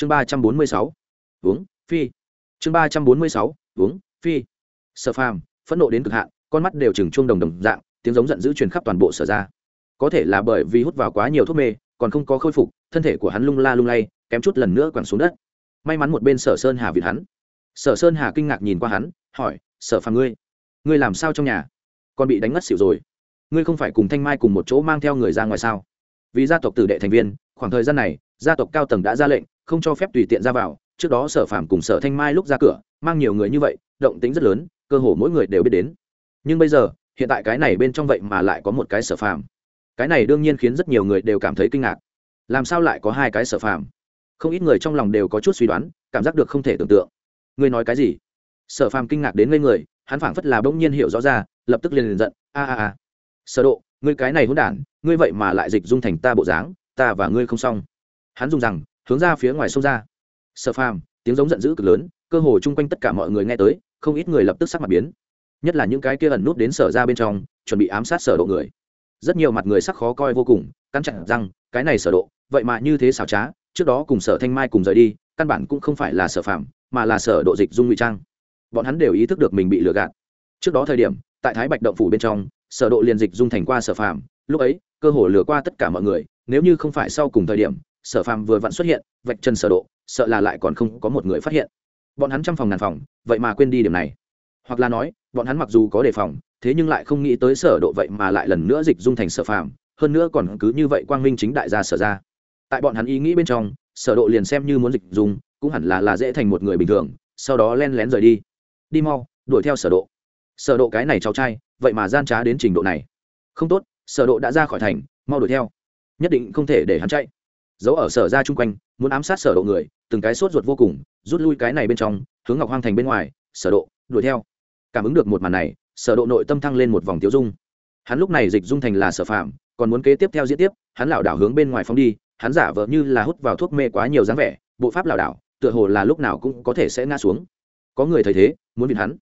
chương ba trăm bốn mươi sáu, uống, phi. Chương ba trăm bốn mươi sáu, uống, phi. Sở phàm, phẫn nộ đến cực hạn, con mắt đều chừng chuông đồng đồng dạng, tiếng giống giận dữ truyền khắp toàn bộ sở ra. Có thể là bởi vì hút vào quá nhiều thuốc mê, còn không có khôi phục, thân thể của hắn lung la lung lay, kém chút lần nữa quẳng xuống đất. May mắn một bên sở sơn hà vịt hắn. Sở sơn hà kinh ngạc nhìn qua hắn, hỏi, sở phàm ngươi ngươi làm sao trong nhà? Còn bị đánh ngất xỉu rồi. Ngươi không phải cùng thanh mai cùng một chỗ mang theo người ra ngoài sao? Vì gia tộc tử đệ thành viên, khoảng thời gian này, gia tộc cao tầng đã ra lệnh không cho phép tùy tiện ra vào, trước đó sở phàm cùng sở thanh mai lúc ra cửa, mang nhiều người như vậy, động tính rất lớn, cơ hồ mỗi người đều biết đến. Nhưng bây giờ, hiện tại cái này bên trong vậy mà lại có một cái sở phàm. Cái này đương nhiên khiến rất nhiều người đều cảm thấy kinh ngạc. Làm sao lại có hai cái sở phàm? Không ít người trong lòng đều có chút suy đoán, cảm giác được không thể tưởng tượng. Ngươi nói cái gì? Sở phàm kinh ngạc đến ngây người, hắn phảng phất là bỗng nhiên hiểu rõ ra, lập tức liền liền giận, a a a. Sở độ, ngươi cái này hỗn đản, ngươi vậy mà lại dịch dung thành ta bộ dáng, ta và ngươi không xong. Hắn dùng rằng hướng ra phía ngoài sông ra. Sở phàm, tiếng giống giận dữ cực lớn, cơ hồ chung quanh tất cả mọi người nghe tới, không ít người lập tức sắc mặt biến. Nhất là những cái kia ẩn nút đến sở ra bên trong, chuẩn bị ám sát sở độ người. Rất nhiều mặt người sắc khó coi vô cùng, cắn chặt rằng cái này sở độ, vậy mà như thế xảo trá, trước đó cùng sở thanh mai cùng rời đi, căn bản cũng không phải là sở phạm mà là sở độ dịch dung ngụy trang. Bọn hắn đều ý thức được mình bị lừa gạt. Trước đó thời điểm, tại thái bạch động phủ bên trong, sở độ liền dịch dung thành qua sở phạm lúc ấy, cơ hồ lừa qua tất cả mọi người, nếu như không phải sau cùng thời điểm sở phạm vừa vặn xuất hiện, vạch chân sở độ, sợ là lại còn không có một người phát hiện. Bọn hắn trăm phòng ngàn phòng, vậy mà quên đi điểm này. Hoặc là nói, bọn hắn mặc dù có đề phòng, thế nhưng lại không nghĩ tới sở độ vậy mà lại lần nữa dịch dung thành sở phạm hơn nữa còn cứ như vậy quang minh chính đại gia sở ra. Tại bọn hắn ý nghĩ bên trong, sở độ liền xem như muốn dịch dung, cũng hẳn là là dễ thành một người bình thường, sau đó len lén rời đi. Đi mau, đuổi theo sở độ. Sở độ cái này cháu trai, vậy mà gian trá đến trình độ này. Không tốt, sở độ đã ra khỏi thành, mau đuổi theo. Nhất định không thể để hắn chạy giấu ở sở ra chung quanh, muốn ám sát sở độ người, từng cái sốt ruột vô cùng, rút lui cái này bên trong, hướng ngọc hoang thành bên ngoài, sở độ, đuổi theo. Cảm ứng được một màn này, sở độ nội tâm thăng lên một vòng tiêu dung. Hắn lúc này dịch dung thành là sở phạm còn muốn kế tiếp theo diễn tiếp, hắn lảo đảo hướng bên ngoài phóng đi, hắn giả vờ như là hút vào thuốc mê quá nhiều dáng vẻ, bộ pháp lảo đảo, tựa hồ là lúc nào cũng có thể sẽ ngã xuống. Có người thấy thế, muốn vịn hắn.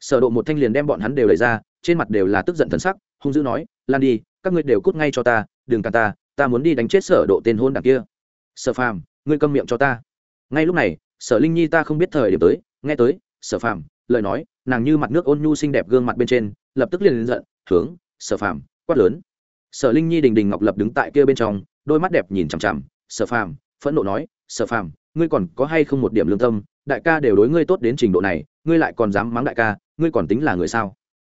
Sở độ một thanh liền đem bọn hắn đều lấy ra, trên mặt đều là tức giận thần sắc, hung dữ nói, lan đi, các ngươi đều cút ngay cho ta, đừng cản ta ta muốn đi đánh chết sở độ tên hôn đảng kia. Sở phàm, ngươi câm miệng cho ta. Ngay lúc này, sở linh nhi ta không biết thời điểm tới, nghe tới, sở phàm, lời nói, nàng như mặt nước ôn nhu xinh đẹp gương mặt bên trên, lập tức liền lên giận, hướng, sở phàm, quát lớn. Sở linh nhi đình đình ngọc lập đứng tại kia bên trong, đôi mắt đẹp nhìn chằm chằm, sở phàm, phẫn nộ nói, sở phàm, ngươi còn có hay không một điểm lương tâm, đại ca đều đối ngươi tốt đến trình độ này, ngươi lại còn dám mắng đại ca, ngươi còn tính là người sao?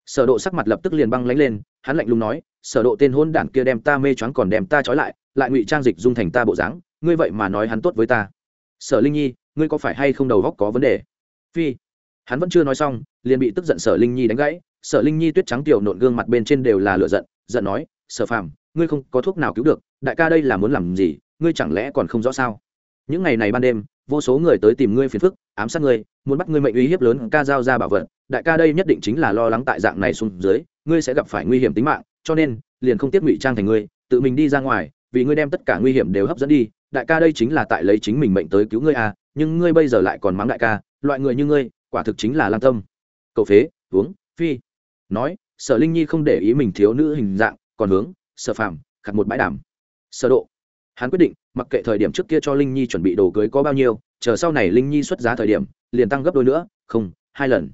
Sở độ sắc mặt lập tức liền băng lãnh lên, hắn lạnh lùng nói sở độ tên hôn đản kia đem ta mê choáng còn đem ta trói lại lại ngụy trang dịch dung thành ta bộ dáng, ngươi vậy mà nói hắn tốt với ta. Sở linh nhi, ngươi có phải hay không đầu góc có vấn đề? Phi, hắn vẫn chưa nói xong, liền bị tức giận sở linh nhi đánh gãy. Sở linh nhi tuyết trắng tiểu nộn gương mặt bên trên đều là lửa giận giận nói, sở phàm, ngươi không có thuốc nào cứu được, đại ca đây là muốn làm gì, ngươi chẳng lẽ còn không rõ sao? Những ngày này ban đêm, vô số người tới tìm ngươi phiền phức, ám sát ngươi, muốn bắt ngươi mệnh uy hiếp lớn ca giao ra bảo vật. Đại ca đây nhất định chính là lo lắng tại dạng này xuống dưới, ngươi sẽ gặp phải nguy hiểm tính mạng cho nên, liền không tiếp ngụy trang thành ngươi, tự mình đi ra ngoài, vì ngươi đem tất cả nguy hiểm đều hấp dẫn đi. Đại ca đây chính là tại lấy chính mình mệnh tới cứu ngươi à nhưng ngươi bây giờ lại còn mắng đại ca, loại người như ngươi, quả thực chính là lang tâm. Cậu phế, uống, phi. Nói, sở linh nhi không để ý mình thiếu nữ hình dạng, còn hướng, sở phàm, khặt một bãi đảm sở độ. Hắn quyết định, mặc kệ thời điểm trước kia cho linh nhi chuẩn bị đồ cưới có bao nhiêu, chờ sau này linh nhi xuất giá thời điểm, liền tăng gấp đôi nữa, không, hai lần.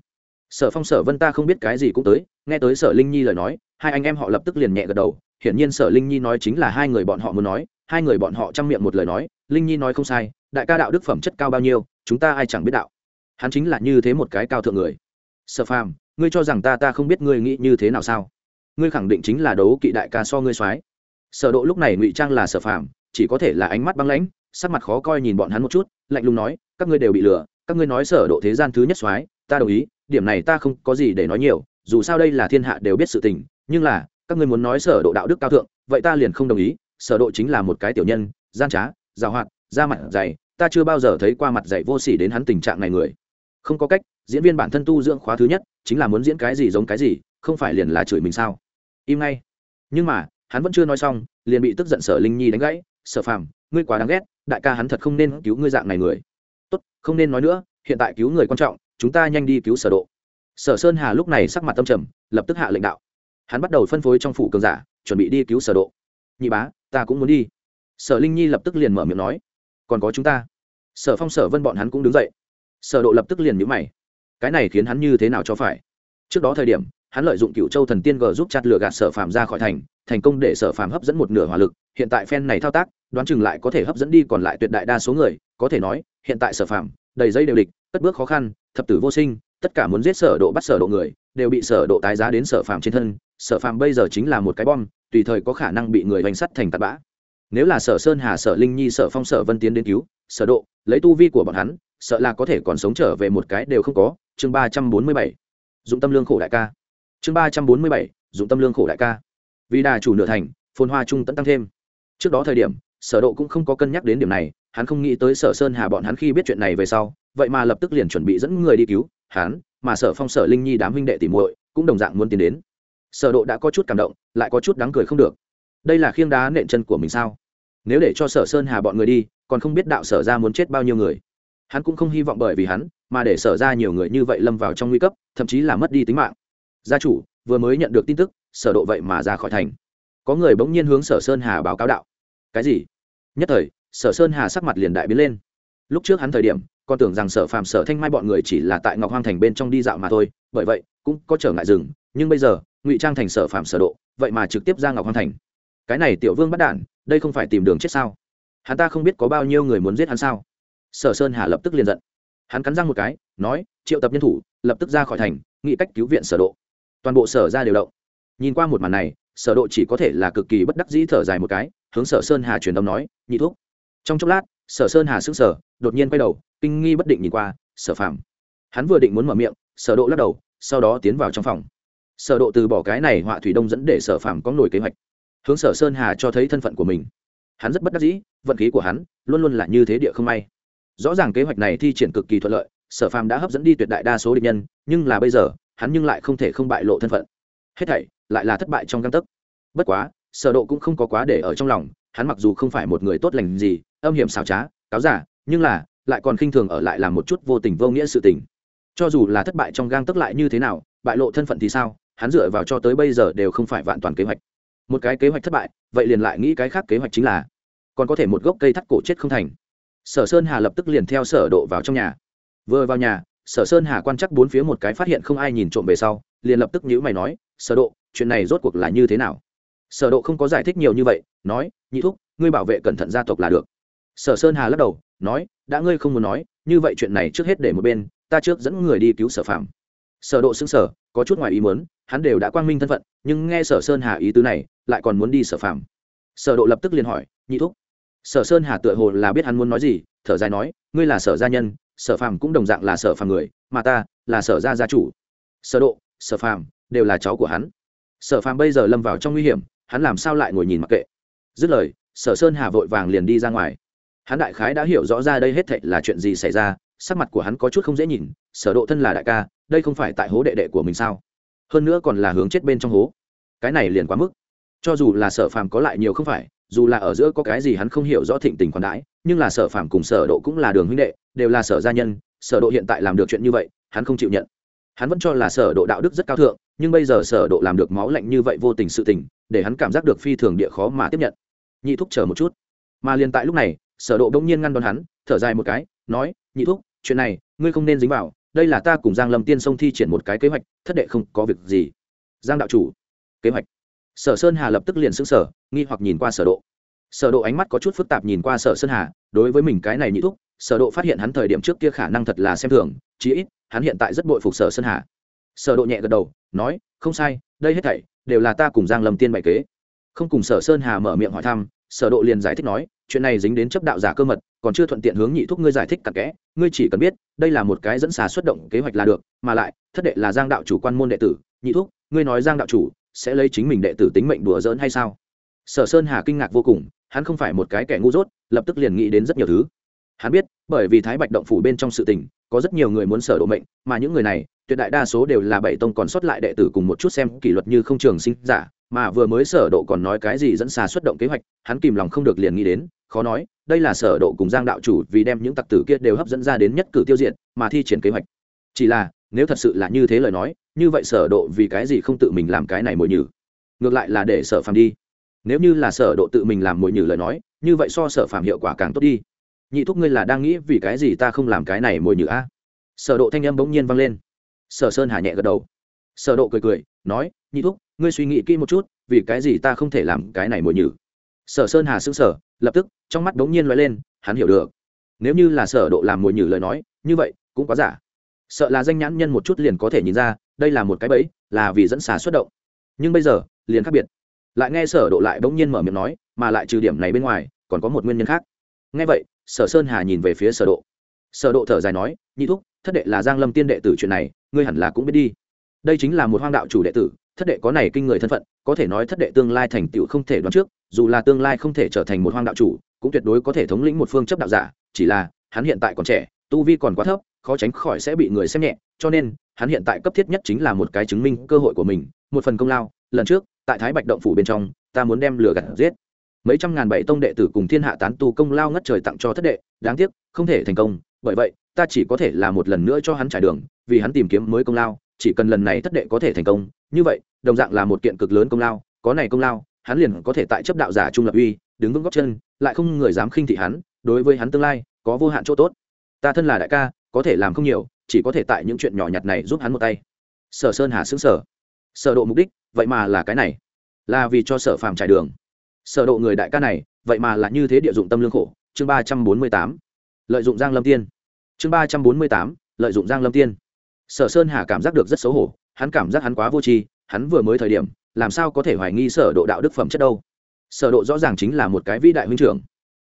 Sở phong sở vân ta không biết cái gì cũng tới, nghe tới sở linh nhi lời nói hai anh em họ lập tức liền nhẹ gật đầu, hiển nhiên sở linh nhi nói chính là hai người bọn họ muốn nói, hai người bọn họ chăm miệng một lời nói, linh nhi nói không sai, đại ca đạo đức phẩm chất cao bao nhiêu, chúng ta ai chẳng biết đạo. Hắn chính là như thế một cái cao thượng người. Sở phàm, ngươi cho rằng ta ta không biết ngươi nghĩ như thế nào sao? Ngươi khẳng định chính là đấu kỵ đại ca so ngươi soái. Sở độ lúc này ngụy trang là sở phàm, chỉ có thể là ánh mắt băng lãnh, sắc mặt khó coi nhìn bọn hắn một chút, lạnh lùng nói, các ngươi đều bị lừa, các ngươi nói sở độ thế gian thứ nhất soái, ta đồng ý, điểm này ta không có gì để nói nhiều, dù sao đây là thiên hạ đều biết sự tình nhưng là, các ngươi muốn nói sở độ đạo đức cao thượng, vậy ta liền không đồng ý, sở độ chính là một cái tiểu nhân, gian trá, giàu hoạt, da mặt dày, ta chưa bao giờ thấy qua mặt dày vô sỉ đến hắn tình trạng này người. Không có cách, diễn viên bản thân tu dưỡng khóa thứ nhất, chính là muốn diễn cái gì giống cái gì, không phải liền là chửi mình sao? Im ngay. Nhưng mà, hắn vẫn chưa nói xong, liền bị tức giận sở linh nhi đánh gãy, sở phàm, ngươi quá đáng ghét, đại ca hắn thật không nên cứu ngươi dạng này người. Tốt, không nên nói nữa, hiện tại cứu người quan trọng, chúng ta nhanh đi cứu sở độ. Sở sơn hà lúc này sắc mặt tâm trầm, lập tức hạ lệnh đạo hắn bắt đầu phân phối trong phủ cường giả, chuẩn bị đi cứu sở độ. Nhị bá, ta cũng muốn đi. Sở linh nhi lập tức liền mở miệng nói. Còn có chúng ta. Sở phong, sở vân bọn hắn cũng đứng dậy. Sở độ lập tức liền nhíu mày. Cái này khiến hắn như thế nào cho phải? Trước đó thời điểm, hắn lợi dụng cựu châu thần tiên g giúp chặt lửa gạt sở phàm ra khỏi thành thành công để sở phàm hấp dẫn một nửa hỏa lực. Hiện tại phen này thao tác, đoán chừng lại có thể hấp dẫn đi còn lại tuyệt đại đa số người. Có thể nói, hiện tại sở phàm đầy dây đều địch, cất bước khó khăn, thập tử vô sinh tất cả muốn giết sở độ bắt sở độ người, đều bị sở độ tái giá đến sở phàm trên thân, sở phàm bây giờ chính là một cái bom, tùy thời có khả năng bị người hành sắt thành tạt bã. Nếu là sở sơn hà, sở linh nhi, sở phong, sở vân tiến đến cứu, sở độ, lấy tu vi của bọn hắn, sợ là có thể còn sống trở về một cái đều không có. Chương ba trăm bốn mươi bảy, dụng tâm lương khổ đại ca. Chương ba trăm bốn mươi bảy, dụng tâm lương khổ đại ca. Vì đà chủ nửa thành, phồn hoa trung tận tăng thêm. Trước đó thời điểm, sở độ cũng không có cân nhắc đến điểm này, hắn không nghĩ tới sở sơn hà bọn hắn khi biết chuyện này về sau, vậy mà lập tức liền chuẩn bị dẫn người đi cứu hắn, mà sở phong, sở linh nhi đám huynh đệ tỉ muội cũng đồng dạng muốn tiến đến. Sở độ đã có chút cảm động, lại có chút đáng cười không được. Đây là khiêng đá nện chân của mình sao? Nếu để cho sở sơn hà bọn người đi, còn không biết đạo sở ra muốn chết bao nhiêu người. Hắn cũng không hy vọng bởi vì hắn, mà để sở ra nhiều người như vậy lâm vào trong nguy cấp, thậm chí là mất đi tính mạng. Gia chủ, vừa mới nhận được tin tức, sở độ vậy mà ra khỏi thành. Có người bỗng nhiên hướng sở sơn hà báo cáo đạo. Cái gì? Nhất thời, sở sơn hà sắc mặt liền đại biến lên. Lúc trước hắn thời điểm còn tưởng rằng sở phàm sở thanh mai bọn người chỉ là tại ngọc hoang thành bên trong đi dạo mà thôi, bởi vậy cũng có trở ngại rừng nhưng bây giờ, ngụy trang thành sở phàm sở độ, vậy mà trực tiếp ra ngọc hoang thành. Cái này tiểu vương bắt đản, đây không phải tìm đường chết sao? Hắn ta không biết có bao nhiêu người muốn giết hắn sao? Sở sơn hà lập tức liền giận. Hắn cắn răng một cái, nói, triệu tập nhân thủ, lập tức ra khỏi thành nghĩ cách cứu viện sở độ. Toàn bộ sở ra đều động. Nhìn qua một màn này, sở độ chỉ có thể là cực kỳ bất đắc dĩ thở dài một cái, hướng sở sơn hà truyền âm nói, nhị thuốc trong chốc lát, sở sơn hà sững sờ, đột nhiên quay đầu kinh nghi bất định nhìn qua, sở phàm. Hắn vừa định muốn mở miệng, sở độ lắc đầu, sau đó tiến vào trong phòng. Sở độ từ bỏ cái này họa thủy đông dẫn để sở phàm có nổi kế hoạch. Hướng sở sơn hà cho thấy thân phận của mình. Hắn rất bất đắc dĩ, vận khí của hắn luôn luôn là như thế địa không may. Rõ ràng kế hoạch này thi triển cực kỳ thuận lợi, sở phàm đã hấp dẫn đi tuyệt đại đa số địch nhân, nhưng là bây giờ, hắn nhưng lại không thể không bại lộ thân phận. Hết thảy lại là thất bại trong căng tấc. Bất quá, sở độ cũng không có quá để ở trong lòng, hắn mặc dù không phải một người tốt lành gì, âm hiểm xảo trá, cáo giả, nhưng là lại còn khinh thường ở lại làm một chút vô tình vô nghĩa sự tình. Cho dù là thất bại trong gang tấc lại như thế nào, bại lộ thân phận thì sao, hắn dựa vào cho tới bây giờ đều không phải vạn toàn kế hoạch. Một cái kế hoạch thất bại, vậy liền lại nghĩ cái khác kế hoạch chính là, còn có thể một gốc cây thắt cổ chết không thành. Sở sơn hà lập tức liền theo sở độ vào trong nhà. Vừa vào nhà, sở sơn hà quan chắc bốn phía một cái phát hiện không ai nhìn trộm về sau, liền lập tức nhíu mày nói, sở độ, chuyện này rốt cuộc là như thế nào? Sở độ không có giải thích nhiều như vậy, nói, nhị thúc, ngươi bảo vệ cẩn thận gia tộc là được. Sở sơn hà lắc đầu, nói đã ngươi không muốn nói, như vậy chuyện này trước hết để một bên, ta trước dẫn người đi cứu sở phạm sở độ xưng sở, có chút ngoài ý muốn, hắn đều đã quang minh thân phận, nhưng nghe sở sơn hà ý tứ này, lại còn muốn đi sở phạm sở độ lập tức liền hỏi, nhị thúc, sở sơn hà tựa hồ là biết hắn muốn nói gì? Thở dài nói, ngươi là sở gia nhân, sở phạm cũng đồng dạng là sở phạm người, mà ta là sở gia gia chủ. Sở độ, sở phạm đều là cháu của hắn. Sở phạm bây giờ lâm vào trong nguy hiểm, hắn làm sao lại ngồi nhìn mặc kệ? Dứt lời, sở sơn hà vội vàng liền đi ra ngoài hắn đại khái đã hiểu rõ ra đây hết thệ là chuyện gì xảy ra, sắc mặt của hắn có chút không dễ nhìn, sở độ thân là đại ca, đây không phải tại hố đệ đệ của mình sao? Hơn nữa còn là hướng chết bên trong hố. Cái này liền quá mức. Cho dù là sở phàm có lại nhiều không phải, dù là ở giữa có cái gì hắn không hiểu rõ thịnh tình quan đãi, nhưng là sở phàm cùng sở độ cũng là đường huynh đệ, đều là sở gia nhân, sở độ hiện tại làm được chuyện như vậy, hắn không chịu nhận. Hắn vẫn cho là sở độ đạo đức rất cao thượng, nhưng bây giờ sở độ làm được máu lạnh như vậy vô tình sự tình, để hắn cảm giác được phi thường địa khó mà tiếp nhận. Nhị thúc chờ một chút. Mà liền tại lúc này sở độ đống nhiên ngăn đón hắn thở dài một cái nói nhị thúc chuyện này ngươi không nên dính vào. Đây là ta cùng giang lâm tiên sông thi triển một cái kế hoạch thất đệ không có việc gì. Giang đạo chủ kế hoạch. Sở sơn hà lập tức liền sững sờ, nghi hoặc nhìn qua sở độ. Sở độ ánh mắt có chút phức tạp nhìn qua sở sơn hà đối với mình cái này nhị thúc sở độ phát hiện hắn thời điểm trước kia khả năng thật là xem thường chí ít hắn hiện tại rất bội phục sở sơn hà. Sở độ nhẹ gật đầu nói không sai đây hết thảy đều là ta cùng giang lâm tiên bày kế. Không cùng sở sơn hà mở miệng hỏi thăm sở độ liền giải thích nói, chuyện này dính đến chấp đạo giả cơ mật, còn chưa thuận tiện hướng nhị thúc ngươi giải thích cặn kẽ, ngươi chỉ cần biết, đây là một cái dẫn xà xuất động kế hoạch là được, mà lại, thất đệ là giang đạo chủ quan môn đệ tử, nhị thúc, ngươi nói giang đạo chủ, sẽ lấy chính mình đệ tử tính mệnh đùa giỡn hay sao? Sở sơn hà kinh ngạc vô cùng, hắn không phải một cái kẻ ngu dốt, lập tức liền nghĩ đến rất nhiều thứ. Hắn biết, bởi vì thái bạch động phủ bên trong sự tình, có rất nhiều người muốn sở độ mệnh, mà những người này, tuyệt đại đa số đều là bảy tông còn sót lại đệ tử cùng một chút xem kỷ luật như không trường sinh giả mà vừa mới sở độ còn nói cái gì dẫn xà xuất động kế hoạch, hắn kìm lòng không được liền nghĩ đến, khó nói, đây là sở độ cùng giang đạo chủ vì đem những tặc tử kia đều hấp dẫn ra đến nhất cử tiêu diệt, mà thi triển kế hoạch. Chỉ là, nếu thật sự là như thế lời nói, như vậy sở độ vì cái gì không tự mình làm cái này mồi nhử? Ngược lại là để sở phàm đi. Nếu như là sở độ tự mình làm mồi nhử lời nói, như vậy so sở phàm hiệu quả càng tốt đi. Nhị thúc ngươi là đang nghĩ vì cái gì ta không làm cái này mồi nhử a? Sở độ thanh âm bỗng nhiên vang lên. Sở sơn hà nhẹ gật đầu. Sở độ cười cười, nói, nhị thúc ngươi suy nghĩ kỹ một chút, vì cái gì ta không thể làm cái này mồi nhử? Sở sơn hà sững sở lập tức, trong mắt bỗng nhiên lóe lên, hắn hiểu được. Nếu như là sở độ làm mồi nhử lời nói, như vậy, cũng quá giả. Sợ là danh nhãn nhân một chút liền có thể nhìn ra, đây là một cái bẫy, là vì dẫn xà xuất động. Nhưng bây giờ, liền khác biệt. Lại nghe sở độ lại bỗng nhiên mở miệng nói, mà lại trừ điểm này bên ngoài, còn có một nguyên nhân khác. Nghe vậy, sở sơn hà nhìn về phía sở độ. Sở độ thở dài nói, nhị thúc, thất đệ là giang lâm tiên đệ tử chuyện này, ngươi hẳn là cũng biết đi. Đây chính là một hoang đạo chủ đệ tử thất đệ có này kinh người thân phận, có thể nói thất đệ tương lai thành tựu không thể đoán trước, dù là tương lai không thể trở thành một hoang đạo chủ, cũng tuyệt đối có thể thống lĩnh một phương chấp đạo giả, chỉ là, hắn hiện tại còn trẻ, tu vi còn quá thấp, khó tránh khỏi sẽ bị người xem nhẹ, cho nên, hắn hiện tại cấp thiết nhất chính là một cái chứng minh cơ hội của mình, một phần công lao, lần trước, tại thái bạch động phủ bên trong, ta muốn đem lửa gạt giết. Mấy trăm ngàn bảy tông đệ tử cùng thiên hạ tán tu công lao ngất trời tặng cho thất đệ, đáng tiếc, không thể thành công, bởi vậy, ta chỉ có thể là một lần nữa cho hắn trải đường, vì hắn tìm kiếm mới công lao chỉ cần lần này thất đệ có thể thành công, như vậy, đồng dạng là một kiện cực lớn công lao, có này công lao, hắn liền có thể tại chấp đạo giả trung lập uy, đứng vững góc chân, lại không người dám khinh thị hắn, đối với hắn tương lai, có vô hạn chỗ tốt. Ta thân là đại ca, có thể làm không nhiều, chỉ có thể tại những chuyện nhỏ nhặt này giúp hắn một tay. Sở sơn hà xứng sở sở độ mục đích, vậy mà là cái này. Là vì cho sở phàm trải đường. Sở độ người đại ca này, vậy mà là như thế địa dụng tâm lương khổ. Chương ba trăm bốn mươi tám. Lợi dụng giang lâm tiên. Chương ba trăm bốn mươi tám. Lợi dụng giang lâm tiên sở sơn hà cảm giác được rất xấu hổ, hắn cảm giác hắn quá vô tri, hắn vừa mới thời điểm, làm sao có thể hoài nghi sở độ đạo đức phẩm chất đâu? Sở độ rõ ràng chính là một cái vĩ đại huynh trưởng.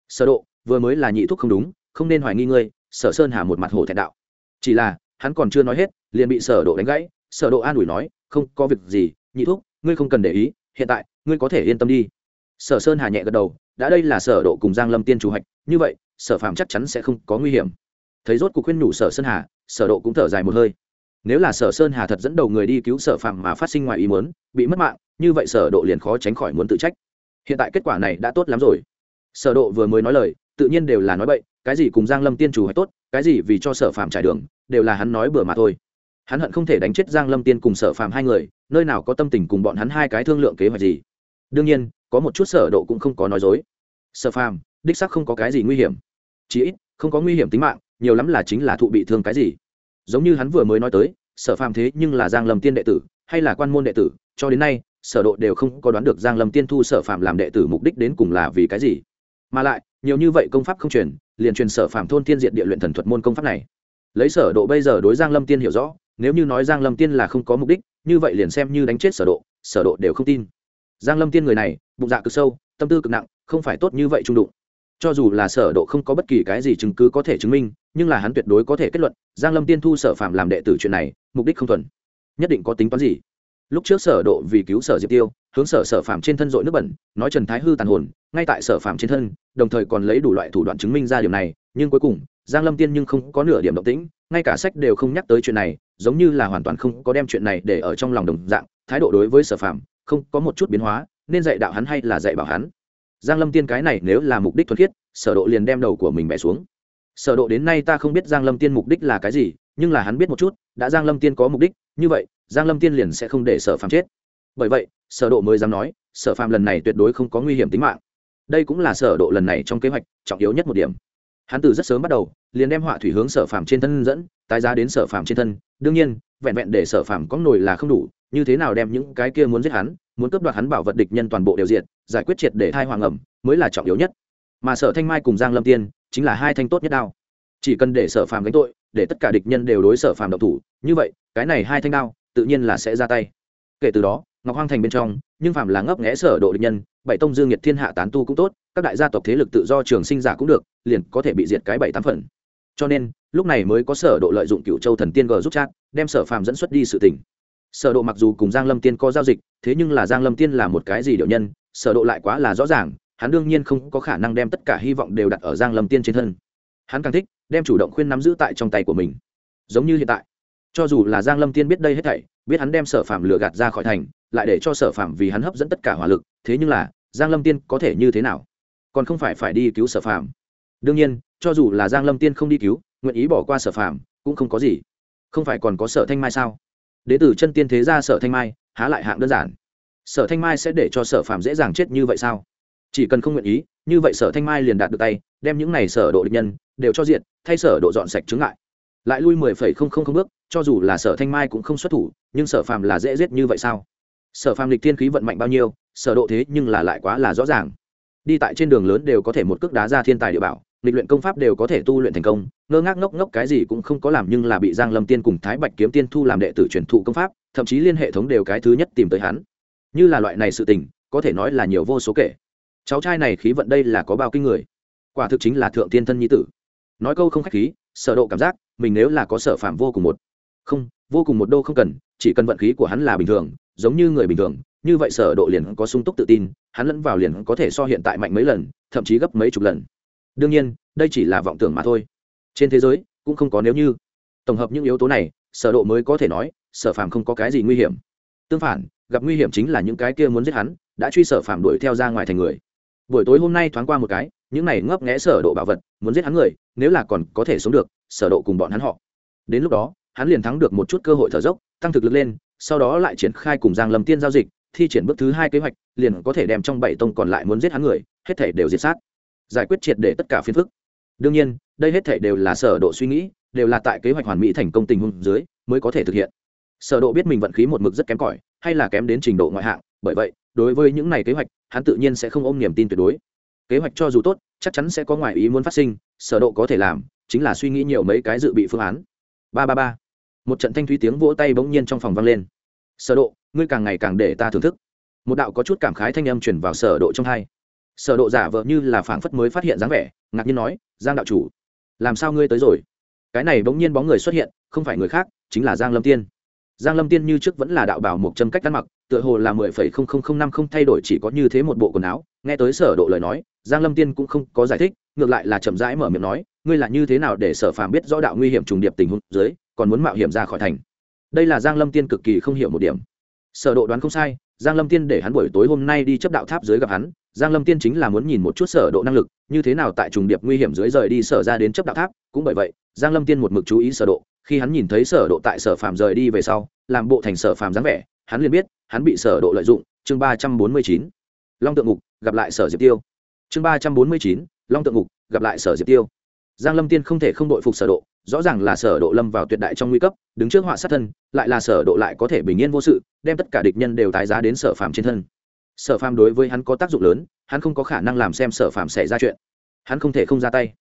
Sở độ, vừa mới là nhị thúc không đúng, không nên hoài nghi ngươi, sở sơn hà một mặt hổ thẹn đạo. Chỉ là, hắn còn chưa nói hết, liền bị sở độ đánh gãy, sở độ an ủi nói, không, có việc gì, nhị thúc, ngươi không cần để ý, hiện tại, ngươi có thể yên tâm đi. Sở sơn hà nhẹ gật đầu, đã đây là sở độ cùng giang lâm tiên chủ hạch, như vậy, sở phạm chắc chắn sẽ không có nguy hiểm. Thấy rốt cuộc khuyên nhủ sở sơn hà, sở độ cũng thở dài một hơi nếu là sở sơn hà thật dẫn đầu người đi cứu sở phạm mà phát sinh ngoài ý muốn, bị mất mạng, như vậy sở độ liền khó tránh khỏi muốn tự trách. Hiện tại kết quả này đã tốt lắm rồi. Sở độ vừa mới nói lời, tự nhiên đều là nói bậy, cái gì cùng giang lâm tiên chủ hay tốt, cái gì vì cho sở phạm trải đường, đều là hắn nói bừa mà thôi. Hắn hận không thể đánh chết giang lâm tiên cùng sở phạm hai người, nơi nào có tâm tình cùng bọn hắn hai cái thương lượng kế hoạch gì. Đương nhiên, có một chút sở độ cũng không có nói dối. Sở phạm, đích xác không có cái gì nguy hiểm. Chỉ ít, không có nguy hiểm tính mạng, nhiều lắm là chính là thụ bị thương cái gì giống như hắn vừa mới nói tới, sở phàm thế nhưng là giang lâm tiên đệ tử, hay là quan môn đệ tử, cho đến nay, sở độ đều không có đoán được giang lâm tiên thu sở phàm làm đệ tử mục đích đến cùng là vì cái gì. Mà lại, nhiều như vậy công pháp không truyền, liền truyền sở phàm thôn tiên diện địa luyện thần thuật môn công pháp này. Lấy sở độ bây giờ đối giang lâm tiên hiểu rõ, nếu như nói giang lâm tiên là không có mục đích, như vậy liền xem như đánh chết sở độ sở độ đều không tin. Giang lâm tiên người này, bụng dạ cực sâu, tâm tư cực nặng, không phải tốt như vậy trung đụng cho dù là sở độ không có bất kỳ cái gì chứng cứ có thể chứng minh, nhưng là hắn tuyệt đối có thể kết luận, giang lâm tiên thu sở phạm làm đệ tử chuyện này, mục đích không thuần. Nhất định có tính toán gì? Lúc trước sở độ vì cứu sở diệp tiêu, hướng sở sở phạm trên thân dội nước bẩn, nói trần thái hư tàn hồn, ngay tại sở phạm trên thân, đồng thời còn lấy đủ loại thủ đoạn chứng minh ra điều này, nhưng cuối cùng, giang lâm tiên nhưng không có nửa điểm động tĩnh, ngay cả sách đều không nhắc tới chuyện này, giống như là hoàn toàn không có đem chuyện này để ở trong lòng đồng dạng, thái độ đối với sở phạm không có một chút biến hóa, nên dạy đạo hắn hay là dạy bảo hắn giang lâm tiên cái này nếu là mục đích thuần khiết, sở độ liền đem đầu của mình bẻ xuống. Sở độ đến nay ta không biết giang lâm tiên mục đích là cái gì, nhưng là hắn biết một chút, đã giang lâm tiên có mục đích, như vậy, giang lâm tiên liền sẽ không để sở phạm chết. Bởi vậy, sở độ mới dám nói, sở phạm lần này tuyệt đối không có nguy hiểm tính mạng. Đây cũng là sở độ lần này trong kế hoạch trọng yếu nhất một điểm. Hắn từ rất sớm bắt đầu, liền đem họa thủy hướng sở phạm trên thân dẫn, tái giá đến sở phạm trên thân. Đương nhiên, vẹn vẹn để sở phạm có nổi là không đủ như thế nào đem những cái kia muốn giết hắn, muốn cướp đoạt hắn bảo vật địch nhân toàn bộ đều diệt, giải quyết triệt để thai hoàng ẩm, mới là trọng yếu nhất. Mà sở thanh mai cùng giang lâm tiên chính là hai thanh tốt nhất đao. Chỉ cần để sở phàm gánh tội, để tất cả địch nhân đều đối sở phàm độc thủ, như vậy, cái này hai thanh đao tự nhiên là sẽ ra tay. Kể từ đó, ngọc hoang thành bên trong, nhưng phàm là ngấp nghẽ sở độ địch nhân, bảy tông dương nhiệt thiên hạ tán tu cũng tốt, các đại gia tộc thế lực tự do trường sinh giả cũng được, liền có thể bị diệt cái bảy tám phần. Cho nên, lúc này mới có sở độ lợi dụng cựu châu thần tiên g giúp chat, đem sở phàm dẫn xuất đi sự tình sở độ mặc dù cùng giang lâm tiên có giao dịch, thế nhưng là giang lâm tiên là một cái gì điều nhân, sở độ lại quá là rõ ràng, hắn đương nhiên không có khả năng đem tất cả hy vọng đều đặt ở giang lâm tiên trên thân. Hắn càng thích đem chủ động khuyên nắm giữ tại trong tay của mình. Giống như hiện tại, cho dù là giang lâm tiên biết đây hết thảy, biết hắn đem sở phạm lừa gạt ra khỏi thành, lại để cho sở phạm vì hắn hấp dẫn tất cả hỏa lực, thế nhưng là, giang lâm tiên có thể như thế nào? Còn không phải phải đi cứu sở phạm đương nhiên, cho dù là giang lâm tiên không đi cứu, nguyện ý bỏ qua sở phạm cũng không có gì. Không phải còn có sở thanh mai sao? Đ ế tử chân tiên thế ra sở thanh mai, há lại hạng đơn giản. Sở thanh mai sẽ để cho sở phạm dễ dàng chết như vậy sao? Chỉ cần không nguyện ý, như vậy sở thanh mai liền đạt được tay, đem những này sở độ địch nhân đều cho diện thay sở độ dọn sạch chứng ngại. Lại lui mười phẩy không không không bước, cho dù là sở thanh mai cũng không xuất thủ, nhưng sở phàm là dễ giết như vậy sao? Sở phàm lịch thiên khí vận mạnh bao nhiêu, sở độ thế nhưng là lại quá là rõ ràng. Đi tại trên đường lớn đều có thể một cước đá ra thiên tài địa bảo lịch luyện công pháp đều có thể tu luyện thành công, ngơ ngác ngốc ngốc cái gì cũng không có làm nhưng là bị giang lâm tiên cùng thái bạch kiếm tiên thu làm đệ tử truyền thụ công pháp, thậm chí liên hệ thống đều cái thứ nhất tìm tới hắn. Như là loại này sự tình, có thể nói là nhiều vô số kể. Cháu trai này khí vận đây là có bao kinh người. Quả thực chính là thượng tiên thân nhi tử. Nói câu không khách khí, sở độ cảm giác, mình nếu là có sở phạm vô cùng một. Không, vô cùng một đô không cần, chỉ cần vận khí của hắn là bình thường, giống như người bình thường, như vậy sở độ liền có sung túc tự tin, hắn lẫn vào liền có thể so hiện tại mạnh mấy lần, thậm chí gấp mấy chục lần đương nhiên, đây chỉ là vọng tưởng mà thôi. Trên thế giới, cũng không có nếu như. Tổng hợp những yếu tố này, sở độ mới có thể nói, sở phàm không có cái gì nguy hiểm. Tương phản, gặp nguy hiểm chính là những cái kia muốn giết hắn, đã truy sở phàm đuổi theo ra ngoài thành người. Buổi tối hôm nay thoáng qua một cái, những này ngấp nghé sở độ bảo vật, muốn giết hắn người, nếu là còn có thể sống được, sở độ cùng bọn hắn họ. Đến lúc đó, hắn liền thắng được một chút cơ hội thở dốc, tăng thực lực lên, sau đó lại triển khai cùng giang lâm tiên giao dịch, thi triển bước thứ hai kế hoạch, liền có thể đem trong bảy tông còn lại muốn giết hắn người, hết thể đều diệt sát giải quyết triệt để tất cả phiền phức. Đương nhiên, đây hết thể đều là sở độ suy nghĩ, đều là tại kế hoạch hoàn mỹ thành công tình huống dưới mới có thể thực hiện. Sở độ biết mình vận khí một mực rất kém cỏi, hay là kém đến trình độ ngoại hạng, bởi vậy, đối với những này kế hoạch, hắn tự nhiên sẽ không ôm niềm tin tuyệt đối. Kế hoạch cho dù tốt, chắc chắn sẽ có ngoại ý muốn phát sinh, sở độ có thể làm, chính là suy nghĩ nhiều mấy cái dự bị phương án. Ba ba ba. Một trận thanh thúy tiếng vỗ tay bỗng nhiên trong phòng vang lên. Sở độ, ngươi càng ngày càng để ta thưởng thức. Một đạo có chút cảm khái thanh âm truyền vào sở độ trong hai sở độ giả vờ như là phảng phất mới phát hiện dáng vẻ, ngạc nhiên nói, giang đạo chủ, làm sao ngươi tới rồi? Cái này bỗng nhiên bóng người xuất hiện, không phải người khác, chính là giang lâm tiên. Giang lâm tiên như trước vẫn là đạo bảo một châm cách ăn mặc, tựa hồ là mười phẩy không không không năm không thay đổi chỉ có như thế một bộ quần áo, nghe tới sở độ lời nói, giang lâm tiên cũng không có giải thích, ngược lại là chậm rãi mở miệng nói, ngươi là như thế nào để sở phàm biết rõ đạo nguy hiểm trùng điệp tình huống dưới, còn muốn mạo hiểm ra khỏi thành? Đây là giang lâm tiên cực kỳ không hiểu một điểm. Sở độ đoán không sai, giang lâm tiên để hắn buổi tối hôm nay đi chấp đạo tháp dưới gặp hắn giang lâm tiên chính là muốn nhìn một chút sở độ năng lực, như thế nào tại trùng điệp nguy hiểm dưới rời đi sở ra đến chấp đạo tháp, cũng bởi vậy, giang lâm tiên một mực chú ý sở độ, khi hắn nhìn thấy sở độ tại sở phàm rời đi về sau, làm bộ thành sở phàm dáng vẻ, hắn liền biết, hắn bị sở độ lợi dụng. Chương 349 long tượng ngục, gặp lại sở diệp tiêu. Chương 349 long tượng ngục, gặp lại sở diệp tiêu. Giang lâm tiên không thể không đội phục sở độ, rõ ràng là sở độ lâm vào tuyệt đại trong nguy cấp, đứng trước họa sát thân, lại là sở độ lại có thể bình yên vô sự, đem tất cả địch nhân đều tái giá đến sở phàm trên thân sở phàm đối với hắn có tác dụng lớn, hắn không có khả năng làm xem sở phàm xảy ra chuyện. Hắn không thể không ra tay.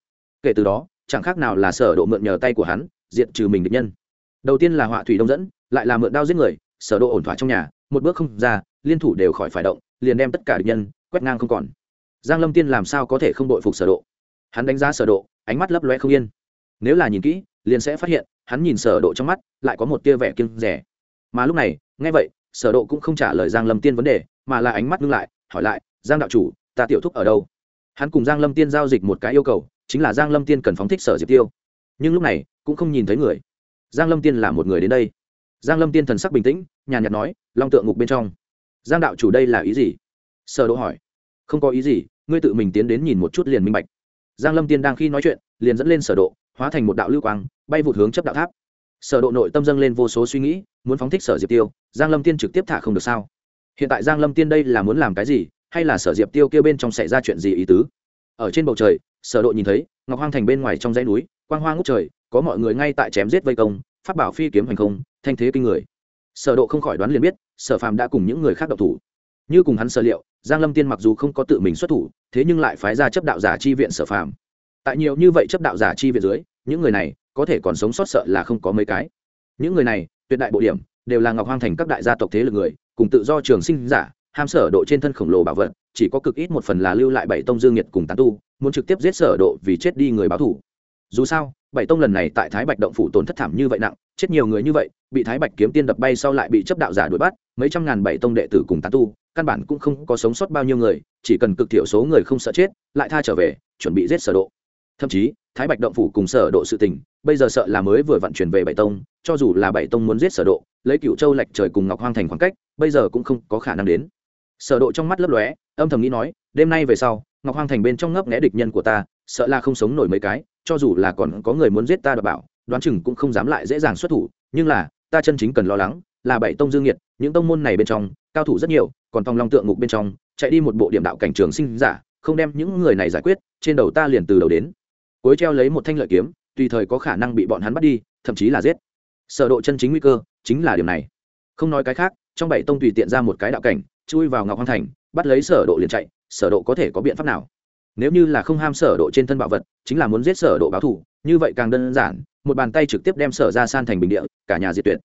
Kể từ đó, chẳng khác nào là sở độ mượn nhờ tay của hắn diện trừ mình địch nhân. Đầu tiên là họa thủy đông dẫn, lại là mượn đao giết người, sở độ ổn thỏa trong nhà, một bước không ra, liên thủ đều khỏi phải động, liền đem tất cả địch nhân, quét ngang không còn. Giang lâm tiên làm sao có thể không đội phục sở độ? Hắn đánh giá sở độ, ánh mắt lấp lóe không yên. Nếu là nhìn kỹ, liền sẽ phát hiện, hắn nhìn sở độ trong mắt, lại có một tia vẻ kiêng rẻ mà lúc này, nghe vậy, sở độ cũng không trả lời giang lâm tiên vấn đề mà là ánh mắt ngưng lại, hỏi lại, giang đạo chủ, ta tiểu thúc ở đâu? Hắn cùng giang lâm tiên giao dịch một cái yêu cầu, chính là giang lâm tiên cần phóng thích sở diệp tiêu. Nhưng lúc này, cũng không nhìn thấy người. Giang lâm tiên là một người đến đây. Giang lâm tiên thần sắc bình tĩnh, nhàn nhạt nói, long tượng ngục bên trong. Giang đạo chủ đây là ý gì? Sở độ hỏi. Không có ý gì, ngươi tự mình tiến đến nhìn một chút liền minh bạch. Giang lâm tiên đang khi nói chuyện, liền dẫn lên sở độ hóa thành một đạo lưu quang, bay vụt hướng chấp đạo tháp. Sở độ nội tâm dâng lên vô số suy nghĩ, muốn phóng thích sở diệp tiêu, giang lâm tiên trực tiếp thả không được sao? Hiện tại giang lâm tiên đây là muốn làm cái gì hay là sở diệp tiêu kia bên trong xảy ra chuyện gì ý tứ ở trên bầu trời sở độ nhìn thấy ngọc hoang thành bên ngoài trong dãy núi quang hoa ngút trời có mọi người ngay tại chém giết vây công phát bảo phi kiếm hành không thanh thế kinh người sở độ không khỏi đoán liền biết sở phàm đã cùng những người khác độc thủ như cùng hắn sở liệu giang lâm tiên mặc dù không có tự mình xuất thủ thế nhưng lại phái ra chấp đạo giả chi viện sở phàm tại nhiều như vậy chấp đạo giả chi viện dưới những người này có thể còn sống sót sợ là không có mấy cái những người này tuyệt đại bộ điểm đều là ngọc hoang thành các đại gia tộc thế lực người, cùng tự do trường sinh giả, ham sở độ trên thân khổng lồ bảo vật, chỉ có cực ít một phần là lưu lại bảy tông dương nhiệt cùng tán tu, muốn trực tiếp giết sở độ vì chết đi người báo thù dù sao, bảy tông lần này tại thái bạch động phủ tổn thất thảm như vậy nặng, chết nhiều người như vậy, bị thái bạch kiếm tiên đập bay sau lại bị chấp đạo giả đuổi bắt, mấy trăm ngàn bảy tông đệ tử cùng tán tu, căn bản cũng không có sống sót bao nhiêu người, chỉ cần cực thiểu số người không sợ chết, lại tha trở về, chuẩn bị giết sở độ. Thậm chí thái bạch động phủ cùng sở độ sự tình, bây giờ sợ là mới vừa vận chuyển về bảy tông, cho dù là bảy tông muốn giết sở độ, lấy cựu châu lệch trời cùng ngọc hoang thành khoảng cách, bây giờ cũng không có khả năng đến. Sở độ trong mắt lấp lóe, âm thầm nghĩ nói, đêm nay về sau, ngọc hoang thành bên trong ngấp nghé địch nhân của ta, sợ là không sống nổi mấy cái, cho dù là còn có người muốn giết ta đoạt bảo, đoán chừng cũng không dám lại dễ dàng xuất thủ, nhưng là, ta chân chính cần lo lắng, là bảy tông dương nhiệt những tông môn này bên trong, cao thủ rất nhiều, còn tòng long tượng ngục bên trong, chạy đi một bộ điểm đạo cảnh trường sinh giả, không đem những người này giải quyết, trên đầu ta liền từ đầu đến cuối treo lấy một thanh lợi kiếm, tùy thời có khả năng bị bọn hắn bắt đi, thậm chí là giết. Sở độ chân chính nguy cơ, chính là điểm này. Không nói cái khác, trong bảy tông tùy tiện ra một cái đạo cảnh, chui vào ngọc hoang thành, bắt lấy sở độ liền chạy, sở độ có thể có biện pháp nào? Nếu như là không ham sở độ trên thân bảo vật, chính là muốn giết sở độ báo thù, như vậy càng đơn giản, một bàn tay trực tiếp đem sở ra san thành bình địa, cả nhà diệt tuyệt.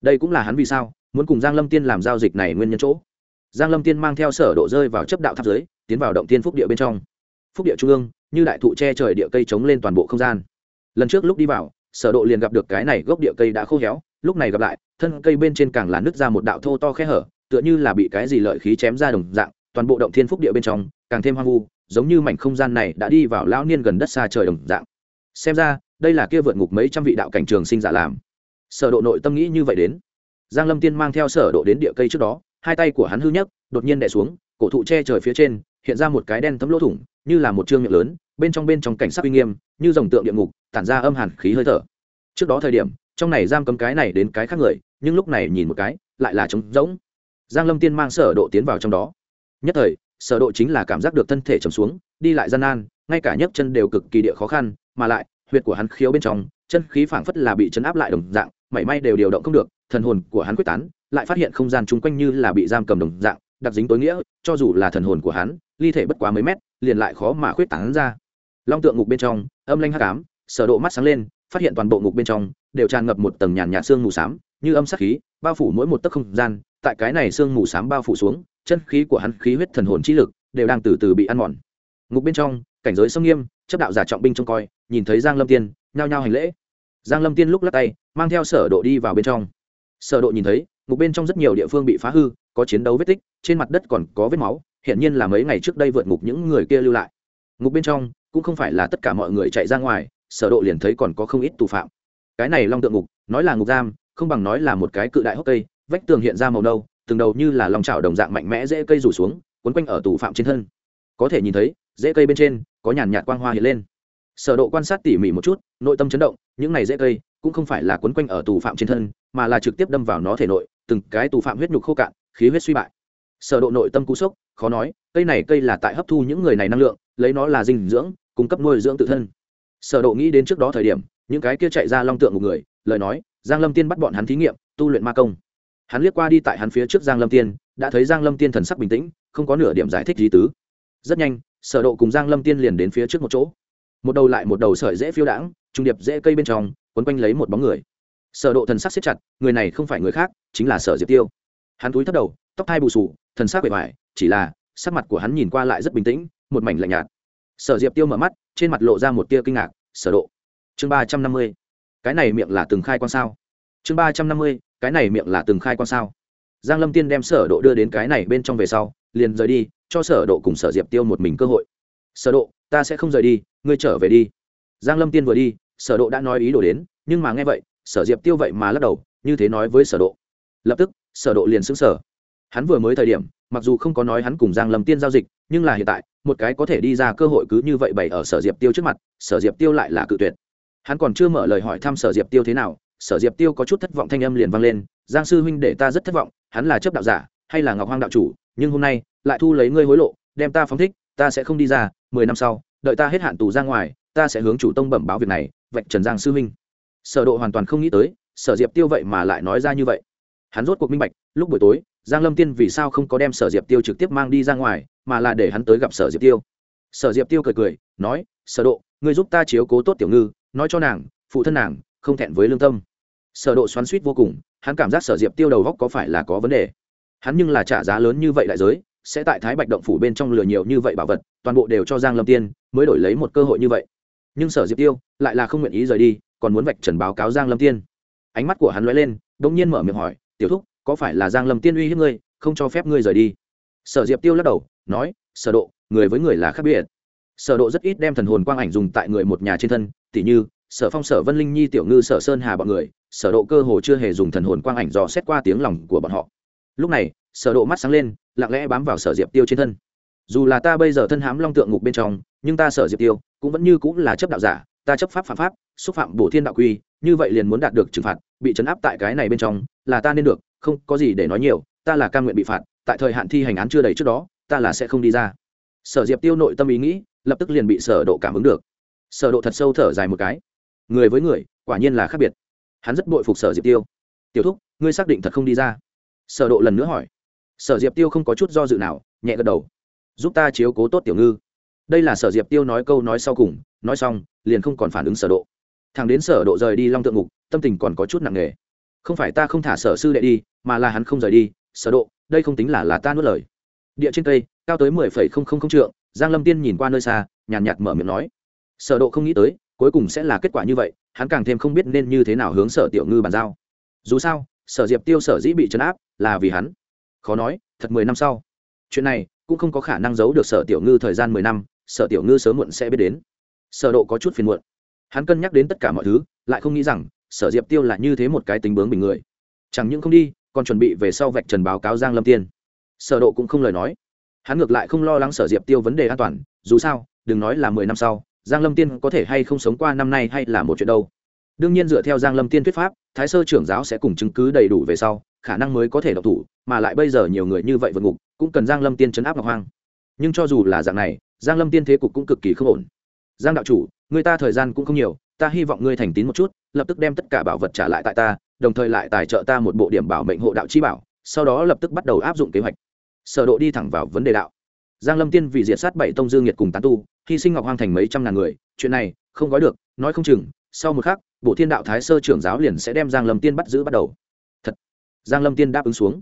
Đây cũng là hắn vì sao, muốn cùng giang lâm tiên làm giao dịch này nguyên nhân chỗ. Giang lâm tiên mang theo sở độ rơi vào chấp đạo tháp dưới, tiến vào động tiên phúc địa bên trong. Phúc địa trung ương như đại thụ che trời địa cây chống lên toàn bộ không gian. Lần trước lúc đi vào, sở độ liền gặp được cái này gốc địa cây đã khô héo, lúc này gặp lại, thân cây bên trên càng là nứt ra một đạo thô to khe hở, tựa như là bị cái gì lợi khí chém ra đồng dạng, toàn bộ động thiên phúc địa bên trong, càng thêm hoang vu, giống như mảnh không gian này đã đi vào lão niên gần đất xa trời đồng dạng. Xem ra, đây là kia vượt ngục mấy trăm vị đạo cảnh trường sinh giả làm. Sở độ nội tâm nghĩ như vậy đến. Giang lâm tiên mang theo sở độ đến địa cây trước đó, hai tay của hắn hư nhấc, đột nhiên đè xuống, cổ thụ che trời phía trên hiện ra một cái đen thấm lỗ thủng, như là một trương miệng lớn, bên trong bên trong cảnh sắc uy nghiêm, như dòng tượng địa ngục, tản ra âm hàn khí hơi thở. Trước đó thời điểm, trong này giam cấm cái này đến cái khác người, nhưng lúc này nhìn một cái, lại là trống rỗng. Giang lâm tiên mang sở độ tiến vào trong đó. Nhất thời, sở độ chính là cảm giác được thân thể trầm xuống, đi lại gian nan, ngay cả nhấc chân đều cực kỳ địa khó khăn, mà lại, huyệt của hắn khiếu bên trong, chân khí phảng phất là bị chấn áp lại đồng dạng, mảy may đều điều động không được, thần hồn của hắn quyết tán, lại phát hiện không gian chung quanh như là bị giam cầm đồng dạng đặc dính tối nghĩa cho dù là thần hồn của hắn ly thể bất quá mấy mét liền lại khó mà khuyết tán ra. Long tượng ngục bên trong âm lanh hắc ám sở độ mắt sáng lên phát hiện toàn bộ ngục bên trong đều tràn ngập một tầng nhàn nhạt xương mù sám, như âm sát khí bao phủ mỗi một tấc không gian. Tại cái này xương mù sám bao phủ xuống chân khí của hắn khí huyết thần hồn chi lực đều đang từ từ bị ăn mòn. Ngục bên trong cảnh giới sông nghiêm chấp đạo giả trọng binh trông coi nhìn thấy giang lâm tiên nhao nhao hành lễ. Giang lâm tiên lúc lắc tay mang theo sở độ đi vào bên trong. Sở độ nhìn thấy ngục bên trong rất nhiều địa phương bị phá hư có chiến đấu vết tích, trên mặt đất còn có vết máu hiện nhiên là mấy ngày trước đây vượt ngục những người kia lưu lại. Ngục bên trong, cũng không phải là tất cả mọi người chạy ra ngoài, sở độ liền thấy còn có không ít tù phạm. Cái này long tượng ngục, nói là ngục giam, không bằng nói là một cái cự đại hốc cây, vách tường hiện ra màu nâu, từng đầu như là lòng chảo đồng dạng mạnh mẽ dễ cây rủ xuống quấn quanh ở tù phạm trên thân. Có thể nhìn thấy, dễ cây bên trên, có nhàn nhạt quang hoa hiện lên. Sở độ quan sát tỉ mỉ một chút, nội tâm chấn động, những này dễ cây, cũng không phải là quấn quanh ở tù phạm trên thân, mà là trực tiếp đâm vào nó thể nội, từng cái tù phạm huyết nhục khô cạn khí huyết suy bại. Sở độ nội tâm cú sốc, khó nói, cây này cây là tại hấp thu những người này năng lượng, lấy nó là dinh dưỡng, cung cấp nuôi dưỡng tự thân. Sở độ nghĩ đến trước đó thời điểm, những cái kia chạy ra long tượng một người, lời nói, giang lâm tiên bắt bọn hắn thí nghiệm, tu luyện ma công. Hắn liếc qua đi tại hắn phía trước giang lâm tiên, đã thấy giang lâm tiên thần sắc bình tĩnh, không có nửa điểm giải thích gì tứ. Rất nhanh, sở độ cùng giang lâm tiên liền đến phía trước một chỗ. Một đầu lại một đầu sợi dễ phiêu đãng, trung điệp dễ cây bên trong, quấn quanh lấy một bóng người. Sở độ thần sắc siết chặt, người này không phải người khác, chính là sở diệp tiêu hắn cúi thấp đầu, tóc hai bù sù thần sắc bề ngoài chỉ là sắc mặt của hắn nhìn qua lại rất bình tĩnh, một mảnh lạnh nhạt. Sở diệp tiêu mở mắt, trên mặt lộ ra một tia kinh ngạc, sở độ, chương ba trăm năm mươi, cái này miệng là từng khai quan sao? Chương ba trăm năm mươi, cái này miệng là từng khai quan sao? Giang lâm tiên đem sở độ đưa đến cái này bên trong về sau, liền rời đi, cho sở độ cùng sở diệp tiêu một mình cơ hội. Sở độ, ta sẽ không rời đi, ngươi trở về đi. Giang lâm tiên vừa đi, sở độ đã nói ý đồ đến, nhưng mà nghe vậy, sở diệp tiêu vậy mà lắc đầu, như thế nói với sở độ. Lập tức sở độ liền sững sờ hắn vừa mới thời điểm, mặc dù không có nói hắn cùng giang lâm tiên giao dịch, nhưng là hiện tại, một cái có thể đi ra cơ hội cứ như vậy bày ở sở diệp tiêu trước mặt, sở diệp tiêu lại là cự tuyệt. Hắn còn chưa mở lời hỏi thăm sở diệp tiêu thế nào, sở diệp tiêu có chút thất vọng thanh âm liền vang lên, giang sư huynh để ta rất thất vọng, hắn là chấp đạo giả, hay là ngọc hoang đạo chủ, nhưng hôm nay, lại thu lấy ngươi hối lộ, đem ta phóng thích, ta sẽ không đi ra, mười năm sau, đợi ta hết hạn tù ra ngoài, ta sẽ hướng chủ tông bẩm báo việc này, vạch trần giang sư huynh. Sở độ hoàn toàn không nghĩ tới, sở diệp tiêu vậy mà lại nói ra như vậy hắn rốt cuộc minh bạch, lúc buổi tối, giang lâm tiên vì sao không có đem sở diệp tiêu trực tiếp mang đi ra ngoài, mà là để hắn tới gặp sở diệp tiêu. Sở diệp tiêu cười cười, nói, sở độ, ngươi giúp ta chiếu cố tốt tiểu ngư, nói cho nàng, phụ thân nàng, không thẹn với lương tâm. Sở độ xoắn xuýt vô cùng, hắn cảm giác sở diệp tiêu đầu góc có phải là có vấn đề. Hắn nhưng là trả giá lớn như vậy đại giới, sẽ tại thái bạch động phủ bên trong lừa nhiều như vậy bảo vật, toàn bộ đều cho giang lâm tiên, mới đổi lấy một cơ hội như vậy. Nhưng sở diệp tiêu lại là không nguyện ý rời đi, còn muốn vạch trần báo cáo giang lâm tiên. Ánh mắt của hắn lóe lên đột nhiên mở miệng hỏi tiểu thúc, có phải là giang lâm tiên uy hiếp ngươi, không cho phép ngươi rời đi? Sở diệp tiêu lắc đầu, nói, sở độ, người với người là khác biệt. Sở độ rất ít đem thần hồn quang ảnh dùng tại người một nhà trên thân, tỉ như, sở phong, sở vân linh nhi, tiểu ngư, sở sơn hà bọn người, sở độ cơ hồ chưa hề dùng thần hồn quang ảnh dò xét qua tiếng lòng của bọn họ. Lúc này, sở độ mắt sáng lên, lặng lẽ bám vào sở diệp tiêu trên thân. Dù là ta bây giờ thân hám long tượng ngục bên trong, nhưng ta sở diệp tiêu cũng vẫn như cũng là chấp đạo giả, ta chấp pháp phạm pháp xúc phạm bổ thiên đạo quy, như vậy liền muốn đạt được trừng phạt, bị chấn áp tại cái này bên trong, là ta nên được, không có gì để nói nhiều, ta là cam nguyện bị phạt, tại thời hạn thi hành án chưa đầy trước đó, ta là sẽ không đi ra. Sở diệp tiêu nội tâm ý nghĩ, lập tức liền bị sở độ cảm ứng được. Sở độ thật sâu thở dài một cái. Người với người, quả nhiên là khác biệt. Hắn rất bội phục sở diệp tiêu. Tiểu thúc, ngươi xác định thật không đi ra? Sở độ lần nữa hỏi. Sở diệp tiêu không có chút do dự nào, nhẹ gật đầu. Giúp ta chiếu cố tốt tiểu ngư. Đây là sở diệp tiêu nói câu nói sau cùng, nói xong, liền không còn phản ứng sở độ thằng đến sở độ rời đi long tượng ngục, tâm tình còn có chút nặng nề. Không phải ta không thả sở sư đệ đi, mà là hắn không rời đi, sở độ, đây không tính là là ta nuốt lời. Địa trên cây, cao tới mười phẩy không không không trượng, giang lâm tiên nhìn qua nơi xa, nhàn nhạt mở miệng nói. Sở độ không nghĩ tới, cuối cùng sẽ là kết quả như vậy, hắn càng thêm không biết nên như thế nào hướng sở tiểu ngư bàn giao. Dù sao, sở diệp tiêu sở dĩ bị chấn áp, là vì hắn. Khó nói, thật mười năm sau. Chuyện này, cũng không có khả năng giấu được sở tiểu ngư thời gian mười năm, sở tiểu ngư sớm muộn sẽ biết đến. Sở độ có chút phiền muộn hắn cân nhắc đến tất cả mọi thứ, lại không nghĩ rằng, sở diệp tiêu là như thế một cái tính bướng bình người. Chẳng những không đi, còn chuẩn bị về sau vạch trần báo cáo giang lâm tiên. Sở độ cũng không lời nói. Hắn ngược lại không lo lắng sở diệp tiêu vấn đề an toàn, dù sao, đừng nói là mười năm sau, giang lâm tiên có thể hay không sống qua năm nay hay là một chuyện đâu. Đương nhiên dựa theo giang lâm tiên thuyết pháp, thái sơ trưởng giáo sẽ cùng chứng cứ đầy đủ về sau, khả năng mới có thể độc thủ, mà lại bây giờ nhiều người như vậy vượt ngục, cũng cần giang lâm tiên chấn áp ngọc hoang. Nhưng cho dù là dạng này, giang lâm tiên thế cục cũng cực kỳ không ổn. Giang đạo chủ người ta thời gian cũng không nhiều, ta hy vọng ngươi thành tín một chút, lập tức đem tất cả bảo vật trả lại tại ta, đồng thời lại tài trợ ta một bộ điểm bảo mệnh hộ đạo chi bảo, sau đó lập tức bắt đầu áp dụng kế hoạch. Sở độ đi thẳng vào vấn đề đạo. Giang lâm tiên vì diệt sát bảy tông dương nhiệt cùng tán tu, hy sinh ngọc hoang thành mấy trăm ngàn người, chuyện này, không gói được, nói không chừng, sau một khắc bộ thiên đạo thái sơ trưởng giáo liền sẽ đem giang lâm tiên bắt giữ bắt đầu. Thật, giang lâm tiên đáp ứng xuống.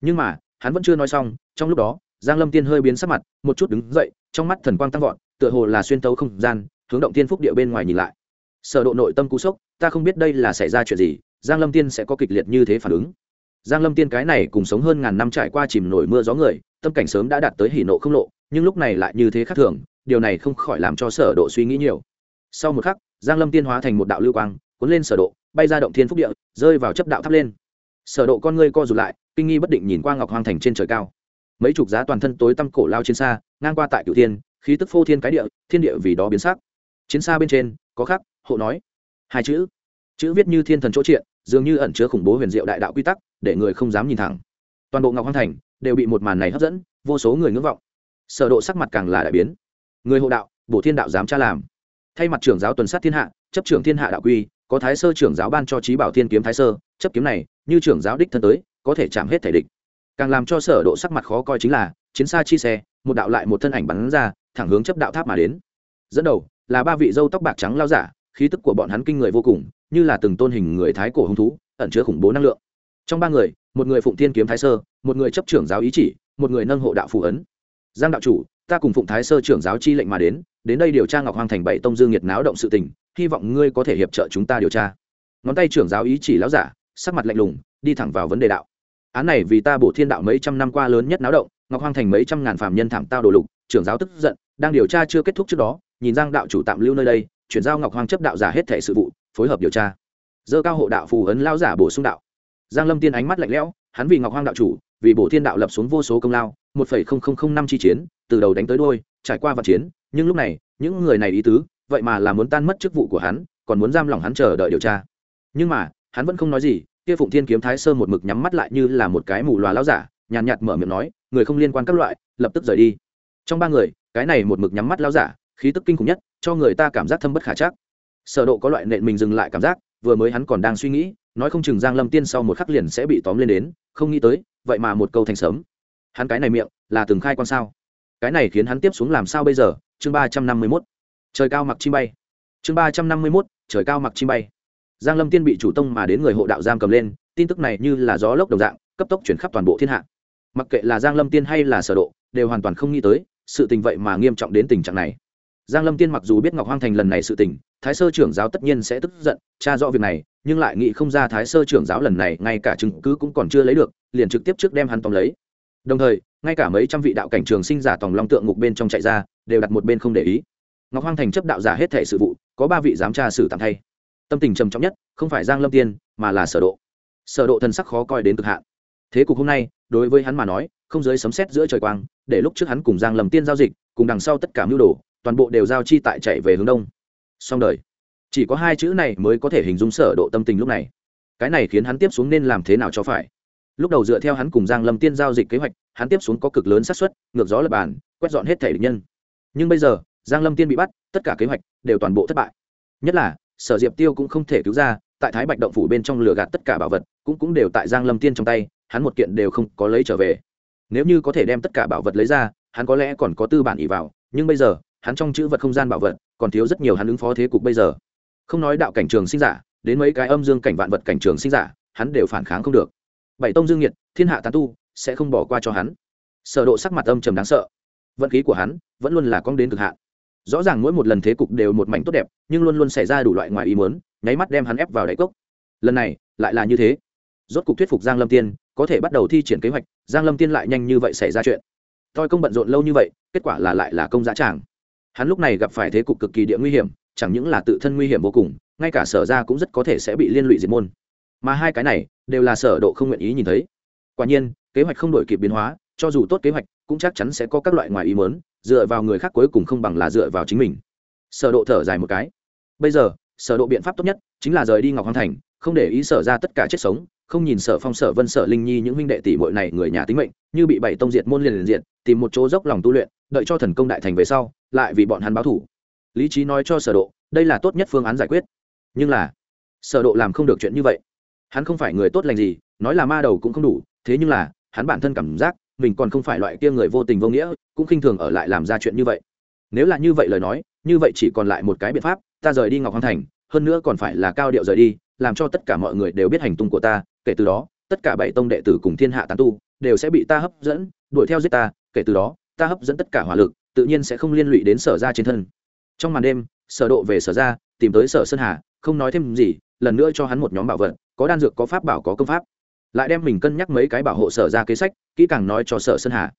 Nhưng mà, hắn vẫn chưa nói xong, trong lúc đó, giang lâm tiên hơi biến sắc mặt, một chút đứng dậy, trong mắt thần quang tăng vọt, tựa hồ là xuyên tấu không gian hướng động tiên phúc địa bên ngoài nhìn lại. Sở độ nội tâm cú sốc, ta không biết đây là xảy ra chuyện gì, giang lâm tiên sẽ có kịch liệt như thế phản ứng. Giang lâm tiên cái này cùng sống hơn ngàn năm trải qua chìm nổi mưa gió người, tâm cảnh sớm đã đạt tới hỉ nộ không lộ, nhưng lúc này lại như thế khác thường, điều này không khỏi làm cho sở độ suy nghĩ nhiều. Sau một khắc, giang lâm tiên hóa thành một đạo lưu quang, cuốn lên sở độ, bay ra động thiên phúc địa, rơi vào chấp đạo tháp lên. Sở độ con ngươi co rụt lại, kinh nghi bất định nhìn qua ngọc hoang thành trên trời cao. Mấy chục giá toàn thân tối tăm cổ lao trên xa, ngang qua tại cửu thiên, khí tức phô thiên cái địa, thiên địa vì đó biến sắc chiến xa bên trên, có khắc, hộ nói. Hai chữ. Chữ viết như thiên thần chỗ triện, dường như ẩn chứa khủng bố huyền diệu đại đạo quy tắc, để người không dám nhìn thẳng. Toàn bộ ngọc hoang thành đều bị một màn này hấp dẫn, vô số người ngưỡng vọng. Sở độ sắc mặt càng là đại biến. Người hộ đạo, bổ thiên đạo dám tra làm. Thay mặt trưởng giáo tuần sát thiên hạ, chấp trưởng thiên hạ đạo quy, có thái sơ trưởng giáo ban cho trí bảo thiên kiếm thái sơ, chấp kiếm này, như trưởng giáo đích thân tới, có thể chạm hết thể địch. Càng làm cho sở độ sắc mặt khó coi chính là, chiến xa chi xe, một đạo lại một thân ảnh bắn ra, thẳng hướng chấp đạo tháp mà đến. Dẫn đầu là ba vị dâu tóc bạc trắng lao giả, khí tức của bọn hắn kinh người vô cùng, như là từng tôn hình người thái cổ hung thú, ẩn chứa khủng bố năng lượng. Trong ba người, một người phụng thiên kiếm thái sơ, một người chấp trưởng giáo ý chỉ, một người nâng hộ đạo phù ấn. Giang đạo chủ, ta cùng phụng thái sơ trưởng giáo chi lệnh mà đến đến đây điều tra ngọc hoàng thành bảy tông dương nhiệt náo động sự tình, hy vọng ngươi có thể hiệp trợ chúng ta điều tra. Ngón tay trưởng giáo ý chỉ lão giả, sắc mặt lạnh lùng, đi thẳng vào vấn đề đạo. Án này vì ta bổ thiên đạo mấy trăm năm qua lớn nhất náo động, ngọc hoàng thành mấy trăm ngàn phạm nhân thảm tao đồ lục, trưởng giáo tức giận, đang điều tra chưa kết thúc trước đó nhìn giang đạo chủ tạm lưu nơi đây, chuyển giao ngọc hoàng chấp đạo giả hết thể sự vụ, phối hợp điều tra. Dơ cao hộ đạo phù ấn lao giả bổ sung đạo. Giang lâm tiên ánh mắt lạnh lẽo, hắn vì ngọc hoàng đạo chủ, vì bổ thiên đạo lập xuống vô số công lao, một phẩy không không không năm chi chiến, từ đầu đánh tới đôi trải qua vạn chiến, nhưng lúc này, những người này ý tứ, vậy mà là muốn tan mất chức vụ của hắn, còn muốn giam lỏng hắn chờ đợi điều tra. Nhưng mà, hắn vẫn không nói gì, kia phụng thiên kiếm thái sơ một mực nhắm mắt lại như là một cái mù loà lao giả, nhàn nhạt mở miệng nói, người không liên quan các loại, lập tức rời đi. Trong ba người, cái này một mực nhắm mắt lao giả khí tức kinh khủng nhất, cho người ta cảm giác thâm bất khả chắc. Sở độ có loại nện mình dừng lại cảm giác, vừa mới hắn còn đang suy nghĩ, nói không chừng giang lâm tiên sau một khắc liền sẽ bị tóm lên đến, không nghĩ tới, vậy mà một câu thành sớm. Hắn cái này miệng, là từng khai quan sao? Cái này khiến hắn tiếp xuống làm sao bây giờ? Chương ba trăm năm mươi mốt. Trời cao mặc chim bay. Chương ba trăm năm mươi mốt, trời cao mặc chim bay. Giang lâm tiên bị chủ tông mà đến người hộ đạo giam cầm lên, tin tức này như là gió lốc đồng dạng, cấp tốc chuyển khắp toàn bộ thiên hạ. Mặc kệ là giang lâm tiên hay là sở độ, đều hoàn toàn không nghĩ tới, sự tình vậy mà nghiêm trọng đến tình trạng này giang lâm tiên mặc dù biết ngọc hoang thành lần này sự tình, thái sơ trưởng giáo tất nhiên sẽ tức giận, tra rõ việc này, nhưng lại nghĩ không ra thái sơ trưởng giáo lần này ngay cả chứng cứ cũng còn chưa lấy được, liền trực tiếp trước đem hắn tóm lấy. Đồng thời, ngay cả mấy trăm vị đạo cảnh trường sinh giả tòng long tượng ngục bên trong chạy ra, đều đặt một bên không để ý. Ngọc hoang thành chấp đạo giả hết thể sự vụ, có ba vị giám tra xử tạm thay. Tâm tình trầm trọng nhất, không phải giang lâm tiên, mà là sở độ. Sở độ thần sắc khó coi đến cực hạn. Thế cục hôm nay, đối với hắn mà nói, không giới sấm sét giữa trời quang, để lúc trước hắn cùng giang lâm tiên giao dịch, cùng đằng sau tất cả mưu đồ toàn bộ đều giao chi tại chạy về hướng đông. Xong đời. Chỉ có hai chữ này mới có thể hình dung sở độ tâm tình lúc này. Cái này khiến hắn tiếp xuống nên làm thế nào cho phải? Lúc đầu dựa theo hắn cùng giang lâm tiên giao dịch kế hoạch, hắn tiếp xuống có cực lớn xác suất, ngược gió lập bàn, quét dọn hết thể địch nhân. Nhưng bây giờ, giang lâm tiên bị bắt, tất cả kế hoạch đều toàn bộ thất bại. Nhất là, sở diệp tiêu cũng không thể cứu ra, tại thái bạch động phủ bên trong lừa gạt tất cả bảo vật, cũng cũng đều tại giang lâm tiên trong tay, hắn một kiện đều không có lấy trở về. Nếu như có thể đem tất cả bảo vật lấy ra, hắn có lẽ còn có tư bản ỉ vào, nhưng bây giờ hắn trong chữ vật không gian bảo vật, còn thiếu rất nhiều hắn ứng phó thế cục bây giờ. Không nói đạo cảnh trường sinh giả, đến mấy cái âm dương cảnh vạn vật cảnh trường sinh giả, hắn đều phản kháng không được. Bảy tông dương nhiệt thiên hạ tán tu, sẽ không bỏ qua cho hắn. Sở độ sắc mặt âm trầm đáng sợ. Vận khí của hắn, vẫn luôn là cong đến cực hạn. Rõ ràng mỗi một lần thế cục đều một mảnh tốt đẹp, nhưng luôn luôn xảy ra đủ loại ngoài ý muốn, nháy mắt đem hắn ép vào đáy cốc. Lần này, lại là như thế. Rốt cục thuyết phục giang lâm tiên, có thể bắt đầu thi triển kế hoạch, giang lâm tiên lại nhanh như vậy xảy ra chuyện. Toi công bận rộn lâu như vậy, kết quả là lại là công giá tràng hắn lúc này gặp phải thế cục cực kỳ địa nguy hiểm, chẳng những là tự thân nguy hiểm vô cùng, ngay cả sở ra cũng rất có thể sẽ bị liên lụy diệt môn. Mà hai cái này, đều là sở độ không nguyện ý nhìn thấy. Quả nhiên, kế hoạch không đổi kịp biến hóa, cho dù tốt kế hoạch, cũng chắc chắn sẽ có các loại ngoài ý muốn, dựa vào người khác cuối cùng không bằng là dựa vào chính mình. Sở độ thở dài một cái. Bây giờ, sở độ biện pháp tốt nhất chính là rời đi ngọc hoàng thành, không để ý sở ra tất cả chết sống không nhìn sở phong sở vân sở linh nhi những huynh đệ tỷ muội này người nhà tính mệnh, như bị bảy tông diệt môn liền liền diện tìm một chỗ dốc lòng tu luyện, đợi cho thần công đại thành về sau, lại vì bọn hắn báo thủ. Lý trí nói cho sở độ, đây là tốt nhất phương án giải quyết. Nhưng là, sở độ làm không được chuyện như vậy. Hắn không phải người tốt lành gì, nói là ma đầu cũng không đủ, thế nhưng là, hắn bản thân cảm giác, mình còn không phải loại kia người vô tình vô nghĩa, cũng khinh thường ở lại làm ra chuyện như vậy. Nếu là như vậy lời nói, như vậy chỉ còn lại một cái biện pháp, ta rời đi ngọc hoàng thành, hơn nữa còn phải là cao điệu rời đi làm cho tất cả mọi người đều biết hành tung của ta, kể từ đó, tất cả bảy tông đệ tử cùng thiên hạ tán tu đều sẽ bị ta hấp dẫn, đuổi theo giết ta, kể từ đó, ta hấp dẫn tất cả hỏa lực, tự nhiên sẽ không liên lụy đến sở ra trên thân. Trong màn đêm, sở độ về sở ra tìm tới sở sơn hà, không nói thêm gì, lần nữa cho hắn một nhóm bảo vật, có đan dược, có pháp bảo, có công pháp. Lại đem mình cân nhắc mấy cái bảo hộ sở ra kế sách, kỹ càng nói cho sở sơn hà.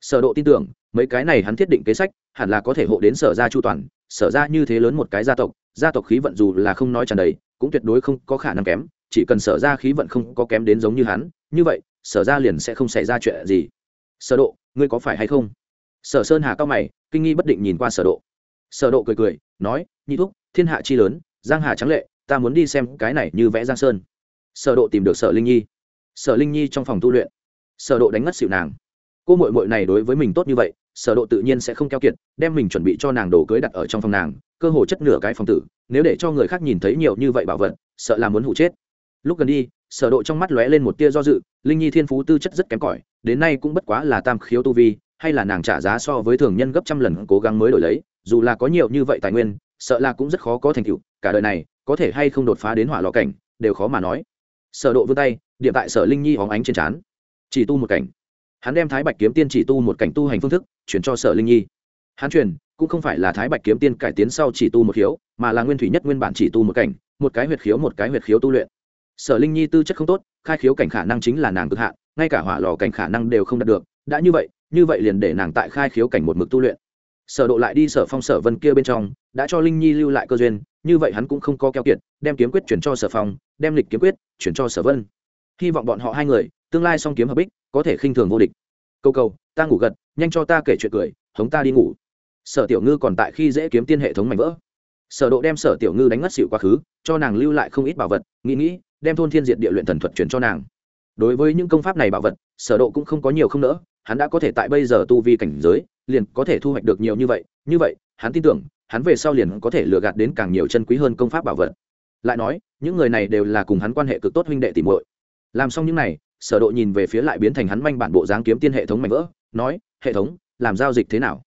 Sở độ tin tưởng, mấy cái này hắn thiết định kế sách, hẳn là có thể hộ đến sở ra chu toàn, sở ra như thế lớn một cái gia tộc gia tộc khí vận dù là không nói tràn đầy, cũng tuyệt đối không có khả năng kém, chỉ cần sở ra khí vận không có kém đến giống như hắn, như vậy, sở ra liền sẽ không xảy ra chuyện gì. Sở độ, ngươi có phải hay không? Sở sơn hà cao mày, kinh nghi bất định nhìn qua sở độ. Sở độ cười cười, nói, nhị thúc, thiên hạ chi lớn, giang hà trắng lệ, ta muốn đi xem cái này như vẽ giang sơn. Sở độ tìm được sở linh nhi. Sở linh nhi trong phòng tu luyện. Sở độ đánh ngất xỉu nàng. Cô muội muội này đối với mình tốt như vậy sở độ tự nhiên sẽ không keo kiệt, đem mình chuẩn bị cho nàng đồ cưới đặt ở trong phòng nàng, cơ hồ chất nửa cái phòng tử, nếu để cho người khác nhìn thấy nhiều như vậy bảo vật, sợ là muốn hụ chết. Lúc gần đi, sở độ trong mắt lóe lên một tia do dự, linh nhi thiên phú tư chất rất kém cỏi, đến nay cũng bất quá là tam khiếu tu vi, hay là nàng trả giá so với thường nhân gấp trăm lần cố gắng mới đổi lấy, dù là có nhiều như vậy tài nguyên, sợ là cũng rất khó có thành tựu, cả đời này, có thể hay không đột phá đến hỏa lò cảnh, đều khó mà nói. Sở độ vươn tay, điểm tại sở linh nhi óng ánh trên chán chỉ tu một cảnh hắn đem thái bạch kiếm tiên chỉ tu một cảnh tu hành phương thức, chuyển cho sở linh nhi. Hắn truyền, cũng không phải là thái bạch kiếm tiên cải tiến sau chỉ tu một khiếu, mà là nguyên thủy nhất nguyên bản chỉ tu một cảnh, một cái huyệt khiếu, một cái huyệt khiếu tu luyện. Sở linh nhi tư chất không tốt, khai khiếu cảnh khả năng chính là nàng cực hạn, ngay cả hỏa lò cảnh khả năng đều không đạt được, đã như vậy như vậy liền để nàng tại khai khiếu cảnh một mực tu luyện. Sở độ lại đi sở phong sở vân kia bên trong, đã cho linh nhi lưu lại cơ duyên, như vậy hắn cũng không có keo kiệt, đem kiếm quyết chuyển cho sở phong, đem lịch kiếm quyết chuyển cho sở vân. Hy vọng bọn họ hai người, tương lai song kiếm hợp bích có thể khinh thường vô địch. Câu câu ta ngủ gật, nhanh cho ta kể chuyện cười, hống ta đi ngủ. Sở tiểu ngư còn tại khi dễ kiếm tiên hệ thống mảnh vỡ. Sở độ đem sở tiểu ngư đánh ngất xỉu quá khứ, cho nàng lưu lại không ít bảo vật, nghĩ nghĩ, đem thôn thiên diệt địa luyện thần thuật chuyển cho nàng. Đối với những công pháp này bảo vật, sở độ cũng không có nhiều không nỡ, hắn đã có thể tại bây giờ tu vi cảnh giới, liền có thể thu hoạch được nhiều như vậy như vậy, hắn tin tưởng, hắn về sau liền có thể lừa gạt đến càng nhiều chân quý hơn công pháp bảo vật. Lại nói, những người này đều là cùng hắn quan hệ cực tốt huynh đệ tỷ muội. Làm xong những này sở độ nhìn về phía lại biến thành hắn manh bản bộ dáng kiếm tiên hệ thống mảnh vỡ, nói, hệ thống, làm giao dịch thế nào?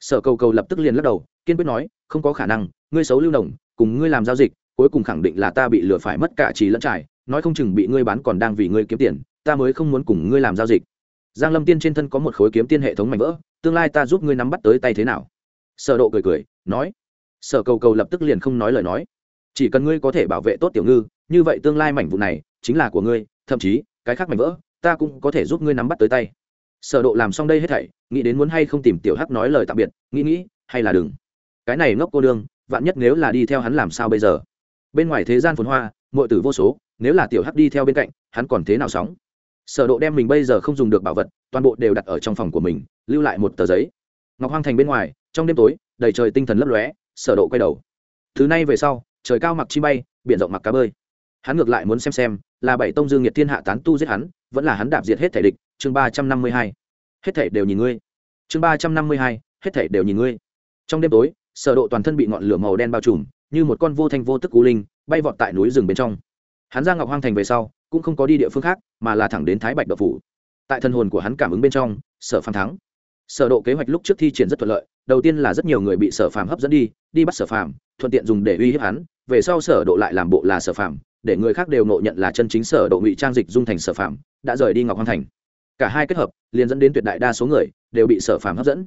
Sở cầu cầu lập tức liền lắc đầu, kiên quyết nói, không có khả năng, ngươi xấu lưu đồng, cùng ngươi làm giao dịch, cuối cùng khẳng định là ta bị lừa phải mất cả trí lẫn trải, nói không chừng bị ngươi bán còn đang vì ngươi kiếm tiền, ta mới không muốn cùng ngươi làm giao dịch. Giang lâm tiên trên thân có một khối kiếm tiên hệ thống mảnh vỡ, tương lai ta giúp ngươi nắm bắt tới tay thế nào? Sở độ cười cười, nói. Sở cầu cầu lập tức liền không nói lời nói. Chỉ cần ngươi có thể bảo vệ tốt tiểu ngư, như vậy tương lai mảnh vụ này, chính là của ngươi, thậm chí cái khác mảnh vỡ, ta cũng có thể giúp ngươi nắm bắt tới tay. Sở độ làm xong đây hết thảy, nghĩ đến muốn hay không tìm tiểu hắc nói lời tạm biệt, nghĩ nghĩ, hay là đừng. Cái này ngốc cô đương, vạn nhất nếu là đi theo hắn làm sao bây giờ? Bên ngoài thế gian phồn hoa, muội tử vô số, nếu là tiểu hắc đi theo bên cạnh, hắn còn thế nào sóng? Sở độ đem mình bây giờ không dùng được bảo vật, toàn bộ đều đặt ở trong phòng của mình, lưu lại một tờ giấy. Ngọc hoang thành bên ngoài, trong đêm tối, đầy trời tinh thần lấp lóe, sở độ quay đầu. Thứ nay về sau, trời cao mặc chi bay, biển rộng mặc cá bơi. Hắn ngược lại muốn xem xem là bảy tông dương nhiệt thiên hạ tán tu giết hắn, vẫn là hắn đạp diệt hết thể địch, chương ba trăm năm mươi hai. Hết thể đều nhìn ngươi. Chương ba trăm năm mươi hai, hết thể đều nhìn ngươi. Trong đêm tối, sở độ toàn thân bị ngọn lửa màu đen bao trùm, như một con vô thanh vô tức cú linh, bay vọt tại núi rừng bên trong. Hắn ra ngọc hoang thành về sau, cũng không có đi địa phương khác, mà là thẳng đến thái bạch độc phủ. Tại thân hồn của hắn cảm ứng bên trong, sở phàm thắng. Sở độ kế hoạch lúc trước thi triển rất thuận lợi, đầu tiên là rất nhiều người bị sở phàm hấp dẫn đi đi bắt sở phàm, thuận tiện dùng để uy hiếp hắn, về sau sở độ lại làm bộ là sở phàm để người khác đều nộ nhận là chân chính sở độ ngụy trang dịch dung thành sở phạm đã rời đi ngọc hoang thành. Cả hai kết hợp, liền dẫn đến tuyệt đại đa số người đều bị sở phạm hấp dẫn.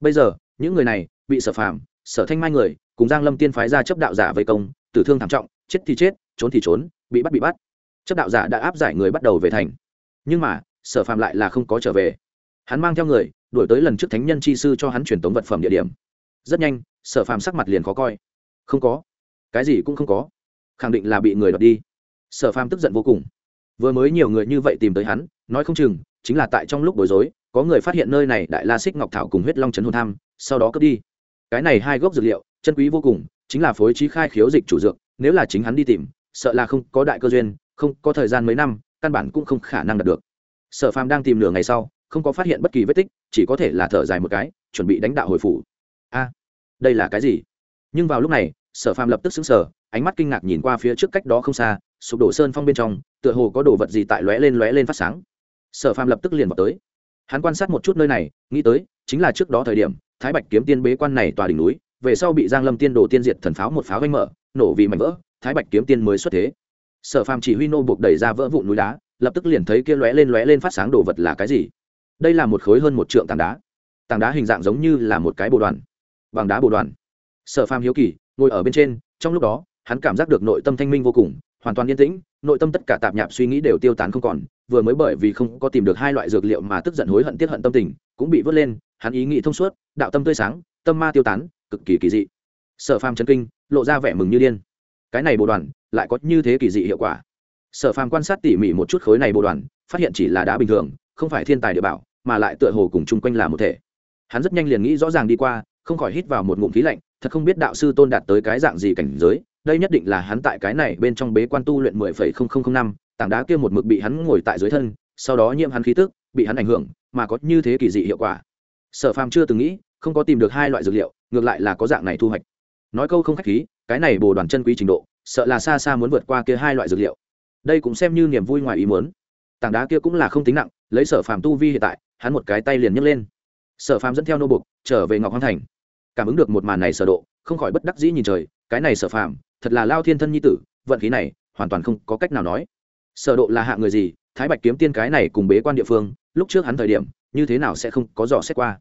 Bây giờ, những người này bị sở phạm sở thanh mai người cùng giang lâm tiên phái ra chấp đạo giả vây công, tử thương thảm trọng, chết thì chết, trốn thì trốn, bị bắt bị bắt. Chấp đạo giả đã áp giải người bắt đầu về thành. Nhưng mà, sở phạm lại là không có trở về. Hắn mang theo người, đuổi tới lần trước thánh nhân chi sư cho hắn truyền tống vật phẩm địa điểm. Rất nhanh, sở phạm sắc mặt liền khó coi. Không có. Cái gì cũng không có khẳng định là bị người đoạt đi. Sở phàm tức giận vô cùng. Vừa mới nhiều người như vậy tìm tới hắn, nói không chừng, chính là tại trong lúc bối rối, có người phát hiện nơi này đại la xích ngọc thảo cùng huyết long trấn hồn tham, sau đó cướp đi. Cái này hai gốc dược liệu, chân quý vô cùng, chính là phối trí khai khiếu dịch chủ dược, nếu là chính hắn đi tìm, sợ là không có đại cơ duyên, không có thời gian mấy năm, căn bản cũng không khả năng đạt được. Sở phàm đang tìm nửa ngày sau, không có phát hiện bất kỳ vết tích, chỉ có thể là thở dài một cái, chuẩn bị đánh đạo hồi phủ. A, đây là cái gì? Nhưng vào lúc này sở phàm lập tức xứng sở ánh mắt kinh ngạc nhìn qua phía trước cách đó không xa, sụp đổ sơn phong bên trong, tựa hồ có đồ vật gì tại lóe lên lóe lên phát sáng. Sở phàm lập tức liền vào tới. Hắn quan sát một chút nơi này, nghĩ tới, chính là trước đó thời điểm, thái bạch kiếm tiên bế quan này tòa đỉnh núi, về sau bị giang lâm tiên đồ tiên diệt thần pháo một pháo vanh mở, nổ vì mảnh vỡ, thái bạch kiếm tiên mới xuất thế. Sở phàm chỉ huy nô buộc đẩy ra vỡ vụn núi đá, lập tức liền thấy kia lóe lên lóe lên phát sáng đồ vật là cái gì? Đây là một khối hơn một trượng tảng đá. Tảng đá hình dạng giống như là một cái bồ đoàn. Bằng đá bồ đoàn. Sở phàm hiếu kỳ ngồi ở bên trên, trong lúc đó, hắn cảm giác được nội tâm thanh minh vô cùng, hoàn toàn yên tĩnh, nội tâm tất cả tạp nhạp suy nghĩ đều tiêu tán không còn, vừa mới bởi vì không có tìm được hai loại dược liệu mà tức giận hối hận tiết hận tâm tình, cũng bị vớt lên, hắn ý nghĩ thông suốt, đạo tâm tươi sáng, tâm ma tiêu tán, cực kỳ kỳ dị. Sở phàm chân kinh, lộ ra vẻ mừng như điên. Cái này bồ đoàn, lại có như thế kỳ dị hiệu quả. Sở phàm quan sát tỉ mỉ một chút khối này bồ đoàn, phát hiện chỉ là đá bình thường, không phải thiên tài địa bảo, mà lại tựa hồ cùng chung quanh là một thể. Hắn rất nhanh liền nghĩ rõ ràng đi qua, không khỏi hít vào một ngụm khí lạnh thật không biết đạo sư tôn đạt tới cái dạng gì cảnh giới, đây nhất định là hắn tại cái này bên trong bế quan tu luyện mười phẩy không không không năm, tảng đá kia một mực bị hắn ngồi tại dưới thân, sau đó nhiễm hắn khí tức, bị hắn ảnh hưởng, mà có như thế kỳ dị hiệu quả. Sở phàm chưa từng nghĩ, không có tìm được hai loại dược liệu, ngược lại là có dạng này thu hoạch. Nói câu không khách khí, cái này bồ đoàn chân quý trình độ, sợ là xa xa muốn vượt qua kia hai loại dược liệu. Đây cũng xem như niềm vui ngoài ý muốn. Tảng đá kia cũng là không tính nặng, lấy sở phàm tu vi hiện tại, hắn một cái tay liền nhấc lên. Sở phàm dẫn theo nô bục, trở về ngọc hoàng thành cảm ứng được một màn này sở độ, không khỏi bất đắc dĩ nhìn trời, cái này sở phàm, thật là lao thiên thân nhi tử, vận khí này, hoàn toàn không có cách nào nói. Sở độ là hạ người gì, thái bạch kiếm tiên cái này cùng bế quan địa phương, lúc trước hắn thời điểm, như thế nào sẽ không có dò xét qua.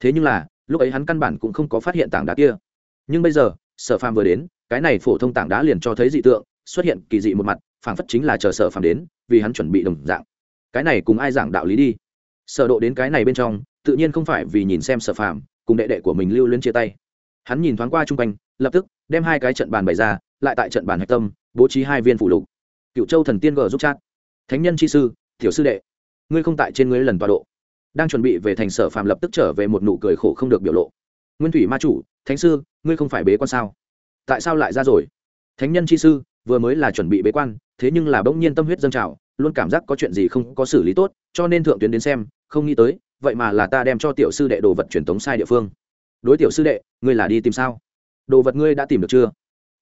Thế nhưng là, lúc ấy hắn căn bản cũng không có phát hiện tảng đá kia. Nhưng bây giờ, sở phàm vừa đến, cái này phổ thông tảng đá liền cho thấy dị tượng, xuất hiện kỳ dị một mặt, phảng phất chính là chờ sở phàm đến, vì hắn chuẩn bị đồng dạng. Cái này cùng ai giảng đạo lý đi? Sở độ đến cái này bên trong, tự nhiên không phải vì nhìn xem sở phàm cùng đệ đệ của mình lưu luyến chia tay. Hắn nhìn thoáng qua trung quanh, lập tức đem hai cái trận bàn bày ra, lại tại trận bàn hạch tâm, bố trí hai viên phụ lục. Cựu châu thần tiên gờ giúp chat. Thánh nhân chi sư, tiểu sư đệ, ngươi không tại trên ngươi lần tọa độ. Đang chuẩn bị về thành sở phàm lập tức trở về một nụ cười khổ không được biểu lộ. Nguyên thủy ma chủ, thánh sư, ngươi không phải bế quan sao? Tại sao lại ra rồi? Thánh nhân chi sư, vừa mới là chuẩn bị bế quan, thế nhưng là bỗng nhiên tâm huyết dâng trào, luôn cảm giác có chuyện gì không có xử lý tốt, cho nên thượng tuyến đến xem, không nghĩ tới vậy mà là ta đem cho tiểu sư đệ đồ vật truyền tống sai địa phương. Đối tiểu sư đệ, ngươi là đi tìm sao? Đồ vật ngươi đã tìm được chưa?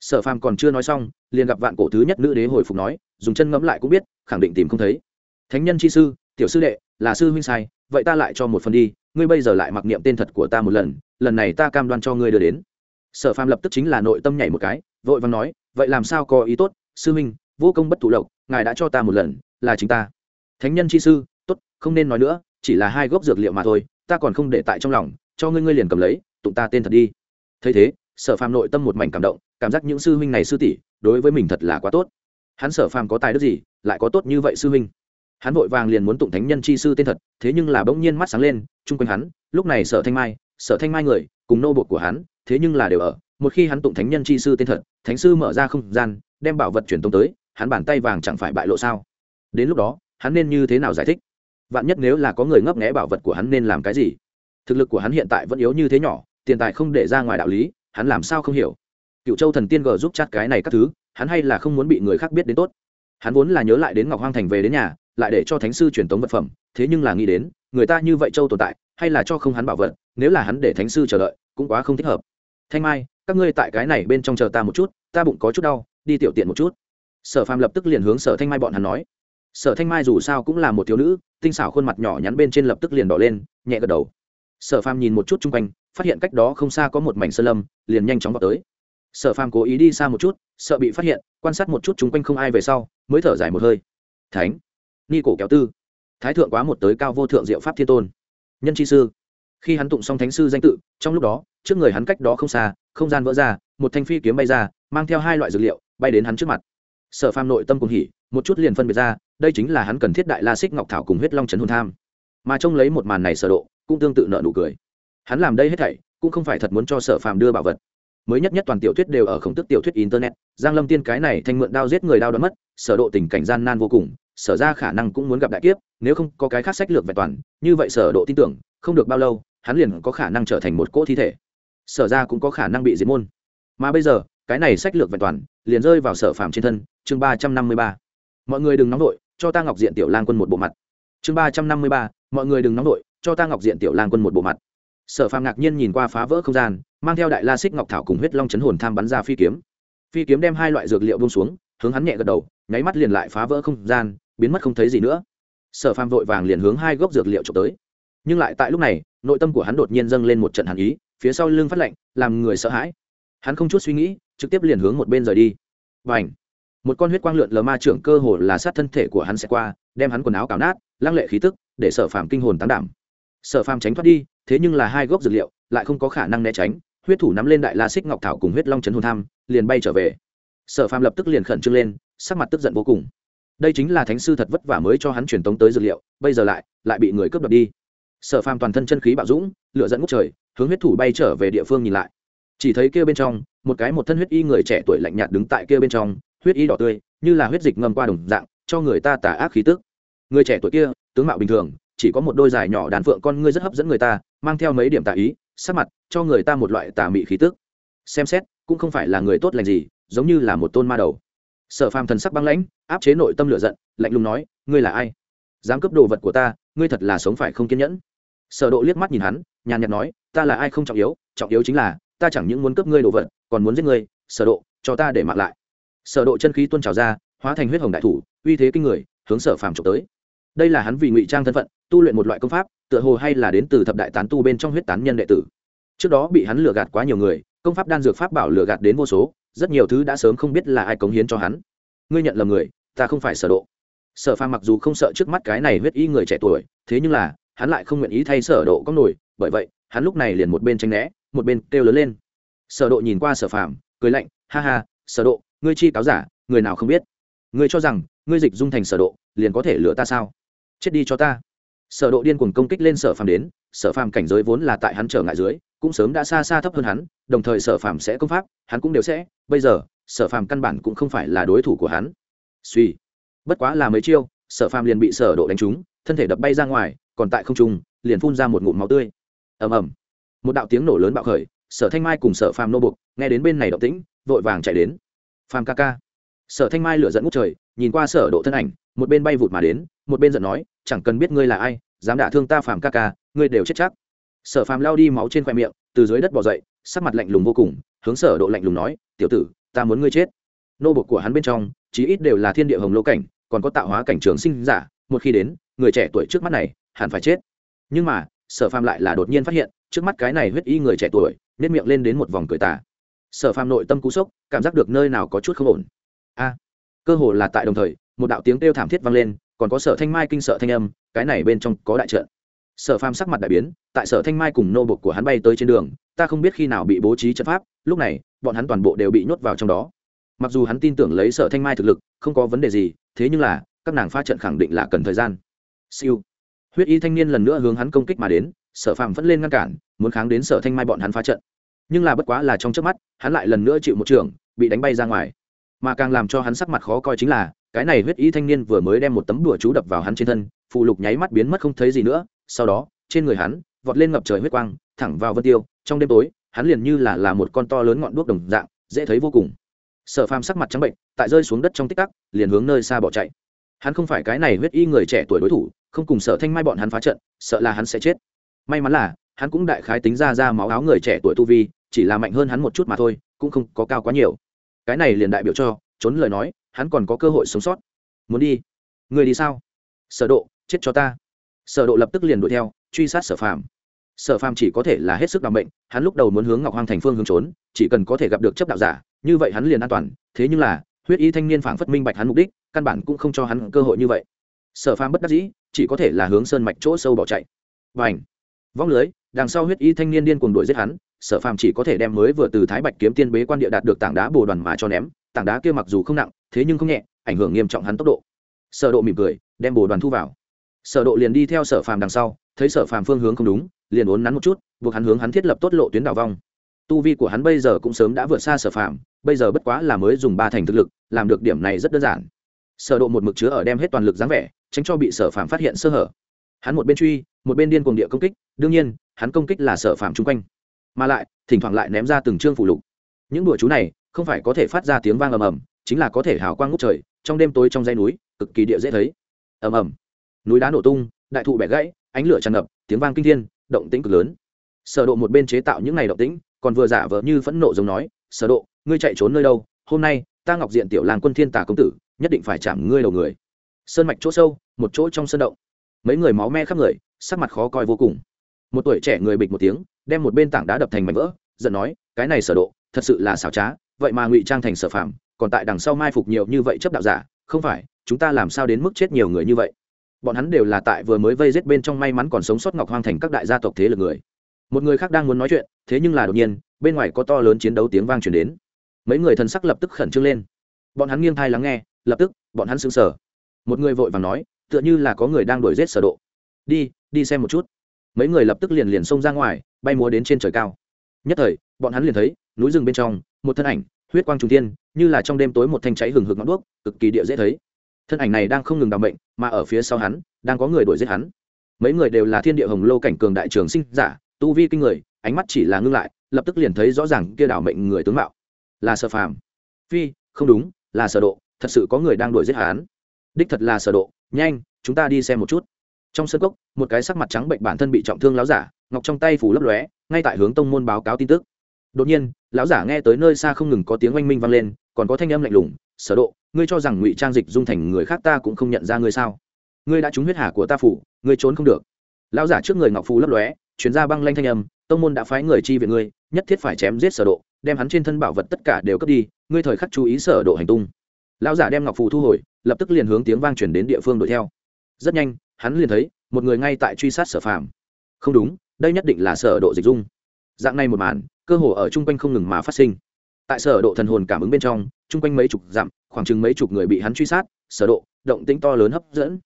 Sở phàm còn chưa nói xong, liền gặp vạn cổ thứ nhất nữ đế hồi phục nói, dùng chân ngẫm lại cũng biết, khẳng định tìm không thấy. Thánh nhân chi sư, tiểu sư đệ, là sư huynh sai, vậy ta lại cho một phần đi, ngươi bây giờ lại mặc niệm tên thật của ta một lần lần này ta cam đoan cho ngươi đưa đến. Sở phàm lập tức chính là nội tâm nhảy một cái, vội vàng nói, vậy làm sao có ý tốt, sư huynh, vô công bất thụ lộc, ngài đã cho ta một lần, là chính ta. Thánh nhân chi sư, tốt, không nên nói nữa chỉ là hai gốc dược liệu mà thôi, ta còn không để tại trong lòng, cho ngươi ngươi liền cầm lấy, tụng ta tên thật đi. Thấy thế, sở phàm nội tâm một mảnh cảm động, cảm giác những sư huynh này sư tỷ đối với mình thật là quá tốt. Hắn sở phàm có tài đức gì, lại có tốt như vậy sư huynh? Hắn vội vàng liền muốn tụng thánh nhân chi sư tên thật, thế nhưng là bỗng nhiên mắt sáng lên, chung quanh hắn, lúc này sở thanh mai, sở thanh mai người, cùng nô bột của hắn, thế nhưng là đều ở. Một khi hắn tụng thánh nhân chi sư tên thật, thánh sư mở ra không gian, đem bảo vật truyền tống tới, hắn bàn tay vàng chẳng phải bại lộ sao? Đến lúc đó, hắn nên như thế nào giải thích? Vạn nhất nếu là có người ngấp nghẽ bảo vật của hắn nên làm cái gì? Thực lực của hắn hiện tại vẫn yếu như thế nhỏ, tiền tài không để ra ngoài đạo lý, hắn làm sao không hiểu? Cựu châu thần tiên g giúp chát cái này các thứ, hắn hay là không muốn bị người khác biết đến tốt. Hắn vốn là nhớ lại đến ngọc hoang thành về đến nhà, lại để cho thánh sư truyền tống vật phẩm, thế nhưng là nghĩ đến, người ta như vậy châu tồn tại, hay là cho không hắn bảo vật, nếu là hắn để thánh sư chờ đợi, cũng quá không thích hợp. Thanh mai, các ngươi tại cái này bên trong chờ ta một chút, ta bụng có chút đau, đi tiểu tiện một chút. Sở phàm lập tức liền hướng sở thanh mai bọn hắn nói sở thanh mai dù sao cũng là một thiếu nữ, tinh xảo khuôn mặt nhỏ nhắn bên trên lập tức liền đỏ lên, nhẹ gật đầu. Sở phàm nhìn một chút chung quanh, phát hiện cách đó không xa có một mảnh sơn lâm, liền nhanh chóng vào tới. Sở phàm cố ý đi xa một chút, sợ bị phát hiện, quan sát một chút chung quanh không ai về sau, mới thở dài một hơi. Thánh, ni cổ kéo tư. Thái thượng quá một tới cao vô thượng diệu pháp thiên tôn. Nhân chi sư. Khi hắn tụng xong thánh sư danh tự, trong lúc đó, trước người hắn cách đó không xa, không gian vỡ ra, một thanh phi kiếm bay ra, mang theo hai loại dược liệu, bay đến hắn trước mặt. Sở phàm nội tâm cùng hỉ, một chút liền phân biệt ra đây chính là hắn cần thiết đại la xích ngọc thảo cùng huyết long trấn hồn tham. Mà trông lấy một màn này sở độ, cũng tương tự nợ nụ cười. Hắn làm đây hết thảy, cũng không phải thật muốn cho sở phàm đưa bảo vật. Mới nhất nhất toàn tiểu thuyết đều ở khổng tức tiểu thuyết internet, giang lâm tiên cái này thanh mượn đao giết người đao đoán mất, sở độ tình cảnh gian nan vô cùng, sở ra khả năng cũng muốn gặp đại kiếp, nếu không có cái khác sách lược vẹn toàn, như vậy sở độ tin tưởng, không được bao lâu, hắn liền có khả năng trở thành một cỗ thi thể. Sở ra cũng có khả năng bị diệt môn. Mà bây giờ, cái này sách lược vẹn toàn, liền rơi vào sở phàm trên thân, chương ba trăm năm mươi ba. Mọi người đừng nóng đội cho ta ngọc diện tiểu lang quân một bộ mặt. Chương ba trăm năm mươi ba, mọi người đừng nóng đội cho ta ngọc diện tiểu lang quân một bộ mặt. Sở phàm ngạc nhiên nhìn qua phá vỡ không gian, mang theo đại la xích ngọc thảo cùng huyết long chấn hồn tham bắn ra phi kiếm. Phi kiếm đem hai loại dược liệu bông xuống, hướng hắn nhẹ gật đầu, nháy mắt liền lại phá vỡ không gian, biến mất không thấy gì nữa. Sở phàm vội vàng liền hướng hai gốc dược liệu trộm tới. Nhưng lại tại lúc này, nội tâm của hắn đột nhiên dâng lên một trận hàn ý, phía sau lưng phát lạnh, làm người sợ hãi. Hắn không chút suy nghĩ, trực tiếp liền hướng một bên rời đi. Và ảnh một con huyết quang lượn lờ ma trưởng cơ hồ là sát thân thể của hắn sẽ qua, đem hắn quần áo cào nát, lăng lệ khí tức, để sở phàm kinh hồn tán đảm. Sở phàm tránh thoát đi, thế nhưng là hai gốc dược liệu, lại không có khả năng né tránh, huyết thủ nắm lên đại la xích ngọc thảo cùng huyết long trấn hồn tham, liền bay trở về. Sở phàm lập tức liền khẩn trương lên, sắc mặt tức giận vô cùng. Đây chính là thánh sư thật vất vả mới cho hắn truyền tống tới dược liệu, bây giờ lại lại bị người cướp đoạt đi. Sở phàm toàn thân chân khí bạo dũng, lửa dẫn ngút trời, hướng huyết thủ bay trở về địa phương nhìn lại. Chỉ thấy kia bên trong, một cái một thân huyết y người trẻ tuổi lạnh nhạt đứng tại kia bên trong huyết y đỏ tươi, như là huyết dịch ngâm qua đồng dạng, cho người ta tả ác khí tức. Người trẻ tuổi kia, tướng mạo bình thường, chỉ có một đôi dài nhỏ đàn phượng con ngươi rất hấp dẫn người ta, mang theo mấy điểm tà ý, sắc mặt cho người ta một loại tà mị khí tức. Xem xét, cũng không phải là người tốt lành gì, giống như là một tôn ma đầu. Sở phàm thần sắc băng lãnh, áp chế nội tâm lửa giận, lạnh lùng nói, ngươi là ai? Dám cướp đồ vật của ta, ngươi thật là sống phải không kiên nhẫn. Sở độ liếc mắt nhìn hắn, nhàn nhạt nói, ta là ai không trọng yếu trọng yếu chính là, ta chẳng những muốn cướp ngươi đồ vật, còn muốn giết ngươi, sở độ, cho ta để mặc lại sở độ chân khí tuôn trào ra, hóa thành huyết hồng đại thủ, uy thế kinh người, hướng sở phàm trộm tới. Đây là hắn vì ngụy trang thân phận, tu luyện một loại công pháp, tựa hồ hay là đến từ thập đại tán tu bên trong huyết tán nhân đệ tử. Trước đó bị hắn lừa gạt quá nhiều người, công pháp đan dược pháp bảo lừa gạt đến vô số, rất nhiều thứ đã sớm không biết là ai cống hiến cho hắn. Ngươi nhận lầm người, ta không phải sở độ. Sở phàm mặc dù không sợ trước mắt cái này huyết y người trẻ tuổi, thế nhưng là, hắn lại không nguyện ý thay sở độ có nổi, bởi vậy, hắn lúc này liền một bên tranh né, một bên kêu lớn lên. Sở độ nhìn qua sở phàm, cười lạnh, ha ha, sở độ ngươi chi cáo giả, người nào không biết? Ngươi cho rằng, ngươi dịch dung thành sở độ, liền có thể lừa ta sao? Chết đi cho ta. Sở độ điên cuồng công kích lên sở phàm đến, sở phàm cảnh giới vốn là tại hắn trở ngại dưới, cũng sớm đã xa xa thấp hơn hắn, đồng thời sở phàm sẽ công pháp, hắn cũng đều sẽ. Bây giờ, sở phàm căn bản cũng không phải là đối thủ của hắn. Suy. Bất quá là mấy chiêu, sở phàm liền bị sở độ đánh trúng, thân thể đập bay ra ngoài, còn tại không trung, liền phun ra một ngụm máu tươi. Ầm ầm. Một đạo tiếng nổ lớn bạo khởi, sở thanh mai cùng sở phàm nô buộc, nghe đến bên này động tĩnh, vội vàng chạy đến phàm ca ca. Sở thanh mai lửa dẫn ngút trời, nhìn qua sở độ thân ảnh, một bên bay vụt mà đến, một bên giận nói, chẳng cần biết ngươi là ai, dám đả thương ta phàm ca ca, ngươi đều chết chắc. Sở phàm lao đi máu trên khoe miệng, từ dưới đất bò dậy, sắc mặt lạnh lùng vô cùng, hướng sở độ lạnh lùng nói, tiểu tử, ta muốn ngươi chết. Nô bộc của hắn bên trong, chí ít đều là thiên địa hồng lô cảnh, còn có tạo hóa cảnh trường sinh giả, một khi đến, người trẻ tuổi trước mắt này, hẳn phải chết. Nhưng mà, sở phàm lại là đột nhiên phát hiện, trước mắt cái này huyết y người trẻ tuổi nét miệng lên đến một vòng cười tà sở phàm nội tâm cú sốc, cảm giác được nơi nào có chút không ổn. A, cơ hồ là tại đồng thời, một đạo tiếng kêu thảm thiết vang lên, còn có sở thanh mai kinh sợ thanh âm, cái này bên trong có đại trận. Sở phàm sắc mặt đại biến, tại sở thanh mai cùng nô bộc của hắn bay tới trên đường, ta không biết khi nào bị bố trí trận pháp, lúc này, bọn hắn toàn bộ đều bị nhốt vào trong đó. Mặc dù hắn tin tưởng lấy sở thanh mai thực lực, không có vấn đề gì, thế nhưng là, các nàng pha trận khẳng định là cần thời gian. Siêu. Huyết y thanh niên lần nữa hướng hắn công kích mà đến, sở phàm vẫn lên ngăn cản, muốn kháng đến sở thanh mai bọn hắn phá trận nhưng là bất quá là trong trước mắt, hắn lại lần nữa chịu một trường, bị đánh bay ra ngoài. Mà càng làm cho hắn sắc mặt khó coi chính là, cái này huyết y thanh niên vừa mới đem một tấm đùa chú đập vào hắn trên thân phụ lục nháy mắt biến mất không thấy gì nữa, sau đó, trên người hắn, vọt lên ngập trời huyết quang, thẳng vào vân tiêu, trong đêm tối, hắn liền như là là một con to lớn ngọn đuốc đồng dạng, dễ thấy vô cùng. Sở phàm sắc mặt trắng bệnh, tại rơi xuống đất trong tích tắc, liền hướng nơi xa bỏ chạy. Hắn không phải cái này huyết y người trẻ tuổi đối thủ, không cùng sở thanh mai bọn hắn phá trận, sợ là hắn sẽ chết. May mắn là, hắn cũng đại khái tính ra ra máu áo người trẻ tuổi tu vi chỉ là mạnh hơn hắn một chút mà thôi, cũng không có cao quá nhiều. Cái này liền đại biểu cho, trốn lời nói, hắn còn có cơ hội sống sót. Muốn đi? Người đi sao? Sở độ, chết cho ta. Sở độ lập tức liền đuổi theo, truy sát sở phàm. Sở phàm chỉ có thể là hết sức đảm bệnh, hắn lúc đầu muốn hướng ngọc hoang thành phương hướng trốn, chỉ cần có thể gặp được chấp đạo giả, như vậy hắn liền an toàn. Thế nhưng là, huyết y thanh niên phảng phất minh bạch hắn mục đích, căn bản cũng không cho hắn cơ hội như vậy. Sở phàm bất đắc dĩ, chỉ có thể là hướng sơn mạch chỗ sâu bỏ chạy. Và ảnh vong lưới, đằng sau huyết y thanh niên điên cuồng đuổi giết hắn, sở phàm chỉ có thể đem mới vừa từ thái bạch kiếm tiên bế quan địa đạt được tảng đá bồ đoàn mà cho ném, tảng đá kia mặc dù không nặng, thế nhưng không nhẹ, ảnh hưởng nghiêm trọng hắn tốc độ. Sở độ mỉm cười, đem bồ đoàn thu vào. Sở độ liền đi theo sở phàm đằng sau, thấy sở phàm phương hướng không đúng, liền uốn nắn một chút, buộc hắn hướng hắn thiết lập tốt lộ tuyến đảo vong. Tu vi của hắn bây giờ cũng sớm đã vượt xa sở phàm, bây giờ bất quá là mới dùng ba thành thực lực, làm được điểm này rất đơn giản. Sở độ một mực chứa ở đem hết toàn lực dáng vẻ, tránh cho bị sở phàm phát hiện sơ hở. Hắn một bên truy một bên điên cuồng địa công kích, đương nhiên, hắn công kích là sở phạm chung quanh. Mà lại, thỉnh thoảng lại ném ra từng trương phụ lục. Những đùa chú này, không phải có thể phát ra tiếng vang ầm ầm, chính là có thể hào quang ngút trời, trong đêm tối trong dãy núi, cực kỳ địa dễ thấy. Ầm ầm. Núi đá nổ tung, đại thụ bẻ gãy, ánh lửa tràn ngập, tiếng vang kinh thiên, động tĩnh cực lớn. Sở độ một bên chế tạo những này động tĩnh, còn vừa giả vờ như phẫn nộ giống nói, sở độ, ngươi chạy trốn nơi đâu? Hôm nay, ta ngọc diện tiểu làng quân thiên tà công tử, nhất định phải chạm ngươi đầu người. Sơn mạch chỗ sâu, một chỗ trong sơn động. Mấy người máu me khắp người sắc mặt khó coi vô cùng. Một tuổi trẻ người bịch một tiếng, đem một bên tảng đá đập thành mảnh vỡ, giận nói, cái này sở độ, thật sự là xảo trá, vậy mà ngụy trang thành sở phạm còn tại đằng sau mai phục nhiều như vậy chấp đạo giả, không phải, chúng ta làm sao đến mức chết nhiều người như vậy? Bọn hắn đều là tại vừa mới vây giết bên trong may mắn còn sống sót ngọc hoang thành các đại gia tộc thế lực người. Một người khác đang muốn nói chuyện, thế nhưng là đột nhiên, bên ngoài có to lớn chiến đấu tiếng vang truyền đến. Mấy người thần sắc lập tức khẩn trương lên. Bọn hắn nghiêng thai lắng nghe, lập tức, bọn hắn sững sờ. Một người vội vàng nói, tựa như là có người đang đuổi giết sở độ. Đi đi xem một chút. Mấy người lập tức liền liền xông ra ngoài bay múa đến trên trời cao. Nhất thời bọn hắn liền thấy núi rừng bên trong một thân ảnh huyết quang trung tiên, như là trong đêm tối một thanh cháy hừng hực ngọn đuốc cực kỳ địa dễ thấy. Thân ảnh này đang không ngừng đảm bệnh mà ở phía sau hắn đang có người đuổi giết hắn. Mấy người đều là thiên địa hồng lô cảnh cường đại trường sinh giả tu vi kinh người ánh mắt chỉ là ngưng lại lập tức liền thấy rõ ràng kia đảo mệnh người tướng mạo. Là sở phàm. Phi không đúng là sở độ thật sự có người đang đuổi giết hắn. Đích thật là sở độ nhanh chúng ta đi xem một chút trong sân cốc, một cái sắc mặt trắng bệnh bản thân bị trọng thương láo giả, ngọc trong tay phủ lấp lóe, ngay tại hướng tông môn báo cáo tin tức. Đột nhiên, lão giả nghe tới nơi xa không ngừng có tiếng oanh minh vang lên, còn có thanh âm lạnh lùng, sở độ, ngươi cho rằng ngụy trang dịch dung thành người khác ta cũng không nhận ra ngươi sao? Ngươi đã trúng huyết hà của ta phủ, ngươi trốn không được. Lão giả trước người ngọc phù lấp lóe chuyển ra băng lanh thanh âm, tông môn đã phái người chi viện ngươi, nhất thiết phải chém giết sở độ, đem hắn trên thân bảo vật tất cả đều cướp đi, ngươi thời khắc chú ý sở độ hành tung. Lão giả đem ngọc phù thu hồi, lập tức liền hướng tiếng vang truyền đến địa phương đuổi theo. Rất nhanh hắn liền thấy, một người ngay tại truy sát sở phàm. Không đúng, đây nhất định là sở độ dịch dung. Dạng này một màn, cơ hồ ở trung quanh không ngừng mà phát sinh. Tại sở độ thần hồn cảm ứng bên trong trung quanh mấy chục dặm, khoảng chừng mấy chục người bị hắn truy sát, sở độ, động tĩnh to lớn hấp dẫn.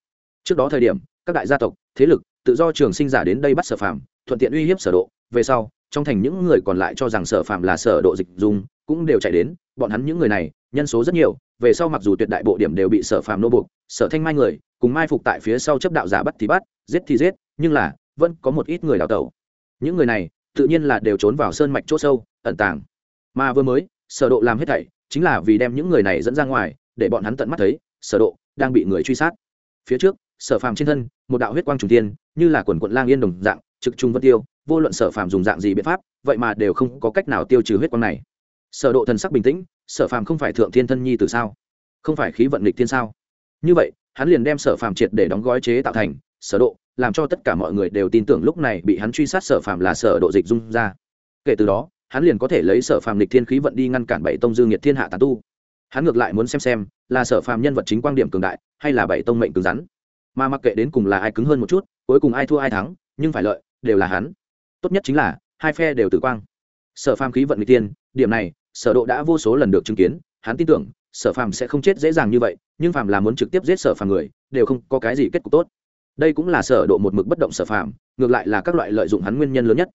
Trước đó thời điểm, các đại gia tộc, thế lực, tự do trường sinh giả đến đây bắt sở phàm, thuận tiện uy hiếp sở độ. Về sau, trong thành những người còn lại cho rằng sở phàm là sở độ dịch dung cũng đều chạy đến, bọn hắn những người này, nhân số rất nhiều, về sau mặc dù tuyệt đại bộ điểm đều bị sở phàm nô buộc, sở thanh mai người, cùng mai phục tại phía sau chấp đạo giả bắt thì bắt, giết thì giết, nhưng là, vẫn có một ít người đào tẩu. Những người này, tự nhiên là đều trốn vào sơn mạch chỗ sâu, ẩn tàng. Mà vừa mới, sở độ làm hết thảy, chính là vì đem những người này dẫn ra ngoài, để bọn hắn tận mắt thấy, sở độ đang bị người truy sát. Phía trước, sở phàm trên thân, một đạo huyết quang trùng thiên, như là quần quận lang yên đồng dạng, trực trung vân tiêu, vô luận sở phàm dùng dạng gì biện pháp, vậy mà đều không có cách nào tiêu trừ huyết quang này sở độ thần sắc bình tĩnh, sở phàm không phải thượng thiên thân nhi từ sao? Không phải khí vận lịch thiên sao? Như vậy, hắn liền đem sở phàm triệt để đóng gói chế tạo thành sở độ, làm cho tất cả mọi người đều tin tưởng lúc này bị hắn truy sát sở phàm là sở độ dịch dung ra. Kể từ đó, hắn liền có thể lấy sở phàm lịch thiên khí vận đi ngăn cản bảy tông dương nhiệt thiên hạ tán tu. Hắn ngược lại muốn xem xem là sở phàm nhân vật chính quan điểm cường đại hay là bảy tông mệnh cứng rắn. Mà mặc kệ đến cùng là ai cứng hơn một chút, cuối cùng ai thua ai thắng, nhưng phải lợi, đều là hắn. Tốt nhất chính là hai phe đều tử quang. Sở phàm khí vận lịch tiên điểm này sở độ đã vô số lần được chứng kiến, hắn tin tưởng, sở phàm sẽ không chết dễ dàng như vậy, nhưng phàm là muốn trực tiếp giết sở phàm người, đều không có cái gì kết cục tốt. Đây cũng là sở độ một mực bất động sở phàm, ngược lại là các loại lợi dụng hắn nguyên nhân lớn nhất.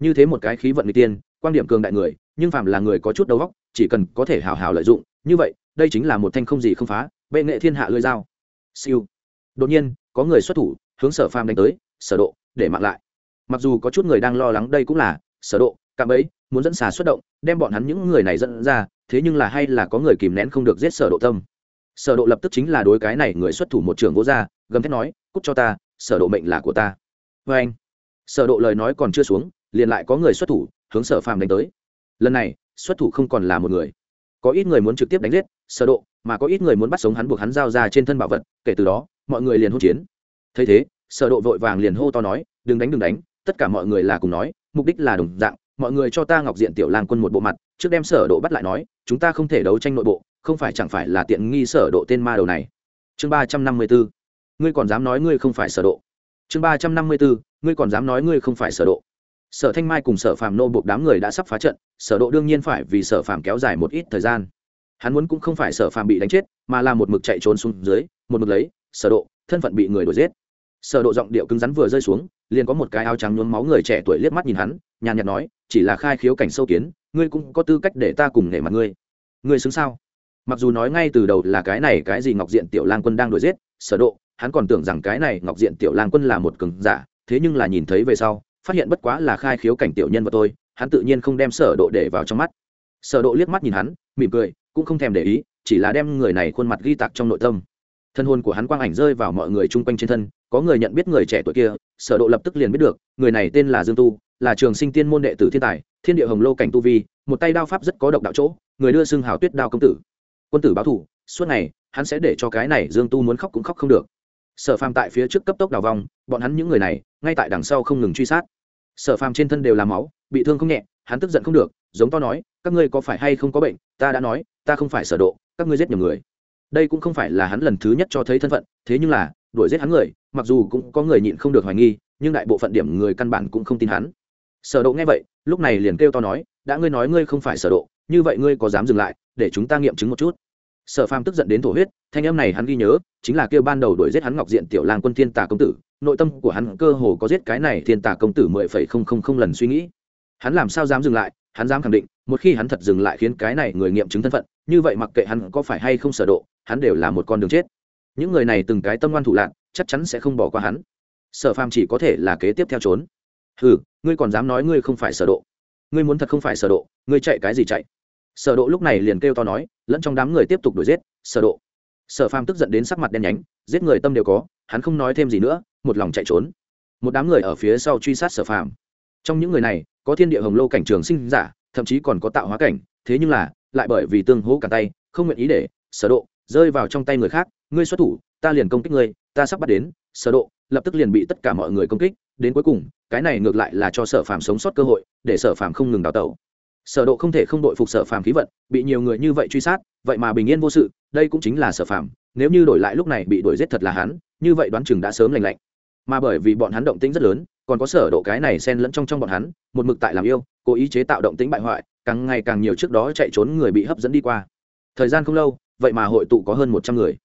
Như thế một cái khí vận nguy tiên, quan điểm cường đại người, nhưng phàm là người có chút đầu óc, chỉ cần có thể hào hào lợi dụng, như vậy, đây chính là một thanh không gì không phá, bệ nghệ thiên hạ lưỡi dao. Siêu. Đột nhiên, có người xuất thủ, hướng sở phàm đánh tới, sở độ, để mạng lại. Mặc dù có chút người đang lo lắng, đây cũng là sở độ cạm ấy, muốn dẫn xà xuất động, đem bọn hắn những người này dẫn ra, thế nhưng là hay là có người kìm nén không được giết sở độ tâm. Sở độ lập tức chính là đối cái này người xuất thủ một trường vô gia, gầm thét nói, cút cho ta, sở độ mệnh là của ta. Với anh, sở độ lời nói còn chưa xuống, liền lại có người xuất thủ, hướng sở phàm đánh tới. Lần này, xuất thủ không còn là một người. Có ít người muốn trực tiếp đánh giết, sở độ, mà có ít người muốn bắt sống hắn buộc hắn giao ra trên thân bảo vật, kể từ đó, mọi người liền hôn chiến. Thấy thế, sở độ vội vàng liền hô to nói, đừng đánh đừng đánh, tất cả mọi người là cùng nói, mục đích là đồng dạng mọi người cho ta ngọc diện tiểu lang quân một bộ mặt, trước đem sở độ bắt lại nói, chúng ta không thể đấu tranh nội bộ, không phải chẳng phải là tiện nghi sở độ tên ma đầu này. Chương ba trăm năm mươi 354 ngươi còn dám nói ngươi không phải sở độ. Chương ba trăm năm mươi 354 ngươi còn dám nói ngươi không phải sở độ. Sở thanh mai cùng sở phàm nô buộc đám người đã sắp phá trận, sở độ đương nhiên phải vì sở phàm kéo dài một ít thời gian. Hắn muốn cũng không phải sở phàm bị đánh chết, mà là một mực chạy trốn xuống dưới, một mực lấy, sở độ, thân phận bị người đuổi giết. Sở độ giọng điệu cứng rắn vừa rơi xuống, liền có một cái áo trắng nhuốm máu người trẻ tuổi liếc mắt nhìn hắn nhàn nhạt nói, chỉ là khai khiếu cảnh sâu kiến, ngươi cũng có tư cách để ta cùng nể mặt ngươi. Ngươi xứng sao? Mặc dù nói ngay từ đầu là cái này cái gì ngọc diện tiểu lang quân đang đuổi giết, sở độ, hắn còn tưởng rằng cái này ngọc diện tiểu lang quân là một cường giả, thế nhưng là nhìn thấy về sau, phát hiện bất quá là khai khiếu cảnh tiểu nhân vật tôi hắn tự nhiên không đem sở độ để vào trong mắt. Sở độ liếc mắt nhìn hắn, mỉm cười, cũng không thèm để ý, chỉ là đem người này khuôn mặt ghi tạc trong nội tâm. Thân hồn của hắn quang ảnh rơi vào mọi người chung quanh trên thân, có người nhận biết người trẻ tuổi kia, sở độ lập tức liền biết được, người này tên là dương tu là trường sinh tiên môn đệ tử thiên tài, thiên địa hồng lô cảnh tu vi, một tay đao pháp rất có độc đạo chỗ, người đưa xưng hào tuyết đao công tử. Quân tử báo thủ, suốt ngày, hắn sẽ để cho cái này dương tu muốn khóc cũng khóc không được. Sở phàm tại phía trước cấp tốc đào vòng, bọn hắn những người này, ngay tại đằng sau không ngừng truy sát. Sở phàm trên thân đều là máu, bị thương không nhẹ, hắn tức giận không được, giống to nói, các ngươi có phải hay không có bệnh? Ta đã nói, ta không phải sở độ, các ngươi giết nhiều người. Đây cũng không phải là hắn lần thứ nhất cho thấy thân phận, thế nhưng là, đuổi giết hắn người, mặc dù cũng có người nhịn không được hoài nghi, nhưng đại bộ phận điểm người căn bản cũng không tin hắn sở độ nghe vậy lúc này liền kêu to nói đã ngươi nói ngươi không phải sở độ như vậy ngươi có dám dừng lại để chúng ta nghiệm chứng một chút. Sở phàm tức giận đến thổ huyết thanh âm này hắn ghi nhớ chính là kêu ban đầu đuổi giết hắn ngọc diện tiểu lang quân thiên tà công tử. Nội tâm của hắn cơ hồ có giết cái này thiên tà công tử mười phẩy không không không lần suy nghĩ. Hắn làm sao dám dừng lại? Hắn dám khẳng định một khi hắn thật dừng lại khiến cái này người nghiệm chứng thân phận như vậy mặc kệ hắn có phải hay không sở độ hắn đều là một con đường chết. Những người này từng cái tâm ngoan thủ lạn, chắc chắn sẽ không bỏ qua hắn. Sở phàm chỉ có thể là kế tiếp theo trốn. Hừ ngươi còn dám nói ngươi không phải sở độ. Ngươi muốn thật không phải sở độ, ngươi chạy cái gì chạy? Sở độ lúc này liền kêu to nói, lẫn trong đám người tiếp tục đuổi giết, sở độ. Sở phàm tức giận đến sắc mặt đen nhánh, giết người tâm đều có, hắn không nói thêm gì nữa, một lòng chạy trốn. Một đám người ở phía sau truy sát sở phàm. Trong những người này, có thiên địa hồng lô cảnh trường sinh giả, thậm chí còn có tạo hóa cảnh, thế nhưng là, lại bởi vì tương hỗ cả tay, không nguyện ý để, sở độ, rơi vào trong tay người khác, ngươi xuất thủ, ta liền công kích ngươi, ta sắp bắt đến, sở độ lập tức liền bị tất cả mọi người công kích, đến cuối cùng, cái này ngược lại là cho sở phàm sống sót cơ hội, để sở phàm không ngừng đào tẩu. Sở độ không thể không đội phục sở phàm khí vận, bị nhiều người như vậy truy sát, vậy mà bình yên vô sự, đây cũng chính là sở phàm, nếu như đổi lại lúc này bị đuổi giết thật là hắn, như vậy đoán chừng đã sớm lành lạnh. Mà bởi vì bọn hắn động tĩnh rất lớn, còn có sở độ cái này xen lẫn trong trong bọn hắn, một mực tại làm yêu, cố ý chế tạo động tĩnh bại hoại, càng ngày càng nhiều trước đó chạy trốn người bị hấp dẫn đi qua. Thời gian không lâu, vậy mà hội tụ có hơn một trăm người.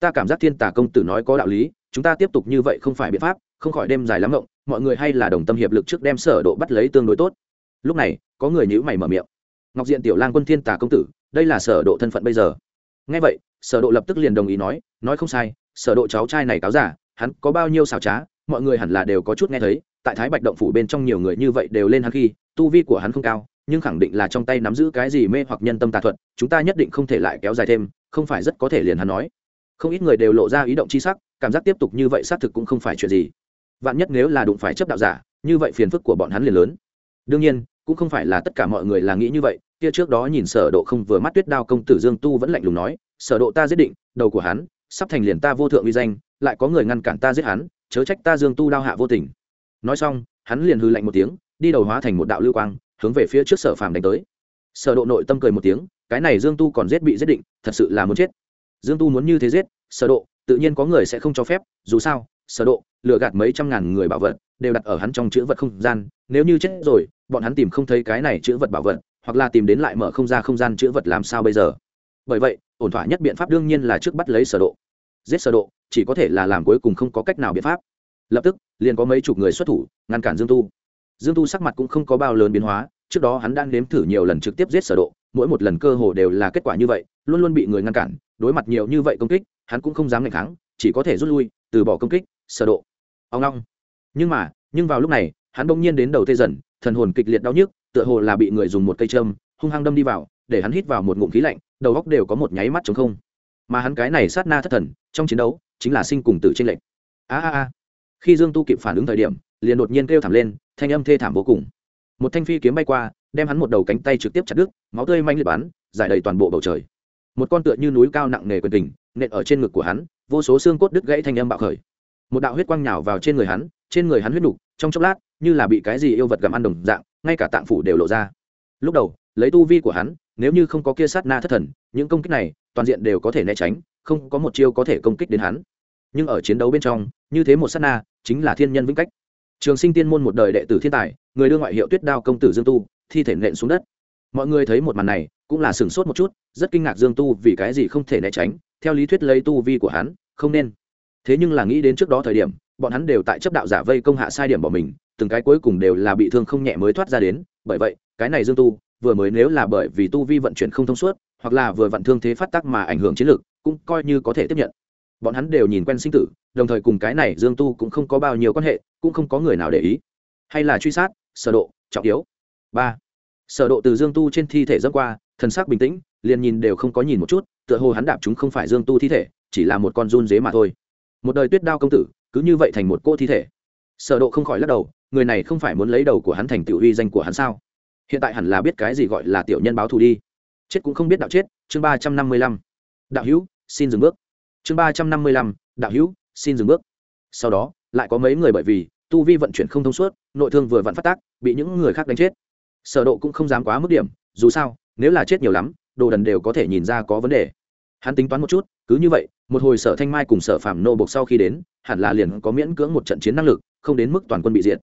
Ta cảm giác thiên tà công tử nói có đạo lý chúng ta tiếp tục như vậy không phải biện pháp, không khỏi đêm dài lắm rộng mọi người hay là đồng tâm hiệp lực trước đem sở độ bắt lấy tương đối tốt. Lúc này, có người nhíu mày mở miệng. Ngọc diện tiểu lang quân thiên tà công tử, đây là sở độ thân phận bây giờ. Nghe vậy, sở độ lập tức liền đồng ý nói nói không sai, sở độ cháu trai này cáo giả, hắn có bao nhiêu xảo trá, mọi người hẳn là đều có chút nghe thấy, tại thái bạch động phủ bên trong nhiều người như vậy đều lên hắn khi, tu vi của hắn không cao, nhưng khẳng định là trong tay nắm giữ cái gì mê hoặc nhân tâm tà thuật, chúng ta nhất định không thể lại kéo dài thêm, không phải rất có thể liền hắn nói. Không ít người đều lộ ra ý động chi sắc cảm giác tiếp tục như vậy xác thực cũng không phải chuyện gì. Vạn nhất nếu là đụng phải chấp đạo giả, như vậy phiền phức của bọn hắn liền lớn. Đương nhiên, cũng không phải là tất cả mọi người là nghĩ như vậy, kia trước đó nhìn sở độ không vừa mắt tuyết đao công tử dương tu vẫn lạnh lùng nói, sở độ ta giết định, đầu của hắn, sắp thành liền ta vô thượng uy danh, lại có người ngăn cản ta giết hắn, chớ trách ta dương tu đao hạ vô tình. Nói xong, hắn liền hư lạnh một tiếng, đi đầu hóa thành một đạo lưu quang, hướng về phía trước sở phàm đánh tới. Sở độ nội tâm cười một tiếng, cái này dương tu còn giết bị giết định, thật sự là muốn chết. Dương tu muốn như thế giết, sở độ tự nhiên có người sẽ không cho phép, dù sao, sở độ, lừa gạt mấy trăm ngàn người bảo vật, đều đặt ở hắn trong chữ vật không gian, nếu như chết rồi, bọn hắn tìm không thấy cái này chữ vật bảo vật, hoặc là tìm đến lại mở không ra không gian chữ vật làm sao bây giờ? Bởi vậy, ổn thỏa nhất biện pháp đương nhiên là trước bắt lấy sở độ. Giết sở độ, chỉ có thể là làm cuối cùng không có cách nào biện pháp. Lập tức, liền có mấy chục người xuất thủ, ngăn cản dương tu. Dương tu sắc mặt cũng không có bao lớn biến hóa, trước đó hắn đang nếm thử nhiều lần trực tiếp giết sở độ, mỗi một lần cơ hồ đều là kết quả như vậy, luôn luôn bị người ngăn cản, đối mặt nhiều như vậy công kích hắn cũng không dám ngạnh kháng, chỉ có thể rút lui, từ bỏ công kích, sở độ. Ông long. Nhưng mà, nhưng vào lúc này, hắn bỗng nhiên đến đầu tê dần, thần hồn kịch liệt đau nhức, tựa hồ là bị người dùng một cây châm, hung hăng đâm đi vào, để hắn hít vào một ngụm khí lạnh, đầu óc đều có một nháy mắt trống không. Mà hắn cái này sát na thất thần, trong chiến đấu, chính là sinh cùng tử trên lệnh. a a a. Khi dương tu kịp phản ứng thời điểm, liền đột nhiên kêu thảm lên, thanh âm thê thảm vô cùng. Một thanh phi kiếm bay qua, đem hắn một đầu cánh tay trực tiếp chặt đứt, máu tươi manh liệt bắn, giải đầy toàn bộ bầu trời. Một con tựa như núi cao nặng nề quyền tình nện ở trên ngực của hắn, vô số xương cốt đứt gãy thanh âm bạo khởi. Một đạo huyết quang nhào vào trên người hắn, trên người hắn huyết nục, trong chốc lát, như là bị cái gì yêu vật gặm ăn đồng dạng, ngay cả tạng phủ đều lộ ra. Lúc đầu, lấy tu vi của hắn, nếu như không có kia sát na thất thần, những công kích này, toàn diện đều có thể né tránh, không có một chiêu có thể công kích đến hắn. Nhưng ở chiến đấu bên trong, như thế một sát na, chính là thiên nhân vĩnh cách. Trường sinh tiên môn một đời đệ tử thiên tài, người đưa ngoại hiệu tuyết đao công tử dương tu, thi thể nện xuống đất. Mọi người thấy một màn này, cũng là sửng sốt một chút, rất kinh ngạc dương tu vì cái gì không thể né tránh theo lý thuyết lấy tu vi của hắn, không nên. Thế nhưng là nghĩ đến trước đó thời điểm, bọn hắn đều tại chấp đạo giả vây công hạ sai điểm bỏ mình, từng cái cuối cùng đều là bị thương không nhẹ mới thoát ra đến. Bởi vậy, cái này dương tu, vừa mới nếu là bởi vì tu vi vận chuyển không thông suốt, hoặc là vừa vận thương thế phát tác mà ảnh hưởng chiến lược cũng coi như có thể tiếp nhận. Bọn hắn đều nhìn quen sinh tử, đồng thời cùng cái này dương tu cũng không có bao nhiêu quan hệ, cũng không có người nào để ý. Hay là truy sát, sở độ, trọng yếu. Ba. Sở độ từ dương tu trên thi thể dâng qua, thần sắc bình tĩnh liền nhìn đều không có nhìn một chút, tựa hồ hắn đạp chúng không phải dương tu thi thể, chỉ là một con run dế mà thôi. Một đời tuyết đao công tử, cứ như vậy thành một cô thi thể. Sở độ không khỏi lắc đầu, người này không phải muốn lấy đầu của hắn thành tiểu uy danh của hắn sao? Hiện tại hẳn là biết cái gì gọi là tiểu nhân báo thù đi. Chết cũng không biết đạo chết, chương ba trăm năm mươi lăm. Đạo hữu, xin dừng bước. Chương ba trăm năm mươi lăm, đạo hữu, xin dừng bước. Sau đó, lại có mấy người bởi vì tu vi vận chuyển không thông suốt, nội thương vừa vặn phát tác, bị những người khác đánh chết. Sở độ cũng không dám quá mức điểm, dù sao, nếu là chết nhiều lắm đồ đần đều có thể nhìn ra có vấn đề. Hắn tính toán một chút, cứ như vậy, một hồi sở thanh mai cùng sở phạm nô bộc sau khi đến, hẳn là liền có miễn cưỡng một trận chiến năng lực, không đến mức toàn quân bị diệt.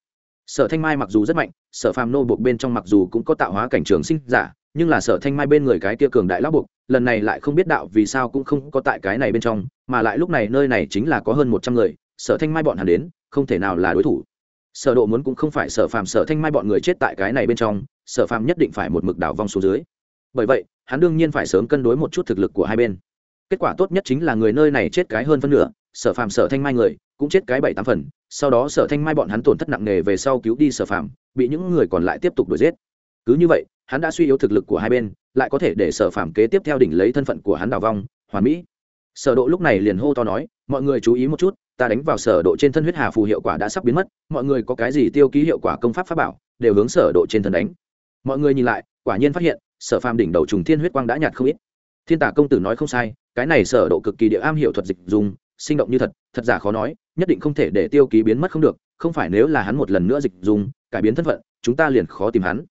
Sở thanh mai mặc dù rất mạnh, sở phạm nô buộc bên trong mặc dù cũng có tạo hóa cảnh trường sinh giả, nhưng là sở thanh mai bên người cái kia cường đại lão buộc, lần này lại không biết đạo vì sao cũng không có tại cái này bên trong, mà lại lúc này nơi này chính là có hơn một trăm người, sở thanh mai bọn hắn đến, không thể nào là đối thủ. Sở độ muốn cũng không phải sở phàm, sở thanh mai bọn người chết tại cái này bên trong, sở phàm nhất định phải một mực đảo vong xuống dưới bởi vậy, hắn đương nhiên phải sớm cân đối một chút thực lực của hai bên. Kết quả tốt nhất chính là người nơi này chết cái hơn phân nửa, sở phàm, sở thanh mai người cũng chết cái bảy tám phần, sau đó sở thanh mai bọn hắn tổn thất nặng nề về sau cứu đi sở phàm, bị những người còn lại tiếp tục đuổi giết. Cứ như vậy, hắn đã suy yếu thực lực của hai bên, lại có thể để sở phàm kế tiếp theo đỉnh lấy thân phận của hắn đào vong, hoàn mỹ. Sở độ lúc này liền hô to nói, mọi người chú ý một chút, ta đánh vào sở độ trên thân huyết hà phù hiệu quả đã sắp biến mất, mọi người có cái gì tiêu ký hiệu quả công pháp pháp bảo, đều hướng sở độ trên thân đánh. Mọi người nhìn lại, quả nhiên phát hiện sở phàm đỉnh đầu trùng thiên huyết quang đã nhạt không ít. Thiên tả công tử nói không sai, cái này sở độ cực kỳ địa am hiểu thuật dịch dùng, sinh động như thật thật giả khó nói, nhất định không thể để tiêu ký biến mất không được, không phải nếu là hắn một lần nữa dịch dùng, cải biến thân phận, chúng ta liền khó tìm hắn.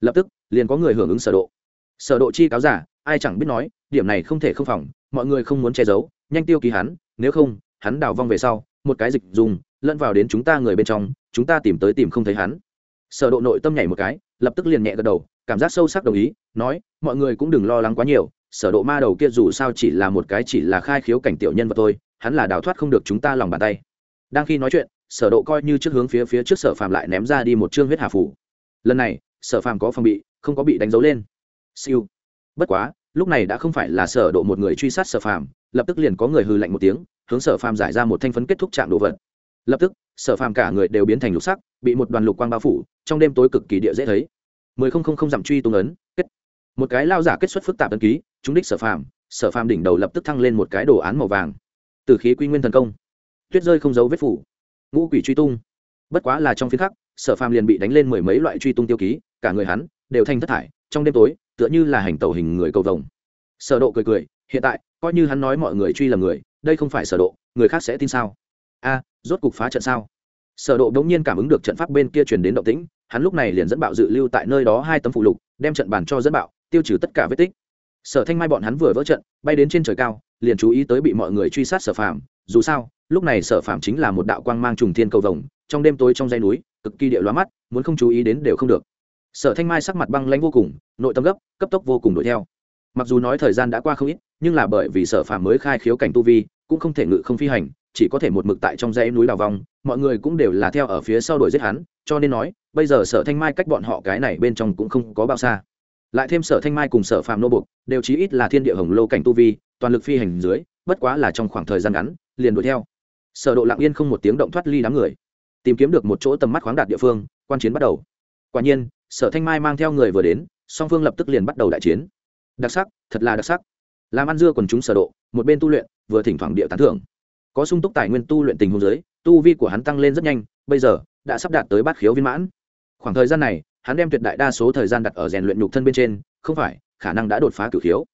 Lập tức, liền có người hưởng ứng sở độ. Sở độ chi cáo giả, ai chẳng biết nói, điểm này không thể không phòng, mọi người không muốn che giấu, nhanh tiêu ký hắn, nếu không, hắn đào vong về sau, một cái dịch dùng, lẫn vào đến chúng ta người bên trong, chúng ta tìm tới tìm không thấy hắn. Sở độ nội tâm nhảy một cái, lập tức liền nhẹ gật đầu cảm giác sâu sắc đồng ý, nói, mọi người cũng đừng lo lắng quá nhiều, sở độ ma đầu kia dù sao chỉ là một cái chỉ là khai khiếu cảnh tiểu nhân vật thôi, hắn là đào thoát không được chúng ta lòng bàn tay. Đang khi nói chuyện, sở độ coi như trước hướng phía phía trước sở phàm lại ném ra đi một trương huyết hà phủ lần này, sở phàm có phòng bị, không có bị đánh dấu lên. Siêu. Bất quá, lúc này đã không phải là sở độ một người truy sát sở phàm, lập tức liền có người hừ lạnh một tiếng, hướng sở phàm giải ra một thanh phấn kết thúc trạng đồ vật. Lập tức, sở phàm cả người đều biến thành lục sắc, bị một đoàn lục quang bao phủ, trong đêm tối cực kỳ địa dễ thấy mười không không không dặm truy tung ấn, kết. Một cái lao giả kết xuất phức tạp ấn ký, chúng đích sở phàm sở phàm đỉnh đầu lập tức thăng lên một cái đồ án màu vàng. Từ khí quy nguyên thần công. Tuyết rơi không giấu vết phủ. Ngũ quỷ truy tung. Bất quá là trong phiên khắc, sở phàm liền bị đánh lên mười mấy loại truy tung tiêu ký, cả người hắn đều thành thất thải, trong đêm tối, tựa như là hành tàu hình người cầu vồng. Sở độ cười cười, hiện tại, coi như hắn nói mọi người truy lầm người, đây không phải sở độ, người khác sẽ tin sao? A, rốt cục phá trận sao? Sở độ đống nhiên cảm ứng được trận pháp bên kia truyền đến động tĩnh hắn lúc này liền dẫn bạo dự lưu tại nơi đó hai tấm phụ lục, đem trận bàn cho dẫn bạo, tiêu trừ tất cả vết tích. Sở thanh mai bọn hắn vừa vỡ trận, bay đến trên trời cao, liền chú ý tới bị mọi người truy sát sở phạm dù sao, lúc này sở phạm chính là một đạo quang mang trùng thiên cầu vồng, trong đêm tối trong dãy núi, cực kỳ địa loa mắt, muốn không chú ý đến đều không được. Sở thanh mai sắc mặt băng lãnh vô cùng, nội tâm gấp, cấp tốc vô cùng đuổi theo. Mặc dù nói thời gian đã qua không ít, nhưng là bởi vì sở phạm mới khai khiếu cảnh tu vi, cũng không thể ngự không phi hành, chỉ có thể một mực tại trong dãy núi đào vòng, mọi người cũng đều là theo ở phía sau đuổi giết hắn cho nên nói, bây giờ sở thanh mai cách bọn họ cái này bên trong cũng không có bao xa. Lại thêm sở thanh mai cùng sở Phạm nô bục, đều chí ít là thiên địa hồng lô cảnh tu vi, toàn lực phi hành dưới, bất quá là trong khoảng thời gian ngắn, liền đuổi theo. Sở độ lặng yên không một tiếng động thoát ly đám người, tìm kiếm được một chỗ tầm mắt khoáng đạt địa phương, quan chiến bắt đầu. Quả nhiên, sở thanh mai mang theo người vừa đến, song phương lập tức liền bắt đầu đại chiến. Đặc sắc, thật là đặc sắc. Làm ăn dưa còn chúng sở độ, một bên tu luyện, vừa thỉnh thoảng địa tán thưởng. Có sung túc tài nguyên tu luyện tình huống giới tu vi của hắn tăng lên rất nhanh, bây giờ đã sắp đạt tới bát khiếu viên mãn. Khoảng thời gian này, hắn đem tuyệt đại đa số thời gian đặt ở rèn luyện nhục thân bên trên, không phải, khả năng đã đột phá cửu khiếu.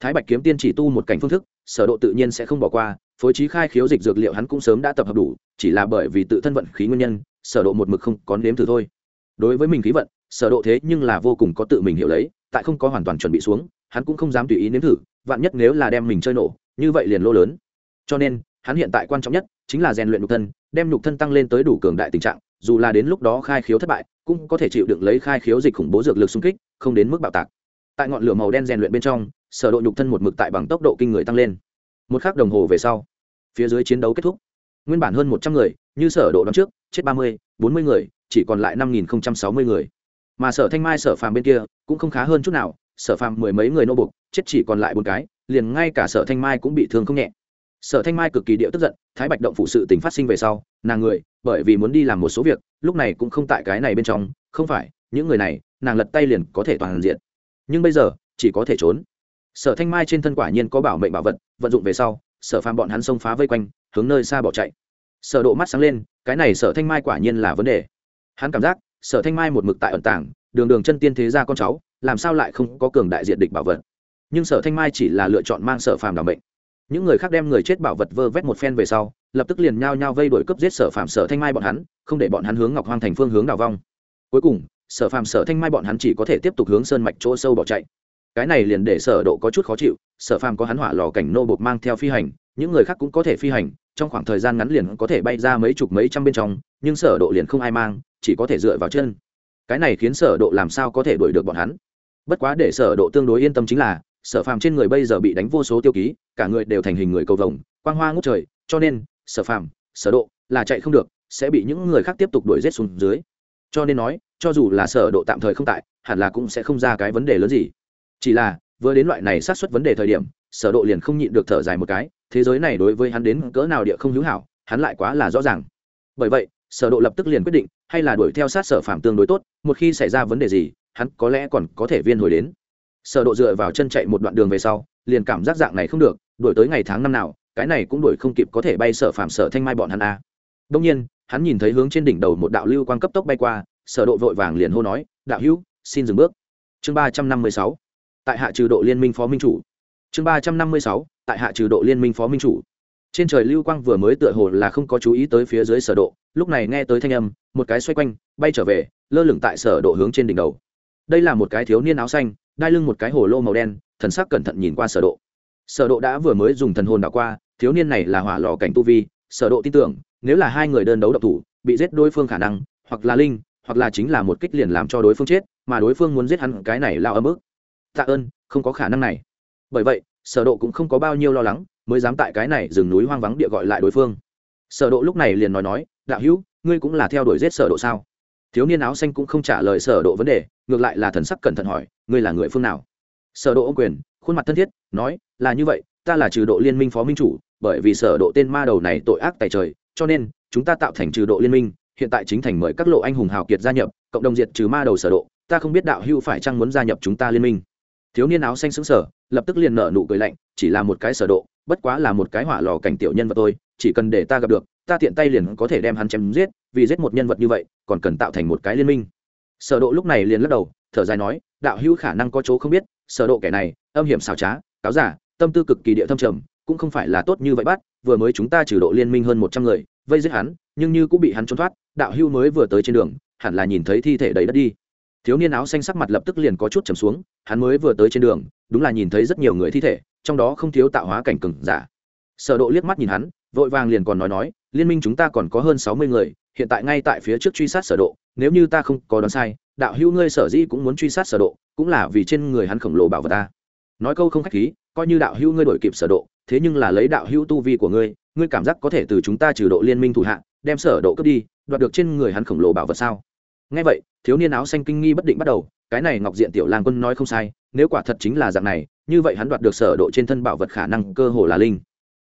Thái bạch kiếm tiên chỉ tu một cảnh phương thức, sở độ tự nhiên sẽ không bỏ qua, phối trí khai khiếu dịch dược liệu hắn cũng sớm đã tập hợp đủ, chỉ là bởi vì tự thân vận khí nguyên nhân, sở độ một mực không có nếm thử thôi. Đối với mình khí vận, sở độ thế nhưng là vô cùng có tự mình hiểu lấy, tại không có hoàn toàn chuẩn bị xuống, hắn cũng không dám tùy ý nếm thử, vạn nhất nếu là đem mình chơi nổ, như vậy liền lô lớn. Cho nên hắn hiện tại quan trọng nhất chính là rèn luyện nhục thân, đem nhục thân tăng lên tới đủ cường đại tình trạng, dù là đến lúc đó khai khiếu thất bại, cũng có thể chịu đựng lấy khai khiếu dịch khủng bố dược lực xung kích, không đến mức bạo tạc. Tại ngọn lửa màu đen rèn luyện bên trong, sở độ nhục thân một mực tại bằng tốc độ kinh người tăng lên. Một khắc đồng hồ về sau, phía dưới chiến đấu kết thúc. Nguyên bản hơn một trăm người, như sở độ đón trước, chết ba mươi, bốn mươi người, chỉ còn lại năm nghìn sáu mươi người. Mà sở thanh mai sở phàm bên kia, cũng không khá hơn chút nào, sở phàm mười mấy người nô buộc, chết chỉ còn lại bốn cái, liền ngay cả sở thanh mai cũng bị thương không nhẹ sở thanh mai cực kỳ điệu tức giận, thái bạch động phụ sự tình phát sinh về sau, nàng người, bởi vì muốn đi làm một số việc, lúc này cũng không tại cái này bên trong, không phải, những người này, nàng lật tay liền có thể toàn diện. Nhưng bây giờ, chỉ có thể trốn. Sở thanh mai trên thân quả nhiên có bảo mệnh bảo vật, vận dụng về sau, sở phàm bọn hắn xông phá vây quanh, hướng nơi xa bỏ chạy. Sở độ mắt sáng lên, cái này sở thanh mai quả nhiên là vấn đề. Hắn cảm giác, sở thanh mai một mực tại ẩn tàng, đường đường chân tiên thế gia con cháu, làm sao lại không có cường đại diện địch bảo vật. Nhưng sở thanh mai chỉ là lựa chọn mang sở phàm đảm mệnh những người khác đem người chết bảo vật vơ vét một phen về sau, lập tức liền nhao nhao vây đuổi cướp giết sở phạm sở thanh mai bọn hắn, không để bọn hắn hướng ngọc hoang thành phương hướng đào vong. Cuối cùng, sở phạm sở thanh mai bọn hắn chỉ có thể tiếp tục hướng sơn mạch chỗ sâu bỏ chạy. Cái này liền để sở độ có chút khó chịu, sở phàm có hắn hỏa lò cảnh nô bột mang theo phi hành, những người khác cũng có thể phi hành, trong khoảng thời gian ngắn liền có thể bay ra mấy chục mấy trăm bên trong, nhưng sở độ liền không ai mang, chỉ có thể dựa vào chân. Cái này khiến sở độ làm sao có thể đuổi được bọn hắn? Bất quá để sở độ tương đối yên tâm chính là sở phàm trên người bây giờ bị đánh vô số tiêu ký, cả người đều thành hình người cầu vồng, quang hoa ngút trời, cho nên, sở phàm, sở độ là chạy không được, sẽ bị những người khác tiếp tục đuổi giết xuống dưới. Cho nên nói, cho dù là sở độ tạm thời không tại, hẳn là cũng sẽ không ra cái vấn đề lớn gì. Chỉ là, vừa đến loại này sát xuất vấn đề thời điểm, sở độ liền không nhịn được thở dài một cái, thế giới này đối với hắn đến cỡ nào địa không hữu hảo, hắn lại quá là rõ ràng. Bởi vậy, sở độ lập tức liền quyết định, hay là đuổi theo sát sở phạm tương đối tốt, một khi xảy ra vấn đề gì, hắn có lẽ còn có thể viên hồi đến sở độ dựa vào chân chạy một đoạn đường về sau, liền cảm giác dạng này không được, đuổi tới ngày tháng năm nào, cái này cũng đuổi không kịp có thể bay sở phạm sở thanh mai bọn hắn a đương nhiên, hắn nhìn thấy hướng trên đỉnh đầu một đạo lưu quang cấp tốc bay qua, sở độ vội vàng liền hô nói, đạo hữu, xin dừng bước. Chương ba trăm năm mươi sáu, tại hạ trừ độ liên minh phó minh chủ. Chương ba trăm năm mươi sáu, tại hạ trừ độ liên minh phó minh chủ. Trên trời lưu quang vừa mới tựa hồ là không có chú ý tới phía dưới sở độ, lúc này nghe tới thanh âm, một cái xoay quanh, bay trở về, lơ lửng tại sở độ hướng trên đỉnh đầu. Đây là một cái thiếu niên áo xanh đai lưng một cái hồ lô màu đen, thần sắc cẩn thận nhìn qua sở độ. Sở độ đã vừa mới dùng thần hồn đảo qua, thiếu niên này là hỏa lò cảnh tu vi, sở độ tin tưởng, nếu là hai người đơn đấu độc thủ, bị giết đối phương khả năng, hoặc là linh, hoặc là chính là một kích liền làm cho đối phương chết, mà đối phương muốn giết hắn, cái này lao ở mức tạ ơn, không có khả năng này. Bởi vậy, sở độ cũng không có bao nhiêu lo lắng, mới dám tại cái này rừng núi hoang vắng địa gọi lại đối phương. Sở độ lúc này liền nói nói, đạo hữu, ngươi cũng là theo đuổi giết sở độ sao? Thiếu niên áo xanh cũng không trả lời sở độ vấn đề, ngược lại là thần sắc cẩn thận hỏi, ngươi là người phương nào? Sở độ ô quyền, khuôn mặt thân thiết, nói, là như vậy, ta là trừ độ liên minh phó minh chủ, bởi vì sở độ tên ma đầu này tội ác tại trời, cho nên, chúng ta tạo thành trừ độ liên minh, hiện tại chính thành mời các lộ anh hùng hào kiệt gia nhập, cộng đồng diệt trừ ma đầu sở độ, ta không biết đạo hưu phải chăng muốn gia nhập chúng ta liên minh. Thiếu niên áo xanh sững sờ, lập tức liền nở nụ cười lạnh, chỉ là một cái sở độ, bất quá là một cái hỏa lò cảnh tiểu nhân vật tôi chỉ cần để ta gặp được, ta tiện tay liền có thể đem hắn chém giết vì giết một nhân vật như vậy, còn cần tạo thành một cái liên minh. Sở độ lúc này liền lắc đầu, thở dài nói, đạo hữu khả năng có chỗ không biết, sở độ kẻ này, âm hiểm xảo trá, cáo giả, tâm tư cực kỳ địa thâm trầm, cũng không phải là tốt như vậy bắt, vừa mới chúng ta trừ độ liên minh hơn 100 người, vây giết hắn, nhưng như cũng bị hắn trốn thoát, đạo hữu mới vừa tới trên đường, hẳn là nhìn thấy thi thể đầy đất đi. Thiếu niên áo xanh sắc mặt lập tức liền có chút trầm xuống, hắn mới vừa tới trên đường, đúng là nhìn thấy rất nhiều người thi thể, trong đó không thiếu tạo hóa cảnh cừng giả. Sở độ liếc mắt nhìn hắn, vội vàng liền còn nói nói, liên minh chúng ta còn có hơn sáu mươi người hiện tại ngay tại phía trước truy sát sở độ, nếu như ta không có đoán sai, đạo hữu ngươi sở dĩ cũng muốn truy sát sở độ, cũng là vì trên người hắn khổng lồ bảo vật ta. Nói câu không khách khí, coi như đạo hữu ngươi đổi kịp sở độ, thế nhưng là lấy đạo hữu tu vi của ngươi ngươi cảm giác có thể từ chúng ta trừ độ liên minh thủ hạ, đem sở độ cướp đi, đoạt được trên người hắn khổng lồ bảo vật sao? Nghe vậy, thiếu niên áo xanh kinh nghi bất định bắt đầu, cái này ngọc diện tiểu lang quân nói không sai, nếu quả thật chính là dạng này, như vậy hắn đoạt được sở độ trên thân bảo vật khả năng cơ hồ là linh.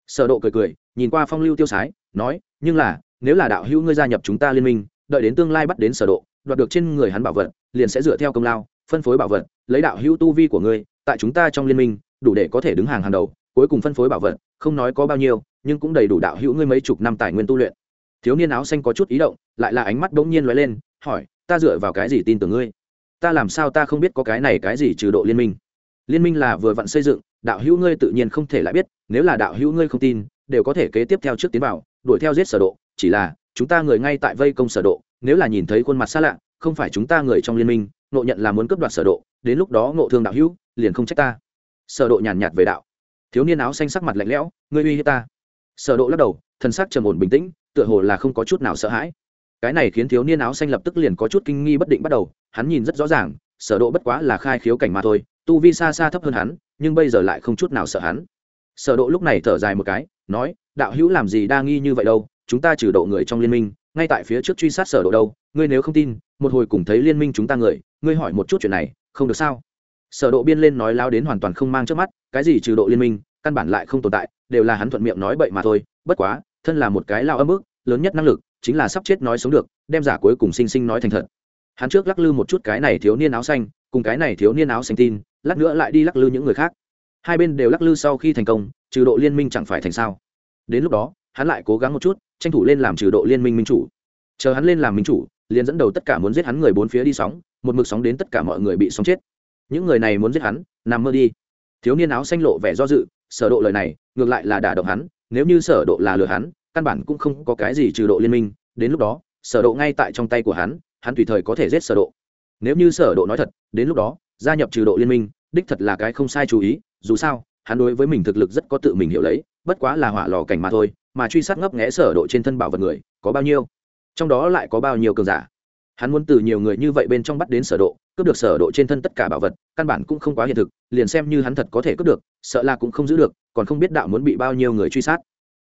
Sở độ cười cười, nhìn qua phong lưu tiêu sái, nói, nhưng là nếu là đạo hữu ngươi gia nhập chúng ta liên minh, đợi đến tương lai bắt đến sở độ, đoạt được trên người hắn bảo vật, liền sẽ dựa theo công lao, phân phối bảo vật, lấy đạo hữu tu vi của ngươi, tại chúng ta trong liên minh, đủ để có thể đứng hàng hàng đầu, cuối cùng phân phối bảo vật, không nói có bao nhiêu, nhưng cũng đầy đủ đạo hữu ngươi mấy chục năm tài nguyên tu luyện. Thiếu niên áo xanh có chút ý động, lại là ánh mắt bỗng nhiên lóe lên, hỏi, ta dựa vào cái gì tin tưởng ngươi? Ta làm sao ta không biết có cái này cái gì trừ độ liên minh? Liên minh là vừa vặn xây dựng, đạo hữu ngươi tự nhiên không thể lại biết, nếu là đạo hữu ngươi không tin, đều có thể kế tiếp theo trước tiến vào, đuổi theo giết sở độ chỉ là, chúng ta người ngay tại vây công sở độ, nếu là nhìn thấy khuôn mặt xa lạ, không phải chúng ta người trong liên minh nộ nhận là muốn cướp đoạt sở độ, đến lúc đó ngộ thương đạo hữu, liền không trách ta. Sở độ nhàn nhạt về đạo. Thiếu niên áo xanh sắc mặt lạnh lẽo, ngươi uy hiếp ta. Sở độ lắc đầu, thần sắc trầm ổn bình tĩnh, tựa hồ là không có chút nào sợ hãi. Cái này khiến thiếu niên áo xanh lập tức liền có chút kinh nghi bất định bắt đầu, hắn nhìn rất rõ ràng, sở độ bất quá là khai khiếu cảnh mà thôi, tu vi xa xa thấp hơn hắn, nhưng bây giờ lại không chút nào sợ hắn. Sở độ lúc này thở dài một cái, nói, đạo hữu làm gì đa nghi như vậy đâu chúng ta trừ độ người trong liên minh, ngay tại phía trước truy sát sở độ đâu, ngươi nếu không tin, một hồi cùng thấy liên minh chúng ta người, ngươi hỏi một chút chuyện này, không được sao? Sở độ biên lên nói lao đến hoàn toàn không mang trước mắt, cái gì trừ độ liên minh, căn bản lại không tồn tại, đều là hắn thuận miệng nói bậy mà thôi, bất quá, thân là một cái lao âm ức, lớn nhất năng lực, chính là sắp chết nói sống được, đem giả cuối cùng sinh sinh nói thành thật. Hắn trước lắc lư một chút cái này thiếu niên áo xanh, cùng cái này thiếu niên áo xanh tin, lát nữa lại đi lắc lư những người khác. Hai bên đều lắc lư sau khi thành công, trừ độ liên minh chẳng phải thành sao? Đến lúc đó hắn lại cố gắng một chút, tranh thủ lên làm trừ độ liên minh minh chủ. Chờ hắn lên làm minh chủ, liền dẫn đầu tất cả muốn giết hắn người bốn phía đi sóng, một mực sóng đến tất cả mọi người bị sóng chết. Những người này muốn giết hắn, nằm mơ đi. Thiếu niên áo xanh lộ vẻ do dự, sở độ lời này, ngược lại là đả động hắn, nếu như sở độ là lừa hắn, căn bản cũng không có cái gì trừ độ liên minh. Đến lúc đó, sở độ ngay tại trong tay của hắn hắn tùy thời có thể giết sở độ. Nếu như sở độ nói thật, đến lúc đó, gia nhập trừ độ liên minh, đích thật là cái không sai chú ý, dù sao, hắn đối với mình thực lực rất có tự mình hiểu lấy, bất quá là hỏa lò cảnh mà thôi mà truy sát ngấp nghẽ sở độ trên thân bảo vật người có bao nhiêu? Trong đó lại có bao nhiêu cường giả? Hắn muốn từ nhiều người như vậy bên trong bắt đến sở độ, cướp được sở độ trên thân tất cả bảo vật, căn bản cũng không quá hiện thực, liền xem như hắn thật có thể cướp được, sợ là cũng không giữ được, còn không biết đạo muốn bị bao nhiêu người truy sát.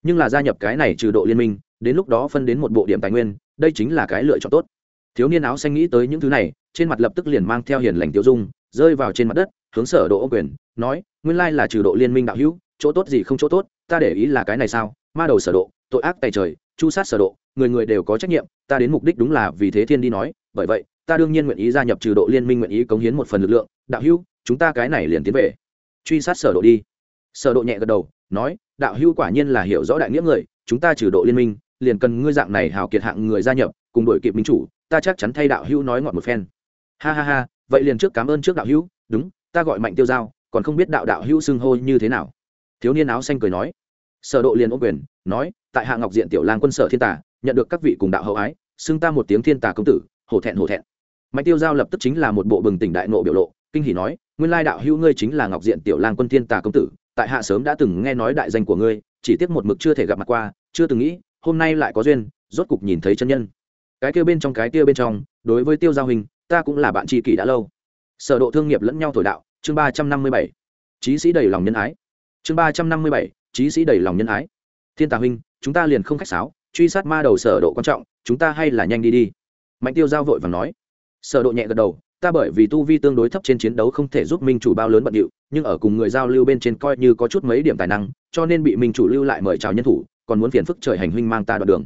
Nhưng là gia nhập cái này trừ độ liên minh, đến lúc đó phân đến một bộ điểm tài nguyên, đây chính là cái lựa chọn tốt. Thiếu niên áo xanh nghĩ tới những thứ này, trên mặt lập tức liền mang theo hiền lành tiêu dung, rơi vào trên mặt đất, hướng sở độ ô quyền, nói, nguyên lai là trừ độ liên minh đạo hữu, chỗ tốt gì không chỗ tốt, ta để ý là cái này sao? Ma đầu sở độ, tội ác tay trời, chu sát sở độ, người người đều có trách nhiệm, ta đến mục đích đúng là vì thế thiên đi nói, bởi vậy, ta đương nhiên nguyện ý gia nhập trừ độ liên minh nguyện ý cống hiến một phần lực lượng, đạo hữu, chúng ta cái này liền tiến về. Truy sát sở độ đi. Sở độ nhẹ gật đầu, nói, đạo hữu quả nhiên là hiểu rõ đại nghĩa người, chúng ta trừ độ liên minh, liền cần ngươi dạng này hào kiệt hạng người gia nhập, cùng đội kịp minh chủ, ta chắc chắn thay đạo hữu nói ngọn một phen. Ha ha ha, vậy liền trước cảm ơn trước đạo hữu, đúng, ta gọi mạnh tiêu giao, còn không biết đạo đạo hữu xưng hô như thế nào. Thiếu niên áo xanh cười nói sở độ liền ôm quyền, nói, tại hạ ngọc diện tiểu lang quân sở thiên tả nhận được các vị cùng đạo hậu ái, xưng ta một tiếng thiên tả công tử, hổ thẹn hổ thẹn. Mạnh tiêu giao lập tức chính là một bộ bừng tỉnh đại nộ biểu lộ, kinh hỉ nói, nguyên lai đạo hữu ngươi chính là ngọc diện tiểu lang quân thiên tả công tử, tại hạ sớm đã từng nghe nói đại danh của ngươi, chỉ tiếc một mực chưa thể gặp mặt qua, chưa từng nghĩ, hôm nay lại có duyên, rốt cục nhìn thấy chân nhân. Cái kia bên trong, cái kia bên trong, đối với tiêu giao hình, ta cũng là bạn tri kỷ đã lâu. Sở độ thương nghiệp lẫn nhau thổi đạo, chương ba trăm năm mươi bảy. Trí sĩ đầy lòng nhân ái. Chương ba trăm năm mươi bảy trí sĩ đầy lòng nhân ái. Thiên tà huynh chúng ta liền không khách sáo truy sát ma đầu sở độ quan trọng chúng ta hay là nhanh đi đi. Mạnh tiêu giao vội vàng nói. Sở độ nhẹ gật đầu ta bởi vì tu vi tương đối thấp trên chiến đấu không thể giúp minh chủ bao lớn bận điệu nhưng ở cùng người giao lưu bên trên coi như có chút mấy điểm tài năng cho nên bị minh chủ lưu lại mời chào nhân thủ còn muốn phiền phức trời hành huynh mang ta đoạn đường.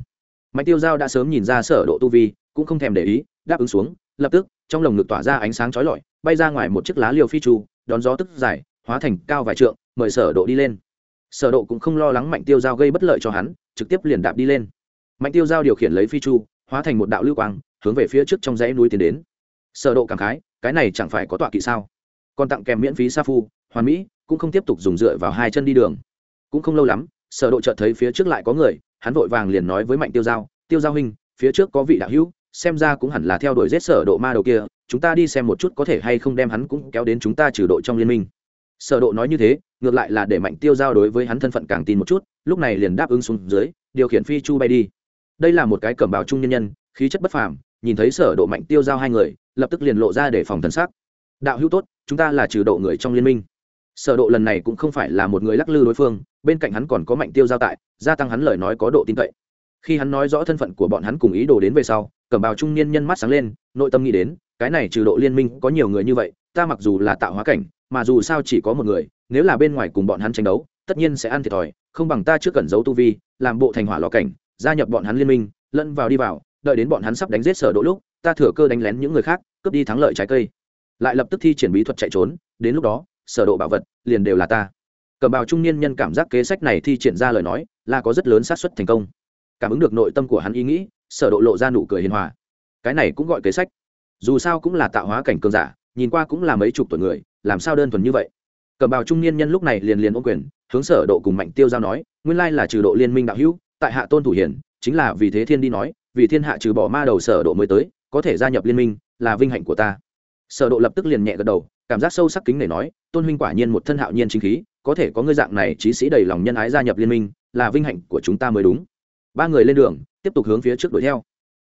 Mạnh tiêu giao đã sớm nhìn ra sở độ tu vi cũng không thèm để ý đáp ứng xuống lập tức trong lồng ngực tỏa ra ánh sáng chói lọi bay ra ngoài một chiếc lá liều phi chu đón gió tức giải, hóa thành cao vài trượng mời sở độ đi lên sở độ cũng không lo lắng mạnh tiêu giao gây bất lợi cho hắn, trực tiếp liền đạp đi lên. Mạnh tiêu giao điều khiển lấy phi chu, hóa thành một đạo lưu quang, hướng về phía trước trong dãy núi tiến đến. Sở độ cảm khái, cái này chẳng phải có tọa kỵ sao? Còn tặng kèm miễn phí sa phu, hoàn mỹ, cũng không tiếp tục dùng dựa vào hai chân đi đường. Cũng không lâu lắm, sở độ chợt thấy phía trước lại có người, hắn vội vàng liền nói với mạnh tiêu giao tiêu giao huynh, phía trước có vị đạo hữu, xem ra cũng hẳn là theo đuổi giết sở độ ma đầu kia, chúng ta đi xem một chút có thể hay không đem hắn cũng kéo đến chúng ta trừ độ trong liên minh. Sở độ nói như thế ngược lại là để mạnh tiêu giao đối với hắn thân phận càng tin một chút, lúc này liền đáp ứng xuống dưới, điều khiển phi chu bay đi. Đây là một cái cẩm bào trung nhân nhân, khí chất bất phàm, nhìn thấy sở độ mạnh tiêu giao hai người, lập tức liền lộ ra để phòng thần sắc. Đạo hữu tốt, chúng ta là trừ độ người trong liên minh. Sở độ lần này cũng không phải là một người lắc lư đối phương, bên cạnh hắn còn có mạnh tiêu giao tại, gia tăng hắn lời nói có độ tin cậy. Khi hắn nói rõ thân phận của bọn hắn cùng ý đồ đến về sau, cẩm bào trung niên nhân mắt sáng lên, nội tâm nghĩ đến, cái này trừ độ liên minh có nhiều người như vậy, ta mặc dù là tạo hóa cảnh, mà dù sao chỉ có một người nếu là bên ngoài cùng bọn hắn tranh đấu, tất nhiên sẽ ăn thiệt thòi, không bằng ta trước cẩn giấu tu vi, làm bộ thành hỏa lò cảnh, gia nhập bọn hắn liên minh, lẫn vào đi vào, đợi đến bọn hắn sắp đánh giết sở độ lúc, ta thừa cơ đánh lén những người khác, cướp đi thắng lợi trái cây. Lại lập tức thi triển bí thuật chạy trốn, đến lúc đó, sở độ bảo vật liền đều là ta. Cầm bào trung niên nhân cảm giác kế sách này thi triển ra lời nói, là có rất lớn xác suất thành công. Cảm ứng được nội tâm của hắn ý nghĩ, sở độ lộ ra nụ cười hiền hòa. Cái này cũng gọi kế sách. Dù sao cũng là tạo hóa cảnh cường giả, nhìn qua cũng là mấy chục tuổi người, làm sao đơn thuần như vậy? Cẩm bào trung niên nhân lúc này liền liền ôm quyền, hướng sở độ cùng mạnh tiêu giao nói, nguyên lai là trừ độ liên minh đạo hữu, tại hạ tôn thủ hiển, chính là vì thế thiên đi nói, vì thiên hạ trừ bỏ ma đầu sở độ mới tới, có thể gia nhập liên minh, là vinh hạnh của ta. Sở độ lập tức liền nhẹ gật đầu, cảm giác sâu sắc kính nể nói, tôn huynh quả nhiên một thân hạo nhiên chính khí, có thể có ngươi dạng này trí sĩ đầy lòng nhân ái gia nhập liên minh, là vinh hạnh của chúng ta mới đúng. Ba người lên đường, tiếp tục hướng phía trước đuổi theo.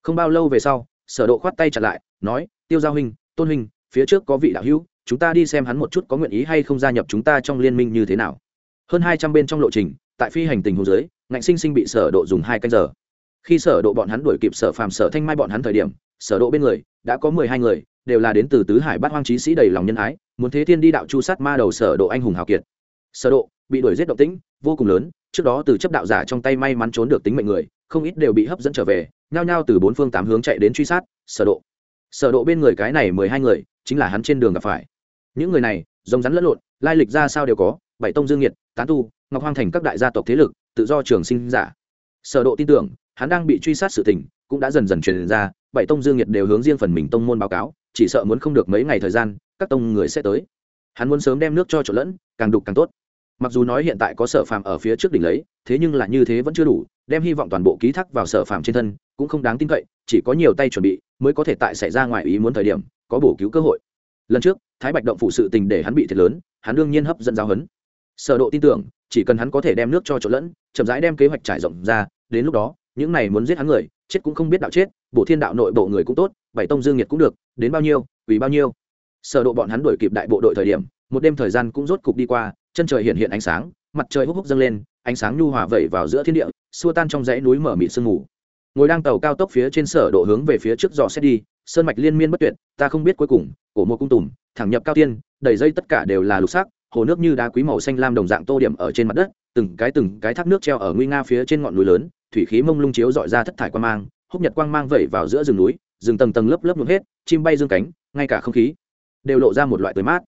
Không bao lâu về sau, sở độ khoát tay chặn lại, nói, tiêu giao huynh, tôn huynh, phía trước có vị đạo hữu chúng ta đi xem hắn một chút có nguyện ý hay không gia nhập chúng ta trong liên minh như thế nào. Hơn hai trăm bên trong lộ trình, tại phi hành tình hồ dưới, ngạnh sinh sinh bị sở độ dùng hai canh giờ. Khi sở độ bọn hắn đuổi kịp sở phàm sở thanh mai bọn hắn thời điểm, sở độ bên người đã có mười hai người, đều là đến từ tứ hải bát hoang chí sĩ đầy lòng nhân ái, muốn thế thiên đi đạo chu sát ma đầu sở độ anh hùng hào kiệt. Sở độ bị đuổi giết động tĩnh, vô cùng lớn, trước đó từ chấp đạo giả trong tay may mắn trốn được tính mệnh người, không ít đều bị hấp dẫn trở về, nhao nhao từ bốn phương tám hướng chạy đến truy sát, sở độ. Sở độ bên người cái này mười hai người, chính là hắn trên đường gặp phải những người này, giống rắn lẫn lộn, lai lịch ra sao đều có, bảy tông dương nhiệt tán tu, ngọc hoang thành các đại gia tộc thế lực, tự do trường sinh giả. Sở độ tin tưởng, hắn đang bị truy sát sự tình, cũng đã dần dần truyền ra, bảy tông dương nhiệt đều hướng riêng phần mình tông môn báo cáo, chỉ sợ muốn không được mấy ngày thời gian, các tông người sẽ tới. Hắn muốn sớm đem nước cho trộn lẫn, càng đục càng tốt. Mặc dù nói hiện tại có sở phàm ở phía trước đỉnh lấy, thế nhưng là như thế vẫn chưa đủ, đem hy vọng toàn bộ ký thác vào sở phàm trên thân, cũng không đáng tin cậy, chỉ có nhiều tay chuẩn bị, mới có thể tại xảy ra ngoài ý muốn thời điểm, có bổ cứu cơ hội lần trước, thái bạch động phụ sự tình để hắn bị thiệt lớn, hắn đương nhiên hấp dẫn giáo hấn. sở độ tin tưởng, chỉ cần hắn có thể đem nước cho trộn lẫn, chậm rãi đem kế hoạch trải rộng ra, đến lúc đó, những này muốn giết hắn người, chết cũng không biết đạo chết bộ thiên đạo nội bộ người cũng tốt, bảy tông dương nhiệt cũng được, đến bao nhiêu vì bao nhiêu sở độ bọn hắn đuổi kịp đại bộ đội thời điểm, một đêm thời gian cũng rốt cục đi qua, chân trời hiện hiện ánh sáng, mặt trời húc húc dâng lên, ánh sáng nhu hòa vẩy vào giữa thiên địa, xua tan trong dãy núi mở mịt sương mù ngồi đang tàu cao tốc phía trên sở độ hướng về phía trước dò xét đi sơn mạch liên miên bất tuyệt, ta không biết cuối cùng, cổ một cung tùng thẳng nhập cao tiên, đầy dây tất cả đều là lục sắc, hồ nước như đá quý màu xanh lam đồng dạng tô điểm ở trên mặt đất, từng cái từng cái thác nước treo ở nguy nga phía trên ngọn núi lớn, thủy khí mông lung chiếu dọi ra thất thải quang mang húc nhật quang mang vẩy vào giữa rừng núi, rừng tầng tầng lớp lớp nhuộm hết, chim bay dương cánh, ngay cả không khí đều lộ ra một loại tươi mát.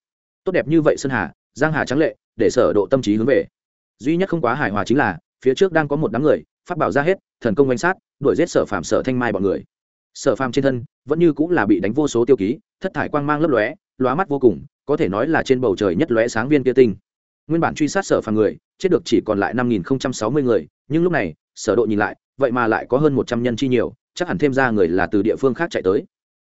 Tốt đẹp như vậy sơn hà, giang hà trắng lệ, để sở độ tâm trí hướng về. Duy nhất không quá hài hòa chính là, phía trước đang có một đám người phát bảo ra hết, thần công quanh sát, đuổi giết sở phạm sở thanh mai bọn người sở phàm trên thân vẫn như cũng là bị đánh vô số tiêu ký, thất thải quang mang lấp lóe, lóa mắt vô cùng, có thể nói là trên bầu trời nhất lóe sáng viên kia tinh. Nguyên bản truy sát sở phàm người, chết được chỉ còn lại năm nghìn sáu mươi người, nhưng lúc này, sở độ nhìn lại, vậy mà lại có hơn một trăm nhân chi nhiều, chắc hẳn thêm ra người là từ địa phương khác chạy tới.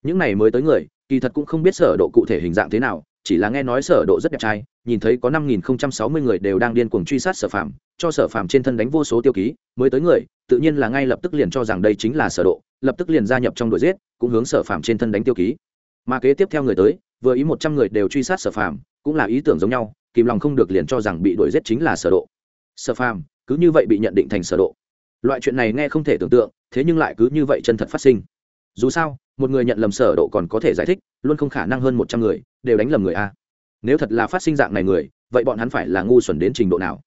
Những này mới tới người, kỳ thật cũng không biết sở độ cụ thể hình dạng thế nào, chỉ là nghe nói sở độ rất đẹp trai, nhìn thấy có năm nghìn sáu mươi người đều đang điên cuồng truy sát sở phàm, cho sở phàm trên thân đánh vô số tiêu ký, mới tới người, tự nhiên là ngay lập tức liền cho rằng đây chính là sở độ lập tức liền gia nhập trong đội giết, cũng hướng sở phàm trên thân đánh tiêu ký. Mà kế tiếp theo người tới, vừa ý một trăm người đều truy sát sở phàm, cũng là ý tưởng giống nhau, kìm lòng không được liền cho rằng bị đuổi giết chính là sở độ. Sở phàm, cứ như vậy bị nhận định thành sở độ. Loại chuyện này nghe không thể tưởng tượng, thế nhưng lại cứ như vậy chân thật phát sinh. Dù sao, một người nhận lầm sở độ còn có thể giải thích, luôn không khả năng hơn một trăm người, đều đánh lầm người a. Nếu thật là phát sinh dạng này người, vậy bọn hắn phải là ngu xuẩn đến trình độ nào?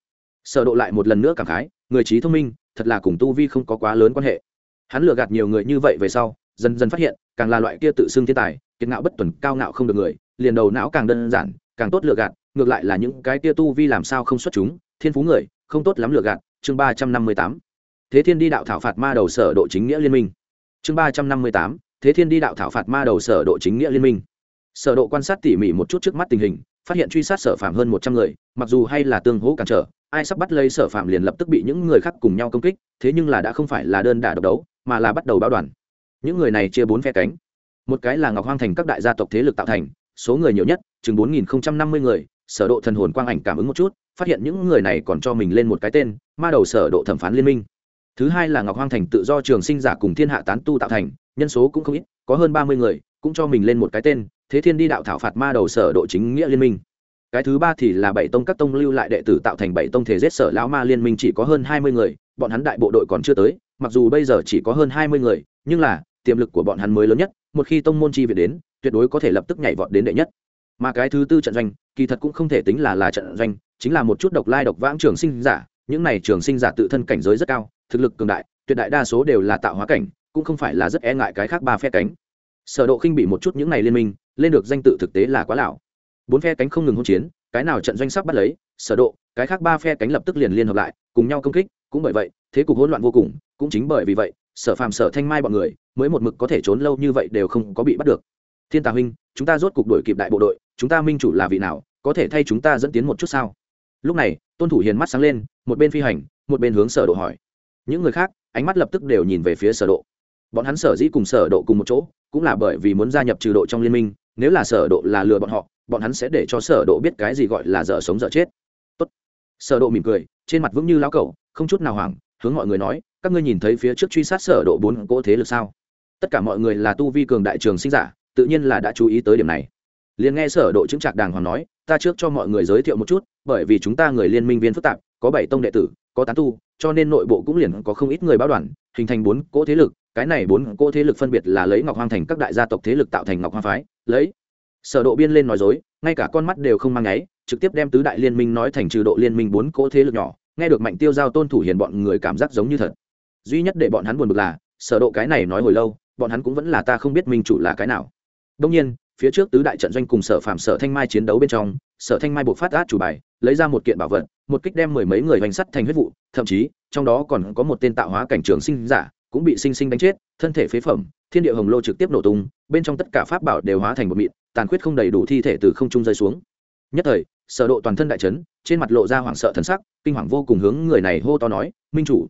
Sở độ lại một lần nữa cảm khái, người trí thông minh, thật là cùng tu vi không có quá lớn quan hệ hắn lừa gạt nhiều người như vậy về sau, dần dần phát hiện, càng là loại kia tự xưng thiên tài, kiệt ngạo bất tuần, cao ngạo không được người, liền đầu não càng đơn giản, càng tốt lừa gạt, ngược lại là những cái kia tu vi làm sao không xuất chúng, thiên phú người, không tốt lắm lừa gạt, chương ba trăm năm mươi tám. Thế thiên đi đạo thảo phạt ma đầu sở độ chính nghĩa liên minh. Chương ba trăm năm mươi tám, thế thiên đi đạo thảo phạt ma đầu sở độ chính nghĩa liên minh. Sở độ quan sát tỉ mỉ một chút trước mắt tình hình, phát hiện truy sát sở phạm hơn một trăm người, mặc dù hay là tương hỗ cản trở, ai sắp bắt lấy sở phạm liền lập tức bị những người khác cùng nhau công kích, thế nhưng là đã không phải là đơn đả độc đấu mà là bắt đầu báo đoàn. Những người này chia bốn phe cánh. Một cái là ngọc hoang thành các đại gia tộc thế lực tạo thành, số người nhiều nhất, chừng bốn nghìn năm mươi người, sở độ thần hồn quang ảnh cảm ứng một chút, phát hiện những người này còn cho mình lên một cái tên, ma đầu sở độ thẩm phán liên minh. Thứ hai là ngọc hoang thành tự do trường sinh giả cùng thiên hạ tán tu tạo thành, nhân số cũng không ít, có hơn ba mươi người, cũng cho mình lên một cái tên, thế thiên đi đạo thảo phạt ma đầu sở độ chính nghĩa liên minh. Cái thứ ba thì là bảy tông các tông lưu lại đệ tử tạo thành bảy tông thể giết sở lão ma liên minh chỉ có hơn hai mươi người bọn hắn đại bộ đội còn chưa tới, mặc dù bây giờ chỉ có hơn hai mươi người, nhưng là, tiềm lực của bọn hắn mới lớn nhất, một khi tông môn chi viện đến, tuyệt đối có thể lập tức nhảy vọt đến đệ nhất. Mà cái thứ tư trận doanh, kỳ thật cũng không thể tính là là trận doanh, chính là một chút độc lai độc vãng trường sinh giả, những này trường sinh giả tự thân cảnh giới rất cao, thực lực cường đại, tuyệt đại đa số đều là tạo hóa cảnh, cũng không phải là rất e ngại cái khác ba phe cánh. Sở độ khinh bị một chút những này liên minh, lên được danh tự thực tế là quá lão. Bốn phe cánh không ngừng hỗn chiến cái nào trận doanh sắp bắt lấy, sở độ, cái khác ba phe cánh lập tức liền liên hợp lại, cùng nhau công kích, cũng bởi vậy, thế cục hỗn loạn vô cùng, cũng chính bởi vì vậy, sở phàm, sở thanh mai bọn người, mới một mực có thể trốn lâu như vậy đều không có bị bắt được. Thiên tà huynh, chúng ta rốt cục đuổi kịp đại bộ đội, chúng ta minh chủ là vị nào, có thể thay chúng ta dẫn tiến một chút sao? Lúc này, tôn thủ hiền mắt sáng lên, một bên phi hành, một bên hướng sở độ hỏi. Những người khác, ánh mắt lập tức đều nhìn về phía sở độ. Bọn hắn sở dĩ cùng sở độ cùng một chỗ, cũng là bởi vì muốn gia nhập trừ độ trong liên minh, nếu là sở độ là lừa bọn họ bọn hắn sẽ để cho sở độ biết cái gì gọi là dở sống dở chết. Tốt. Sở độ mỉm cười, trên mặt vững như lão cẩu, không chút nào hoảng, hướng mọi người nói, các ngươi nhìn thấy phía trước truy sát sở độ bốn cỗ thế lực sao? Tất cả mọi người là tu vi cường đại trường sinh giả, tự nhiên là đã chú ý tới điểm này. Liền nghe sở độ chứng trạc đàng hoàng nói, ta trước cho mọi người giới thiệu một chút, bởi vì chúng ta người liên minh viên phức tạp, có bảy tông đệ tử, có tán tu, cho nên nội bộ cũng liền có không ít người báo đoàn, hình thành bốn cỗ thế lực. Cái này bốn cỗ thế lực phân biệt là lấy ngọc hoang thành các đại gia tộc thế lực tạo thành ngọc hoang phái, lấy sở độ biên lên nói dối, ngay cả con mắt đều không mang nháy, trực tiếp đem tứ đại liên minh nói thành trừ độ liên minh bốn cỗ thế lực nhỏ, nghe được mạnh tiêu giao tôn thủ hiền bọn người cảm giác giống như thật. Duy nhất để bọn hắn buồn bực là, sở độ cái này nói hồi lâu, bọn hắn cũng vẫn là ta không biết minh chủ là cái nào. Đương nhiên, phía trước tứ đại trận doanh cùng sở phạm sở thanh mai chiến đấu bên trong, sở thanh mai buộc phát át chủ bài, lấy ra một kiện bảo vật, một kích đem mười mấy người hoành sắt thành huyết vụ, thậm chí, trong đó còn có một tên tạo hóa cảnh trường sinh giả cũng bị sinh sinh đánh chết, thân thể phế phẩm, thiên địa hồng lô trực tiếp nổ tung, bên trong tất cả pháp bảo đều hóa thành một mịn, tàn khuyết không đầy đủ thi thể từ không trung rơi xuống. Nhất thời, sở độ toàn thân đại chấn, trên mặt lộ ra hoảng sợ thần sắc, kinh hoàng vô cùng hướng người này hô to nói, minh chủ.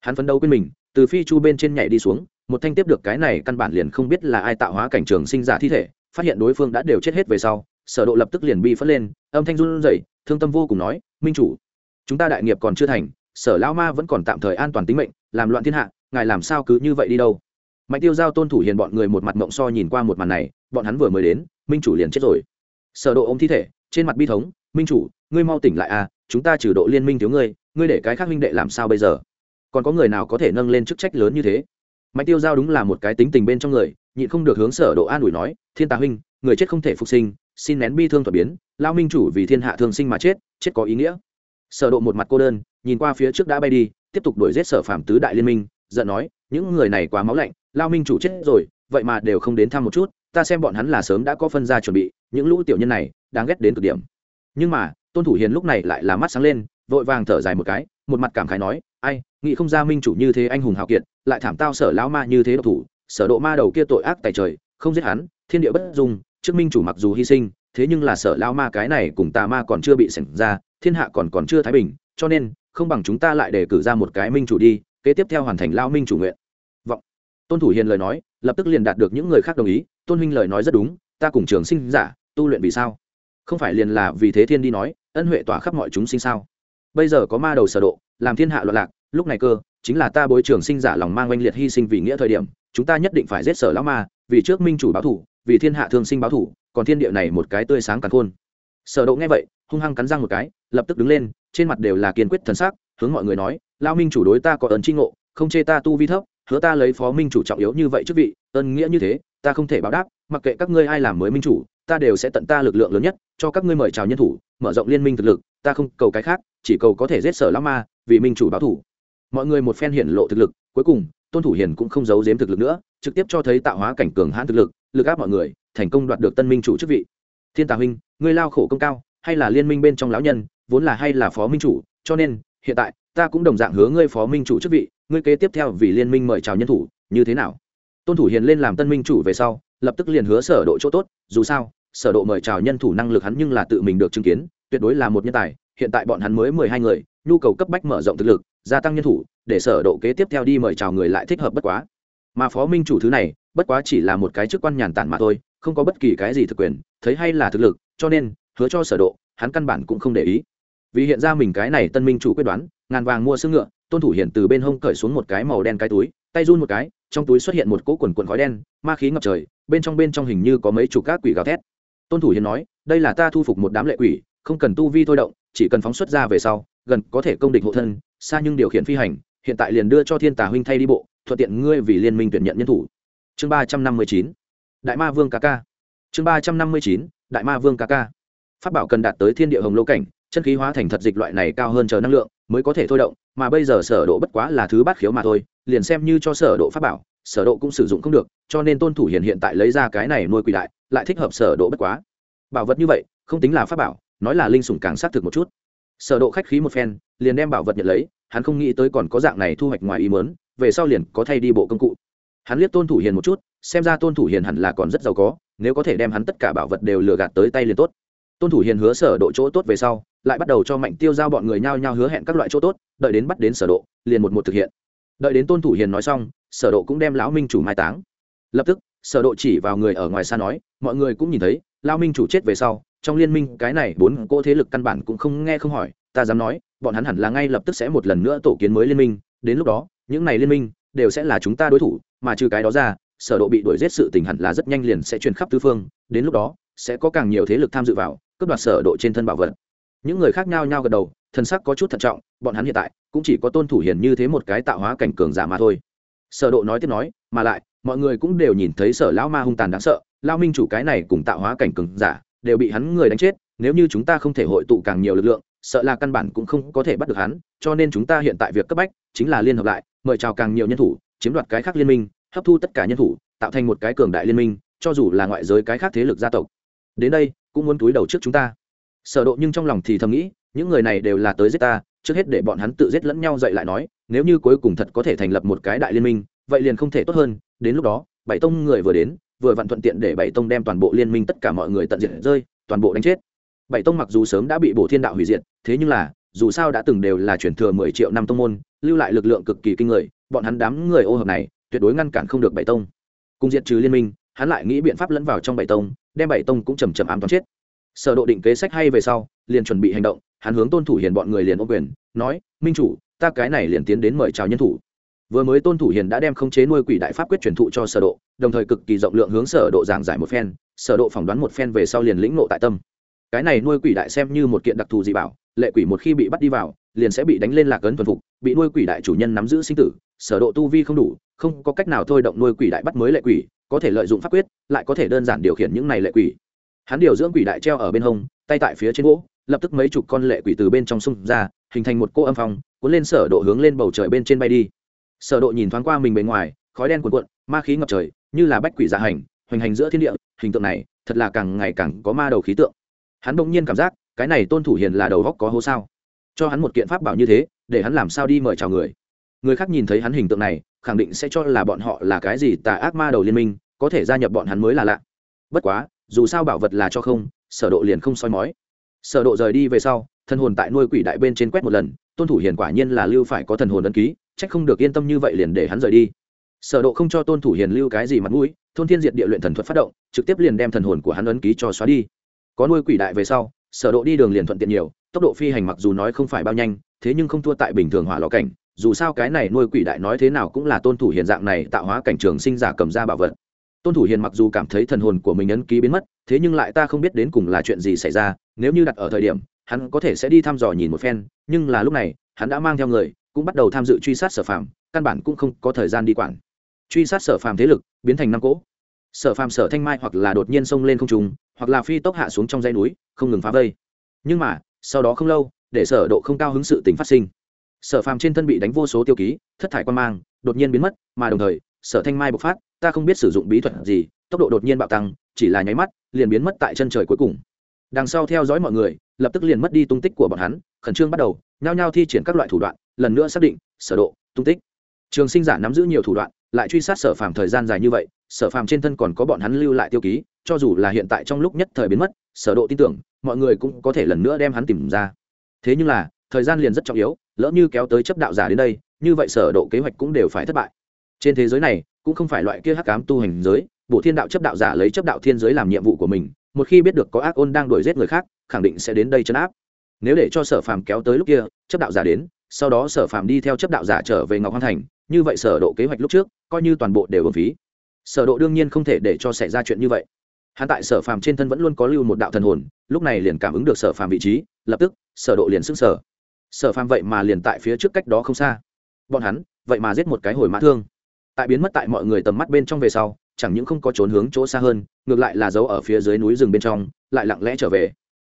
Hắn phấn đấu quên mình, từ phi chu bên trên nhảy đi xuống, một thanh tiếp được cái này căn bản liền không biết là ai tạo hóa cảnh trường sinh giả thi thể, phát hiện đối phương đã đều chết hết về sau, sở độ lập tức liền bi phất lên, âm thanh run rẩy, thương tâm vô cùng nói, minh chủ, chúng ta đại nghiệp còn chưa thành, sở lão ma vẫn còn tạm thời an toàn tính mệnh, làm loạn thiên hạ ngài làm sao cứ như vậy đi đâu? Mạnh tiêu giao tôn thủ hiền bọn người một mặt mộng so nhìn qua một màn này, bọn hắn vừa mới đến, minh chủ liền chết rồi. Sở độ ôm thi thể, trên mặt bi thống, minh chủ, ngươi mau tỉnh lại à chúng ta trừ độ liên minh thiếu ngươi ngươi để cái khác minh đệ làm sao bây giờ? Còn có người nào có thể nâng lên chức trách lớn như thế? Mạnh tiêu giao đúng là một cái tính tình bên trong người, nhịn không được hướng sở độ an ủi nói, thiên tà huynh, người chết không thể phục sinh, xin nén bi thương thuật biến lao minh chủ vì thiên hạ thương sinh mà chết chết có ý nghĩa. Sở độ một mặt cô đơn, nhìn qua phía trước đã bay đi, tiếp tục đuổi giết sở phạm tứ đại liên minh giận nói, những người này quá máu lạnh, lao minh chủ chết rồi, vậy mà đều không đến thăm một chút, ta xem bọn hắn là sớm đã có phân ra chuẩn bị, những lũ tiểu nhân này đáng ghét đến cực điểm. Nhưng mà, tôn thủ hiền lúc này lại là mắt sáng lên, vội vàng thở dài một cái, một mặt cảm khái nói, ai, nghĩ không ra minh chủ như thế anh hùng hào kiệt, lại thảm tao sở lão ma như thế độc thủ, sở độ ma đầu kia tội ác tại trời, không giết hắn, thiên địa bất dung, trước minh chủ mặc dù hy sinh, thế nhưng là sở lão ma cái này cùng tà ma còn chưa bị xảy ra, thiên hạ còn còn chưa thái bình, cho nên, không bằng chúng ta lại để cử ra một cái minh chủ đi kế tiếp theo hoàn thành lao minh chủ nguyện. Vọng. Tôn thủ hiền lời nói, lập tức liền đạt được những người khác đồng ý, tôn huynh lời nói rất đúng, ta cùng trường sinh giả, tu luyện vì sao? Không phải liền là vì thế thiên đi nói, ân huệ tỏa khắp mọi chúng sinh sao? Bây giờ có ma đầu sở độ, làm thiên hạ loạn lạc, lúc này cơ, chính là ta bối trường sinh giả lòng mang oanh liệt hy sinh vì nghĩa thời điểm, chúng ta nhất định phải giết sở lão ma, vì trước minh chủ báo thủ, vì thiên hạ thương sinh báo thủ, còn thiên địa này một cái tươi sáng càn khôn. Sở độ nghe vậy, hung hăng cắn răng một cái, lập tức đứng lên, trên mặt đều là kiên quyết thần sắc, hướng mọi người nói lao minh chủ đối ta có ơn tri ngộ, không chê ta tu vi thấp, hứa ta lấy phó minh chủ trọng yếu như vậy chức vị, ơn nghĩa như thế, ta không thể báo đáp, mặc kệ các ngươi ai làm mới minh chủ, ta đều sẽ tận ta lực lượng lớn nhất, cho các ngươi mời chào nhân thủ, mở rộng liên minh thực lực, ta không cầu cái khác, chỉ cầu có thể giết sở lão ma, vì minh chủ báo thủ. Mọi người một phen hiển lộ thực lực, cuối cùng, tôn thủ hiền cũng không giấu giếm thực lực nữa, trực tiếp cho thấy tạo hóa cảnh cường hãn thực lực lực áp mọi người, thành công đoạt được tân minh chủ chức vị. Thiên tà huynh, ngươi lao khổ công cao, hay là liên minh bên trong lão nhân, vốn là hay là phó minh chủ, cho nên, hiện tại ta cũng đồng dạng hứa ngươi phó minh chủ chức vị, ngươi kế tiếp theo vì liên minh mời chào nhân thủ, như thế nào? Tôn thủ hiền lên làm tân minh chủ về sau, lập tức liền hứa sở độ chỗ tốt, dù sao, sở độ mời chào nhân thủ năng lực hắn nhưng là tự mình được chứng kiến, tuyệt đối là một nhân tài, hiện tại bọn hắn mới mười hai người, nhu cầu cấp bách mở rộng thực lực, gia tăng nhân thủ, để sở độ kế tiếp theo đi mời chào người lại thích hợp bất quá. Mà phó minh chủ thứ này, bất quá chỉ là một cái chức quan nhàn tản mà thôi, không có bất kỳ cái gì thực quyền, thấy hay là thực lực, cho nên, hứa cho sở độ, hắn căn bản cũng không để ý. Vì hiện ra mình cái này tân minh chủ quyết đoán ngàn vàng mua xương ngựa, tôn thủ hiển từ bên hông cởi xuống một cái màu đen cái túi, tay run một cái, trong túi xuất hiện một cỗ quần quần khói đen, ma khí ngập trời, bên trong bên trong hình như có mấy chục các quỷ gào thét. Tôn thủ hiền nói, đây là ta thu phục một đám lệ quỷ, không cần tu vi thôi động, chỉ cần phóng xuất ra về sau, gần có thể công địch hộ thân, xa nhưng điều khiển phi hành, hiện tại liền đưa cho thiên tà huynh thay đi bộ, thuận tiện ngươi vì liên minh tuyển nhận nhân thủ. Chương ba trăm năm mươi chín, đại ma vương ca ca. Chương ba trăm năm mươi chín, đại ma vương ca ca. Phát bảo cần đạt tới thiên địa hồng lô cảnh, chân khí hóa thành thật dịch loại này cao hơn chờ năng lượng mới có thể thôi động, mà bây giờ sở độ bất quá là thứ bát khiếu mà thôi, liền xem như cho sở độ pháp bảo, sở độ cũng sử dụng không được, cho nên tôn thủ hiền hiện tại lấy ra cái này nuôi quỷ đại, lại thích hợp sở độ bất quá. Bảo vật như vậy, không tính là pháp bảo, nói là linh sủng càng xác thực một chút. Sở độ khách khí một phen, liền đem bảo vật nhận lấy, hắn không nghĩ tới còn có dạng này thu hoạch ngoài ý muốn, về sau liền có thay đi bộ công cụ. Hắn liếc tôn thủ hiền một chút, xem ra tôn thủ hiền hẳn là còn rất giàu có, nếu có thể đem hắn tất cả bảo vật đều lừa gạt tới tay liền tốt. Tôn thủ hiền hứa sở độ chỗ tốt về sau lại bắt đầu cho mạnh tiêu giao bọn người nhao nhao hứa hẹn các loại chỗ tốt, đợi đến bắt đến sở độ, liền một một thực hiện. Đợi đến tôn thủ hiền nói xong, sở độ cũng đem lão minh chủ mai táng. Lập tức, sở độ chỉ vào người ở ngoài xa nói, mọi người cũng nhìn thấy, lão minh chủ chết về sau, trong liên minh cái này bốn cô thế lực căn bản cũng không nghe không hỏi, ta dám nói, bọn hắn hẳn là ngay lập tức sẽ một lần nữa tổ kiến mới liên minh, đến lúc đó, những này liên minh đều sẽ là chúng ta đối thủ, mà trừ cái đó ra, sở độ bị đuổi giết sự tình hẳn là rất nhanh liền sẽ truyền khắp tứ phương, đến lúc đó, sẽ có càng nhiều thế lực tham dự vào, cướp đoạt sở độ trên thân bảo vật những người khác nhau nhau gật đầu thân sắc có chút thận trọng, bọn hắn hiện tại cũng chỉ có tôn thủ hiền như thế một cái tạo hóa cảnh cường giả mà thôi. Sở độ nói tiếp nói, mà lại, mọi người cũng đều nhìn thấy sở lão ma hung tàn đáng sợ, lão minh chủ cái này cùng tạo hóa cảnh cường giả, đều bị hắn người đánh chết, nếu như chúng ta không thể hội tụ càng nhiều lực lượng, sợ là căn bản cũng không có thể bắt được hắn, cho nên chúng ta hiện tại việc cấp bách chính là liên hợp lại, mời chào càng nhiều nhân thủ, chiếm đoạt cái khác liên minh, hấp thu tất cả nhân thủ, tạo thành một cái cường đại liên minh, cho dù là ngoại giới cái khác thế lực gia tộc. Đến đây, cũng muốn túi đầu trước chúng ta sở độ nhưng trong lòng thì thầm nghĩ, những người này đều là tới giết ta, trước hết để bọn hắn tự giết lẫn nhau dậy lại nói, nếu như cuối cùng thật có thể thành lập một cái đại liên minh, vậy liền không thể tốt hơn. Đến lúc đó, bảy tông người vừa đến, vừa vặn thuận tiện để bảy tông đem toàn bộ liên minh tất cả mọi người tận diệt rơi, toàn bộ đánh chết. Bảy tông mặc dù sớm đã bị bổ thiên đạo hủy diệt, thế nhưng là, dù sao đã từng đều là chuyển thừa mười triệu năm tông môn, lưu lại lực lượng cực kỳ kinh người, bọn hắn đám người ô hợp này, tuyệt đối ngăn cản không được bảy tông. Cùng diệt trừ liên minh, hắn lại nghĩ biện pháp lẫn vào trong bảy tông, đem bảy tông cũng chầm chậm ám toán chết sở độ định kế sách hay về sau, liền chuẩn bị hành động, hắn hướng tôn thủ hiền bọn người liền ô quyền, nói, minh chủ, ta cái này liền tiến đến mời chào nhân thủ. Vừa mới tôn thủ hiền đã đem khống chế nuôi quỷ đại pháp quyết truyền thụ cho sở độ, đồng thời cực kỳ rộng lượng hướng sở độ giảng giải một phen, sở độ phỏng đoán một phen về sau liền lĩnh ngộ tại tâm. Cái này nuôi quỷ đại xem như một kiện đặc thù dị bảo, lệ quỷ một khi bị bắt đi vào, liền sẽ bị đánh lên lạc ấn thuần phục, bị nuôi quỷ đại chủ nhân nắm giữ sinh tử, sở độ tu vi không đủ, không có cách nào thôi động nuôi quỷ đại bắt mới lệ quỷ, có thể lợi dụng pháp quyết, lại có thể đơn giản điều khiển những này lệ quỷ hắn điều dưỡng quỷ đại treo ở bên hông, tay tại phía trên gỗ, lập tức mấy chục con lệ quỷ từ bên trong sông ra, hình thành một cô âm phong, cuốn lên sở độ hướng lên bầu trời bên trên bay đi. Sở độ nhìn thoáng qua mình bên ngoài, khói đen cuộn cuộn, ma khí ngập trời, như là bách quỷ dạ hành, hoành hành giữa thiên địa, hình tượng này, thật là càng ngày càng có ma đầu khí tượng. Hắn đột nhiên cảm giác, cái này tôn thủ hiền là đầu góc có hố sao? Cho hắn một kiện pháp bảo như thế, để hắn làm sao đi mời chào người? Người khác nhìn thấy hắn hình tượng này, khẳng định sẽ cho là bọn họ là cái gì tà ác ma đầu liên minh, có thể gia nhập bọn hắn mới là lạ. Bất quá dù sao bảo vật là cho không, sở độ liền không soi mói. Sở độ rời đi về sau thân hồn tại nuôi quỷ đại bên trên quét một lần, tôn thủ hiền quả nhiên là lưu phải có thần hồn ấn ký trách không được yên tâm như vậy liền để hắn rời đi. Sở độ không cho tôn thủ hiền lưu cái gì mặt mũi, thôn thiên diệt địa luyện thần thuật phát động, trực tiếp liền đem thần hồn của hắn ấn ký cho xóa đi. Có nuôi quỷ đại về sau, sở độ đi đường liền thuận tiện nhiều, tốc độ phi hành mặc dù nói không phải bao nhanh, thế nhưng không thua tại bình thường hỏa lò cảnh, dù sao cái này nuôi quỷ đại nói thế nào cũng là tôn thủ hiền dạng này tạo hóa cảnh trường sinh giả cầm ra bảo vật tôn thủ hiền mặc dù cảm thấy thần hồn của mình ấn ký biến mất, thế nhưng lại ta không biết đến cùng là chuyện gì xảy ra, nếu như đặt ở thời điểm, hắn có thể sẽ đi thăm dò nhìn một phen, nhưng là lúc này, hắn đã mang theo người, cũng bắt đầu tham dự truy sát sở phàm, căn bản cũng không có thời gian đi quản. Truy sát sở phàm thế lực, biến thành năm cỗ. Sở phàm sở thanh mai hoặc là đột nhiên xông lên không trùng hoặc là phi tốc hạ xuống trong dãy núi, không ngừng phá vây. Nhưng mà, sau đó không lâu, để sở độ không cao hứng sự tình phát sinh. Sở phàm trên thân bị đánh vô số tiêu ký, thất thải quan mang, đột nhiên biến mất, mà đồng thời, sở thanh mai bộc phát ta không biết sử dụng bí thuật gì, tốc độ đột nhiên bạo tăng, chỉ là nháy mắt, liền biến mất tại chân trời cuối cùng. Đằng sau theo dõi mọi người, lập tức liền mất đi tung tích của bọn hắn, khẩn trương bắt đầu, nhao nhao thi triển các loại thủ đoạn, lần nữa xác định, sở độ, tung tích. Trường sinh giả nắm giữ nhiều thủ đoạn, lại truy sát sở phàm thời gian dài như vậy, sở phàm trên thân còn có bọn hắn lưu lại tiêu ký, cho dù là hiện tại trong lúc nhất thời biến mất, sở độ tin tưởng, mọi người cũng có thể lần nữa đem hắn tìm ra. Thế nhưng là, thời gian liền rất trọng yếu, lỡ như kéo tới chấp đạo giả đến đây, như vậy sở độ kế hoạch cũng đều phải thất bại. Trên thế giới này cũng không phải loại kia hắc ám tu hành giới bộ thiên đạo chấp đạo giả lấy chấp đạo thiên giới làm nhiệm vụ của mình, một khi biết được có ác ôn đang đuổi giết người khác, khẳng định sẽ đến đây chấn áp. Nếu để cho sở phàm kéo tới lúc kia, chấp đạo giả đến, sau đó sở phàm đi theo chấp đạo giả trở về ngọc hoan thành, như vậy sở độ kế hoạch lúc trước, coi như toàn bộ đều uổng phí. Sở độ đương nhiên không thể để cho xảy ra chuyện như vậy. Hắn tại sở phàm trên thân vẫn luôn có lưu một đạo thần hồn, lúc này liền cảm ứng được sở phàm vị trí, lập tức, sở độ liền sững sờ. Sở phàm vậy mà liền tại phía trước cách đó không xa. Bọn hắn, vậy mà giết một cái hồi mã thương tại biến mất tại mọi người tầm mắt bên trong về sau, chẳng những không có trốn hướng chỗ xa hơn, ngược lại là giấu ở phía dưới núi rừng bên trong, lại lặng lẽ trở về.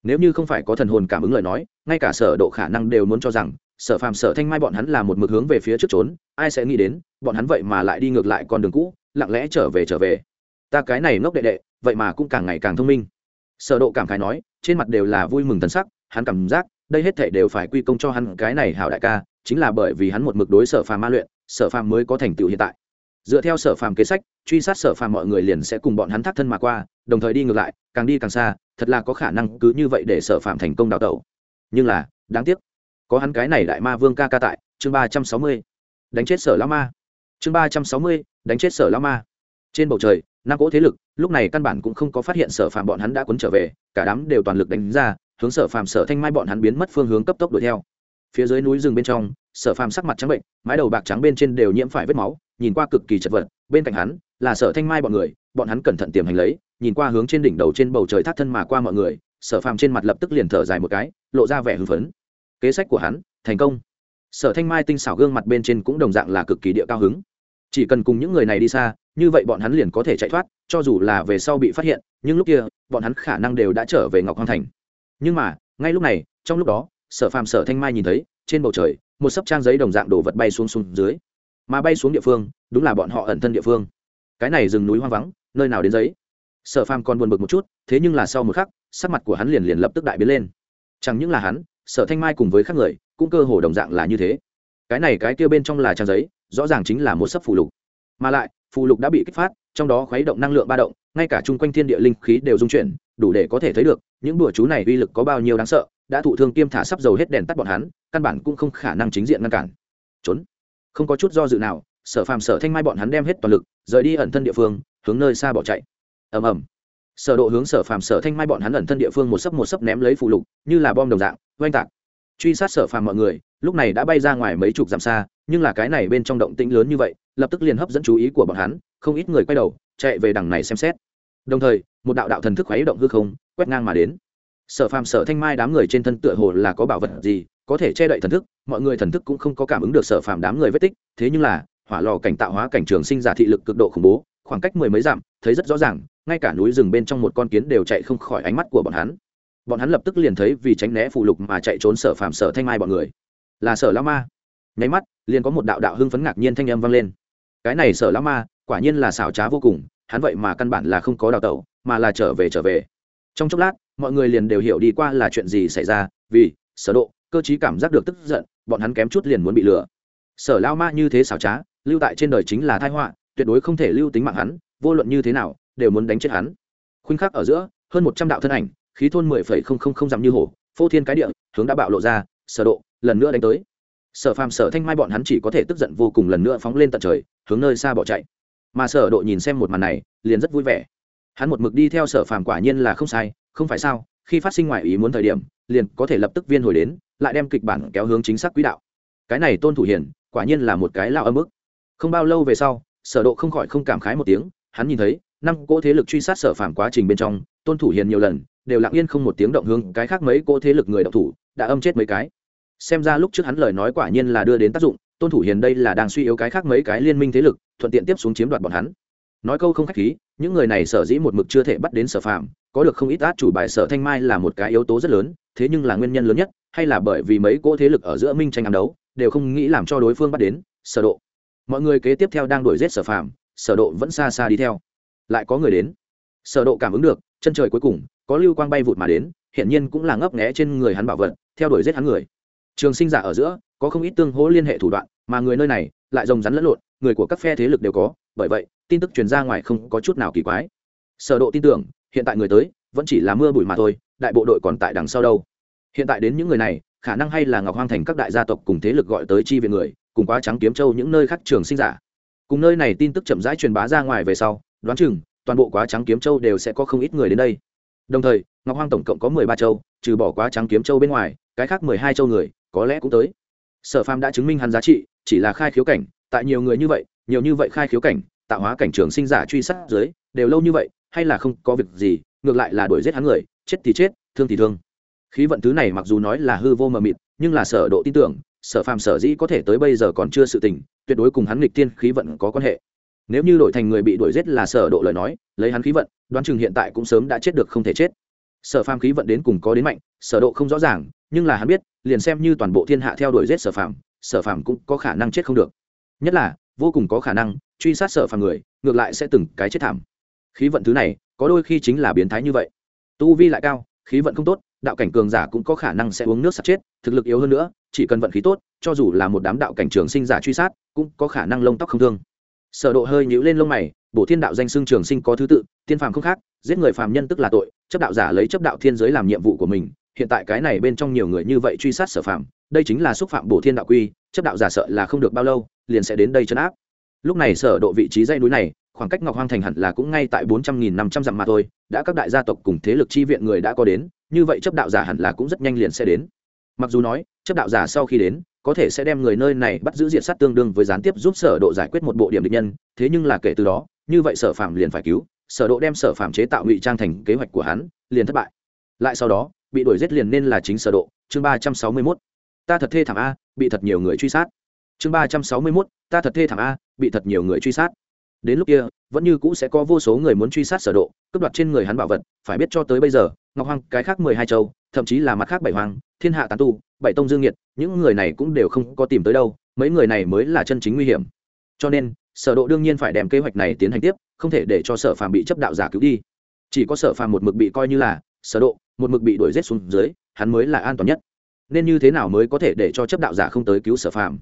Nếu như không phải có thần hồn cảm ứng lời nói, ngay cả sở độ khả năng đều muốn cho rằng, sở phàm, sở thanh mai bọn hắn là một mực hướng về phía trước trốn, ai sẽ nghĩ đến, bọn hắn vậy mà lại đi ngược lại con đường cũ, lặng lẽ trở về trở về. Ta cái này ngốc đệ đệ, vậy mà cũng càng ngày càng thông minh. Sở độ cảm khái nói, trên mặt đều là vui mừng thần sắc, hắn cảm giác, đây hết thảy đều phải quy công cho hắn cái này hảo đại ca, chính là bởi vì hắn một mực đối sở phàm ma luyện, sở phàm mới có thành tựu hiện tại dựa theo sở phàm kế sách, truy sát sở phàm mọi người liền sẽ cùng bọn hắn thác thân mà qua, đồng thời đi ngược lại, càng đi càng xa, thật là có khả năng cứ như vậy để sở phàm thành công đào tẩu. Nhưng là, đáng tiếc, có hắn cái này đại ma vương ca ca tại, chương ba trăm sáu mươi, đánh chết sở lão ma. Chương ba trăm sáu mươi, đánh chết sở lão ma. Trên bầu trời, năm cỗ thế lực, lúc này căn bản cũng không có phát hiện sở phàm bọn hắn đã quấn trở về, cả đám đều toàn lực đánh ra, hướng sở phàm sở thanh mai bọn hắn biến mất phương hướng cấp tốc đuổi theo. Phía dưới núi rừng bên trong, sở phàm sắc mặt trắng bệnh, mái đầu bạc trắng bên trên đều nhiễm phải vết máu nhìn qua cực kỳ chật vật, bên cạnh hắn là sở thanh mai bọn người, bọn hắn cẩn thận tiềm hành lấy, nhìn qua hướng trên đỉnh đầu trên bầu trời thác thân mà qua mọi người, sở phàm trên mặt lập tức liền thở dài một cái, lộ ra vẻ hưng phấn. Kế sách của hắn, thành công. Sở thanh mai tinh xảo gương mặt bên trên cũng đồng dạng là cực kỳ địa cao hứng. Chỉ cần cùng những người này đi xa, như vậy bọn hắn liền có thể chạy thoát, cho dù là về sau bị phát hiện, nhưng lúc kia, bọn hắn khả năng đều đã trở về ngọc hoàng thành. Nhưng mà, ngay lúc này, trong lúc đó, sở phàm sở thanh mai nhìn thấy, trên bầu trời, một sấp trang giấy đồng dạng đổ vật bay xuống xuống dưới mà bay xuống địa phương, đúng là bọn họ ẩn thân địa phương. Cái này rừng núi hoang vắng, nơi nào đến giấy? Sở phàm còn buồn bực một chút, thế nhưng là sau một khắc, sắc mặt của hắn liền liền lập tức đại biến lên. Chẳng những là hắn, sở thanh mai cùng với các người, cũng cơ hồ đồng dạng là như thế. Cái này cái kia bên trong là trang giấy, rõ ràng chính là một sấp phù lục. Mà lại, phù lục đã bị kích phát, trong đó khuấy động năng lượng ba động, ngay cả chung quanh thiên địa linh khí đều dung chuyển, đủ để có thể thấy được, những bữa chú này uy lực có bao nhiêu đáng sợ, đã thụ thương kiêm thả sắp dầu hết đèn tắt bọn hắn, căn bản cũng không khả năng chính diện ngăn cản. Trốn không có chút do dự nào, sở phàm, sở thanh mai bọn hắn đem hết toàn lực, rời đi ẩn thân địa phương, hướng nơi xa bỏ chạy. Ầm ầm. Sở độ hướng sở phàm, sở thanh mai bọn hắn ẩn thân địa phương một sấp một sấp ném lấy phụ lục, như là bom đồng dạng, oanh tạc. Truy sát sở phàm mọi người, lúc này đã bay ra ngoài mấy chục dặm xa, nhưng là cái này bên trong động tĩnh lớn như vậy, lập tức liền hấp dẫn chú ý của bọn hắn, không ít người quay đầu, chạy về đằng này xem xét. Đồng thời, một đạo đạo thần thức khuấy động hư không, quét ngang mà đến. Sở phàm, sở thanh mai đám người trên thân tựa hồ là có bảo vật gì có thể che đậy thần thức, mọi người thần thức cũng không có cảm ứng được sở phàm đám người vết tích, thế nhưng là, hỏa lò cảnh tạo hóa cảnh trường sinh giả thị lực cực độ khủng bố, khoảng cách mười mấy dặm, thấy rất rõ ràng, ngay cả núi rừng bên trong một con kiến đều chạy không khỏi ánh mắt của bọn hắn. Bọn hắn lập tức liền thấy vì tránh né phụ lục mà chạy trốn sở phàm sở thanh mai bọn người. Là sở lão ma. Nháy mắt, liền có một đạo đạo hưng phấn ngạc nhiên thanh âm vang lên. Cái này sở lão ma, quả nhiên là xảo trá vô cùng, hắn vậy mà căn bản là không có đào tẩu, mà là trở về trở về. Trong chốc lát, mọi người liền đều hiểu đi qua là chuyện gì xảy ra, vì sở độ cơ chí cảm giác được tức giận, bọn hắn kém chút liền muốn bị lừa. Sở lao ma như thế xảo trá, lưu tại trên đời chính là tai họa, tuyệt đối không thể lưu tính mạng hắn, vô luận như thế nào, đều muốn đánh chết hắn. Khuynh khắc ở giữa, hơn một trăm đạo thân ảnh, khí thôn mười phẩy không không không dặm như hổ phô thiên cái địa, hướng đã bạo lộ ra, sở độ, lần nữa đánh tới. Sở phàm, sở thanh mai bọn hắn chỉ có thể tức giận vô cùng lần nữa phóng lên tận trời, hướng nơi xa bỏ chạy. Mà sở độ nhìn xem một màn này, liền rất vui vẻ. Hắn một mực đi theo sở phàm quả nhiên là không sai, không phải sao, khi phát sinh ngoại ý muốn thời điểm, liền có thể lập tức viên hồi đến lại đem kịch bản kéo hướng chính xác quỹ đạo. Cái này tôn thủ hiền, quả nhiên là một cái lao âm ức. Không bao lâu về sau sở độ không khỏi không cảm khái một tiếng hắn nhìn thấy năm cỗ thế lực truy sát sở phàm quá trình bên trong tôn thủ hiền nhiều lần đều lặng yên không một tiếng động hướng cái khác mấy cỗ thế lực người động thủ đã âm chết mấy cái. Xem ra lúc trước hắn lời nói quả nhiên là đưa đến tác dụng tôn thủ hiền đây là đang suy yếu cái khác mấy cái liên minh thế lực thuận tiện tiếp xuống chiếm đoạt bọn hắn. Nói câu không khách khí những người này sở dĩ một mực chưa thể bắt đến sở phạm có được không ít át chủ bài sở thanh mai là một cái yếu tố rất lớn, thế nhưng là nguyên nhân lớn nhất, hay là bởi vì mấy cỗ thế lực ở giữa minh tranh ám đấu, đều không nghĩ làm cho đối phương bắt đến, sở độ. Mọi người kế tiếp theo đang đuổi giết sở phạm sở độ vẫn xa xa đi theo. Lại có người đến. Sở độ cảm ứng được, chân trời cuối cùng, có lưu quang bay vụt mà đến hiện nhiên cũng là ngấp nghé trên người hắn bảo vật, theo đuổi giết hắn người. Trường sinh giả ở giữa, có không ít tương hỗ liên hệ thủ đoạn, mà người nơi này, lại rồng rắn lẫn lộn, người của các phe thế lực đều có, bởi vậy, tin tức truyền ra ngoài không có chút nào kỳ quái. Sở độ tin tưởng hiện tại người tới, vẫn chỉ là mưa bụi mà thôi, đại bộ đội còn tại đằng sau đâu. Hiện tại đến những người này, khả năng hay là ngọc hoang thành các đại gia tộc cùng thế lực gọi tới chi viện người, cùng quá trắng kiếm châu những nơi khác trường sinh giả. Cùng nơi này tin tức chậm rãi truyền bá ra ngoài về sau, đoán chừng, toàn bộ quá trắng kiếm châu đều sẽ có không ít người đến đây. Đồng thời, ngọc hoang tổng cộng có mười ba châu, trừ bỏ quá trắng kiếm châu bên ngoài, cái khác mười hai châu người, có lẽ cũng tới. Sở phàm đã chứng minh hắn giá trị, chỉ là khai khiếu cảnh, tại nhiều người như vậy, nhiều như vậy khai khiếu cảnh, tạo hóa cảnh trường sinh giả truy sát dưới, đều lâu như vậy hay là không có việc gì, ngược lại là đuổi giết hắn người, chết thì chết, thương thì thương. Khí vận thứ này mặc dù nói là hư vô mờ mịt, nhưng là sở độ tin tưởng, sở phàm sở dĩ có thể tới bây giờ còn chưa sự tình, tuyệt đối cùng hắn nghịch tiên khí vận có quan hệ. Nếu như đổi thành người bị đuổi giết là sở độ lời nói, lấy hắn khí vận, đoán chừng hiện tại cũng sớm đã chết được không thể chết. Sở phàm khí vận đến cùng có đến mạnh, sở độ không rõ ràng, nhưng là hắn biết, liền xem như toàn bộ thiên hạ theo đuổi giết sở phàm sở phàm cũng có khả năng chết không được. Nhất là, vô cùng có khả năng truy sát sở phàm người, ngược lại sẽ từng cái chết thảm khí vận thứ này, có đôi khi chính là biến thái như vậy. Tu vi lại cao, khí vận không tốt, đạo cảnh cường giả cũng có khả năng sẽ uống nước sạch chết, thực lực yếu hơn nữa, chỉ cần vận khí tốt, cho dù là một đám đạo cảnh trường sinh giả truy sát, cũng có khả năng lông tóc không thương. Sở độ hơi nhíu lên lông mày, bổ thiên đạo danh xưng trường sinh có thứ tự, tiên phàm không khác, giết người phàm nhân tức là tội, chấp đạo giả lấy chấp đạo thiên giới làm nhiệm vụ của mình, hiện tại cái này bên trong nhiều người như vậy truy sát sở phàm, đây chính là xúc phạm bổ thiên đạo quy, chấp đạo giả sợ là không được bao lâu, liền sẽ đến đây chấn áp. Lúc này sở độ vị trí dây núi này khoảng cách ngọc hoang thành hẳn là cũng ngay tại bốn trăm nghìn năm trăm dặm mà thôi, đã các đại gia tộc cùng thế lực chi viện người đã có đến, như vậy chấp đạo giả hẳn là cũng rất nhanh liền sẽ đến. Mặc dù nói, chấp đạo giả sau khi đến, có thể sẽ đem người nơi này bắt giữ diện sát tương đương với gián tiếp giúp sở độ giải quyết một bộ điểm địch nhân, thế nhưng là kể từ đó, như vậy sở phạm liền phải cứu, sở độ đem sở phạm chế tạo ngụy trang thành kế hoạch của hắn, liền thất bại. Lại sau đó, bị đuổi giết liền nên là chính sở độ, chương ba trăm sáu mươi 361 ta thật thê thảm a, bị thật nhiều người truy sát. Chương ba trăm sáu mươi 361 ta thật thê thảm a, bị thật nhiều người truy sát đến lúc kia vẫn như cũ sẽ có vô số người muốn truy sát sở độ cướp đoạt trên người hắn bảo vật phải biết cho tới bây giờ ngọc hoàng cái khác mười hai châu thậm chí là mặt khác bảy hoàng thiên hạ tán tu bảy tông dương nghiệt, những người này cũng đều không có tìm tới đâu mấy người này mới là chân chính nguy hiểm. Cho nên sở độ đương nhiên phải đem kế hoạch này tiến hành tiếp không thể để cho sở phàm bị chấp đạo giả cứu đi. Chỉ có sở phàm một mực bị coi như là sở độ một mực bị đuổi giết xuống dưới hắn mới là an toàn nhất. Nên như thế nào mới có thể để cho chấp đạo giả không tới cứu sở phàm?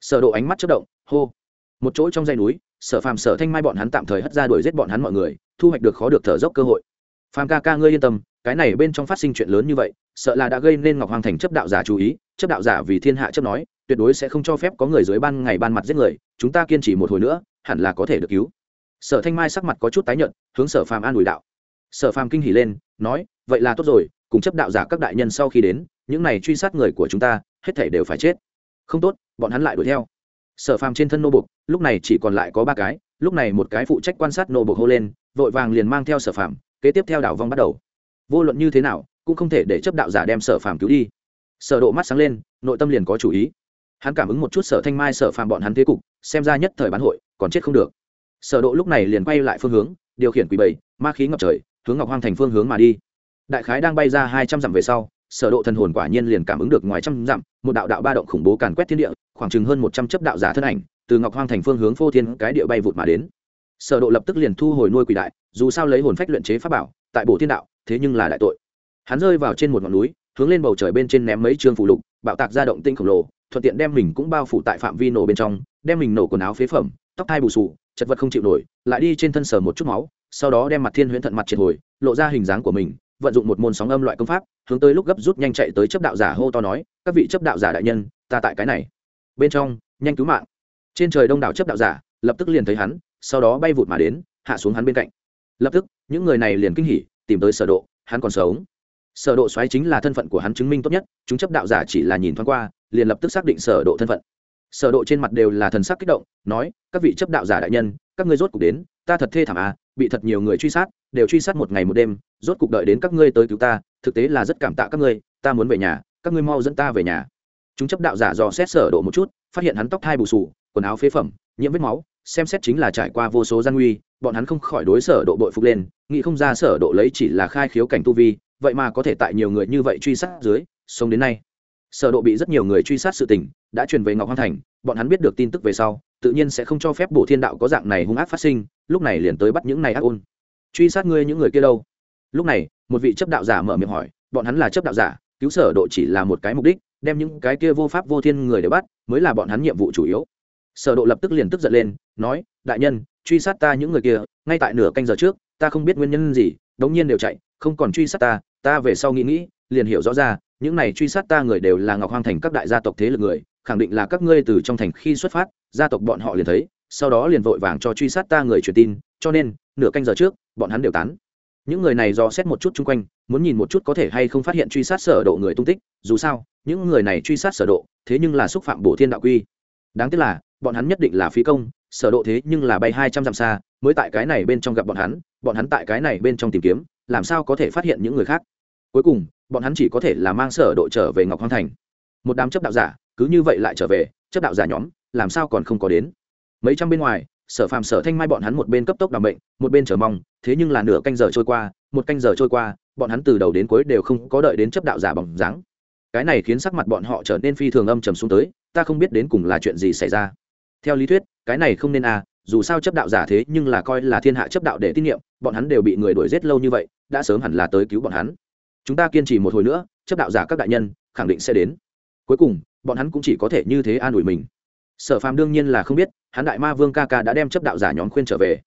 Sở độ ánh mắt chớp động hô. Một chỗ trong dãy núi sở phàm, sở thanh mai bọn hắn tạm thời hất ra đuổi giết bọn hắn mọi người, thu hoạch được khó được thở dốc cơ hội. Phàm ca ca ngươi yên tâm, cái này bên trong phát sinh chuyện lớn như vậy, sợ là đã gây nên ngọc hoàng thành chấp đạo giả chú ý, chấp đạo giả vì thiên hạ chấp nói, tuyệt đối sẽ không cho phép có người dưới ban ngày ban mặt giết người, chúng ta kiên trì một hồi nữa, hẳn là có thể được cứu. Sở thanh mai sắc mặt có chút tái nhợt, hướng sở phàm an ủi đạo. Sở phàm kinh hỉ lên, nói, vậy là tốt rồi, cùng chấp đạo giả các đại nhân sau khi đến, những này truy sát người của chúng ta, hết thể đều phải chết. Không tốt, bọn hắn lại đuổi theo. Sở phàm trên thân nô bục lúc này chỉ còn lại có ba cái, lúc này một cái phụ trách quan sát nô bộ hô lên, vội vàng liền mang theo sở phàm, kế tiếp theo đảo vong bắt đầu. Vô luận như thế nào, cũng không thể để chấp đạo giả đem sở phàm cứu đi. Sở độ mắt sáng lên, nội tâm liền có chủ ý. Hắn cảm ứng một chút sở thanh mai sở phàm bọn hắn thế cục, xem ra nhất thời bán hội, còn chết không được. Sở độ lúc này liền quay lại phương hướng, điều khiển quỷ bầy, ma khí ngập trời, hướng ngọc hoang thành phương hướng mà đi. Đại khái đang bay ra hai trăm dặm về sau, sở độ thần hồn quả nhiên liền cảm ứng được ngoài trăm dặm, một đạo đạo ba động khủng bố càn quét thiên địa, khoảng chừng hơn một trăm chấp đạo giả thân ảnh từ ngọc hoang thành phương hướng phô thiên cái địa bay vụt mà đến. Sở độ lập tức liền thu hồi nuôi quỷ đại, dù sao lấy hồn phách luyện chế pháp bảo, tại bổ thiên đạo, thế nhưng là đại tội. Hắn rơi vào trên một ngọn núi, hướng lên bầu trời bên trên ném mấy trương phù lục, bạo tạc ra động tinh khổng lồ, thuận tiện đem mình cũng bao phủ tại phạm vi nổ bên trong, đem mình nổ quần áo phế phẩm, tóc thai bù sù, chật vật không chịu nổi, lại đi trên thân sở một chút máu, sau đó đem mặt thiên huyễn thận mặt triệt hồi, lộ ra hình dáng của mình, vận dụng một môn sóng âm loại công pháp, hướng tới lúc gấp rút nhanh chạy tới chấp đạo giả hô to nói, các vị chấp đạo giả đại nhân, ta tại cái này. Bên trong, nhanh cứu mạng trên trời đông đảo chấp đạo giả, lập tức liền thấy hắn, sau đó bay vụt mà đến, hạ xuống hắn bên cạnh. Lập tức, những người này liền kinh hỉ, tìm tới sở độ, hắn còn sống. Sở độ xoáy chính là thân phận của hắn chứng minh tốt nhất, chúng chấp đạo giả chỉ là nhìn thoáng qua, liền lập tức xác định sở độ thân phận. Sở độ trên mặt đều là thần sắc kích động, nói, các vị chấp đạo giả đại nhân, các ngươi rốt cục đến, ta thật thê thảm à bị thật nhiều người truy sát, đều truy sát một ngày một đêm, rốt cục đợi đến các ngươi tới cứu ta, thực tế là rất cảm tạ các ngươi, ta muốn về nhà, các ngươi mau dẫn ta về nhà chúng chấp đạo giả dò xét sở độ một chút, phát hiện hắn tóc thai bù sù quần áo phế phẩm, nhiễm vết máu, xem xét chính là trải qua vô số gian nguy, bọn hắn không khỏi đối sở độ bội phục lên, nghĩ không ra sở độ lấy chỉ là khai khiếu cảnh tu vi, vậy mà có thể tại nhiều người như vậy truy sát dưới, sống đến nay. Sở độ bị rất nhiều người truy sát sự tình, đã truyền về ngọc hoang thành, bọn hắn biết được tin tức về sau, tự nhiên sẽ không cho phép bổ thiên đạo có dạng này hung ác phát sinh, lúc này liền tới bắt những này ác ôn. Truy sát ngươi những người kia đâu? Lúc này, một vị chấp đạo giả mở miệng hỏi, bọn hắn là chấp đạo giả, cứu sở độ chỉ là một cái mục đích đem những cái kia vô pháp vô thiên người để bắt, mới là bọn hắn nhiệm vụ chủ yếu. Sở độ lập tức liền tức giận lên, nói, đại nhân, truy sát ta những người kia, ngay tại nửa canh giờ trước, ta không biết nguyên nhân gì, đống nhiên đều chạy, không còn truy sát ta ta về sau nghĩ nghĩ, liền hiểu rõ ra, những này truy sát ta người đều là ngọc hoang thành các đại gia tộc thế lực người, khẳng định là các ngươi từ trong thành khi xuất phát, gia tộc bọn họ liền thấy, sau đó liền vội vàng cho truy sát ta người truyền tin, cho nên, nửa canh giờ trước, bọn hắn đều tán những người này do xét một chút chung quanh, muốn nhìn một chút có thể hay không phát hiện truy sát sở độ người tung tích, dù sao, những người này truy sát sở độ, thế nhưng là xúc phạm bổ thiên đạo quy. Đáng tiếc là, bọn hắn nhất định là phí công, sở độ thế nhưng là bay hai trăm dặm xa, mới tại cái này bên trong gặp bọn hắn bọn hắn tại cái này bên trong tìm kiếm, làm sao có thể phát hiện những người khác? Cuối cùng, bọn hắn chỉ có thể là mang sở độ trở về ngọc hoang thành. Một đám chấp đạo giả, cứ như vậy lại trở về, chấp đạo giả nhóm, làm sao còn không có đến? Mấy trăm bên ngoài sở phàm sở thanh mai bọn hắn một bên cấp tốc đảm bệnh một bên chờ mong, thế nhưng là nửa canh giờ trôi qua, một canh giờ trôi qua, bọn hắn từ đầu đến cuối đều không có đợi đến chấp đạo giả bằng dáng. Cái này khiến sắc mặt bọn họ trở nên phi thường âm trầm xuống tới, ta không biết đến cùng là chuyện gì xảy ra. Theo lý thuyết, cái này không nên à dù sao chấp đạo giả thế nhưng là coi là thiên hạ chấp đạo để tín nhiệm, bọn hắn đều bị người đuổi giết lâu như vậy, đã sớm hẳn là tới cứu bọn hắn. Chúng ta kiên trì một hồi nữa, chấp đạo giả các đại nhân, khẳng định sẽ đến. Cuối cùng, bọn hắn cũng chỉ có thể như thế an ủi mình sở phàm đương nhiên là không biết, hắn đại ma vương ca ca đã đem chấp đạo giả nhóm khuyên trở về.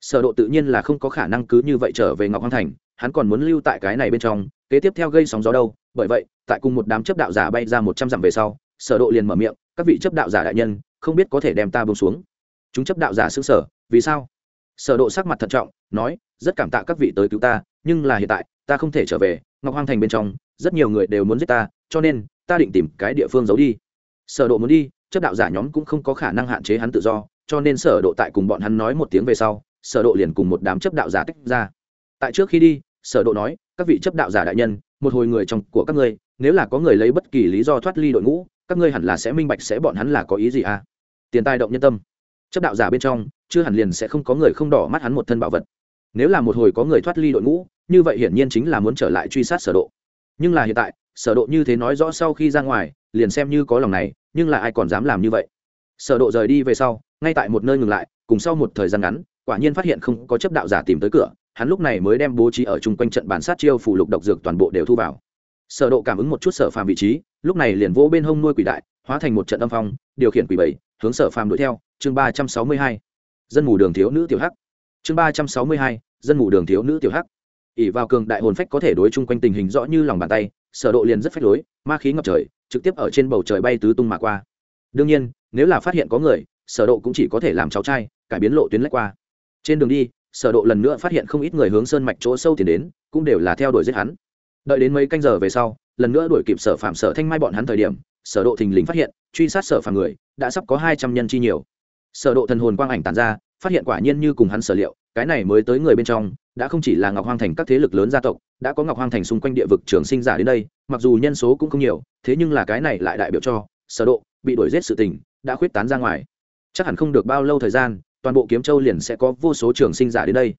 Sở độ tự nhiên là không có khả năng cứ như vậy trở về ngọc hoàng thành, hắn còn muốn lưu tại cái này bên trong, kế tiếp theo gây sóng gió đâu, bởi vậy, tại cùng một đám chấp đạo giả bay ra một trăm dặm về sau, sở độ liền mở miệng, các vị chấp đạo giả đại nhân, không biết có thể đem ta buông xuống. Chúng chấp đạo giả sững sở vì sao? Sở độ sắc mặt thận trọng, nói, rất cảm tạ các vị tới cứu ta, nhưng là hiện tại, ta không thể trở về, ngọc hoàng thành bên trong, rất nhiều người đều muốn giết ta, cho nên, ta định tìm cái địa phương giấu đi. Sở độ muốn đi chấp đạo giả nhóm cũng không có khả năng hạn chế hắn tự do, cho nên sở độ tại cùng bọn hắn nói một tiếng về sau, sở độ liền cùng một đám chấp đạo giả tách ra. Tại trước khi đi, sở độ nói, các vị chấp đạo giả đại nhân, một hồi người trong của các ngươi, nếu là có người lấy bất kỳ lý do thoát ly đội ngũ, các ngươi hẳn là sẽ minh bạch sẽ bọn hắn là có ý gì à? Tiền tài động nhân tâm. Chấp đạo giả bên trong, chưa hẳn liền sẽ không có người không đỏ mắt hắn một thân bảo vật. Nếu là một hồi có người thoát ly đội ngũ, như vậy hiển nhiên chính là muốn trở lại truy sát sở độ. Nhưng là hiện tại, sở độ như thế nói rõ sau khi ra ngoài, liền xem như có lòng này nhưng là ai còn dám làm như vậy? Sở độ rời đi về sau, ngay tại một nơi ngừng lại, cùng sau một thời gian ngắn, quả nhiên phát hiện không có chấp đạo giả tìm tới cửa, hắn lúc này mới đem bố trí ở chung quanh trận bản sát chiêu phủ lục độc dược toàn bộ đều thu vào. Sở độ cảm ứng một chút sở phàm vị trí, lúc này liền vỗ bên hông nuôi quỷ đại, hóa thành một trận âm phong, điều khiển quỷ bảy, hướng sở phàm đuổi theo, chương ba trăm sáu mươi hai. Dân mù đường thiếu nữ tiểu hắc. Chương ba trăm sáu mươi hai, dân mù đường thiếu nữ tiểu hắc. Ỉ vào cường đại hồn phách có thể đối chung quanh tình hình rõ như lòng bàn tay, sở độ liền rất phách lối, ma khí ngập trời trực tiếp ở trên bầu trời bay tứ tung mà qua. Đương nhiên, nếu là phát hiện có người, sở độ cũng chỉ có thể làm cháu trai, cải biến lộ tuyến lách qua. Trên đường đi, sở độ lần nữa phát hiện không ít người hướng sơn mạch chỗ sâu tiến đến, cũng đều là theo đuổi giết hắn. Đợi đến mấy canh giờ về sau, lần nữa đuổi kịp sở phạm sở thanh mai bọn hắn thời điểm, sở độ thình lình phát hiện, truy sát sở phạm người, đã sắp có 200 nhân chi nhiều. Sở độ thần hồn quang ảnh tản ra, phát hiện quả nhiên như cùng hắn sở liệu, cái này mới tới người bên trong, đã không chỉ là ngọc hoang thành các thế lực lớn gia tộc, đã có ngọc hoang thành xung quanh địa vực trường sinh giả đến đây mặc dù nhân số cũng không nhiều, thế nhưng là cái này lại đại biểu cho, sở độ, bị đuổi giết sự tình, đã khuyết tán ra ngoài. Chắc hẳn không được bao lâu thời gian, toàn bộ kiếm châu liền sẽ có vô số trường sinh giả đến đây.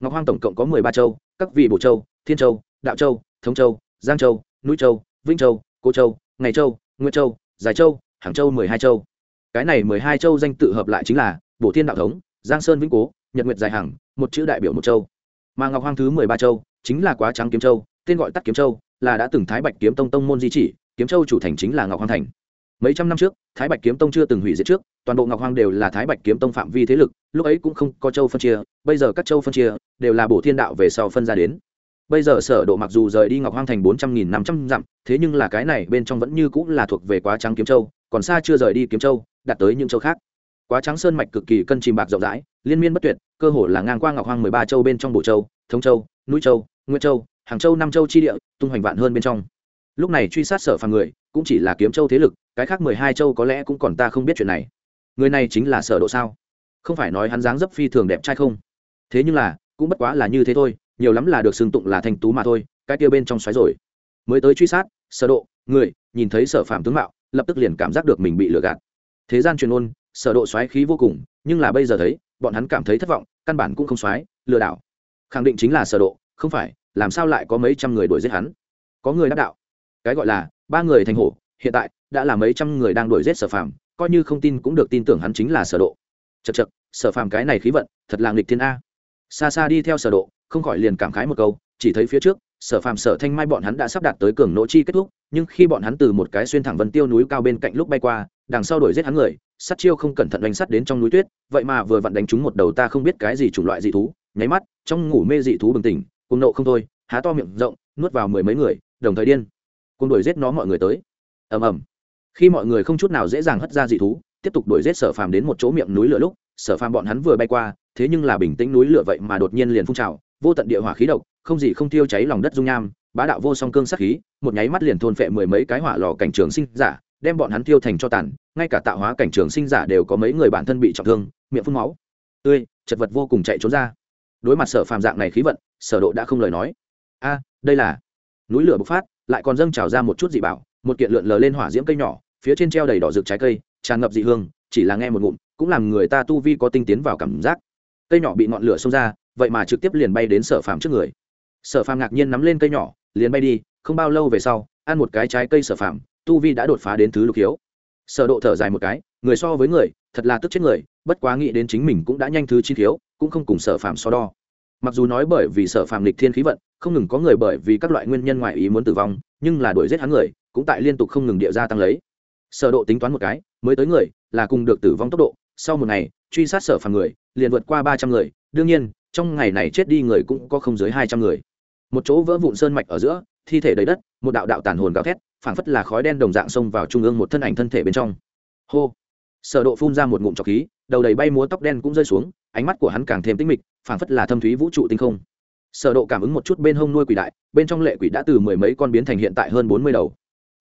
Ngọc hoang tổng cộng có mười ba châu, các vị bộ châu, thiên châu, đạo châu, thống châu, giang châu, núi châu, vĩnh châu cô châu, ngày châu nguyên châu, giải châu, hàng châu mười hai châu. Cái này mười hai châu danh tự hợp lại chính là bổ thiên đạo thống, giang sơn vĩnh cố, nhật nguyệt dài hằng, một chữ đại biểu một châu. Mà ngọc hoang thứ mười ba châu chính là quá trắng kiếm châu, tên gọi tắt kiếm châu là đã từng thái bạch kiếm tông tông môn di chỉ, kiếm châu chủ thành chính là ngọc hoang thành. Mấy trăm năm trước, thái bạch kiếm tông chưa từng hủy diệt trước, toàn bộ ngọc hoang đều là thái bạch kiếm tông phạm vi thế lực, lúc ấy cũng không có châu phân chia, bây giờ các châu phân chia đều là bổ thiên đạo về sau phân ra đến. Bây giờ sở độ mặc dù rời đi ngọc hoang thành bốn trăm nghìn năm trăm dặm, thế nhưng là cái này bên trong vẫn như cũng là thuộc về quá trắng kiếm châu, còn xa chưa rời đi kiếm châu, đạt tới những châu khác. Quá trắng sơn mạch cực kỳ cân chìm bạc rộng rãi, liên miên bất tuyệt, cơ hồ là ngang qua ngọc hoang mười ba châu bên trong bổ châu, thống châu, núi châu, nguyên châu hàng châu năm châu chi địa, tung hoành vạn hơn bên trong. Lúc này truy sát sở phàm người, cũng chỉ là kiếm châu thế lực, cái khác mười hai châu có lẽ cũng còn ta không biết chuyện này. Người này chính là sở độ sao? Không phải nói hắn dáng dấp phi thường đẹp trai không? Thế nhưng là, cũng bất quá là như thế thôi, nhiều lắm là được xưng tụng là thanh tú mà thôi, cái kia bên trong xoáy rồi. Mới tới truy sát, sở độ, người, nhìn thấy sở phạm tướng mạo, lập tức liền cảm giác được mình bị lừa gạt. Thế gian truyền ôn, sở độ xoáy khí vô cùng, nhưng là bây giờ thấy, bọn hắn cảm thấy thất vọng, căn bản cũng không xoáy, lừa đảo. Khẳng định chính là sở độ, không phải làm sao lại có mấy trăm người đuổi giết hắn? Có người đáp đạo. Cái gọi là ba người thành hổ hiện tại đã là mấy trăm người đang đuổi giết sở phàm, coi như không tin cũng được tin tưởng hắn chính là sở độ. Chật chật sở phàm cái này khí vận thật là nghịch thiên a. Xa xa đi theo sở độ không khỏi liền cảm khái một câu chỉ thấy phía trước sở phàm sở thanh mai bọn hắn đã sắp đạt tới cường nỗ chi kết thúc nhưng khi bọn hắn từ một cái xuyên thẳng vân tiêu núi cao bên cạnh lúc bay qua đằng sau đuổi giết hắn người sát chiêu không cẩn thận đánh sắt đến trong núi tuyết vậy mà vừa vặn đánh trúng một đầu ta không biết cái gì chủng loại dị thú nháy mắt trong ngủ mê dị thú bừng tỉnh cùng nộ không thôi, há to miệng rộng, nuốt vào mười mấy người, đồng thời điên. Cùng đuổi giết nó mọi người tới. Ầm ầm. Khi mọi người không chút nào dễ dàng hất ra dị thú, tiếp tục đuổi giết sở phàm đến một chỗ miệng núi lửa lúc, sở phàm bọn hắn vừa bay qua, thế nhưng là bình tĩnh núi lửa vậy mà đột nhiên liền phun trào, vô tận địa hỏa khí độc, không gì không tiêu cháy lòng đất dung nham, bá đạo vô song cương sát khí, một nháy mắt liền thôn phệ mười mấy cái hỏa lò cảnh trường sinh giả, đem bọn hắn tiêu thành cho tàn, ngay cả tạo hóa cảnh trường sinh giả đều có mấy người bản thân bị trọng thương, miệng phun máu. Tươi, chật vật vô cùng chạy trốn ra đối mặt sở phàm dạng này khí vận, sở độ đã không lời nói. A, đây là núi lửa bộc phát, lại còn dâng trào ra một chút dị bảo, một kiện lượn lờ lên hỏa diễm cây nhỏ, phía trên treo đầy đỏ rực trái cây, tràn ngập dị hương, chỉ là nghe một ngụm, cũng làm người ta tu vi có tinh tiến vào cảm giác. Cây nhỏ bị ngọn lửa xông ra, vậy mà trực tiếp liền bay đến sở phàm trước người. Sở phàm ngạc nhiên nắm lên cây nhỏ, liền bay đi, không bao lâu về sau, ăn một cái trái cây sở phàm, tu vi đã đột phá đến thứ lục hiếu. Sở độ thở dài một cái, người so với người, thật là tức chết người bất quá nghĩ đến chính mình cũng đã nhanh thứ chi thiếu, cũng không cùng sở phàm so đo. Mặc dù nói bởi vì sở phàm lịch thiên khí vận, không ngừng có người bởi vì các loại nguyên nhân ngoại ý muốn tử vong, nhưng là đuổi giết hắn người, cũng tại liên tục không ngừng địa gia tăng lấy. Sở độ tính toán một cái, mới tới người, là cùng được tử vong tốc độ. Sau một ngày, truy sát sở phàm người, liền vượt qua ba trăm người. Đương nhiên, trong ngày này chết đi người cũng có không dưới hai trăm người. Một chỗ vỡ vụn sơn mạch ở giữa, thi thể đầy đất, một đạo đạo tàn hồn gào thét, phảng phất là khói đen đồng dạng xông vào trung ương một thân ảnh thân thể bên trong. Hô! Sở độ phun ra một ngụm trọc khí, đầu đầy bay múa tóc đen cũng rơi xuống, ánh mắt của hắn càng thêm tinh mịch, phảng phất là thâm thúy vũ trụ tinh không. Sở độ cảm ứng một chút bên hông nuôi quỷ đại, bên trong lệ quỷ đã từ mười mấy con biến thành hiện tại hơn bốn mươi đầu.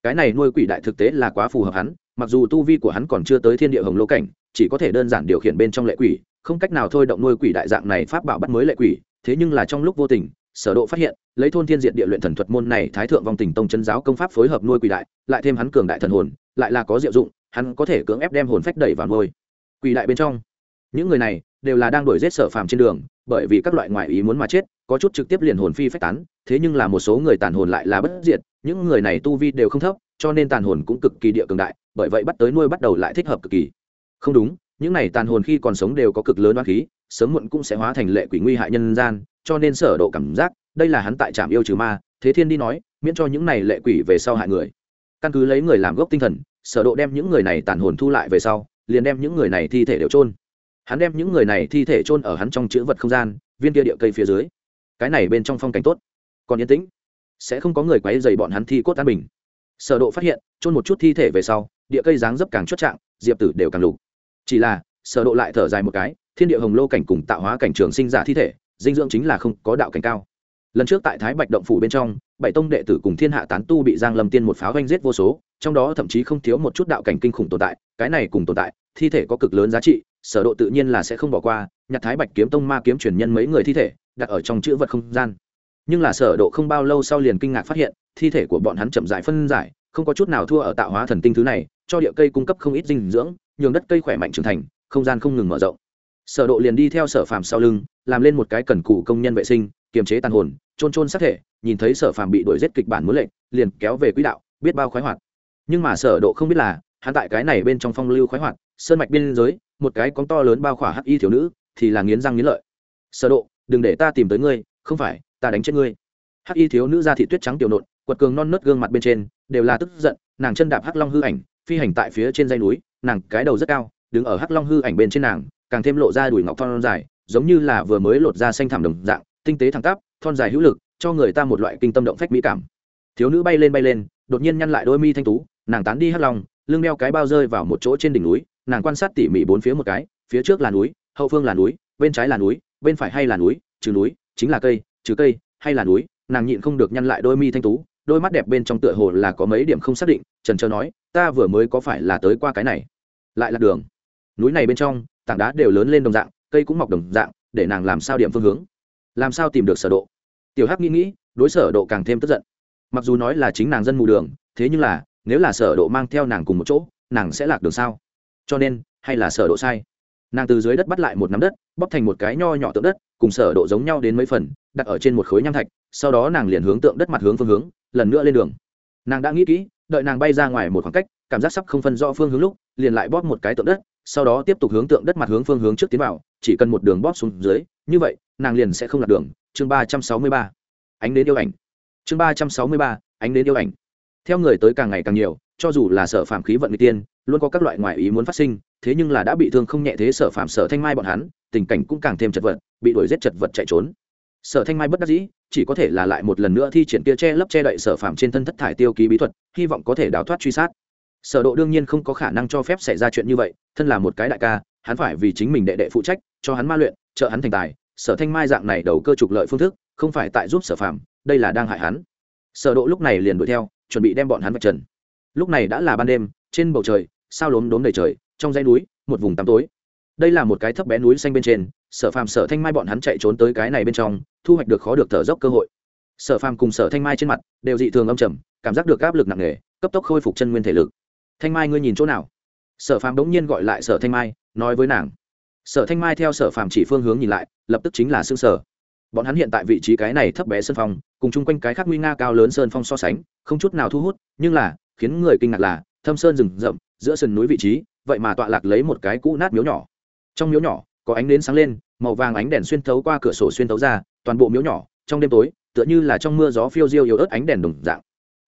Cái này nuôi quỷ đại thực tế là quá phù hợp hắn, mặc dù tu vi của hắn còn chưa tới thiên địa hồng lô cảnh, chỉ có thể đơn giản điều khiển bên trong lệ quỷ, không cách nào thôi động nuôi quỷ đại dạng này pháp bảo bắt mới lệ quỷ, thế nhưng là trong lúc vô tình, sở độ phát hiện, lấy thôn thiên diệt địa luyện thần thuật môn này thái thượng vong tình tông chân giáo công pháp phối hợp nuôi quỷ đại, lại thêm hắn cường đại thần hồn, lại là có diệu dụng hắn có thể cưỡng ép đem hồn phách đẩy vào nuôi. Quỷ đại bên trong, những người này đều là đang đuổi giết sở phàm trên đường, bởi vì các loại ngoại ý muốn mà chết, có chút trực tiếp liền hồn phi phách tán, thế nhưng là một số người tàn hồn lại là bất diệt, những người này tu vi đều không thấp, cho nên tàn hồn cũng cực kỳ địa cường đại, bởi vậy bắt tới nuôi bắt đầu lại thích hợp cực kỳ. Không đúng, những này tàn hồn khi còn sống đều có cực lớn oan khí, sớm muộn cũng sẽ hóa thành lệ quỷ nguy hại nhân gian, cho nên sở độ cảm giác, đây là hắn tại trạm yêu trừ ma, thế thiên đi nói, miễn cho những này lệ quỷ về sau hại người. Căn cứ lấy người làm gốc tinh thần sở độ đem những người này tàn hồn thu lại về sau, liền đem những người này thi thể đều chôn. Hắn đem những người này thi thể chôn ở hắn trong chữ vật không gian, viên kia địa cây phía dưới. Cái này bên trong phong cảnh tốt. Còn yên tĩnh. Sẽ không có người quấy rầy bọn hắn thi cốt an bình. Sở độ phát hiện, chôn một chút thi thể về sau, địa cây dáng dấp càng chốt trạng diệp tử đều càng lục. Chỉ là, sở độ lại thở dài một cái, thiên địa hồng lô cảnh cùng tạo hóa cảnh trường sinh giả thi thể, dinh dưỡng chính là không có đạo cảnh cao. Lần trước tại thái bạch động phủ bên trong, bảy tông đệ tử cùng thiên hạ tán tu bị giang lâm tiên một pháo doanh giết vô số trong đó thậm chí không thiếu một chút đạo cảnh kinh khủng tồn tại, cái này cùng tồn tại, thi thể có cực lớn giá trị, sở độ tự nhiên là sẽ không bỏ qua nhặt thái bạch kiếm tông ma kiếm truyền nhân mấy người thi thể, đặt ở trong chữ vật không gian. Nhưng là sở độ không bao lâu sau liền kinh ngạc phát hiện, thi thể của bọn hắn chậm rãi phân giải, không có chút nào thua ở tạo hóa thần tinh thứ này, cho địa cây cung cấp không ít dinh dưỡng, nhường đất cây khỏe mạnh trưởng thành, không gian không ngừng mở rộng. Sở độ liền đi theo sở phàm sau lưng, làm lên một cái cần cù công nhân vệ sinh, kiềm chế tàn hồn trôn trôn sát thể, nhìn thấy sở phàm bị đuổi giết kịch bản muốn lệnh, liền kéo về quỹ đạo, biết bao khoái hoạt nhưng mà sở độ không biết là, hắn tại cái này bên trong phong lưu khoái hoạt, sơn mạch biên giới, một cái con to lớn bao khỏa hắc y thiếu nữ, thì là nghiến răng nghiến lợi. Sở độ, đừng để ta tìm tới ngươi, không phải, ta đánh chết ngươi. Hắc y thiếu nữ da thị tuyết trắng tiểu nộn, quật cường non nớt gương mặt bên trên, đều là tức giận, nàng chân đạp hắc long hư ảnh, phi hành tại phía trên dây núi, nàng cái đầu rất cao, đứng ở hắc long hư ảnh bên trên nàng, càng thêm lộ ra đùi ngọc thon dài, giống như là vừa mới lột ra xanh thảm đồng dạng, tinh tế thẳng tắp, thon dài hữu lực, cho người ta một loại kinh tâm động phách mỹ cảm. Thiếu nữ bay lên bay lên, đột nhiên nhăn lại đôi mi thanh tú nàng tán đi hắc long, lưng đeo cái bao rơi vào một chỗ trên đỉnh núi, nàng quan sát tỉ mỉ bốn phía một cái, phía trước là núi, hậu phương là núi, bên trái là núi, bên phải hay là núi, trừ núi, chính là cây, trừ cây hay là núi, nàng nhịn không được nhăn lại đôi mi thanh tú, đôi mắt đẹp bên trong tựa hồ là có mấy điểm không xác định, trần trơ nói, ta vừa mới có phải là tới qua cái này? Lại là đường. Núi này bên trong, tảng đá đều lớn lên đồng dạng, cây cũng mọc đồng dạng, để nàng làm sao điểm phương hướng? Làm sao tìm được sở độ? Tiểu hắc nghĩ nghĩ, đối sở độ càng thêm tức giận. Mặc dù nói là chính nàng dân mù đường, thế nhưng là nếu là sở độ mang theo nàng cùng một chỗ, nàng sẽ lạc đường sao? Cho nên, hay là sở độ sai? Nàng từ dưới đất bắt lại một nắm đất, bóp thành một cái nho nhỏ tượng đất, cùng sở độ giống nhau đến mấy phần, đặt ở trên một khối nham thạch, sau đó nàng liền hướng tượng đất mặt hướng phương hướng, lần nữa lên đường. Nàng đã nghĩ kỹ, đợi nàng bay ra ngoài một khoảng cách, cảm giác sắp không phân rõ phương hướng lúc, liền lại bóp một cái tượng đất, sau đó tiếp tục hướng tượng đất mặt hướng phương hướng trước tiến vào, chỉ cần một đường bóp xuống dưới, như vậy, nàng liền sẽ không lạc đường. Chương ba trăm sáu mươi ba. Ánh đến yêu ảnh. Chương ba trăm sáu mươi ba, ánh đến yêu ảnh theo người tới càng ngày càng nhiều, cho dù là sở phạm khí vận người tiên, luôn có các loại ngoại ý muốn phát sinh, thế nhưng là đã bị thương không nhẹ thế sở phạm sở thanh mai bọn hắn, tình cảnh cũng càng thêm chật vật, bị đuổi giết chật vật chạy trốn. Sở thanh mai bất đắc dĩ, chỉ có thể là lại một lần nữa thi triển kia che lấp che đậy sở phạm trên thân thất thải tiêu ký bí thuật, hy vọng có thể đào thoát truy sát. Sở độ đương nhiên không có khả năng cho phép xảy ra chuyện như vậy, thân là một cái đại ca, hắn phải vì chính mình đệ đệ phụ trách, cho hắn ma luyện, trợ hắn thành tài, sở thanh mai dạng này đầu cơ trục lợi phương thức, không phải tại giúp sở phạm đây là đang hại hắn. Sở độ lúc này liền đuổi theo chuẩn bị đem bọn hắn vạch trần. Lúc này đã là ban đêm, trên bầu trời, sao lốm đốm đầy trời, trong dãy núi, một vùng tăm tối. Đây là một cái thấp bé núi xanh bên trên, sở phàm, sở thanh mai bọn hắn chạy trốn tới cái này bên trong, thu hoạch được khó được thở dốc cơ hội. Sở phàm cùng sở thanh mai trên mặt, đều dị thường âm trầm, cảm giác được áp lực nặng nề, cấp tốc khôi phục chân nguyên thể lực. Thanh mai ngươi nhìn chỗ nào? Sở phàm đống nhiên gọi lại sở thanh mai, nói với nàng. Sở thanh mai theo sở phàm chỉ phương hướng nhìn lại, lập tức chính là xương sở. Bọn hắn hiện tại vị trí cái này thấp bé sân phòng cùng chung quanh cái khác nguy nga cao lớn sơn phong so sánh, không chút nào thu hút, nhưng là, khiến người kinh ngạc là, thâm sơn rừng rậm, giữa sườn núi vị trí, vậy mà tọa lạc lấy một cái cũ nát miếu nhỏ. Trong miếu nhỏ, có ánh nến sáng lên, màu vàng ánh đèn xuyên thấu qua cửa sổ xuyên thấu ra, toàn bộ miếu nhỏ, trong đêm tối, tựa như là trong mưa gió phiêu diêu yếu ớt ánh đèn đồng dạng.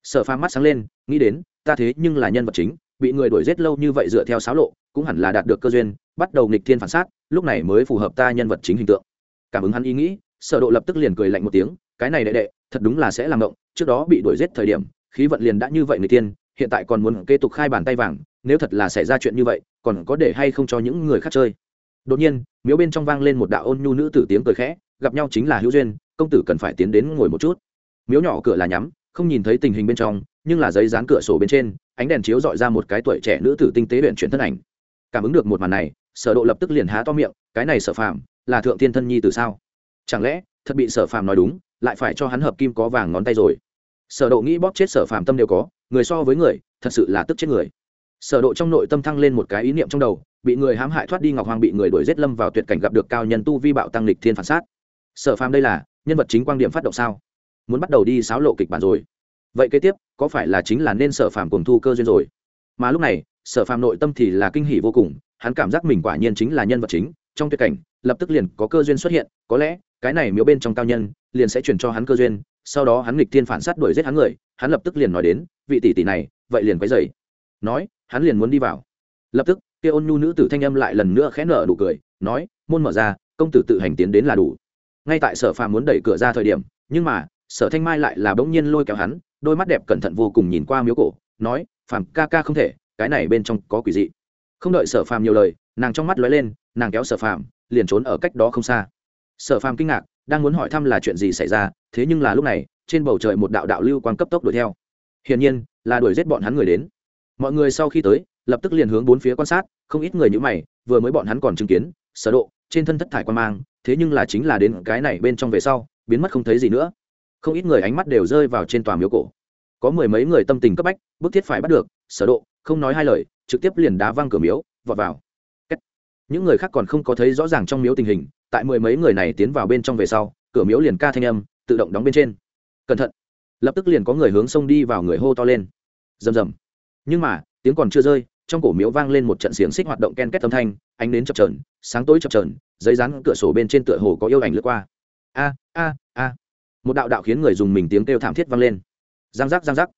Sở pha mắt sáng lên, nghĩ đến, ta thế nhưng là nhân vật chính, bị người đuổi giết lâu như vậy dựa theo sáo lộ, cũng hẳn là đạt được cơ duyên, bắt đầu nghịch thiên phản sát, lúc này mới phù hợp ta nhân vật chính hình tượng. Cảm ứng hắn ý nghĩ, sở độ lập tức liền cười lạnh một tiếng cái này đệ đệ, thật đúng là sẽ làm động trước đó bị đuổi giết thời điểm, khí vận liền đã như vậy người tiên, hiện tại còn muốn kế tục khai bàn tay vàng, nếu thật là xảy ra chuyện như vậy, còn có để hay không cho những người khác chơi. Đột nhiên, miếu bên trong vang lên một đạo ôn nhu nữ tử tiếng cười khẽ, gặp nhau chính là hữu duyên, công tử cần phải tiến đến ngồi một chút. Miếu nhỏ cửa là nhắm, không nhìn thấy tình hình bên trong, nhưng là giấy dán cửa sổ bên trên, ánh đèn chiếu dọi ra một cái tuổi trẻ nữ tử tinh tế huyện chuyển thân ảnh. Cảm ứng được một màn này, sở độ lập tức liền há to miệng, cái này sở phàm, là thượng tiên thân nhi từ sao? Chẳng lẽ, thật bị sở phàm nói đúng lại phải cho hắn hợp kim có vàng ngón tay rồi. Sở độ nghĩ bóp chết sở phàm tâm đều có, người so với người, thật sự là tức chết người. Sở độ trong nội tâm thăng lên một cái ý niệm trong đầu, bị người hãm hại thoát đi ngọc hoàng bị người đuổi giết lâm vào tuyệt cảnh gặp được cao nhân tu vi bạo tăng lịch thiên phản sát. Sở phàm đây là, nhân vật chính quang điểm phát động sao? Muốn bắt đầu đi sáo lộ kịch bản rồi. Vậy kế tiếp, có phải là chính là nên sở phàm cùng thu cơ duyên rồi? Mà lúc này, sở phàm nội tâm thì là kinh hỉ vô cùng, hắn cảm giác mình quả nhiên chính là nhân vật chính, trong tuyệt cảnh, lập tức liền có cơ duyên xuất hiện, có lẽ cái này miếu bên trong cao nhân, liền sẽ chuyển cho hắn cơ duyên, sau đó hắn nghịch thiên phản sát đuổi giết hắn người, hắn lập tức liền nói đến, vị tỷ tỷ này, vậy liền quấy dày nói, hắn liền muốn đi vào. Lập tức, kia ôn nhu nữ tử thanh âm lại lần nữa khẽ nở đủ cười, nói, môn mở ra, công tử tự hành tiến đến là đủ. Ngay tại sở phàm muốn đẩy cửa ra thời điểm, nhưng mà, sở thanh mai lại là bỗng nhiên lôi kéo hắn, đôi mắt đẹp cẩn thận vô cùng nhìn qua miếu cổ, nói, phàm ca ca không thể, cái này bên trong có quỷ dị. Không đợi sở phàm nhiều lời, nàng trong mắt lóe lên, nàng kéo sở phàm, liền trốn ở cách đó không xa sở phàm kinh ngạc, đang muốn hỏi thăm là chuyện gì xảy ra, thế nhưng là lúc này, trên bầu trời một đạo đạo lưu quang cấp tốc đuổi theo. Hiển nhiên, là đuổi giết bọn hắn người đến. Mọi người sau khi tới, lập tức liền hướng bốn phía quan sát, không ít người như mày, vừa mới bọn hắn còn chứng kiến, sở độ, trên thân thất thải quan mang, thế nhưng là chính là đến cái này bên trong về sau, biến mất không thấy gì nữa. Không ít người ánh mắt đều rơi vào trên tòa miếu cổ. Có mười mấy người tâm tình cấp bách, bức thiết phải bắt được, sở độ, không nói hai lời, trực tiếp liền đá văng cửa miếu, vọt vào. Những người khác còn không có thấy rõ ràng trong miếu tình hình tại mười mấy người này tiến vào bên trong về sau, cửa miếu liền ca thanh âm, tự động đóng bên trên. Cẩn thận. Lập tức liền có người hướng sông đi vào người hô to lên. Rầm rầm. Nhưng mà, tiếng còn chưa rơi, trong cổ miếu vang lên một trận xiềng xích hoạt động ken két âm thanh, ánh đến chập trờn sáng tối chập trờn giấy rán cửa sổ bên trên tựa hồ có yêu ảnh lướt qua. A a a. Một đạo đạo khiến người dùng mình tiếng kêu thảm thiết vang lên. Giang giác giang giác.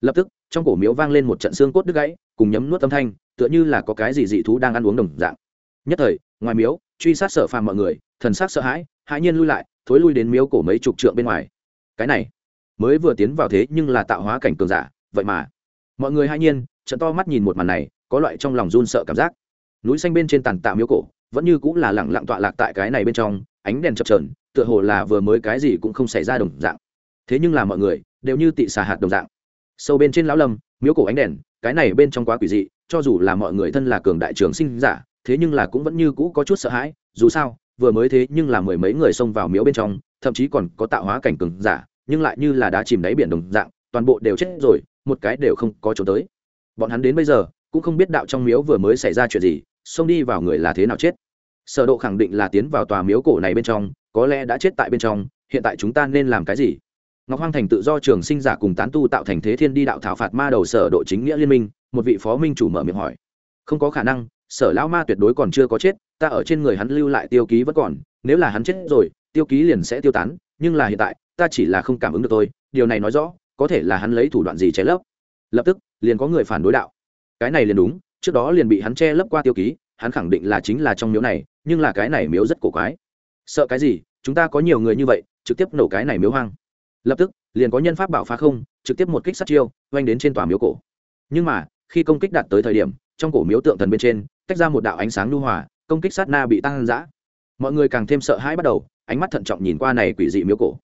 Lập tức, trong cổ miếu vang lên một trận xương cốt đứt gãy, cùng nhấm nuốt âm thanh, tựa như là có cái gì dị thú đang ăn uống đồng dạng. Nhất thời ngoài miếu, truy sát sợ phàm mọi người, thần sát sợ hãi hãi nhiên lui lại, thối lui đến miếu cổ mấy chục trượng bên ngoài. Cái này, mới vừa tiến vào thế nhưng là tạo hóa cảnh cường giả, vậy mà. Mọi người hãi nhiên, trận to mắt nhìn một màn này, có loại trong lòng run sợ cảm giác. Núi xanh bên trên tàn tạo miếu cổ, vẫn như cũng là lẳng lặng tọa lạc tại cái này bên trong, ánh đèn chập trờn tựa hồ là vừa mới cái gì cũng không xảy ra đồng dạng. Thế nhưng là mọi người, đều như tị xà hạt đồng dạng. Sâu bên trên lão lâm, miếu cổ ánh đèn, cái này bên trong quá quỷ dị, cho dù là mọi người thân là cường đại trường sinh giả thế nhưng là cũng vẫn như cũ có chút sợ hãi, dù sao, vừa mới thế nhưng là mười mấy người xông vào miếu bên trong, thậm chí còn có tạo hóa cảnh cường giả, nhưng lại như là đã chìm đáy biển đồng dạng, toàn bộ đều chết rồi, một cái đều không có chỗ tới. Bọn hắn đến bây giờ, cũng không biết đạo trong miếu vừa mới xảy ra chuyện gì, xông đi vào người là thế nào chết. Sở độ khẳng định là tiến vào tòa miếu cổ này bên trong, có lẽ đã chết tại bên trong, hiện tại chúng ta nên làm cái gì? Ngọc hoang thành tự do trường sinh giả cùng tán tu tạo thành thế thiên đi đạo thảo phạt ma đầu sở độ chính nghĩa liên minh, một vị phó minh chủ mở miệng hỏi. Không có khả năng sở lão ma tuyệt đối còn chưa có chết, ta ở trên người hắn lưu lại tiêu ký vẫn còn, nếu là hắn chết rồi, tiêu ký liền sẽ tiêu tán, nhưng là hiện tại, ta chỉ là không cảm ứng được tôi điều này nói rõ, có thể là hắn lấy thủ đoạn gì che lấp. Lập tức, liền có người phản đối đạo. Cái này liền đúng, trước đó liền bị hắn che lấp qua tiêu ký, hắn khẳng định là chính là trong miếu này, nhưng là cái này miếu rất cổ quái. Sợ cái gì, chúng ta có nhiều người như vậy, trực tiếp nổ cái này miếu hoang. Lập tức, liền có nhân pháp bảo phá không, trực tiếp một kích sát chiêu, oanh đến trên tòa miếu cổ. Nhưng mà, khi công kích đạt tới thời điểm trong cổ miếu tượng thần bên trên tách ra một đạo ánh sáng lưu hòa công kích sát na bị tăng dã. Mọi người càng thêm sợ hãi bắt đầu ánh mắt thận trọng nhìn qua này quỷ dị miếu cổ.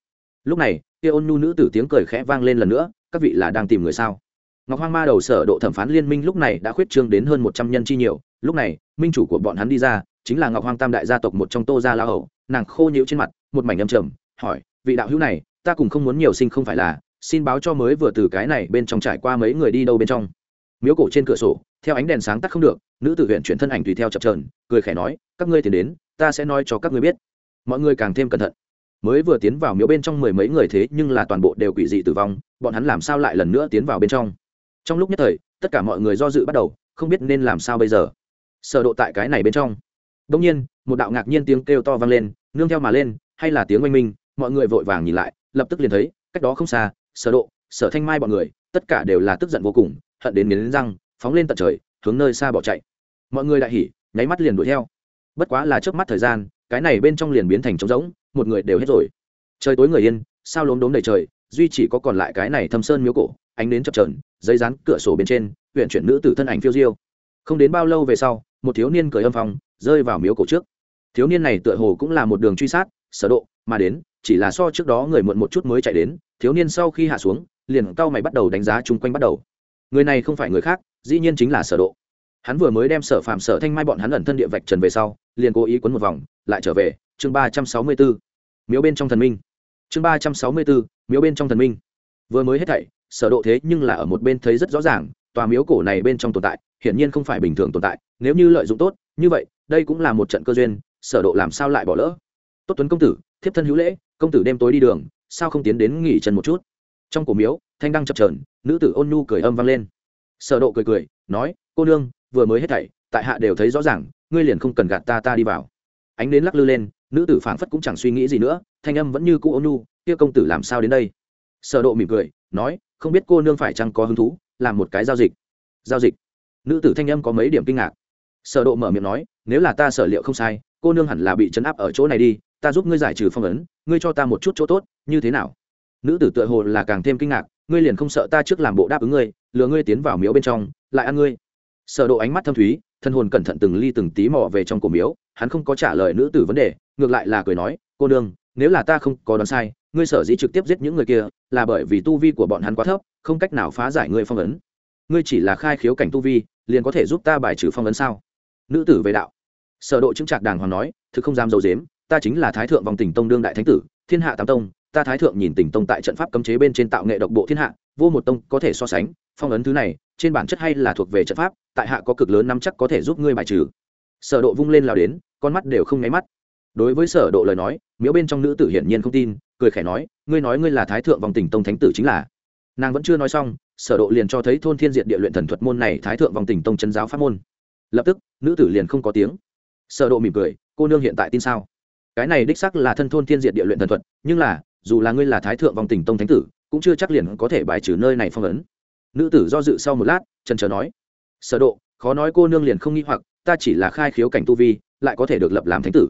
Lúc này kia ôn nhu nữ tử tiếng cười khẽ vang lên lần nữa các vị là đang tìm người sao? Ngọc hoang ma đầu sở độ thẩm phán liên minh lúc này đã khuyết trương đến hơn một trăm nhân chi nhiều lúc này minh chủ của bọn hắn đi ra chính là ngọc hoang tam đại gia tộc một trong tô gia la hầu, nàng khô nhíu trên mặt một mảnh âm trầm hỏi vị đạo hữu này ta cùng không muốn nhiều sinh không phải là xin báo cho mới vừa từ cái này bên trong trải qua mấy người đi đâu bên trong. Miếu cổ trên cửa sổ theo ánh đèn sáng tắt không được, nữ tử huyện chuyển thân ảnh tùy theo chập trờn cười khẽ nói, các ngươi tiến đến, ta sẽ nói cho các ngươi biết. Mọi người càng thêm cẩn thận. Mới vừa tiến vào miếu bên trong mười mấy người thế nhưng là toàn bộ đều quỷ dị tử vong, bọn hắn làm sao lại lần nữa tiến vào bên trong? Trong lúc nhất thời, tất cả mọi người do dự bắt đầu, không biết nên làm sao bây giờ. Sở độ tại cái này bên trong. Đông nhiên, một đạo ngạc nhiên tiếng kêu to vang lên, nương theo mà lên, hay là tiếng oanh minh, mọi người vội vàng nhìn lại, lập tức liền thấy, cách đó không xa, sở độ, sở thanh mai bọn người, tất cả đều là tức giận vô cùng, hận đến nghiến răng phóng lên tận trời, hướng nơi xa bỏ chạy. Mọi người đại hỉ, nháy mắt liền đuổi theo. Bất quá là trước mắt thời gian, cái này bên trong liền biến thành trống rỗng, một người đều hết rồi. Trời tối người yên, sao lốm đốm đầy trời, duy chỉ có còn lại cái này thâm sơn miếu cổ, ánh đến chập trờn giấy rán cửa sổ bên trên huyện chuyển nữ tử thân ảnh phiêu diêu. Không đến bao lâu về sau, một thiếu niên cười âm phòng rơi vào miếu cổ trước. Thiếu niên này tựa hồ cũng là một đường truy sát, sở độ, mà đến, chỉ là so trước đó người muộn một chút mới chạy đến, thiếu niên sau khi hạ xuống, liền cao mày bắt đầu đánh giá chung quanh bắt đầu người này không phải người khác, dĩ nhiên chính là sở độ. Hắn vừa mới đem sở phạm sở thanh mai bọn hắn ẩn thân địa vạch trần về sau, liền cố ý quấn một vòng, lại trở về, chương ba trăm sáu mươi 364 miếu bên trong thần minh. Chương ba trăm sáu mươi 364 miếu bên trong thần minh. Vừa mới hết thảy, sở độ thế nhưng là ở một bên thấy rất rõ ràng, tòa miếu cổ này bên trong tồn tại, hiển nhiên không phải bình thường tồn tại, nếu như lợi dụng tốt, như vậy, đây cũng là một trận cơ duyên, sở độ làm sao lại bỏ lỡ? Tốt tuấn công tử, thiếp thân hữu lễ, công tử đêm tối đi đường, sao không tiến đến nghỉ chân một chút? Trong cổ miếu thanh đăng chập chờn, nữ tử ôn nhu cười âm vang lên. Sở độ cười cười, nói, cô nương, vừa mới hết thảy, tại hạ đều thấy rõ ràng, ngươi liền không cần gạt ta ta đi vào. Ánh đến lắc lư lên, nữ tử phảng phất cũng chẳng suy nghĩ gì nữa, thanh âm vẫn như cũ ôn nhu, kia công tử làm sao đến đây? Sở độ mỉm cười, nói, không biết cô nương phải chăng có hứng thú, làm một cái giao dịch. Giao dịch. Nữ tử thanh âm có mấy điểm kinh ngạc. Sở độ mở miệng nói, nếu là ta sở liệu không sai, cô nương hẳn là bị chấn áp ở chỗ này đi, ta giúp ngươi giải trừ phong ấn, ngươi cho ta một chút chỗ tốt, như thế nào? Nữ tử tựa hồ là càng thêm kinh ngạc ngươi liền không sợ ta trước làm bộ đáp ứng ngươi, lừa ngươi tiến vào miếu bên trong, lại ăn ngươi. Sở độ ánh mắt thâm thúy, thân hồn cẩn thận từng ly từng tí mò về trong cổ miếu, hắn không có trả lời nữ tử vấn đề, ngược lại là cười nói, cô nương, nếu là ta không có đoán sai, ngươi sở dĩ trực tiếp giết những người kia, là bởi vì tu vi của bọn hắn quá thấp, không cách nào phá giải ngươi phong ấn. Ngươi chỉ là khai khiếu cảnh tu vi, liền có thể giúp ta bài trừ phong ấn sao? Nữ tử về đạo. Sở độ chứng trạc đàng hoàng nói, thực không dám dầu dếm ta chính là thái thượng vòng tỉnh tông đương đại thánh tử, thiên hạ tam tông ta thái thượng nhìn tỉnh tông tại trận pháp cấm chế bên trên tạo nghệ độc bộ thiên hạ, vô một tông có thể so sánh, phong ấn thứ này, trên bản chất hay là thuộc về trận pháp, tại hạ có cực lớn nắm chắc có thể giúp ngươi bài trừ. Sở độ vung lên lao đến, con mắt đều không nháy mắt. Đối với sở độ lời nói, miếu bên trong nữ tử hiển nhiên không tin, cười khẽ nói, ngươi nói ngươi là thái thượng vòng tỉnh tông thánh tử chính là. Nàng vẫn chưa nói xong, sở độ liền cho thấy thôn thiên diện địa luyện thần thuật môn này thái thượng vòng tỉnh tông chân giáo pháp môn. Lập tức, nữ tử liền không có tiếng. Sở độ mỉm cười, cô nương hiện tại tin sao? Cái này đích xác là thân thôn thiên diện địa luyện thần thuật, nhưng là dù là ngươi là thái thượng vòng tỉnh tông thánh tử, cũng chưa chắc liền có thể bài trừ nơi này phong ấn. Nữ tử do dự sau một lát, trần trờ nói, sở độ, khó nói cô nương liền không nghi hoặc, ta chỉ là khai khiếu cảnh tu vi, lại có thể được lập làm thánh tử.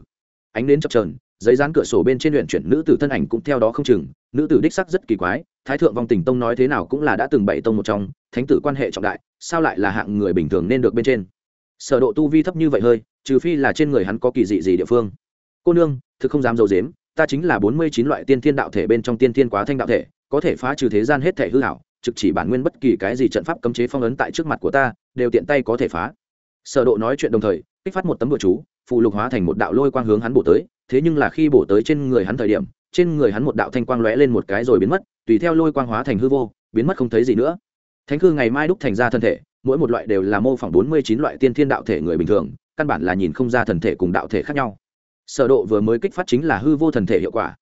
Ánh đến chập chờn, giấy dán cửa sổ bên trên luyện chuyển nữ tử thân ảnh cũng theo đó không chừng, nữ tử đích sắc rất kỳ quái, thái thượng vong tình tông nói thế nào cũng là đã từng bảy tông một trong, thánh tử quan hệ trọng đại, sao lại là hạng người bình thường nên được bên trên? Sở độ tu vi thấp như vậy hơi, trừ phi là trên người hắn có kỳ dị gì địa phương. Cô nương, thực không dám dầu dếm ta chính là bốn mươi chín loại tiên thiên đạo thể bên trong tiên thiên quá thanh đạo thể, có thể phá trừ thế gian hết thể hư hảo, trực chỉ bản nguyên bất kỳ cái gì trận pháp cấm chế phong ấn tại trước mặt của ta, đều tiện tay có thể phá. Sở độ nói chuyện đồng thời, kích phát một tấm bùa chú phụ lục hóa thành một đạo lôi quang hướng hắn bổ tới, thế nhưng là khi bổ tới trên người hắn thời điểm, trên người hắn một đạo thanh quang lóe lên một cái rồi biến mất, tùy theo lôi quang hóa thành hư vô, biến mất không thấy gì nữa. Thánh cư ngày mai đúc thành ra thân thể, mỗi một loại đều là mô phỏng bốn mươi chín loại tiên thiên đạo thể người bình thường, căn bản là nhìn không ra thần thể cùng đạo thể khác nhau sở độ vừa mới kích phát chính là hư vô thần thể hiệu quả.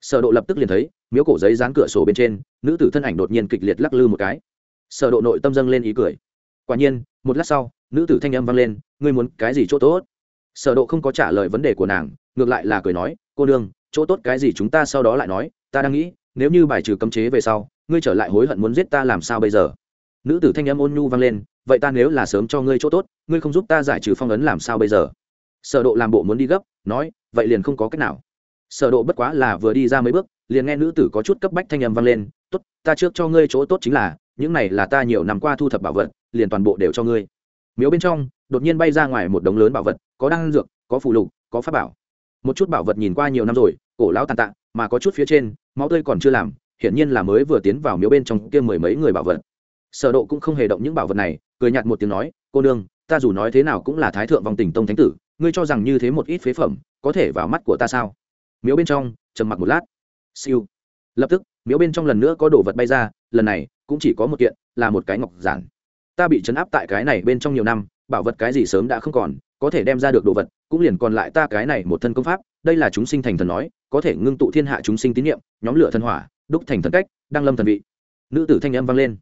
Sở độ lập tức liền thấy, miếu cổ giấy dán cửa sổ bên trên, nữ tử thân ảnh đột nhiên kịch liệt lắc lư một cái. Sở độ nội tâm dâng lên ý cười. Quả nhiên, một lát sau, nữ tử thanh âm vang lên, ngươi muốn cái gì chỗ tốt? Sở độ không có trả lời vấn đề của nàng, ngược lại là cười nói, cô đương chỗ tốt cái gì chúng ta sau đó lại nói, ta đang nghĩ, nếu như bài trừ cấm chế về sau, ngươi trở lại hối hận muốn giết ta làm sao bây giờ? Nữ tử thanh âm ôn nhu vang lên, vậy ta nếu là sớm cho ngươi chỗ tốt, ngươi không giúp ta giải trừ phong ấn làm sao bây giờ? Sở độ làm bộ muốn đi gấp, nói, vậy liền không có cách nào. Sở độ bất quá là vừa đi ra mấy bước, liền nghe nữ tử có chút cấp bách thanh âm vang lên, tốt, ta trước cho ngươi chỗ tốt chính là, những này là ta nhiều năm qua thu thập bảo vật, liền toàn bộ đều cho ngươi. Miếu bên trong, đột nhiên bay ra ngoài một đống lớn bảo vật, có đan dược, có phù lục, có pháp bảo. Một chút bảo vật nhìn qua nhiều năm rồi, cổ lão tàn tạ, mà có chút phía trên, máu tươi còn chưa làm, hiển nhiên là mới vừa tiến vào miếu bên trong kia mười mấy người bảo vật. Sở độ cũng không hề động những bảo vật này, cười nhạt một tiếng nói, cô nương, ta dù nói thế nào cũng là thái thượng vòng tình tông thánh tử ngươi cho rằng như thế một ít phế phẩm có thể vào mắt của ta sao? Miếu bên trong, trầm mặc một lát. Siêu. Lập tức, miếu bên trong lần nữa có đồ vật bay ra, lần này cũng chỉ có một kiện, là một cái ngọc giản. Ta bị chấn áp tại cái này bên trong nhiều năm, bảo vật cái gì sớm đã không còn, có thể đem ra được đồ vật, cũng liền còn lại ta cái này một thân công pháp, đây là chúng sinh thành thần nói, có thể ngưng tụ thiên hạ chúng sinh tín nhiệm nhóm lửa thần hỏa, đúc thành thần cách, đăng lâm thần vị. Nữ tử thanh âm vang lên.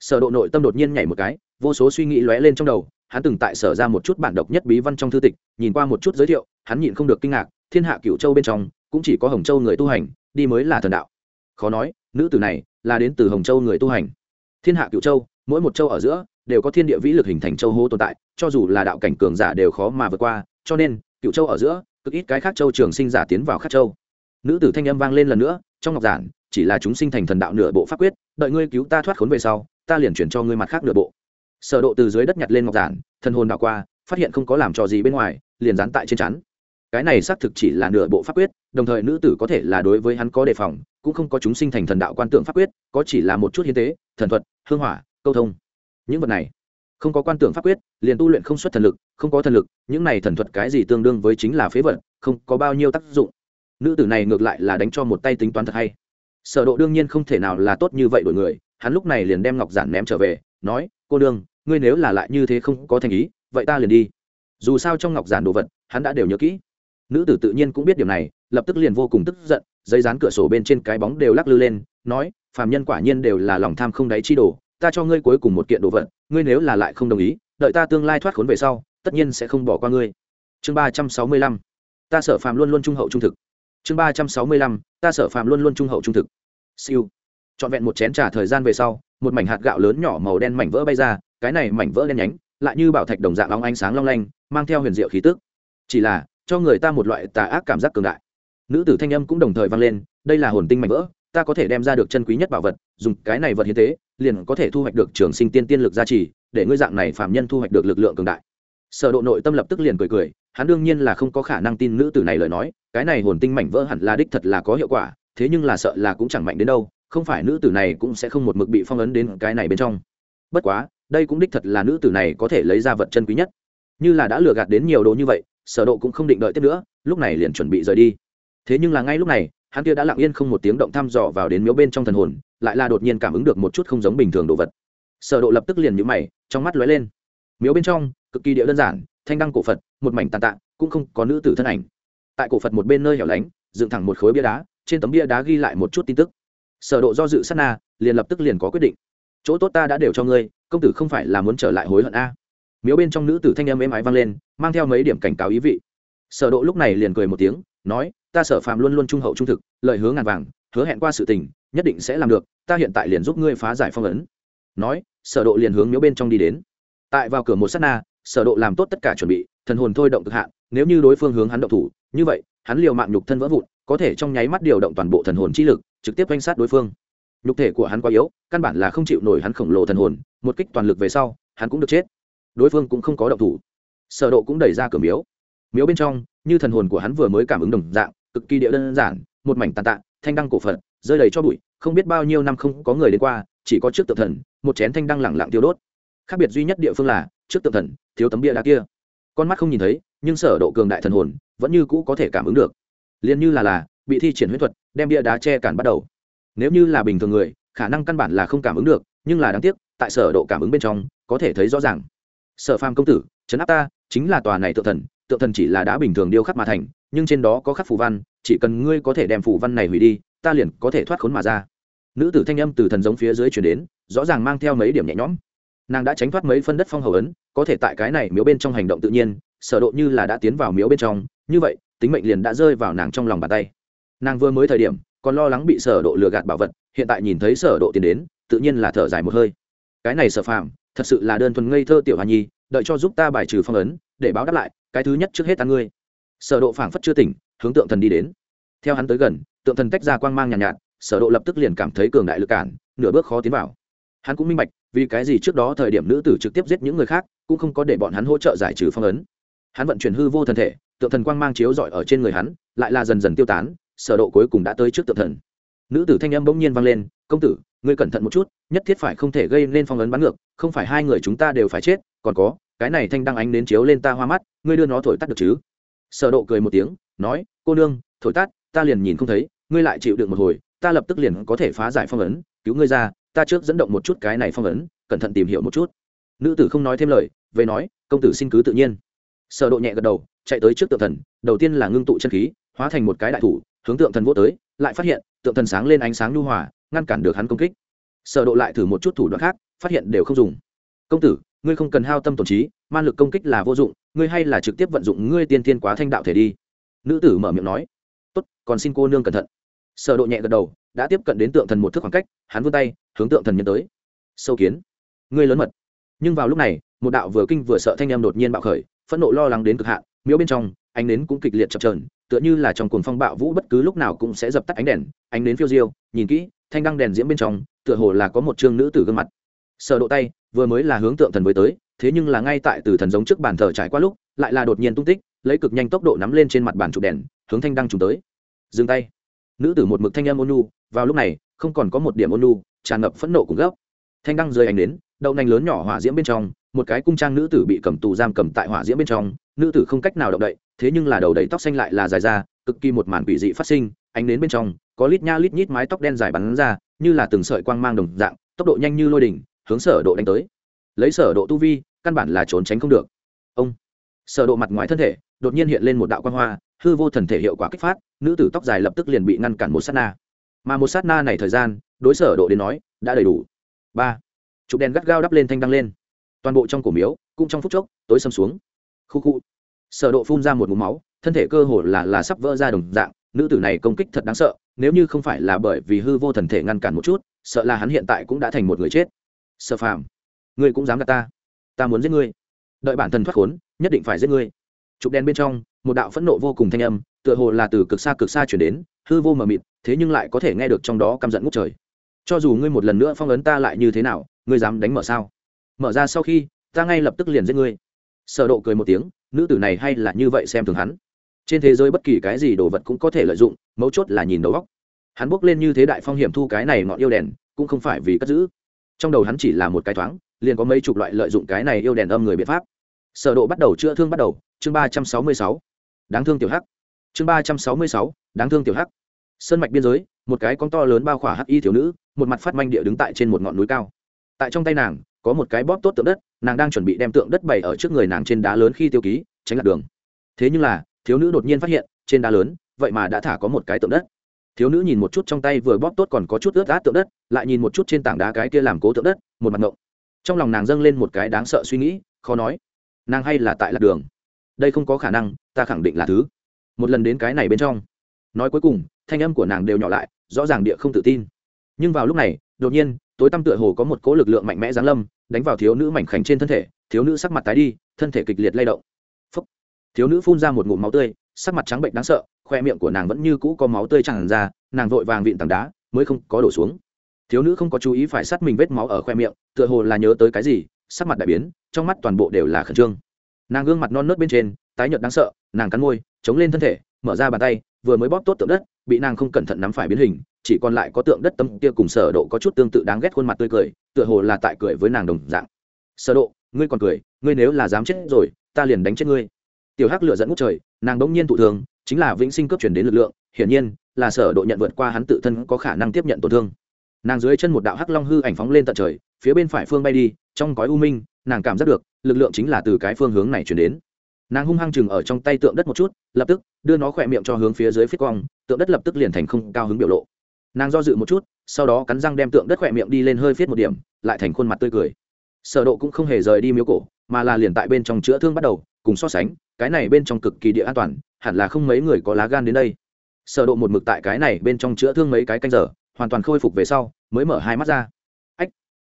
Sở độ nội tâm đột nhiên nhảy một cái, vô số suy nghĩ lóe lên trong đầu hắn từng tại sở ra một chút bản độc nhất bí văn trong thư tịch, nhìn qua một chút giới thiệu, hắn nhịn không được kinh ngạc, thiên hạ cựu châu bên trong, cũng chỉ có hồng châu người tu hành, đi mới là thần đạo. Khó nói, nữ tử này là đến từ hồng châu người tu hành. Thiên hạ cựu châu, mỗi một châu ở giữa, đều có thiên địa vĩ lực hình thành châu hô tồn tại, cho dù là đạo cảnh cường giả đều khó mà vượt qua, cho nên cựu châu ở giữa, cực ít cái khác châu trường sinh giả tiến vào khác châu. Nữ tử thanh âm vang lên lần nữa, trong ngọc giản, chỉ là chúng sinh thành thần đạo nửa bộ pháp quyết, đợi ngươi cứu ta thoát khốn về sau, ta liền chuyển cho ngươi mặt khác nửa bộ sở độ từ dưới đất nhặt lên ngọc giản, thần hồn đảo qua, phát hiện không có làm trò gì bên ngoài, liền dán tại trên chắn. Cái này xác thực chỉ là nửa bộ pháp quyết, đồng thời nữ tử có thể là đối với hắn có đề phòng, cũng không có chúng sinh thành thần đạo quan tượng pháp quyết, có chỉ là một chút hiến tế, thần thuật, hương hỏa, câu thông. Những vật này, không có quan tượng pháp quyết, liền tu luyện không xuất thần lực, không có thần lực, những này thần thuật cái gì tương đương với chính là phế vật, không có bao nhiêu tác dụng. Nữ tử này ngược lại là đánh cho một tay tính toán thật hay. Sở độ đương nhiên không thể nào là tốt như vậy đổi người, hắn lúc này liền đem ngọc giản ném trở về, nói, cô đương ngươi nếu là lại như thế không có thành ý, vậy ta liền đi. Dù sao trong ngọc giản đồ vật, hắn đã đều nhớ kỹ. Nữ tử tự nhiên cũng biết điều này, lập tức liền vô cùng tức giận, giấy dán cửa sổ bên trên cái bóng đều lắc lư lên, nói, phàm nhân quả nhiên đều là lòng tham không đáy chi đồ, ta cho ngươi cuối cùng một kiện đồ vật, ngươi nếu là lại không đồng ý, đợi ta tương lai thoát khốn về sau, tất nhiên sẽ không bỏ qua ngươi. Chương ba trăm sáu mươi lăm. Ta sợ phàm luôn luôn trung hậu trung thực. Chương ba trăm sáu mươi lăm. Ta sợ phàm luôn luôn trung hậu trung thực. Siêu. Trọn vẹn một chén trà thời gian về sau, một mảnh hạt gạo lớn nhỏ màu đen mảnh vỡ bay ra cái này mảnh vỡ đen nhánh, lại như bảo thạch đồng dạng long ánh sáng long lanh, mang theo huyền diệu khí tức. Chỉ là, cho người ta một loại tà ác cảm giác cường đại. Nữ tử thanh âm cũng đồng thời vang lên, đây là hồn tinh mảnh vỡ, ta có thể đem ra được chân quý nhất bảo vật, dùng cái này vật hiến tế, liền có thể thu hoạch được trường sinh tiên tiên lực gia trì, để ngươi dạng này phạm nhân thu hoạch được lực lượng cường đại. Sở độ nội tâm lập tức liền cười cười, hắn đương nhiên là không có khả năng tin nữ tử này lời nói, cái này hồn tinh mảnh vỡ hẳn là đích thật là có hiệu quả, thế nhưng là sợ là cũng chẳng mạnh đến đâu, không phải nữ tử này cũng sẽ không một mực bị phong ấn đến cái này bên trong. Bất quá đây cũng đích thật là nữ tử này có thể lấy ra vật chân quý nhất. Như là đã lừa gạt đến nhiều đồ như vậy, sở độ cũng không định đợi tiếp nữa, lúc này liền chuẩn bị rời đi. Thế nhưng là ngay lúc này, hắn kia đã lặng yên không một tiếng động thăm dò vào đến miếu bên trong thần hồn, lại là đột nhiên cảm ứng được một chút không giống bình thường đồ vật. Sở độ lập tức liền nhíu mày, trong mắt lóe lên. Miếu bên trong, cực kỳ địa đơn giản, thanh đăng cổ phật, một mảnh tàn tạ, cũng không có nữ tử thân ảnh. Tại cổ phật một bên nơi hẻo lánh, dựng thẳng một khối bia đá, trên tấm bia đá ghi lại một chút tin tức. Sở độ do dự sát na, liền lập tức liền có quyết định chỗ tốt ta đã đều cho ngươi, công tử không phải là muốn trở lại hối hận a? Miếu bên trong nữ tử thanh âm êm ái vang lên, mang theo mấy điểm cảnh cáo ý vị. Sở độ lúc này liền cười một tiếng, nói, ta sở phàm luôn luôn trung hậu trung thực, lời hứa ngàn vàng, hứa hẹn qua sự tình, nhất định sẽ làm được, ta hiện tại liền giúp ngươi phá giải phong ấn. Nói, sở độ liền hướng miếu bên trong đi đến. Tại vào cửa một sát na, sở độ làm tốt tất cả chuẩn bị, thần hồn thôi động cực hạn, nếu như đối phương hướng hắn động thủ, như vậy, hắn liều mạng nhục thân vỡ vụn, có thể trong nháy mắt điều động toàn bộ thần hồn chi lực, trực tiếp quanh sát đối phương nhục thể của hắn quá yếu, căn bản là không chịu nổi hắn khổng lồ thần hồn, một kích toàn lực về sau, hắn cũng được chết. Đối phương cũng không có động thủ. Sở độ cũng đẩy ra cửa miếu. Miếu bên trong, như thần hồn của hắn vừa mới cảm ứng đồng dạng, cực kỳ địa đơn giản, một mảnh tàn tạ, thanh đăng cổ phật, rơi đầy cho bụi, không biết bao nhiêu năm không có người đến qua, chỉ có trước tượng thần, một chén thanh đăng lẳng lặng tiêu đốt. Khác biệt duy nhất địa phương là, trước tượng thần, thiếu tấm bia đá kia. Con mắt không nhìn thấy, nhưng sở độ cường đại thần hồn, vẫn như cũ có thể cảm ứng được. Liền như là là, bị thi triển huyết thuật, đem bia đá che cản bắt đầu nếu như là bình thường người, khả năng căn bản là không cảm ứng được, nhưng là đáng tiếc, tại sở độ cảm ứng bên trong, có thể thấy rõ ràng. Sở phàm công tử chấn áp ta, chính là tòa này tượng thần tượng thần chỉ là đã bình thường điêu khắc mà thành, nhưng trên đó có khắc phù văn, chỉ cần ngươi có thể đem phù văn này hủy đi, ta liền có thể thoát khốn mà ra. Nữ tử thanh âm từ thần giống phía dưới truyền đến, rõ ràng mang theo mấy điểm nhẹ nhõm. Nàng đã tránh thoát mấy phân đất phong hầu ấn, có thể tại cái này miếu bên trong hành động tự nhiên, sở độ như là đã tiến vào miếu bên trong, như vậy, tính mệnh liền đã rơi vào nàng trong lòng bàn tay. Nàng vừa mới thời điểm còn lo lắng bị sở độ lừa gạt bảo vật hiện tại nhìn thấy sở độ tiến đến tự nhiên là thở dài một hơi. Cái này sở phàm thật sự là đơn thuần ngây thơ tiểu hoa nhi đợi cho giúp ta bài trừ phong ấn để báo đáp lại cái thứ nhất trước hết ăn ngươi. Sở độ phảng phất chưa tỉnh hướng tượng thần đi đến. Theo hắn tới gần tượng thần tách ra quang mang nhàn nhạt, nhạt sở độ lập tức liền cảm thấy cường đại lực cản nửa bước khó tiến vào. Hắn cũng minh bạch vì cái gì trước đó thời điểm nữ tử trực tiếp giết những người khác cũng không có để bọn hắn hỗ trợ giải trừ phong ấn. Hắn vận chuyển hư vô thần thể tượng thần quang mang chiếu rọi ở trên người hắn lại là dần dần tiêu tán sở độ cuối cùng đã tới trước tượng thần. Nữ tử thanh âm bỗng nhiên vang lên, công tử, ngươi cẩn thận một chút, nhất thiết phải không thể gây nên phong ấn bắn ngược, không phải hai người chúng ta đều phải chết, còn có, cái này thanh đăng ánh đến chiếu lên ta hoa mắt, ngươi đưa nó thổi tắt được chứ? Sở độ cười một tiếng, nói, cô nương, thổi tắt, ta liền nhìn không thấy, ngươi lại chịu đựng một hồi, ta lập tức liền có thể phá giải phong ấn, cứu ngươi ra, ta trước dẫn động một chút cái này phong ấn, cẩn thận tìm hiểu một chút. Nữ tử không nói thêm lời, về nói, công tử xin cứ tự nhiên. Sở độ nhẹ gật đầu, chạy tới trước tượng thần, đầu tiên là ngưng tụ chân khí, hóa thành một cái đại thủ hướng tượng thần vô tới, lại phát hiện, tượng thần sáng lên ánh sáng nhu hòa, ngăn cản được hắn công kích. Sở độ lại thử một chút thủ đoạn khác, phát hiện đều không dùng. Công tử, ngươi không cần hao tâm tổn trí, man lực công kích là vô dụng, ngươi hay là trực tiếp vận dụng ngươi tiên thiên quá thanh đạo thể đi. Nữ tử mở miệng nói. Tốt, còn xin cô nương cẩn thận. Sở độ nhẹ gật đầu, đã tiếp cận đến tượng thần một thước khoảng cách, hắn vươn tay, hướng tượng thần nhân tới. Sâu kiến, ngươi lớn mật. Nhưng vào lúc này, một đạo vừa kinh vừa sợ thanh em đột nhiên bạo khởi, phẫn nộ lo lắng đến cực hạn, miếu bên trong ánh nến cũng kịch liệt chập trờn tựa như là trong cuồng phong bạo vũ bất cứ lúc nào cũng sẽ dập tắt ánh đèn, ánh nến phiêu diêu, nhìn kỹ, thanh đăng đèn diễm bên trong, tựa hồ là có một trương nữ tử gương mặt. Sợ độ tay, vừa mới là hướng tượng thần với tới, thế nhưng là ngay tại từ thần giống trước bàn thờ trải qua lúc, lại là đột nhiên tung tích, lấy cực nhanh tốc độ nắm lên trên mặt bàn chụp đèn, hướng thanh đăng trùng tới. Dừng tay. Nữ tử một mực thanh âm ôn nu vào lúc này, không còn có một điểm ôn nu tràn ngập phẫn nộ cùng gấp. Thanh đăng rơi ánh đến đậu nành lớn nhỏ hỏa diễm bên trong, một cái cung trang nữ tử bị cầm tù giam cầm tại hỏa diễm bên trong nữ tử không cách nào động đậy, thế nhưng là đầu đầy tóc xanh lại là dài ra, cực kỳ một màn quỷ dị phát sinh, ánh đến bên trong, có lít nha lít nhít mái tóc đen dài bắn ra, như là từng sợi quang mang đồng dạng, tốc độ nhanh như lôi đỉnh, hướng sở độ đánh tới. Lấy sở độ tu vi, căn bản là trốn tránh không được. Ông, sở độ mặt ngoài thân thể, đột nhiên hiện lên một đạo quang hoa, hư vô thần thể hiệu quả kích phát, nữ tử tóc dài lập tức liền bị ngăn cản một sát na. Mà một sát na này thời gian, đối sở độ đến nói, đã đầy đủ. Ba, chụp đèn gắt gao đắp lên thanh đăng lên. Toàn bộ trong cổ miếu, cũng trong phút chốc, tối sầm xuống khu khu. Sở độ phun ra một ngụm máu, thân thể cơ hồ là là sắp vỡ ra đồng dạng, nữ tử này công kích thật đáng sợ, nếu như không phải là bởi vì hư vô thần thể ngăn cản một chút, sợ là hắn hiện tại cũng đã thành một người chết. Sở phàm, ngươi cũng dám gạt ta. Ta muốn giết ngươi. Đợi bản thân thoát khốn, nhất định phải giết ngươi. Chụp đen bên trong, một đạo phẫn nộ vô cùng thanh âm, tựa hồ là từ cực xa cực xa chuyển đến, hư vô mờ mịt, thế nhưng lại có thể nghe được trong đó căm giận ngút trời. Cho dù ngươi một lần nữa phong ấn ta lại như thế nào, ngươi dám đánh mở sao? Mở ra sau khi, ta ngay lập tức liền giết ngươi sở độ cười một tiếng, nữ tử này hay là như vậy xem thường hắn. Trên thế giới bất kỳ cái gì đồ vật cũng có thể lợi dụng, mấu chốt là nhìn đầu góc hắn bước lên như thế đại phong hiểm thu cái này ngọn yêu đèn, cũng không phải vì cất giữ. Trong đầu hắn chỉ là một cái thoáng, liền có mấy chục loại lợi dụng cái này yêu đèn âm người biện pháp. Sở độ bắt đầu chữa thương bắt đầu, chương ba trăm sáu mươi sáu. Đáng thương tiểu hắc. Chương ba trăm sáu mươi sáu, đáng thương tiểu hắc. Sơn mạch biên giới, một cái con to lớn bao khỏa hắc y thiếu nữ, một mặt phát manh địa đứng tại trên một ngọn núi cao. Tại trong tay nàng có một cái bóp tốt tượng đất, nàng đang chuẩn bị đem tượng đất bày ở trước người nàng trên đá lớn khi tiêu ký, tránh lạc đường. Thế nhưng là, thiếu nữ đột nhiên phát hiện, trên đá lớn, vậy mà đã thả có một cái tượng đất. Thiếu nữ nhìn một chút trong tay vừa bóp tốt còn có chút ướt át tượng đất, lại nhìn một chút trên tảng đá cái kia làm cố tượng đất, một mặt ngộng. Trong lòng nàng dâng lên một cái đáng sợ suy nghĩ, khó nói, nàng hay là tại lạc đường. Đây không có khả năng, ta khẳng định là thứ. Một lần đến cái này bên trong. Nói cuối cùng, thanh âm của nàng đều nhỏ lại, rõ ràng địa không tự tin. Nhưng vào lúc này, đột nhiên tối tăm tựa hồ có một cỗ lực lượng mạnh mẽ giáng lâm, đánh vào thiếu nữ mảnh khảnh trên thân thể, thiếu nữ sắc mặt tái đi, thân thể kịch liệt lay động. Phúc. thiếu nữ phun ra một ngụm máu tươi, sắc mặt trắng bệnh đáng sợ, khoe miệng của nàng vẫn như cũ có máu tươi tràn ra, nàng vội vàng vịn tảng đá, mới không có đổ xuống. Thiếu nữ không có chú ý phải sát mình vết máu ở khoe miệng, tựa hồ là nhớ tới cái gì, sắc mặt đại biến, trong mắt toàn bộ đều là khẩn trương. Nàng gương mặt non nớt bên trên, tái nhợt đáng sợ, nàng cắn môi, chống lên thân thể, mở ra bàn tay, vừa mới bóp tốt tượng đất, bị nàng không cẩn thận nắm phải biến hình chỉ còn lại có tượng đất tâm kia cùng sở độ có chút tương tự đáng ghét khuôn mặt tươi cười, tựa hồ là tại cười với nàng đồng dạng. Sở độ, ngươi còn cười, ngươi nếu là dám chết rồi, ta liền đánh chết ngươi. Tiểu hắc lửa dẫn ngút trời, nàng đống nhiên thụ thường chính là vĩnh sinh cấp chuyển đến lực lượng, hiển nhiên, là sở độ nhận vượt qua hắn tự thân có khả năng tiếp nhận tổn thương. Nàng dưới chân một đạo hắc long hư ảnh phóng lên tận trời, phía bên phải phương bay đi, trong cõi u minh, nàng cảm giác được, lực lượng chính là từ cái phương hướng này chuyển đến. Nàng hung hăng chừng ở trong tay tượng đất một chút, lập tức, đưa nó khỏe miệng cho hướng phía dưới phía cong tượng đất lập tức liền thành không cao hứng biểu lộ nàng do dự một chút, sau đó cắn răng đem tượng đất khỏe miệng đi lên hơi phiết một điểm, lại thành khuôn mặt tươi cười. Sở độ cũng không hề rời đi miếu cổ, mà là liền tại bên trong chữa thương bắt đầu, cùng so sánh, cái này bên trong cực kỳ địa an toàn, hẳn là không mấy người có lá gan đến đây. Sở độ một mực tại cái này bên trong chữa thương mấy cái canh giờ, hoàn toàn khôi phục về sau, mới mở hai mắt ra. Ách!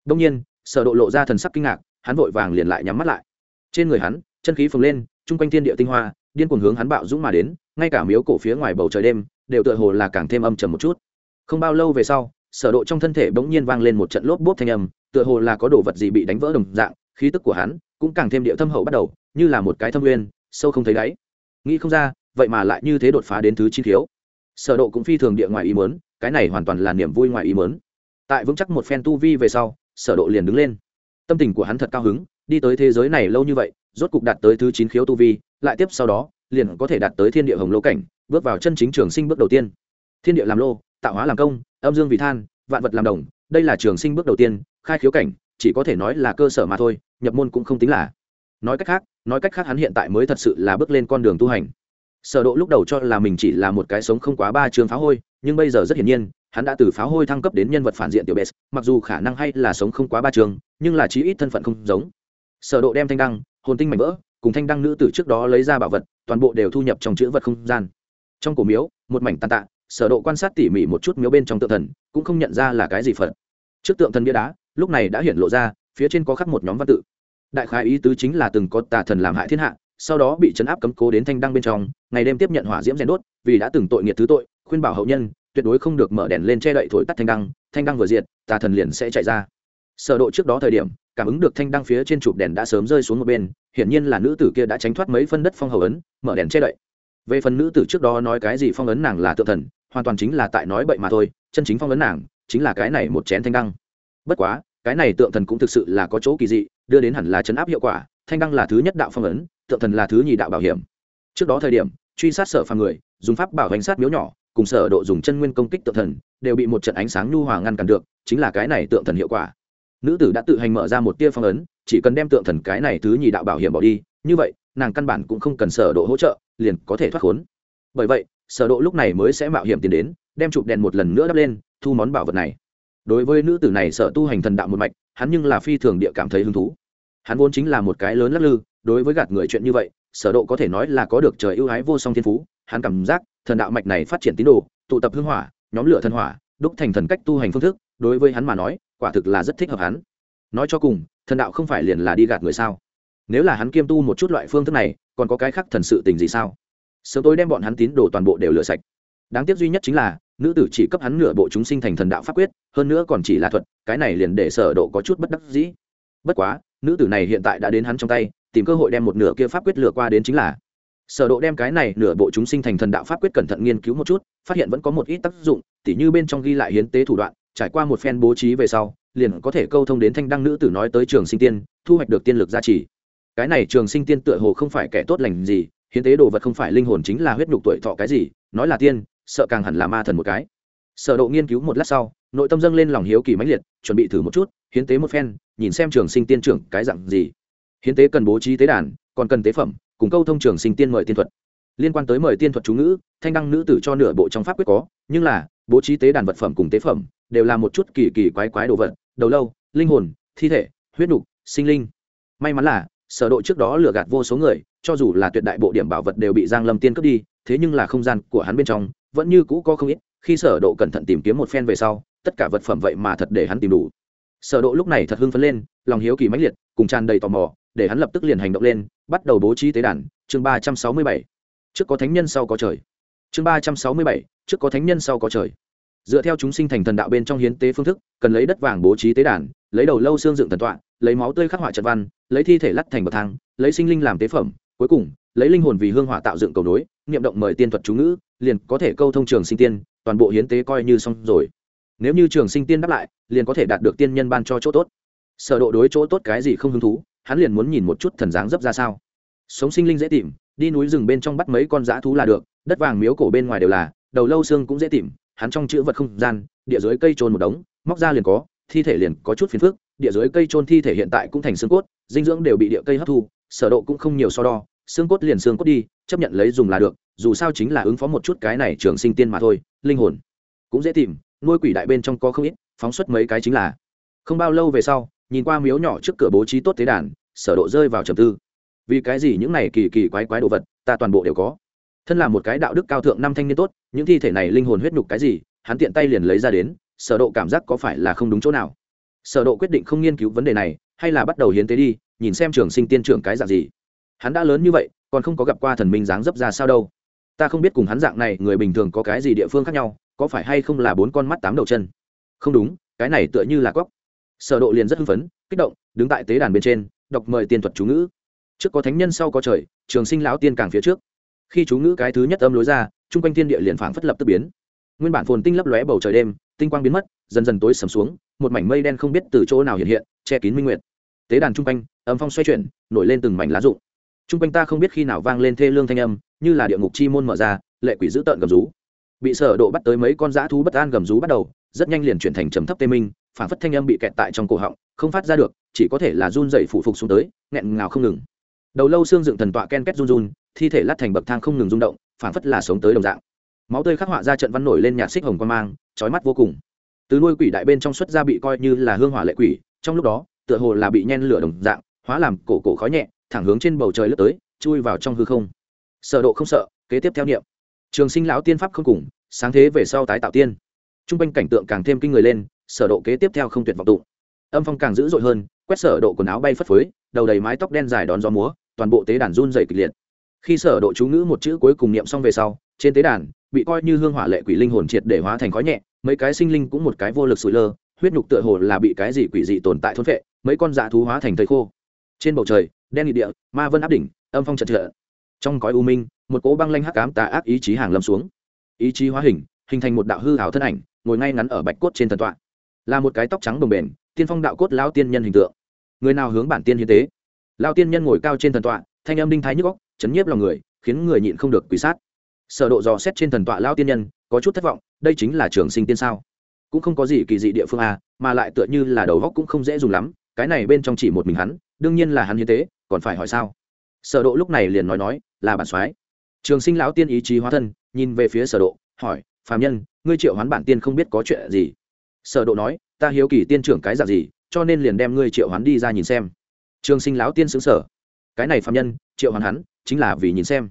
Đung nhiên, sở độ lộ ra thần sắc kinh ngạc, hắn vội vàng liền lại nhắm mắt lại. Trên người hắn, chân khí phồng lên trung quanh thiên địa tinh hoa, điên cuồng hướng hắn bạo dũng mà đến, ngay cả miếu cổ phía ngoài bầu trời đêm, đều tựa hồ là càng thêm âm trầm một chút không bao lâu về sau, sở độ trong thân thể bỗng nhiên vang lên một trận lốp bốp thanh âm, tựa hồ là có đồ vật gì bị đánh vỡ đồng dạng, khí tức của hắn cũng càng thêm địa thâm hậu bắt đầu, như là một cái thâm nguyên, sâu không thấy đáy. Nghĩ không ra, vậy mà lại như thế đột phá đến thứ chín thiếu sở độ cũng phi thường địa ngoài ý muốn, cái này hoàn toàn là niềm vui ngoài ý muốn. Tại vững chắc một phen tu vi về sau, sở độ liền đứng lên. Tâm tình của hắn thật cao hứng, đi tới thế giới này lâu như vậy, rốt cục đạt tới thứ chín khiếu tu vi, lại tiếp sau đó, liền có thể đạt tới thiên địa hồng lô cảnh, bước vào chân chính trường sinh bước đầu tiên. Thiên địa làm lô tạo hóa làm công, âm dương vì than, vạn vật làm đồng, đây là trường sinh bước đầu tiên, khai khiếu cảnh, chỉ có thể nói là cơ sở mà thôi, nhập môn cũng không tính là. Nói cách khác, nói cách khác hắn hiện tại mới thật sự là bước lên con đường tu hành. Sở độ lúc đầu cho là mình chỉ là một cái sống không quá ba trường pháo hôi, nhưng bây giờ rất hiển nhiên, hắn đã từ pháo hôi thăng cấp đến nhân vật phản diện tiểu bes mặc dù khả năng hay là sống không quá ba trường nhưng là chí ít thân phận không giống. Sở độ đem thanh đăng, hồn tinh mảnh vỡ, cùng thanh đăng nữ tử trước đó lấy ra bảo vật, toàn bộ đều thu nhập trong chữ vật không gian. Trong cổ miếu, một mảnh tàn tạ sở độ quan sát tỉ mỉ một chút miếu bên trong tượng thần, cũng không nhận ra là cái gì phật. Trước tượng thần bia đá, lúc này đã hiện lộ ra, phía trên có khắc một nhóm văn tự. Đại khái ý tứ chính là từng có tà thần làm hại thiên hạ, sau đó bị chấn áp cấm cố đến thanh đăng bên trong, ngày đêm tiếp nhận hỏa diễm rèn đốt, vì đã từng tội nghiệt thứ tội, khuyên bảo hậu nhân, tuyệt đối không được mở đèn lên che đậy thổi tắt thanh đăng thanh đăng vừa diệt, tà thần liền sẽ chạy ra. Sở độ trước đó thời điểm, cảm ứng được thanh đăng phía trên chụp đèn đã sớm rơi xuống một bên, hiển nhiên là nữ tử kia đã tránh thoát mấy phân đất phong hầu ấn, mở đèn che đậy. Về phần nữ tử trước đó nói cái gì phong ấn nàng là tự thần hoàn toàn chính là tại nói bậy mà thôi, chân chính phong ấn nàng chính là cái này một chén thanh đăng. Bất quá, cái này tượng thần cũng thực sự là có chỗ kỳ dị, đưa đến hẳn là chấn áp hiệu quả, thanh đăng là thứ nhất đạo phong ấn, tượng thần là thứ nhì đạo bảo hiểm. Trước đó thời điểm, truy sát sở phàm người, dùng pháp bảo hành sát miếu nhỏ, cùng sở độ dùng chân nguyên công kích tượng thần, đều bị một trận ánh sáng nhu hòa ngăn cản được, chính là cái này tượng thần hiệu quả. Nữ tử đã tự hành mở ra một tia phong ấn, chỉ cần đem tượng thần cái này thứ nhì đạo bảo hiểm bỏ đi, như vậy, nàng căn bản cũng không cần sở độ hỗ trợ, liền có thể thoát khốn. Bởi vậy sở độ lúc này mới sẽ mạo hiểm tiến đến, đem chụp đèn một lần nữa đắp lên, thu món bảo vật này. Đối với nữ tử này sở tu hành thần đạo một mạch, hắn nhưng là phi thường địa cảm thấy hứng thú. Hắn vốn chính là một cái lớn lắc lư, đối với gạt người chuyện như vậy, sở độ có thể nói là có được trời ưu ái vô song thiên phú. Hắn cảm giác thần đạo mạch này phát triển tín đồ, tụ tập hương hỏa, nhóm lửa thần hỏa, đúc thành thần cách tu hành phương thức, đối với hắn mà nói, quả thực là rất thích hợp hắn. Nói cho cùng, thần đạo không phải liền là đi gạt người sao? Nếu là hắn kiêm tu một chút loại phương thức này, còn có cái khác thần sự tình gì sao? Sớm tối đem bọn hắn tín đồ toàn bộ đều lửa sạch. Đáng tiếc duy nhất chính là, nữ tử chỉ cấp hắn nửa bộ chúng sinh thành thần đạo pháp quyết, hơn nữa còn chỉ là thuật, cái này liền để sở độ có chút bất đắc dĩ. Bất quá, nữ tử này hiện tại đã đến hắn trong tay, tìm cơ hội đem một nửa kia pháp quyết lừa qua đến chính là. Sở độ đem cái này nửa bộ chúng sinh thành thần đạo pháp quyết cẩn thận nghiên cứu một chút, phát hiện vẫn có một ít tác dụng, tỉ như bên trong ghi lại hiến tế thủ đoạn, trải qua một phen bố trí về sau, liền có thể câu thông đến thanh đăng nữ tử nói tới trường sinh tiên, thu hoạch được tiên lực gia trì. Cái này trường sinh tiên tựa hồ không phải kẻ tốt lành gì hiến tế đồ vật không phải linh hồn chính là huyết nhục tuổi thọ cái gì, nói là tiên, sợ càng hẳn là ma thần một cái. Sở độ nghiên cứu một lát sau, nội tâm dâng lên lòng hiếu kỳ mãnh liệt, chuẩn bị thử một chút, hiến tế một phen, nhìn xem trường sinh tiên trưởng cái dạng gì. Hiến tế cần bố trí tế đàn, còn cần tế phẩm, cùng câu thông trường sinh tiên mời tiên thuật. Liên quan tới mời tiên thuật chú ngữ, thanh đăng nữ tử cho nửa bộ trong pháp quyết có, nhưng là, bố trí tế đàn vật phẩm cùng tế phẩm, đều là một chút kỳ kỳ quái quái đồ vật, đầu lâu, linh hồn, thi thể, huyết nục sinh linh. May mắn là sở độ trước đó lừa gạt vô số người, cho dù là tuyệt đại bộ điểm bảo vật đều bị giang lâm tiên cướp đi, thế nhưng là không gian của hắn bên trong vẫn như cũ có không ít, khi sở độ cẩn thận tìm kiếm một phen về sau, tất cả vật phẩm vậy mà thật để hắn tìm đủ. Sở độ lúc này thật hưng phấn lên, lòng hiếu kỳ mãnh liệt, cùng tràn đầy tò mò, để hắn lập tức liền hành động lên, bắt đầu bố trí tế đàn, chương 367 trước có thánh nhân sau có trời. Chương 367 trước có thánh nhân sau có trời. Dựa theo chúng sinh thành thần đạo bên trong hiến tế phương thức, cần lấy đất vàng bố trí tế đàn, lấy đầu lâu xương dựng thần tọa, lấy máu tươi khắc họa trận văn lấy thi thể lắt thành bậc thang, lấy sinh linh làm tế phẩm, cuối cùng, lấy linh hồn vì hương hỏa tạo dựng cầu nối, niệm động mời tiên thuật chú ngữ, liền có thể câu thông trường sinh tiên, toàn bộ hiến tế coi như xong rồi. Nếu như trường sinh tiên đáp lại, liền có thể đạt được tiên nhân ban cho chỗ tốt. Sở độ đối chỗ tốt cái gì không hứng thú, hắn liền muốn nhìn một chút thần dáng dấp ra sao. Sống sinh linh dễ tìm, đi núi rừng bên trong bắt mấy con dã thú là được, đất vàng miếu cổ bên ngoài đều là, đầu lâu xương cũng dễ tìm, hắn trong chữ vật không gian, địa dưới cây trôn một đống, móc ra liền có, thi thể liền có chút phiền phức địa dưới cây trôn thi thể hiện tại cũng thành xương cốt, dinh dưỡng đều bị địa cây hấp thu, sở độ cũng không nhiều so đo, xương cốt liền xương cốt đi, chấp nhận lấy dùng là được, dù sao chính là ứng phó một chút cái này trường sinh tiên mà thôi, linh hồn cũng dễ tìm, nuôi quỷ đại bên trong có không ít, phóng xuất mấy cái chính là. Không bao lâu về sau, nhìn qua miếu nhỏ trước cửa bố trí tốt thế đàn, sở độ rơi vào trầm tư. Vì cái gì những này kỳ kỳ quái quái đồ vật, ta toàn bộ đều có. Thân là một cái đạo đức cao thượng năm thanh niên tốt, những thi thể này linh hồn huyết nhục cái gì, hắn tiện tay liền lấy ra đến, sở độ cảm giác có phải là không đúng chỗ nào? Sở độ quyết định không nghiên cứu vấn đề này, hay là bắt đầu hiến tế đi, nhìn xem trường sinh tiên trưởng cái dạng gì. Hắn đã lớn như vậy, còn không có gặp qua thần minh dáng dấp ra sao đâu. Ta không biết cùng hắn dạng này người bình thường có cái gì địa phương khác nhau, có phải hay không là bốn con mắt tám đầu chân. Không đúng, cái này tựa như là cóc sở độ liền rất hưng phấn, kích động, đứng tại tế đàn bên trên, đọc mời tiên thuật chú ngữ. Trước có thánh nhân, sau có trời, trường sinh lão tiên càng phía trước. Khi chú ngữ cái thứ nhất âm lối ra, trung quanh thiên địa liền phảng phất lập tức biến nguyên bản phồn tinh lấp lóe bầu trời đêm, tinh quang biến mất, dần dần tối sầm xuống, một mảnh mây đen không biết từ chỗ nào hiện hiện, che kín minh nguyệt. Tế đàn trung quanh, âm phong xoay chuyển, nổi lên từng mảnh lá rụng. Trung quanh ta không biết khi nào vang lên thê lương thanh âm, như là địa ngục chi môn mở ra, lệ quỷ dữ tợn gầm rú. Bị sở độ bắt tới mấy con dã thú bất an gầm rú bắt đầu, rất nhanh liền chuyển thành trầm thấp tê minh phảng phất thanh âm bị kẹt tại trong cổ họng, không phát ra được, chỉ có thể là run rẩy phủ phục xuống tới, nghẹn ngào không ngừng. Đầu lâu xương dựng thần tọa ken két run run, thi thể lát thành bậc thang không ngừng rung động phảng phất là sống tới đồng dạng máu tươi khắc họa ra trận văn nổi lên nhạt xích hồng quan mang trói mắt vô cùng. Từ nuôi quỷ đại bên trong xuất ra bị coi như là hương hỏa lệ quỷ, trong lúc đó, tựa hồ là bị nhen lửa đồng dạng, hóa làm cổ cổ khói nhẹ, thẳng hướng trên bầu trời lướt tới, chui vào trong hư không. Sợ độ không sợ, kế tiếp theo niệm. Trường sinh lão tiên pháp không cùng, sáng thế về sau tái tạo tiên. T r u n g quanh cảnh tượng càng thêm kinh người lên, sở độ kế tiếp theo không tuyệt vọng tụ. âm phong càng dữ dội hơn, quét sở độ quần áo bay phất phới, đầu đầy mái tóc đen dài đón gió múa, toàn bộ tế đàn run dày kịch liệt. Khi sở độ chú ngữ một chữ cuối cùng niệm xong về sau, trên tế đàn bị coi như hương hỏa lệ quỷ linh hồn triệt để hóa thành khói nhẹ, mấy cái sinh linh cũng một cái vô lực sủi lơ, huyết nhục tựa hồ là bị cái gì quỷ dị tồn tại thôn phệ, mấy con dạ thú hóa thành thây khô. Trên bầu trời, đen nghị địa, ma vân áp đỉnh, âm phong trận trợ trong cõi u minh, một cỗ băng lanh hắc ám tà ác ý chí hàng lâm xuống. Ý chí hóa hình hình thành một đạo hư hảo thân ảnh, ngồi ngay ngắn ở bạch cốt trên thần tọa. Là một cái tóc trắng bồng bềnh, tiên phong đạo cốt lão tiên nhân hình tượng. Người nào hướng bản tiên hiến tế? Lão tiên nhân ngồi cao trên thần tọa, thanh âm đinh thái nhức góc chấn nhiếp lòng người, khiến người nhịn không được quỷ sát sở độ dò xét trên thần tọa lão tiên nhân, có chút thất vọng, đây chính là trường sinh tiên sao? Cũng không có gì kỳ dị địa phương à mà lại tựa như là đầu góc cũng không dễ dùng lắm, cái này bên trong chỉ một mình hắn, đương nhiên là hắn hiến tế, còn phải hỏi sao? Sở độ lúc này liền nói nói, là bản soái. Trường sinh lão tiên ý chí hóa thân, nhìn về phía sở độ, hỏi, phàm nhân, ngươi triệu hoán bản tiên không biết có chuyện gì? Sở độ nói, ta hiếu kỳ tiên trưởng cái dạng gì, cho nên liền đem ngươi triệu hoán đi ra nhìn xem. Trường sinh lão tiên sững sờ. Cái này phàm nhân, triệu hoán hắn, chính là vì nhìn xem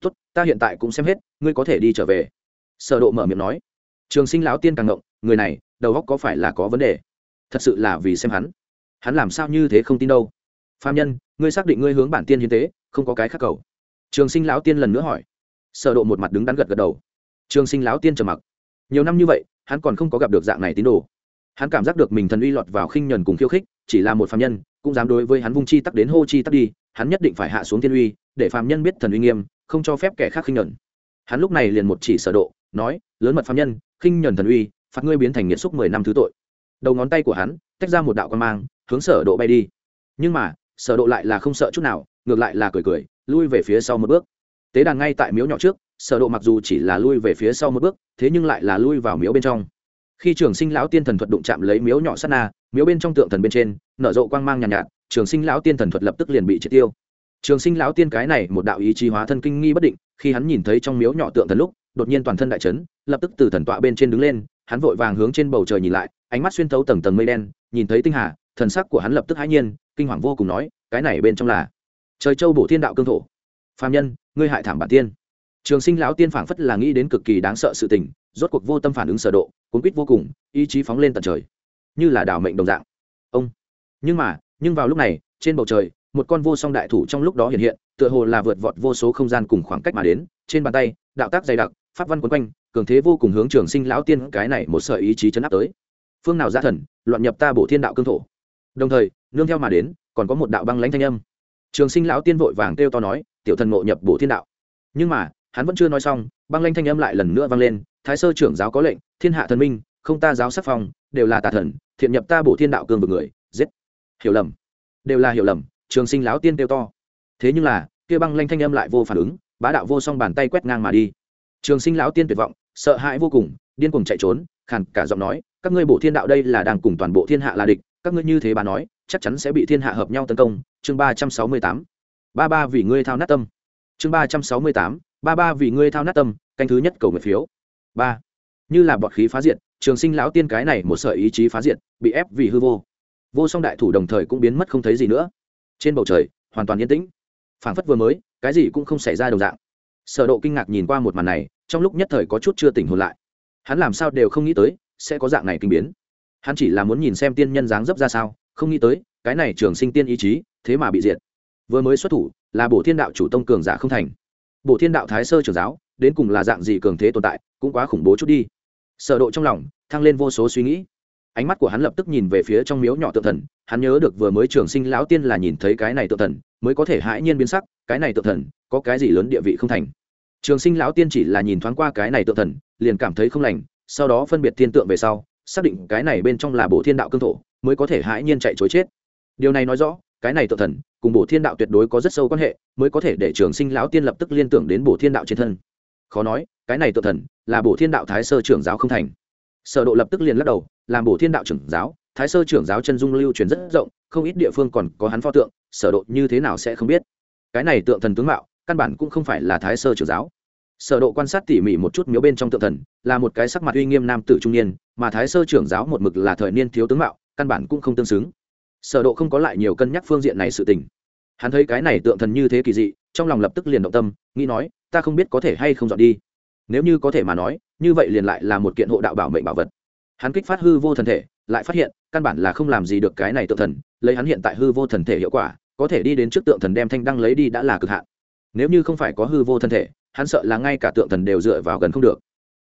tốt, ta hiện tại cũng xem hết, ngươi có thể đi trở về. Sở độ mở miệng nói. Trường sinh lão tiên càng ngộng, người này, đầu óc có phải là có vấn đề? Thật sự là vì xem hắn. Hắn làm sao như thế không tin đâu? Phạm nhân, ngươi xác định ngươi hướng bản tiên hiến tế, không có cái khác cầu. Trường sinh lão tiên lần nữa hỏi. Sở độ một mặt đứng đắn gật gật đầu. Trường sinh lão tiên trầm mặc. Nhiều năm như vậy, hắn còn không có gặp được dạng này tín đồ. Hắn cảm giác được mình thần uy lọt vào khinh nhẫn cùng khiêu khích, chỉ là một phạm nhân, cũng dám đối với hắn vung chi tắc đến hô chi tắc đi, hắn nhất định phải hạ xuống thiên uy, để phạm nhân biết thần uy nghiêm không cho phép kẻ khác khinh nhẫn hắn lúc này liền một chỉ sở độ nói lớn mật phạm nhân khinh nhẫn thần uy phạt ngươi biến thành nghiệt xúc mười năm thứ tội. Đầu ngón tay của hắn tách ra một đạo quan mang hướng sở độ bay đi. Nhưng mà sở độ lại là không sợ chút nào ngược lại là cười cười lui về phía sau một bước. Tế đàn ngay tại miếu nhỏ trước sở độ mặc dù chỉ là lui về phía sau một bước thế nhưng lại là lui vào miếu bên trong. Khi trường sinh lão tiên thần thuật đụng chạm lấy miếu nhỏ sát na miếu bên trong tượng thần bên trên nở rộ quang mang nhàn nhạt, nhạt trường sinh lão tiên thần thuật lập tức liền bị triệt tiêu trường sinh lão tiên cái này một đạo ý chí hóa thân kinh nghi bất định, khi hắn nhìn thấy trong miếu nhỏ tượng thần lúc, đột nhiên toàn thân đại chấn, lập tức từ thần tọa bên trên đứng lên, hắn vội vàng hướng trên bầu trời nhìn lại, ánh mắt xuyên thấu tầng tầng mây đen, nhìn thấy tinh hà, thần sắc của hắn lập tức hãi nhiên, kinh hoàng vô cùng nói, cái này bên trong là trời châu bổ thiên đạo cương thổ. Phạm nhân, ngươi hại thảm bản tiên. Trường sinh lão tiên phảng phất là nghĩ đến cực kỳ đáng sợ sự tình, rốt cuộc vô tâm phản ứng sở độ, cuốn quýt vô cùng, ý chí phóng lên tận trời. Như là đảo mệnh đồng dạng. Ông. Nhưng mà, nhưng vào lúc này, trên bầu trời một con vô song đại thủ trong lúc đó hiện hiện, tựa hồ là vượt vọt vô số không gian cùng khoảng cách mà đến, trên bàn tay, đạo tác dày đặc, pháp văn quấn quanh, cường thế vô cùng hướng trường sinh lão tiên cái này một sợi ý chí chấn áp tới. Phương nào ra thần, loạn nhập ta bổ thiên đạo cương thổ. Đồng thời, nương theo mà đến, còn có một đạo băng lãnh thanh âm. Trường sinh lão tiên vội vàng kêu to nói, tiểu thần ngộ nhập bổ thiên đạo. Nhưng mà, hắn vẫn chưa nói xong, băng lãnh thanh âm lại lần nữa vang lên, thái sơ trưởng giáo có lệnh, thiên hạ thần minh, không ta giáo sắc phong, đều là tà thần, thiện nhập ta bổ thiên đạo cương vực người, giết. Hiểu lầm. Đều là hiểu lầm trường sinh lão tiên kêu to. Thế nhưng là, kia băng lanh thanh âm lại vô phản ứng, bá đạo vô song bàn tay quét ngang mà đi. Trường sinh lão tiên tuyệt vọng, sợ hãi vô cùng, điên cuồng chạy trốn, khàn cả giọng nói, các ngươi bộ thiên đạo đây là đang cùng toàn bộ thiên hạ là địch, các ngươi như thế bà nói, chắc chắn sẽ bị thiên hạ hợp nhau tấn công. Chương ba trăm sáu mươi tám. Ba ba vì ngươi thao nát tâm. Chương ba trăm sáu mươi tám. Ba ba vì ngươi thao nát tâm, canh thứ nhất cầu nguyện phiếu. Ba. Như là bọt khí phá diệt, trường sinh lão tiên cái này một sợi ý chí phá diệt, bị ép vì hư vô. Vô song đại thủ đồng thời cũng biến mất không thấy gì nữa trên bầu trời, hoàn toàn yên tĩnh. Phảng phất vừa mới, cái gì cũng không xảy ra đồng dạng. Sở độ kinh ngạc nhìn qua một màn này, trong lúc nhất thời có chút chưa tỉnh hồn lại. Hắn làm sao đều không nghĩ tới, sẽ có dạng này kinh biến. Hắn chỉ là muốn nhìn xem tiên nhân dáng dấp ra sao, không nghĩ tới, cái này trường sinh tiên ý chí, thế mà bị diệt. Vừa mới xuất thủ, là bổ thiên đạo chủ tông cường giả không thành. Bổ thiên đạo thái sơ trưởng giáo, đến cùng là dạng gì cường thế tồn tại, cũng quá khủng bố chút đi. Sở độ trong lòng, thăng lên vô số suy nghĩ ánh mắt của hắn lập tức nhìn về phía trong miếu nhỏ tượng thần, hắn nhớ được vừa mới trường sinh lão tiên là nhìn thấy cái này tượng thần, mới có thể hãi nhiên biến sắc, cái này tượng thần, có cái gì lớn địa vị không thành. Trường sinh lão tiên chỉ là nhìn thoáng qua cái này tượng thần, liền cảm thấy không lành, sau đó phân biệt thiên tượng về sau, xác định cái này bên trong là bộ thiên đạo cương thổ, mới có thể hãi nhiên chạy chối chết. Điều này nói rõ, cái này tượng thần cùng bộ thiên đạo tuyệt đối có rất sâu quan hệ, mới có thể để trường sinh lão tiên lập tức liên tưởng đến bộ thiên đạo trên thân. Khó nói, cái này tượng thần là bộ thiên đạo thái sơ trưởng giáo không thành sở độ lập tức liền lắc đầu, làm bổ thiên đạo trưởng giáo, thái sơ trưởng giáo chân dung lưu truyền rất rộng, không ít địa phương còn có hắn pho tượng, sở độ như thế nào sẽ không biết? Cái này tượng thần tướng mạo, căn bản cũng không phải là thái sơ trưởng giáo. Sở độ quan sát tỉ mỉ một chút miếu bên trong tượng thần, là một cái sắc mặt uy nghiêm nam tử trung niên, mà thái sơ trưởng giáo một mực là thời niên thiếu tướng mạo, căn bản cũng không tương xứng. Sở độ không có lại nhiều cân nhắc phương diện này sự tình. Hắn thấy cái này tượng thần như thế kỳ dị, trong lòng lập tức liền động tâm, nghĩ nói, ta không biết có thể hay không dọn đi nếu như có thể mà nói, như vậy liền lại là một kiện hộ đạo bảo mệnh bảo vật. Hắn kích phát hư vô thần thể, lại phát hiện, căn bản là không làm gì được cái này tượng thần, lấy hắn hiện tại hư vô thần thể hiệu quả, có thể đi đến trước tượng thần đem thanh đăng lấy đi đã là cực hạn. Nếu như không phải có hư vô thần thể, hắn sợ là ngay cả tượng thần đều dựa vào gần không được.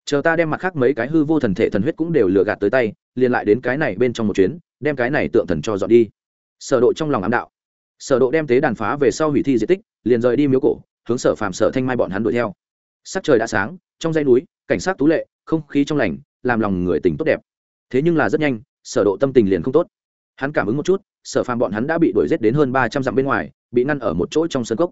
Chờ ta đem mặt khác mấy cái hư vô thần thể thần huyết cũng đều lừa gạt tới tay, liền lại đến cái này bên trong một chuyến, đem cái này tượng thần cho dọn đi. Sở độ trong lòng ám đạo. Sở độ đem tế đàn phá về sau hủy thi di tích, liền rời đi miếu cổ, hướng sở phàm sở thanh mai bọn hắn đuổi theo. Sắc trời đã sáng trong dãy núi, cảnh sát tú lệ, không khí trong lành, làm lòng người tình tốt đẹp. Thế nhưng là rất nhanh, sở độ tâm tình liền không tốt. Hắn cảm ứng một chút, sở phàm bọn hắn đã bị đuổi giết đến hơn ba trăm dặm bên ngoài, bị ngăn ở một chỗ trong sân cốc.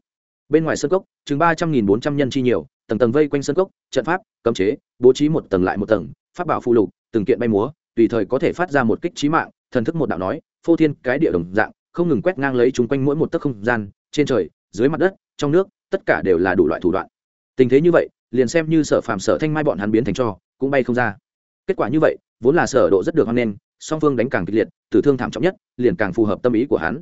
Bên ngoài sân cốc, chừng ba trăm nghìn bốn trăm nhân chi nhiều, tầng tầng vây quanh sân cốc, trận pháp, cấm chế, bố trí một tầng lại một tầng, pháp bảo phụ lục, từng kiện bay múa, tùy thời có thể phát ra một kích trí mạng, thần thức một đạo nói, phô thiên cái địa đồng dạng, không ngừng quét ngang lấy chúng quanh mỗi một tấc không gian, trên trời, dưới mặt đất, trong nước, tất cả đều là đủ loại thủ đoạn. Tình thế như vậy liền xem như sở phàm sở thanh mai bọn hắn biến thành cho, cũng bay không ra. Kết quả như vậy, vốn là sở độ rất được hoan nghênh, song phương đánh càng kịch liệt, tử thương thảm trọng nhất, liền càng phù hợp tâm ý của hắn.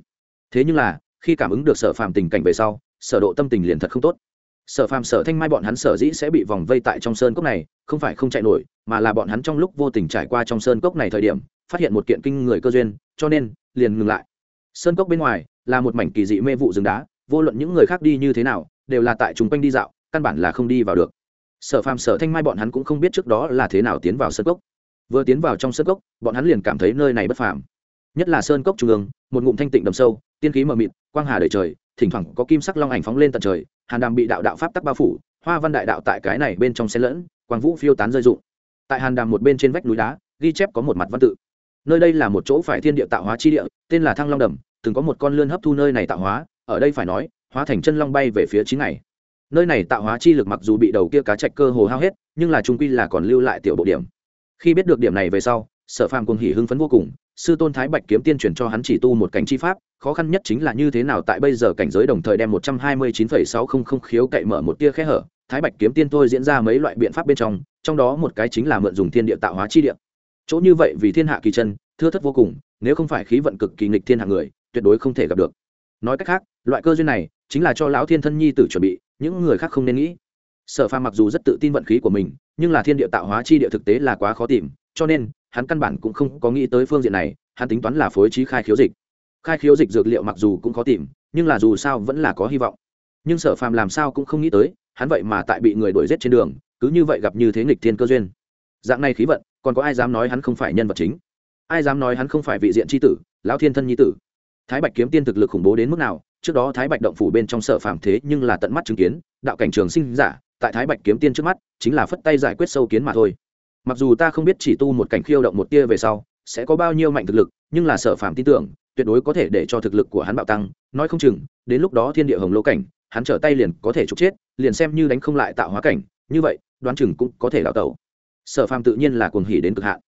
Thế nhưng là, khi cảm ứng được sở phàm tình cảnh về sau, sở độ tâm tình liền thật không tốt. Sở phàm sở thanh mai bọn hắn sở dĩ sẽ bị vòng vây tại trong sơn cốc này, không phải không chạy nổi, mà là bọn hắn trong lúc vô tình trải qua trong sơn cốc này thời điểm, phát hiện một kiện kinh người cơ duyên, cho nên, liền ngừng lại. Sơn cốc bên ngoài, là một mảnh kỳ dị mê vụ rừng đá, vô luận những người khác đi như thế nào, đều là tại chúng quanh đi dạo, căn bản là không đi vào được sở phàm, sở thanh mai bọn hắn cũng không biết trước đó là thế nào tiến vào sơn cốc. Vừa tiến vào trong sơn cốc, bọn hắn liền cảm thấy nơi này bất phàm. Nhất là sơn cốc trung ương, một ngụm thanh tịnh đầm sâu, tiên khí mờ mịt, quang hà đời trời, thỉnh thoảng có kim sắc long ảnh phóng lên tận trời, hàn đàm bị đạo đạo pháp tắc bao phủ, hoa văn đại đạo tại cái này bên trong xen lẫn, quang vũ phiêu tán rơi rụng. Tại hàn đàm một bên trên vách núi đá, ghi chép có một mặt văn tự. Nơi đây là một chỗ phải thiên địa tạo hóa chi địa, tên là thăng long đầm, từng có một con lươn hấp thu nơi này tạo hóa, ở đây phải nói, hóa thành chân long bay về phía chín ngày nơi này tạo hóa chi lực mặc dù bị đầu kia cá chạch cơ hồ hao hết, nhưng là trung quy là còn lưu lại tiểu bộ điểm. Khi biết được điểm này về sau, sở phàm cùng hỉ hưng phấn vô cùng, sư tôn thái bạch kiếm tiên truyền cho hắn chỉ tu một cảnh chi pháp, khó khăn nhất chính là như thế nào tại bây giờ cảnh giới đồng thời đem một trăm hai mươi chín phẩy sáu không không khiếu cậy mở một tia khe hở, thái bạch kiếm tiên tôi diễn ra mấy loại biện pháp bên trong trong đó một cái chính là mượn dùng thiên địa tạo hóa chi địa. Chỗ như vậy vì thiên hạ kỳ chân, thưa thất vô cùng, nếu không phải khí vận cực kỳ nghịch thiên hạ người, tuyệt đối không thể gặp được. Nói cách khác, loại cơ duyên này chính là cho lão thiên thân nhi tử chuẩn bị những người khác không nên nghĩ. Sở phàm mặc dù rất tự tin vận khí của mình, nhưng là thiên địa tạo hóa chi địa thực tế là quá khó tìm, cho nên, hắn căn bản cũng không có nghĩ tới phương diện này, hắn tính toán là phối trí khai khiếu dịch. Khai khiếu dịch dược liệu mặc dù cũng khó tìm, nhưng là dù sao vẫn là có hy vọng. Nhưng sở phàm làm sao cũng không nghĩ tới, hắn vậy mà tại bị người đuổi giết trên đường, cứ như vậy gặp như thế nghịch thiên cơ duyên. Dạng này khí vận, còn có ai dám nói hắn không phải nhân vật chính? Ai dám nói hắn không phải vị diện tri tử, lão thiên thân nhi tử? Thái bạch kiếm tiên thực lực khủng bố đến mức nào trước đó thái bạch động phủ bên trong sở phàm thế nhưng là tận mắt chứng kiến, đạo cảnh trường sinh giả, tại thái bạch kiếm tiên trước mắt, chính là phất tay giải quyết sâu kiến mà thôi. Mặc dù ta không biết chỉ tu một cảnh khiêu động một tia về sau, sẽ có bao nhiêu mạnh thực lực, nhưng là sở phàm tin tưởng, tuyệt đối có thể để cho thực lực của hắn bạo tăng, nói không chừng, đến lúc đó thiên địa hồng lỗ cảnh, hắn trở tay liền có thể trục chết, liền xem như đánh không lại tạo hóa cảnh, như vậy, đoán chừng cũng có thể đào tẩu. Sở phàm tự nhiên là cuồng hỉ đến cực hạn.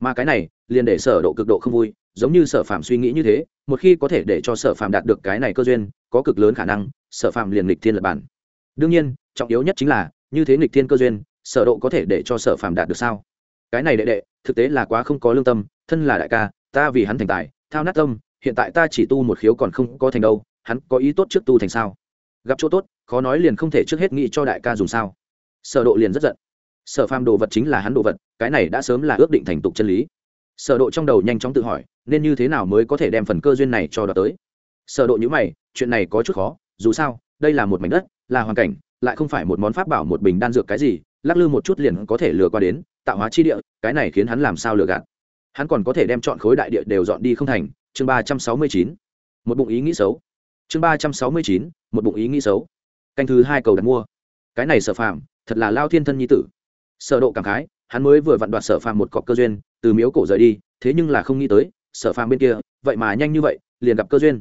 Mà cái này, liền để sở độ cực độ không vui, giống như sở phàm suy nghĩ như thế một khi có thể để cho sở phàm đạt được cái này cơ duyên, có cực lớn khả năng, sở phàm liền lịch thiên lập bản. Đương nhiên, trọng yếu nhất chính là, như thế lịch thiên cơ duyên, sở độ có thể để cho sở phàm đạt được sao? Cái này đệ đệ, thực tế là quá không có lương tâm, thân là đại ca, ta vì hắn thành tài, thao nát tâm, hiện tại ta chỉ tu một khiếu còn không có thành đâu, hắn có ý tốt trước tu thành sao? Gặp chỗ tốt, khó nói liền không thể trước hết nghĩ cho đại ca dùng sao? Sở độ liền rất giận. Sở phàm đồ vật chính là hắn đồ vật, cái này đã sớm là ước định thành tục chân lý sở độ trong đầu nhanh chóng tự hỏi, nên như thế nào mới có thể đem phần cơ duyên này cho đoạt tới? Sở độ như mày, chuyện này có chút khó, dù sao, đây là một mảnh đất, là hoàn cảnh, lại không phải một món pháp bảo, một bình đan dược cái gì, lắc lư một chút liền có thể lừa qua đến, tạo hóa chi địa, cái này khiến hắn làm sao lừa gạt? Hắn còn có thể đem chọn khối đại địa đều dọn đi không thành, chương ba trăm sáu mươi chín. Một bụng ý nghĩ xấu. Chương ba trăm sáu mươi chín, một bụng ý nghĩ xấu. Canh thứ hai cầu đặt mua. Cái này sở phàm, thật là lao thiên thân nhi tử. Sở độ cảm khái hắn mới vừa vặn đoạt sở phàm một cọc cơ duyên, từ miếu cổ rời đi, thế nhưng là không nghĩ tới, sở phàm bên kia, vậy mà nhanh như vậy, liền gặp cơ duyên.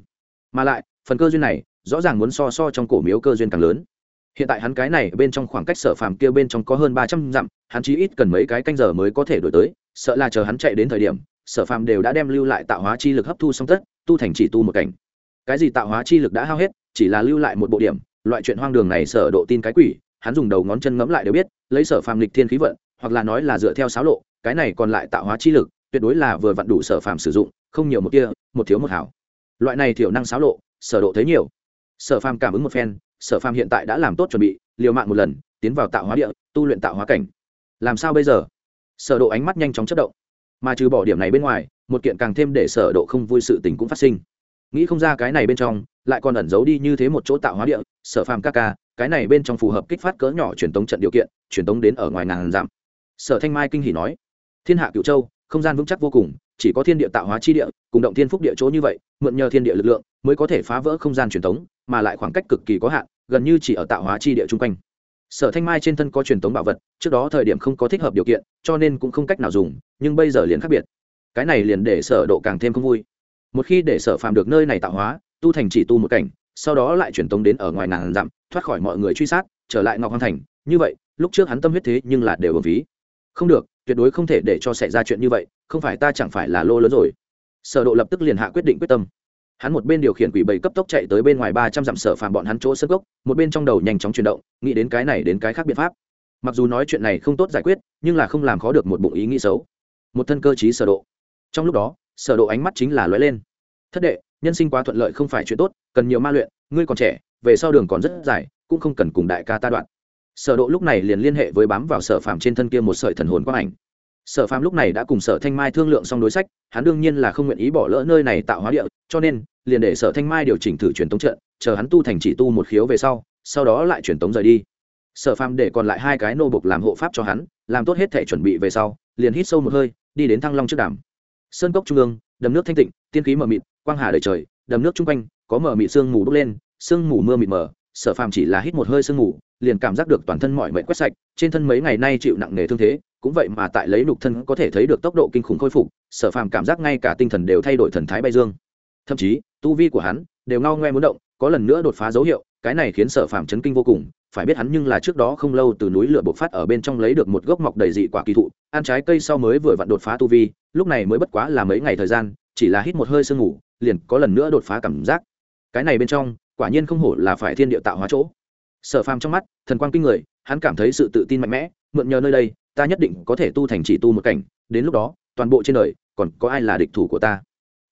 Mà lại, phần cơ duyên này, rõ ràng muốn so so trong cổ miếu cơ duyên càng lớn. Hiện tại hắn cái này bên trong khoảng cách sở phàm kia bên trong có hơn ba trăm dặm, hắn chỉ ít cần mấy cái canh giờ mới có thể đổi tới, sợ là chờ hắn chạy đến thời điểm, sở phàm đều đã đem lưu lại tạo hóa chi lực hấp thu xong tất, tu thành chỉ tu một cảnh. Cái gì tạo hóa chi lực đã hao hết, chỉ là lưu lại một bộ điểm, loại chuyện hoang đường này sở độ tin cái quỷ, hắn dùng đầu ngón chân ngẫm lại đều biết, lấy sở phàm lịch thiên khí vận hoặc là nói là dựa theo sáo lộ, cái này còn lại tạo hóa chi lực, tuyệt đối là vừa vặn đủ sở phàm sử dụng, không nhiều một kia một thiếu một hảo. Loại này thiểu năng sáo lộ, sở độ thấy nhiều. Sở phàm cảm ứng một phen, sở phàm hiện tại đã làm tốt chuẩn bị, liều mạng một lần, tiến vào tạo hóa địa, tu luyện tạo hóa cảnh. Làm sao bây giờ? Sở độ ánh mắt nhanh chóng chớp động. Mà trừ bỏ điểm này bên ngoài, một kiện càng thêm để sở độ không vui sự tình cũng phát sinh. Nghĩ không ra cái này bên trong, lại còn ẩn giấu đi như thế một chỗ tạo hóa địa, sở phàm ca ca, cái này bên trong phù hợp kích phát cỡ nhỏ truyền tống trận điều kiện, truyền tống đến ở ngoài ngàn giảm sở thanh mai kinh hỉ nói thiên hạ cửu châu không gian vững chắc vô cùng chỉ có thiên địa tạo hóa chi địa cùng động thiên phúc địa chỗ như vậy mượn nhờ thiên địa lực lượng mới có thể phá vỡ không gian truyền thống, mà lại khoảng cách cực kỳ có hạn gần như chỉ ở tạo hóa chi địa chung quanh. Sở thanh mai trên thân có truyền thống bảo vật trước đó thời điểm không có thích hợp điều kiện cho nên cũng không cách nào dùng nhưng bây giờ liền khác biệt. Cái này liền để sở độ càng thêm không vui. Một khi để sở phàm được nơi này tạo hóa tu thành chỉ tu một cảnh sau đó lại truyền tống đến ở ngoài ngàn dặm thoát khỏi mọi người truy sát trở lại ngọc hoàng thành như vậy lúc trước hắn tâm huyết thế nhưng là đều ở ví không được, tuyệt đối không thể để cho xảy ra chuyện như vậy, không phải ta chẳng phải là lô lớn rồi. Sở độ lập tức liền hạ quyết định quyết tâm. Hắn một bên điều khiển quỷ bầy cấp tốc chạy tới bên ngoài ba trăm dặm sở phàm bọn hắn chỗ sân gốc, một bên trong đầu nhanh chóng chuyển động, nghĩ đến cái này đến cái khác biện pháp. Mặc dù nói chuyện này không tốt giải quyết, nhưng là không làm khó được một bụng ý nghĩ xấu. Một thân cơ trí sở độ. Trong lúc đó, sở độ ánh mắt chính là lóe lên. Thất đệ, nhân sinh quá thuận lợi không phải chuyện tốt, cần nhiều ma luyện, ngươi còn trẻ, về sau đường còn rất dài, cũng không cần cùng đại ca ta đoạn sở độ lúc này liền liên hệ với bám vào sở phàm trên thân kia một sợi thần hồn quang ảnh. Sở phàm lúc này đã cùng sở thanh mai thương lượng xong đối sách, hắn đương nhiên là không nguyện ý bỏ lỡ nơi này tạo hóa địa, cho nên, liền để sở thanh mai điều chỉnh thử truyền tống trận, chờ hắn tu thành chỉ tu một khiếu về sau sau đó lại truyền tống rời đi. Sở phàm để còn lại hai cái nô bộc làm hộ pháp cho hắn, làm tốt hết thể chuẩn bị về sau, liền hít sâu một hơi, đi đến thăng long trước đàm. Sơn cốc trung ương, đầm nước thanh tịnh, tiên khí mờ mịt, quang hà đầy trời, đầm nước chung quanh, có mờ mịt sương mù bốc lên, sương mù mưa mịt mờ sở phàm chỉ là hít một hơi sương ngủ, liền cảm giác được toàn thân mọi mệnh quét sạch trên thân mấy ngày nay chịu nặng nề thương thế cũng vậy mà tại lấy lục thân có thể thấy được tốc độ kinh khủng khôi phục sở phàm cảm giác ngay cả tinh thần đều thay đổi thần thái bay dương. Thậm chí tu vi của hắn đều ngao ngoe muốn động có lần nữa đột phá dấu hiệu cái này khiến sở phàm chấn kinh vô cùng phải biết hắn nhưng là trước đó không lâu từ núi lửa bộc phát ở bên trong lấy được một gốc mọc đầy dị quả kỳ thụ ăn trái cây sau mới vừa vặn đột phá tu vi lúc này mới bất quá là mấy ngày thời gian chỉ là hít một hơi sương ngủ liền có lần nữa đột phá cảm giác. Cái này bên trong quả nhiên không hổ là phải thiên địa tạo hóa chỗ. Sở phàm trong mắt, thần quang kinh người, hắn cảm thấy sự tự tin mạnh mẽ, mượn nhờ nơi đây, ta nhất định có thể tu thành chỉ tu một cảnh, đến lúc đó, toàn bộ trên đời, còn có ai là địch thủ của ta?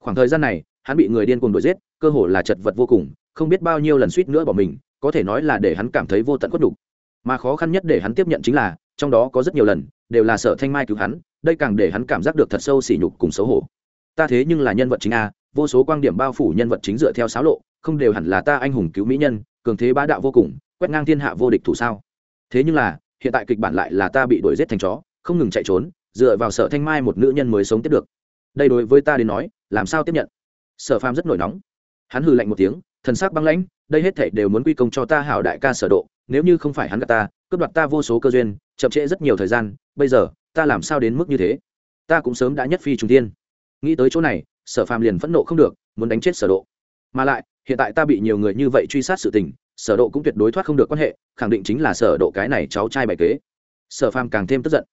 Khoảng thời gian này, hắn bị người điên cuồng đuổi giết, cơ hồ là chật vật vô cùng, không biết bao nhiêu lần suýt nữa bỏ mình, có thể nói là để hắn cảm thấy vô tận khuất đủ. mà khó khăn nhất để hắn tiếp nhận chính là, trong đó có rất nhiều lần, đều là sở thanh mai cứu hắn, đây càng để hắn cảm giác được thật sâu sỉ nhục cùng xấu hổ. Ta thế nhưng là nhân vật chính a, vô số quan điểm bao phủ nhân vật chính dựa theo xáo lộ không đều hẳn là ta anh hùng cứu mỹ nhân, cường thế bá đạo vô cùng, quét ngang thiên hạ vô địch thủ sao? Thế nhưng là, hiện tại kịch bản lại là ta bị đuổi giết thành chó, không ngừng chạy trốn, dựa vào sở thanh mai một nữ nhân mới sống tiếp được. Đây đối với ta đến nói, làm sao tiếp nhận? Sở phàm rất nổi nóng. Hắn hừ lạnh một tiếng, thần sắc băng lãnh, đây hết thảy đều muốn quy công cho ta hảo đại ca sở độ, nếu như không phải hắn gạt ta, cướp đoạt ta vô số cơ duyên, chậm trễ rất nhiều thời gian, bây giờ, ta làm sao đến mức như thế? Ta cũng sớm đã nhất phi trùng tiên nghĩ tới chỗ này, sở phàm liền phẫn nộ không được, muốn đánh chết sở độ. Mà lại hiện tại ta bị nhiều người như vậy truy sát sự tình, sở độ cũng tuyệt đối thoát không được quan hệ, khẳng định chính là sở độ cái này cháu trai bại kế. Sở phàm càng thêm tức giận.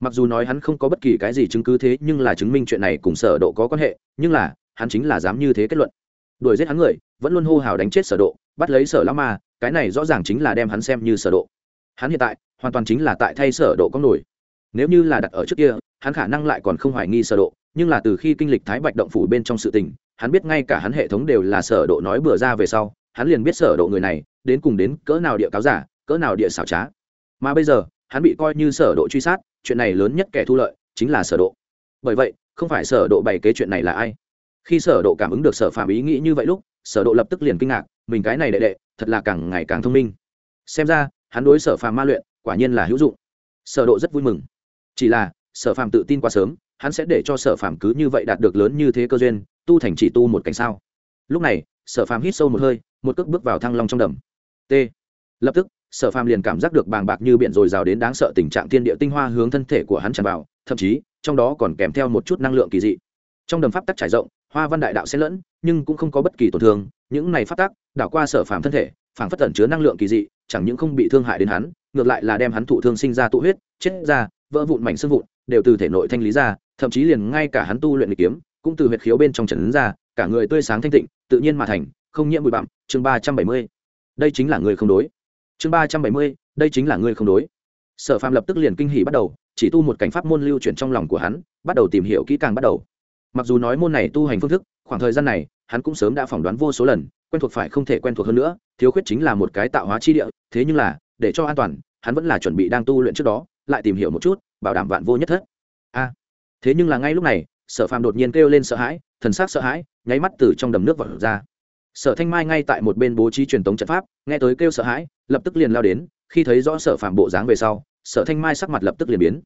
Mặc dù nói hắn không có bất kỳ cái gì chứng cứ thế, nhưng là chứng minh chuyện này cùng sở độ có quan hệ, nhưng là, hắn chính là dám như thế kết luận. Đuổi giết hắn người, vẫn luôn hô hào đánh chết sở độ, bắt lấy sở lão ma, cái này rõ ràng chính là đem hắn xem như sở độ. Hắn hiện tại, hoàn toàn chính là tại thay sở độ có nổi. Nếu như là đặt ở trước kia, hắn khả năng lại còn không hoài nghi sở độ, nhưng là từ khi kinh lịch thái bạch động phủ bên trong sự tình hắn biết ngay cả hắn hệ thống đều là sở độ nói bừa ra về sau, hắn liền biết sở độ người này, đến cùng đến cỡ nào địa cáo giả, cỡ nào địa xảo trá. Mà bây giờ, hắn bị coi như sở độ truy sát, chuyện này lớn nhất kẻ thu lợi chính là sở độ. Bởi vậy, không phải sở độ bày kế chuyện này là ai. Khi sở độ cảm ứng được sở phạm ý nghĩ như vậy lúc, sở độ lập tức liền kinh ngạc, mình cái này đệ đệ, thật là càng ngày càng thông minh. Xem ra, hắn đối sở phàm ma luyện, quả nhiên là hữu dụng. Sở độ rất vui mừng. Chỉ là, sở phàm tự tin quá sớm, hắn sẽ để cho sở phàm cứ như vậy đạt được lớn như thế cơ duyên tu thành chỉ tu một cảnh sao? Lúc này, sở phàm hít sâu một hơi, một cước bước vào thăng long trong đầm. T. Lập tức, sở phàm liền cảm giác được bàng bạc như biển rồi rào đến đáng sợ tình trạng thiên địa tinh hoa hướng thân thể của hắn tràn vào, thậm chí, trong đó còn kèm theo một chút năng lượng kỳ dị. Trong đầm pháp tắc trải rộng, hoa văn đại đạo xen lẫn, nhưng cũng không có bất kỳ tổn thương, những này phát tác đảo qua sở phàm thân thể, phảng phất tẩn chứa năng lượng kỳ dị, chẳng những không bị thương hại đến hắn, ngược lại là đem hắn thụ thương sinh ra tụ huyết, chết ra, vỡ vụn mảnh xương vụn, đều từ thể nội thanh lý ra, thậm chí liền ngay cả hắn tu luyện lịch kiếm cũng từ huyệt khiếu bên trong trần ra, cả người tươi sáng thanh tịnh, tự nhiên mà thành, không nhiễm bụi bặm. Chương ba trăm bảy mươi. Đây chính là người không đối. Chương ba trăm bảy mươi, đây chính là người không đối. Sở phàm lập tức liền kinh hỉ bắt đầu, chỉ tu một cảnh pháp môn lưu chuyển trong lòng của hắn, bắt đầu tìm hiểu kỹ càng bắt đầu. Mặc dù nói môn này tu hành phương thức, khoảng thời gian này, hắn cũng sớm đã phỏng đoán vô số lần, quen thuộc phải không thể quen thuộc hơn nữa, thiếu khuyết chính là một cái tạo hóa chi địa, thế nhưng là, để cho an toàn, hắn vẫn là chuẩn bị đang tu luyện trước đó, lại tìm hiểu một chút, bảo đảm vạn vô nhất thất. A, thế nhưng là ngay lúc này sở phàm đột nhiên kêu lên sợ hãi, thần sắc sợ hãi, nháy mắt từ trong đầm nước vọt ra. Sở thanh mai ngay tại một bên bố trí truyền tống trận pháp, nghe tới kêu sợ hãi, lập tức liền lao đến, khi thấy rõ sở phàm bộ dáng về sau, sở thanh mai sắc mặt lập tức liền biến.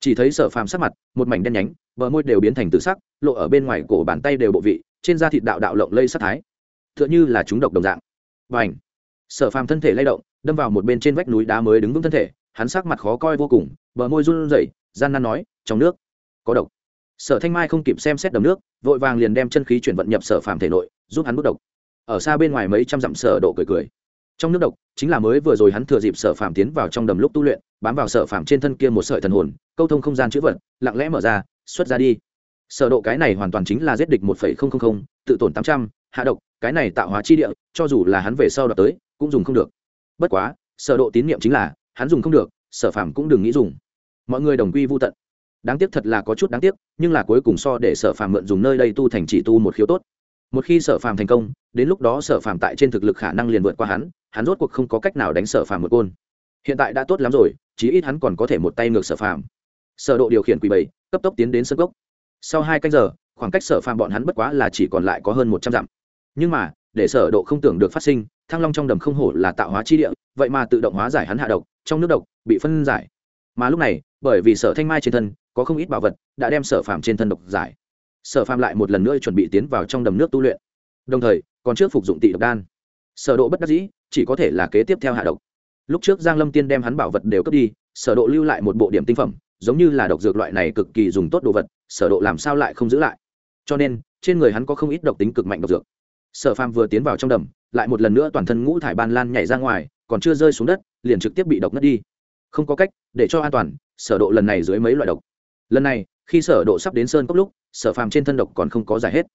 Chỉ thấy sở phàm sắc mặt, một mảnh đen nhánh, bờ môi đều biến thành tự sắc, lộ ở bên ngoài cổ bàn tay đều bộ vị, trên da thịt đạo đạo lộng lây sắc thái. T h ư ợ n h ư là chúng độc đồng dạng. Và ảnh sở phàm thân thể lay động, đâm vào một bên trên vách núi đá mới đứng vững thân thể, hắn sắc mặt khó coi vô cùng, bờ môi run rẩy, gian nan nói, trong nước có độc sở thanh mai không kịp xem xét đầm nước, vội vàng liền đem chân khí chuyển vận nhập sở phàm thể nội, giúp hắn bước độc. Ở xa bên ngoài mấy trăm dặm sở độ cười cười. Trong nước độc, chính là mới vừa rồi hắn thừa dịp sở phạm tiến vào trong đầm lúc tu luyện, bám vào sở phạm trên thân kia một sợi thần hồn, câu thông không gian chữ vật, lặng lẽ mở ra, xuất ra đi. Sở độ cái này hoàn toàn chính là giết địch một phẩy không không không, tự tổn tám trăm, hạ độc, cái này tạo hóa chi địa, cho dù là hắn về sau đọc tới, cũng dùng không được. Bất quá, sở độ tín niệm chính là, hắn dùng không được, sở phạm cũng đừng nghĩ dùng. Mọi người đồng quy vu tận đáng tiếc thật là có chút đáng tiếc, nhưng là cuối cùng so để sở phàm mượn dùng nơi đây tu thành chỉ tu một khiếu tốt. Một khi sở phàm thành công, đến lúc đó sở phàm tại trên thực lực khả năng liền vượt qua hắn hắn rốt cuộc không có cách nào đánh sở phàm một côn hiện tại đã tốt lắm rồi, chí ít hắn còn có thể một tay ngược sở phàm. Sở độ điều khiển quỷ bảy cấp tốc tiến đến sân gốc. Sau hai canh giờ, khoảng cách sở phàm bọn hắn bất quá là chỉ còn lại có hơn một trăm dặm. Nhưng mà, để sở độ không tưởng được phát sinh, thăng long trong đầm không hổ là tạo hóa chi địa, vậy mà tự động hóa giải hắn hạ độc, trong nước độc, bị phân giải. Mà lúc này bởi vì sở thanh mai trên thân có không ít bảo vật đã đem sở phàm trên thân độc giải. Sở phàm lại một lần nữa chuẩn bị tiến vào trong đầm nước tu luyện. Đồng thời, còn trước phục dụng tị độc đan. Sở độ bất đắc dĩ, chỉ có thể là kế tiếp theo hạ độc. Lúc trước giang lâm tiên đem hắn bảo vật đều cướp đi, sở độ lưu lại một bộ điểm tinh phẩm, giống như là độc dược loại này cực kỳ dùng tốt đồ vật, sở độ làm sao lại không giữ lại? Cho nên, trên người hắn có không ít độc tính cực mạnh độc dược. Sở phàm vừa tiến vào trong đầm, lại một lần nữa toàn thân ngũ thải ban lan nhảy ra ngoài, còn chưa rơi xuống đất, liền trực tiếp bị độc ngất đi không có cách, để cho an toàn, sở độ lần này dưới mấy loại độc. Lần này, khi sở độ sắp đến sơn cốc lúc, sở phàm trên thân độc còn không có giải hết.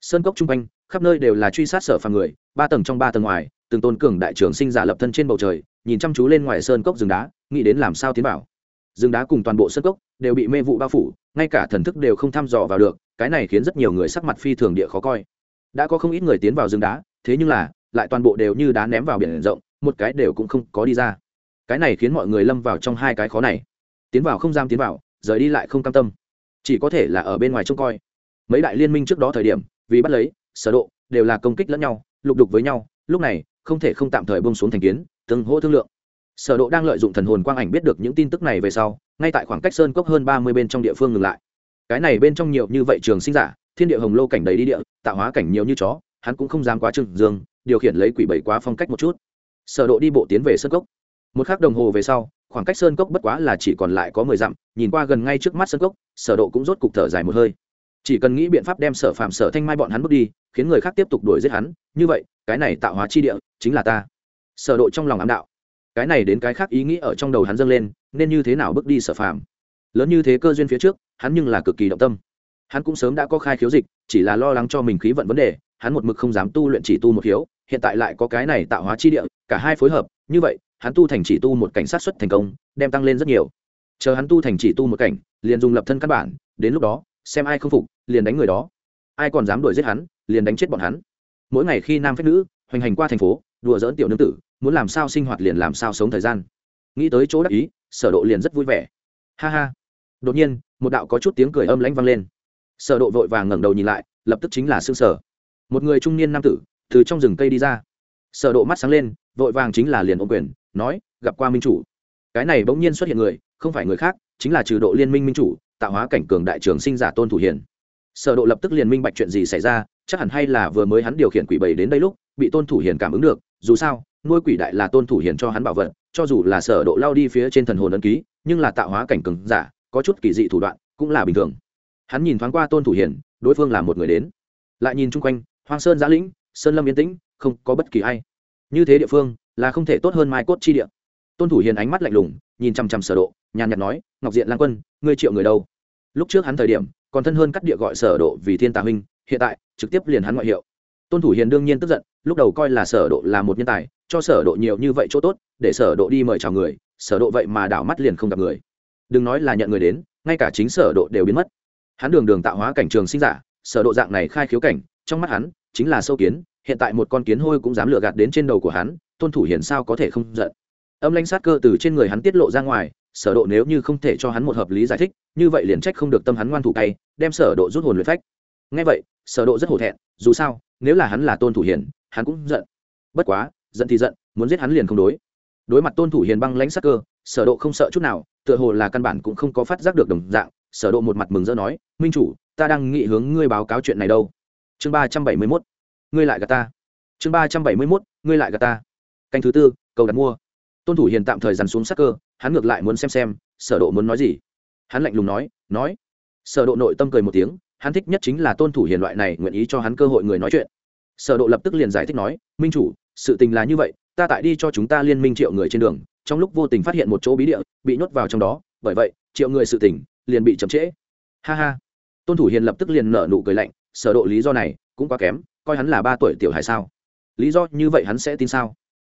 Sơn cốc trung quanh, khắp nơi đều là truy sát sở phàm người, ba tầng trong ba tầng ngoài, từng tôn cường đại trưởng sinh giả lập thân trên bầu trời, nhìn chăm chú lên ngoài sơn cốc rừng đá, nghĩ đến làm sao tiến vào. Rừng đá cùng toàn bộ sơn cốc đều bị mê vụ bao phủ, ngay cả thần thức đều không thăm dò vào được, cái này khiến rất nhiều người sắc mặt phi thường địa khó coi. Đã có không ít người tiến vào rừng đá, thế nhưng là, lại toàn bộ đều như đá ném vào biển rộng, một cái đều cũng không có đi ra cái này khiến mọi người lâm vào trong hai cái khó này. Tiến vào không giam tiến vào, rời đi lại không cam tâm. Chỉ có thể là ở bên ngoài trông coi. Mấy đại liên minh trước đó thời điểm, vì bắt lấy, sở độ, đều là công kích lẫn nhau, lục đục với nhau, lúc này, không thể không tạm thời buông xuống thành kiến, từng hỗ thương lượng. Sở độ đang lợi dụng thần hồn quang ảnh biết được những tin tức này về sau, ngay tại khoảng cách sơn cốc hơn 30 bên trong địa phương ngừng lại. Cái này bên trong nhiều như vậy trường sinh giả, thiên địa hồng lô cảnh đầy đi địa, tạo hóa cảnh nhiều như chó, hắn cũng không dám quá trừng dương, điều khiển lấy quỷ bảy quá phong cách một chút. Sở độ đi bộ tiến về sơn cốc một khắc đồng hồ về sau, khoảng cách sơn cốc bất quá là chỉ còn lại có mười dặm, nhìn qua gần ngay trước mắt sơn cốc, sở độ cũng rốt cục thở dài một hơi. Chỉ cần nghĩ biện pháp đem sở phạm sở thanh mai bọn hắn bước đi, khiến người khác tiếp tục đuổi giết hắn, như vậy, cái này tạo hóa chi địa, chính là ta. Sở độ trong lòng ám đạo. Cái này đến cái khác ý nghĩ ở trong đầu hắn dâng lên, nên như thế nào bước đi sở phạm lớn như thế cơ duyên phía trước, hắn nhưng là cực kỳ động tâm. Hắn cũng sớm đã có khai khiếu dịch, chỉ là lo lắng cho mình khí vận vấn đề, hắn một mực không dám tu luyện chỉ tu một khiếu, hiện tại lại có cái này tạo hóa chi địa, cả hai phối hợp, như vậy hắn tu thành chỉ tu một cảnh sát xuất thành công, đem tăng lên rất nhiều. Chờ hắn tu thành chỉ tu một cảnh, liền dùng lập thân căn bản, đến lúc đó, xem ai không phục, liền đánh người đó. Ai còn dám đuổi giết hắn, liền đánh chết bọn hắn. Mỗi ngày khi nam phép nữ, hoành hành qua thành phố, đùa dỡn tiểu nương tử, muốn làm sao sinh hoạt liền làm sao sống thời gian. Nghĩ tới chỗ đắc ý, sở độ liền rất vui vẻ. Ha ha. Đột nhiên, một đạo có chút tiếng cười âm lãnh vang lên. Sở độ vội vàng ngẩng đầu nhìn lại, lập tức chính là sương sở. Một người trung niên nam tử, từ trong rừng cây đi ra. Sở độ mắt sáng lên, vội vàng chính là liền ôm quyền nói, gặp qua minh chủ. Cái này bỗng nhiên xuất hiện người, không phải người khác, chính là trừ độ liên minh minh chủ, tạo hóa cảnh cường đại trường sinh giả tôn thủ hiền. Sở độ lập tức liền minh bạch chuyện gì xảy ra, chắc hẳn hay là vừa mới hắn điều khiển quỷ bầy đến đây lúc, bị tôn thủ hiền cảm ứng được, dù sao, nuôi quỷ đại là tôn thủ hiền cho hắn bảo vật, cho dù là sở độ lao đi phía trên thần hồn ấn ký, nhưng là tạo hóa cảnh cường giả, có chút kỳ dị thủ đoạn, cũng là bình thường. Hắn nhìn thoáng qua tôn thủ hiền, đối phương là một người đến. Lại nhìn chung quanh, hoang sơn giã lĩnh, sơn lâm yên tĩnh, không có bất kỳ ai. Như thế địa phương là không thể tốt hơn mai cốt chi địa. Tôn thủ hiền ánh mắt lạnh lùng, nhìn chăm chăm sở độ, nhàn nhạt nói, ngọc diện lang quân, ngươi triệu người đâu? Lúc trước hắn thời điểm, còn thân hơn cắt địa gọi sở độ vì thiên tà huynh, hiện tại, trực tiếp liền hắn ngoại hiệu. Tôn thủ hiền đương nhiên tức giận, lúc đầu coi là sở độ là một nhân tài, cho sở độ nhiều như vậy chỗ tốt, để sở độ đi mời chào người, sở độ vậy mà đảo mắt liền không gặp người. Đừng nói là nhận người đến, ngay cả chính sở độ đều biến mất. Hắn đường đường tạo hóa cảnh trường sinh giả, sở độ dạng này khai khiếu cảnh, trong mắt hắn, chính là sâu kiến, hiện tại một con kiến hôi cũng dám lừa gạt đến trên đầu của hắn tôn thủ hiền sao có thể không giận? Âm lãnh sát cơ từ trên người hắn tiết lộ ra ngoài, sở độ nếu như không thể cho hắn một hợp lý giải thích, như vậy liền trách không được tâm hắn ngoan thủ tay đem sở độ rút hồn luyện phách. Nghe vậy, sở độ rất hổ thẹn, dù sao, nếu là hắn là tôn thủ hiền, hắn cũng giận. Bất quá, giận thì giận, muốn giết hắn liền không đối. Đối mặt tôn thủ hiền băng lãnh sắc cơ, sở độ không sợ chút nào, tựa hồ là căn bản cũng không có phát giác được đồng dạng, sở độ một mặt mừng rỡ nói, minh chủ, ta đang nghị hướng ngươi báo cáo chuyện này đâu. Chương ba trăm bảy mươi 371 ngươi lại gạt ta. Chương ba trăm bảy mươi 371 ngươi lại gạt ta canh thứ tư, cầu đặt mua. Tôn thủ hiền tạm thời dằn xuống sắc cơ, hắn ngược lại muốn xem xem, sở độ muốn nói gì. Hắn lạnh lùng nói nói. Sở độ nội tâm cười một tiếng, hắn thích nhất chính là tôn thủ hiền loại này nguyện ý cho hắn cơ hội người nói chuyện. Sở độ lập tức liền giải thích nói, minh chủ, sự tình là như vậy, ta tại đi cho chúng ta liên minh triệu người trên đường, trong lúc vô tình phát hiện một chỗ bí địa, bị nhốt vào trong đó, bởi vậy, triệu người sự tình liền bị chậm trễ. Ha ha. Tôn thủ hiền lập tức liền nở nụ cười lạnh, sở độ lý do này cũng quá kém, coi hắn là ba tuổi tiểu hải sao. Lý do như vậy hắn sẽ tin sao?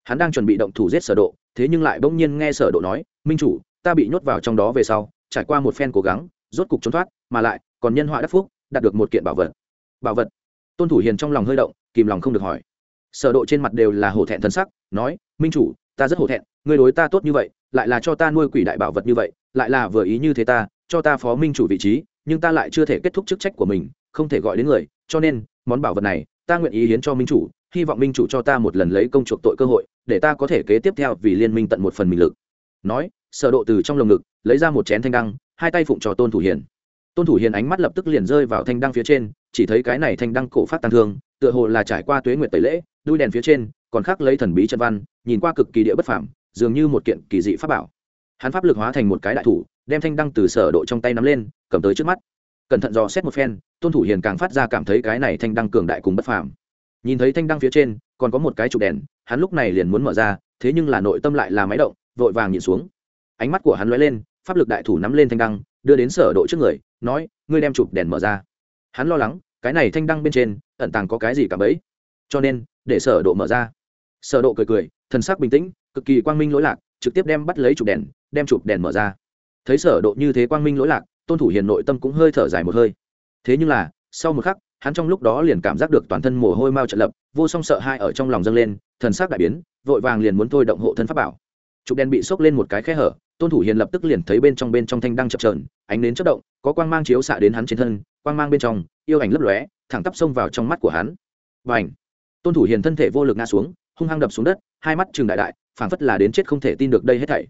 Hắn đang chuẩn bị động thủ giết sở độ, thế nhưng lại bỗng nhiên nghe sở độ nói, minh chủ, ta bị nhốt vào trong đó về sau, trải qua một phen cố gắng, rốt cục trốn thoát, mà lại, còn nhân họa đắc phúc, đạt được một kiện bảo vật. Bảo vật? Tôn thủ hiền trong lòng hơi động, kìm lòng không được hỏi. Sở độ trên mặt đều là hổ thẹn thần sắc, nói, minh chủ, ta rất hổ thẹn, ngươi đối ta tốt như vậy, lại là cho ta nuôi quỷ đại bảo vật như vậy, lại là vừa ý như thế ta, cho ta phó minh chủ vị trí, nhưng ta lại chưa thể kết thúc chức trách của mình, không thể gọi đến người, cho nên, món bảo vật này, ta nguyện ý hiến cho minh chủ hy vọng minh chủ cho ta một lần lấy công chuộc tội cơ hội, để ta có thể kế tiếp theo vì liên minh tận một phần mình lực. Nói, sở độ từ trong lồng ngực, lấy ra một chén thanh đăng, hai tay phụng cho tôn thủ hiền. Tôn thủ hiền ánh mắt lập tức liền rơi vào thanh đăng phía trên, chỉ thấy cái này thanh đăng cổ phát tăng thương, tựa hồ là trải qua tuế nguyệt tẩy lễ, đuôi đèn phía trên, còn khắc lấy thần bí chân văn, nhìn qua cực kỳ địa bất phàm, dường như một kiện kỳ dị pháp bảo. Hắn pháp lực hóa thành một cái đại thủ, đem thanh đăng từ sở độ trong tay nắm lên, cầm tới trước mắt. Cẩn thận dò xét một phen, tôn thủ hiền càng phát ra cảm thấy cái này thanh đăng cường đại cùng bất phàm nhìn thấy thanh đăng phía trên, còn có một cái trụ đèn, hắn lúc này liền muốn mở ra, thế nhưng là nội tâm lại là máy động, vội vàng nhìn xuống. Ánh mắt của hắn lóe lên, pháp lực đại thủ nắm lên thanh đăng, đưa đến sở độ trước người, nói, ngươi đem chụp đèn mở ra. Hắn lo lắng, cái này thanh đăng bên trên, ẩn tàng có cái gì cả bấy. Cho nên, để sở độ mở ra. Sở độ cười cười, thần sắc bình tĩnh, cực kỳ quang minh lỗi lạc, trực tiếp đem bắt lấy chụp đèn, đem chụp đèn mở ra. Thấy sở độ như thế quang minh lỗi lạc, tôn thủ hiền nội tâm cũng hơi thở dài một hơi. Thế nhưng là, sau một khắc hắn trong lúc đó liền cảm giác được toàn thân mồ hôi mau trận lập, vô song sợ hai ở trong lòng dâng lên, thần sắc đại biến, vội vàng liền muốn thôi động hộ thân pháp bảo. Trục đen bị sốc lên một cái khe hở, tôn thủ hiền lập tức liền thấy bên trong bên trong thanh đang chập trờn ánh đến chất động, có quang mang chiếu xạ đến hắn trên thân, quang mang bên trong, yêu ảnh lấp lóe, thẳng tắp xông vào trong mắt của hắn. Và ảnh tôn thủ hiền thân thể vô lực ngã xuống, hung hăng đập xuống đất, hai mắt trường đại đại, phảng phất là đến chết không thể tin được đây hết thảy.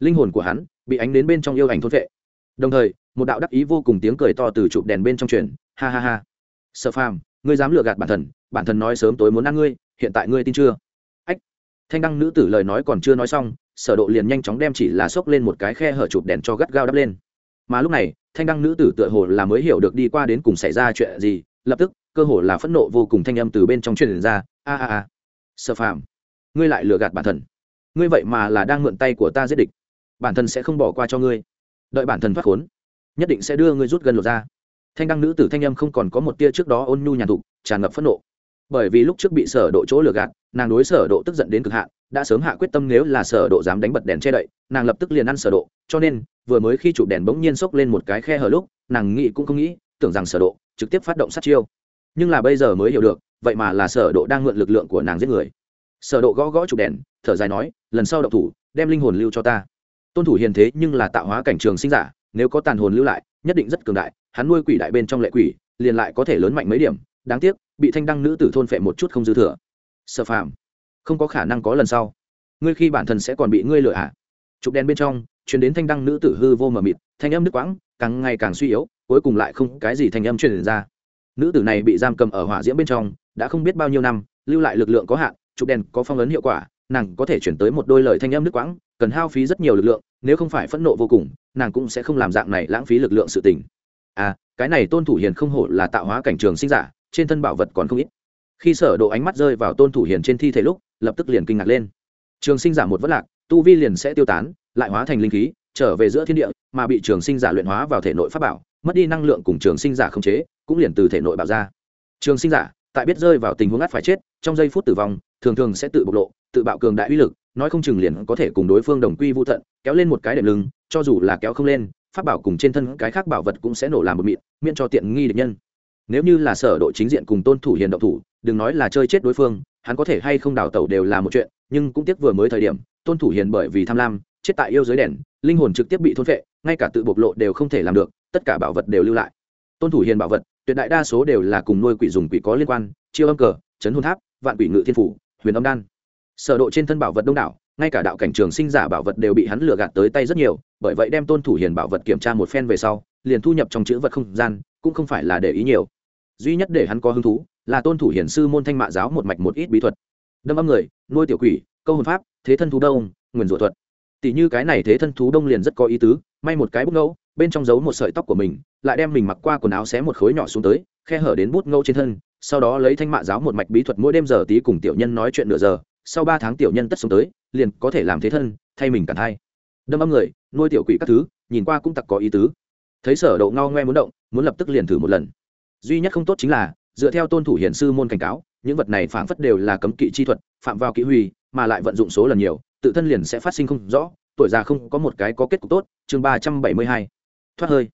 Linh hồn của hắn bị ánh đến bên trong yêu ảnh thôn vệ đồng thời, một đạo đắc ý vô cùng tiếng cười to từ chụp đèn bên trong truyền, ha ha ha sợ phàm, ngươi dám lừa gạt bản thần bản thần nói sớm tối muốn ăn ngươi, hiện tại ngươi tin chưa? Ách. Thanh đăng nữ tử lời nói còn chưa nói xong, sở độ liền nhanh chóng đem chỉ là xốc lên một cái khe hở chụp đèn cho gắt gao đắp lên. Mà lúc này, thanh đăng nữ tử tựa hồ là mới hiểu được đi qua đến cùng xảy ra chuyện gì, lập tức, cơ hồ là phẫn nộ vô cùng thanh âm từ bên trong truyền ra, a a a, sở phàm, ngươi lại lừa gạt bản thần ngươi vậy mà là đang mượn tay của ta giết địch. Bản thân sẽ không bỏ qua cho ngươi. Đợi bản thân thoát khốn, nhất định sẽ đưa ngươi rút gần lột ra thanh đăng nữ tử thanh âm không còn có một tia trước đó ôn nhu nhàn thục, tràn ngập phẫn nộ. Bởi vì lúc trước bị sở độ chỗ lừa gạt, nàng đối sở độ tức giận đến cực hạn, đã sớm hạ quyết tâm nếu là sở độ dám đánh bật đèn che đậy, nàng lập tức liền ăn sở độ, cho nên, vừa mới khi chụp đèn bỗng nhiên sốc lên một cái khe hở lúc, nàng nghĩ cũng không nghĩ, tưởng rằng sở độ trực tiếp phát động sát chiêu. Nhưng là bây giờ mới hiểu được, vậy mà là sở độ đang mượn lực lượng của nàng giết người. Sở độ gõ gõ chụp đèn, thở dài nói, lần sau động thủ, đem linh hồn lưu cho ta. Tôn thủ hiền thế nhưng là tạo hóa cảnh trường sinh giả, nếu có tàn hồn lưu lại nhất định rất cường đại, hắn nuôi quỷ đại bên trong lệ quỷ, liền lại có thể lớn mạnh mấy điểm. Đáng tiếc, bị thanh đăng nữ tử thôn phệ một chút không dư thừa. Sợ phàm, không có khả năng có lần sau. Ngươi khi bản thân sẽ còn bị ngươi lừa ạ à. chụp đen bên trong chuyển đến thanh đăng nữ tử hư vô mờ mịt, thanh âm nước quãng, càng ngày càng suy yếu, cuối cùng lại không cái gì thanh âm truyền ra. Nữ tử này bị giam cầm ở hỏa diễm bên trong, đã không biết bao nhiêu năm, lưu lại lực lượng có hạn, chụp đèn có phong ấn hiệu quả, nàng có thể chuyển tới một đôi lời thanh âm nước quãng cần hao phí rất nhiều lực lượng, nếu không phải phẫn nộ vô cùng, nàng cũng sẽ không làm dạng này lãng phí lực lượng sự tình. À cái này tôn thủ hiền không hổ là tạo hóa cảnh trường sinh giả, trên thân bảo vật còn không ít. Khi sở độ ánh mắt rơi vào tôn thủ hiền trên thi thể lúc, lập tức liền kinh ngạc lên. Trường sinh giả một vất lạc, tu vi liền sẽ tiêu tán, lại hóa thành linh khí, trở về giữa thiên địa, mà bị trường sinh giả luyện hóa vào thể nội pháp bảo, mất đi năng lượng cùng trường sinh giả không chế, cũng liền từ thể nội bảo ra. Trường sinh giả, tại biết rơi vào tình huống ngắt phải chết, trong giây phút tử vong, thường thường sẽ tự bộc lộ, tự bạo cường đại uy lực nói không chừng liền có thể cùng đối phương đồng quy vô thận kéo lên một cái đệm lưng, cho dù là kéo không lên, pháp bảo cùng trên thân cái khác bảo vật cũng sẽ nổ làm một mịn, miễn cho tiện nghi địch nhân. Nếu như là sở độ chính diện cùng tôn thủ hiền động thủ, đừng nói là chơi chết đối phương, hắn có thể hay không đào tẩu đều là một chuyện, nhưng cũng tiếc vừa mới thời điểm, tôn thủ hiền bởi vì tham lam, chết tại yêu giới đèn, linh hồn trực tiếp bị thôn vệ ngay cả tự bộc lộ đều không thể làm được, tất cả bảo vật đều lưu lại. Tôn thủ hiền bảo vật, tuyệt đại đa số đều là cùng nuôi quỷ dùng quỷ có liên quan, chiêu âm cờ, chấn hôn tháp, vạn quỷ ngự thiên phủ, huyền âm đan sở độ trên thân bảo vật đông đảo, ngay cả đạo cảnh trường sinh giả bảo vật đều bị hắn lừa gạt tới tay rất nhiều, bởi vậy đem tôn thủ hiền bảo vật kiểm tra một phen về sau, liền thu nhập trong chữ vật không gian, cũng không phải là để ý nhiều. Duy nhất để hắn có hứng thú, là tôn thủ hiền sư môn thanh mạ giáo một mạch một ít bí thuật. Đâm âm người, nuôi tiểu quỷ, câu hồn pháp, thế thân thú đông, nguyền rủa thuật. Tỷ như cái này thế thân thú đông liền rất có ý tứ, may một cái bút ngẫu, bên trong giấu một sợi tóc của mình, lại đem mình mặc qua quần áo xé một khối nhỏ xuống tới, khe hở đến bút ngẫu trên thân, sau đó lấy thanh mạ giáo một mạch bí thuật mỗi đêm giờ tí cùng tiểu nhân nói chuyện nửa giờ sau ba tháng tiểu nhân tất sống tới, liền có thể làm thế thân, thay mình cản thai. Đâm âm người, nuôi tiểu quỷ các thứ, nhìn qua cũng tặc có ý tứ. Thấy sở độ ngao ngoe muốn động, muốn lập tức liền thử một lần. Duy nhất không tốt chính là, dựa theo tôn thủ hiển sư môn cảnh cáo, những vật này phảng phất đều là cấm kỵ chi thuật, phạm vào kỹ huy mà lại vận dụng số lần nhiều, tự thân liền sẽ phát sinh không rõ, tuổi già không có một cái có kết cục tốt, chương ba trăm bảy mươi hai, thoát hơi.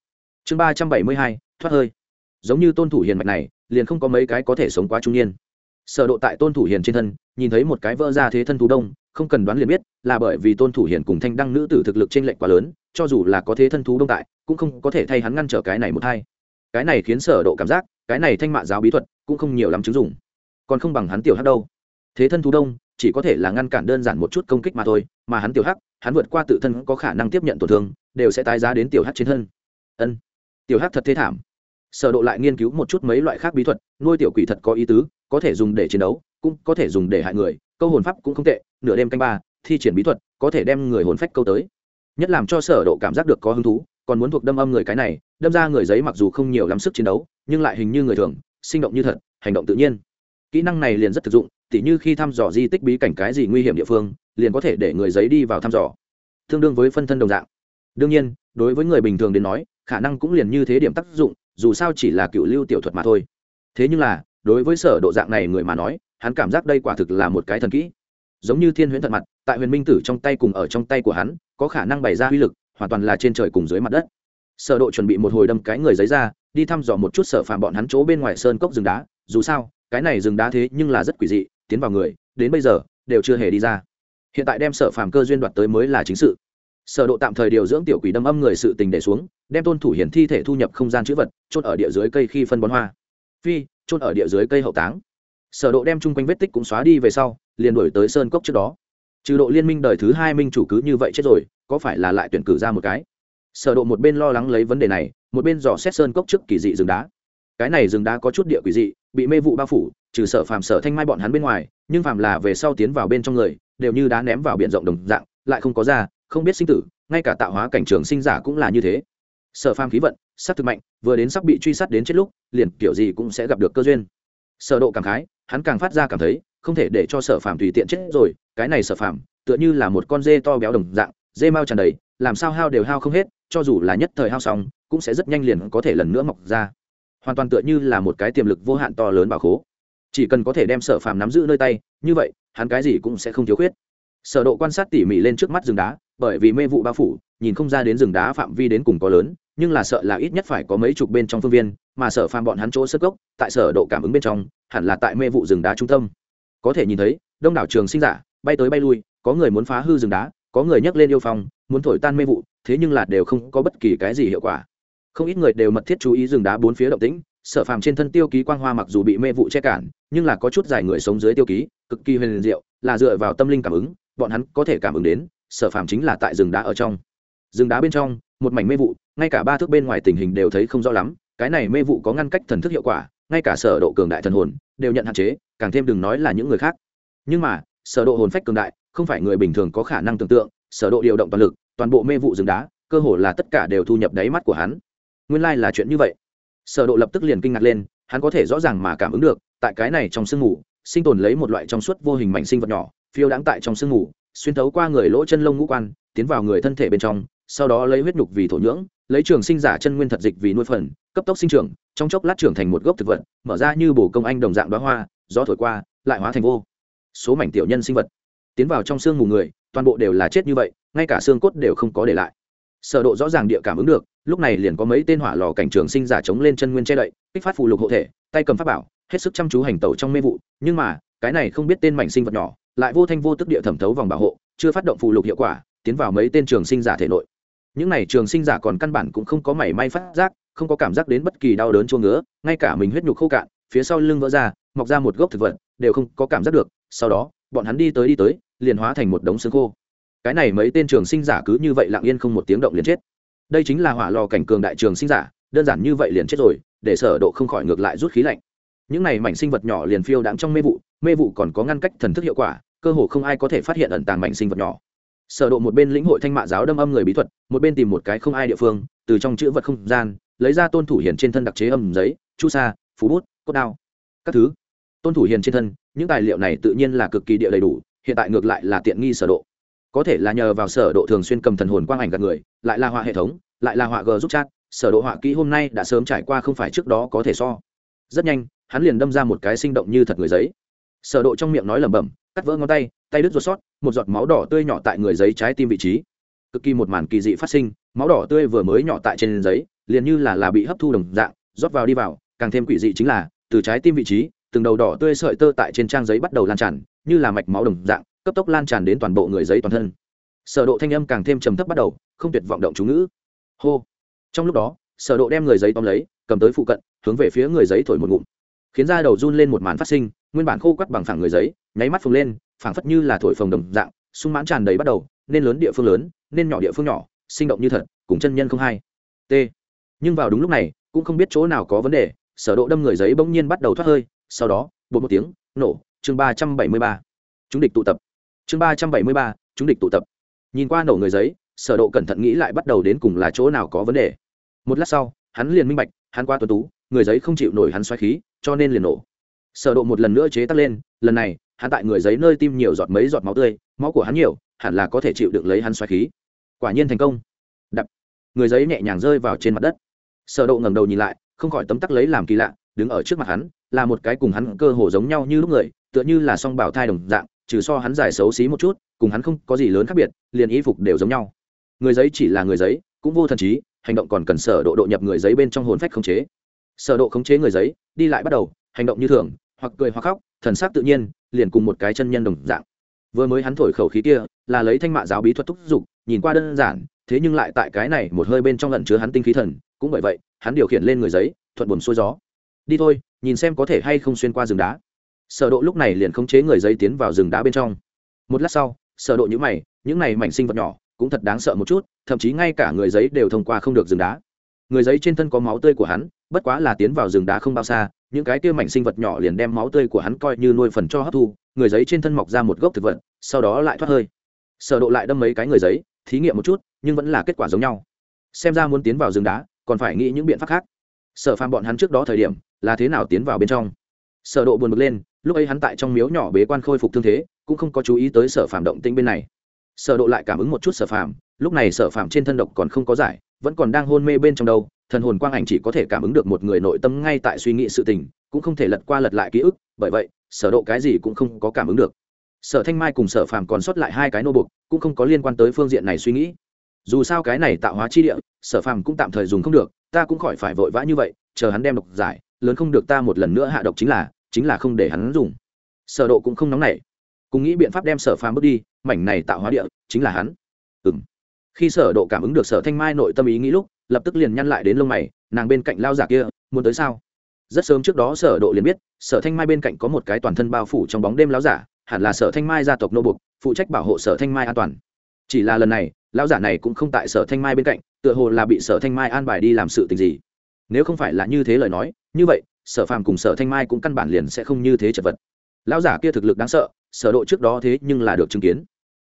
Chương ba trăm bảy mươi hai, thoát hơi. Giống như tôn thủ hiền mạch này, liền không có mấy cái có thể sống quá trung niên sở độ tại tôn thủ hiền trên thân, nhìn thấy một cái vỡ ra thế thân thú đông, không cần đoán liền biết là bởi vì tôn thủ hiền cùng thanh đăng nữ tử thực lực trên lệnh quá lớn, cho dù là có thế thân thú đông tại, cũng không có thể thay hắn ngăn trở cái này một hai. Cái này khiến sở độ cảm giác, cái này thanh mạ giáo bí thuật cũng không nhiều lắm chứng dụng. Còn không bằng hắn tiểu hắc đâu. Thế thân thú đông, chỉ có thể là ngăn cản đơn giản một chút công kích mà thôi, mà hắn tiểu hắc, hắn vượt qua tự thân có khả năng tiếp nhận tổn thương, đều sẽ tái giá đến tiểu hắc trên thân. Ân. Tiểu hắc thật thế thảm. Sở độ lại nghiên cứu một chút mấy loại khác bí thuật, nuôi tiểu quỷ thật có ý tứ có thể dùng để chiến đấu, cũng có thể dùng để hại người, câu hồn pháp cũng không tệ, nửa đêm canh ba, thi triển bí thuật, có thể đem người hồn phách câu tới. Nhất làm cho sở độ cảm giác được có hứng thú, còn muốn thuộc đâm âm người cái này, đâm ra người giấy mặc dù không nhiều lắm sức chiến đấu, nhưng lại hình như người thường, sinh động như thật, hành động tự nhiên. Kỹ năng này liền rất thực dụng, tỉ như khi thăm dò di tích bí cảnh cái gì nguy hiểm địa phương, liền có thể để người giấy đi vào thăm dò. Tương đương với phân thân đồng dạng. Đương nhiên, đối với người bình thường đến nói, khả năng cũng liền như thế điểm tác dụng, dù sao chỉ là cựu lưu tiểu thuật mà thôi. Thế nhưng là đối với sở độ dạng này người mà nói, hắn cảm giác đây quả thực là một cái thần kỹ. Giống như thiên huyễn thật mặt, tại huyền minh tử trong tay cùng ở trong tay của hắn, có khả năng bày ra uy lực, hoàn toàn là trên trời cùng dưới mặt đất. Sở độ chuẩn bị một hồi đâm cái người giấy ra, đi thăm dò một chút sở phàm bọn hắn chỗ bên ngoài sơn cốc rừng đá. Dù sao, cái này rừng đá thế nhưng là rất quỷ dị, tiến vào người, đến bây giờ, đều chưa hề đi ra. Hiện tại đem sở phàm cơ duyên đoạt tới mới là chính sự. Sở độ tạm thời điều dưỡng tiểu quỷ đâm âm người sự tình để xuống, đem tôn thủ hiển thi thể thu nhập không gian chữ vật, chôn ở địa dưới cây khi phân bón hoa. Phi chôn ở địa dưới cây hậu táng. Sở độ đem chung quanh vết tích cũng xóa đi về sau, liền đuổi tới sơn cốc trước đó. Trừ độ liên minh đời thứ hai minh chủ cứ như vậy chết rồi, có phải là lại tuyển cử ra một cái? Sở độ một bên lo lắng lấy vấn đề này, một bên dò xét sơn cốc trước kỳ dị rừng đá. Cái này rừng đá có chút địa quỷ dị, bị mê vụ bao phủ, trừ sở phàm, sở thanh mai bọn hắn bên ngoài, nhưng phàm là về sau tiến vào bên trong người, đều như đá ném vào biển rộng đồng dạng, lại không có ra, không biết sinh tử, ngay cả tạo hóa cảnh trường sinh giả cũng là như thế. Sở phàm khí vận sát thực mạnh, vừa đến sắp bị truy sát đến chết lúc, liền kiểu gì cũng sẽ gặp được cơ duyên. Sở độ cảm khái, hắn càng phát ra cảm thấy, không thể để cho sở phàm tùy tiện chết rồi, cái này sở phàm, tựa như là một con dê to béo đồng dạng, dê mau tràn đầy, làm sao hao đều hao không hết, cho dù là nhất thời hao xong, cũng sẽ rất nhanh liền có thể lần nữa mọc ra. Hoàn toàn tựa như là một cái tiềm lực vô hạn to lớn bảo khố. Chỉ cần có thể đem sở phàm nắm giữ nơi tay, như vậy, hắn cái gì cũng sẽ không thiếu khuyết. Sở độ quan sát tỉ mỉ lên trước mắt rừng đá, bởi vì mê vụ bao phủ nhìn không ra đến rừng đá phạm vi đến cùng có lớn, nhưng là sợ là ít nhất phải có mấy chục bên trong phương viên, mà sở phàm bọn hắn chỗ sơ gốc tại sở độ cảm ứng bên trong, hẳn là tại mê vụ rừng đá trung tâm. Có thể nhìn thấy, đông đảo trường sinh giả, bay tới bay lui, có người muốn phá hư rừng đá, có người nhấc lên yêu phong, muốn thổi tan mê vụ, thế nhưng là đều không có bất kỳ cái gì hiệu quả. Không ít người đều mật thiết chú ý rừng đá bốn phía động tĩnh, sở phàm trên thân tiêu ký quang hoa mặc dù bị mê vụ che cản, nhưng là có chút dài người sống dưới tiêu ký, cực kỳ huyền diệu, là dựa vào tâm linh cảm ứng, bọn hắn có thể cảm ứng đến, sở phàm chính là tại rừng đá ở trong rừng đá bên trong, một mảnh mê vụ, ngay cả ba thước bên ngoài tình hình đều thấy không rõ lắm. Cái này mê vụ có ngăn cách thần thức hiệu quả, ngay cả sở độ cường đại thần hồn đều nhận hạn chế, càng thêm đừng nói là những người khác. Nhưng mà, sở độ hồn phách cường đại không phải người bình thường có khả năng tưởng tượng, sở độ điều động toàn lực, toàn bộ mê vụ rừng đá, cơ hồ là tất cả đều thu nhập đáy mắt của hắn. Nguyên lai like là chuyện như vậy. Sở độ lập tức liền kinh ngạc lên, hắn có thể rõ ràng mà cảm ứng được, tại cái này trong sương mù, sinh tồn lấy một loại trong suốt vô hình mảnh sinh vật nhỏ, phiêu đãng tại trong sương mù, xuyên thấu qua người lỗ chân lông ngũ quan, tiến vào người thân thể bên trong sau đó lấy huyết nhục vì thổ nhưỡng, lấy trường sinh giả chân nguyên thật dịch vì nuôi phần, cấp tốc sinh trưởng, trong chốc lát trưởng thành một gốc thực vật, mở ra như bổ công anh đồng dạng đoá hoa, gió thổi qua, lại hóa thành vô số mảnh tiểu nhân sinh vật. Tiến vào trong xương mù người, toàn bộ đều là chết như vậy, ngay cả xương cốt đều không có để lại. Sở độ rõ ràng địa cảm ứng được, lúc này liền có mấy tên hỏa lò cảnh trường sinh giả chống lên chân nguyên che đậy, kích phát phù lục hộ thể, tay cầm pháp bảo, hết sức chăm chú hành tẩu trong mê vụ, nhưng mà, cái này không biết tên mảnh sinh vật nhỏ, lại vô thanh vô tức địa thẩm thấu vòng bảo hộ, chưa phát động phù lục hiệu quả, tiến vào mấy tên trường sinh giả thể nội những này trường sinh giả còn căn bản cũng không có mảy may phát giác, không có cảm giác đến bất kỳ đau đớn chua ngứa, ngay cả mình huyết nhục khô cạn, phía sau lưng vỡ ra, mọc ra một gốc thực vật, đều không có cảm giác được. Sau đó, bọn hắn đi tới đi tới, liền hóa thành một đống xương khô. Cái này mấy tên trường sinh giả cứ như vậy lặng yên không một tiếng động liền chết. Đây chính là hỏa lò cảnh cường đại trường sinh giả, đơn giản như vậy liền chết rồi, để sở độ không khỏi ngược lại rút khí lạnh. Những này mảnh sinh vật nhỏ liền phiêu đạm trong mê vụ mê vụ còn có ngăn cách thần thức hiệu quả, cơ hồ không ai có thể phát hiện ẩn tàng mảnh sinh vật nhỏ sở độ một bên lĩnh hội thanh mạ giáo đâm âm người bí thuật, một bên tìm một cái không ai địa phương, từ trong chữ vật không gian, lấy ra tôn thủ hiền trên thân đặc chế âm giấy, chu sa, phú bút, cốt đao, các thứ. Tôn thủ hiền trên thân, những tài liệu này tự nhiên là cực kỳ địa đầy đủ, hiện tại ngược lại là tiện nghi sở độ. Có thể là nhờ vào sở độ thường xuyên cầm thần hồn quang ảnh gạt người, lại là họa hệ thống, lại là họa g giúp chat, sở độ họa kỹ hôm nay đã sớm trải qua không phải trước đó có thể so. Rất nhanh, hắn liền đâm ra một cái sinh động như thật người giấy. Sở độ trong miệng nói lẩm bẩm, cắt vỡ ngón tay tay đứt ruột sót một giọt máu đỏ tươi nhỏ tại người giấy trái tim vị trí. Cực kỳ một màn kỳ dị phát sinh, máu đỏ tươi vừa mới nhỏ tại trên giấy, liền như là là bị hấp thu đồng dạng, rót vào đi vào, càng thêm quỷ dị chính là, từ trái tim vị trí, từng đầu đỏ tươi sợi tơ tại trên trang giấy bắt đầu lan tràn, như là mạch máu đồng dạng, cấp tốc lan tràn đến toàn bộ người giấy toàn thân. Sở độ thanh âm càng thêm trầm thấp bắt đầu, không tuyệt vọng động chú ngữ. Hô. Trong lúc đó, sở độ đem người giấy tóm lấy, cầm tới phụ cận, hướng về phía người giấy thổi một ngụm. Khiến da đầu run lên một màn phát sinh, nguyên bản khô quắt bằng phẳng người giấy, nháy mắt phồng lên phảng phất như là thổi phồng đồng dạng, sung mãn tràn đầy bắt đầu, nên lớn địa phương lớn, nên nhỏ địa phương nhỏ, sinh động như thật, cùng chân nhân không hay t. Nhưng vào đúng lúc này, cũng không biết chỗ nào có vấn đề, sở độ đâm người giấy bỗng nhiên bắt đầu thoát hơi, sau đó bột một tiếng, nổ, chương ba trăm bảy mươi ba. Chúng địch tụ tập. Chương ba trăm bảy mươi ba, chúng địch tụ tập. Nhìn qua nổ người giấy, sở độ cẩn thận nghĩ lại bắt đầu đến cùng là chỗ nào có vấn đề. Một lát sau, hắn liền minh bạch, hắn qua tuấn tú, người giấy không chịu nổi hắn xoáy khí, cho nên liền nổ. Sở độ một lần nữa chế tác lên, lần này hắn tại người giấy nơi tim nhiều giọt mấy giọt máu tươi, máu của hắn nhiều, hẳn là có thể chịu đựng lấy hắn xoáy khí. Quả nhiên thành công. Đập. Người giấy nhẹ nhàng rơi vào trên mặt đất. Sở độ ngẩng đầu nhìn lại, không khỏi tấm tắc lấy làm kỳ lạ, đứng ở trước mặt hắn, là một cái cùng hắn cơ hồ giống nhau như lúc người, tựa như là song bảo thai đồng dạng, trừ so hắn dài xấu xí một chút, cùng hắn không có gì lớn khác biệt, liền y phục đều giống nhau. Người giấy chỉ là người giấy, cũng vô thần trí, hành động còn cần sở độ độ nhập người giấy bên trong hồn phách khống chế. Sở độ khống chế người giấy, đi lại bắt đầu, hành động như thường, hoặc cười hoặc khóc thần sắc tự nhiên, liền cùng một cái chân nhân đồng dạng. Vừa mới hắn thổi khẩu khí kia, là lấy thanh mạ giáo bí thuật thúc dục nhìn qua đơn giản, thế nhưng lại tại cái này một hơi bên trong ẩn chứa hắn tinh khí thần, cũng bởi vậy, hắn điều khiển lên người giấy, thuận buồm xuôi gió. Đi thôi, nhìn xem có thể hay không xuyên qua rừng đá. Sở độ lúc này liền khống chế người giấy tiến vào rừng đá bên trong. Một lát sau, sở độ những mày, những này mảnh sinh vật nhỏ, cũng thật đáng sợ một chút, thậm chí ngay cả người giấy đều thông qua không được rừng đá. Người giấy trên thân có máu tươi của hắn, bất quá là tiến vào rừng đá không bao xa những cái kia mảnh sinh vật nhỏ liền đem máu tươi của hắn coi như nuôi phần cho hấp thu, người giấy trên thân mọc ra một gốc thực vật, sau đó lại thoát hơi. Sở độ lại đâm mấy cái người giấy, thí nghiệm một chút, nhưng vẫn là kết quả giống nhau. Xem ra muốn tiến vào rừng đá, còn phải nghĩ những biện pháp khác. Sở phàm bọn hắn trước đó thời điểm, là thế nào tiến vào bên trong? Sở độ buồn bực lên, lúc ấy hắn tại trong miếu nhỏ bế quan khôi phục thương thế, cũng không có chú ý tới sở phàm động tĩnh bên này. Sở độ lại cảm ứng một chút sở phàm, lúc này sở phàm trên thân độc còn không có giải, vẫn còn đang hôn mê bên trong đâu thần hồn quang ảnh chỉ có thể cảm ứng được một người nội tâm ngay tại suy nghĩ sự tình cũng không thể lật qua lật lại ký ức bởi vậy sở độ cái gì cũng không có cảm ứng được. Sở thanh mai cùng sở phàm còn sót lại hai cái nô buộc, cũng không có liên quan tới phương diện này suy nghĩ. Dù sao cái này tạo hóa chi địa sở phàm cũng tạm thời dùng không được ta cũng khỏi phải vội vã như vậy chờ hắn đem độc giải lớn không được ta một lần nữa hạ độc chính là chính là không để hắn dùng. Sở độ cũng không nóng nảy. Cùng nghĩ biện pháp đem sở phàm bước đi mảnh này tạo hóa địa chính là hắn. Ừm. Khi sở độ cảm ứng được sở thanh mai nội tâm ý nghĩ lúc lập tức liền nhăn lại đến lông mày, nàng bên cạnh lao giả kia, muốn tới sao? Rất sớm trước đó sở độ liền biết, sở thanh mai bên cạnh có một cái toàn thân bao phủ trong bóng đêm lão giả, hẳn là sở thanh mai gia tộc nô buộc, phụ trách bảo hộ sở thanh mai an toàn. Chỉ là lần này lão giả này cũng không tại sở thanh mai bên cạnh, tựa hồ là bị sở thanh mai an bài đi làm sự tình gì. Nếu không phải là như thế lời nói, như vậy, sở phàm cùng sở thanh mai cũng căn bản liền sẽ không như thế chật vật. Lão giả kia thực lực đáng sợ, sở độ trước đó thế nhưng là được chứng kiến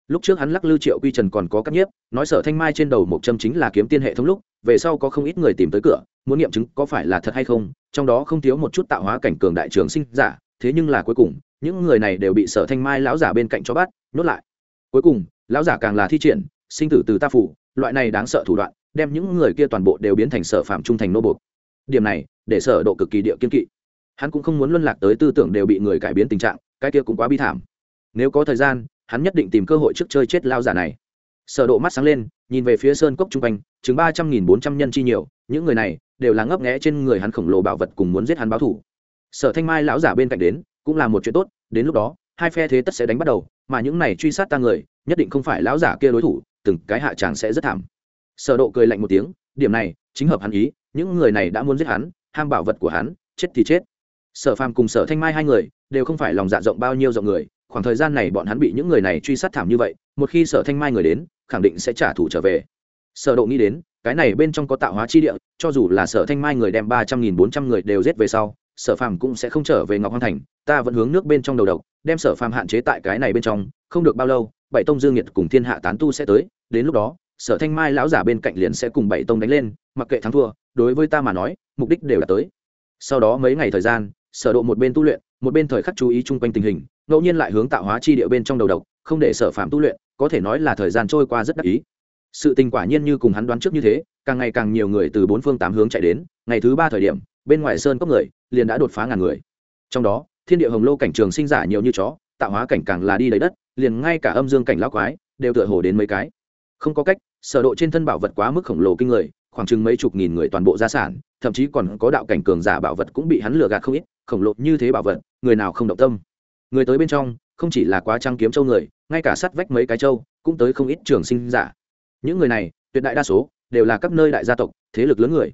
lúc trước hắn lắc lư triệu quy trần còn có cắt nhiếp, nói sở thanh mai trên đầu một châm chính là kiếm tiên hệ thống lúc, về sau có không ít người tìm tới cửa, muốn nghiệm chứng có phải là thật hay không, trong đó không thiếu một chút tạo hóa cảnh cường đại trường sinh giả, thế nhưng là cuối cùng, những người này đều bị sở thanh mai lão giả bên cạnh cho bắt, nhốt lại. Cuối cùng, lão giả càng là thi triển, sinh tử từ ta phủ, loại này đáng sợ thủ đoạn, đem những người kia toàn bộ đều biến thành sở phạm trung thành nô bộc điểm này, để sở độ cực kỳ địa kiên kỵ. Hắn cũng không muốn luân lạc tới tư tưởng đều bị người cải biến tình trạng, cái kia cũng quá bi thảm. Nếu có thời gian hắn nhất định tìm cơ hội trước chơi chết lao giả này. Sở độ mắt sáng lên, nhìn về phía sơn cốc trung quanh, chừng ba trăm nghìn bốn trăm nhân chi nhiều, những người này đều là ngấp nghé trên người hắn khổng lồ bảo vật cùng muốn giết hắn báo thù. Sở thanh mai lão giả bên cạnh đến, cũng là một chuyện tốt, đến lúc đó, hai phe thế tất sẽ đánh bắt đầu, mà những này truy sát ta người, nhất định không phải lão giả kia đối thủ, từng cái hạ tràng sẽ rất thảm. Sở độ cười lạnh một tiếng, điểm này chính hợp hắn ý, những người này đã muốn giết hắn, ham bảo vật của hắn, chết thì chết. Sở phàm cùng sở thanh mai hai người đều không phải lòng dạ rộng bao nhiêu rộng người khoảng thời gian này bọn hắn bị những người này truy sát thảm như vậy, một khi sở thanh mai người đến, khẳng định sẽ trả thù trở về. Sở độ nghĩ đến, cái này bên trong có tạo hóa chi địa, cho dù là sở thanh mai người đem ba trăm nghìn bốn trăm người đều giết về sau, sở phàm cũng sẽ không trở về ngọc hoang thành, ta vẫn hướng nước bên trong đầu độc, đem sở phàm hạn chế tại cái này bên trong, không được bao lâu, bảy tông dương nhiệt cùng thiên hạ tán tu sẽ tới, đến lúc đó, sở thanh mai lão giả bên cạnh liền sẽ cùng bảy tông đánh lên, mặc kệ thắng thua, đối với ta mà nói, mục đích đều là tới. Sau đó mấy ngày thời gian, sở độ một bên tu luyện một bên thời khắc chú ý chung quanh tình hình, ngẫu nhiên lại hướng tạo hóa chi địa bên trong đầu độc, không để sở phạm tu luyện, có thể nói là thời gian trôi qua rất đắc ý. Sự tình quả nhiên như cùng hắn đoán trước như thế, càng ngày càng nhiều người từ bốn phương tám hướng chạy đến, ngày thứ ba thời điểm, bên ngoài sơn cốc người, liền đã đột phá ngàn người. Trong đó, thiên địa hồng lô cảnh trường sinh giả nhiều như chó, tạo hóa cảnh càng là đi lấy đất, liền ngay cả âm dương cảnh lão quái, đều tựa hồ đến mấy cái. Không có cách, sở độ trên thân bảo vật quá mức khổng lồ kinh người, khoảng chừng mấy chục nghìn người toàn bộ gia sản, thậm chí còn có đạo cảnh cường giả bảo vật cũng bị hắn lừa gạt không ít khổng lồ như thế bảo vật, người nào không động tâm? Người tới bên trong, không chỉ là quá trăng kiếm châu người, ngay cả sắt vách mấy cái châu, cũng tới không ít trường sinh giả. Những người này, tuyệt đại đa số, đều là các nơi đại gia tộc, thế lực lớn người.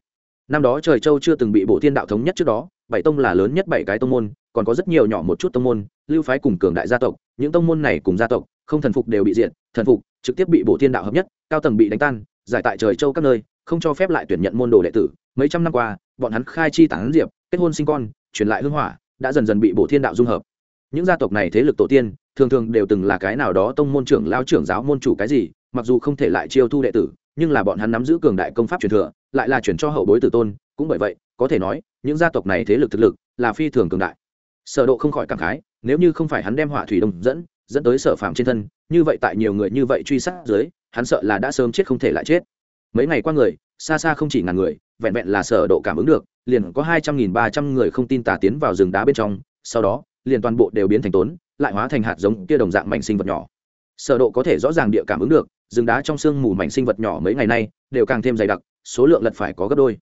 Năm đó trời châu chưa từng bị bộ thiên đạo thống nhất trước đó, bảy tông là lớn nhất bảy cái tông môn, còn có rất nhiều nhỏ một chút tông môn, lưu phái cùng cường đại gia tộc, những tông môn này cùng gia tộc, không thần phục đều bị diện thần phục, trực tiếp bị bộ thiên đạo hợp nhất, cao tầng bị đánh tan, giải tại trời châu các nơi, không cho phép lại tuyển nhận môn đồ đệ tử. Mấy trăm năm qua, bọn hắn khai chi tán diệp, kết hôn sinh con truyền lại hương hỏa, đã dần dần bị bộ thiên đạo dung hợp. Những gia tộc này thế lực tổ tiên, thường thường đều từng là cái nào đó tông môn trưởng lao trưởng giáo, môn chủ cái gì, mặc dù không thể lại chiêu thu đệ tử, nhưng là bọn hắn nắm giữ cường đại công pháp truyền thừa, lại là chuyển cho hậu bối tử tôn, cũng bởi vậy, có thể nói, những gia tộc này thế lực thực lực là phi thường cường đại. Sở độ không khỏi cảm khái, nếu như không phải hắn đem hỏa thủy đông dẫn dẫn tới sở phạm trên thân, như vậy tại nhiều người như vậy truy sát dưới, hắn sợ là đã sớm chết không thể lại chết. Mấy ngày qua người xa xa không chỉ ngàn người, vẹn vẹn là sở độ cảm ứng được, liền có hai trăm nghìn ba trăm người không tin tà tiến vào rừng đá bên trong, sau đó, liền toàn bộ đều biến thành tốn, lại hóa thành hạt giống kia đồng dạng mảnh sinh vật nhỏ. Sở độ có thể rõ ràng địa cảm ứng được, rừng đá trong xương mù mảnh sinh vật nhỏ mấy ngày nay đều càng thêm dày đặc, số lượng lật phải có gấp đôi.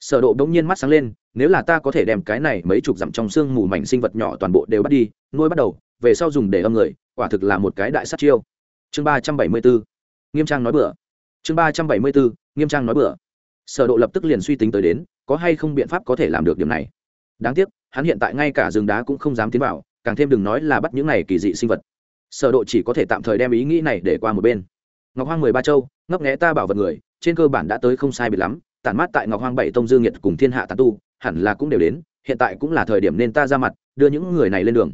Sở độ đống nhiên mắt sáng lên, nếu là ta có thể đem cái này mấy chục dặm trong xương mù mảnh sinh vật nhỏ toàn bộ đều bắt đi, nuôi bắt đầu, về sau dùng để âm người, quả thực là một cái đại sát chiêu. Chương 374 nghiêm trang nói bừa. Chương 374 nghiêm trang nói bừa. Sở độ lập tức liền suy tính tới đến, có hay không biện pháp có thể làm được điểm này. Đáng tiếc, hắn hiện tại ngay cả rừng đá cũng không dám tiến vào, càng thêm đừng nói là bắt những này kỳ dị sinh vật. Sở độ chỉ có thể tạm thời đem ý nghĩ này để qua một bên. Ngọc hoang mười ba châu, ngấp nghé ta bảo vật người, trên cơ bản đã tới không sai biệt lắm, tản mát tại ngọc hoang bảy tông dương nhiệt cùng thiên hạ tán tu, hẳn là cũng đều đến, hiện tại cũng là thời điểm nên ta ra mặt, đưa những người này lên đường.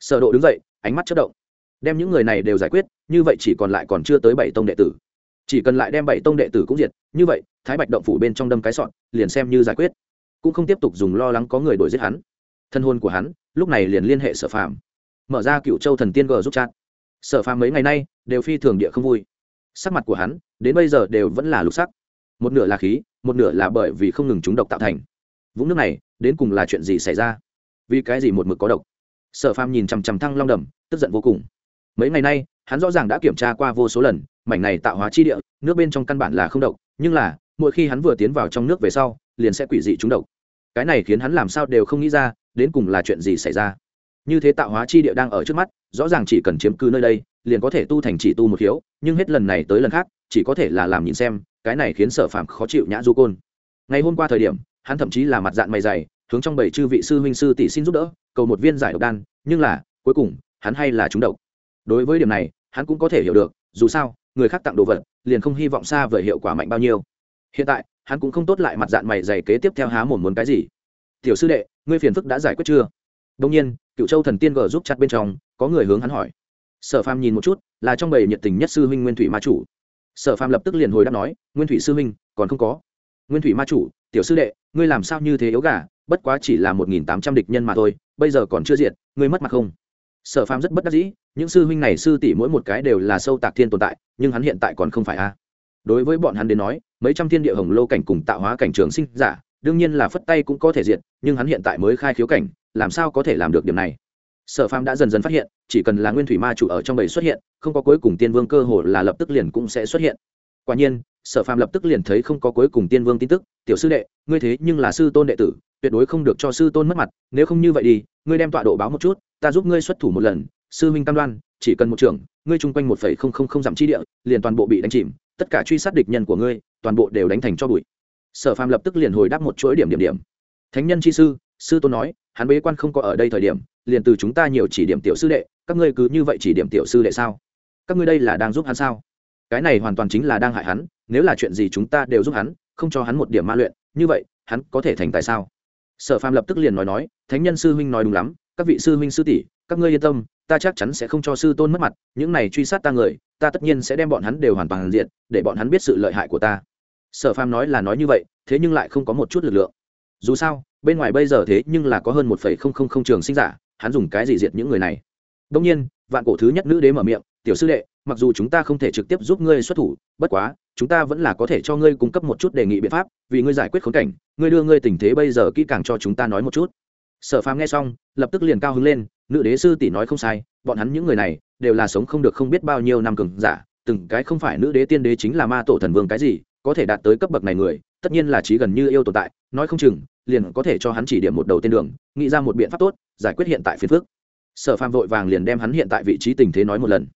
Sở độ đứng dậy, ánh mắt chớp động. Đem những người này đều giải quyết, như vậy chỉ còn lại còn chưa tới bảy tông đệ tử chỉ cần lại đem bảy tông đệ tử cũng diệt, như vậy, thái bạch động phủ bên trong đâm cái sọn, liền xem như giải quyết. Cũng không tiếp tục dùng lo lắng có người đuổi giết hắn. Thân hôn của hắn, lúc này liền liên hệ sở phàm. Mở ra cựu châu thần tiên g giúp chat. Sở phàm mấy ngày nay, đều phi thường địa không vui. Sắc mặt của hắn, đến bây giờ đều vẫn là lục sắc. Một nửa là khí, một nửa là bởi vì không ngừng chúng độc tạo thành. Vũng nước này, đến cùng là chuyện gì xảy ra? Vì cái gì một mực có độc? Sở phàm nhìn chằm chằm thăng long đầm, tức giận vô cùng. Mấy ngày nay, hắn rõ ràng đã kiểm tra qua vô số lần mảnh này tạo hóa chi địa, nước bên trong căn bản là không độc, nhưng là, mỗi khi hắn vừa tiến vào trong nước về sau, liền sẽ quỷ dị trúng độc. Cái này khiến hắn làm sao đều không nghĩ ra, đến cùng là chuyện gì xảy ra. Như thế tạo hóa chi địa đang ở trước mắt, rõ ràng chỉ cần chiếm cư nơi đây, liền có thể tu thành chỉ tu một hiếu nhưng hết lần này tới lần khác, chỉ có thể là làm nhìn xem, cái này khiến sở phàm khó chịu nhã du côn. Ngày hôm qua thời điểm, hắn thậm chí là mặt dạng mày dày, hướng trong bảy chư vị sư huynh sư tỷ xin giúp đỡ, cầu một viên giải độc đan, nhưng là, cuối cùng, hắn hay là trúng độc. Đối với điểm này, hắn cũng có thể hiểu được, dù sao người khác tặng đồ vật, liền không hy vọng xa vời hiệu quả mạnh bao nhiêu. Hiện tại, hắn cũng không tốt lại mặt dạng mày dày kế tiếp theo há mồm muốn cái gì. Tiểu sư đệ, ngươi phiền phức đã giải quyết chưa? Đông nhiên cựu châu thần tiên gờ giúp chặt bên trong, có người hướng hắn hỏi. Sở phàm nhìn một chút, là trong bầy nhiệt tình nhất sư huynh nguyên thủy ma chủ. Sở phàm lập tức liền hồi đáp nói, nguyên thủy sư huynh, còn không có. Nguyên thủy ma chủ, tiểu sư đệ, ngươi làm sao như thế yếu gà? Bất quá chỉ là một nghìn tám trăm địch nhân mà thôi, bây giờ còn chưa diệt, ngươi mất mặt không? Sở phàm rất bất đắc dĩ những sư huynh này sư tỷ mỗi một cái đều là sâu tạc thiên tồn tại, nhưng hắn hiện tại còn không phải a. Đối với bọn hắn đến nói, mấy trăm thiên địa hồng lô cảnh cùng tạo hóa cảnh trường sinh giả, đương nhiên là phất tay cũng có thể diệt, nhưng hắn hiện tại mới khai khiếu cảnh, làm sao có thể làm được điểm này? Sở phàm đã dần dần phát hiện, chỉ cần là nguyên thủy ma chủ ở trong bầy xuất hiện, không có cuối cùng tiên vương cơ hồ là lập tức liền cũng sẽ xuất hiện. Quả nhiên, sở phàm lập tức liền thấy không có cuối cùng tiên vương tin tức, tiểu sư đệ, ngươi thế nhưng là sư tôn đệ tử, tuyệt đối không được cho sư tôn mất mặt, nếu không như vậy đi, ngươi đem tọa độ báo một chút, ta giúp ngươi xuất thủ một lần sư huynh cam đoan, chỉ cần một trưởng, ngươi chung quanh một phẩy không không không dặm chi địa, liền toàn bộ bị đánh chìm, tất cả truy sát địch nhân của ngươi, toàn bộ đều đánh thành cho bụi. Sở phàm lập tức liền hồi đáp một chuỗi điểm điểm điểm. Thánh nhân chi sư sư tôn nói, hắn bế quan không có ở đây thời điểm, liền từ chúng ta nhiều chỉ điểm tiểu sư đệ, các ngươi cứ như vậy chỉ điểm tiểu sư đệ sao? Các ngươi đây là đang giúp hắn sao? Cái này hoàn toàn chính là đang hại hắn, nếu là chuyện gì chúng ta đều giúp hắn, không cho hắn một điểm ma luyện, như vậy, hắn có thể thành tại sao? Sở phàm lập tức liền nói nói, thánh nhân sư huynh nói đúng lắm, các vị sư huynh sư tỷ, các ngươi yên tâm ta chắc chắn sẽ không cho sư tôn mất mặt, những này truy sát ta người, ta tất nhiên sẽ đem bọn hắn đều hoàn toàn diện để bọn hắn biết sự lợi hại của ta. Sở phàm nói là nói như vậy, thế nhưng lại không có một chút lực lượng. Dù sao, bên ngoài bây giờ thế nhưng là có hơn một phẩy không không không trường sinh giả, hắn dùng cái gì diệt những người này? Đông nhiên, vạn cổ thứ nhất nữ đế mở miệng, tiểu sư đệ, mặc dù chúng ta không thể trực tiếp giúp ngươi xuất thủ, bất quá, chúng ta vẫn là có thể cho ngươi cung cấp một chút đề nghị biện pháp, vì ngươi giải quyết khốn cảnh, ngươi đưa ngươi tình thế bây giờ kỹ càng cho chúng ta nói một chút. Sở phàm nghe xong, lập tức liền cao hứng lên nữ đế sư tỷ nói không sai, bọn hắn những người này đều là sống không được không biết bao nhiêu năm cường giả, từng cái không phải nữ đế tiên đế chính là ma tổ thần vương cái gì, có thể đạt tới cấp bậc này người, tất nhiên là trí gần như yêu tồn tại, nói không chừng, liền có thể cho hắn chỉ điểm một đầu tên đường, nghĩ ra một biện pháp tốt, giải quyết hiện tại phiền phước sở phàm vội vàng liền đem hắn hiện tại vị trí tình thế nói một lần.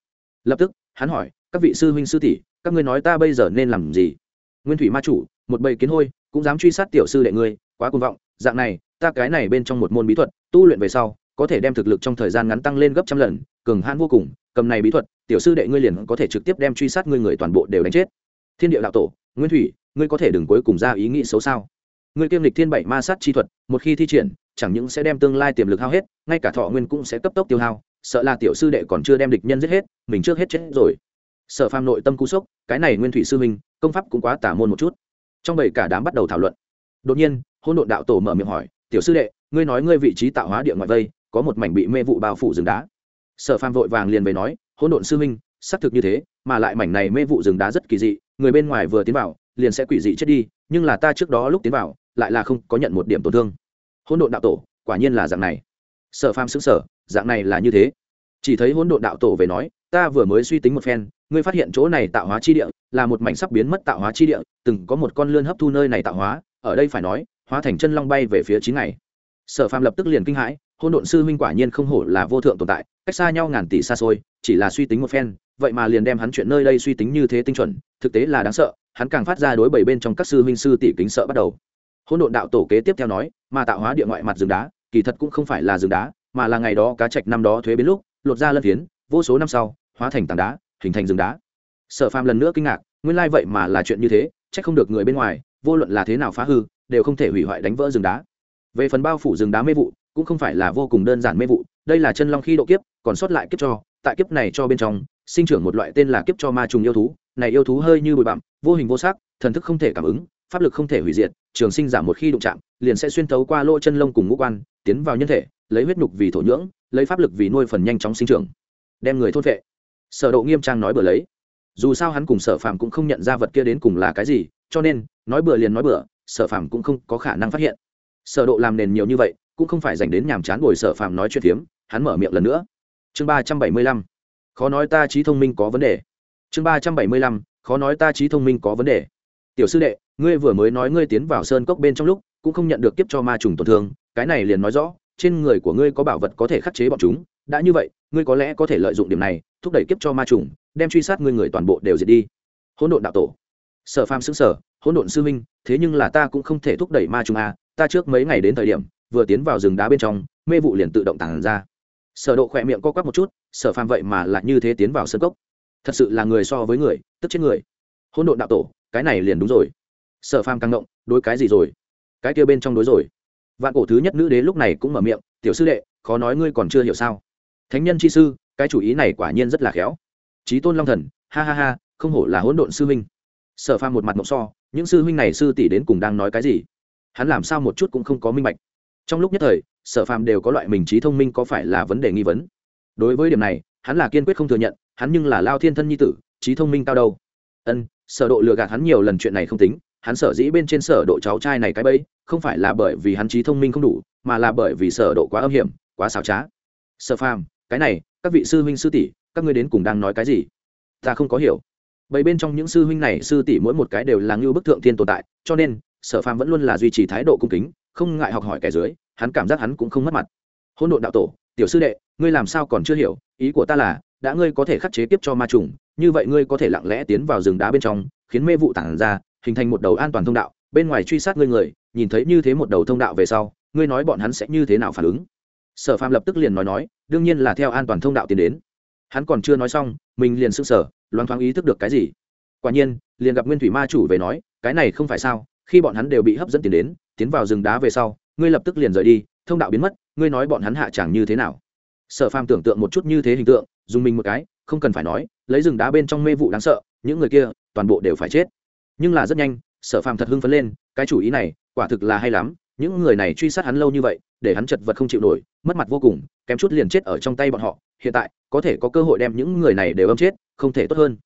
Lập tức, hắn hỏi, các vị sư huynh sư tỷ, các ngươi nói ta bây giờ nên làm gì? Nguyên thủy ma chủ, một bầy kiến hôi, cũng dám truy sát tiểu sư đệ ngươi, quá cuồng vọng, dạng này, ta cái này bên trong một môn bí thuật, tu luyện về sau có thể đem thực lực trong thời gian ngắn tăng lên gấp trăm lần, cường hãn vô cùng, cầm này bí thuật, tiểu sư đệ ngươi liền có thể trực tiếp đem truy sát ngươi người toàn bộ đều đánh chết. Thiên địa đạo tổ, nguyên thủy, ngươi có thể đừng cuối cùng ra ý nghĩ xấu sao? Ngươi kiêm lịch thiên bảy ma sát chi thuật, một khi thi triển, chẳng những sẽ đem tương lai tiềm lực hao hết, ngay cả thọ nguyên cũng sẽ cấp tốc tiêu hao, sợ là tiểu sư đệ còn chưa đem địch nhân giết hết, mình trước hết chết rồi. Sợ phàm nội tâm cú sốc, cái này nguyên thủy sư minh công pháp cũng quá tả môn một chút. Trong bảy cả đám bắt đầu thảo luận. Đột nhiên hôn độn đạo tổ mở miệng hỏi, tiểu sư đệ, ngươi nói ngươi vị trí tạo hóa địa ngoại vây có một mảnh bị mê vụ bao phủ rừng đá. Sở phàm vội vàng liền về nói, hỗn độn sư minh xác thực như thế, mà lại mảnh này mê vụ rừng đá rất kỳ dị, người bên ngoài vừa tiến vào, liền sẽ quỷ dị chết đi, nhưng là ta trước đó lúc tiến vào, lại là không có nhận một điểm tổn thương. Hỗn độn đạo tổ, quả nhiên là dạng này. Sở phàm xứng sở dạng này là như thế. Chỉ thấy hỗn độn đạo tổ về nói, ta vừa mới suy tính một phen, ngươi phát hiện chỗ này tạo hóa chi địa, là một mảnh sắp biến mất tạo hóa chi địa, từng có một con lươn hấp thu nơi này tạo hóa, ở đây phải nói, hóa thành chân long bay về phía chín ngày. Sở phàm lập tức liền kinh hãi hôn độn sư huynh quả nhiên không hổ là vô thượng tồn tại, cách xa nhau ngàn tỷ xa xôi, chỉ là suy tính một phen, vậy mà liền đem hắn chuyện nơi đây suy tính như thế tinh chuẩn, thực tế là đáng sợ, hắn càng phát ra đối bảy bên trong các sư huynh sư tỷ kính sợ bắt đầu. Hôn độn đạo tổ kế tiếp theo nói, mà tạo hóa địa ngoại mặt rừng đá, kỳ thật cũng không phải là rừng đá, mà là ngày đó cá trạch năm đó thuế biến lúc, lột ra lân phiến, vô số năm sau, hóa thành tảng đá, hình thành rừng đá. Sở phàm lần nữa kinh ngạc, nguyên lai vậy mà là chuyện như thế c h ắ c không được người bên ngoài, vô luận là thế nào phá hư, đều không thể hủy hoại đánh vỡ rừng đá. Về phần bao phủ rừng đá mê vụ cũng không phải là vô cùng đơn giản mê vụ, đây là chân long khi độ kiếp, còn sót lại kiếp cho, tại kiếp này cho bên trong, sinh trưởng một loại tên là kiếp cho ma trùng yêu thú, này yêu thú hơi như bụi bặm, vô hình vô sắc, thần thức không thể cảm ứng, pháp lực không thể hủy diệt, trường sinh giảm một khi đụng chạm, liền sẽ xuyên thấu qua lỗ chân lông cùng ngũ quan, tiến vào nhân thể, lấy huyết nhục vì thổ nhưỡng, lấy pháp lực vì nuôi phần nhanh chóng sinh trưởng, đem người thốt vệ sở độ nghiêm trang nói bừa lấy. Dù sao hắn cùng sở phàm cũng không nhận ra vật kia đến cùng là cái gì, cho nên, nói bừa liền nói bừa, sở phàm cũng không có khả năng phát hiện. Sở độ làm nền nhiều như vậy cũng không phải dành đến nhàm chán bồi sở phàm nói chuyện phiếm, hắn mở miệng lần nữa. Chương ba trăm bảy mươi lăm. Khó nói ta trí thông minh có vấn đề. Chương ba trăm bảy mươi lăm. Khó nói ta trí thông minh có vấn đề. Tiểu sư đệ, ngươi vừa mới nói ngươi tiến vào sơn cốc bên trong lúc, cũng không nhận được kiếp cho ma trùng tổn thương, cái này liền nói rõ, trên người của ngươi có bảo vật có thể khắc chế bọn chúng. Đã như vậy, ngươi có lẽ có thể lợi dụng điểm này, thúc đẩy kiếp cho ma trùng, đem truy sát ngươi người toàn bộ đều diệt đi. Hỗn độn đạo tổ. Sở phàm xứng sở hỗn độn sư minh thế nhưng là ta cũng không thể thúc đẩy ma trùng a ta trước mấy ngày đến thời điểm vừa tiến vào rừng đá bên trong, mê vụ liền tự động tàn ra. Sở độ khỏe miệng co quắp một chút, sở phàm vậy mà lại như thế tiến vào sân cốc. Thật sự là người so với người, tức chết người. Hỗn độn đạo tổ, cái này liền đúng rồi. Sở phàm căng động đối cái gì rồi? Cái kia bên trong đối rồi. Vạn cổ thứ nhất nữ đế lúc này cũng mở miệng, tiểu sư đệ, khó nói ngươi còn chưa hiểu sao. Thánh nhân chi sư, cái chủ ý này quả nhiên rất là khéo. Trí tôn long thần, ha ha ha, không hổ là hỗn độn sư huynh. Sở phàm một mặt mộng so, những sư huynh này sư tỷ đến cùng đang nói cái gì? Hắn làm sao một chút cũng không có minh bạch trong lúc nhất thời, sở phàm đều có loại mình trí thông minh có phải là vấn đề nghi vấn. Đối với điểm này, hắn là kiên quyết không thừa nhận, hắn nhưng là lao thiên thân nhi tử, trí thông minh cao đâu. Ân, sở độ lừa gạt hắn nhiều lần chuyện này không tính, hắn sở dĩ bên trên sở độ cháu trai này cái bẫy, không phải là bởi vì hắn trí thông minh không đủ, mà là bởi vì sở độ quá âm hiểm, quá xảo trá. Sở phàm, cái này, các vị sư huynh sư tỷ, các ngươi đến cùng đang nói cái gì? Ta không có hiểu. Bởi bên trong những sư huynh này, sư tỷ mỗi một cái đều là ngưu bức thượng thiên tồn tại, cho nên, sở phàm vẫn luôn là duy trì thái độ cung kính không ngại học hỏi kẻ dưới, hắn cảm giác hắn cũng không mất mặt. Hôn độn đạo tổ, tiểu sư đệ, ngươi làm sao còn chưa hiểu? Ý của ta là, đã ngươi có thể khắc chế tiếp cho ma trùng, như vậy ngươi có thể lặng lẽ tiến vào rừng đá bên trong, khiến mê vụ tản ra, hình thành một đầu an toàn thông đạo, bên ngoài truy sát ngươi người, nhìn thấy như thế một đầu thông đạo về sau, ngươi nói bọn hắn sẽ như thế nào phản ứng? Sở phạm lập tức liền nói nói, đương nhiên là theo an toàn thông đạo tiến đến. Hắn còn chưa nói xong, mình liền s ư n g sở loáng thoáng ý thức được cái gì. Quả nhiên, liền gặp nguyên thủy ma chủ về nói, cái này không phải sao, khi bọn hắn đều bị hấp dẫn tiến đến tiến vào rừng đá về sau, ngươi lập tức liền rời đi, thông đạo biến mất, ngươi nói bọn hắn hạ chẳng như thế nào. Sở phàm tưởng tượng một chút như thế hình tượng, dùng mình một cái, không cần phải nói, lấy rừng đá bên trong mê vụ đáng sợ, những người kia, toàn bộ đều phải chết. Nhưng là rất nhanh, sở phàm thật hưng phấn lên, cái chủ ý này, quả thực là hay lắm, những người này truy sát hắn lâu như vậy, để hắn chật vật không chịu nổi, mất mặt vô cùng, kém chút liền chết ở trong tay bọn họ, hiện tại, có thể có cơ hội đem những người này đều âm chết, không thể tốt hơn.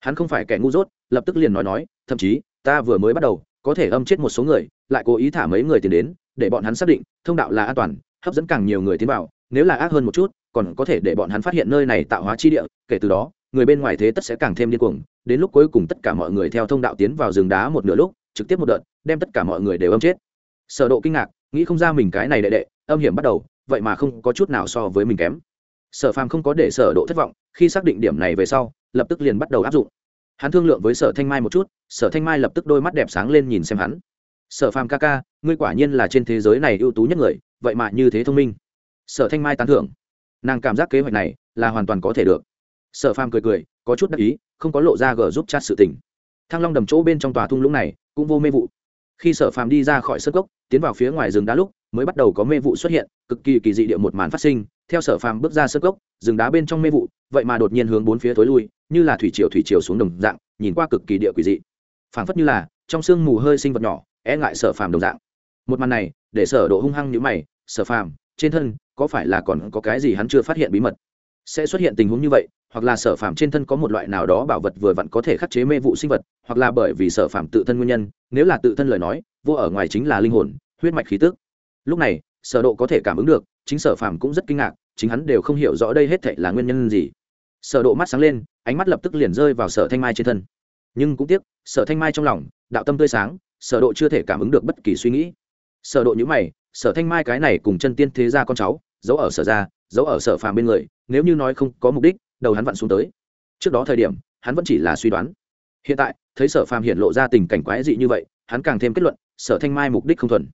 Hắn không phải kẻ ngu dốt, lập tức liền nói nói, thậm chí, ta vừa mới bắt đầu có thể âm chết một số người, lại cố ý thả mấy người tiền đến, để bọn hắn xác định, thông đạo là an toàn, hấp dẫn càng nhiều người tiến vào, nếu là ác hơn một chút, còn có thể để bọn hắn phát hiện nơi này tạo hóa chi địa, kể từ đó, người bên ngoài thế tất sẽ càng thêm điên cuồng, đến lúc cuối cùng tất cả mọi người theo thông đạo tiến vào rừng đá một nửa lúc, trực tiếp một đợt, đem tất cả mọi người đều âm chết. Sở độ kinh ngạc, nghĩ không ra mình cái này đệ đệ, âm hiểm bắt đầu, vậy mà không có chút nào so với mình kém. Sở phàm không có để sở độ thất vọng, khi xác định điểm này về sau, lập tức liền bắt đầu áp dụng hắn thương lượng với sở thanh mai một chút, sở thanh mai lập tức đôi mắt đẹp sáng lên nhìn xem hắn. Sở phàm ca ca, ngươi quả nhiên là trên thế giới này ưu tú nhất người, vậy mà như thế thông minh. Sở thanh mai tán thưởng. Nàng cảm giác kế hoạch này là hoàn toàn có thể được. Sở phàm cười cười, có chút đắc ý, không có lộ ra gờ giúp chat sự tình. Thăng long đầm chỗ bên trong tòa thung lũng này cũng vô mê vụ. Khi sở phàm đi ra khỏi sân gốc tiến vào phía ngoài rừng đá lúc, mới bắt đầu có mê vụ xuất hiện, cực kỳ kỳ dị địa một màn phát sinh theo sở phàm bước ra sơ gốc rừng đá bên trong mê vụ, vậy mà đột nhiên hướng bốn phía tối lui, như là thủy triều thủy triều xuống đồng dạng, nhìn qua cực kỳ địa quỷ dị. Phảng phất như là, trong sương mù hơi sinh vật nhỏ e ngại sở phàm đồng dạng. Một màn này, để sở độ hung hăng như mày, sở phàm, trên thân, có phải là còn có cái gì hắn chưa phát hiện bí mật? Sẽ xuất hiện tình huống như vậy, hoặc là sở phàm trên thân có một loại nào đó bảo vật vừa vặn có thể khắc chế mê vụ sinh vật, hoặc là bởi vì sở phàm tự thân nguyên nhân, nếu là tự thân lời nói, vô ở ngoài chính là linh hồn, huyết mạch khí tức. Lúc này, sở độ có thể cảm ứng được chính sở phàm cũng rất kinh ngạc, chính hắn đều không hiểu rõ đây hết thảy là nguyên nhân gì. Sở độ mắt sáng lên, ánh mắt lập tức liền rơi vào sở thanh mai trên thân. Nhưng cũng tiếc, sở thanh mai trong lòng, đạo tâm tươi sáng, sở độ chưa thể cảm ứng được bất kỳ suy nghĩ. Sở độ nhíu mày, sở thanh mai cái này cùng chân tiên thế gia con cháu, giấu ở sở gia, giấu ở sở phàm bên người, nếu như nói không có mục đích, đầu hắn vặn xuống tới. Trước đó thời điểm, hắn vẫn chỉ là suy đoán. Hiện tại, thấy sở phàm hiện lộ ra tình cảnh quái dị như vậy, hắn càng thêm kết luận, sở thanh mai mục đích không thuần.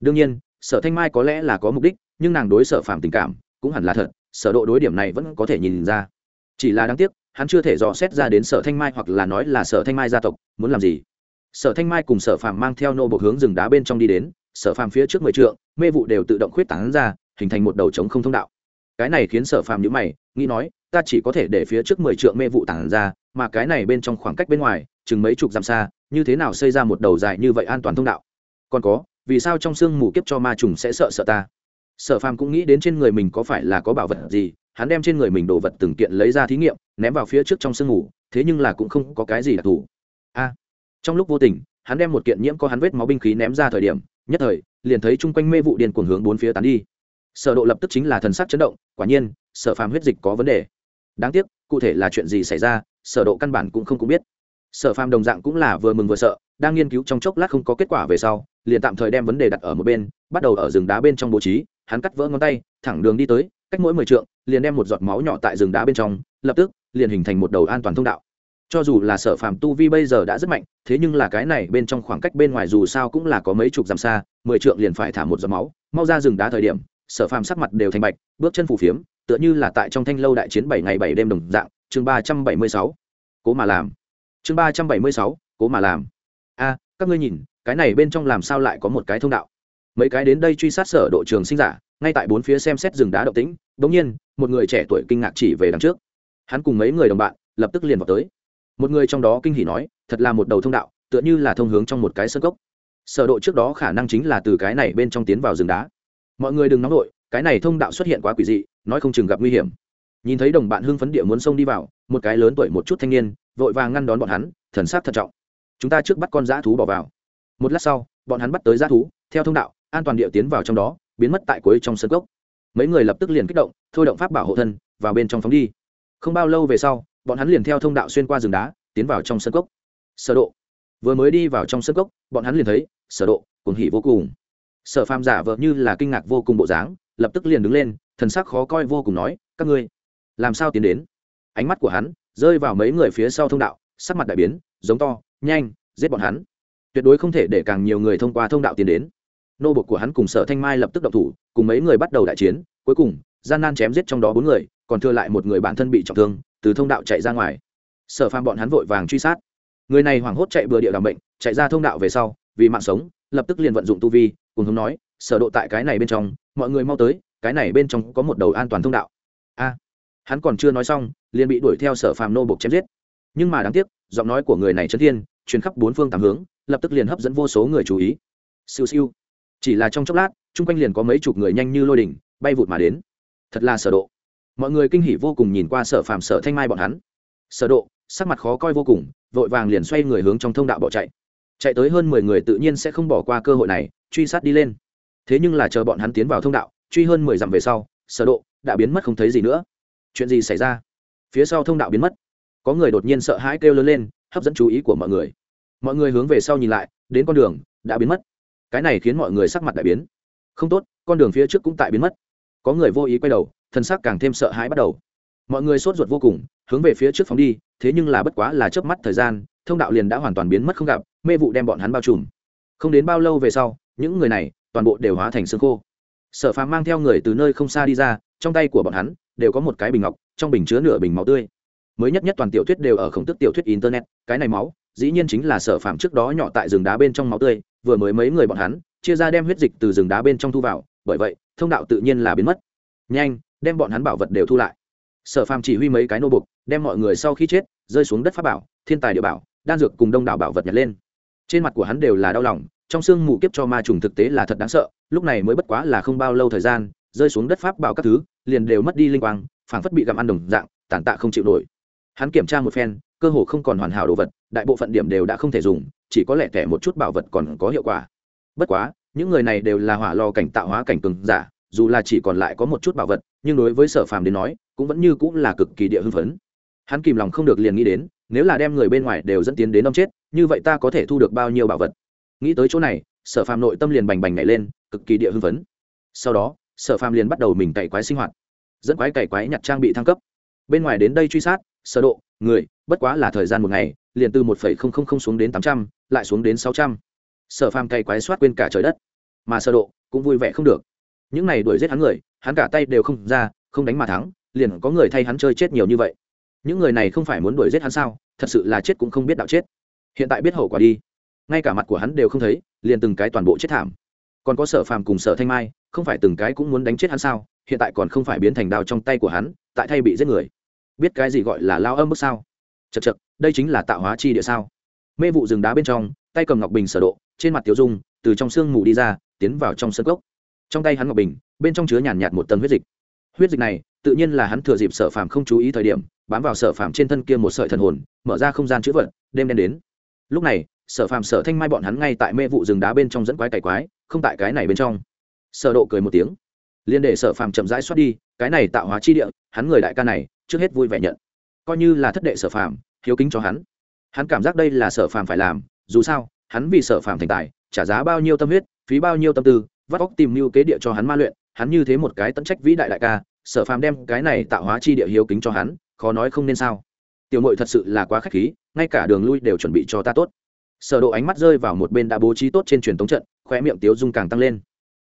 Đương nhiên, sở thanh mai có lẽ là có mục đích nhưng nàng đối sở phàm tình cảm cũng hẳn là thật, sở độ đối điểm này vẫn có thể nhìn ra. Chỉ là đáng tiếc, hắn chưa thể dò xét ra đến sở thanh mai hoặc là nói là sở thanh mai gia tộc, muốn làm gì? Sở thanh mai cùng sở phàm mang theo nô bộ hướng rừng đá bên trong đi đến, sở phàm phía trước mười trượng, mê vụ đều tự động khuyết tảng ra, hình thành một đầu trống không thông đạo. Cái này khiến sở phàm nhữ mày, nghĩ nói, ta chỉ có thể để phía trước mười trượng mê vụ tản ra, mà cái này bên trong khoảng cách bên ngoài, chừng mấy chục dặm xa, như thế nào xây ra một đầu dài như vậy an toàn thông đạo? Còn có, vì sao trong sương mù kiếp cho ma trùng sẽ sợ sợ ta? Sở phàm cũng nghĩ đến trên người mình có phải là có bảo vật gì, hắn đem trên người mình đồ vật từng kiện lấy ra thí nghiệm, ném vào phía trước trong sương ngủ. thế nhưng là cũng không có cái gì đặc thù. A, trong lúc vô tình, hắn đem một kiện nhiễm có hắn vết máu binh khí ném ra thời điểm, nhất thời, liền thấy chung quanh mê vụ điền cuồng hướng bốn phía tán đi. Sở độ lập tức chính là thần sắc chấn động, quả nhiên, sở phàm huyết dịch có vấn đề. Đáng tiếc, cụ thể là chuyện gì xảy ra, sở độ căn bản cũng không cũng biết. Sở phàm đồng dạng cũng là vừa mừng vừa sợ, đang nghiên cứu trong chốc lát không có kết quả về sau, liền tạm thời đem vấn đề đặt ở một bên, bắt đầu ở rừng đá bên trong bố trí hắn cắt vỡ ngón tay, thẳng đường đi tới, cách mỗi mười trượng, liền đem một giọt máu nhỏ tại rừng đá bên trong, lập tức, liền hình thành một đầu an toàn thông đạo. Cho dù là sở phàm tu vi bây giờ đã rất mạnh, thế nhưng là cái này bên trong khoảng cách bên ngoài dù sao cũng là có mấy chục dặm xa, mười trượng liền phải thả một giọt máu, mau ra rừng đá thời điểm, sở phàm sắc mặt đều thành bạch, bước chân phủ phiếm, tựa như là tại trong thanh lâu đại chiến bảy ngày bảy đêm đồng dạng, chương ba trăm bảy mươi sáu, cố mà làm. Chương ba trăm bảy mươi sáu, cố mà làm. A, các ngươi nhìn, cái này bên trong làm sao lại có một cái thông đạo? Mấy cái đến đây truy sát sở độ trường sinh giả, ngay tại bốn phía xem xét rừng đá động tĩnh đống nhiên, một người trẻ tuổi kinh ngạc chỉ về đằng trước. Hắn cùng mấy người đồng bạn, lập tức liền vào tới. Một người trong đó kinh hỉ nói, thật là một đầu thông đạo, tựa như là thông hướng trong một cái sân cốc. Sở độ trước đó khả năng chính là từ cái này bên trong tiến vào rừng đá. Mọi người đừng nóng nổi cái này thông đạo xuất hiện quá quỷ dị, nói không chừng gặp nguy hiểm. Nhìn thấy đồng bạn hưng phấn địa muốn xông đi vào, một cái lớn tuổi một chút thanh niên, vội vàng ngăn đón bọn hắn, thần sát thận trọng. Chúng ta trước bắt con dã thú bỏ vào. Một lát sau, bọn hắn bắt tới dã thú, theo thông đạo an toàn địa tiến vào trong đó, biến mất tại cuối trong sân cốc. Mấy người lập tức liền kích động, thôi động pháp bảo hộ thân, vào bên trong phóng đi. Không bao lâu về sau, bọn hắn liền theo thông đạo xuyên qua rừng đá, tiến vào trong sân cốc. Sở độ. Vừa mới đi vào trong sân cốc, bọn hắn liền thấy, sở độ, cuồng hỉ vô cùng. Sở phàm giả vợ như là kinh ngạc vô cùng bộ dáng, lập tức liền đứng lên, thần sắc khó coi vô cùng nói, các ngươi, làm sao tiến đến? Ánh mắt của hắn rơi vào mấy người phía sau thông đạo, sắc mặt đại biến, giống to, nhanh, giết bọn hắn. Tuyệt đối không thể để càng nhiều người thông qua thông đạo tiến đến nô bộc của hắn cùng sở thanh mai lập tức động thủ, cùng mấy người bắt đầu đại chiến, cuối cùng, gian nan chém giết trong đó bốn người, còn thừa lại một người bản thân bị trọng thương, từ thông đạo chạy ra ngoài. Sở phàm bọn hắn vội vàng truy sát. Người này hoảng hốt chạy bừa địa làm bệnh chạy ra thông đạo về sau, vì mạng sống, lập tức liền vận dụng tu vi, cùng hướng nói, sở độ tại cái này bên trong, mọi người mau tới, cái này bên trong có một đầu an toàn thông đạo. A, hắn còn chưa nói xong, liền bị đuổi theo sở phàm nô bộc chém giết. Nhưng mà đáng tiếc, giọng nói của người này chân thiên, truyền khắp bốn phương tám hướng, lập tức liền hấp dẫn vô số người chú ý. Siêu siêu chỉ là trong chốc lát, chung quanh liền có mấy chục người nhanh như lôi đỉnh bay vụt mà đến. Thật là sở độ. Mọi người kinh hỉ vô cùng nhìn qua sở phàm, sở thanh mai bọn hắn. Sở độ, sắc mặt khó coi vô cùng, vội vàng liền xoay người hướng trong thông đạo bỏ chạy. Chạy tới hơn mười người tự nhiên sẽ không bỏ qua cơ hội này, truy sát đi lên. Thế nhưng là chờ bọn hắn tiến vào thông đạo, truy hơn mười dặm về sau, sở độ đã biến mất không thấy gì nữa. Chuyện gì xảy ra? Phía sau thông đạo biến mất. Có người đột nhiên sợ hãi kêu lớn lên, hấp dẫn chú ý của mọi người. Mọi người hướng về sau nhìn lại, đến con đường đã biến mất cái này khiến mọi người sắc mặt đại biến. Không tốt, con đường phía trước cũng tại biến mất. Có người vô ý quay đầu, thân sắc càng thêm sợ hãi bắt đầu. Mọi người sốt ruột vô cùng, hướng về phía trước phóng đi, thế nhưng là bất quá là chớp mắt thời gian, thông đạo liền đã hoàn toàn biến mất không gặp, mê vụ đem bọn hắn bao trùm. Không đến bao lâu về sau, những người này toàn bộ đều hóa thành xương khô. Sở phàm mang theo người từ nơi không xa đi ra, trong tay của bọn hắn đều có một cái bình ngọc, trong bình chứa nửa bình máu tươi. Mới nhất nhất toàn tiểu thuyết đều ở khổng tức tiểu thuyết internet, cái này máu, dĩ nhiên chính là sở phạm trước đó nhỏ tại rừng đá bên trong máu tươi vừa mới mấy người bọn hắn, chia ra đem huyết dịch từ rừng đá bên trong thu vào, bởi vậy, thông đạo tự nhiên là biến mất. Nhanh, đem bọn hắn bảo vật đều thu lại. Sở phàm chỉ huy mấy cái nô bục đem mọi người sau khi chết, rơi xuống đất pháp bảo, thiên tài địa bảo, đan dược cùng đông đảo bảo vật nhặt lên. Trên mặt của hắn đều là đau lòng, trong xương mù kiếp cho ma trùng thực tế là thật đáng sợ, lúc này mới bất quá là không bao lâu thời gian, rơi xuống đất pháp bảo các thứ, liền đều mất đi linh quang, phảng phất bị gặm ăn đồng dạng, tàn tạ không chịu nổi hắn kiểm tra một phen, cơ hồ không còn hoàn hảo đồ vật, đại bộ phận điểm đều đã không thể dùng, chỉ có lẽ thẻ một chút bảo vật còn có hiệu quả. Bất quá, những người này đều là hỏa lo cảnh tạo hóa cảnh cường giả, dù là chỉ còn lại có một chút bảo vật, nhưng đối với sở phàm đến nói, cũng vẫn như cũng là cực kỳ địa hưng phấn. Hắn kìm lòng không được liền nghĩ đến, nếu là đem người bên ngoài đều dẫn tiến đến ông chết, như vậy ta có thể thu được bao nhiêu bảo vật? Nghĩ tới chỗ này, sở phàm nội tâm liền bành bành nhảy lên, cực kỳ địa hưng phấn. Sau đó, sở phàm liền bắt đầu mình cày quái sinh hoạt. Dẫn quái cày quái nhặt trang bị thăng cấp. Bên ngoài đến đây truy sát sở độ, người, bất quá là thời gian một ngày, liền từ một phẩy không không không xuống đến tám trăm, lại xuống đến sáu trăm. Sở phàm cay quái soát quên cả trời đất. Mà sở độ cũng vui vẻ không được. Những này đuổi giết hắn người, hắn cả tay đều không ra, không đánh mà thắng, liền có người thay hắn chơi chết nhiều như vậy. Những người này không phải muốn đuổi giết hắn sao, thật sự là chết cũng không biết đạo chết. Hiện tại biết hậu quả đi. Ngay cả mặt của hắn đều không thấy, liền từng cái toàn bộ chết thảm. Còn có sở phàm cùng sở thanh mai, không phải từng cái cũng muốn đánh chết hắn sao, hiện tại còn không phải biến thành đao trong tay của hắn, tại thay bị giết người biết cái gì gọi là lao âm bức sao? Chật chật đây chính là tạo hóa chi địa sao? Mê vụ rừng đá bên trong, tay cầm ngọc bình sở độ, trên mặt tiểu dung, từ trong xương mù đi ra, tiến vào trong sân gốc trong tay hắn ngọc bình, bên trong chứa nhàn nhạt một tầng huyết dịch. Huyết dịch này, tự nhiên là hắn thừa dịp sở phàm không chú ý thời điểm, bám vào sở phàm trên thân kia một sợi thần hồn, mở ra không gian chữ vật đêm đen đến. Lúc này, sở phàm sở thanh mai bọn hắn ngay tại mê vụ rừng đá bên trong dẫn quái cải quái, không tại cái này bên trong. Sở độ cười một tiếng. Liên để sở phàm chậm rãi xoát đi, cái này tạo hóa chi địa, hắn người đại ca này trước hết vui vẻ nhận. Coi như là thất đệ sở phàm, hiếu kính cho hắn. Hắn cảm giác đây là sở phàm phải làm, dù sao, hắn vì sở phàm thành tài, trả giá bao nhiêu tâm huyết, phí bao nhiêu tâm tư, vắt óc tìm mưu kế địa cho hắn ma luyện, hắn như thế một cái tận trách vĩ đại đại ca, sở phàm đem cái này tạo hóa chi địa hiếu kính cho hắn, khó nói không nên sao. Tiểu mội thật sự là quá khách khí, ngay cả đường lui đều chuẩn bị cho ta tốt. Sở độ ánh mắt rơi vào một bên đã bố trí tốt trên truyền tống trận khoe miệng tiếu dung càng tăng lên.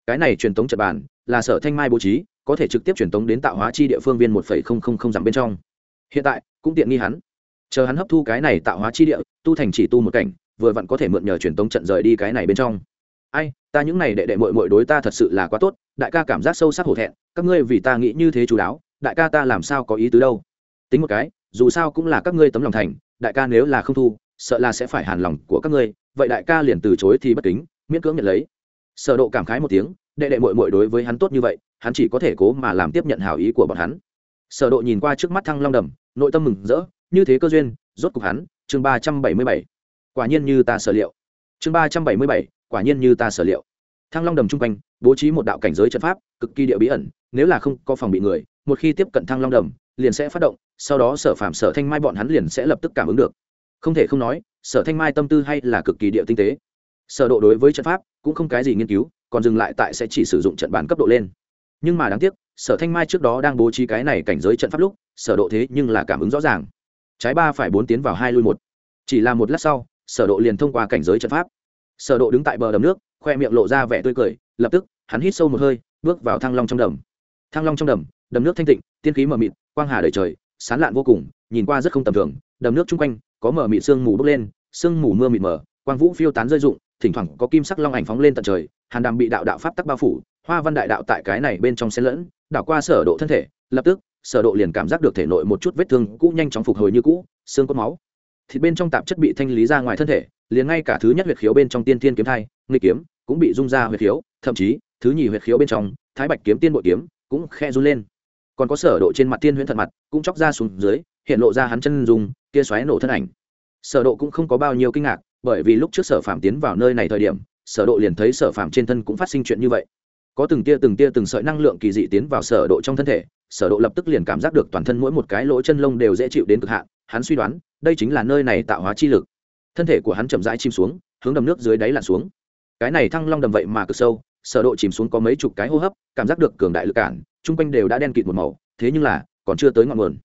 Cái này truyền tống trận bản là sở thanh mai bố trí có thể trực tiếp truyền tống đến tạo hóa chi địa phương viên một phẩy không không không dặm bên trong. Hiện tại, cũng tiện nghi hắn. Chờ hắn hấp thu cái này tạo hóa chi địa, tu thành chỉ tu một cảnh, vừa vặn có thể mượn nhờ truyền tống trận rời đi cái này bên trong. Ai, ta những này đệ đệ mội mội đối ta thật sự là quá tốt, đại ca cảm giác sâu sắc hổ thẹn, các ngươi vì ta nghĩ như thế chú đáo, đại ca ta làm sao có ý tứ đâu? Tính một cái, dù sao cũng là các ngươi tấm lòng thành, đại ca nếu là không thu, sợ là sẽ phải hàn lòng của các ngươi, vậy đại ca liền từ chối thì bất kính, miễn cưỡng nhận lấy. Sở độ cảm khái một tiếng, đệ đệ muội muội đối với hắn tốt như vậy hắn chỉ có thể cố mà làm tiếp nhận hảo ý của bọn hắn. Sở độ nhìn qua trước mắt thăng long đầm, nội tâm mừng rỡ, như thế cơ duyên, rốt cục hắn, chương 377 quả nhiên như ta sở liệu. Chương 377 quả nhiên như ta sở liệu. Thăng long đầm trung quanh, bố trí một đạo cảnh giới trận pháp, cực kỳ địa bí ẩn, nếu là không có phòng bị người, một khi tiếp cận thăng long đầm, liền sẽ phát động, sau đó sở phạm sở thanh mai bọn hắn liền sẽ lập tức cảm ứng được. Không thể không nói, sở thanh mai tâm tư hay là cực kỳ địa tinh tế. Sở độ đối với trận pháp cũng không cái gì nghiên cứu, còn dừng lại tại sẽ chỉ sử dụng trận bản cấp độ lên nhưng mà đáng tiếc, sở thanh mai trước đó đang bố trí cái này cảnh giới trận pháp lúc, sở độ thế nhưng là cảm ứng rõ ràng. Trái ba phải bốn tiến vào hai lui một. Chỉ là một lát sau, sở độ liền thông qua cảnh giới trận pháp. Sở độ đứng tại bờ đầm nước, khoe miệng lộ ra vẻ tươi cười, lập tức, hắn hít sâu một hơi, bước vào thăng long trong đầm. Thăng long trong đầm đầm nước thanh tịnh, tiên khí mờ mịt, quang hà đầy trời, sán lạn vô cùng, nhìn qua rất không tầm thường, đầm nước chung quanh có mờ mịt sương mù bốc lên, sương mù mưa mịt mờ, quang vũ phiêu tán rơi rụng, thỉnh thoảng có kim sắc long ảnh phóng lên tận trời, hàn đàm bị đạo đạo pháp tắc bao phủ hoa văn đại đạo tại cái này bên trong xen lẫn, đảo qua sở độ thân thể, lập tức, sở độ liền cảm giác được thể nội một chút vết thương cũ nhanh chóng phục hồi như cũ, xương cốt máu. Thịt bên trong tạp chất bị thanh lý ra ngoài thân thể, liền ngay cả thứ nhất huyệt khiếu bên trong tiên thiên kiếm thai, nghịch kiếm, cũng bị rung ra huyệt khiếu, thậm chí, thứ nhì huyệt khiếu bên trong, thái bạch kiếm tiên bội kiếm, cũng khe run lên. Còn có sở độ trên mặt tiên huyễn thật mặt, cũng chóc ra xuống dưới, hiện lộ ra hắn chân dùng kia xoáy nổ thân ảnh. Sở độ cũng không có bao nhiêu kinh ngạc, bởi vì lúc trước sở phạm tiến vào nơi này thời điểm, sở độ liền thấy sở phạm trên thân cũng phát sinh chuyện như vậy có từng tia từng tia từng sợi năng lượng kỳ dị tiến vào sở độ trong thân thể, sở độ lập tức liền cảm giác được toàn thân mỗi một cái lỗ chân lông đều dễ chịu đến cực hạn, hắn suy đoán, đây chính là nơi này tạo hóa chi lực. Thân thể của hắn chậm rãi chìm xuống, hướng đầm nước dưới đáy lặn xuống. Cái này thăng long đầm vậy mà cực sâu, sở độ chìm xuống có mấy chục cái hô hấp, cảm giác được cường đại lực cản trung quanh đều đã đen kịt một màu, thế nhưng là, còn chưa tới ngọn nguồn.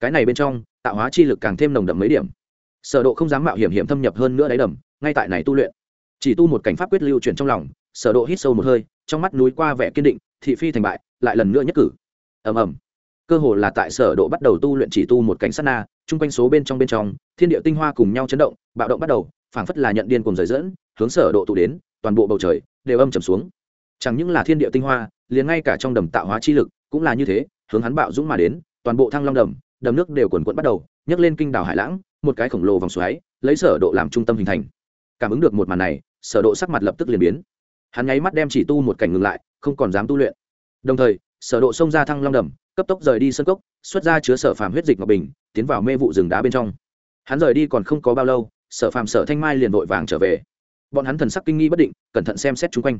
Cái này bên trong, tạo hóa chi lực càng thêm nồng đậm mấy điểm. Sở độ không dám mạo hiểm hiểm thâm nhập hơn nữa đáy đầm, ngay tại này tu luyện. Chỉ tu một cảnh pháp quyết lưu chuyển trong lòng, sở độ hít sâu một hơi trong mắt núi qua vẻ kiên định, thị phi thành bại, lại lần nữa nhất cử. Ầm ầm. Cơ hồ là tại sở độ bắt đầu tu luyện chỉ tu một cảnh sát na, chung quanh số bên trong bên trong, thiên địa tinh hoa cùng nhau chấn động, bạo động bắt đầu, phảng phất là nhận điên cùng rời dẫn, hướng sở độ tụ đến, toàn bộ bầu trời đều âm trầm xuống. Chẳng những là thiên địa tinh hoa, liền ngay cả trong đầm tạo hóa chi lực cũng là như thế, hướng hắn bạo dũng mà đến, toàn bộ thăng long đầm đầm nước đều cuồn cuộn bắt đầu, nhấc lên kinh đảo hải lãng, một cái khổng lồ vòng xoáy, lấy sở độ làm trung tâm hình thành. Cảm ứng được một màn này, sở độ sắc mặt lập tức liền biến hắn nháy mắt đem chỉ tu một cảnh ngừng lại, không còn dám tu luyện. Đồng thời, sở độ xông ra thăng long đầm, cấp tốc rời đi sân cốc, xuất ra chứa sở phàm huyết dịch ngọc bình, tiến vào mê vụ rừng đá bên trong. Hắn rời đi còn không có bao lâu, sở phàm sở thanh mai liền vội vàng trở về. Bọn hắn thần sắc kinh nghi bất định, cẩn thận xem xét chung quanh.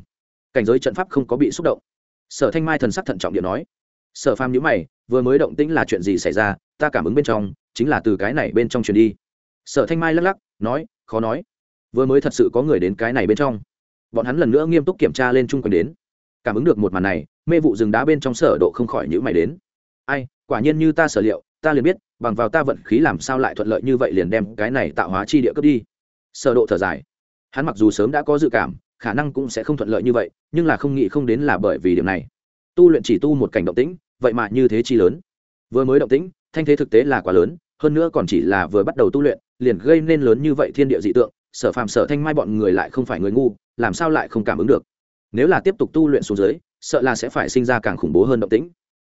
Cảnh giới trận pháp không có bị xúc động. Sở thanh mai thần sắc thận trọng điện nói. Sở phàm nhíu mày, vừa mới động tĩnh là chuyện gì xảy ra, ta cảm ứng bên trong, chính là từ cái này bên trong truyền đi. Sở thanh mai lắc lắc, nói, khó nói. Vừa mới thật sự có người đến cái này bên trong bọn hắn lần nữa nghiêm túc kiểm tra lên chung quanh đến. Cảm ứng được một màn này, mê vụ rừng đá bên trong sở độ không khỏi nhữ mày đến. Ai, quả nhiên như ta sở liệu, ta liền biết, bằng vào ta vận khí làm sao lại thuận lợi như vậy liền đem cái này tạo hóa chi địa cướp đi. Sở độ thở dài. Hắn mặc dù sớm đã có dự cảm, khả năng cũng sẽ không thuận lợi như vậy, nhưng là không nghĩ không đến là bởi vì điểm này. Tu luyện chỉ tu một cảnh động tĩnh, vậy mà như thế chi lớn. Vừa mới động tĩnh, thanh thế thực tế là quá lớn, hơn nữa còn chỉ là vừa bắt đầu tu luyện, liền gây nên lớn như vậy thiên địa dị tượng sở phàm sở thanh mai bọn người lại không phải người ngu, làm sao lại không cảm ứng được? Nếu là tiếp tục tu luyện xuống dưới, sợ là sẽ phải sinh ra càng khủng bố hơn động tĩnh.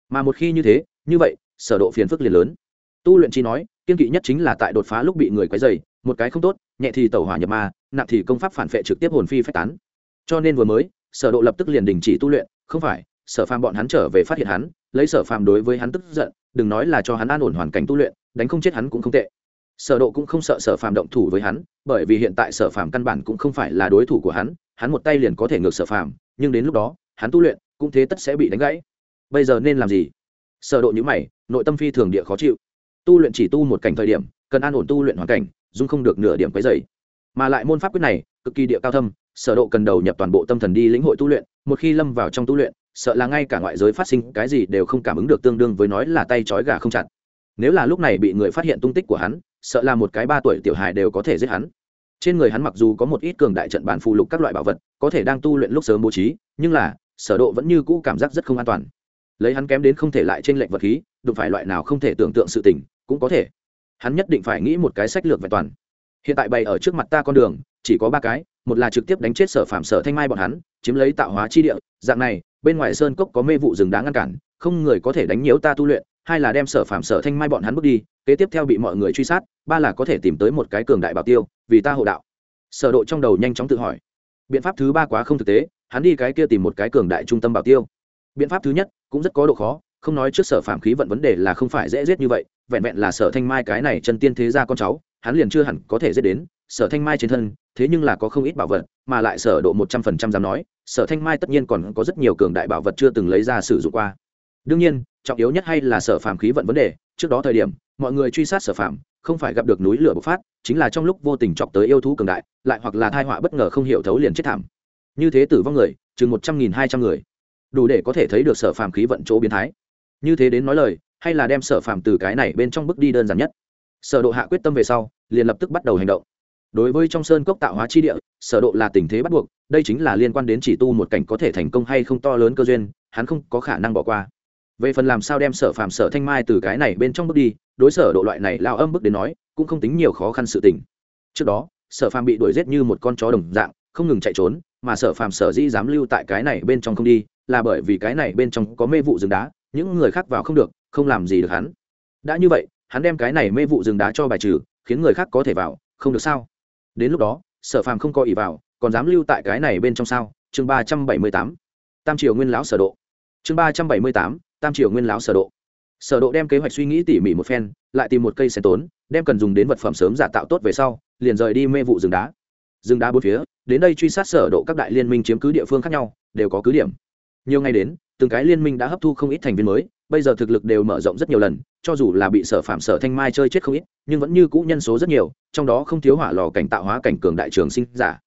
Mà một khi như thế, như vậy, sở độ phiền phức liền lớn. Tu luyện chi nói, kiên kỵ nhất chính là tại đột phá lúc bị người quấy rầy, một cái không tốt, nhẹ thì tẩu hỏa nhập ma, nặng thì công pháp phản phệ trực tiếp hồn phi phách tán. Cho nên vừa mới, sở độ lập tức liền đình chỉ tu luyện, không phải, sở phàm bọn hắn trở về phát hiện hắn, lấy sở phàm đối với hắn tức giận, đừng nói là cho hắn an ổn hoàn cảnh tu luyện, đánh không chết hắn cũng không tệ sở độ cũng không sợ sở phàm động thủ với hắn, bởi vì hiện tại sở phàm căn bản cũng không phải là đối thủ của hắn hắn một tay liền có thể ngược sở phàm, nhưng đến lúc đó, hắn tu luyện cũng thế tất sẽ bị đánh gãy. Bây giờ nên làm gì? Sở độ như mày, nội tâm phi thường địa khó chịu. Tu luyện chỉ tu một cảnh thời điểm, cần an ổn tu luyện hoàn cảnh, dung không được nửa điểm quấy rầy. Mà lại môn pháp quyết này, cực kỳ địa cao thâm, sở độ cần đầu nhập toàn bộ tâm thần đi lĩnh hội tu luyện, một khi lâm vào trong tu luyện, sợ là ngay cả ngoại giới phát sinh cái gì đều không cảm ứng được tương đương với nói là tay trói gà không chặt. Nếu là lúc này bị người phát hiện tung tích của hắn sợ là một cái ba tuổi tiểu hài đều có thể giết hắn. Trên người hắn mặc dù có một ít cường đại trận bản phụ lục các loại bảo vật, có thể đang tu luyện lúc sớm bố trí, nhưng là, sở độ vẫn như cũ cảm giác rất không an toàn. Lấy hắn kém đến không thể lại trên lệnh vật khí, đụng phải loại nào không thể tưởng tượng sự tình, cũng có thể. Hắn nhất định phải nghĩ một cái sách lược vẹn toàn. Hiện tại bày ở trước mặt ta con đường, chỉ có ba cái, một là trực tiếp đánh chết sở phạm sở thanh mai bọn hắn, chiếm lấy tạo hóa chi địa, dạng này, bên ngoài sơn cốc có mê vụ rừng đá ngăn cản, không người có thể đánh nhiễu ta tu luyện hai là đem sở phạm sở thanh mai bọn hắn bước đi, kế tiếp theo bị mọi người truy sát, ba là có thể tìm tới một cái cường đại bảo tiêu, vì ta hộ đạo. Sở độ trong đầu nhanh chóng tự hỏi, biện pháp thứ ba quá không thực tế, hắn đi cái kia tìm một cái cường đại trung tâm bảo tiêu. Biện pháp thứ nhất, cũng rất có độ khó, không nói trước sở phạm khí vận vấn đề là không phải dễ giết như vậy, vẹn vẹn là sở thanh mai cái này chân tiên thế gia con cháu, hắn liền chưa hẳn có thể giết đến, sở thanh mai trên thân, thế nhưng là có không ít bảo vật, mà lại sở độ một trăm phần trăm dám nói, sở thanh mai tất nhiên còn có rất nhiều cường đại bảo vật chưa từng lấy ra sử dụng qua. Đương nhiên trọng yếu nhất hay là sở phàm khí vận vấn đề trước đó thời điểm mọi người truy sát sở phàm, không phải gặp được núi lửa bộc phát chính là trong lúc vô tình chọc tới yêu thú cường đại lại hoặc là thai họa bất ngờ không hiểu thấu liền chết thảm. Như thế tử vong người chừng một trăm nghìn hai trăm người. Đủ để có thể thấy được sở phàm khí vận chỗ biến thái. Như thế đến nói lời hay là đem sở phàm từ cái này bên trong bước đi đơn giản nhất. Sở độ hạ quyết tâm về sau liền lập tức bắt đầu hành động. Đối với trong sơn cốc tạo hóa chi địa sở độ là tình thế bắt buộc đây chính là liên quan đến chỉ tu một cảnh có thể thành công hay không to lớn cơ duyên hắn không có khả năng bỏ qua về phần làm sao đem sở phàm, sở thanh mai từ cái này bên trong bước đi, đối sở độ loại này lao âm bước đến nói, cũng không tính nhiều khó khăn sự tình. Trước đó, sở phàm bị đuổi giết như một con chó đồng dạng, không ngừng chạy trốn, mà sở phàm, sở dĩ dám lưu tại cái này bên trong không đi, là bởi vì cái này bên trong có mê vụ rừng đá, những người khác vào không được, không làm gì được hắn. Đã như vậy, hắn đem cái này mê vụ rừng đá cho bài trừ, khiến người khác có thể vào, không được sao? Đến lúc đó, sở phàm không có ý vào, còn dám lưu tại cái này bên trong sao? Chương ba trăm bảy mươi tám. Tam triều nguyên lão sở độ. Chương ba trăm bảy mươi tám tam triều nguyên lão sở độ. Sở độ đem kế hoạch suy nghĩ tỉ mỉ một phen, lại tìm một cây sen tốn, đem cần dùng đến vật phẩm sớm giả tạo tốt về sau, liền rời đi mê vụ rừng đá. Rừng đá bốn phía, đến đây truy sát sở độ các đại liên minh chiếm cứ địa phương khác nhau, đều có cứ điểm. Nhiều ngày đến, từng cái liên minh đã hấp thu không ít thành viên mới, bây giờ thực lực đều mở rộng rất nhiều lần, cho dù là bị sở phạm sở thanh mai chơi chết không ít, nhưng vẫn như cũ nhân số rất nhiều, trong đó không thiếu hỏa lò cảnh tạo hóa cảnh cường đại trường sinh giả.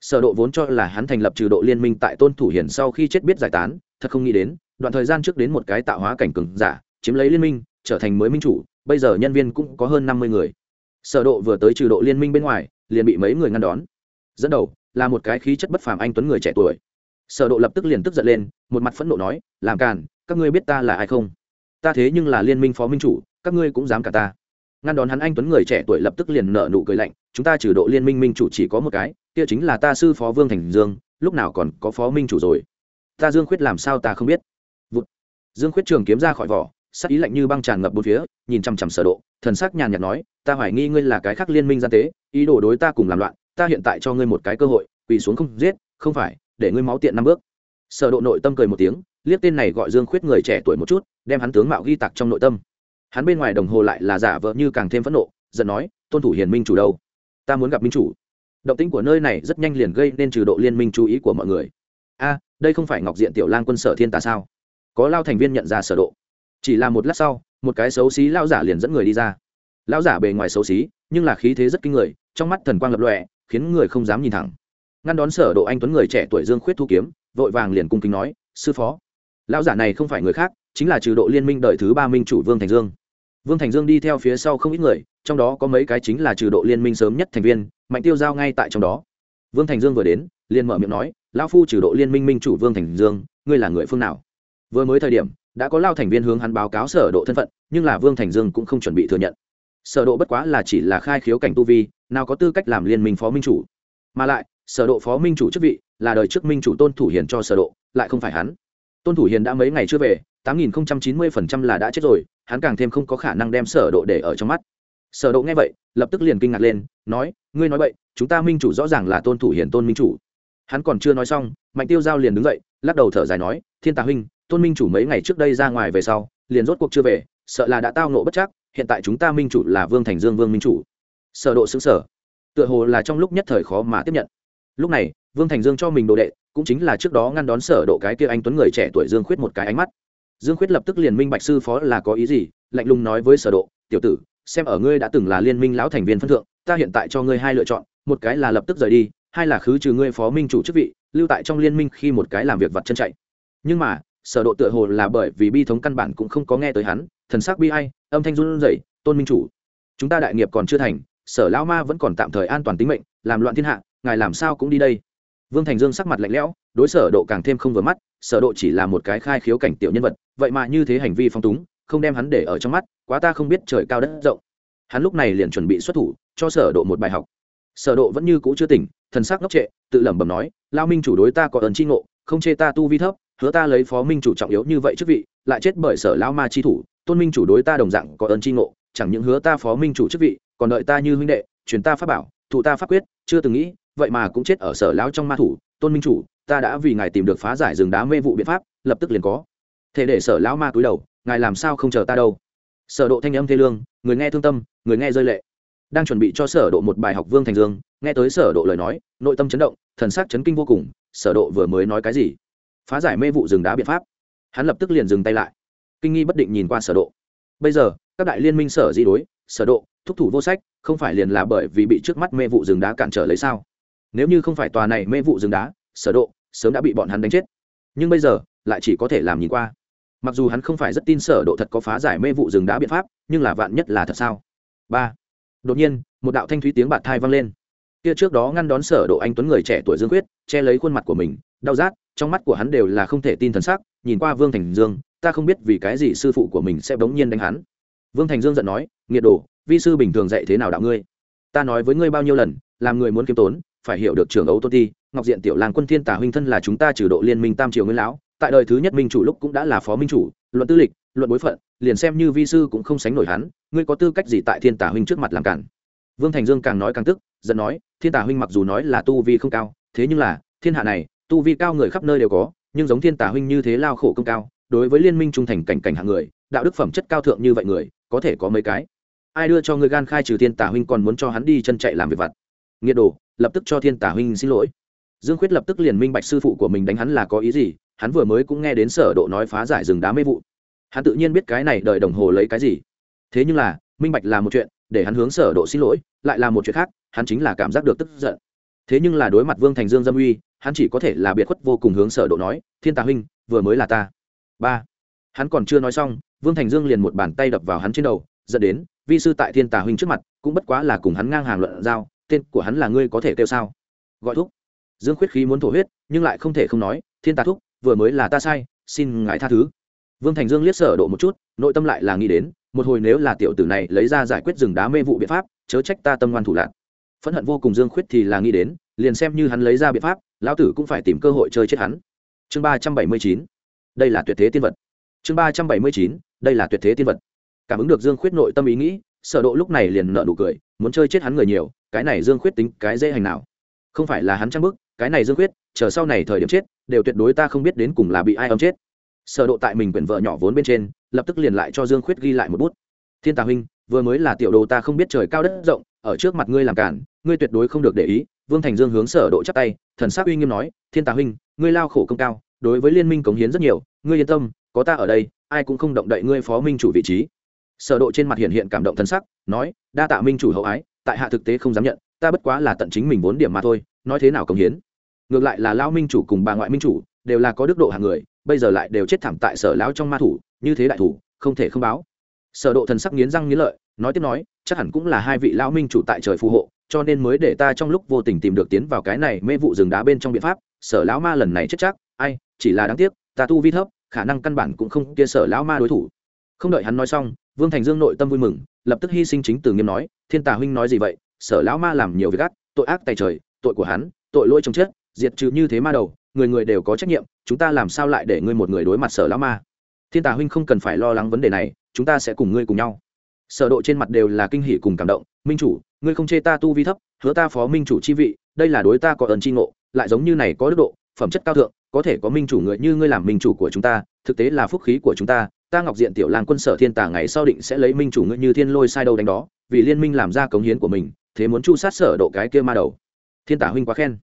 Sở độ vốn cho là hắn thành lập trừ độ liên minh tại tôn thủ hiển sau khi chết biết giải tán, thật không nghĩ đến đoạn thời gian trước đến một cái tạo hóa cảnh cường giả, chiếm lấy liên minh, trở thành mới minh chủ, bây giờ nhân viên cũng có hơn năm mươi người. Sở độ vừa tới trừ độ liên minh bên ngoài, liền bị mấy người ngăn đón. Dẫn đầu, là một cái khí chất bất phàm anh tuấn người trẻ tuổi. Sở độ lập tức liền tức giận lên, một mặt phẫn nộ nói, làm càn, các ngươi biết ta là ai không? Ta thế nhưng là liên minh phó minh chủ, các ngươi cũng dám cả ta. Ngăn đón hắn anh tuấn người trẻ tuổi lập tức liền nở nụ cười lạnh, chúng ta trừ độ liên minh minh chủ chỉ có một cái, kia chính là ta sư phó vương thành dương, lúc nào còn có phó minh chủ rồi? Ta dương khuyết làm sao ta không biết? Dương khuyết trường kiếm ra khỏi vỏ, sắc ý lạnh như băng tràn ngập bốn phía, nhìn chăm chăm sở độ, thần sắc nhàn nhạt nói, ta hoài nghi ngươi là cái khác liên minh gian tế, ý đồ đối ta cùng làm loạn, ta hiện tại cho ngươi một cái cơ hội, quỳ xuống không giết, không phải, để ngươi máu tiện năm bước. Sở độ nội tâm cười một tiếng, liếc tên này gọi dương khuyết người trẻ tuổi một chút, đem hắn tướng mạo ghi tạc trong nội tâm. Hắn bên ngoài đồng hồ lại là giả vờ như càng thêm phẫn nộ, giận nói, tôn thủ hiền minh chủ đâu? Ta muốn gặp minh chủ. Động tĩnh của nơi này rất nhanh liền gây nên trừ độ liên minh chú ý của mọi người. A, đây không phải ngọc diện tiểu lang quân sở thiên tà sao? Có lao thành viên nhận ra sở độ. Chỉ là một lát sau, một cái xấu xí lao giả liền dẫn người đi ra. Lao giả bề ngoài xấu xí, nhưng là khí thế rất kinh người, trong mắt thần quang lập lòe, khiến người không dám nhìn thẳng. Ngăn đón sở độ anh tuấn người trẻ tuổi dương khuyết thu kiếm, vội vàng liền cung kính nói, sư phó. Lao giả này không phải người khác, chính là trừ độ liên minh đời thứ ba minh chủ vương thành dương. Vương thành dương đi theo phía sau không ít người, trong đó có mấy cái chính là trừ độ liên minh sớm nhất thành viên, mạnh tiêu giao ngay tại trong đó. Vương thành dương vừa đến, liền mở miệng nói, lão phu trừ độ liên minh minh chủ vương thành dương, ngươi là người phương nào? Vừa mới thời điểm, đã có lao thành viên hướng hắn báo cáo sở độ thân phận, nhưng là vương thành dương cũng không chuẩn bị thừa nhận. Sở độ bất quá là chỉ là khai khiếu cảnh tu vi, nào có tư cách làm liên minh phó minh chủ. Mà lại, sở độ phó minh chủ chức vị, là đời trước minh chủ tôn thủ hiền cho sở độ, lại không phải hắn. Tôn thủ hiền đã mấy ngày chưa về, tám nghìn chín mươi phần trăm là đã chết rồi, hắn càng thêm không có khả năng đem sở độ để ở trong mắt. Sở độ nghe vậy, lập tức liền kinh ngạc lên, nói, ngươi nói vậy chúng ta minh chủ rõ ràng là tôn thủ hiền tôn minh chủ. Hắn còn chưa nói xong, mạnh tiêu giao liền đứng dậy, lắc đầu thở dài nói, thiên tà huynh tôn minh chủ mấy ngày trước đây ra ngoài về sau, liền rốt cuộc chưa về, sợ là đã tao nộ bất chắc, hiện tại chúng ta minh chủ là vương thành dương vương minh chủ. Sở độ xứng sở. Tựa hồ là trong lúc nhất thời khó mà tiếp nhận. Lúc này, vương thành dương cho mình đồ đệ, cũng chính là trước đó ngăn đón sở độ cái kia anh tuấn người trẻ tuổi dương khuyết một cái ánh mắt. Dương khuyết lập tức liền minh bạch sư phó là có ý gì, lạnh lùng nói với sở độ, tiểu tử, xem ở ngươi đã từng là liên minh lão thành viên phân thượng, ta hiện tại cho ngươi hai lựa chọn, một cái là lập tức rời đi, hai là khứ trừ ngươi phó minh chủ chức vị, lưu tại trong liên minh khi một cái làm việc vặt chân chạy. Nhưng mà sở độ tựa hồ là bởi vì bi thống căn bản cũng không có nghe tới hắn, thần sắc bi ai, âm thanh run rẩy, tôn minh chủ. Chúng ta đại nghiệp còn chưa thành, sở lão ma vẫn còn tạm thời an toàn tính mệnh, làm loạn thiên hạ, ngài làm sao cũng đi đây. Vương thành dương sắc mặt lạnh lẽo, đối sở độ càng thêm không vừa mắt, sở độ chỉ là một cái khai khiếu cảnh tiểu nhân vật, vậy mà như thế hành vi phong túng, không đem hắn để ở trong mắt, quá ta không biết trời cao đất rộng. Hắn lúc này liền chuẩn bị xuất thủ, cho sở độ một bài học. Sở độ vẫn như cũ chưa tỉnh, thần sắc ngốc trệ, tự lẩm bẩm nói lao minh chủ đối ta có ơn chi ngộ, không chê ta tu vi thấp hứa ta lấy phó minh chủ trọng yếu như vậy chức vị, lại chết bởi sở lao ma chi thủ, tôn minh chủ đối ta đồng dạng có ơn chi ngộ, chẳng những hứa ta phó minh chủ chức vị, còn đợi ta như huynh đệ, truyền ta pháp bảo, thụ ta pháp quyết, chưa từng nghĩ, vậy mà cũng chết ở sở lão trong ma thủ, tôn minh chủ, ta đã vì ngài tìm được phá giải rừng đá mê vụ biện pháp, lập tức liền có. Thể để sở lão ma cúi đầu, ngài làm sao không chờ ta đâu? Sở độ thanh âm thê lương, người nghe thương tâm, người nghe rơi lệ. Đang chuẩn bị cho sở độ một bài học vương thành dương, nghe tới sở độ lời nói, nội tâm chấn động, thần sắc chấn kinh vô cùng, sở độ vừa mới nói cái gì? Phá giải mê vụ rừng đá biện pháp. Hắn lập tức liền dừng tay lại. Kinh nghi bất định nhìn qua sở độ. Bây giờ, các đại liên minh sở di đối, sở độ, thúc thủ vô sách, không phải liền là bởi vì bị trước mắt mê vụ rừng đá cản trở lấy sao? Nếu như không phải tòa này mê vụ rừng đá, sở độ, sớm đã bị bọn hắn đánh chết. Nhưng bây giờ, lại chỉ có thể làm nhìn qua. Mặc dù hắn không phải rất tin sở độ thật có phá giải mê vụ rừng đá biện pháp, nhưng là vạn nhất là thật sao? Ba. Đột nhiên, một đạo thanh thúy tiếng bạt thai vang lên. Kia trước đó ngăn đón sở độ anh tuấn người trẻ tuổi dương quyết, che lấy khuôn mặt của mình, đau rát trong mắt của hắn đều là không thể tin thần sắc, nhìn qua vương thành dương, ta không biết vì cái gì sư phụ của mình sẽ bỗng nhiên đánh hắn. Vương thành dương giận nói, nghiệt đồ, vi sư bình thường dạy thế nào đạo ngươi? Ta nói với ngươi bao nhiêu lần, làm người muốn kiếm tốn, phải hiểu được trưởng ấu tôn ti, ngọc diện tiểu lang quân thiên tả huynh thân là chúng ta trừ độ liên minh tam triều nguyên lão, tại đời thứ nhất minh chủ lúc cũng đã là phó minh chủ, luận tư lịch, luận bối phận, liền xem như vi sư cũng không sánh nổi hắn, ngươi có tư cách gì tại thiên tả huynh trước mặt làm cản? Vương thành dương càng nói càng tức, giận nói, thiên tả huynh mặc dù nói là tu vi không cao, thế nhưng là, thiên hạ này tu vi cao người khắp nơi đều có, nhưng giống thiên tả huynh như thế lao khổ công cao, đối với liên minh trung thành cảnh cảnh hạng người, đạo đức phẩm chất cao thượng như vậy người, có thể có mấy cái? Ai đưa cho người gan khai trừ thiên tả huynh còn muốn cho hắn đi chân chạy làm việc vặt? Nghĩa đồ, lập tức cho thiên tả huynh xin lỗi. Dương khuyết lập tức liền minh bạch sư phụ của mình đánh hắn là có ý gì, hắn vừa mới cũng nghe đến sở độ nói phá giải rừng đá mê vụ. Hắn tự nhiên biết cái này đợi đồng hồ lấy cái gì. Thế nhưng là, minh bạch là một chuyện, để hắn hướng sở độ xin lỗi, lại là một chuyện khác, hắn chính là cảm giác được tức giận thế nhưng là đối mặt vương thành dương dâm uy, hắn chỉ có thể là biệt khuất vô cùng hướng sở độ nói, thiên tà huynh, vừa mới là ta. Ba. Hắn còn chưa nói xong, vương thành dương liền một bàn tay đập vào hắn trên đầu, dẫn đến, vi sư tại thiên tà huynh trước mặt, cũng bất quá là cùng hắn ngang hàng luận giao, tên của hắn là ngươi có thể kêu sao? Gọi thúc. Dương khuyết khí muốn thổ huyết, nhưng lại không thể không nói, thiên tà thúc, vừa mới là ta sai, xin ngài tha thứ. Vương thành dương liếc sở độ một chút, nội tâm lại là nghĩ đến, một hồi nếu là tiểu tử này lấy ra giải quyết rừng đá mê vụ biện pháp, chớ trách ta tâm ngoan thủ lạc phẫn hận vô cùng dương khuyết thì là nghĩ đến, liền xem như hắn lấy ra biện pháp, lão tử cũng phải tìm cơ hội chơi chết hắn. Chương ba trăm bảy mươi chín. Đây là tuyệt thế tiên vật. Chương ba trăm bảy mươi chín. Đây là tuyệt thế tiên vật. Cảm ứng được dương khuyết nội tâm ý nghĩ, sở độ lúc này liền nở nụ cười, muốn chơi chết hắn người nhiều, cái này dương khuyết tính cái dễ hành nào? Không phải là hắn trăng bức, cái này dương khuyết, chờ sau này thời điểm chết, đều tuyệt đối ta không biết đến cùng là bị ai ấm chết. Sở độ tại mình quyển vợ nhỏ vốn bên trên, lập tức liền lại cho dương khuyết ghi lại một bút. Thiên tà huynh vừa mới là tiểu đồ ta không biết trời cao đất rộng, ở trước mặt ngươi làm cản, ngươi tuyệt đối không được để ý, vương thành dương hướng sở độ chắp tay, thần sắc uy nghiêm nói, thiên tà huynh, ngươi lao khổ công cao, đối với liên minh cống hiến rất nhiều, ngươi yên tâm, có ta ở đây, ai cũng không động đậy ngươi phó minh chủ vị trí. Sở độ trên mặt hiện hiện cảm động thần sắc, nói, đa tạ minh chủ hậu ái, tại hạ thực tế không dám nhận, ta bất quá là tận chính mình vốn điểm mà thôi, nói thế nào cống hiến? Ngược lại là lao minh chủ cùng bà ngoại minh chủ, đều là có đức độ hạng người, bây giờ lại đều chết thảm tại sở lão trong ma thủ, như thế đại thủ, không thể không báo sở độ thần sắc nghiến răng nghiến lợi, nói tiếp nói, chắc hẳn cũng là hai vị lão minh chủ tại trời phù hộ, cho nên mới để ta trong lúc vô tình tìm được tiến vào cái này mê vụ rừng đá bên trong biện pháp. Sở lão ma lần này chết chắc, ai, chỉ là đáng tiếc, ta tu vi thấp, khả năng căn bản cũng không kia sở lão ma đối thủ. Không đợi hắn nói xong, vương thành dương nội tâm vui mừng, lập tức hy sinh chính từ nghiêm nói, thiên tà huynh nói gì vậy? Sở lão ma làm nhiều việc ác, tội ác tay trời, tội của hắn, tội lỗi trong chết, diệt trừ như thế ma đầu, người người đều có trách nhiệm, chúng ta làm sao lại để ngươi một người đối mặt sở lão ma? Thiên tà huynh không cần phải lo lắng vấn đề này chúng ta sẽ cùng ngươi cùng nhau. Sở độ trên mặt đều là kinh hỉ cùng cảm động, minh chủ, ngươi không chê ta tu vi thấp, hứa ta phó minh chủ chi vị, đây là đối ta có ơn chi ngộ, lại giống như này có đức độ, phẩm chất cao thượng, có thể có minh chủ người như ngươi làm minh chủ của chúng ta, thực tế là phúc khí của chúng ta ta ngọc diện tiểu lang quân sở thiên tà ngày sau định sẽ lấy minh chủ ngươi như thiên lôi sai đầu đánh đó, vì liên minh làm ra cống hiến của mình, thế muốn chu sát sở độ cái kia ma đầu. Thiên tà huynh quá khen.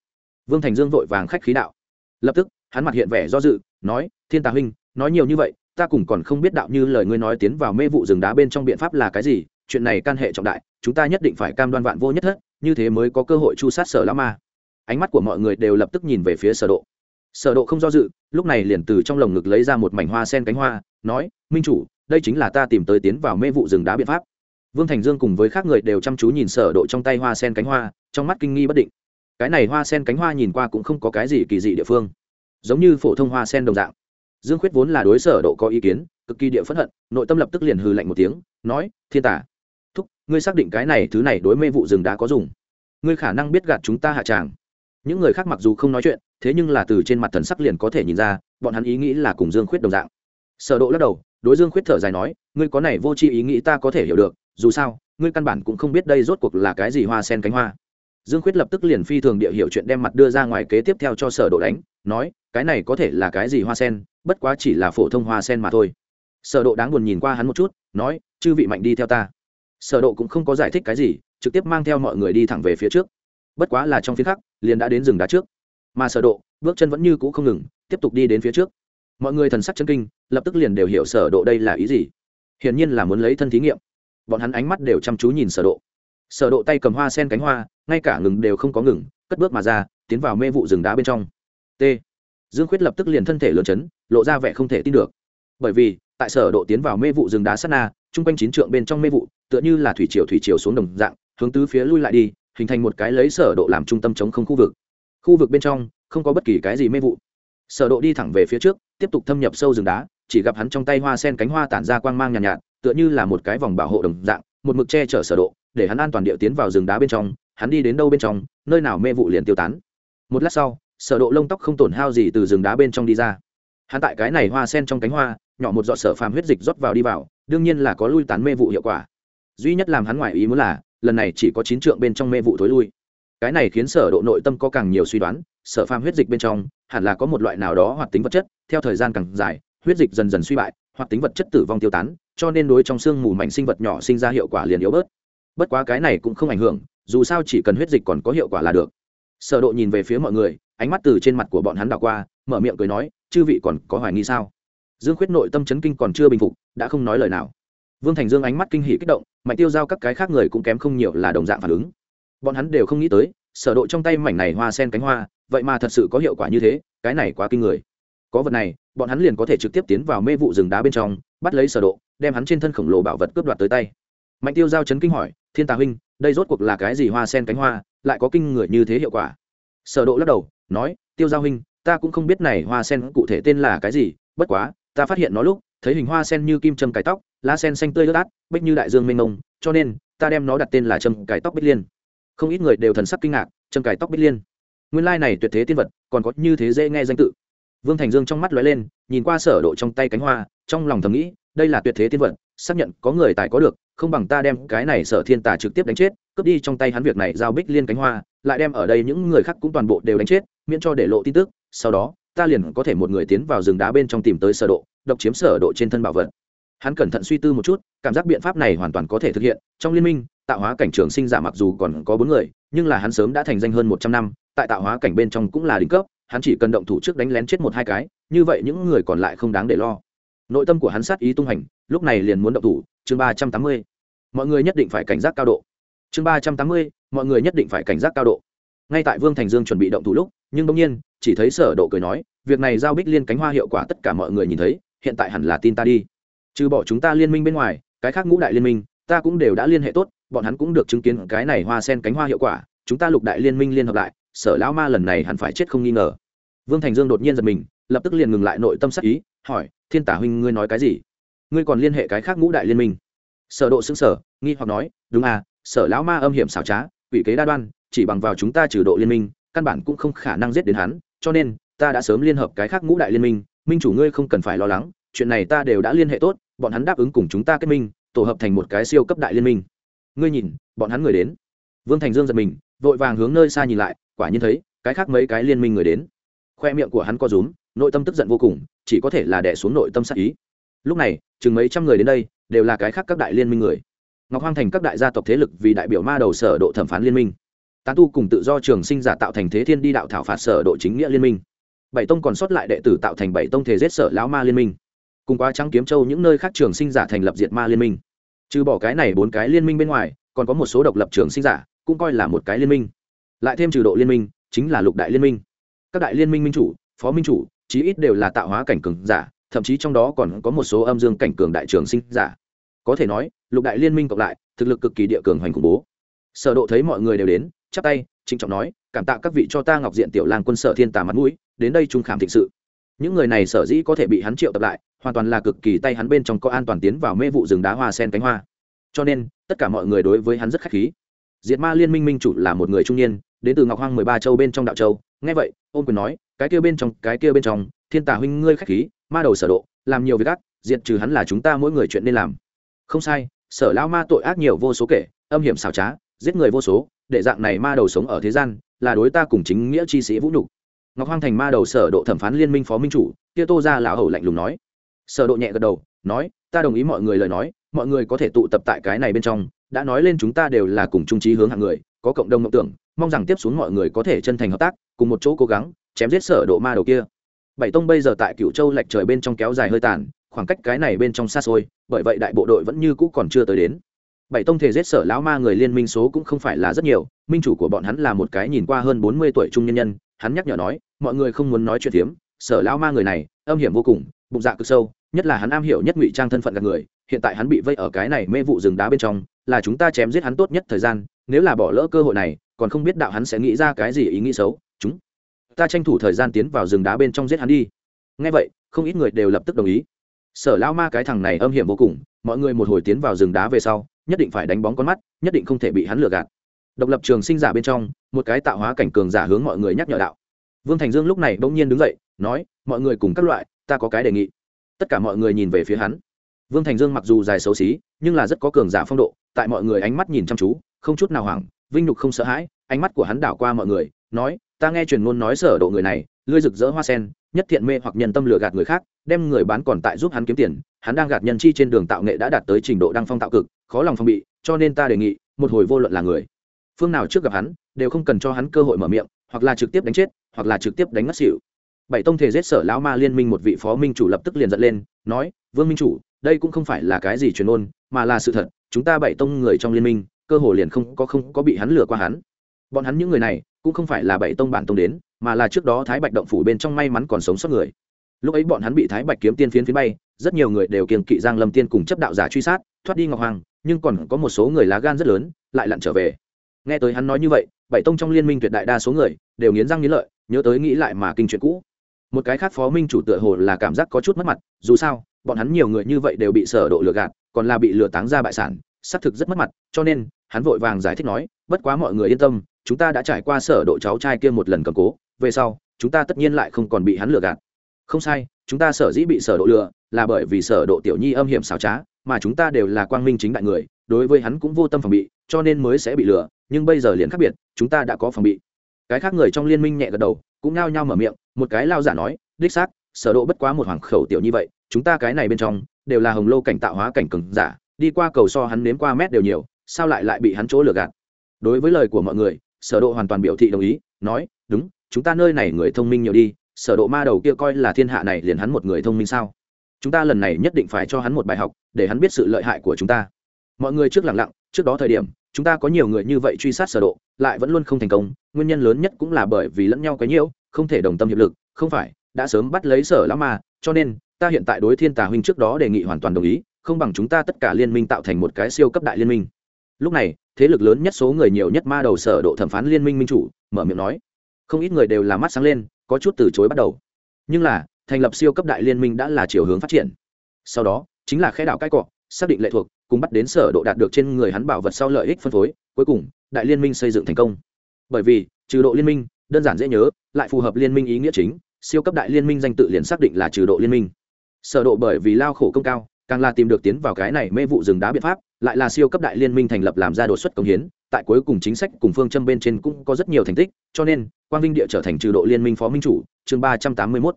Vương thành dương vội vàng khách khí đạo. Lập tức, hắn mặt hiện vẻ do dự, nói, thiên tà huynh, nói nhiều như vậy ta cùng còn không biết đạo như lời ngươi nói tiến vào mê vụ rừng đá bên trong biện pháp là cái gì, chuyện này can hệ trọng đại, chúng ta nhất định phải cam đoan vạn vô nhất thất, như thế mới có cơ hội chu sát sở lão ma. Ánh mắt của mọi người đều lập tức nhìn về phía sở độ. Sở độ không do dự, lúc này liền từ trong lồng ngực lấy ra một mảnh hoa sen cánh hoa, nói, minh chủ, đây chính là ta tìm tới tiến vào mê vụ rừng đá biện pháp. Vương thành dương cùng với các người đều chăm chú nhìn sở độ trong tay hoa sen cánh hoa, trong mắt kinh nghi bất định. Cái này hoa sen cánh hoa nhìn qua cũng không có cái gì kỳ dị địa phương. Giống như phổ thông hoa sen đồng dạng dương khuyết vốn là đối sở độ có ý kiến, cực kỳ địa phẫn hận, nội tâm lập tức liền hừ lạnh một tiếng, nói, thiên tả, thúc, ngươi xác định cái này thứ này đối mê vụ rừng đã có dùng. Ngươi khả năng biết gạt chúng ta hạ tràng. Những người khác mặc dù không nói chuyện, thế nhưng là từ trên mặt thần sắc liền có thể nhìn ra, bọn hắn ý nghĩ là cùng dương khuyết đồng dạng. Sở độ lắc đầu, đối dương khuyết thở dài nói, ngươi có này vô tri ý nghĩ ta có thể hiểu được, dù sao, ngươi căn bản cũng không biết đây rốt cuộc là cái gì hoa sen cánh hoa. Dương khuyết lập tức liền phi thường địa hiểu chuyện đem mặt đưa ra ngoài kế tiếp theo cho sở độ đánh, nói, cái này có thể là cái gì hoa sen bất quá chỉ là phổ thông hoa sen mà thôi. Sở độ đáng buồn nhìn qua hắn một chút, nói, chư vị mạnh đi theo ta. Sở độ cũng không có giải thích cái gì, trực tiếp mang theo mọi người đi thẳng về phía trước. Bất quá là trong phía khác liền đã đến rừng đá trước. Mà sở độ, bước chân vẫn như cũ không ngừng, tiếp tục đi đến phía trước. Mọi người thần sắc chân kinh, lập tức liền đều hiểu sở độ đây là ý gì. Hiển nhiên là muốn lấy thân thí nghiệm. Bọn hắn ánh mắt đều chăm chú nhìn sở độ. Sở độ tay cầm hoa sen cánh hoa, ngay cả ngừng đều không có ngừng, cất bước mà ra, tiến vào mê vụ rừng đá bên trong. T dương khuyết lập tức liền thân thể lớn chấn lộ ra vẻ không thể tin được. Bởi vì tại sở độ tiến vào mê vụ rừng đá sát na trung quanh chín trượng bên trong mê vụ tựa như là thủy triều thủy triều xuống đồng dạng hướng tứ phía lui lại đi hình thành một cái lấy sở độ làm trung tâm chống không khu vực. Khu vực bên trong không có bất kỳ cái gì mê vụ. Sở độ đi thẳng về phía trước tiếp tục thâm nhập sâu rừng đá chỉ gặp hắn trong tay hoa sen cánh hoa tản ra quang mang nhàn nhạt, nhạt tựa như là một cái vòng bảo hộ đồng dạng một mực che chở sở độ để hắn an toàn địa tiến vào rừng đá bên trong hắn đi đến đâu bên trong nơi nào mê vụ liền tiêu tán. Một lát sau sở độ lông tóc không tổn hao gì từ rừng đá bên trong đi ra. Hắn tại cái này hoa sen trong cánh hoa, nhỏ một giọt sở phàm huyết dịch rót vào đi vào, đương nhiên là có lui tán mê vụ hiệu quả. Duy nhất làm hắn ngoại ý muốn là, lần này chỉ có chín trượng bên trong mê vụ thối lui. Cái này khiến sở độ nội tâm có càng nhiều suy đoán, sở phàm huyết dịch bên trong, hẳn là có một loại nào đó hoạt tính vật chất, theo thời gian càng dài, huyết dịch dần dần suy bại, hoạt tính vật chất tử vong tiêu tán, cho nên đối trong xương mù mảnh sinh vật nhỏ sinh ra hiệu quả liền yếu bớt. Bất quá cái này cũng không ảnh hưởng, dù sao chỉ cần huyết dịch còn có hiệu quả là được. Sở độ nhìn về phía mọi người ánh mắt từ trên mặt của bọn hắn đảo qua, mở miệng cười nói, chư vị còn có hoài nghi sao? Dương khuyết nội tâm chấn kinh còn chưa bình phục, đã không nói lời nào. Vương thành dương ánh mắt kinh hỉ kích động, mạnh tiêu giao các cái khác người cũng kém không nhiều là đồng dạng phản ứng. Bọn hắn đều không nghĩ tới, sở độ trong tay mảnh này hoa sen cánh hoa, vậy mà thật sự có hiệu quả như thế, cái này quá kinh người. Có vật này, bọn hắn liền có thể trực tiếp tiến vào mê vụ rừng đá bên trong, bắt lấy sở độ, đem hắn trên thân khổng lồ bảo vật cướp đoạt tới tay. Mạnh tiêu giao chấn kinh hỏi, thiên tà huynh, đây rốt cuộc là cái gì hoa sen cánh hoa, lại có kinh người như thế hiệu quả? Sở độ lắc đầu nói, tiêu giao huynh, ta cũng không biết này hoa sen cụ thể tên là cái gì, bất quá, ta phát hiện nó lúc, thấy hình hoa sen như kim châm cải tóc, lá sen xanh tươi ướt át, bích như đại dương mênh mông, cho nên, ta đem nó đặt tên là châm cải tóc bích liên. Không ít người đều thần sắc kinh ngạc, châm cải tóc bích liên? Nguyên lai này tuyệt thế tiên vật, còn có như thế dễ nghe danh tự. Vương thành dương trong mắt lóe lên, nhìn qua sở độ trong tay cánh hoa, trong lòng thầm nghĩ, đây là tuyệt thế tiên vật, xác nhận có người tài có được, không bằng ta đem cái này sở thiên tà trực tiếp đánh chết, cướp đi trong tay hắn việc này giao bích liên cánh hoa lại đem ở đây những người khác cũng toàn bộ đều đánh chết, miễn cho để lộ tin tức, sau đó, ta liền có thể một người tiến vào rừng đá bên trong tìm tới sở độ, độc chiếm sở độ trên thân bảo vật. Hắn cẩn thận suy tư một chút, cảm giác biện pháp này hoàn toàn có thể thực hiện, trong liên minh, tạo hóa cảnh trường sinh giả mặc dù còn có bốn người, nhưng là hắn sớm đã thành danh hơn một trăm năm, tại tạo hóa cảnh bên trong cũng là đỉnh cấp, hắn chỉ cần động thủ trước đánh lén chết một hai cái, như vậy những người còn lại không đáng để lo. Nội tâm của hắn sát ý tung hành, lúc này liền muốn động thủ, chương ba trăm tám mươi. Mọi người nhất định phải cảnh giác cao độ. Chương ba trăm tám mươi mọi người nhất định phải cảnh giác cao độ. Ngay tại vương thành dương chuẩn bị động thủ lúc, nhưng bỗng nhiên, chỉ thấy sở độ cười nói, việc này giao bích liên cánh hoa hiệu quả tất cả mọi người nhìn thấy, hiện tại hẳn là tin ta đi. Trừ bỏ chúng ta liên minh bên ngoài, cái khác ngũ đại liên minh, ta cũng đều đã liên hệ tốt, bọn hắn cũng được chứng kiến cái này hoa sen cánh hoa hiệu quả, chúng ta lục đại liên minh liên hợp lại, sở lão ma lần này hẳn phải chết không nghi ngờ. Vương thành dương đột nhiên giật mình, lập tức liền ngừng lại nội tâm sắc ý, hỏi, thiên tả huynh, ngươi nói cái gì? Ngươi còn liên hệ cái khác ngũ đại liên minh? Sở độ sững sở nghi hoặc nói, đúng à sở lão ma âm hiểm xảo trá quỷ kế đa đoan, chỉ bằng vào chúng ta trừ độ liên minh, căn bản cũng không khả năng giết đến hắn, cho nên, ta đã sớm liên hợp cái khác ngũ đại liên minh minh chủ ngươi không cần phải lo lắng, chuyện này ta đều đã liên hệ tốt, bọn hắn đáp ứng cùng chúng ta kết minh, tổ hợp thành một cái siêu cấp đại liên minh. Ngươi nhìn, bọn hắn người đến. Vương thành dương giật mình, vội vàng hướng nơi xa nhìn lại, quả nhiên thấy, cái khác mấy cái liên minh người đến. Khoe miệng của hắn co rúm, nội tâm tức giận vô cùng, chỉ có thể là đẻ xuống nội tâm sắc ý. Lúc này, chừng mấy trăm người đến đây, đều là cái khác các đại liên minh người ngọc hoang thành các đại gia tộc thế lực vì đại biểu ma đầu sở độ thẩm phán liên minh. Tán tu cùng tự do trường sinh giả tạo thành thế thiên đi đạo thảo phạt sở độ chính nghĩa liên minh. Bảy tông còn sót lại đệ tử tạo thành bảy tông thể giết sở lão ma liên minh. Cùng quá trắng kiếm châu những nơi khác trường sinh giả thành lập diệt ma liên minh. Trừ bỏ cái này bốn cái liên minh bên ngoài, còn có một số độc lập trường sinh giả, cũng coi là một cái liên minh. Lại thêm trừ độ liên minh, chính là lục đại liên minh. Các đại liên minh minh chủ, phó minh chủ, chí ít đều là tạo hóa cảnh cường giả, thậm chí trong đó còn có một số âm dương cảnh cường đại trường sinh giả. Có thể nói lục đại liên minh cộng lại, thực lực cực kỳ địa cường hoành khủng bố. Sở độ thấy mọi người đều đến, chắp tay, trịnh trọng nói, cảm tạ các vị cho ta ngọc diện tiểu lang quân sở thiên tà mặt mũi, đến đây trung khảm thịnh sự. Những người này sở dĩ có thể bị hắn triệu tập lại, hoàn toàn là cực kỳ tay hắn bên trong có an toàn tiến vào mê vụ rừng đá hoa sen cánh hoa. Cho nên, tất cả mọi người đối với hắn rất khách khí. Diệt ma liên minh minh chủ là một người trung niên, đến từ ngọc hoang mười ba châu bên trong đạo châu. Nghe vậy, ôn quyền nói, cái kia bên trong, cái kia bên trong, thiên tà huynh ngươi khách khí, ma đầu sở độ, làm nhiều việc ác, diệt trừ hắn là chúng ta mỗi người chuyện nên làm. Không sai sở lao ma tội ác nhiều vô số kể, âm hiểm xảo trá, giết người vô số, để dạng này ma đầu sống ở thế gian, là đối ta cùng chính nghĩa chi sĩ vũ nhục. Ngọc hoang thành ma đầu sở độ thẩm phán liên minh phó minh chủ, kia tô ra lão hầu lạnh lùng nói. Sở độ nhẹ gật đầu, nói, ta đồng ý mọi người lời nói, mọi người có thể tụ tập tại cái này bên trong, đã nói lên chúng ta đều là cùng chung trí hướng hạng người, có cộng đồng mộng tưởng, mong rằng tiếp xuống mọi người có thể chân thành hợp tác, cùng một chỗ cố gắng, chém giết sở độ ma đầu kia. Bảy tông bây giờ tại cựu châu lệch trời bên trong kéo dài hơi tàn khoảng cách cái này bên trong xa xôi, bởi vậy đại bộ đội vẫn như cũ còn chưa tới đến. Bảy tông thể giết sở lão ma người liên minh số cũng không phải là rất nhiều, minh chủ của bọn hắn là một cái nhìn qua hơn bốn mươi tuổi trung nhân nhân, hắn nhắc nhở nói, mọi người không muốn nói chuyện phiếm, sở lão ma người này, âm hiểm vô cùng, bụng dạ cực sâu, nhất là hắn am hiểu nhất ngụy trang thân phận gặp người, hiện tại hắn bị vây ở cái này mê vụ rừng đá bên trong, là chúng ta chém giết hắn tốt nhất thời gian, nếu là bỏ lỡ cơ hội này, còn không biết đạo hắn sẽ nghĩ ra cái gì ý nghĩ xấu, chúng ta tranh thủ thời gian tiến vào rừng đá bên trong giết hắn đi. Ngay vậy, không ít người đều lập tức đồng ý sở lao ma cái thằng này âm hiểm vô cùng, mọi người một hồi tiến vào rừng đá về sau, nhất định phải đánh bóng con mắt, nhất định không thể bị hắn lừa gạt. Độc lập trường sinh giả bên trong, một cái tạo hóa cảnh cường giả hướng mọi người nhắc nhở đạo. Vương thành dương lúc này bỗng nhiên đứng dậy, nói, mọi người cùng các loại, ta có cái đề nghị. Tất cả mọi người nhìn về phía hắn. Vương thành dương mặc dù dài xấu xí, nhưng là rất có cường giả phong độ, tại mọi người ánh mắt nhìn chăm chú, không chút nào hoảng, vinh nhục không sợ hãi, ánh mắt của hắn đảo qua mọi người, nói, ta nghe truyền ngôn nói sở độ người này lươi rực rỡ hoa sen nhất thiện mê hoặc nhân tâm lừa gạt người khác, đem người bán còn tại giúp hắn kiếm tiền, hắn đang gạt nhân chi trên đường tạo nghệ đã đạt tới trình độ đăng phong tạo cực, khó lòng phong bị, cho nên ta đề nghị, một hồi vô luận là người, phương nào trước gặp hắn, đều không cần cho hắn cơ hội mở miệng, hoặc là trực tiếp đánh chết, hoặc là trực tiếp đánh ngất xỉu. Bảy tông thể giết sở lão ma liên minh một vị phó minh chủ lập tức liền giận lên, nói, vương minh chủ, đây cũng không phải là cái gì truyền ôn, mà là sự thật, chúng ta bảy tông người trong liên minh, cơ hồ liền không có không có bị hắn lừa qua hắn. Bọn hắn những người này, cũng không phải là bảy tông bản tông đến mà là trước đó thái bạch động phủ bên trong may mắn còn sống sót người. Lúc ấy bọn hắn bị thái bạch kiếm tiên phiến phiến bay, rất nhiều người đều kiềng kỵ giang lâm tiên cùng chấp đạo giả truy sát, thoát đi ngọc hoàng, nhưng còn có một số người lá gan rất lớn, lại lặn trở về. Nghe tới hắn nói như vậy, bảy tông trong liên minh tuyệt đại đa số người đều nghiến răng nghiến lợi, nhớ tới nghĩ lại mà kinh chuyện cũ. Một cái khác phó minh chủ tựa hồ là cảm giác có chút mất mặt, dù sao, bọn hắn nhiều người như vậy đều bị sở độ lừa gạt, còn là bị lừa táng ra bại sản, xác thực rất mất mặt, cho nên, hắn vội vàng giải thích nói, bất quá mọi người yên tâm, chúng ta đã trải qua sở độ cháu trai kia một lần cầm cố về sau, chúng ta tất nhiên lại không còn bị hắn lừa gạt. Không sai, chúng ta sở dĩ bị sở độ lừa là bởi vì sở độ tiểu nhi âm hiểm xảo trá, mà chúng ta đều là quang minh chính đại người, đối với hắn cũng vô tâm phòng bị, cho nên mới sẽ bị lừa, nhưng bây giờ liền khác biệt, chúng ta đã có phòng bị. Cái khác người trong liên minh nhẹ gật đầu, cũng nhao nhao mở miệng, một cái lao giả nói, đích xác, sở độ bất quá một hoàng khẩu tiểu như vậy, chúng ta cái này bên trong, đều là hồng lô cảnh tạo hóa cảnh cường giả, đi qua cầu so hắn nếm qua mét đều nhiều, sao lại lại bị hắn chỗ lừa gạt? Đối với lời của mọi người, sở độ hoàn toàn biểu thị đồng ý, nói, đúng chúng ta nơi này người thông minh nhiều đi, sở độ ma đầu kia coi là thiên hạ này liền hắn một người thông minh sao? Chúng ta lần này nhất định phải cho hắn một bài học, để hắn biết sự lợi hại của chúng ta. Mọi người trước lặng lặng, trước đó thời điểm, chúng ta có nhiều người như vậy truy sát sở độ, lại vẫn luôn không thành công, nguyên nhân lớn nhất cũng là bởi vì lẫn nhau cái nhiễu không thể đồng tâm hiệp lực, không phải, đã sớm bắt lấy sở lão ma, cho nên, ta hiện tại đối thiên tà huynh trước đó đề nghị hoàn toàn đồng ý, không bằng chúng ta tất cả liên minh tạo thành một cái siêu cấp đại liên minh. Lúc này, thế lực lớn nhất số người nhiều nhất ma đầu sở độ thẩm phán liên minh minh chủ, mở miệng nói không ít người đều là mắt sáng lên, có chút từ chối bắt đầu. Nhưng là, thành lập siêu cấp đại liên minh đã là chiều hướng phát triển. Sau đó, chính là khe đảo cái cọ, xác định lệ thuộc, cùng bắt đến sở độ đạt được trên người hắn bảo vật sau lợi ích phân phối, cuối cùng, đại liên minh xây dựng thành công. Bởi vì, trừ độ liên minh, đơn giản dễ nhớ, lại phù hợp liên minh ý nghĩa chính, siêu cấp đại liên minh danh tự liền xác định là trừ độ liên minh. Sở độ bởi vì lao khổ công cao, càng là tìm được tiến vào cái này mê vụ rừng đá biện pháp, lại là siêu cấp đại liên minh thành lập làm ra đột xuất công hiến, tại cuối cùng chính sách cùng phương châm bên trên cũng có rất nhiều thành tích cho nên quang vinh địa trở thành trừ độ liên minh phó minh chủ chương ba trăm tám mươi 381.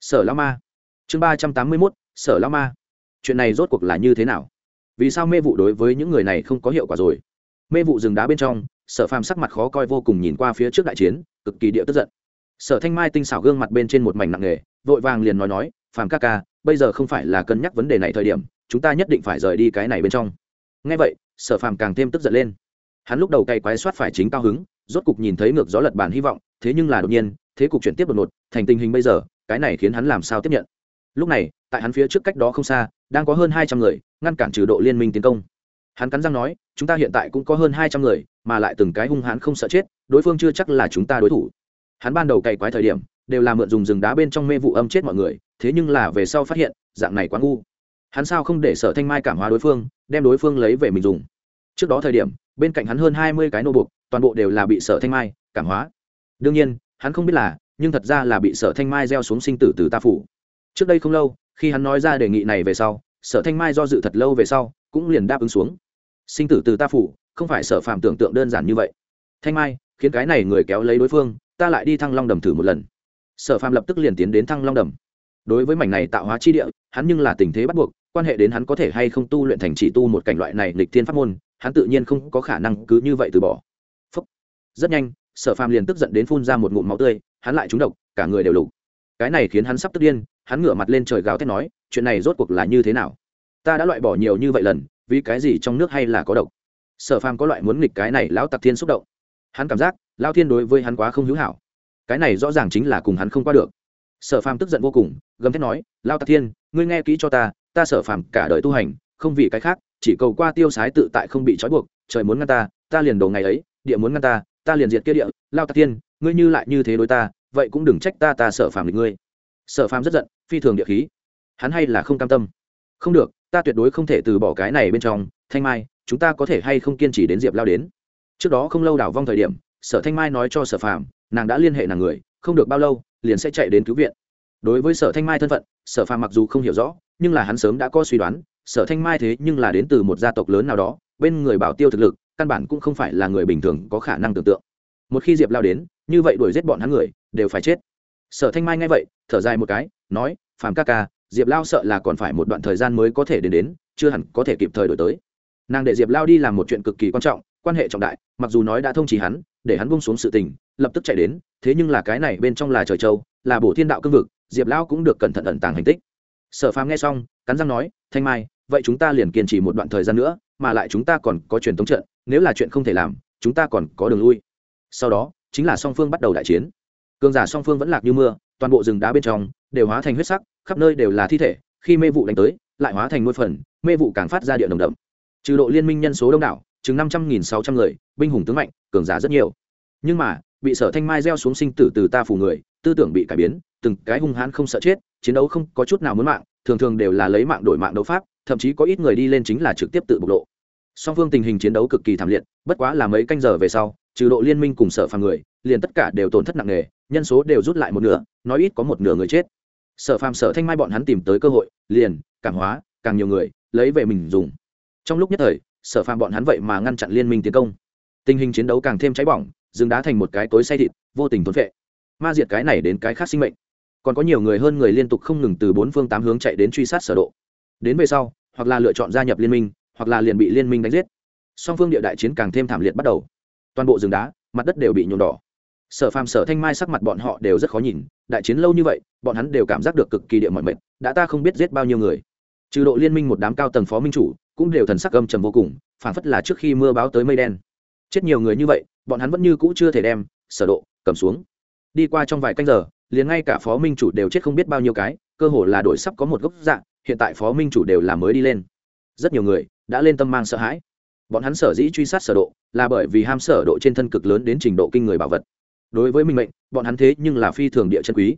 sở la ma. Chương ba trăm tám mươi 381, sở la ma. Chuyện này rốt cuộc là như thế nào? Vì sao mê vụ đối với những người này không có hiệu quả rồi? Mê vụ rừng đá bên trong sở phàm sắc mặt khó coi vô cùng nhìn qua phía trước đại chiến cực kỳ địa tức giận. Sở thanh mai tinh xảo gương mặt bên trên một mảnh nặng nề vội vàng liền nói nói phàm ca ca bây giờ không phải là cân nhắc vấn đề này thời điểm chúng ta nhất định phải rời đi cái này bên trong. Ngay vậy sở phàm càng thêm tức giận lên. Hắn lúc đầu cày quái soát phải chính cao hứng rốt cục nhìn thấy ngược gió lật bàn hy vọng, thế nhưng là đột nhiên, thế cục chuyển tiếp đột ngột, thành tình hình bây giờ, cái này khiến hắn làm sao tiếp nhận? Lúc này, tại hắn phía trước cách đó không xa, đang có hơn hai trăm người, ngăn cản trừ độ liên minh tiến công. Hắn cắn răng nói, chúng ta hiện tại cũng có hơn hai trăm người, mà lại từng cái hung hãn không sợ chết, đối phương chưa chắc là chúng ta đối thủ. Hắn ban đầu cày quái thời điểm, đều là mượn dùng rừng đá bên trong mê vụ âm chết mọi người, thế nhưng là về sau phát hiện, dạng này quá ngu. Hắn sao không để sở thanh mai cảm hóa đối phương, đem đối phương lấy về mình dùng? Trước đó thời điểm bên cạnh hắn hơn hai mươi cái nô buộc, toàn bộ đều là bị sở thanh mai cảm hóa. Đương nhiên, hắn không biết là, nhưng thật ra là bị sở thanh mai gieo xuống sinh tử từ ta phủ. Trước đây không lâu, khi hắn nói ra đề nghị này về sau, sở thanh mai do dự thật lâu về sau, cũng liền đáp ứng xuống. Sinh tử từ ta phủ, không phải sở phạm tưởng tượng đơn giản như vậy. Thanh mai, khiến cái này người kéo lấy đối phương, ta lại đi thăng long đầm thử một lần. Sở phạm lập tức liền tiến đến thăng long đầm. Đối với mảnh này tạo hóa chi địa, hắn nhưng là tình thế bắt buộc, quan hệ đến hắn có thể hay không tu luyện thành chỉ tu một cảnh loại này lịch thiên pháp môn hắn tự nhiên không có khả năng cứ như vậy từ bỏ. Phúc. rất nhanh, sở phàm liền tức giận đến phun ra một ngụm máu tươi, hắn lại trúng độc, cả người đều lục. Cái này khiến hắn sắp tức điên, hắn ngửa mặt lên trời gào thét nói, chuyện này rốt cuộc là như thế nào? Ta đã loại bỏ nhiều như vậy lần, vì cái gì trong nước hay là có độc? Sở phàm có loại muốn nghịch cái này lão tặc thiên xúc động. Hắn cảm giác lao thiên đối với hắn quá không hữu hảo. Cái này rõ ràng chính là cùng hắn không qua được. Sở phàm tức giận vô cùng, gầm thét nói lao tặc thiên, ngươi nghe kỹ cho ta ta sở phàm cả đời tu hành, không vì cái khác chỉ cầu qua tiêu sái tự tại không bị trói buộc, trời muốn ngăn ta ta liền đồ ngày ấy, địa muốn ngăn ta ta liền diệt kia địa, lao tạc tiên, ngươi như lại như thế đối ta, vậy cũng đừng trách ta ta sợ phàm địch ngươi. Sợ phàm rất giận, phi thường địa khí. Hắn hay là không cam tâm. Không được, ta tuyệt đối không thể từ bỏ cái này bên trong, thanh mai, chúng ta có thể hay không kiên trì đến diệp lao đến? Trước đó không lâu đảo vong thời điểm, sở thanh mai nói cho sở phàm nàng đã liên hệ nàng người, không được bao lâu, liền sẽ chạy đến cứu viện. Đối với sở thanh mai thân phận, sở phàm mặc dù không hiểu rõ, nhưng là hắn sớm đã có suy đoán sở thanh mai thế nhưng là đến từ một gia tộc lớn nào đó, bên người bảo tiêu thực lực, căn bản cũng không phải là người bình thường có khả năng tưởng tượng. Một khi diệp lao đến, như vậy đuổi giết bọn hắn người, đều phải chết. Sở thanh mai nghe vậy, thở dài một cái, nói, phàm ca ca, diệp lao sợ là còn phải một đoạn thời gian mới có thể đến đến, chưa hẳn có thể kịp thời đổi tới. Nàng để diệp lao đi làm một chuyện cực kỳ quan trọng, quan hệ trọng đại, mặc dù nói đã thông chỉ hắn, để hắn bung xuống sự tình, lập tức chạy đến, thế nhưng là cái này bên trong là trời châu, là bổ thiên đạo cương vực, diệp lao cũng được cẩn thận ẩn tàng hành tích. Sở phàm nghe xong, cắn răng nói thanh mai, vậy chúng ta liền kiên trì một đoạn thời gian nữa, mà lại chúng ta còn có truyền thống trận, nếu là chuyện không thể làm, chúng ta còn có đường lui. Sau đó, chính là song phương bắt đầu đại chiến. Cường giả song phương vẫn lạc như mưa, toàn bộ rừng đá bên trong đều hóa thành huyết sắc, khắp nơi đều là thi thể, khi mê vụ đánh tới, lại hóa thành nuôi phần, mê vụ càng phát ra địa đồng đậm. Trừ độ liên minh nhân số đông đảo, chừng năm trăm nghìn sáu trăm người, binh hùng tướng mạnh, cường giả rất nhiều. Nhưng mà, bị sở thanh mai gieo xuống sinh tử từ ta phủ người, tư tưởng bị cải biến, từng cái hung hãn không sợ chết, chiến đấu không có chút nào muốn mạng thường thường đều là lấy mạng đổi mạng đấu pháp, thậm chí có ít người đi lên chính là trực tiếp tự bộc lộ. Song phương tình hình chiến đấu cực kỳ thảm liệt, bất quá là mấy canh giờ về sau, trừ độ liên minh cùng sở phàm người, liền tất cả đều tổn thất nặng nề, nhân số đều rút lại một nửa, nói ít có một nửa người chết. Sở phàm, sở thanh mai bọn hắn tìm tới cơ hội, liền, cảm hóa, càng nhiều người, lấy về mình dùng. Trong lúc nhất thời, sở phàm bọn hắn vậy mà ngăn chặn liên minh tiến công. Tình hình chiến đấu càng thêm cháy bỏng dừng đá thành một cái tối say thịt, vô tình thốn vệ ma diệt cái này đến cái khác sinh mệnh còn có nhiều người hơn người liên tục không ngừng từ bốn phương tám hướng chạy đến truy sát sở độ. Đến về sau, hoặc là lựa chọn gia nhập liên minh, hoặc là liền bị liên minh đánh giết. Song phương địa đại chiến càng thêm thảm liệt bắt đầu. Toàn bộ rừng đá, mặt đất đều bị nhuộm đỏ. Sở phàm, sở thanh mai sắc mặt bọn họ đều rất khó nhìn. Đại chiến lâu như vậy, bọn hắn đều cảm giác được cực kỳ địa mọi mệt, đã ta không biết giết bao nhiêu người. Trừ độ liên minh một đám cao tầng phó minh chủ, cũng đều thần sắc âm trầm vô cùng, phảng phất là trước khi mưa báo tới mây đen. Chết nhiều người như vậy, bọn hắn vẫn như cũ chưa thể đem sở độ cầm xuống. Đi qua trong vài canh giờ liền ngay cả phó minh chủ đều chết không biết bao nhiêu cái, cơ hồ là đổi sắp có một gốc dạng hiện tại phó minh chủ đều là mới đi lên. Rất nhiều người đã lên tâm mang sợ hãi. Bọn hắn sở dĩ truy sát sở độ là bởi vì ham sở độ trên thân cực lớn đến trình độ kinh người bảo vật. Đối với minh mệnh, bọn hắn thế nhưng là phi thường địa chân quý.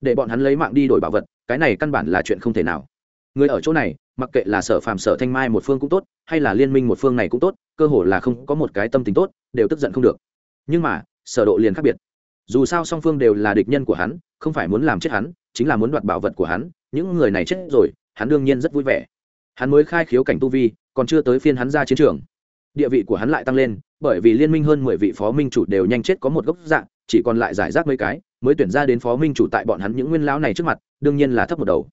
Để bọn hắn lấy mạng đi đổi bảo vật, cái này căn bản là chuyện không thể nào. Người ở chỗ này, mặc kệ là sở phàm, sở thanh mai một phương cũng tốt, hay là liên minh một phương này cũng tốt, cơ hồ là không có một cái tâm tính tốt, đều tức giận không được. Nhưng mà, sở độ liền khác biệt dù sao song phương đều là địch nhân của hắn, không phải muốn làm chết hắn, chính là muốn đoạt bảo vật của hắn, những người này chết rồi, hắn đương nhiên rất vui vẻ. Hắn mới khai khiếu cảnh tu vi, còn chưa tới phiên hắn ra chiến trường. Địa vị của hắn lại tăng lên, bởi vì liên minh hơn mười vị phó minh chủ đều nhanh chết có một gốc dạng, chỉ còn lại giải rác mấy cái, mới tuyển ra đến phó minh chủ tại bọn hắn những nguyên lão này trước mặt, đương nhiên là thấp một đầu.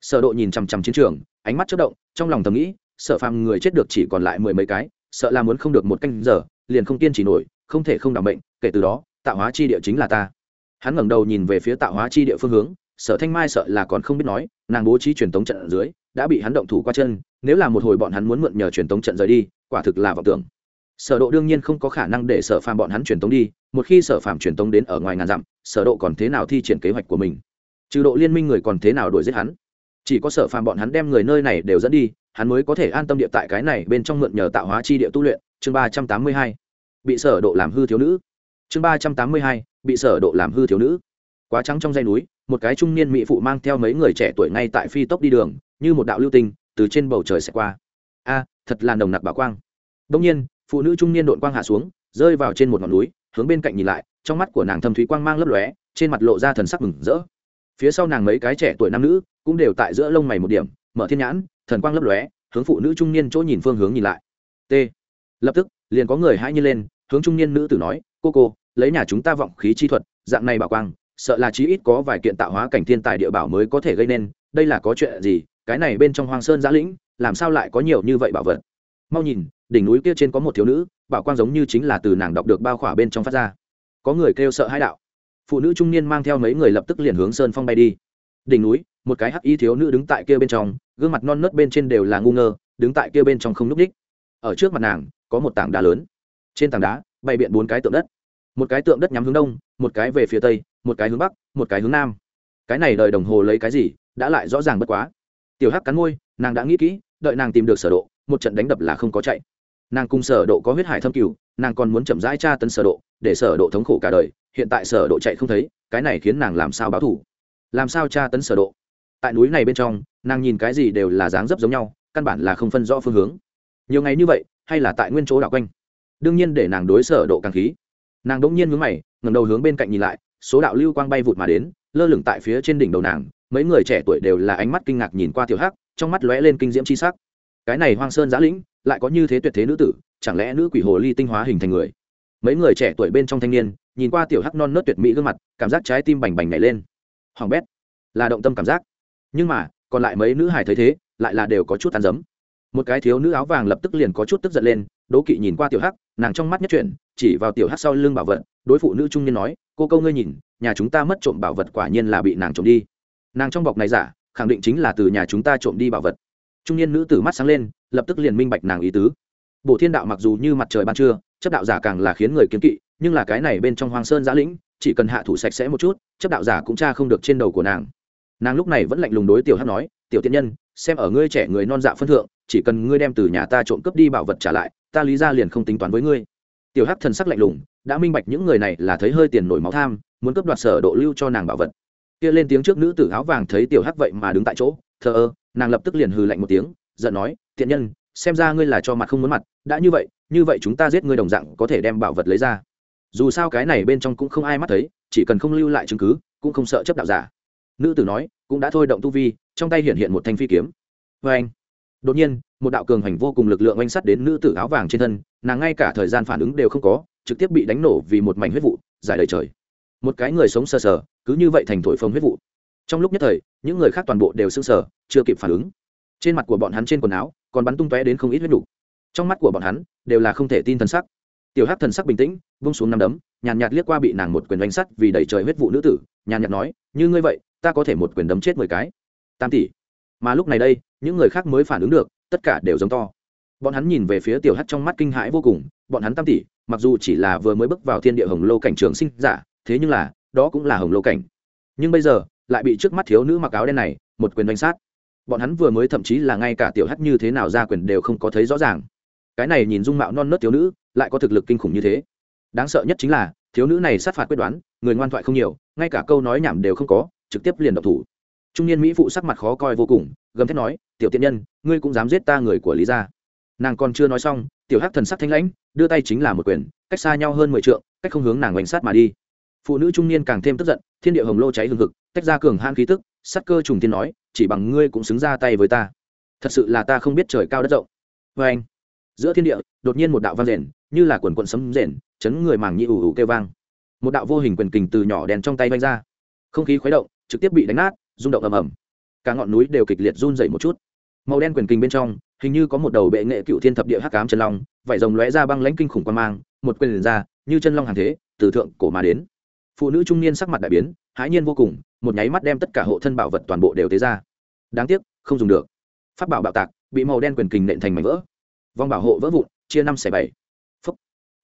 Sở độ nhìn chằm chằm chiến trường, ánh mắt chớp động, trong lòng thầm nghĩ, sợ phàm người chết được chỉ còn lại mười mấy cái, sợ là muốn không được một canh giờ, liền không kiên trì nổi, không thể không đảm bệnh, kể từ đó tạo hóa chi địa chính là ta. Hắn ngẩng đầu nhìn về phía tạo hóa chi địa phương hướng, sở thanh mai sợ là còn không biết nói, nàng bố trí truyền tống trận ở dưới, đã bị hắn động thủ qua chân, nếu là một hồi bọn hắn muốn mượn nhờ truyền tống trận rời đi, quả thực là vọng tưởng. Sở độ đương nhiên không có khả năng để sở phàm bọn hắn truyền tống đi, một khi sở phàm truyền tống đến ở ngoài ngàn dặm, sở độ còn thế nào thi triển kế hoạch của mình? Trừ độ liên minh người còn thế nào đuổi giết hắn? Chỉ có sở phàm bọn hắn đem người nơi này đều dẫn đi, hắn mới có thể an tâm địa tại cái này bên trong mượn nhờ tạo hóa chi địa tu luyện. Chương ba trăm tám mươi hai. Bị sở độ làm hư thiếu nữ chương ba trăm tám mươi hai, bị sở độ làm hư thiếu nữ. Quá trắng trong dây núi, một cái trung niên mỹ phụ mang theo mấy người trẻ tuổi ngay tại phi tốc đi đường, như một đạo lưu tinh, từ trên bầu trời sẽ qua. A, thật là nồng nặc bảo quang. Đông nhiên, phụ nữ trung niên đội quang hạ xuống, rơi vào trên một ngọn núi, hướng bên cạnh nhìn lại, trong mắt của nàng thâm thúy quang mang lấp lóe, trên mặt lộ ra thần sắc mừng rỡ. Phía sau nàng mấy cái trẻ tuổi nam nữ, cũng đều tại giữa lông mày một điểm, mở thiên nhãn, thần quang lấp lóe, hướng phụ nữ trung niên chỗ nhìn phương hướng nhìn lại. T. Lập tức, liền có người hãi nhiên lên, hướng trung niên nữ tử nói cô cô, lấy nhà chúng ta vọng khí chi thuật, dạng này bảo quang, sợ là chí ít có vài kiện tạo hóa cảnh thiên tài địa bảo mới có thể gây nên, đây là có chuyện gì, cái này bên trong hoang sơn giã lĩnh, làm sao lại có nhiều như vậy bảo vật? Mau nhìn, đỉnh núi kia trên có một thiếu nữ, bảo quang giống như chính là từ nàng đọc được bao khỏa bên trong phát ra. Có người kêu sợ hãi đạo. Phụ nữ trung niên mang theo mấy người lập tức liền hướng sơn phong bay đi. Đỉnh núi, một cái hắc y thiếu nữ đứng tại kia bên trong, gương mặt non nớt bên trên đều là ngu ngơ, đứng tại kia bên trong không núp đích. Ở trước mặt nàng, có một tảng đá lớn. Trên tảng đá, bày biện bốn cái tượng đất một cái tượng đất nhắm hướng đông, một cái về phía tây, một cái hướng bắc, một cái hướng nam. Cái này đợi đồng hồ lấy cái gì, đã lại rõ ràng bất quá. Tiểu hắc cắn môi, nàng đã nghĩ kỹ, đợi nàng tìm được sở độ, một trận đánh đập là không có chạy. Nàng cùng sở độ có huyết hải thâm cửu nàng còn muốn chậm rãi tra tấn sở độ, để sở độ thống khổ cả đời, hiện tại sở độ chạy không thấy, cái này khiến nàng làm sao báo thù? Làm sao tra tấn sở độ? Tại núi này bên trong, nàng nhìn cái gì đều là dáng dấp giống nhau, căn bản là không phân rõ phương hướng. Nhiều ngày như vậy, hay là tại nguyên chỗ đảo quanh? Đương nhiên để nàng đối sở độ càng khí nàng đỗng nhiên hướng mày, ngẩng đầu hướng bên cạnh nhìn lại, số đạo lưu quang bay vụt mà đến, lơ lửng tại phía trên đỉnh đầu nàng, mấy người trẻ tuổi đều là ánh mắt kinh ngạc nhìn qua tiểu hắc, trong mắt lóe lên kinh diễm chi sắc. Cái này hoang sơn giã lĩnh, lại có như thế tuyệt thế nữ tử, chẳng lẽ nữ quỷ hồ ly tinh hóa hình thành người? Mấy người trẻ tuổi bên trong thanh niên, nhìn qua tiểu hắc non nớt tuyệt mỹ gương mặt, cảm giác trái tim bành bành nhảy lên. Hoàng bét, là động tâm cảm giác. Nhưng mà, còn lại mấy nữ hài thấy thế, lại là đều có chút tàn giấm một cái thiếu nữ áo vàng lập tức liền có chút tức giận lên, đố kỵ nhìn qua tiểu hắc nàng trong mắt nhất chuyện chỉ vào tiểu hắc sau lưng bảo vật, đối phụ nữ trung niên nói, cô câu ngươi nhìn, nhà chúng ta mất trộm bảo vật quả nhiên là bị nàng trộm đi. Nàng trong bọc này giả, khẳng định chính là từ nhà chúng ta trộm đi bảo vật. Trung niên nữ tử mắt sáng lên, lập tức liền minh bạch nàng ý tứ. Bộ thiên đạo mặc dù như mặt trời ban trưa, chấp đạo giả càng là khiến người kiếm kỵ, nhưng là cái này bên trong hoàng sơn giã lĩnh, chỉ cần hạ thủ sạch sẽ một chút, chấp đạo giả cũng tra không được trên đầu của nàng. Nàng lúc này vẫn lạnh lùng đối tiểu hát nói, tiểu tiên nhân, xem ở ngươi trẻ người non dạ phân thượng, chỉ cần ngươi đem từ nhà ta trộm cướp đi bảo vật trả lại ta lý ra liền không tính toán với ngươi. Tiểu hắc thần sắc lạnh lùng, đã minh bạch những người này là thấy hơi tiền nổi máu tham, muốn cướp đoạt sở độ lưu cho nàng bảo vật. Kia lên tiếng trước nữ tử áo vàng thấy tiểu hắc vậy mà đứng tại chỗ, thờ ơ, nàng lập tức liền hừ lạnh một tiếng, giận nói, thiện nhân, xem ra ngươi là cho mặt không muốn mặt, đã như vậy như vậy chúng ta giết ngươi đồng dạng có thể đem bảo vật lấy ra. Dù sao cái này bên trong cũng không ai mắt thấy, chỉ cần không lưu lại chứng cứ, cũng không sợ chấp đạo giả. Nữ tử nói, cũng đã thôi động tu vi, trong tay hiện hiện một thanh phi kiếm. Vê anh đột nhiên một đạo cường hành vô cùng lực lượng oanh sắt đến nữ tử áo vàng trên thân, nàng ngay cả thời gian phản ứng đều không có, trực tiếp bị đánh nổ vì một mảnh huyết vụ, dài đầy trời. Một cái người sống sờ sờ, cứ như vậy thành thổi phồng huyết vụ. Trong lúc nhất thời, những người khác toàn bộ đều sững sờ, chưa kịp phản ứng. Trên mặt của bọn hắn trên quần áo, còn bắn tung tóe đến không ít huyết đủ. trong mắt của bọn hắn, đều là không thể tin thần sắc. Tiểu hắc thần sắc bình tĩnh, vung xuống năm đấm, nhàn nhạt liếc qua bị nàng một quyền đánh sắt vì đẩy trời huyết vụ nữ tử, nhàn nhạt nói, như ngươi vậy, ta có thể một quyền đấm chết mười cái. Tam tỷ. Mà lúc này đây, những người khác mới phản ứng được tất cả đều giống to. Bọn hắn nhìn về phía tiểu hắc trong mắt kinh hãi vô cùng, bọn hắn tam tỷ mặc dù chỉ là vừa mới bước vào thiên địa hồng lô cảnh trường sinh giả, thế nhưng là, đó cũng là hồng lô cảnh. Nhưng bây giờ, lại bị trước mắt thiếu nữ mặc áo đen này, một quyền đánh sát. Bọn hắn vừa mới thậm chí là ngay cả tiểu hắc như thế nào ra quyền đều không có thấy rõ ràng. Cái này nhìn dung mạo non nớt thiếu nữ, lại có thực lực kinh khủng như thế. Đáng sợ nhất chính là, thiếu nữ này sát phạt quyết đoán, người ngoan thoại không nhiều, ngay cả câu nói nhảm đều không có, trực tiếp liền độc thủ. Trung niên mỹ phụ sắc mặt khó coi vô cùng gầm thét nói, tiểu tiện nhân, ngươi cũng dám giết ta người của lý gia. Nàng còn chưa nói xong, tiểu hắc thần sắc thanh lãnh, đưa tay chính là một quyền, cách xa nhau hơn mười trượng, cách không hướng nàng oanh sát mà đi. Phụ nữ trung niên càng thêm tức giận, thiên địa hồng lô cháy hừng hực, tách ra cường han khí tức sắt cơ trùng tiên nói, chỉ bằng ngươi cũng xứng ra tay với ta. Thật sự là ta không biết trời cao đất rộng. Vê anh. Giữa thiên địa, đột nhiên một đạo vang rền, như là quần quận sấm rền, chấn người màng nhị ủ ủ kêu vang. Một đạo vô hình quyền kình từ nhỏ đèn trong tay vanh ra. Không khí khuấy động, trực tiếp bị đánh nát, rung động ầm ầm cả ngọn núi đều kịch liệt run dậy một chút. Màu đen quyền kình bên trong, hình như có một đầu bệ nghệ cựu thiên thập địa hắc cám chân long, vải rồng lóe ra băng lãnh kinh khủng quan mang, một quyền ra, như chân long hàng thế, từ thượng cổ mà đến. Phụ nữ trung niên sắc mặt đại biến, hãi nhiên vô cùng, một nháy mắt đem tất cả hộ thân bảo vật toàn bộ đều tế ra. Đáng tiếc, không dùng được. Phát bảo bạo tạc, bị màu đen quyền kình nện thành mảnh vỡ. Vòng bảo hộ vỡ vụn, chia năm xẻ bảy. Phúc.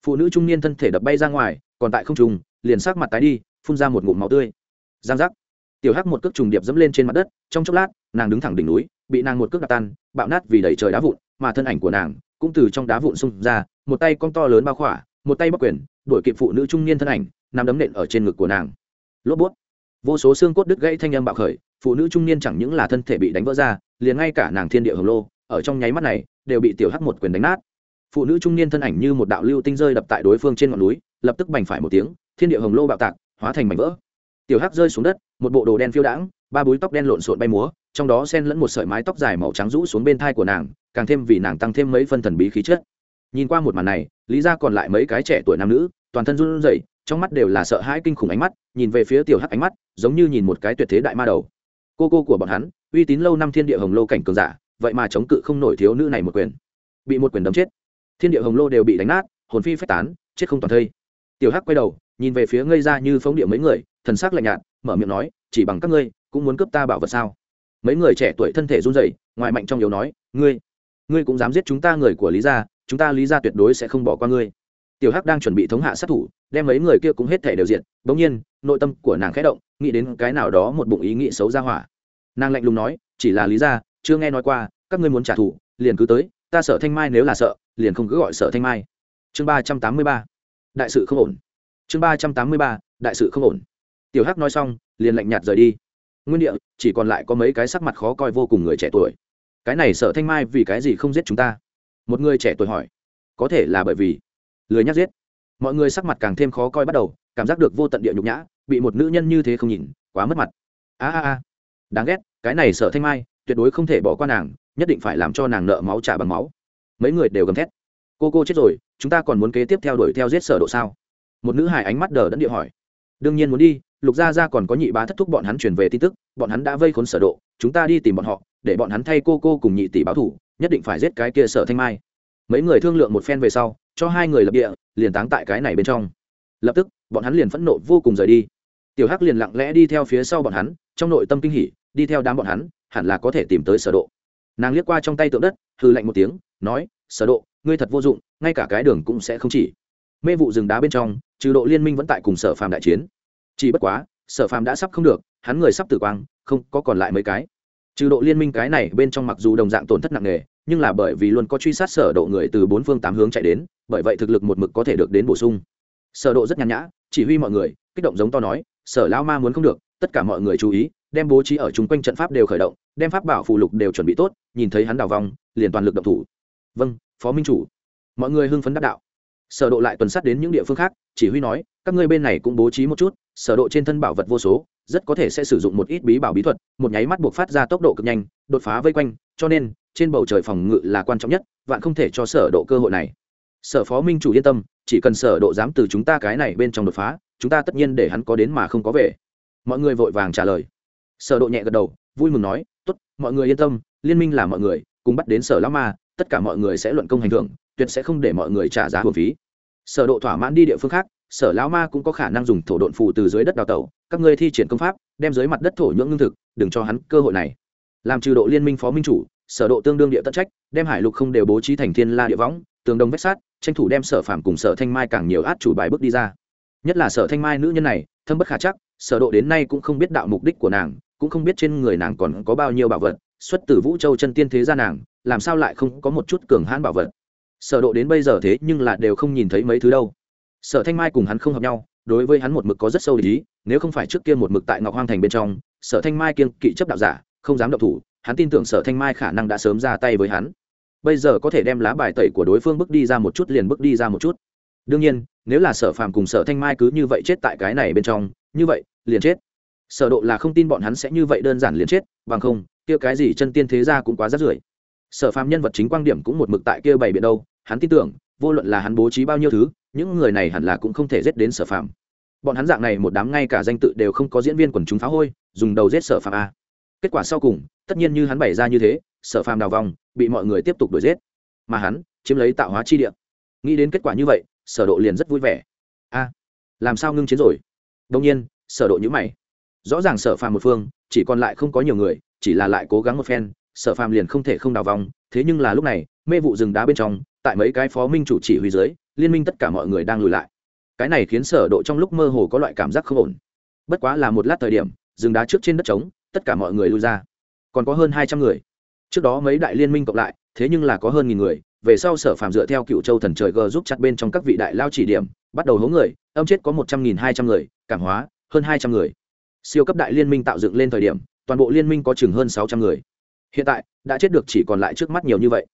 phụ nữ trung niên thân thể đập bay ra ngoài, còn tại không trùng liền sắc mặt tái đi, phun ra một ngụm máu tươi. Giang giác tiểu hắc một cước trùng điệp dẫm lên trên mặt đất, trong chốc lát, nàng đứng thẳng đỉnh núi, bị nàng một cước đạp tan, bạo nát vì đẩy trời đá vụn, mà thân ảnh của nàng cũng từ trong đá vụn xung ra, một tay con to lớn bao khỏa, một tay bắc quyền, đuổi kịp phụ nữ trung niên thân ảnh, nằm đấm nện ở trên ngực của nàng. Lốp bút. Vô số xương cốt đứt gãy thanh âm bạo khởi, phụ nữ trung niên chẳng những là thân thể bị đánh vỡ ra, liền ngay cả nàng thiên địa hồng lô, ở trong nháy mắt này, đều bị tiểu hắc một quyền đánh nát. Phụ nữ trung niên thân ảnh như một đạo lưu tinh rơi đập tại đối phương trên ngọn núi, lập tức bành phải một tiếng, thiên địa hồng lô bạo tạc, hóa thành mảnh vỡ tiểu hắc rơi xuống đất, một bộ đồ đen phiêu đãng, ba búi tóc đen lộn xộn bay múa, trong đó xen lẫn một sợi mái tóc dài màu trắng rũ xuống bên thai của nàng, càng thêm vì nàng tăng thêm mấy phân thần bí khí chất. Nhìn qua một màn này, lý ra còn lại mấy cái trẻ tuổi nam nữ, toàn thân run rẩy, trong mắt đều là sợ hãi kinh khủng ánh mắt, nhìn về phía tiểu hắc ánh mắt, giống như nhìn một cái tuyệt thế đại ma đầu. Cô cô của bọn hắn, uy tín lâu năm thiên địa hồng lô cảnh cường giả, vậy mà chống cự không nổi thiếu nữ này một quyền. Bị một quyền đấm chết. Thiên địa hồng lô đều bị đánh nát, hồn phi phách tán, chết không toàn thây. Tiểu hắc quay đầu nhìn về phía ngây ra như phóng địa mấy người, thần sắc lạnh nhạt, mở miệng nói, chỉ bằng các ngươi, cũng muốn cướp ta bảo vật sao? Mấy người trẻ tuổi thân thể run rẩy ngoại mạnh trong yếu nói, ngươi ngươi cũng dám giết chúng ta người của lý gia, chúng ta lý gia tuyệt đối sẽ không bỏ qua ngươi. Tiểu hắc đang chuẩn bị thống hạ sát thủ, đem mấy người kia cũng hết thể đều diện bỗng nhiên, nội tâm của nàng khẽ động, nghĩ đến cái nào đó một bụng ý nghĩ xấu ra hỏa. Nàng lạnh lùng nói, chỉ là lý gia, chưa nghe nói qua, các ngươi muốn trả thù, liền cứ tới, ta sợ thanh mai nếu là sợ, liền không cứ gọi sợ thanh mai. Chương ba trăm tám mươi ba. Đại sự không ổn chương ba trăm tám mươi ba, đại sự không ổn. Tiểu hắc nói xong, liền lạnh nhạt rời đi. Nguyên địa, chỉ còn lại có mấy cái sắc mặt khó coi vô cùng người trẻ tuổi. Cái này sợ thanh mai vì cái gì không giết chúng ta? Một người trẻ tuổi hỏi. Có thể là bởi vì lười nhắc giết. Mọi người sắc mặt càng thêm khó coi bắt đầu, cảm giác được vô tận địa nhục nhã, bị một nữ nhân như thế không nhìn, quá mất mặt. A a a. Đáng ghét, cái này sợ thanh mai, tuyệt đối không thể bỏ qua nàng, nhất định phải làm cho nàng nợ máu trả bằng máu. Mấy người đều gầm thét. Cô cô chết rồi, chúng ta còn muốn kế tiếp theo đuổi theo giết sở độ sao? Một nữ hài ánh mắt đờ đẫn địa hỏi. Đương nhiên muốn đi, lục gia gia còn có nhị bá thất thúc bọn hắn truyền về tin tức, bọn hắn đã vây khốn sở độ, chúng ta đi tìm bọn họ, để bọn hắn thay cô cô cùng nhị tỷ báo thủ, nhất định phải giết cái kia sở thanh mai. Mấy người thương lượng một phen về sau, cho hai người lập địa, liền táng tại cái này bên trong. Lập tức, bọn hắn liền phẫn nộ vô cùng rời đi. Tiểu hắc liền lặng lẽ đi theo phía sau bọn hắn, trong nội tâm kinh hỉ, đi theo đám bọn hắn, hẳn là có thể tìm tới sở độ. Nàng liếc qua trong tay tượng đất hư lạnh một tiếng, nói, sở độ, ngươi thật vô dụng, ngay cả cái đường cũng sẽ không chỉ mê vụ rừng đá bên trong, trừ độ liên minh vẫn tại cùng sở phàm đại chiến. Chỉ bất quá, sở phàm đã sắp không được, hắn người sắp tử quang, không có còn lại mấy cái. Trừ độ liên minh cái này bên trong mặc dù đồng dạng tổn thất nặng nề, nhưng là bởi vì luôn có truy sát sở độ người từ bốn phương tám hướng chạy đến, bởi vậy thực lực một mực có thể được đến bổ sung. Sở độ rất nhàn nhã, chỉ huy mọi người, kích động giống to nói, sở lão ma muốn không được, tất cả mọi người chú ý, đem bố trí ở chung quanh trận pháp đều khởi động, đem pháp bảo phù lục đều chuẩn bị tốt, nhìn thấy hắn đào vòng liền toàn lực động thủ. Vâng phó minh chủ. Mọi người hưng phấn đắc đạo sở độ lại tuần sát đến những địa phương khác, chỉ huy nói, các ngươi bên này cũng bố trí một chút, sở độ trên thân bảo vật vô số, rất có thể sẽ sử dụng một ít bí bảo bí thuật, một nháy mắt buộc phát ra tốc độ cực nhanh, đột phá vây quanh, cho nên, trên bầu trời phòng ngự là quan trọng nhất, vạn không thể cho sở độ cơ hội này. Sở phó minh chủ yên tâm, chỉ cần sở độ dám từ chúng ta cái này bên trong đột phá, chúng ta tất nhiên để hắn có đến mà không có về. Mọi người vội vàng trả lời. Sở độ nhẹ gật đầu, vui mừng nói, tốt, mọi người yên tâm, liên minh là mọi người, cùng bắt đến sở lão ma, tất cả mọi người sẽ luận công hành thưởng, tuyệt sẽ không để mọi người trả giá hưởng phí sở độ thỏa mãn đi địa phương khác, sở lão ma cũng có khả năng dùng thổ độn phù từ dưới đất đào tẩu, các ngươi thi triển công pháp, đem dưới mặt đất thổ nhưỡng lương thực, đừng cho hắn cơ hội này. Làm trừ độ liên minh phó minh chủ, sở độ tương đương địa tận trách, đem hải lục không đều bố trí thành thiên la địa võng, tường đông vách sát tranh thủ đem sở phạm cùng sở thanh mai càng nhiều át chủ bài bước đi ra. Nhất là sở thanh mai nữ nhân này, thâm bất khả chắc, sở độ đến nay cũng không biết đạo mục đích của nàng, cũng không biết trên người nàng còn có bao nhiêu bảo vật, xuất từ vũ châu chân tiên thế gia nàng, làm sao lại không có một chút cường hãn bảo vật sở độ đến bây giờ thế nhưng là đều không nhìn thấy mấy thứ đâu. Sở thanh mai cùng hắn không hợp nhau, đối với hắn một mực có rất sâu lý nếu không phải trước kia một mực tại ngọc hoang thành bên trong, sở thanh mai kiên kỵ chấp đạo giả, không dám động thủ, hắn tin tưởng sở thanh mai khả năng đã sớm ra tay với hắn. Bây giờ có thể đem lá bài tẩy của đối phương bước đi ra một chút liền bước đi ra một chút. Đương nhiên, nếu là sở phàm cùng sở thanh mai cứ như vậy chết tại cái này bên trong, như vậy, liền chết. Sở độ là không tin bọn hắn sẽ như vậy đơn giản liền chết, bằng không, kia cái gì chân tiên thế gia cũng quá rất rưởi. Sở phàm nhân vật chính quan điểm cũng một mực tại kia bảy biện đâu hắn tin tưởng, vô luận là hắn bố trí bao nhiêu thứ, những người này hẳn là cũng không thể giết đến sở phàm. Bọn hắn dạng này một đám ngay cả danh tự đều không có diễn viên quần chúng phá hôi, dùng đầu giết sở phàm a. Kết quả sau cùng, tất nhiên như hắn bày ra như thế, sở phàm đào vòng, bị mọi người tiếp tục đuổi giết. Mà hắn, chiếm lấy tạo hóa chi địa. Nghĩ đến kết quả như vậy, sở độ liền rất vui vẻ. A, làm sao ngưng chiến rồi? Đông nhiên, sở độ nhíu mày. Rõ ràng sở phàm một phương, chỉ còn lại không có nhiều người, chỉ là lại cố gắng một phen, sở phàm liền không thể không đào vòng. Thế nhưng là lúc này, mê vụ rừng đá bên trong tại mấy cái phó minh chủ chỉ huy dưới, liên minh tất cả mọi người đang lùi lại. Cái này khiến sở độ trong lúc mơ hồ có loại cảm giác không ổn. Bất quá là một lát thời điểm dừng đá trước trên đất trống, tất cả mọi người lui ra. Còn có hơn hai trăm người. Trước đó mấy đại liên minh cộng lại, thế nhưng là có hơn nghìn người. Về sau sở phàm dựa theo cựu châu thần trời g giúp chặt bên trong các vị đại lao chỉ điểm, bắt đầu hố người, âm chết có một trăm nghìn hai trăm người, cảm hóa, hơn hai trăm người. Siêu cấp đại liên minh tạo dựng lên thời điểm, toàn bộ liên minh có chừng hơn sáu trăm người. Hiện tại, đã chết được chỉ còn lại trước mắt nhiều như vậy.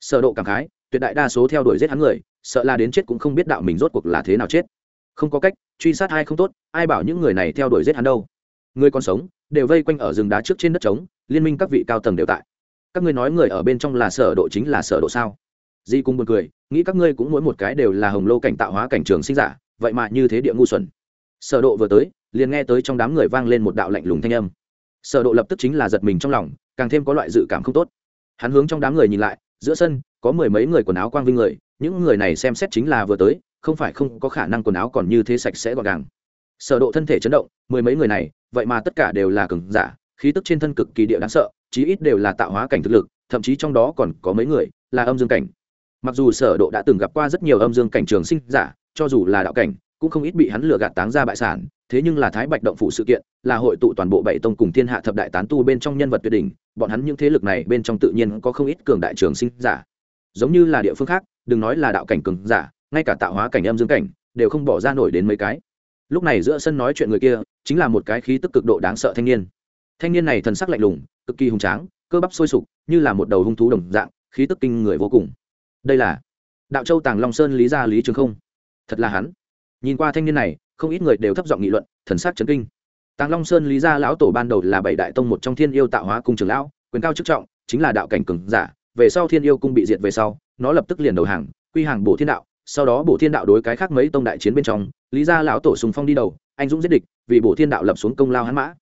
Sở độ cảm khái tuyệt đại đa số theo đuổi giết hắn người, sợ là đến chết cũng không biết đạo mình rốt cuộc là thế nào chết. Không có cách, truy sát ai không tốt, ai bảo những người này theo đuổi giết hắn đâu. Người còn sống, đều vây quanh ở rừng đá trước trên đất trống, liên minh các vị cao tầng đều tại. Các ngươi nói người ở bên trong là sở độ chính là sở độ sao? Di cung buồn cười, nghĩ các ngươi cũng mỗi một cái đều là hồng lô cảnh tạo hóa cảnh trường sinh giả, vậy mà như thế địa ngu xuẩn. Sở độ vừa tới, liền nghe tới trong đám người vang lên một đạo lạnh lùng thanh âm. Sở độ lập tức chính là giật mình trong lòng, càng thêm có loại dự cảm không tốt. Hắn hướng trong đám người nhìn lại, giữa sân có mười mấy người quần áo quang vinh người, những người này xem xét chính là vừa tới, không phải không có khả năng quần áo còn như thế sạch sẽ gọn gàng. Sở độ thân thể chấn động, mười mấy người này, vậy mà tất cả đều là cường giả, khí tức trên thân cực kỳ địa đáng sợ, chí ít đều là tạo hóa cảnh thực lực, thậm chí trong đó còn có mấy người là âm dương cảnh. Mặc dù sở độ đã từng gặp qua rất nhiều âm dương cảnh trường sinh giả, cho dù là đạo cảnh, cũng không ít bị hắn lừa gạt táng ra bại sản, thế nhưng là thái bạch động phủ sự kiện, là hội tụ toàn bộ bảy tông cùng thiên hạ thập đại tán tu bên trong nhân vật tuyệt đỉnh, bọn hắn những thế lực này bên trong tự nhiên có không ít cường đại trường sinh giả giống như là địa phương khác, đừng nói là đạo cảnh cường giả, ngay cả tạo hóa cảnh, âm dương cảnh, đều không bỏ ra nổi đến mấy cái. Lúc này giữa sân nói chuyện người kia, chính là một cái khí tức cực độ đáng sợ thanh niên. Thanh niên này thần sắc lạnh lùng, cực kỳ hùng tráng, cơ bắp sôi sục, như là một đầu hung thú đồng dạng, khí tức kinh người vô cùng. Đây là đạo châu tàng long sơn lý gia lý trường không. Thật là hắn. Nhìn qua thanh niên này, không ít người đều thấp giọng nghị luận, thần sắc chấn kinh. Tàng long sơn lý gia lão tổ ban đầu là bảy đại tông một trong thiên yêu tạo hóa cung trường lão, quyền cao chức trọng, chính là đạo cảnh cường giả về sau thiên yêu cung bị diệt về sau, nó lập tức liền đầu hàng, quy hàng bổ thiên đạo, sau đó bổ thiên đạo đối cái khác mấy tông đại chiến bên trong, lý gia lão tổ sùng phong đi đầu, anh dũng giết địch, vì bổ thiên đạo lập xuống công lao hắn mã.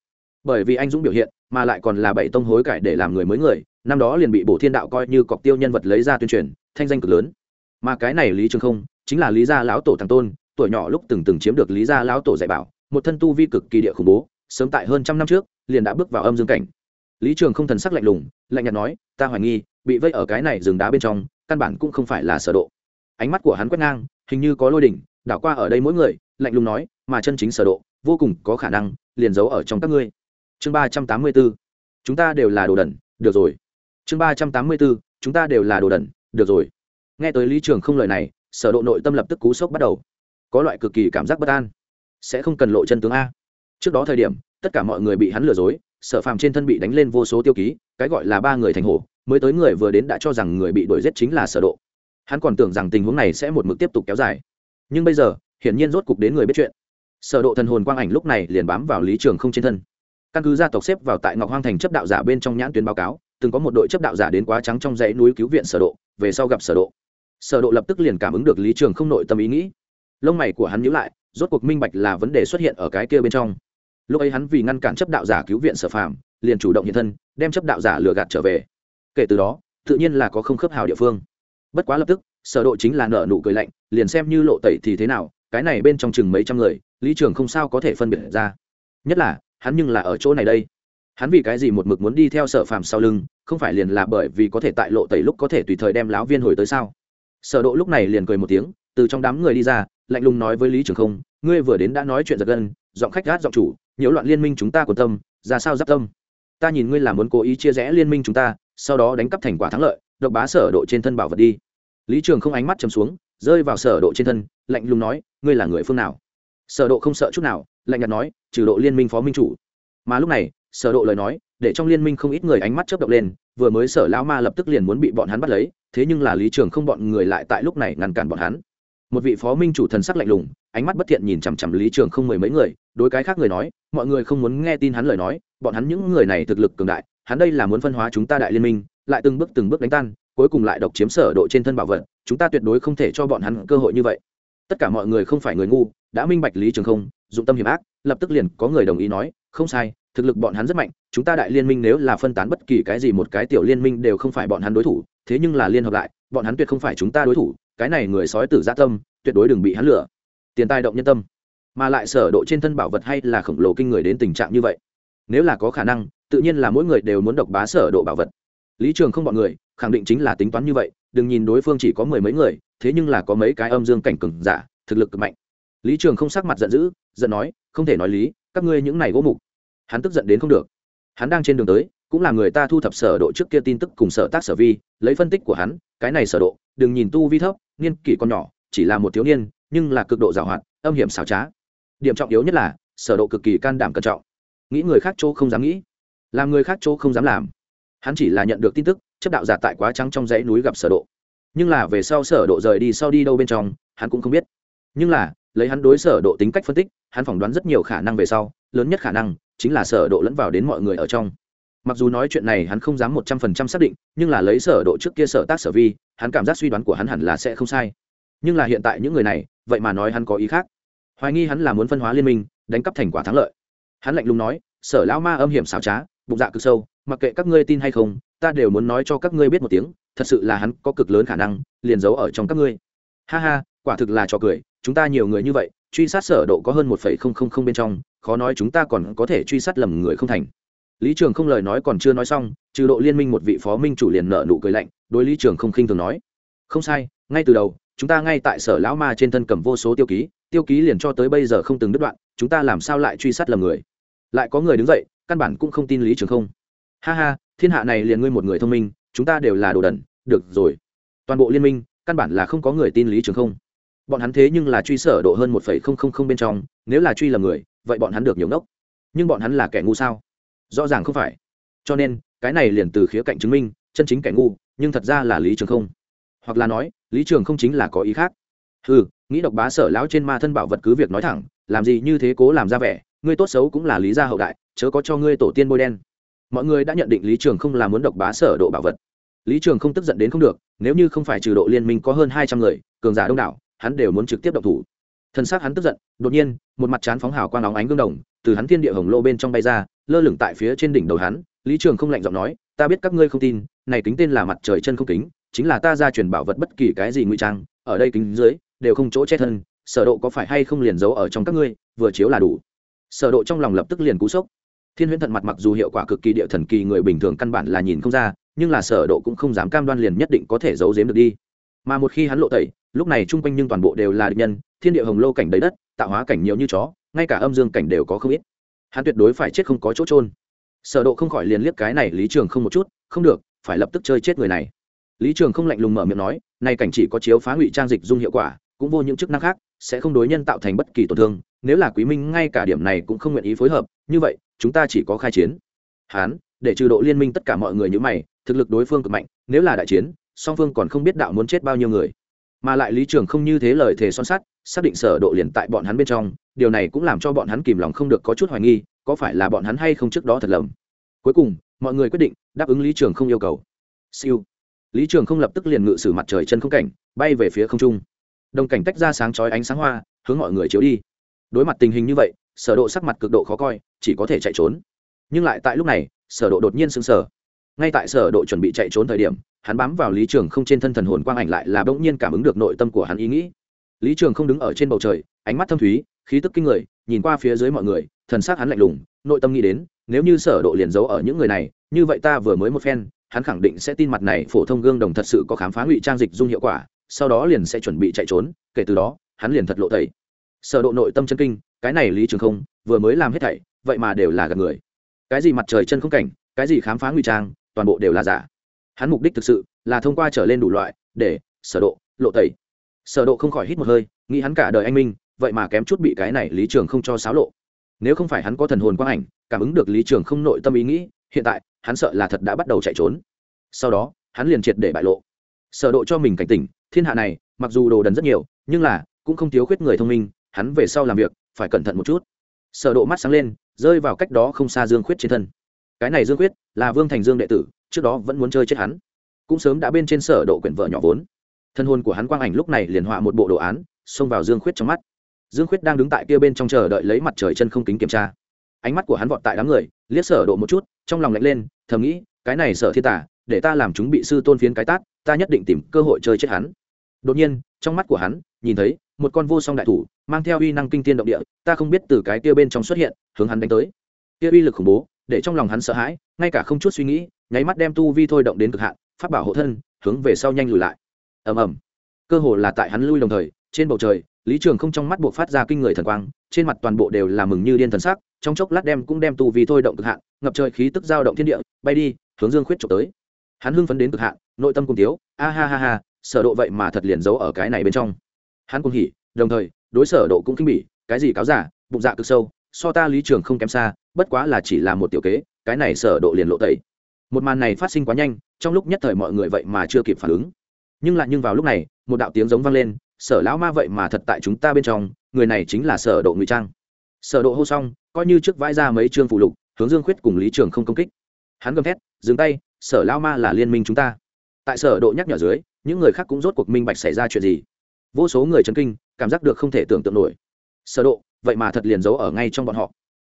Bởi vì anh dũng biểu hiện, mà lại còn là bảy tông hối cải để làm người mới người, năm đó liền bị bổ thiên đạo coi như cọc tiêu nhân vật lấy ra tuyên truyền, thanh danh cực lớn. Mà cái này lý trường không, chính là lý gia lão tổ thằng tôn, tuổi nhỏ lúc từng từng chiếm được lý gia lão tổ dạy bảo, một thân tu vi cực kỳ địa khủng bố, sớm tại hơn trăm năm trước, liền đã bước vào âm dương cảnh. Lý trường không thần sắc lạnh lùng, lạnh nhạt nói, ta hoài nghi bị vây ở cái này rừng đá bên trong, căn bản cũng không phải là sở độ. Ánh mắt của hắn quét ngang, hình như có lôi đỉnh, đảo qua ở đây mỗi người, lạnh lùng nói, mà chân chính sở độ, vô cùng có khả năng liền giấu ở trong các ngươi. Chương ba trăm tám mươi 384 chúng ta đều là đồ đần, được rồi. Chương ba trăm tám mươi 384 chúng ta đều là đồ đần, được rồi. Nghe tới lý trường không lời này, sở độ nội tâm lập tức cú sốc bắt đầu. Có loại cực kỳ cảm giác bất an. Sẽ không cần lộ chân tướng a. Trước đó thời điểm, tất cả mọi người bị hắn lừa dối, sở phàm trên thân bị đánh lên vô số tiêu ký, cái gọi là ba người thành hổ mới tới người vừa đến đã cho rằng người bị đuổi giết chính là sở độ. Hắn còn tưởng rằng tình huống này sẽ một mực tiếp tục kéo dài. Nhưng bây giờ, hiển nhiên rốt cục đến người biết chuyện. Sở độ thần hồn quang ảnh lúc này liền bám vào lý trường không trên thân. Căn cứ gia tộc xếp vào tại ngọc hoang thành chấp đạo giả bên trong nhãn tuyến báo cáo, từng có một đội chấp đạo giả đến quá trắng trong dãy núi cứu viện sở độ, về sau gặp sở độ. Sở độ lập tức liền cảm ứng được lý trường không nội tâm ý nghĩ. Lông mày của hắn nhíu lại, rốt cuộc minh bạch là vấn đề xuất hiện ở cái kia bên trong. Lúc ấy hắn vì ngăn cản chấp đạo giả cứu viện sở phàm, liền chủ động hiện thân, đem chấp đạo giả lừa gạt trở về kể từ đó, tự nhiên là có không khớp hào địa phương. Bất quá lập tức, sở độ chính là nở nụ cười lạnh, liền xem như lộ tẩy thì thế nào, cái này bên trong chừng mấy trăm người, lý trường không sao có thể phân biệt ra. Nhất là, hắn nhưng là ở chỗ này đây. Hắn vì cái gì một mực muốn đi theo sở phàm sau lưng, không phải liền là bởi vì có thể tại lộ tẩy lúc có thể tùy thời đem láo viên hồi tới sao? Sở độ lúc này liền cười một tiếng, từ trong đám người đi ra, lạnh lùng nói với lý trường không, ngươi vừa đến đã nói chuyện giật gân, giọng khách gát giọng chủ, nhiễu loạn liên minh chúng ta của tâm, ra sao giáp tâm? Ta nhìn ngươi là muốn cố ý chia rẽ liên minh chúng ta sau đó đánh cắp thành quả thắng lợi, độc bá sở độ trên thân bảo vật đi. Lý trường không ánh mắt chầm xuống, rơi vào sở độ trên thân, lạnh lùng nói, ngươi là người phương nào? Sở độ không sợ chút nào, lạnh nhạt nói, trừ độ liên minh phó minh chủ. Mà lúc này, sở độ lời nói, để trong liên minh không ít người ánh mắt chớp động lên, vừa mới sở lão ma lập tức liền muốn bị bọn hắn bắt lấy, thế nhưng là lý trường không bọn người lại tại lúc này ngăn cản bọn hắn. Một vị phó minh chủ thần sắc lạnh lùng, ánh mắt bất thiện nhìn chằm chằm lý trường không mười mấy người, đối cái khác người nói, mọi người không muốn nghe tin hắn lời nói, bọn hắn những người này thực lực cường đại hắn đây là muốn phân hóa chúng ta đại liên minh, lại từng bước từng bước đánh tan, cuối cùng lại độc chiếm sở độ trên thân bảo vật, chúng ta tuyệt đối không thể cho bọn hắn cơ hội như vậy. Tất cả mọi người không phải người ngu, đã minh bạch lý trường không, dụng tâm hiểm ác, lập tức liền có người đồng ý nói, không sai, thực lực bọn hắn rất mạnh, chúng ta đại liên minh nếu là phân tán bất kỳ cái gì một cái tiểu liên minh đều không phải bọn hắn đối thủ, thế nhưng là liên hợp lại, bọn hắn tuyệt không phải chúng ta đối thủ, cái này người sói tử gia tâm, tuyệt đối đừng bị hắn lừa. Tiền tài động nhân tâm. Mà lại sở độ trên thân bảo vật hay là khổng lồ kinh người đến tình trạng như vậy nếu là có khả năng, tự nhiên là mỗi người đều muốn độc bá sở độ bảo vật. Lý trường không bọn người, khẳng định chính là tính toán như vậy, đừng nhìn đối phương chỉ có mười mấy người, thế nhưng là có mấy cái âm dương cảnh cường giả, thực lực cực mạnh. Lý trường không sắc mặt giận dữ, giận nói, không thể nói lý, các ngươi những này gỗ mục. Hắn tức giận đến không được. Hắn đang trên đường tới, cũng là người ta thu thập sở độ trước kia tin tức cùng sở tác sở vi, lấy phân tích của hắn, cái này sở độ, đừng nhìn tu vi thấp, niên kỷ còn nhỏ, chỉ là một thiếu niên, nhưng là cực độ giàu hoạt âm hiểm xảo trá. Điểm trọng yếu nhất là, sở độ cực kỳ can đảm cẩn trọng nghĩ người khác chỗ không dám nghĩ, làm người khác chỗ không dám làm. Hắn chỉ là nhận được tin tức, chấp đạo giả tại quá trắng trong dãy núi gặp sở độ. Nhưng là về sau sở độ rời đi sau đi đâu bên trong, hắn cũng không biết. Nhưng là, lấy hắn đối sở độ tính cách phân tích, hắn phỏng đoán rất nhiều khả năng về sau, lớn nhất khả năng chính là sở độ lẫn vào đến mọi người ở trong. Mặc dù nói chuyện này hắn không dám một trăm phần trăm xác định, nhưng là lấy sở độ trước kia sở tác sở vi, hắn cảm giác suy đoán của hắn hẳn là sẽ không sai. Nhưng là hiện tại những người này, vậy mà nói hắn có ý khác. Hoài nghi hắn là muốn phân hóa liên minh, đánh cắp thành quả thắng lợi hắn lạnh lùng nói, sở lão ma âm hiểm xảo trá, bụng dạ cực sâu, mặc kệ các ngươi tin hay không, ta đều muốn nói cho các ngươi biết một tiếng, thật sự là hắn có cực lớn khả năng, liền giấu ở trong các ngươi. Ha ha, quả thực là trò cười, chúng ta nhiều người như vậy, truy sát sở độ có hơn một phẩy không không không bên trong, khó nói chúng ta còn có thể truy sát lầm người không thành. Lý trường không lời nói còn chưa nói xong, trừ độ liên minh một vị phó minh chủ liền nợ nụ cười lạnh, đối lý trường không khinh thường nói, không sai, ngay từ đầu, chúng ta ngay tại sở lão ma trên thân cầm vô số tiêu ký tiêu ký liền cho tới bây giờ không từng đứt đoạn, chúng ta làm sao lại truy sát lầm người? Lại có người đứng dậy, căn bản cũng không tin lý trường không. Ha ha, thiên hạ này liền ngươi một người thông minh, chúng ta đều là đồ đần, được rồi. Toàn bộ liên minh, căn bản là không có người tin lý trường không. Bọn hắn thế nhưng là truy sở độ hơn một phẩy không không không bên trong, nếu là truy là người, vậy bọn hắn được nhiều ngốc. Nhưng bọn hắn là kẻ ngu sao? Rõ ràng không phải. Cho nên, cái này liền từ khía cạnh chứng minh, chân chính kẻ ngu, nhưng thật ra là lý trường không. Hoặc là nói, lý trường không chính là có ý khác. Ừ nghĩ độc bá sở lão trên ma thân bảo vật cứ việc nói thẳng, làm gì như thế cố làm ra vẻ ngươi tốt xấu cũng là lý gia hậu đại, chớ có cho ngươi tổ tiên bôi đen. Mọi người đã nhận định lý trường không là muốn độc bá sở độ bảo vật. Lý trường không tức giận đến không được, nếu như không phải trừ độ liên minh có hơn hai trăm người, cường giả đông đảo, hắn đều muốn trực tiếp động thủ. Thân xác hắn tức giận, đột nhiên, một mặt chán phóng hào quang óng ánh gương đồng, từ hắn thiên địa hồng lô bên trong bay ra, lơ lửng tại phía trên đỉnh đầu hắn. Lý trường không lạnh giọng nói, ta biết các ngươi không tin, này kính tên là mặt trời chân không kính, chính là ta ra truyền bảo vật bất kỳ cái gì ngụy trang, ở đây kính dưới, đều không chỗ che thân, sở độ có phải hay không liền giấu ở trong các ngươi, vừa chiếu là đủ sở độ trong lòng lập tức liền cú sốc. Thiên huyễn thận mặt mặc dù hiệu quả cực kỳ địa thần kỳ người bình thường căn bản là nhìn không ra, nhưng là sở độ cũng không dám cam đoan liền nhất định có thể giấu giếm được đi. Mà một khi hắn lộ tẩy, lúc này trung quanh nhưng toàn bộ đều là địch nhân, thiên địa hồng lô cảnh đầy đất, tạo hóa cảnh nhiều như chó, ngay cả âm dương cảnh đều có không ít. Hắn tuyệt đối phải chết không có chỗ trôn sở độ không khỏi liền liếc cái này lý trường không một chút, không được, phải lập tức chơi chết người này. Lý trường không lạnh lùng mở miệng nói, này cảnh chỉ có chiếu phá ngụy trang dịch dung hiệu quả cũng vô những chức năng khác, sẽ không đối nhân tạo thành bất kỳ tổn thương, nếu là quý minh ngay cả điểm này cũng không nguyện ý phối hợp, như vậy, chúng ta chỉ có khai chiến. Hán, để trừ độ liên minh tất cả mọi người như mày, thực lực đối phương cực mạnh, nếu là đại chiến, song phương còn không biết đạo muốn chết bao nhiêu người. Mà lại lý trường không như thế lời thề son sắt, xác định sở độ liền tại bọn hắn bên trong, điều này cũng làm cho bọn hắn kìm lòng không được có chút hoài nghi, có phải là bọn hắn hay không trước đó thật lầm. Cuối cùng, mọi người quyết định đáp ứng lý trường không yêu cầu. Siêu. Lý trường không lập tức liền ngự sử mặt trời chân không cảnh, bay về phía không trung đồng cảnh tách ra sáng chói ánh sáng hoa, hướng mọi người chiếu đi. Đối mặt tình hình như vậy, sở độ sắc mặt cực độ khó coi, chỉ có thể chạy trốn. Nhưng lại tại lúc này, sở độ đột nhiên sững sờ. Ngay tại sở độ chuẩn bị chạy trốn thời điểm, hắn bám vào lý trường không trên thân thần hồn quang ảnh lại là bỗng nhiên cảm ứng được nội tâm của hắn ý nghĩ. Lý trường không đứng ở trên bầu trời, ánh mắt thâm thúy, khí tức kinh người, nhìn qua phía dưới mọi người, thần sắc hắn lạnh lùng, nội tâm nghĩ đến, nếu như sở độ liền giấu ở những người này, như vậy ta vừa mới một phen, hắn khẳng định sẽ tin mặt này phổ thông gương đồng thật sự có khám phá ngụy trang dịch dung hiệu quả sau đó liền sẽ chuẩn bị chạy trốn, kể từ đó, hắn liền thật lộ tẩy. Sở độ nội tâm chân kinh, cái này lý trường không, vừa mới làm hết thảy, vậy mà đều là gạt người. Cái gì mặt trời chân không cảnh, cái gì khám phá nguy trang, toàn bộ đều là giả. Hắn mục đích thực sự là thông qua trở lên đủ loại để sở độ lộ tẩy. Sở độ không khỏi hít một hơi, nghĩ hắn cả đời anh minh, vậy mà kém chút bị cái này lý trường không cho xáo lộ. Nếu không phải hắn có thần hồn quang ảnh, cảm ứng được lý trường không nội tâm ý nghĩ, hiện tại, hắn sợ là thật đã bắt đầu chạy trốn. Sau đó, hắn liền triệt để bại lộ. Sở độ cho mình cảnh tỉnh thiên hạ này, mặc dù đồ đần rất nhiều, nhưng là, cũng không thiếu khuyết người thông minh, hắn về sau làm việc, phải cẩn thận một chút. Sở độ mắt sáng lên, rơi vào cách đó không xa dương khuyết trên thân. Cái này dương khuyết, là vương thành dương đệ tử, trước đó vẫn muốn chơi chết hắn. Cũng sớm đã bên trên sở độ quyển vợ nhỏ vốn. Thân hồn của hắn quang ảnh lúc này liền họa một bộ đồ án, xông vào dương khuyết trong mắt. Dương khuyết đang đứng tại kia bên trong chờ đợi lấy mặt trời chân không kính kiểm tra. Ánh mắt của hắn vọt tại đám người, liếc sở độ một chút, trong lòng lạnh lên, thầm nghĩ, cái này sở thiên tả, để ta làm chúng bị sư tôn phiến cái tát, ta nhất định tìm cơ hội chơi chết hắn đột nhiên, trong mắt của hắn, nhìn thấy, một con vô song đại thủ, mang theo uy năng kinh thiên động địa, ta không biết từ cái kia bên trong xuất hiện, hướng hắn đánh tới. Kia uy lực khủng bố, để trong lòng hắn sợ hãi, ngay cả không chút suy nghĩ, nháy mắt đem tu vi thôi động đến cực hạn phát bảo hộ thân, hướng về sau nhanh lùi lại. Ầm ầm. Cơ hồ là tại hắn lui đồng thời, trên bầu trời, lý trường không trong mắt buộc phát ra kinh người thần quang, trên mặt toàn bộ đều là mừng như điên thần sắc, trong chốc lát đem cũng đem tu vi thôi động cực hạn, ngập trời khí tức giao động thiên địa, bay đi, hướng dương khuyết trục tới. Hắn hưng phấn đến cực hạn, nội tâm cùng tiếu a ha ha ha sở độ vậy mà thật liền giấu ở cái này bên trong. Hắn cũng hỉ, đồng thời, đối sở độ cũng kinh bỉ, cái gì cáo giả, bụng dạ cực sâu, so ta lý trường không kém xa, bất quá là chỉ là một tiểu kế, cái này sở độ liền lộ tẩy. Một màn này phát sinh quá nhanh, trong lúc nhất thời mọi người vậy mà chưa kịp phản ứng. Nhưng lại nhưng vào lúc này, một đạo tiếng giống vang lên, sở lão ma vậy mà thật tại chúng ta bên trong, người này chính là sở độ ngụy trang. Sở độ hô xong, coi như trước vãi ra mấy chương phụ lục, hướng dương khuyết cùng lý trường không công kích. Hắn gầm thét, dừng tay, sở lão ma là liên minh chúng ta tại sở độ nhắc nhở dưới, những người khác cũng rốt cuộc minh bạch xảy ra chuyện gì. Vô số người chấn kinh, cảm giác được không thể tưởng tượng nổi. Sở độ, vậy mà thật liền giấu ở ngay trong bọn họ.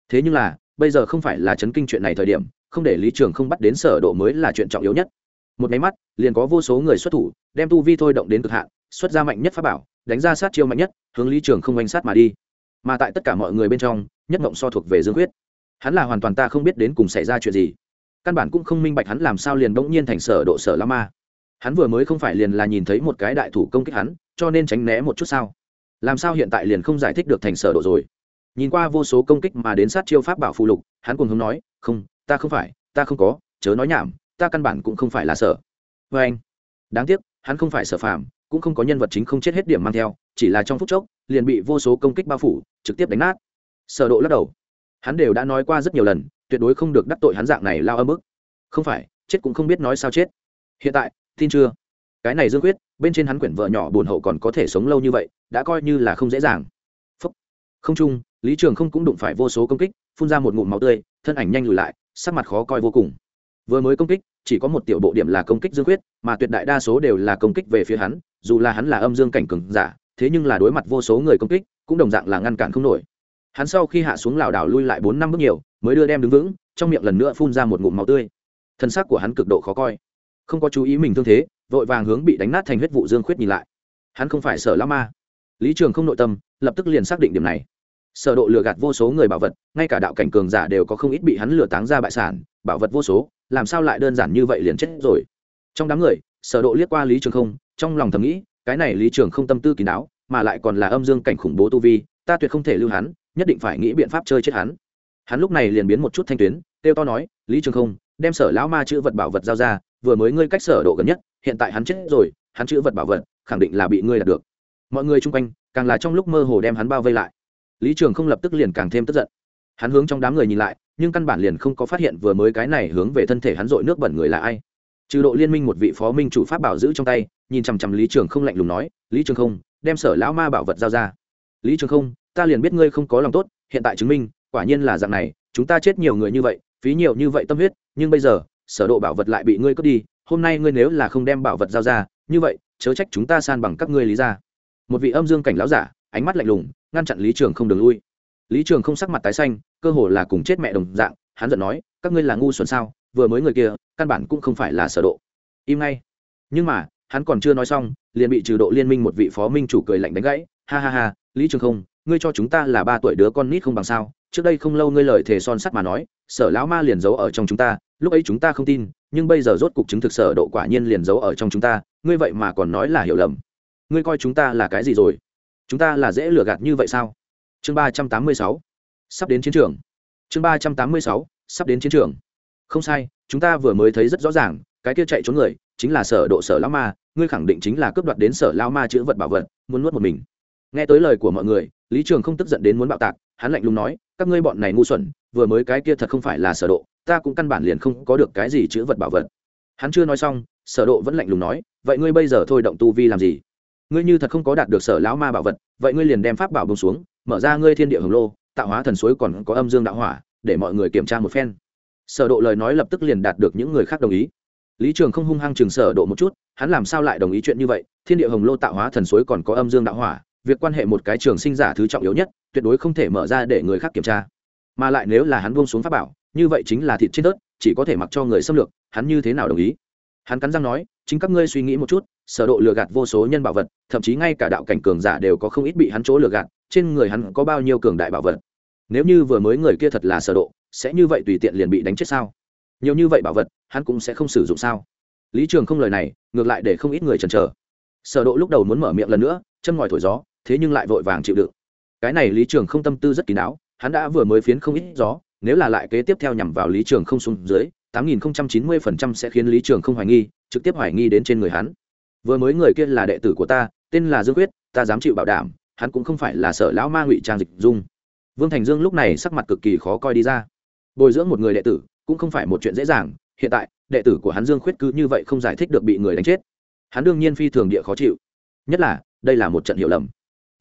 Thế nhưng là, bây giờ không phải là chấn kinh chuyện này thời điểm, không để lý trường không bắt đến sở độ mới là chuyện trọng yếu nhất. Một máy mắt, liền có vô số người xuất thủ, đem tu vi thôi động đến cực hạn, xuất ra mạnh nhất pháp bảo, đánh ra sát chiêu mạnh nhất, hướng lý trường không oanh sát mà đi. Mà tại tất cả mọi người bên trong, nhất mộng so thuộc về dương quyết. Hắn là hoàn toàn ta không biết đến cùng xảy ra chuyện gì. Căn bản cũng không minh bạch hắn làm sao liền bỗng nhiên thành sở độ sở la ma hắn vừa mới không phải liền là nhìn thấy một cái đại thủ công kích hắn, cho nên tránh né một chút sao? Làm sao hiện tại liền không giải thích được thành sở độ rồi? Nhìn qua vô số công kích mà đến sát chiêu pháp bảo phụ lục, hắn cùng hướng nói, không, ta không phải, ta không có, chớ nói nhảm, ta căn bản cũng không phải là sở. Vê anh, đáng tiếc, hắn không phải sở phàm, cũng không có nhân vật chính không chết hết điểm mang theo, chỉ là trong phút chốc, liền bị vô số công kích bao phủ, trực tiếp đánh nát. Sở độ lắc đầu. Hắn đều đã nói qua rất nhiều lần, tuyệt đối không được đắc tội hắn dạng này lao âm ức. Không phải, chết cũng không biết nói sao chết. Hiện tại tin chưa? Cái này dương quyết, bên trên hắn quyển vợ nhỏ buồn hậu còn có thể sống lâu như vậy, đã coi như là không dễ dàng. Phúc. không chung, lý trường không cũng đụng phải vô số công kích, phun ra một ngụm máu tươi, thân ảnh nhanh lùi lại, sắc mặt khó coi vô cùng. Vừa mới công kích, chỉ có một tiểu bộ điểm là công kích dương quyết, mà tuyệt đại đa số đều là công kích về phía hắn, dù là hắn là âm dương cảnh cường giả, thế nhưng là đối mặt vô số người công kích, cũng đồng dạng là ngăn cản không nổi. Hắn sau khi hạ xuống lảo đảo lui lại bốn năm bước nhiều, mới đưa đem đứng vững, trong miệng lần nữa phun ra một ngụm máu tươi. Thân xác của hắn cực độ khó coi không có chú ý mình thương thế, vội vàng hướng bị đánh nát thành huyết vụ dương khuyết nhìn lại. Hắn không phải sợ lao ma. Lý trường không nội tâm, lập tức liền xác định điểm này. Sở độ lừa gạt vô số người bảo vật, ngay cả đạo cảnh cường giả đều có không ít bị hắn lừa táng ra bại sản, bảo vật vô số, làm sao lại đơn giản như vậy liền chết rồi? Trong đám người, sở độ liếc qua lý trường không, trong lòng thầm nghĩ, cái này lý trường không tâm tư kín đáo mà lại còn là âm dương cảnh khủng bố tu vi, ta tuyệt không thể lưu hắn, nhất định phải nghĩ biện pháp chơi chết hắn. Hắn lúc này liền biến một chút thanh tuyến tiêu to nói, lý trường không đem sở lão ma chữ vật bảo vật giao ra, vừa mới ngươi cách sở độ gần nhất, hiện tại hắn chết rồi, hắn chữ vật bảo vật, khẳng định là bị ngươi đạt được. Mọi người chung quanh, càng là trong lúc mơ hồ đem hắn bao vây lại. Lý trường không lập tức liền càng thêm tức giận. Hắn hướng trong đám người nhìn lại, nhưng căn bản liền không có phát hiện vừa mới cái này hướng về thân thể hắn dội nước bẩn người là ai. Trừ độ liên minh một vị phó minh chủ pháp bảo giữ trong tay, nhìn chằm chằm lý trường không lạnh lùng nói, lý trường không, đem sở lão ma bảo vật giao ra. Lý trường không, ta liền biết ngươi không có lòng tốt, hiện tại chứng minh, quả nhiên là dạng này, chúng ta chết nhiều người như vậy phí nhiều như vậy tâm huyết, nhưng bây giờ, sở độ bảo vật lại bị ngươi cướp đi, hôm nay ngươi nếu là không đem bảo vật giao ra, như vậy, chớ trách chúng ta san bằng các ngươi lý ra một vị âm dương cảnh lão giả, ánh mắt lạnh lùng, ngăn chặn lý trường không đường lui. Lý trường không sắc mặt tái xanh, cơ hồ là cùng chết mẹ đồng dạng, hắn giận nói, các ngươi là ngu xuẩn sao, vừa mới người kia, căn bản cũng không phải là sở độ. Im ngay. Nhưng mà, hắn còn chưa nói xong, liền bị trừ độ liên minh một vị phó minh chủ cười lạnh đánh gãy, ha ha ha, lý trường không, ngươi cho chúng ta là ba tuổi đứa con nít không bằng sao, trước đây không lâu ngươi lời thề son sắt mà nói sở lão ma liền giấu ở trong chúng ta, lúc ấy chúng ta không tin, nhưng bây giờ rốt cục chứng thực sở độ quả nhiên liền giấu ở trong chúng ta, ngươi vậy mà còn nói là hiểu lầm. Ngươi coi chúng ta là cái gì rồi? Chúng ta là dễ lừa gạt như vậy sao? Chương ba trăm tám mươi sáu. Sắp đến chiến trường. Chương ba trăm tám mươi sáu. Sắp đến chiến trường. Không sai, chúng ta vừa mới thấy rất rõ ràng, cái kia chạy trốn người, chính là sở độ sở lão ma, ngươi khẳng định chính là cướp đoạt đến sở lão ma chữ vật bảo vật, muốn nuốt một mình. Nghe tới lời của mọi người, lý trường không tức giận đến muốn bạo tạc hắn lạnh lùng nói, các ngươi bọn này ngu xuẩn, vừa mới cái kia thật không phải là sở độ, ta cũng căn bản liền không có được cái gì chữ vật bảo vật. Hắn chưa nói xong, sở độ vẫn lạnh lùng nói, vậy ngươi bây giờ thôi động tu vi làm gì? Ngươi như thật không có đạt được sở lão ma bảo vật, vậy ngươi liền đem pháp bảo bông xuống, mở ra ngươi thiên địa hồng lô, tạo hóa thần suối còn có âm dương đạo hỏa, để mọi người kiểm tra một phen. Sở độ lời nói lập tức liền đạt được những người khác đồng ý. Lý trường không hung hăng chừng sở độ một chút, hắn làm sao lại đồng ý chuyện như vậy? Thiên địa hồng lô tạo hóa thần suối còn có âm dương đạo hỏa việc quan hệ một cái trường sinh giả thứ trọng yếu nhất, tuyệt đối không thể mở ra để người khác kiểm tra. Mà lại nếu là hắn buông xuống pháp bảo, như vậy chính là thịt trên tớt chỉ có thể mặc cho người xâm lược, hắn như thế nào đồng ý? Hắn cắn răng nói, chính các ngươi suy nghĩ một chút, sở độ lừa gạt vô số nhân bảo vật, thậm chí ngay cả đạo cảnh cường giả đều có không ít bị hắn chỗ lừa gạt, trên người hắn có bao nhiêu cường đại bảo vật? Nếu như vừa mới người kia thật là sở độ, sẽ như vậy tùy tiện liền bị đánh chết sao? Nhiều như vậy bảo vật, hắn cũng sẽ không sử dụng sao? Lý trường không lời này, ngược lại để không ít người chần chờ. Sở độ lúc đầu muốn mở miệng lần nữa, châm ngòi thổi gió thế nhưng lại vội vàng chịu đựng. Cái này lý trường không tâm tư rất kín đáo, hắn đã vừa mới phiến không ít gió, nếu là lại kế tiếp theo nhằm vào lý trường không xuống dưới, tám nghìn chín mươi phần trăm sẽ khiến lý trường không hoài nghi, trực tiếp hoài nghi đến trên người hắn. Vừa mới người kia là đệ tử của ta, tên là dương quyết, ta dám chịu bảo đảm, hắn cũng không phải là sở lão ma ngụy trang dịch dung. Vương thành dương lúc này sắc mặt cực kỳ khó coi đi ra. Bồi dưỡng một người đệ tử, cũng không phải một chuyện dễ dàng, hiện tại, đệ tử của hắn dương khuyết cứ như vậy không giải thích được bị người đánh chết. Hắn đương nhiên phi thường địa khó chịu. Nhất là, đây là một trận hiểu lầm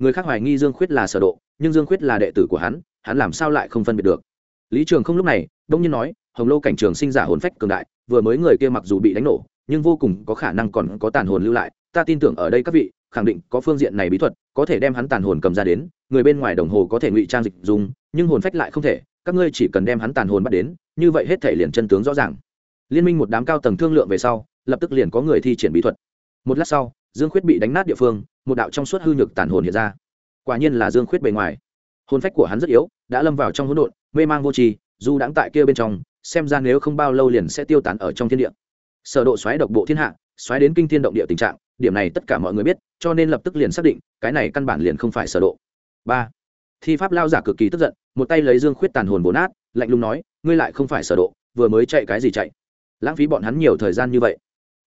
người khác hoài nghi dương khuyết là sở độ, nhưng dương khuyết là đệ tử của hắn hắn làm sao lại không phân biệt được? Lý trường không lúc này, đông nhiên nói, hồng lô cảnh trường sinh giả hồn phách cường đại, vừa mới người kia mặc dù bị đánh nổ, nhưng vô cùng có khả năng còn có tàn hồn lưu lại. Ta tin tưởng ở đây các vị, khẳng định có phương diện này bí thuật, có thể đem hắn tàn hồn cầm ra đến, người bên ngoài đồng hồ có thể ngụy trang dịch dùng nhưng hồn phách lại không thể, các ngươi chỉ cần đem hắn tàn hồn bắt đến, như vậy hết thể liền chân tướng rõ ràng. Liên minh một đám cao tầng thương lượng về sau, lập tức liền có người thi triển bí thuật. Một lát sau dương khuyết bị đánh nát địa phương, một đạo trong suốt hư nhược tàn hồn hiện ra. Quả nhiên là dương khuyết bề ngoài. Hồn phách của hắn rất yếu, đã lâm vào trong hỗn độn, mê mang vô tri, dù đãng tại kia bên trong, xem ra nếu không bao lâu liền sẽ tiêu tán ở trong thiên địa. Sở độ xoáy độc bộ thiên hạ, xoáy đến kinh thiên động địa tình trạng, điểm này tất cả mọi người biết, cho nên lập tức liền xác định, cái này căn bản liền không phải sở độ. Ba. Thi pháp lao giả cực kỳ tức giận, một tay lấy dương khuyết tàn hồn bổ nát, lạnh lùng nói, ngươi lại không phải sở độ, vừa mới chạy cái gì chạy? Lãng phí bọn hắn nhiều thời gian như vậy.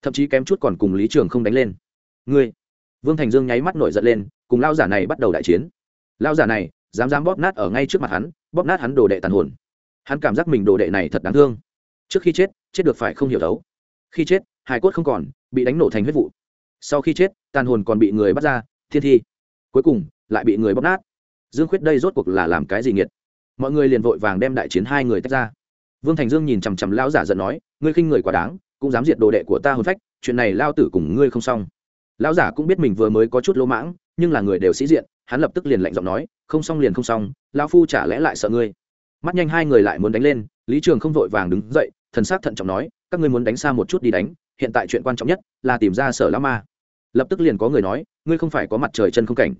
Thậm chí kém chút còn cùng lý trường không đánh lên ngươi. Vương thành dương nháy mắt nổi giận lên, cùng lao giả này bắt đầu đại chiến. Lao giả này, dám dám bóp nát ở ngay trước mặt hắn, bóp nát hắn đồ đệ tàn hồn. Hắn cảm giác mình đồ đệ này thật đáng thương. Trước khi chết chết được phải không hiểu thấu. Khi chết, hài cốt không còn, bị đánh nổ thành huyết vụ. Sau khi chết, tàn hồn còn bị người bắt ra, thiên thi. Cuối cùng, lại bị người bóp nát. Dương khuyết đây rốt cuộc là làm cái gì nghiệt? Mọi người liền vội vàng đem đại chiến hai người tách ra. Vương thành dương nhìn chằm chằm lão giả giận nói, ngươi khinh người quá đáng, cũng dám diệt đồ đệ của ta hôn phách, chuyện này lao tử cùng ngươi không xong lão giả cũng biết mình vừa mới có chút lỗ mãng, nhưng là người đều sĩ diện, hắn lập tức liền lạnh giọng nói, không xong liền không xong, lão phu chả lẽ lại sợ ngươi? Mắt nhanh hai người lại muốn đánh lên, lý trường không vội vàng đứng dậy, thần s á c thận trọng nói, các ngươi muốn đánh xa một chút đi đánh, hiện tại chuyện quan trọng nhất là tìm ra sở lão ma. Lập tức liền có người nói, ngươi không phải có mặt trời chân không cảnh?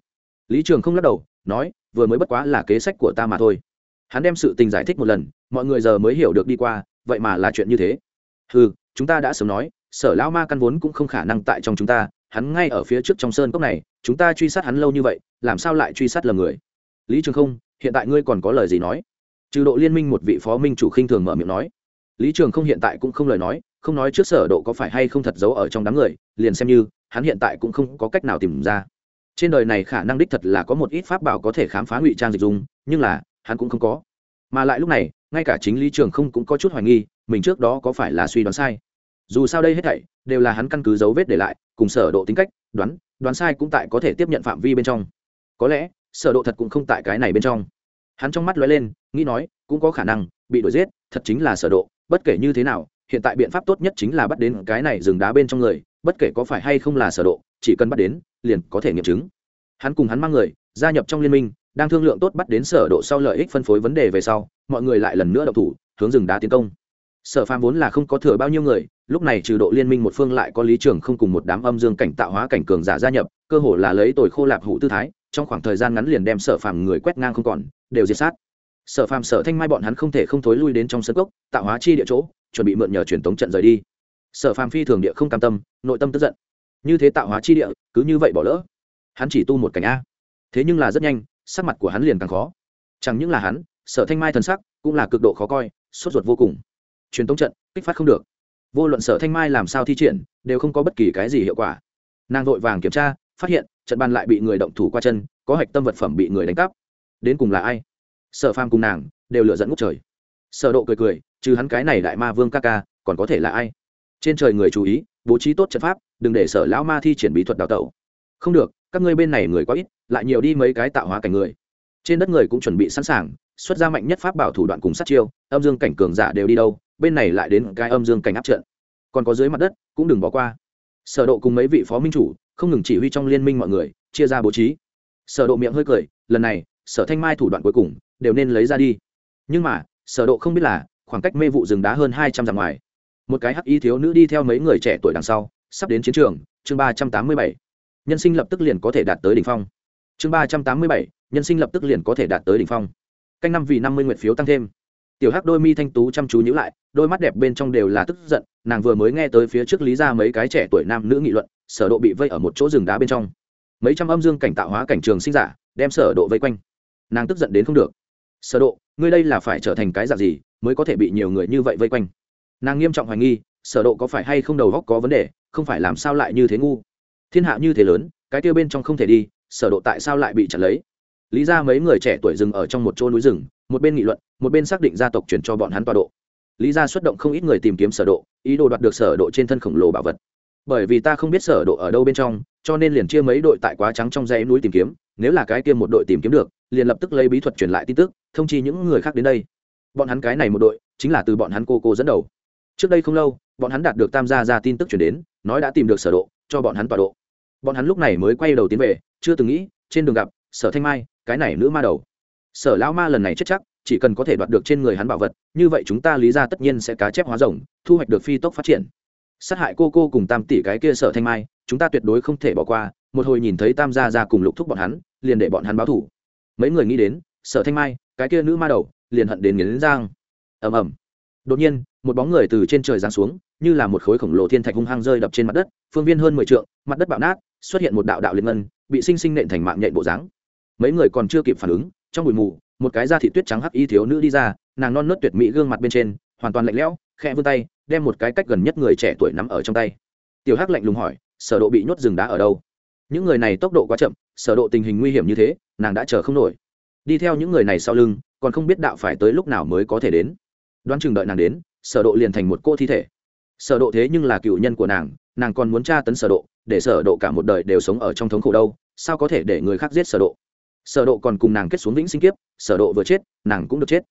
Lý trường không lắc đầu, nói, vừa mới bất quá là kế sách của ta mà thôi. Hắn đem sự tình giải thích một lần, mọi người giờ mới hiểu được đi qua, vậy mà là chuyện như thế. Ừ chúng ta đã sớm nói, sở lão ma căn vốn cũng không khả năng tại trong chúng ta hắn ngay ở phía trước trong sơn cốc này, chúng ta truy sát hắn lâu như vậy, làm sao lại truy sát lầm người? Lý trường không, hiện tại ngươi còn có lời gì nói? Trừ độ liên minh một vị phó minh chủ khinh thường mở miệng nói. Lý trường không hiện tại cũng không lời nói, không nói trước sở độ có phải hay không thật giấu ở trong đám người, liền xem như, hắn hiện tại cũng không có cách nào tìm ra. Trên đời này khả năng đích thật là có một ít pháp bảo có thể khám phá ngụy trang dịch dung, nhưng là, hắn cũng không có. Mà lại lúc này, ngay cả chính lý trường không cũng có chút hoài nghi, mình trước đó có phải là suy đoán sai? Dù sao đây hết thảy đều là hắn căn cứ dấu vết để lại, cùng sở độ tính cách, đoán đoán sai cũng tại có thể tiếp nhận phạm vi bên trong. Có lẽ, sở độ thật cũng không tại cái này bên trong. Hắn trong mắt lóe lên, nghĩ nói, cũng có khả năng, bị đuổi giết, thật chính là sở độ, bất kể như thế nào, hiện tại biện pháp tốt nhất chính là bắt đến cái này rừng đá bên trong người, bất kể có phải hay không là sở độ, chỉ cần bắt đến, liền có thể nghiệm chứng. Hắn cùng hắn mang người, gia nhập trong liên minh, đang thương lượng tốt bắt đến sở độ sau lợi ích phân phối vấn đề về sau, mọi người lại lần nữa động thủ, hướng rừng đá tiến công sở phàm vốn là không có thừa bao nhiêu người, lúc này trừ độ liên minh một phương lại có lý trường không cùng một đám âm dương cảnh tạo hóa cảnh cường giả gia nhập, cơ hồ là lấy tồi khô lạp hủ tư thái, trong khoảng thời gian ngắn liền đem sở phàm người quét ngang không còn, đều diệt sát. Sở phàm sở thanh mai bọn hắn không thể không thối lui đến trong sân gốc tạo hóa chi địa chỗ, chuẩn bị mượn nhờ truyền tống trận rời đi. Sở phàm phi thường địa không cam tâm, nội tâm tức giận. Như thế tạo hóa chi địa, cứ như vậy bỏ lỡ. Hắn chỉ tu một cảnh a. Thế nhưng là rất nhanh, sắc mặt của hắn liền càng khó. Chẳng những là hắn, sở thanh mai thần sắc cũng là cực độ khó coi, sốt ruột vô cùng truyền tống trận, kích phát không được. Vô luận sở thanh mai làm sao thi triển, đều không có bất kỳ cái gì hiệu quả. Nàng vội vàng kiểm tra, phát hiện, trận bàn lại bị người động thủ qua chân, có hạch tâm vật phẩm bị người đánh cắp. Đến cùng là ai? Sở phàm cùng nàng đều lựa dẫn ngút trời. Sở độ cười cười, trừ hắn cái này đại ma vương ca ca, còn có thể là ai? Trên trời người chú ý, bố trí tốt trận pháp, đừng để sở lão ma thi triển bí thuật đào tẩu. Không được, các ngươi bên này người quá ít, lại nhiều đi mấy cái tạo hóa cảnh người. Trên đất người cũng chuẩn bị sẵn sàng, xuất ra mạnh nhất pháp bảo thủ đoạn cùng sát chiêu, âm dương cảnh cường giả đều đi đâu bên này lại đến cái âm dương cảnh áp trận. Còn có dưới mặt đất, cũng đừng bỏ qua. Sở độ cùng mấy vị phó minh chủ, không ngừng chỉ huy trong liên minh mọi người, chia ra bố trí. Sở độ miệng hơi cười, lần này, sở thanh mai thủ đoạn cuối cùng, đều nên lấy ra đi. Nhưng mà, sở độ không biết là, khoảng cách mê vụ rừng đá hơn 200 dặm ngoài. Một cái hắc y thiếu nữ đi theo mấy người trẻ tuổi đằng sau, sắp đến chiến trường, chương 387 nhân sinh lập tức liền có thể đạt tới đỉnh phong. Chương 387 nhân sinh lập tức liền có thể đạt tới đỉnh phong. Canh năm vì năm mươi nguyện phiếu tăng thêm tiểu hắc đôi mi thanh tú chăm chú nhíu lại, đôi mắt đẹp bên trong đều là tức giận, nàng vừa mới nghe tới phía trước lý ra mấy cái trẻ tuổi nam nữ nghị luận, sở độ bị vây ở một chỗ rừng đá bên trong. Mấy trăm âm dương cảnh tạo hóa cảnh trường sinh giả, đem sở độ vây quanh. Nàng tức giận đến không được. Sở độ, ngươi đây là phải trở thành cái dạng gì, mới có thể bị nhiều người như vậy vây quanh? Nàng nghiêm trọng hoài nghi, sở độ có phải hay không đầu óc có vấn đề, không phải làm sao lại như thế ngu? Thiên hạ như thế lớn, cái kia bên trong không thể đi, sở độ tại sao lại bị chặn lấy? Lý ra mấy người trẻ tuổi dừng ở trong một chỗ núi rừng một bên nghị luận, một bên xác định gia tộc chuyển cho bọn hắn tọa độ. Lý gia xuất động không ít người tìm kiếm sở độ, ý đồ đoạt được sở độ trên thân khổng lồ bảo vật. Bởi vì ta không biết sở độ ở đâu bên trong, cho nên liền chia mấy đội tại quá trắng trong dãy núi tìm kiếm, nếu là cái kia một đội tìm kiếm được, liền lập tức lấy bí thuật truyền lại tin tức, thông chi những người khác đến đây. Bọn hắn cái này một đội, chính là từ bọn hắn cô cô dẫn đầu. Trước đây không lâu, bọn hắn đạt được tam gia ra tin tức truyền đến, nói đã tìm được sở độ, cho bọn hắn tọa độ. Bọn hắn lúc này mới quay đầu tiến về, chưa từng nghĩ, trên đường gặp, sở thanh mai, cái này nữ ma đầu sở lão ma lần này chết chắc, chỉ cần có thể đoạt được trên người hắn bảo vật, như vậy chúng ta lý ra tất nhiên sẽ cá chép hóa rồng, thu hoạch được phi tốc phát triển. Sát hại cô cô cùng tam tỷ cái kia sở thanh mai, chúng ta tuyệt đối không thể bỏ qua, một hồi nhìn thấy tam gia ra cùng lục thúc bọn hắn, liền để bọn hắn báo thủ. Mấy người nghĩ đến, sở thanh mai, cái kia nữ ma đầu, liền hận đến nghiến giang ầm ầm. Đột nhiên, một bóng người từ trên trời giáng xuống, như là một khối khổng lồ thiên thạch hung hăng rơi đập trên mặt đất, phương viên hơn mười trượng, mặt đất bạo nát, xuất hiện một đạo đạo liên ngân, bị sinh sinh nện thành mạng nhện bộ dáng. Mấy người còn chưa kịp phản ứng trong bụi mù, một cái da thị tuyết trắng hắc y thiếu nữ đi ra, nàng non nớt tuyệt mỹ gương mặt bên trên, hoàn toàn lạnh lẽo, khẽ vươn tay, đem một cái cách gần nhất người trẻ tuổi nắm ở trong tay. Tiểu hắc lạnh lùng hỏi, sở độ bị nhốt rừng đá ở đâu? Những người này tốc độ quá chậm, sở độ tình hình nguy hiểm như thế, nàng đã chờ không nổi. Đi theo những người này sau lưng, còn không biết đạo phải tới lúc nào mới có thể đến. Đoán chừng đợi nàng đến, sở độ liền thành một cô thi thể. Sở độ thế nhưng là cựu nhân của nàng nàng còn muốn tra tấn sở độ, để sở độ cả một đời đều sống ở trong thống khổ đâu, sao có thể để người khác giết sở độ? Sở độ còn cùng nàng kết xuống vĩnh sinh kiếp, sở độ vừa chết, nàng cũng được chết.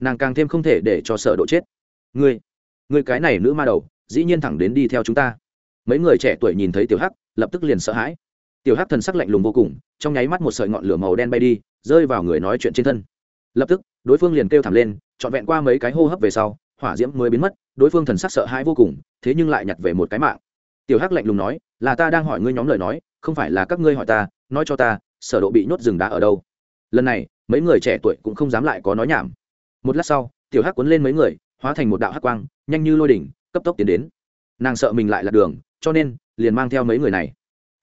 Nàng càng thêm không thể để cho sở độ chết. Ngươi ngươi cái này nữ ma đầu, dĩ nhiên thẳng đến đi theo chúng ta. Mấy người trẻ tuổi nhìn thấy tiểu hắc, lập tức liền sợ hãi. Tiểu hắc thần sắc lạnh lùng vô cùng, trong nháy mắt một sợi ngọn lửa màu đen bay đi, rơi vào người nói chuyện trên thân. Lập tức, đối phương liền kêu thảm lên, trọn vẹn qua mấy cái hô hấp về sau, hỏa diễm mới biến mất, đối phương thần sắc sợ hãi vô cùng, thế nhưng lại nhặt về một cái mạng. Tiểu hắc lạnh lùng nói, là ta đang hỏi ngươi nhóm lời nói, không phải là các ngươi hỏi ta, nói cho ta sở độ bị nhốt rừng đá ở đâu? Lần này, mấy người trẻ tuổi cũng không dám lại có nói nhảm. Một lát sau, tiểu hắc cuốn lên mấy người, hóa thành một đạo hắc quang, nhanh như lôi đỉnh, cấp tốc tiến đến. Nàng sợ mình lại lạc đường, cho nên liền mang theo mấy người này.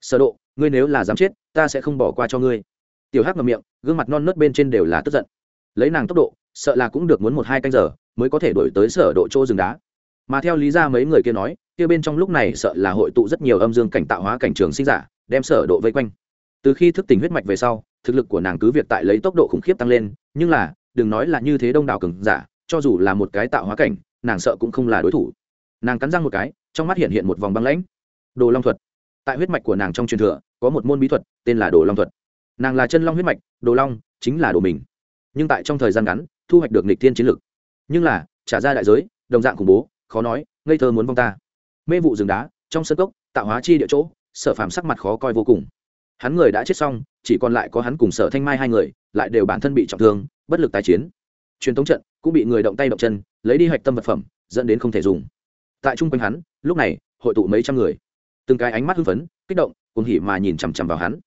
Sở độ, ngươi nếu là dám chết, ta sẽ không bỏ qua cho ngươi. Tiểu hắc ngậm miệng, gương mặt non nớt bên trên đều là tức giận. Lấy nàng tốc độ, sợ là cũng được muốn một hai canh giờ mới có thể đổi tới sở độ chỗ rừng đá. Mà theo lý ra mấy người kia nói, kia bên trong lúc này sợ là hội tụ rất nhiều âm dương cảnh tạo hóa cảnh trường sinh giả, đem sở độ vây quanh từ khi thức tỉnh huyết mạch về sau, thực lực của nàng cứ việc tại lấy tốc độ khủng khiếp tăng lên, nhưng là, đừng nói là như thế đông đảo cường giả, cho dù là một cái tạo hóa cảnh, nàng sợ cũng không là đối thủ. Nàng cắn răng một cái, trong mắt hiện hiện một vòng băng lãnh. Đồ long thuật. Tại huyết mạch của nàng trong truyền thừa, có một môn bí thuật, tên là đồ long thuật. Nàng là chân long huyết mạch, đồ long chính là đồ mình. Nhưng tại trong thời gian ngắn, thu hoạch được nịch thiên chiến lực. Nhưng là, trả ra đại giới, đồng dạng khủng bố, khó nói, ngây thơ muốn vong ta. Mê vụ rừng đá, trong sân cốc, tạo hóa chi địa chỗ, sở phàm sắc mặt khó coi vô cùng hắn người đã chết xong, chỉ còn lại có hắn cùng sở thanh mai hai người, lại đều bản thân bị trọng thương, bất lực tái chiến. Truyền thống trận cũng bị người động tay động chân, lấy đi hạch tâm vật phẩm, dẫn đến không thể dùng. Tại chung quanh hắn, lúc này, hội tụ mấy trăm người. Từng cái ánh mắt hưng phấn, kích động cùng hỉ mà nhìn chằm chằm vào hắn.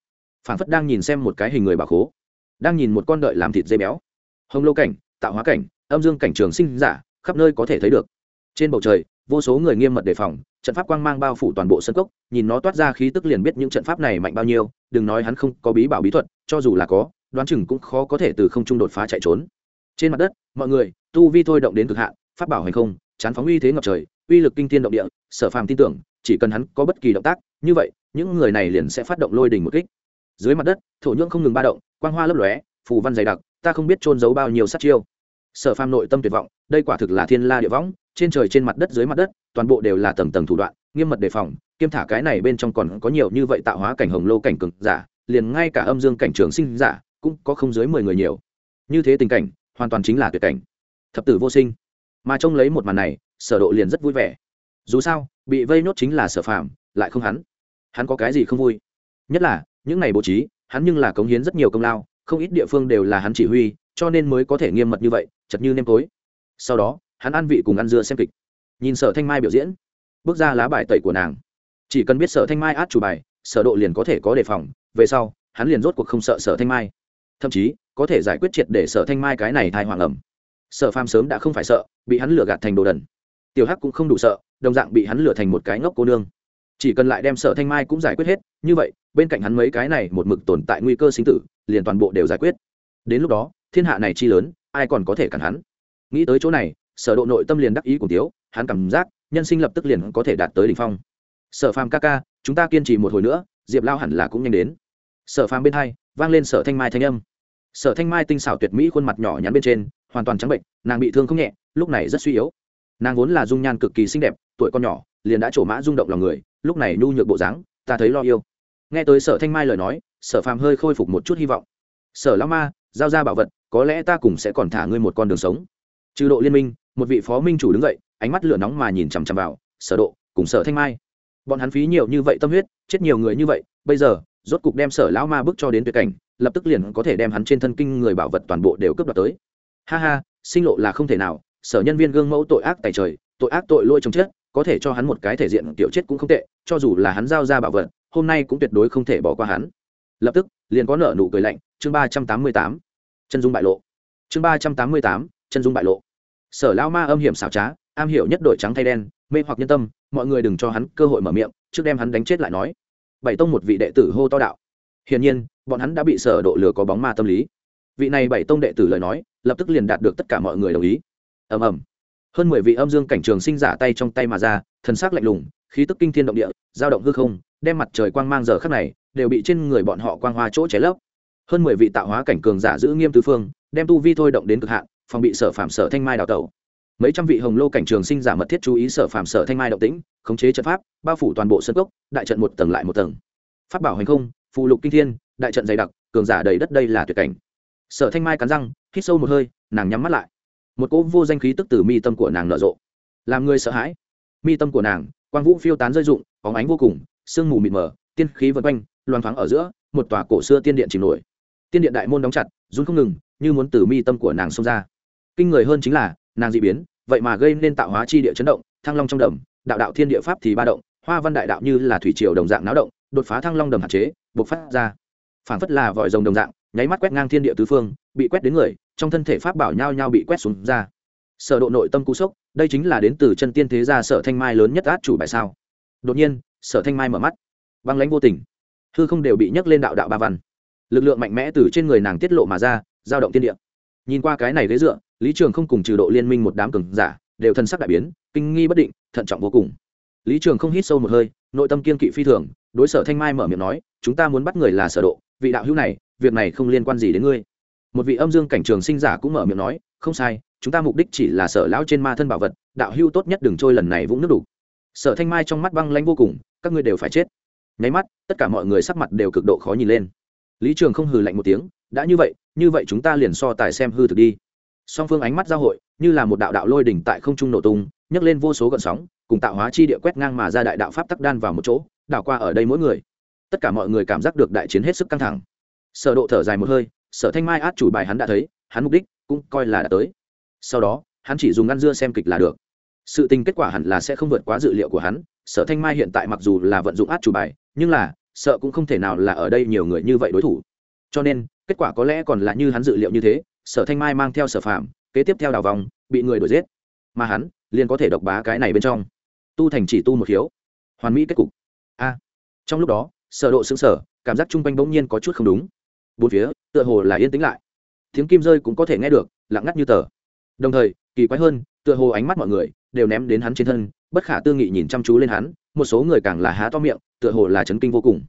Phản phất đang nhìn xem một cái hình người bà khố, đang nhìn một con đợi làm thịt dây béo. Hồng lô cảnh, tạo hóa cảnh, âm dương cảnh trường sinh giả, khắp nơi có thể thấy được. Trên bầu trời vô số người nghiêm mật đề phòng, trận pháp quang mang bao phủ toàn bộ sân cốc, nhìn nó toát ra khí tức liền biết những trận pháp này mạnh bao nhiêu, đừng nói hắn không có bí bảo bí thuật, cho dù là có, đoán chừng cũng khó có thể từ không trung đột phá chạy trốn. Trên mặt đất, mọi người, tu vi thôi động đến cực hạn, pháp bảo hành không, chán phóng uy thế ngập trời, uy lực kinh thiên động địa, sở phàm tin tưởng, chỉ cần hắn có bất kỳ động tác, như vậy, những người này liền sẽ phát động lôi đình một kích. Dưới mặt đất, thổ nhưỡng không ngừng ba động, quang hoa lấp lóe, phù văn dày đặc, ta không biết trôn giấu bao nhiêu sát chiêu. Sở phàm nội tâm tuyệt vọng, đây quả thực là thiên la địa võng trên trời trên mặt đất dưới mặt đất, toàn bộ đều là tầng tầng thủ đoạn, nghiêm mật đề phòng. Kiêm thả cái này bên trong còn có nhiều như vậy tạo hóa cảnh hồng lô cảnh cực giả, liền ngay cả âm dương cảnh trường sinh giả cũng có không dưới mười người nhiều. Như thế tình cảnh, hoàn toàn chính là tuyệt cảnh. Thập tử vô sinh. Mà trông lấy một màn này, sở độ liền rất vui vẻ. Dù sao, bị vây nốt chính là sở phàm, lại không hắn. Hắn có cái gì không vui? Nhất là, những ngày bố trí, hắn nhưng là cống hiến rất nhiều công lao, không ít địa phương đều là hắn chỉ huy, cho nên mới có thể nghiêm mật như vậy, chật như nêm tối. Sau đó hắn ăn vị cùng ăn dưa xem kịch. Nhìn sở thanh mai biểu diễn, bước ra lá bài tẩy của nàng. Chỉ cần biết sở thanh mai át chủ bài, sở độ liền có thể có đề phòng, về sau, hắn liền rốt cuộc không sợ sở thanh mai. Thậm chí, có thể giải quyết triệt để sở thanh mai cái này thai hoàng ẩm. Sở phàm sớm đã không phải sợ, bị hắn lừa gạt thành đồ đần. Tiểu hắc cũng không đủ sợ, đồng dạng bị hắn lừa thành một cái ngốc cô nương. Chỉ cần lại đem sở thanh mai cũng giải quyết hết, như vậy, bên cạnh hắn mấy cái này một mực tồn tại nguy cơ sinh tử, liền toàn bộ đều giải quyết. Đến lúc đó, thiên hạ này chi lớn, ai còn có thể cản hắn? Nghĩ tới chỗ này sở độ nội tâm liền đắc ý cùng tiếu, hắn cảm giác, nhân sinh lập tức liền có thể đạt tới đỉnh phong. Sở phàm ca ca, chúng ta kiên trì một hồi nữa, diệp lao hẳn là cũng nhanh đến. Sở phàm bên hai, vang lên sở thanh mai thanh âm. Sở thanh mai tinh xảo tuyệt mỹ khuôn mặt nhỏ nhắn bên trên, hoàn toàn trắng bệnh, nàng bị thương không nhẹ, lúc này rất suy yếu. Nàng vốn là dung nhan cực kỳ xinh đẹp, tuổi con nhỏ, liền đã trổ mã rung động lòng người, lúc này nhu nhược bộ dáng, ta thấy lo yêu. Nghe tới sở thanh mai lời nói, sở phàm hơi khôi phục một chút hy vọng. Sở lão ma, giao ra bảo vật, có lẽ ta cùng sẽ còn thả ngươi một con đường sống. Trừ độ liên minh một vị phó minh chủ đứng dậy, ánh mắt lửa nóng mà nhìn chằm chằm vào, sở độ, cùng sở thanh mai. Bọn hắn phí nhiều như vậy tâm huyết, chết nhiều người như vậy, bây giờ, rốt cục đem sở lão ma bước cho đến tuyệt cảnh, lập tức liền có thể đem hắn trên thân kinh người bảo vật toàn bộ đều cướp đoạt tới. Ha ha, sinh lộ là không thể nào, sở nhân viên gương mẫu tội ác tài trời, tội ác tội lỗi chồng chết, có thể cho hắn một cái thể diện tiểu chết cũng không tệ, cho dù là hắn giao ra bảo vật, hôm nay cũng tuyệt đối không thể bỏ qua hắn. Lập tức, liền có nợ nụ cười lạnh, chương ba trăm tám mươi tám, chân dung bại lộ. Chương ba trăm tám mươi tám, chân dung bại lộ sở lao ma âm hiểm xảo trá, am hiểu nhất đội trắng thay đen, mê hoặc nhân tâm, mọi người đừng cho hắn cơ hội mở miệng, trước đem hắn đánh chết lại nói. Bảy tông một vị đệ tử hô to đạo. Hiển nhiên, bọn hắn đã bị sở độ lừa có bóng ma tâm lý. Vị này bảy tông đệ tử lời nói, lập tức liền đạt được tất cả mọi người đồng ý. Ầm ầm. Hơn mười vị âm dương cảnh trường sinh giả tay trong tay mà ra, thần sắc lạnh lùng, khí tức kinh thiên động địa giao động hư không, đem mặt trời quang mang giờ khắc này, đều bị trên người bọn họ quang hoa chỗ cháy lấp. Hơn mười vị tạo hóa cảnh cường giả giữ nghiêm tứ phương, đem tu vi thôi động đến cực hạn phòng bị sở phạm sở thanh mai đào tẩu. Mấy trăm vị hồng lô cảnh trường sinh giả mật thiết chú ý sở phạm sở thanh mai động tĩnh, khống chế trận pháp, bao phủ toàn bộ sân cốc, đại trận một tầng lại một tầng. Pháp bảo hành không phụ lục kinh thiên, đại trận dày đặc, cường giả đầy đất đây là tuyệt cảnh. Sở thanh mai cắn răng, hít sâu một hơi, nàng nhắm mắt lại. Một cỗ vô danh khí tức từ mi tâm của nàng nở rộ. Làm người sợ hãi. Mi tâm của nàng, quang vũ phiêu tán rơi rụng, bóng ánh vô cùng, sương mù mịt mờ, tiên khí vân quanh loan thoáng ở giữa, một tòa cổ xưa tiên điện chìm nổi. Tiên điện đại môn đóng chặt, run không ngừng, như muốn từ mi tâm của nàng xông ra kinh người hơn chính là, nàng dị biến, vậy mà gây nên tạo hóa chi địa chấn động, thăng long trong đầm, đạo đạo thiên địa pháp thì ba động, hoa văn đại đạo như là thủy triều đồng dạng náo động, đột phá thăng long đầm hạn chế buộc phát ra. Phản phất là vòi rồng đồng dạng, nháy mắt quét ngang thiên địa tứ phương, bị quét đến người, trong thân thể pháp bảo nhao nhao bị quét xuống ra. Sở độ nội tâm cú sốc, đây chính là đến từ chân tiên thế gia sở thanh mai lớn nhất át chủ bài sao. Đột nhiên, sở thanh mai mở mắt. Băng lãnh vô tình. Hư không đều bị nhấc lên đạo đạo ba văn. Lực lượng mạnh mẽ từ trên người nàng tiết lộ mà ra, giao động tiên địa. Nhìn qua cái này ghế dựa lý trường không cùng trừ độ liên minh một đám cường giả, đều thân sắc đại biến, kinh nghi bất định, thận trọng vô cùng. Lý trường không hít sâu một hơi, nội tâm kiên kỵ phi thường, đối sở thanh mai mở miệng nói, chúng ta muốn bắt người là sở độ, vị đạo hữu này, việc này không liên quan gì đến ngươi. Một vị âm dương cảnh trường sinh giả cũng mở miệng nói, không sai, chúng ta mục đích chỉ là sở lão trên ma thân bảo vật, đạo hữu tốt nhất đừng trôi lần này vũng nước đủ sở thanh mai trong mắt băng lãnh vô cùng, các ngươi đều phải chết. Nháy mắt, tất cả mọi người sắc mặt đều cực độ khó nhìn lên. Lý trường không hừ lạnh một tiếng, đã như vậy như vậy chúng ta liền so tài xem hư thực đi song phương ánh mắt giao hội, như là một đạo đạo lôi đỉnh tại không trung nổ tung, nhấc lên vô số gợn sóng, cùng tạo hóa chi địa quét ngang mà ra đại đạo pháp tắc đan vào một chỗ, đảo qua ở đây mỗi người. Tất cả mọi người cảm giác được đại chiến hết sức căng thẳng. Sở độ thở dài một hơi, sở thanh mai át chủ bài hắn đã thấy, hắn mục đích cũng coi là đã tới. Sau đó, hắn chỉ dùng ngăn dưa xem kịch là được. Sự tình kết quả hẳn là sẽ không vượt quá dự liệu của hắn, sở thanh mai hiện tại mặc dù là vận dụng át chủ bài, nhưng là, sợ cũng không thể nào là ở đây nhiều người như vậy đối thủ. Cho nên, kết quả có lẽ còn là như hắn dự liệu như thế sở thanh mai mang theo sở phạm kế tiếp theo đào vòng, bị người đuổi giết. Mà hắn liền có thể độc bá cái này bên trong. Tu thành chỉ tu một hiếu hoàn mỹ kết cục. A. Trong lúc đó, sở độ sững sở cảm giác trung quanh bỗng nhiên có chút không đúng. Bốn phía, tựa hồ là yên tĩnh lại. Tiếng kim rơi cũng có thể nghe được, lặng ngắt như tờ. Đồng thời, kỳ quái hơn, tựa hồ ánh mắt mọi người đều ném đến hắn trên thân, bất khả tư nghị nhìn chăm chú lên hắn, một số người càng là há to miệng, tựa hồ là chấn kinh vô cùng.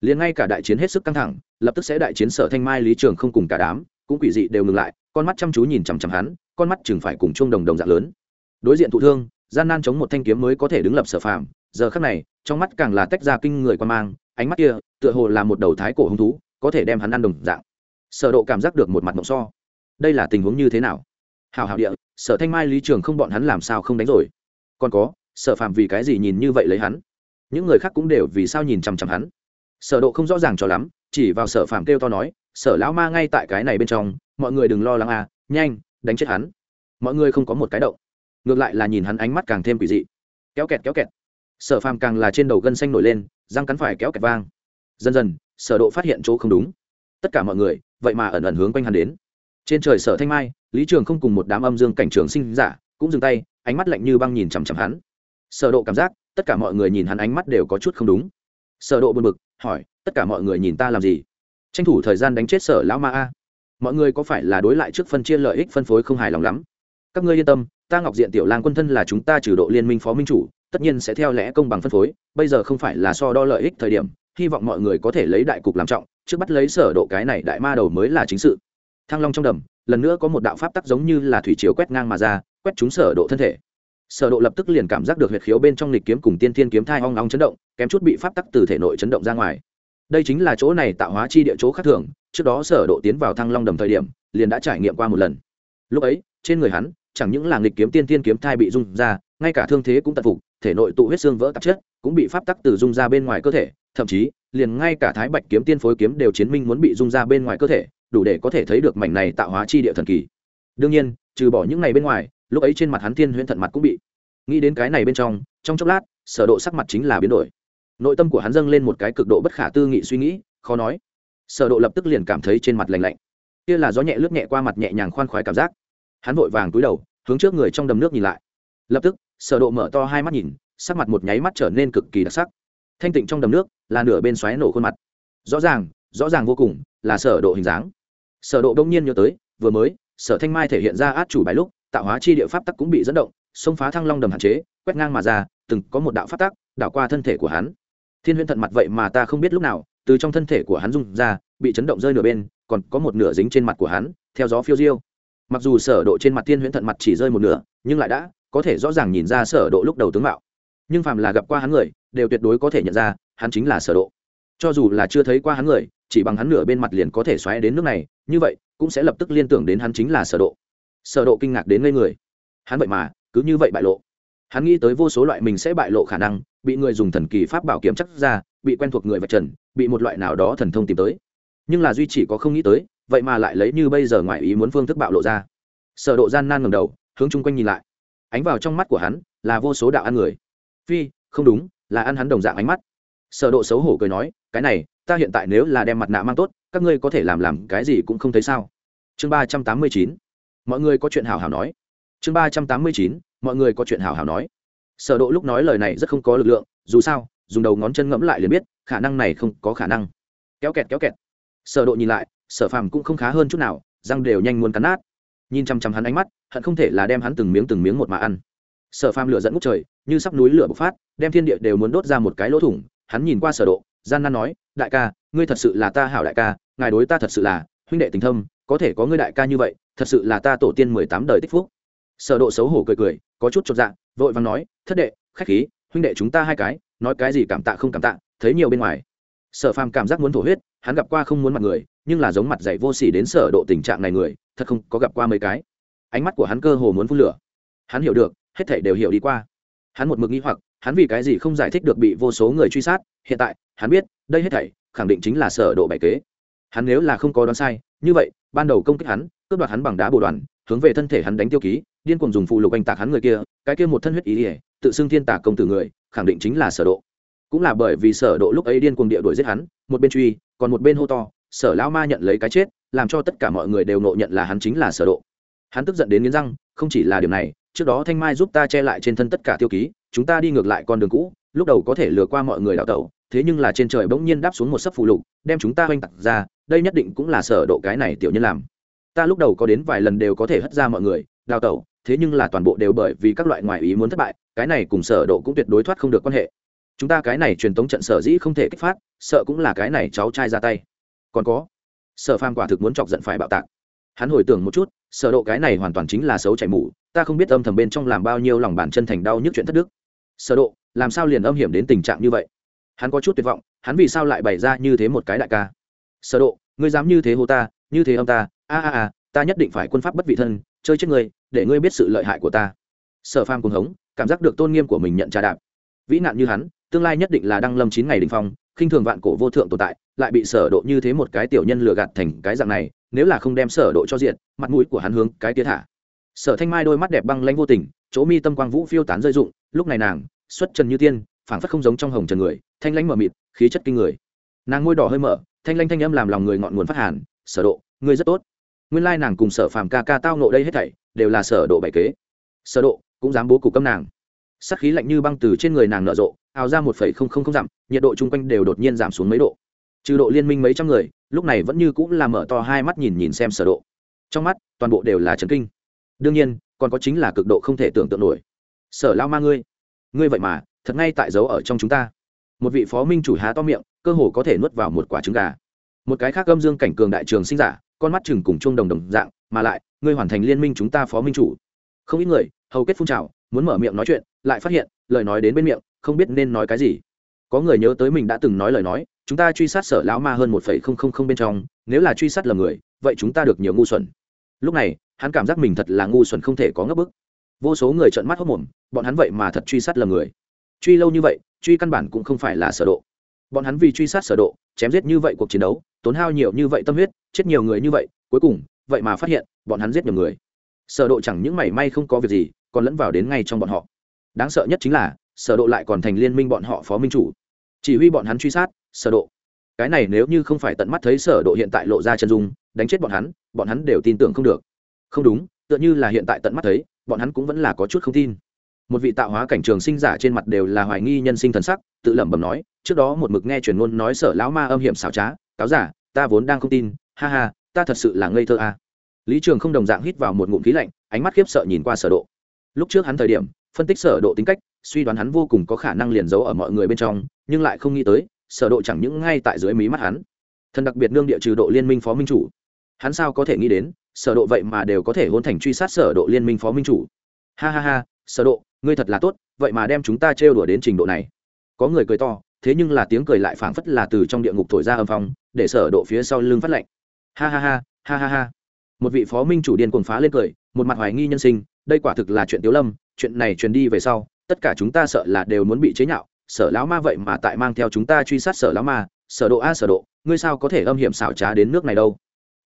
Liền ngay cả đại chiến hết sức căng thẳng, lập tức sẽ đại chiến sở thanh mai lý trường không cùng cả đám cũng quỷ dị đều ngừng lại, con mắt chăm chú nhìn chằm chằm hắn, con mắt chừng phải cùng chung đồng đồng dạng lớn. Đối diện thụ thương, gian nan chống một thanh kiếm mới có thể đứng lập sở phàm, giờ khắc này, trong mắt càng là tách ra kinh người quan mang, ánh mắt kia, tựa hồ là một đầu thái cổ hứng thú, có thể đem hắn ăn đồng dạng. Sở độ cảm giác được một mặt mộng so. Đây là tình huống như thế nào? Hào hào địa, sở thanh mai, lý trường không bọn hắn làm sao không đánh rồi? Còn có, sở phàm vì cái gì nhìn như vậy lấy hắn? Những người khác cũng đều vì sao nhìn chằm chằm hắn? Sở độ không rõ ràng cho lắm, chỉ vào sở phàm kêu to nói sở lão ma ngay tại cái này bên trong, mọi người đừng lo lắng à nhanh, đánh chết hắn. Mọi người không có một cái động. Ngược lại là nhìn hắn ánh mắt càng thêm quỷ dị. Kéo kẹt kéo kẹt. Sở phàm càng là trên đầu gân xanh nổi lên, răng cắn phải kéo kẹt vang. Dần dần, sở độ phát hiện chỗ không đúng. Tất cả mọi người, vậy mà ẩn ẩn hướng quanh hắn đến. Trên trời sở thanh mai, lý trường không cùng một đám âm dương cảnh trường sinh giả, cũng dừng tay, ánh mắt lạnh như băng nhìn chằm chằm hắn. Sở độ cảm giác, tất cả mọi người nhìn hắn ánh mắt đều có chút không đúng. Sở độ buồn bực, hỏi, tất cả mọi người nhìn ta làm gì? Tranh thủ thời gian đánh chết sở lão ma a. Mọi người có phải là đối lại trước phân chia lợi ích phân phối không hài lòng lắm? Các ngươi yên tâm, ta ngọc diện tiểu lang quân thân là chúng ta trừ độ liên minh phó minh chủ, tất nhiên sẽ theo lẽ công bằng phân phối, bây giờ không phải là so đo lợi ích thời điểm, hy vọng mọi người có thể lấy đại cục làm trọng, trước bắt lấy sở độ cái này đại ma đầu mới là chính sự. Thăng long trong đầm, lần nữa có một đạo pháp tắc giống như là thủy chiếu quét ngang mà ra, quét trúng sở độ thân thể. Sở độ lập tức liền cảm giác được huyệt khiếu bên trong lịch kiếm cùng tiên thiên kiếm thai ong ong chấn động, kém chút bị pháp tắc từ thể nội chấn động ra ngoài đây chính là chỗ này tạo hóa chi địa chỗ khác thường, trước đó sở độ tiến vào thăng long đầm thời điểm, liền đã trải nghiệm qua một lần. Lúc ấy, trên người hắn, chẳng những là nghịch kiếm tiên tiên kiếm thai bị rung ra, ngay cả thương thế cũng tận phục, thể nội tụ huyết xương vỡ tạp chất, cũng bị pháp tắc từ rung ra bên ngoài cơ thể, thậm chí, liền ngay cả thái bạch kiếm tiên phối kiếm đều chiến minh muốn bị rung ra bên ngoài cơ thể, đủ để có thể thấy được mảnh này tạo hóa chi địa thần kỳ. Đương nhiên, trừ bỏ những này bên ngoài, lúc ấy trên mặt hắn tiên huyễn thận mặt cũng bị. Nghĩ đến cái này bên trong trong chốc lát, sở độ sắc mặt chính là biến đổi nội tâm của hắn dâng lên một cái cực độ bất khả tư nghị suy nghĩ, khó nói. Sở độ lập tức liền cảm thấy trên mặt lạnh lạnh. Kia là gió nhẹ lướt nhẹ qua mặt nhẹ nhàng khoan khoái cảm giác. Hắn vội vàng cúi đầu, hướng trước người trong đầm nước nhìn lại. Lập tức, sở độ mở to hai mắt nhìn, sắc mặt một nháy mắt trở nên cực kỳ đặc sắc. Thanh tịnh trong đầm nước, là nửa bên xoáy nổ khuôn mặt. Rõ ràng rõ ràng vô cùng, là sở độ hình dáng. Sở độ đông nhiên nhớ tới, vừa mới, sở thanh mai thể hiện ra át chủ bài lúc, tạo hóa chi địa pháp tắc cũng bị dẫn động, xông phá thăng long đầm hạn chế, quét ngang mà ra, từng có một đạo pháp tắc, đảo qua thân thể của hắn thiên huyễn thận mặt vậy mà ta không biết lúc nào, từ trong thân thể của hắn rung ra, bị chấn động rơi nửa bên, còn có một nửa dính trên mặt của hắn, theo gió phiêu diêu. Mặc dù sở độ trên mặt thiên huyễn thận mặt chỉ rơi một nửa, nhưng lại đã, có thể rõ ràng nhìn ra sở độ lúc đầu tướng mạo. Nhưng phàm là gặp qua hắn người, đều tuyệt đối có thể nhận ra, hắn chính là sở độ. Cho dù là chưa thấy qua hắn người, chỉ bằng hắn nửa bên mặt liền có thể xoáy đến nước này, như vậy, cũng sẽ lập tức liên tưởng đến hắn chính là sở độ. Sở độ kinh ngạc đến ngây người. Hắn vậy mà, cứ như vậy bại lộ. Hắn nghĩ tới vô số loại mình sẽ bại lộ khả năng bị người dùng thần kỳ pháp bảo kiểm chắc ra, bị quen thuộc người vạch trần, bị một loại nào đó thần thông tìm tới. Nhưng là duy chỉ có không nghĩ tới, vậy mà lại lấy như bây giờ ngoại ý muốn phương thức bạo lộ ra. Sở độ gian nan ngẩng đầu, hướng chung quanh nhìn lại. Ánh vào trong mắt của hắn, là vô số đạo ăn người. Phi, không đúng, là ăn hắn đồng dạng ánh mắt. Sở độ xấu hổ cười nói, cái này, ta hiện tại nếu là đem mặt nạ mang tốt, các ngươi có thể làm làm cái gì cũng không thấy sao. Chương ba trăm tám mươi chín, mọi người có chuyện hào hào nói. Chương ba trăm tám mươi chín, mọi người có chuyện hào hào nói sở độ lúc nói lời này rất không có lực lượng, dù sao, dùng đầu ngón chân ngẫm lại liền biết, khả năng này không có khả năng. Kéo kẹt kéo kẹt. Sở độ nhìn lại, sở phàm cũng không khá hơn chút nào, răng đều nhanh muốn cắn nát. Nhìn chăm chăm hắn ánh mắt, hận không thể là đem hắn từng miếng từng miếng một mà ăn. Sở phàm lửa dẫn ngút trời, như sắp núi lửa bộc phát, đem thiên địa đều muốn đốt ra một cái lỗ thủng. Hắn nhìn qua sở độ, gian nan nói, đại ca, ngươi thật sự là ta hảo đại ca, ngài đối ta thật sự là huynh đệ tình thâm, có thể có ngươi đại ca như vậy, thật sự là ta tổ tiên mười tám đời tích phúc. Sở độ xấu hổ cười cười có chút chột dạ vội vàng nói, thất đệ, khách khí, huynh đệ chúng ta hai cái, nói cái gì cảm tạ không cảm tạ, thấy nhiều bên ngoài. Sở phàm cảm giác muốn thổ huyết, hắn gặp qua không muốn mặt người, nhưng là giống mặt dạy vô sỉ đến sở độ tình trạng này người, thật không có gặp qua mấy cái. Ánh mắt của hắn cơ hồ muốn phun lửa. Hắn hiểu được, hết thảy đều hiểu đi qua. Hắn một mực nghĩ hoặc, hắn vì cái gì không giải thích được bị vô số người truy sát, hiện tại, hắn biết, đây hết thảy, khẳng định chính là sở độ bày kế. Hắn nếu là không có đoán sai, như vậy, ban đầu công kích hắn, cướp đoạt hắn bằng đá bồ đoàn, hướng về thân thể hắn đánh tiêu ký điên cuồng dùng phụ lục anh tạc hắn người kia, cái kia một thân huyết ý ỉa tự xưng thiên tạc công tử người, khẳng định chính là sở độ. Cũng là bởi vì sở độ lúc ấy điên cuồng địa đuổi giết hắn, một bên truy, còn một bên hô to, sở lão ma nhận lấy cái chết, làm cho tất cả mọi người đều nộ nhận là hắn chính là sở độ. Hắn tức giận đến nghiến răng, không chỉ là điều này, trước đó thanh mai giúp ta che lại trên thân tất cả tiêu ký, chúng ta đi ngược lại con đường cũ, lúc đầu có thể lừa qua mọi người đào tẩu, thế nhưng là trên trời bỗng nhiên đáp xuống một sấp phụ lục, đem chúng ta hoanh tặc ra, đây nhất định cũng là sở độ cái này tiểu nhân làm. Ta lúc đầu có đến vài lần đều có thể hất ra mọi người, đào tẩu thế nhưng là toàn bộ đều bởi vì các loại ngoại ý muốn thất bại, cái này cùng sở độ cũng tuyệt đối thoát không được quan hệ. Chúng ta cái này truyền tống trận sở dĩ không thể kích phát, sợ cũng là cái này cháu trai ra tay. Còn có, sở phàm quả thực muốn chọc giận phải bạo tạc. Hắn hồi tưởng một chút, sở độ cái này hoàn toàn chính là xấu chảy mũ ta không biết âm thầm bên trong làm bao nhiêu lòng bàn chân thành đau nhức chuyện thất đức. Sở độ, làm sao liền âm hiểm đến tình trạng như vậy? Hắn có chút tuyệt vọng, hắn vì sao lại bày ra như thế một cái đại ca? Sở độ, ngươi dám như thế hô ta, như thế âm ta, a a a, ta nhất định phải quân pháp bất vị thân chơi chết ngươi, để ngươi biết sự lợi hại của ta. Sở phàm cùng hống, cảm giác được tôn nghiêm của mình nhận trà đạp. Vĩ nạn như hắn, tương lai nhất định là đăng lâm chín ngày đình phong, khinh thường vạn cổ vô thượng tồn tại, lại bị sở độ như thế một cái tiểu nhân lừa gạt thành cái dạng này, nếu là không đem sở độ cho diện, mặt mũi của hắn hướng cái kia thả. Sở thanh mai đôi mắt đẹp băng lãnh vô tình, chỗ mi tâm quang vũ phiêu tán rơi rụng, lúc này nàng, xuất trần như tiên, phảng phất không giống trong hồng trần người, thanh lãnh mở mịt, khí chất kinh người. Nàng môi đỏ hơi mở, thanh lãnh thanh âm làm lòng người ngọn nguồn phát hàn, sở độ, ngươi rất tốt nguyên lai nàng cùng sở phàm ca ca tao nộ đây hết thảy, đều là sở độ bày kế. Sở độ, cũng dám bố cục cấm nàng. Sắc khí lạnh như băng từ trên người nàng nở rộ, ào ra một phẩy không không không dặm, nhiệt độ chung quanh đều đột nhiên giảm xuống mấy độ. Trừ độ liên minh mấy trăm người, lúc này vẫn như cũng là mở to hai mắt nhìn nhìn xem sở độ. Trong mắt, toàn bộ đều là chấn kinh. Đương nhiên, còn có chính là cực độ không thể tưởng tượng nổi. Sở lao ma ngươi ngươi vậy mà, thật ngay tại dấu ở trong chúng ta. Một vị phó minh chủ há to miệng, cơ hồ có thể nuốt vào một quả trứng gà. Một cái khác âm dương cảnh cường đại trường sinh giả con mắt chừng cùng chung đồng đồng dạng, mà lại, ngươi hoàn thành liên minh chúng ta phó minh chủ. Không ít người, hầu kết phun trào, muốn mở miệng nói chuyện, lại phát hiện, lời nói đến bên miệng, không biết nên nói cái gì. Có người nhớ tới mình đã từng nói lời nói, chúng ta truy sát sở lão ma hơn một phẩy không không không bên trong, nếu là truy sát lầm người, vậy chúng ta được nhiều ngu xuẩn. Lúc này, hắn cảm giác mình thật là ngu xuẩn không thể có ngấp bức. Vô số người trợn mắt hốc mồm, bọn hắn vậy mà thật truy sát lầm người. Truy lâu như vậy, truy căn bản cũng không phải là sở độ. Bọn hắn vì truy sát sở độ, chém giết như vậy cuộc chiến đấu, tốn hao nhiều như vậy tâm huyết chết nhiều người như vậy, cuối cùng, vậy mà phát hiện, bọn hắn giết nhiều người. Sở độ chẳng những mảy may không có việc gì, còn lẫn vào đến ngay trong bọn họ. Đáng sợ nhất chính là, sở độ lại còn thành liên minh bọn họ phó minh chủ. Chỉ huy bọn hắn truy sát, sở độ. Cái này nếu như không phải tận mắt thấy sở độ hiện tại lộ ra chân dung, đánh chết bọn hắn bọn hắn đều tin tưởng không được. Không đúng, tựa như là hiện tại tận mắt thấy, bọn hắn cũng vẫn là có chút không tin. Một vị tạo hóa cảnh trường sinh giả trên mặt đều là hoài nghi nhân sinh thần sắc, tự lẩm bẩm nói, trước đó một mực nghe truyền ngôn nói sở lão ma âm hiểm xảo trá, cáo giả, ta vốn đang không tin ha ha, ta thật sự là ngây thơ à. lý trường không đồng dạng hít vào một ngụm khí lạnh, ánh mắt khiếp sợ nhìn qua sở độ. Lúc trước hắn thời điểm, phân tích sở độ tính cách, suy đoán hắn vô cùng có khả năng liền giấu ở mọi người bên trong, nhưng lại không nghĩ tới, sở độ chẳng những ngay tại dưới mí mắt hắn. Thần đặc biệt nương địa trừ độ liên minh phó minh chủ. Hắn sao có thể nghĩ đến, sở độ vậy mà đều có thể hôn thành truy sát sở độ liên minh phó minh chủ. Ha ha ha, sở độ, ngươi thật là tốt, vậy mà đem chúng ta trêu đùa đến trình độ này. Có người cười to, thế nhưng là tiếng cười lại phảng phất là từ trong địa ngục thổi ra âm phong, để sở độ phía sau lưng phát lạnh ha ha ha ha ha ha. Một vị phó minh chủ điên cuồng phá lên cười, một mặt hoài nghi nhân sinh, đây quả thực là chuyện tiếu lâm, chuyện này truyền đi về sau, tất cả chúng ta sợ là đều muốn bị chế nhạo, sở lão ma vậy mà tại mang theo chúng ta truy sát sở lão ma, sở độ a sở độ, ngươi sao có thể âm hiểm xảo trá đến nước này đâu?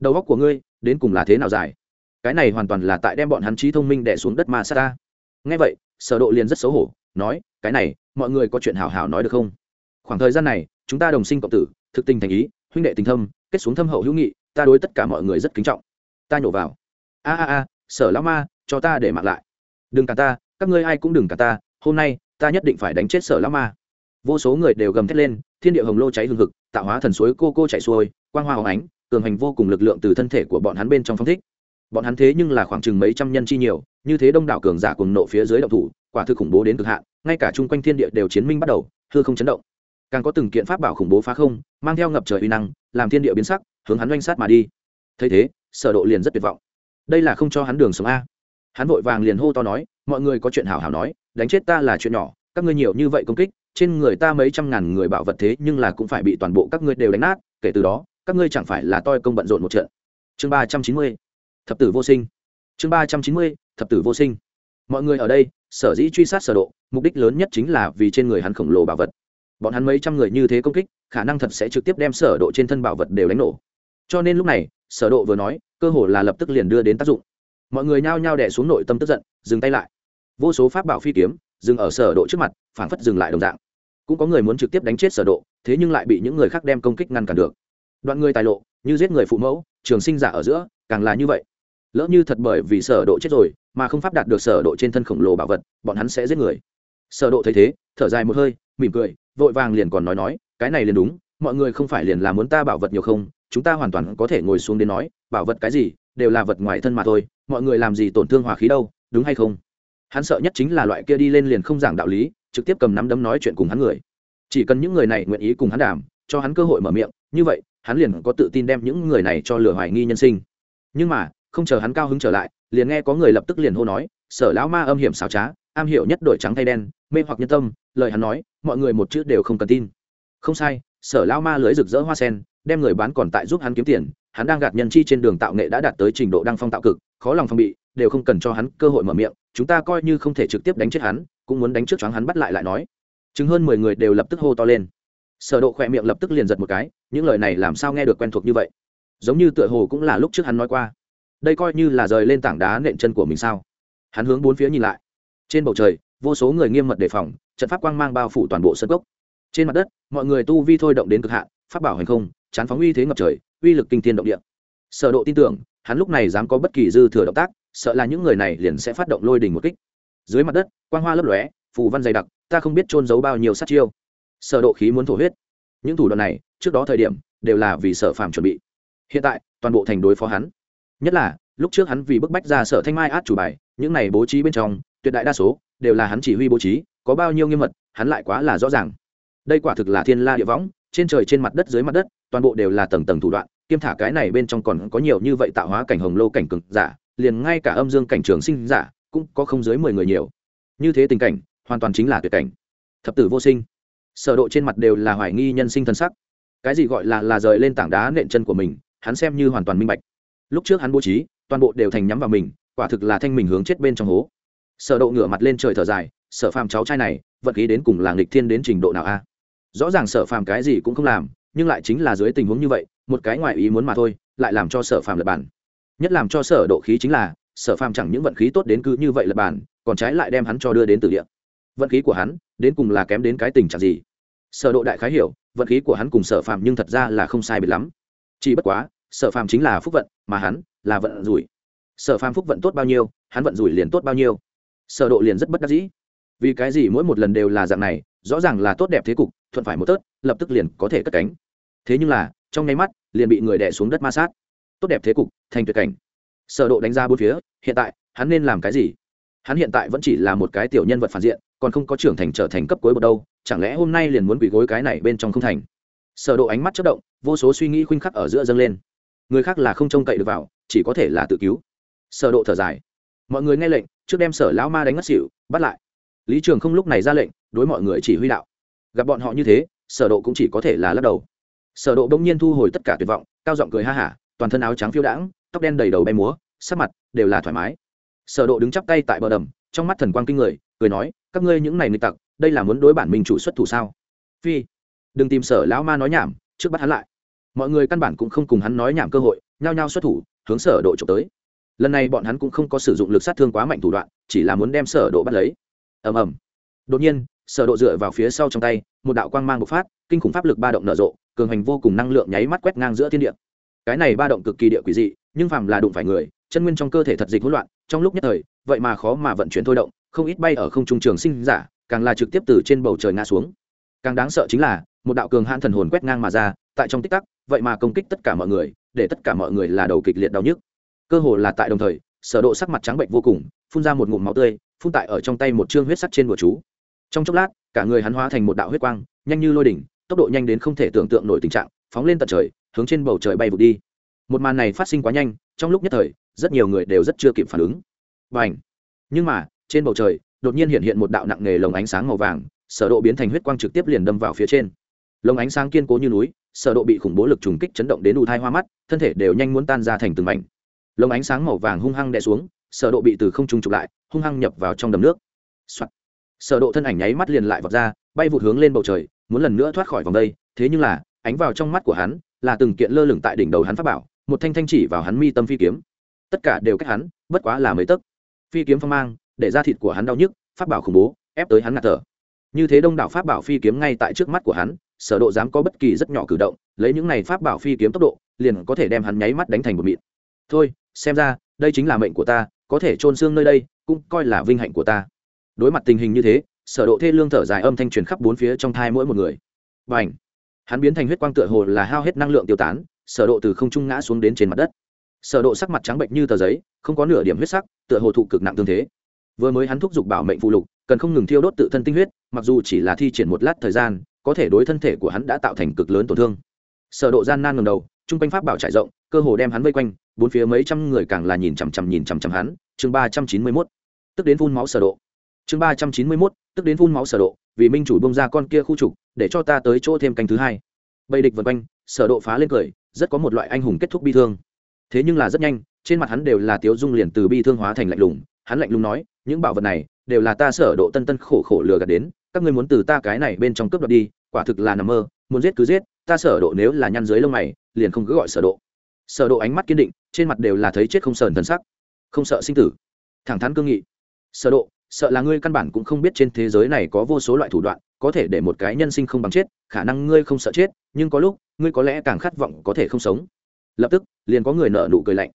Đầu óc của ngươi, đến cùng là thế nào dài? Cái này hoàn toàn là tại đem bọn hắn trí thông minh đè xuống đất ma sát ta. Nghe vậy, sở độ liền rất xấu hổ, nói, cái này, mọi người có chuyện hảo hảo nói được không? Khoảng thời gian này, chúng ta đồng sinh cộng tử, thực tình thành ý, huynh đệ tình thâm, kết xuống thâm hậu hữu nghị ta đối tất cả mọi người rất kính trọng. Ta nhổ vào. A a a, sở lão ma, cho ta để mặc lại. Đừng cả ta, các ngươi ai cũng đừng cả ta, hôm nay, ta nhất định phải đánh chết sở lão ma. Vô số người đều gầm thét lên, thiên địa hồng lô cháy hừng hực, tạo hóa thần suối cô cô chạy xuôi, quang hoa hồng ánh, cường hành vô cùng lực lượng từ thân thể của bọn hắn bên trong phong thích. Bọn hắn thế nhưng là khoảng chừng mấy trăm nhân chi nhiều, như thế đông đảo cường giả cùng nộ phía dưới động thủ, quả thực khủng bố đến cực hạn, ngay cả chung quanh thiên địa đều chiến minh bắt đầu, hư không chấn động càng có từng kiện pháp bảo khủng bố phá không, mang theo ngập trời uy năng, làm thiên địa biến sắc, hướng hắn oanh sát mà đi. Thấy thế, sở độ liền rất tuyệt vọng. Đây là không cho hắn đường sống a. Hắn vội vàng liền hô to nói, mọi người có chuyện hảo hảo nói, đánh chết ta là chuyện nhỏ, các ngươi nhiều như vậy công kích, trên người ta mấy trăm ngàn người bảo vật thế nhưng là cũng phải bị toàn bộ các ngươi đều đánh nát, kể từ đó, các ngươi chẳng phải là toi công bận rộn một trận. Chương ba trăm chín mươi, thập tử vô sinh. Chương ba trăm chín mươi, thập tử vô sinh. Mọi người ở đây, sở dĩ truy sát sở độ, mục đích lớn nhất chính là vì trên người hắn khổng lồ bảo vật bọn hắn mấy trăm người như thế công kích, khả năng thật sẽ trực tiếp đem sở độ trên thân bảo vật đều đánh nổ. Cho nên lúc này, sở độ vừa nói, cơ hồ là lập tức liền đưa đến tác dụng. Mọi người nhao nhao đè xuống nội tâm tức giận, dừng tay lại. Vô số pháp bảo phi kiếm, dừng ở sở độ trước mặt, phảng phất dừng lại đồng dạng. Cũng có người muốn trực tiếp đánh chết sở độ, thế nhưng lại bị những người khác đem công kích ngăn cản được. Đoạn người tài lộ, như giết người phụ mẫu, trường sinh giả ở giữa, càng là như vậy. Lỡ như thật bởi vì sở độ chết rồi, mà không pháp đạt được sở độ trên thân khổng lồ bảo vật, bọn hắn sẽ giết người. Sở độ thấy thế, thở dài một hơi, mỉm cười vội vàng liền còn nói nói, cái này liền đúng, mọi người không phải liền là muốn ta bảo vật nhiều không? Chúng ta hoàn toàn có thể ngồi xuống đến nói, bảo vật cái gì, đều là vật ngoài thân mà thôi, mọi người làm gì tổn thương hòa khí đâu, đúng hay không? Hắn sợ nhất chính là loại kia đi lên liền không giảng đạo lý, trực tiếp cầm nắm đấm nói chuyện cùng hắn người. Chỉ cần những người này nguyện ý cùng hắn đàm, cho hắn cơ hội mở miệng, như vậy, hắn liền có tự tin đem những người này cho lừa hoài nghi nhân sinh. Nhưng mà, không chờ hắn cao hứng trở lại, liền nghe có người lập tức liền hô nói, sở lão ma âm hiểm xảo trá, am hiểu nhất đổi trắng thay đen mê hoặc nhân tâm, lời hắn nói, mọi người một chữ đều không cần tin. Không sai, sở lao ma lưới rực rỡ hoa sen, đem người bán còn tại giúp hắn kiếm tiền, hắn đang gạt nhân chi trên đường tạo nghệ đã đạt tới trình độ đăng phong tạo cực, khó lòng phong bị, đều không cần cho hắn cơ hội mở miệng, chúng ta coi như không thể trực tiếp đánh chết hắn, cũng muốn đánh trước choáng hắn bắt lại lại nói. Chứng hơn mười người đều lập tức hô to lên. Sở độ khỏe miệng lập tức liền giật một cái, những lời này làm sao nghe được quen thuộc như vậy? Giống như tựa hồ cũng là lúc trước hắn nói qua. Đây coi như là rời lên tảng đá nện chân của mình sao? Hắn hướng bốn phía nhìn lại. Trên bầu trời vô số người nghiêm mật đề phòng, trận pháp quang mang bao phủ toàn bộ sân cốc. Trên mặt đất, mọi người tu vi thôi động đến cực hạn, pháp bảo hành không, chán phóng uy thế ngập trời, uy lực kinh thiên động địa. Sở độ tin tưởng, hắn lúc này dám có bất kỳ dư thừa động tác, sợ là những người này liền sẽ phát động lôi đình một kích. Dưới mặt đất, quang hoa lấp lóe, phù văn dày đặc, ta không biết trôn giấu bao nhiêu sát chiêu. Sở độ khí muốn thổ huyết. Những thủ đoạn này, trước đó thời điểm, đều là vì sở phàm chuẩn bị. Hiện tại, toàn bộ thành đối phó hắn. Nhất là, lúc trước hắn vì bức bách ra sở thanh mai át chủ bài, những này bố trí bên trong, tuyệt đại đa số đều là hắn chỉ huy bố trí, có bao nhiêu nghiêm mật, hắn lại quá là rõ ràng. Đây quả thực là thiên la địa võng, trên trời trên mặt đất dưới mặt đất, toàn bộ đều là tầng tầng thủ đoạn, kiêm thả cái này bên trong còn có nhiều như vậy tạo hóa cảnh hồng lô cảnh cực giả, liền ngay cả âm dương cảnh trường sinh giả cũng có không dưới mười người nhiều. Như thế tình cảnh, hoàn toàn chính là tuyệt cảnh. Thập tử vô sinh. Sở độ trên mặt đều là hoài nghi nhân sinh thân sắc. Cái gì gọi là là rời lên tảng đá nện chân của mình, hắn xem như hoàn toàn minh bạch. Lúc trước hắn bố trí, toàn bộ đều thành nhắm vào mình, quả thực là thanh mình hướng chết bên trong hố sở độ ngửa mặt lên trời thở dài, sở phàm cháu trai này, vận khí đến cùng là nghịch thiên đến trình độ nào a? Rõ ràng sở phàm cái gì cũng không làm, nhưng lại chính là dưới tình huống như vậy, một cái ngoại ý muốn mà thôi, lại làm cho sở phàm lật bản nhất làm cho sở độ khí chính là, sở phàm chẳng những vận khí tốt đến cứ như vậy lật bản còn trái lại đem hắn cho đưa đến tử địa. Vận khí của hắn, đến cùng là kém đến cái tình trạng gì? Sở độ đại khái hiểu, vận khí của hắn cùng sở phàm nhưng thật ra là không sai biệt lắm. Chỉ bất quá, sở phàm chính là phúc vận, mà hắn là vận rủi. Sở phàm phúc vận tốt bao nhiêu, hắn vận rủi liền tốt bao nhiêu sở độ liền rất bất đắc dĩ. Vì cái gì mỗi một lần đều là dạng này, rõ ràng là tốt đẹp thế cục, thuận phải một tớt, lập tức liền có thể cất cánh. Thế nhưng là, trong nháy mắt, liền bị người đè xuống đất ma sát. Tốt đẹp thế cục, thành tuyệt cảnh. Sở độ đánh ra bốn phía, hiện tại, hắn nên làm cái gì? Hắn hiện tại vẫn chỉ là một cái tiểu nhân vật phản diện, còn không có trưởng thành trở thành cấp cuối bậc đâu, chẳng lẽ hôm nay liền muốn quỳ gối cái này bên trong không thành? Sở độ ánh mắt chớp động, vô số suy nghĩ khuynh khắc ở giữa dâng lên. Người khác là không trông cậy được vào, chỉ có thể là tự cứu. Sở độ thở dài. Mọi người nghe lệnh trước đem sở lão ma đánh ngất xỉu bắt lại. Lý trường không lúc này ra lệnh đối mọi người chỉ huy đạo. Gặp bọn họ như thế sở độ cũng chỉ có thể là lắc đầu. Sở độ đông nhiên thu hồi tất cả tuyệt vọng cao giọng cười ha ha, toàn thân áo trắng phiêu đãng tóc đen đầy đầu bay múa sắc mặt đều là thoải mái. Sở độ đứng chắp tay tại bờ đầm trong mắt thần quang kinh người cười nói các ngươi những này nghịch tặc đây là muốn đối bản mình chủ xuất thủ sao? Phi đừng tìm sở lão ma nói nhảm trước bắt hắn lại. Mọi người căn bản cũng không cùng hắn nói nhảm cơ hội nhao nhao xuất thủ hướng sở độ trộm tới lần này bọn hắn cũng không có sử dụng lực sát thương quá mạnh thủ đoạn, chỉ là muốn đem sở độ bắt lấy. Ầm ầm. Đột nhiên, sở độ dựa vào phía sau trong tay, một đạo quang mang bộc phát, kinh khủng pháp lực ba động nở rộ, cường hành vô cùng năng lượng nháy mắt quét ngang giữa thiên địa. Cái này ba động cực kỳ địa quỷ dị, nhưng phàm là đụng phải người, chân nguyên trong cơ thể thật dịch hỗn loạn, trong lúc nhất thời, vậy mà khó mà vận chuyển thôi động, không ít bay ở không trung trường sinh giả, càng là trực tiếp từ trên bầu trời ngã xuống. Càng đáng sợ chính là, một đạo cường hãn thần hồn quét ngang mà ra, tại trong tích tắc, vậy mà công kích tất cả mọi người, để tất cả mọi người là đầu kịch liệt đau nhức cơ hồ là tại đồng thời, sở độ sắc mặt trắng bệnh vô cùng, phun ra một ngụm máu tươi, phun tại ở trong tay một trương huyết sắc trên bùa chú. Trong chốc lát, cả người hắn hóa thành một đạo huyết quang, nhanh như lôi đỉnh, tốc độ nhanh đến không thể tưởng tượng nổi tình trạng, phóng lên tận trời, hướng trên bầu trời bay vụt đi. Một màn này phát sinh quá nhanh, trong lúc nhất thời, rất nhiều người đều rất chưa kịp phản ứng. Bành! Nhưng mà, trên bầu trời, đột nhiên hiện hiện một đạo nặng nề lồng ánh sáng màu vàng, sở độ biến thành huyết quang trực tiếp liền đâm vào phía trên. Lồng ánh sáng kiên cố như núi, sở độ bị khủng bố lực trùng kích chấn động đến u thai hoa mắt, thân thể đều nhanh muốn tan ra thành từng mảnh lồng ánh sáng màu vàng hung hăng đè xuống, sở độ bị từ không trung chụp lại, hung hăng nhập vào trong đầm nước. Soạn. sở độ thân ảnh nháy mắt liền lại vọt ra, bay vụt hướng lên bầu trời, muốn lần nữa thoát khỏi vòng đây, thế nhưng là, ánh vào trong mắt của hắn, là từng kiện lơ lửng tại đỉnh đầu hắn pháp bảo, một thanh thanh chỉ vào hắn mi tâm phi kiếm. Tất cả đều cách hắn, bất quá là mấy tấc. Phi kiếm phong mang, để ra thịt của hắn đau nhức, pháp bảo khủng bố, ép tới hắn ngạt thở. Như thế đông đảo pháp bảo phi kiếm ngay tại trước mắt của hắn, sở độ dám có bất kỳ rất nhỏ cử động, lấy những này pháp bảo phi kiếm tốc độ, liền có thể đem hắn nháy mắt đánh thành một mịn. Thôi xem ra, đây chính là mệnh của ta, có thể trôn xương nơi đây, cũng coi là vinh hạnh của ta. Đối mặt tình hình như thế, sở độ thê lương thở dài âm thanh truyền khắp bốn phía trong thai mỗi một người. Bảnh hắn biến thành huyết quang tựa hồ là hao hết năng lượng tiêu tán, sở độ từ không trung ngã xuống đến trên mặt đất. Sở độ sắc mặt trắng bệnh như tờ giấy, không có nửa điểm huyết sắc, tựa hồ thụ cực nặng tương thế. Vừa mới hắn thúc giục bảo mệnh phụ lục, cần không ngừng thiêu đốt tự thân tinh huyết, mặc dù chỉ là thi triển một lát thời gian, có thể đối thân thể của hắn đã tạo thành cực lớn tổn thương. Sở độ gian nan ngẩng đầu, trung quanh pháp bảo trải rộng, cơ hồ đem hắn vây quanh bốn phía mấy trăm người càng là nhìn chằm chằm nhìn chằm chằm hắn. Chương ba trăm chín mươi 391 tức đến phun máu sở độ. Chương ba trăm chín mươi 391 tức đến phun máu sở độ, vì minh chủ bông ra con kia khu trục, để cho ta tới chỗ thêm canh thứ hai. Bầy địch vần quanh, sở độ phá lên cười, rất có một loại anh hùng kết thúc bi thương. Thế nhưng là rất nhanh, trên mặt hắn đều là tiếu dung liền từ bi thương hóa thành lạnh lùng. Hắn lạnh lùng nói, những bảo vật này, đều là ta sở độ tân tân khổ khổ lừa gạt đến. Các ngươi muốn từ ta cái này bên trong cướp đoạt đi, quả thực là nằm mơ. Muốn giết cứ giết, ta sở độ nếu là nhăn dưới lông mày, liền không cứ gọi sở độ sở độ ánh mắt kiên định, trên mặt đều là thấy chết không sờn thần sắc. Không sợ sinh tử. Thẳng thắn cương nghị. Sở độ, sợ là ngươi căn bản cũng không biết trên thế giới này có vô số loại thủ đoạn, có thể để một cái nhân sinh không bằng chết, khả năng ngươi không sợ chết, nhưng có lúc, ngươi có lẽ càng khát vọng có thể không sống. Lập tức, liền có người nở nụ cười lạnh.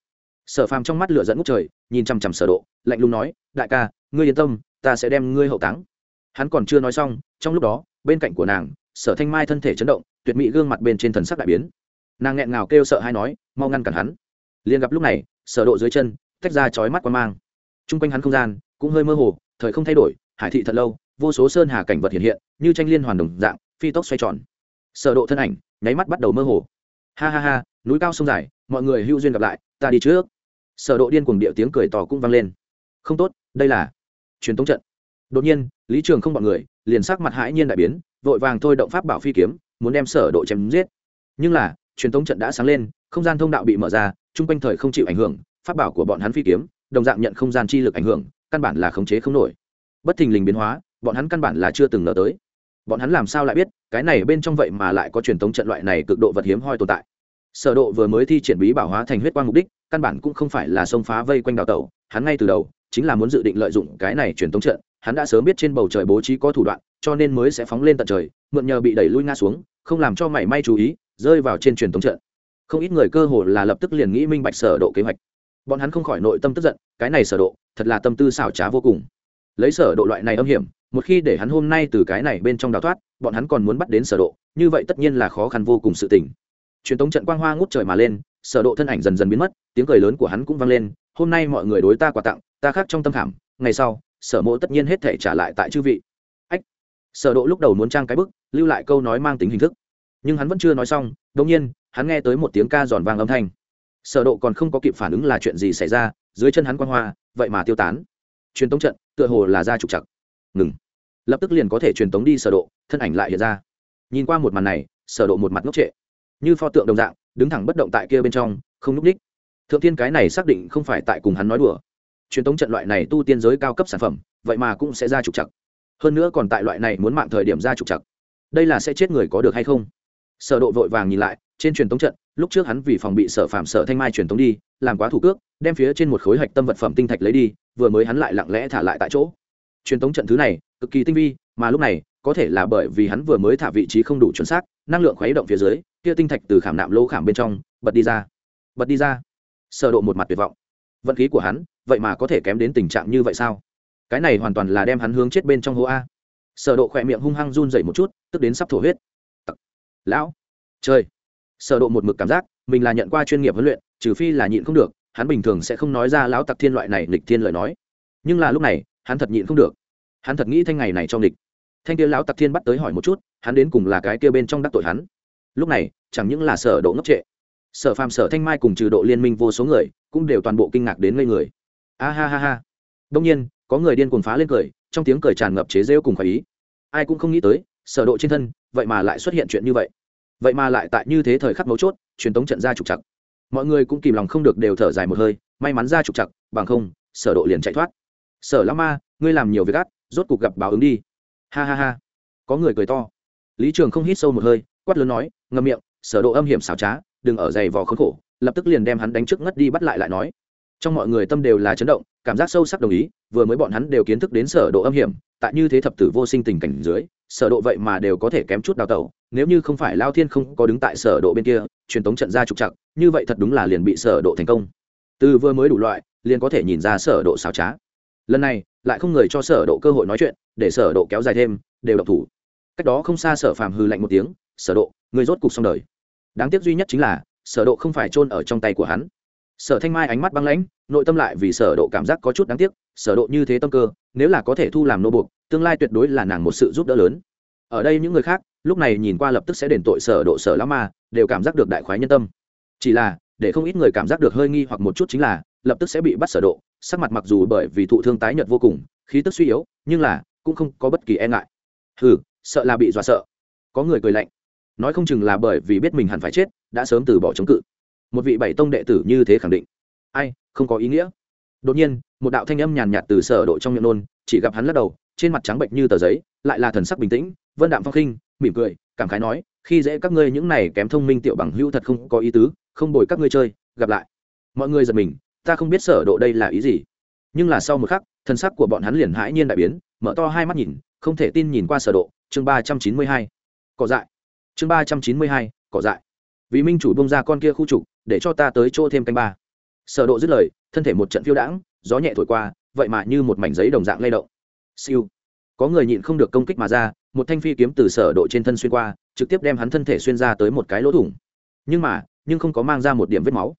Sở phàm trong mắt lửa dẫn ngút trời, nhìn chằm chằm sở độ, lạnh lùng nói, đại ca, ngươi yên tâm, ta sẽ đem ngươi hậu táng. Hắn còn chưa nói xong, trong lúc đó, bên cạnh của nàng, sở thanh mai thân thể chấn động, tuyệt mỹ gương mặt bên trên thần sắc đại biến nàng nghẹn ngào kêu sợ hay nói, mau ngăn cản hắn. Liền gặp lúc này, sở độ dưới chân, tách ra chói mắt quan mang. Trung quanh hắn không gian, cũng hơi mơ hồ, thời không thay đổi, hải thị thật lâu, vô số sơn hà cảnh vật hiện hiện, như tranh liên hoàn đồng dạng, phi tốc xoay tròn. Sở độ thân ảnh, nháy mắt bắt đầu mơ hồ. Ha ha ha, núi cao sông dài, mọi người hưu duyên gặp lại, ta đi trước. Sở độ điên cuồng điệu tiếng cười to cũng vang lên. Không tốt, đây là truyền tống trận. Đột nhiên, lý trường không bọn người, liền sắc mặt hãi nhiên đại biến, vội vàng thôi động pháp bảo phi kiếm, muốn đem sở độ chém giết. Nhưng là truyền thống trận đã sáng lên, không gian thông đạo bị mở ra trung quanh thời không chịu ảnh hưởng, pháp bảo của bọn hắn phi kiếm, đồng dạng nhận không gian chi lực ảnh hưởng, căn bản là khống chế không nổi. Bất thình lình biến hóa, bọn hắn căn bản là chưa từng ngờ tới. Bọn hắn làm sao lại biết, cái này bên trong vậy mà lại có truyền thống trận loại này cực độ vật hiếm hoi tồn tại. Sở độ vừa mới thi triển bí bảo hóa thành huyết quang mục đích, căn bản cũng không phải là xông phá vây quanh đào tẩu, hắn ngay từ đầu chính là muốn dự định lợi dụng cái này truyền thống trận, hắn đã sớm biết trên bầu trời bố trí có thủ đoạn, cho nên mới sẽ phóng lên tận trời, mượn nhờ bị đẩy lui ngã xuống, không làm cho mảy may chú ý rơi vào trên truyền thống trận. Không ít người cơ hồ là lập tức liền nghĩ minh bạch sở độ kế hoạch. Bọn hắn không khỏi nội tâm tức giận cái này sở độ thật là tâm tư xảo trá vô cùng. Lấy sở độ loại này âm hiểm một khi để hắn hôm nay từ cái này bên trong đào thoát bọn hắn còn muốn bắt đến sở độ như vậy tất nhiên là khó khăn vô cùng sự tình. Truyền thống trận quang hoa ngút trời mà lên sở độ thân ảnh dần dần biến mất tiếng cười lớn của hắn cũng vang lên hôm nay mọi người đối ta quà tặng ta khác trong tâm khảm ngày sau sở mộ tất nhiên hết thể trả lại tại chư vị. Ách, sở độ lúc đầu muốn trang cái bức lưu lại câu nói mang tính hình thức nhưng hắn vẫn chưa nói xong đông nhiên, hắn nghe tới một tiếng ca giòn vang âm thanh. Sở độ còn không có kịp phản ứng là chuyện gì xảy ra, dưới chân hắn quang hoa, vậy mà tiêu tán. Truyền tống trận, tựa hồ là ra trục chặt ngừng. Lập tức liền có thể truyền tống đi sở độ, thân ảnh lại hiện ra. Nhìn qua một màn này, sở độ một mặt ngốc trệ. Như pho tượng đồng dạng, đứng thẳng bất động tại kia bên trong, không núp đích thượng tiên cái này xác định không phải tại cùng hắn nói đùa. Truyền tống trận loại này tu tiên giới cao cấp sản phẩm, vậy mà cũng sẽ ra trục chặt hơn nữa còn tại loại này muốn mạng thời điểm ra trục chặt đây là sẽ chết người có được hay không? Sở độ vội vàng nhìn lại, trên truyền tống trận, lúc trước hắn vì phòng bị sở phạm sở thanh mai truyền tống đi, làm quá thủ cước, đem phía trên một khối hạch tâm vật phẩm tinh thạch lấy đi, vừa mới hắn lại lặng lẽ thả lại tại chỗ. Truyền tống trận thứ này, cực kỳ tinh vi, mà lúc này, có thể là bởi vì hắn vừa mới thả vị trí không đủ chuẩn xác, năng lượng khuấy động phía dưới, kia tinh thạch từ khảm nạm lỗ khảm bên trong, bật đi ra. Bật đi ra. Sở độ một mặt tuyệt vọng. Vận khí của hắn, vậy mà có thể kém đến tình trạng như vậy sao? Cái này hoàn toàn là đem hắn hướng chết bên trong hố a. Sở độ khỏe miệng hung hăng run rẩy một chút, tức đến sắp thổ huyết lão chơi sở độ một mực cảm giác mình là nhận qua chuyên nghiệp huấn luyện, trừ phi là nhịn không được, hắn bình thường sẽ không nói ra lão tặc thiên loại này lịch thiên lời nói. Nhưng là lúc này, hắn thật nhịn không được. Hắn thật nghĩ thanh ngày này trong lịch thanh kia lão tặc thiên bắt tới hỏi một chút, hắn đến cùng là cái kia bên trong đắc tội hắn. Lúc này, chẳng những là sở độ ngốc trệ, sở phàm sở thanh mai cùng trừ độ liên minh vô số người, cũng đều toàn bộ kinh ngạc đến ngây người. A ha ha ha. Đông nhiên, có người điên cuồng phá lên cười, trong tiếng cười tràn ngập chế rêu cùng khoái ý. Ai cũng không nghĩ tới, sở độ trên thân vậy mà lại xuất hiện chuyện như vậy. Vậy mà lại tại như thế thời khắc mấu chốt, truyền tống trận ra trục chặt mọi người cũng kìm lòng không được đều thở dài một hơi, may mắn ra trục chặt bằng không, sở độ liền chạy thoát. Sở lão ma, ngươi làm nhiều việc ác, rốt cục gặp báo ứng đi. Ha ha ha. Có người cười to. Lý trường không hít sâu một hơi, quát lớn nói, ngậm miệng, sở độ âm hiểm xảo trá, đừng ở dày vò khốn khổ, lập tức liền đem hắn đánh trước ngất đi bắt lại lại nói trong mọi người tâm đều là chấn động, cảm giác sâu sắc đồng ý, vừa mới bọn hắn đều kiến thức đến sở độ âm hiểm, tại như thế thập tử vô sinh tình cảnh dưới, sở độ vậy mà đều có thể kém chút đào tẩu, nếu như không phải lao thiên không có đứng tại sở độ bên kia, truyền tống trận ra trục chặt như vậy thật đúng là liền bị sở độ thành công. Từ vừa mới đủ loại, liền có thể nhìn ra sở độ xảo trá. Lần này, lại không người cho sở độ cơ hội nói chuyện, để sở độ kéo dài thêm, đều độc thủ. Cách đó không xa sở phàm hư lạnh một tiếng, sở độ người rốt cục xong đời. Đáng tiếc duy nhất chính là, sở độ không phải trôn ở trong tay của hắn sở thanh mai ánh mắt băng lãnh, nội tâm lại vì sở độ cảm giác có chút đáng tiếc, sở độ như thế tâm cơ, nếu là có thể thu làm nô buộc, tương lai tuyệt đối là nàng một sự giúp đỡ lớn. Ở đây những người khác, lúc này nhìn qua lập tức sẽ đền tội sở độ, sở lão ma, đều cảm giác được đại khoái nhân tâm. Chỉ là, để không ít người cảm giác được hơi nghi hoặc một chút chính là, lập tức sẽ bị bắt sở độ, sắc mặt mặc dù bởi vì thụ thương tái nhợt vô cùng, khí tức suy yếu, nhưng là, cũng không có bất kỳ e ngại. Hừ, sợ là bị dọa sợ. Có người cười lạnh, nói không chừng là bởi vì biết mình hẳn phải chết, đã sớm từ bỏ chống cự một vị bảy tông đệ tử như thế khẳng định. Ai, không có ý nghĩa. Đột nhiên, một đạo thanh âm nhàn nhạt từ sở độ trong miệng nôn, chỉ gặp hắn lắc đầu, trên mặt trắng bệnh như tờ giấy, lại là thần sắc bình tĩnh, vân đạm phong khinh, mỉm cười, cảm khái nói, khi dễ các ngươi những này kém thông minh tiểu bằng hữu thật không có ý tứ, không bồi các ngươi chơi, gặp lại. Mọi người giật mình, ta không biết sở độ đây là ý gì. Nhưng là sau một khắc, thần sắc của bọn hắn liền hãi nhiên đại biến, mở to hai mắt nhìn, không thể tin nhìn qua sở độ, chương ba trăm chín mươi hai. Cỏ dại. Chương ba trăm chín mươi hai, cỏ dại vì minh chủ bông ra con kia khu trục để cho ta tới chỗ thêm canh ba. Sở độ dứt lời thân thể một trận phiêu đãng gió nhẹ thổi qua vậy mà như một mảnh giấy đồng dạng lay động. Siêu. Có người nhịn không được công kích mà ra một thanh phi kiếm từ sở độ trên thân xuyên qua trực tiếp đem hắn thân thể xuyên ra tới một cái lỗ thủng. Nhưng mà nhưng không có mang ra một điểm vết máu.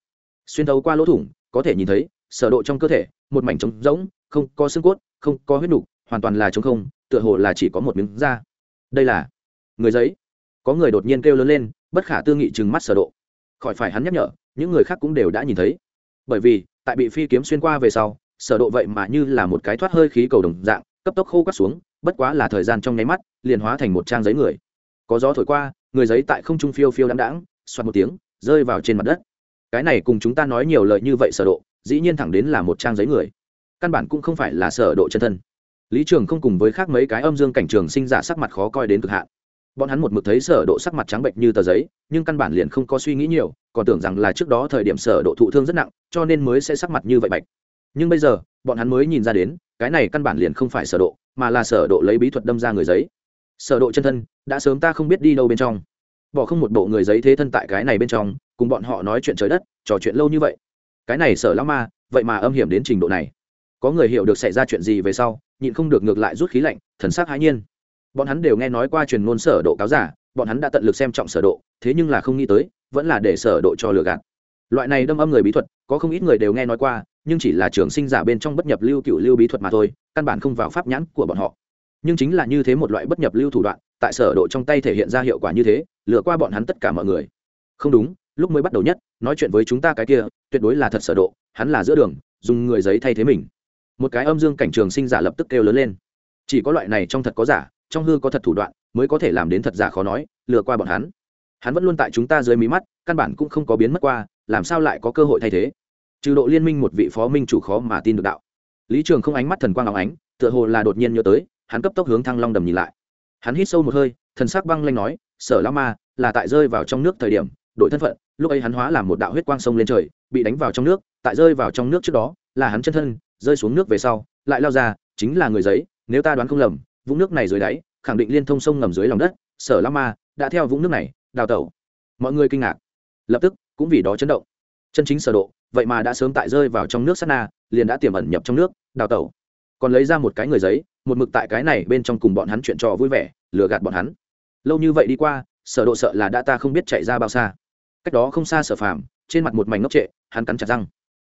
Xuyên thấu qua lỗ thủng có thể nhìn thấy sở độ trong cơ thể một mảnh trống rỗng không có xương cốt không có huyết đủ, hoàn toàn là trống không tựa hồ là chỉ có một miếng da. Đây là người giấy. Có người đột nhiên kêu lớn lên bất khả tư nghị chừng mắt sở độ. Khỏi phải hắn nhắc nhở, những người khác cũng đều đã nhìn thấy. Bởi vì, tại bị phi kiếm xuyên qua về sau, sở độ vậy mà như là một cái thoát hơi khí cầu đồng dạng, cấp tốc khô quắt xuống, bất quá là thời gian trong nháy mắt, liền hóa thành một trang giấy người. Có gió thổi qua, người giấy tại không trung phiêu phiêu đãng đãng xoát một tiếng, rơi vào trên mặt đất. Cái này cùng chúng ta nói nhiều lời như vậy sở độ, dĩ nhiên thẳng đến là một trang giấy người. Căn bản cũng không phải là sở độ chân thân. Lý trường không cùng với khác mấy cái âm dương cảnh trường sinh giả sắc mặt khó coi đến cực hạn bọn hắn một mực thấy sở độ sắc mặt trắng bệnh như tờ giấy, nhưng căn bản liền không có suy nghĩ nhiều, còn tưởng rằng là trước đó thời điểm sở độ thụ thương rất nặng, cho nên mới sẽ sắc mặt như vậy bạch. Nhưng bây giờ, bọn hắn mới nhìn ra đến, cái này căn bản liền không phải sở độ, mà là sở độ lấy bí thuật đâm ra người giấy. Sở độ chân thân, đã sớm ta không biết đi đâu bên trong. Bỏ không một bộ người giấy thế thân tại cái này bên trong, cùng bọn họ nói chuyện trời đất, trò chuyện lâu như vậy. Cái này sở lão ma, vậy mà âm hiểm đến trình độ này. Có người hiểu được xảy ra chuyện gì về sau, nhịn không được ngược lại rút khí lạnh, thần sắc hãi nhiên bọn hắn đều nghe nói qua truyền ngôn sở độ cáo giả, bọn hắn đã tận lực xem trọng sở độ, thế nhưng là không nghĩ tới, vẫn là để sở độ cho lừa gạt. Loại này đâm âm người bí thuật, có không ít người đều nghe nói qua, nhưng chỉ là trường sinh giả bên trong bất nhập lưu cựu lưu bí thuật mà thôi, căn bản không vào pháp nhãn của bọn họ. Nhưng chính là như thế một loại bất nhập lưu thủ đoạn, tại sở độ trong tay thể hiện ra hiệu quả như thế, lừa qua bọn hắn tất cả mọi người. Không đúng, lúc mới bắt đầu nhất, nói chuyện với chúng ta cái kia, tuyệt đối là thật sở độ, hắn là giữa đường, dùng người giấy thay thế mình. Một cái âm dương cảnh trường sinh giả lập tức kêu lớn lên. Chỉ có loại này trong thật có giả trong hư có thật thủ đoạn, mới có thể làm đến thật giả khó nói, lừa qua bọn hắn. Hắn vẫn luôn tại chúng ta dưới mí mắt, căn bản cũng không có biến mất qua, làm sao lại có cơ hội thay thế? Trừ độ liên minh một vị phó minh chủ khó mà tin được đạo. Lý trường không ánh mắt thần quang óng ánh, tựa hồ là đột nhiên nhớ tới, hắn cấp tốc hướng thăng long đầm nhìn lại. Hắn hít sâu một hơi, thần sắc băng lanh nói, sở lao ma, là tại rơi vào trong nước thời điểm, đổi thân phận, lúc ấy hắn hóa làm một đạo huyết quang sông lên trời, bị đánh vào trong nước, tại rơi vào trong nước trước đó, là hắn chân thân, rơi xuống nước về sau, lại lao ra, chính là người giấy, nếu ta đoán không lầm vũng nước này dưới đáy, khẳng định liên thông sông ngầm dưới lòng đất, sở la ma đã theo vũng nước này, đào tẩu. Mọi người kinh ngạc. Lập tức, cũng vì đó chấn động. Chân chính sở độ, vậy mà đã sớm tại rơi vào trong nước sát na, liền đã tiềm ẩn nhập trong nước, đào tẩu. Còn lấy ra một cái người giấy, một mực tại cái này bên trong cùng bọn hắn chuyện trò vui vẻ, lừa gạt bọn hắn. Lâu như vậy đi qua, sở độ sợ là đã ta không biết chạy ra bao xa. Cách đó không xa sở phàm, trên mặt một mảnh ngốc trệ, hắn cắn chặt răng.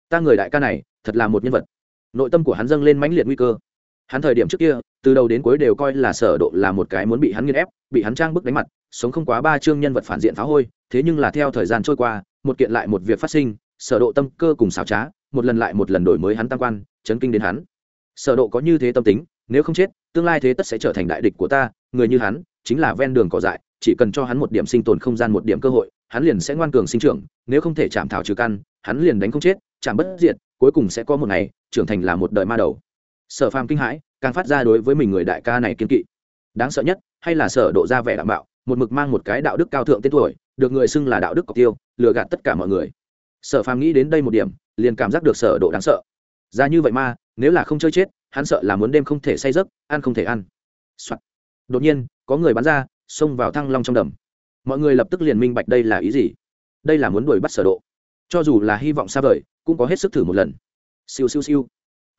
Ta người đại ca này, thật là một nhân vật. Nội tâm của hắn dâng lên mãnh liệt nguy cơ hắn thời điểm trước kia, từ đầu đến cuối đều coi là sở độ là một cái muốn bị hắn nghiền ép, bị hắn trang bức đánh mặt, sống không quá ba chương nhân vật phản diện phá hôi, thế nhưng là theo thời gian trôi qua, một kiện lại một việc phát sinh, sở độ tâm cơ cùng xảo trá, một lần lại một lần đổi mới hắn tăng quan, chấn kinh đến hắn. Sở độ có như thế tâm tính, nếu không chết, tương lai thế tất sẽ trở thành đại địch của ta, người như hắn, chính là ven đường cỏ dại, chỉ cần cho hắn một điểm sinh tồn không gian một điểm cơ hội, hắn liền sẽ ngoan cường sinh trưởng, nếu không thể chạm thảo trừ căn, hắn liền đánh không chết, chạm bất diệt, cuối cùng sẽ có một ngày, trưởng thành là một đời ma đầu sở phàm kinh hãi, càng phát ra đối với mình người đại ca này kiên kỵ. Đáng sợ nhất, hay là sở độ ra vẻ đảm bảo, một mực mang một cái đạo đức cao thượng tên tuổi, được người xưng là đạo đức cọc tiêu, lừa gạt tất cả mọi người. Sở phàm nghĩ đến đây một điểm, liền cảm giác được sở độ đáng sợ. Ra như vậy mà, nếu là không chơi chết, hắn sợ là muốn đêm không thể say giấc, ăn không thể ăn、Soạn. đột nhiên, có người bắn ra, xông vào thăng long trong đầm. Mọi người lập tức liền minh bạch đây là ý gì. Đây là muốn đuổi bắt sở độ. Cho dù là hy vọng xa vời, cũng có hết sức thử một lần. Siêu siêu siêu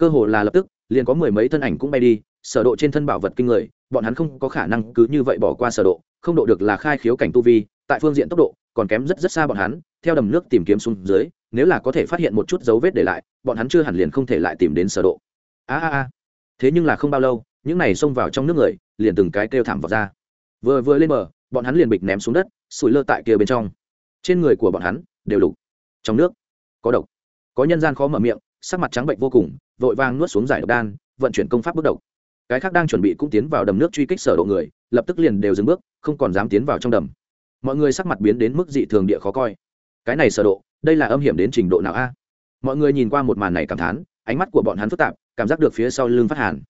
cơ hồ là lập tức, liền có mười mấy thân ảnh cũng bay đi, sở độ trên thân bảo vật kinh người, bọn hắn không có khả năng cứ như vậy bỏ qua sở độ, không độ được là khai khiếu cảnh tu vi, tại phương diện tốc độ, còn kém rất rất xa bọn hắn, theo đầm nước tìm kiếm xuống dưới, nếu là có thể phát hiện một chút dấu vết để lại, bọn hắn chưa hẳn liền không thể lại tìm đến sở độ. A a a. Thế nhưng là không bao lâu, những này xông vào trong nước người, liền từng cái kêu thảm vào ra. Vừa vừa lên bờ, bọn hắn liền bịch ném xuống đất, sủi lơ tại kia bên trong. Trên người của bọn hắn đều lục trong nước, có độc. Có nhân gian khó mở miệng sắc mặt trắng bệnh vô cùng, vội vàng nuốt xuống giải độc đan, vận chuyển công pháp bước độc. Cái khác đang chuẩn bị cũng tiến vào đầm nước truy kích sở độ người, lập tức liền đều dừng bước, không còn dám tiến vào trong đầm. Mọi người sắc mặt biến đến mức dị thường địa khó coi. Cái này sở độ, đây là âm hiểm đến trình độ nào a? Mọi người nhìn qua một màn này cảm thán, ánh mắt của bọn hắn phức tạp, cảm giác được phía sau lưng phát hàn.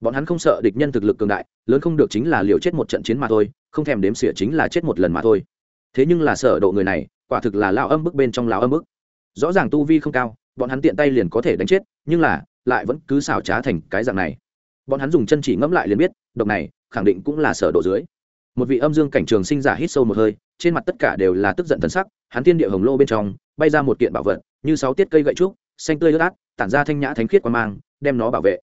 Bọn hắn không sợ địch nhân thực lực cường đại, lớn không được chính là liều chết một trận chiến mà thôi, không thèm đếm xỉa chính là chết một lần mà thôi. Thế nhưng là sở độ người này, quả thực là lao âm bức bên trong lao âm bức. Rõ ràng tu vi không cao bọn hắn tiện tay liền có thể đánh chết, nhưng là, lại vẫn cứ xảo trá thành cái dạng này. Bọn hắn dùng chân chỉ ngẫm lại liền biết, độc này, khẳng định cũng là sở độ dưới. Một vị âm dương cảnh trường sinh giả hít sâu một hơi, trên mặt tất cả đều là tức giận thần sắc, hắn tiên địa hồng lô bên trong, bay ra một kiện bảo vật, như sáu tiết cây gậy trúc, xanh tươi lướt át, tản ra thanh nhã thánh khiết quan mang, đem nó bảo vệ.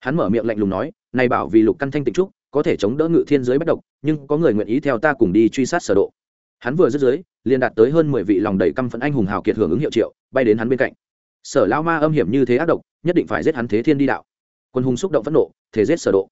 Hắn mở miệng lạnh lùng nói, này bảo vì lục căn thanh tịnh trúc, có thể chống đỡ ngự thiên giới bất độc, nhưng có người nguyện ý theo ta cùng đi truy sát sở độ. Hắn vừa dứt dưới, liền đạt tới hơn mười vị lòng đầy căm phẫn anh hùng hào kiệt hưởng ứng hiệu triệu, bay đến hắn bên cạnh sở lao ma âm hiểm như thế ác độc, nhất định phải giết hắn thế thiên đi đạo. Quân hùng xúc động phẫn nộ thế giết sở độ.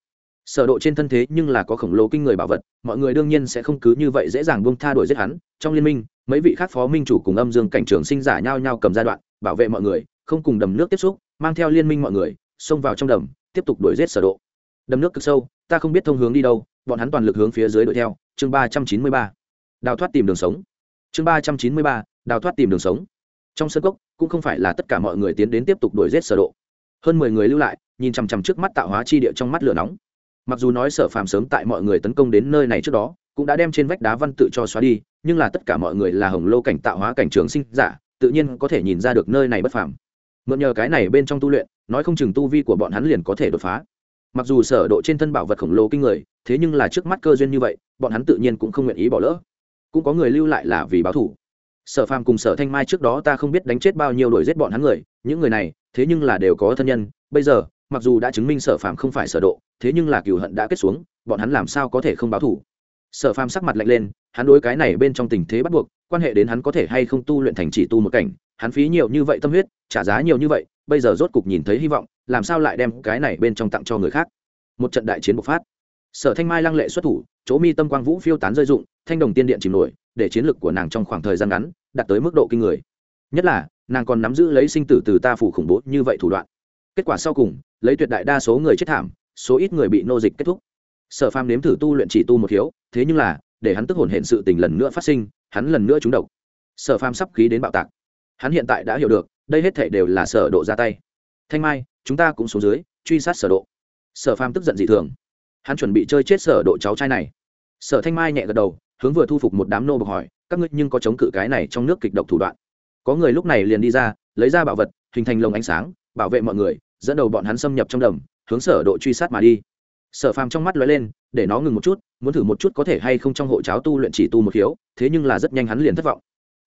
Sở độ trên thân thế nhưng là có khổng lồ kinh người bảo vật, mọi người đương nhiên sẽ không cứ như vậy dễ dàng buông tha đuổi giết hắn. Trong liên minh, mấy vị khác phó minh chủ cùng âm dương cảnh trưởng sinh giả nhau nhau cầm giai đoạn, bảo vệ mọi người, không cùng đầm nước tiếp xúc, mang theo liên minh mọi người, xông vào trong đầm, tiếp tục đuổi giết sở độ. Đầm nước cực sâu, ta không biết thông hướng đi đâu, bọn hắn toàn lực hướng phía dưới đuổi theo. Chương ba trăm chín mươi ba. Đào thoát tìm đường sống. Chương ba trăm chín mươi ba. Đào thoát tìm đường sống trong sân cốc, cũng không phải là tất cả mọi người tiến đến tiếp tục đuổi giết sở độ. Hơn mười người lưu lại, nhìn chằm chằm trước mắt tạo hóa chi địa trong mắt lửa nóng. Mặc dù nói sở phàm sớm tại mọi người tấn công đến nơi này trước đó, cũng đã đem trên vách đá văn tự cho xóa đi, nhưng là tất cả mọi người là hồng lô cảnh tạo hóa cảnh trường sinh giả, tự nhiên có thể nhìn ra được nơi này bất phàm. Mượn nhờ cái này bên trong tu luyện, nói không chừng tu vi của bọn hắn liền có thể đột phá. Mặc dù sở độ trên thân bảo vật khổng lồ kinh người, thế nhưng là trước mắt cơ duyên như vậy, bọn hắn tự nhiên cũng không nguyện ý bỏ lỡ. Cũng có người lưu lại là vì báo thù sở phàm cùng sở thanh mai trước đó ta không biết đánh chết bao nhiêu đuổi giết bọn hắn người, những người này, thế nhưng là đều có thân nhân, bây giờ, mặc dù đã chứng minh sở phàm không phải sở độ, thế nhưng là cừu hận đã kết xuống, bọn hắn làm sao có thể không báo thù? Sở phàm sắc mặt lạnh lên, hắn đối cái này bên trong tình thế bắt buộc, quan hệ đến hắn có thể hay không tu luyện thành chỉ tu một cảnh, hắn phí nhiều như vậy tâm huyết, trả giá nhiều như vậy, bây giờ rốt cục nhìn thấy hy vọng, làm sao lại đem cái này bên trong tặng cho người khác? Một trận đại chiến bộc phát. Sở thanh mai lăng lệ xuất thủ, chỗ mi tâm quang vũ phiêu tán rơi dụng thanh đồng tiên điện chìm nổi, để chiến lực của nàng trong khoảng thời gian ngắn đạt tới mức độ kinh người. Nhất là, nàng còn nắm giữ lấy sinh tử từ ta phủ khủng bố như vậy thủ đoạn. Kết quả sau cùng, lấy tuyệt đại đa số người chết thảm, số ít người bị nô dịch kết thúc. Sở phàm nếm thử tu luyện chỉ tu một hiếu, thế nhưng là, để hắn tức hồn hiện sự tình lần nữa phát sinh, hắn lần nữa trúng độc. Sở phàm sắp khí đến bạo tạc. Hắn hiện tại đã hiểu được, đây hết thể đều là sở độ ra tay. Thanh mai, chúng ta cũng xuống dưới, truy sát sở độ. Sở phàm tức giận dị thường. Hắn chuẩn bị chơi chết sở độ cháu trai này. Sở thanh mai nhẹ gật đầu hướng vừa thu phục một đám nô bộc hỏi, các ngươi nhưng có chống cự cái này trong nước kịch độc thủ đoạn? Có người lúc này liền đi ra, lấy ra bảo vật, hình thành lồng ánh sáng, bảo vệ mọi người, dẫn đầu bọn hắn xâm nhập trong đầm, hướng sở độ truy sát mà đi. Sở phàm trong mắt lóe lên, để nó ngừng một chút, muốn thử một chút có thể hay không trong hộ cháo tu luyện chỉ tu một khiếu, thế nhưng là rất nhanh hắn liền thất vọng.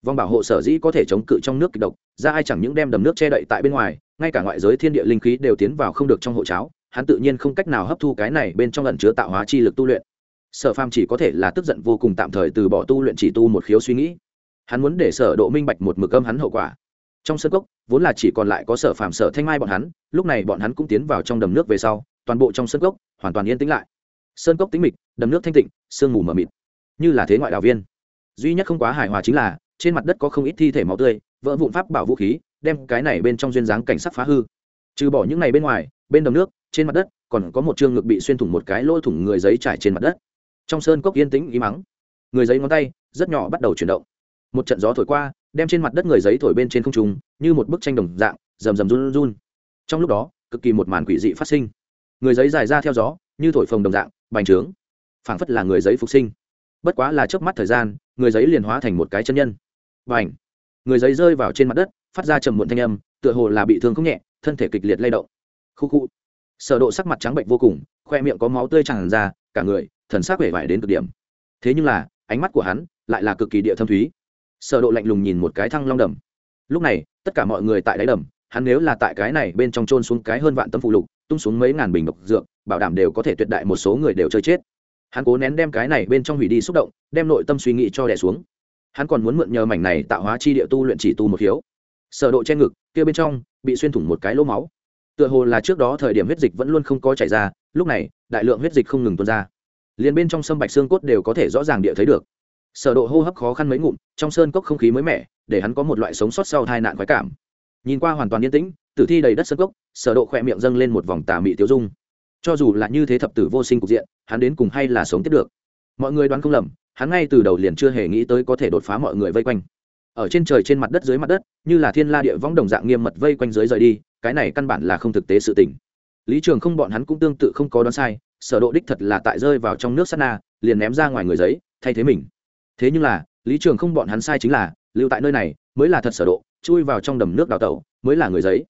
Vòng bảo hộ sở dĩ có thể chống cự trong nước kịch độc, ra ai chẳng những đem đầm nước che đậy tại bên ngoài, ngay cả ngoại giới thiên địa linh khí đều tiến vào không được trong hộ cháo, hắn tự nhiên không cách nào hấp thu cái này bên trong ẩn chứa tạo hóa chi lực tu luyện sở phàm chỉ có thể là tức giận vô cùng tạm thời từ bỏ tu luyện chỉ tu một khiếu suy nghĩ. Hắn muốn để sở độ minh bạch một mực âm hắn hậu quả. Trong sân cốc, vốn là chỉ còn lại có sở phàm sở thanh mai bọn hắn, lúc này bọn hắn cũng tiến vào trong đầm nước về sau, toàn bộ trong sân cốc, hoàn toàn yên tĩnh lại. Sơn cốc tĩnh mịch, đầm nước thanh tịnh, sương mù mờ mịt. Như là thế ngoại đạo viên. Duy nhất không quá hài hòa chính là, trên mặt đất có không ít thi thể máu tươi, vỡ vụn pháp bảo vũ khí, đem cái này bên trong duyên dáng cảnh sắc phá hư. Trừ bỏ những này bên ngoài, bên đầm nước, trên mặt đất, còn có một chương ngực bị xuyên thủng một cái lỗ thủng người giấy trải trên mặt đất trong sơn cốc yên tĩnh ý mắng. Người giấy ngón tay, rất nhỏ bắt đầu chuyển động. Một trận gió thổi qua, đem trên mặt đất người giấy thổi bên trên không trung, như một bức tranh đồng dạng, rầm rầm run run. Trong lúc đó, cực kỳ một màn quỷ dị phát sinh. Người giấy dài ra theo gió, như thổi phồng đồng dạng, bành trướng. Phảng phất là người giấy phục sinh. Bất quá là trước mắt thời gian, người giấy liền hóa thành một cái chân nhân. Bành! Người giấy rơi vào trên mặt đất, phát ra trầm muộn thanh âm, tựa hồ là bị thương không nhẹ, thân thể kịch liệt lay động. Khu khu. Sở độ sắc mặt trắng bệnh vô cùng, khoe miệng có máu tươi tràn ra, cả người thần sắc vẻ vải đến cực điểm. Thế nhưng là, ánh mắt của hắn lại là cực kỳ địa thâm thúy. Sở độ lạnh lùng nhìn một cái thăng long đầm. Lúc này, tất cả mọi người tại đáy đầm, hắn nếu là tại cái này bên trong trôn xuống cái hơn vạn tấm phụ lục, tung xuống mấy ngàn bình độc dược, bảo đảm đều có thể tuyệt đại một số người đều chơi chết. Hắn cố nén đem cái này bên trong hủy đi xúc động, đem nội tâm suy nghĩ cho đè xuống. Hắn còn muốn mượn nhờ mảnh này tạo hóa chi địa tu luyện chỉ tu một hiếu. Sở độ trên ngực, kia bên trong bị xuyên thủng một cái lỗ máu. Tựa hồ là trước đó thời điểm huyết dịch vẫn luôn không có chảy ra, lúc này, đại lượng huyết dịch không ngừng tuôn ra liền bên trong sâm bạch xương cốt đều có thể rõ ràng địa thấy được. Sở độ hô hấp khó khăn mấy ngụm, trong sơn cốc không khí mới mẻ, để hắn có một loại sống sót sau tai nạn quái cảm. Nhìn qua hoàn toàn yên tĩnh, tử thi đầy đất sơn cốc, sở độ khỏe miệng dâng lên một vòng tà mị tiêu dung. Cho dù là như thế thập tử vô sinh cục diện, hắn đến cùng hay là sống tiếp được. Mọi người đoán không lầm, hắn ngay từ đầu liền chưa hề nghĩ tới có thể đột phá mọi người vây quanh. Ở trên trời trên mặt đất dưới mặt đất, như là thiên la địa võng đồng dạng nghiêm mật vây quanh dưới rời đi, cái này căn bản là không thực tế sự tình. Lý trường không bọn hắn cũng tương tự không có đoán sai sở độ đích thật là tại rơi vào trong nước sát na, liền ném ra ngoài người giấy, thay thế mình. Thế nhưng là, lý trường không bọn hắn sai chính là, lưu tại nơi này, mới là thật sở độ, chui vào trong đầm nước đào tẩu, mới là người giấy.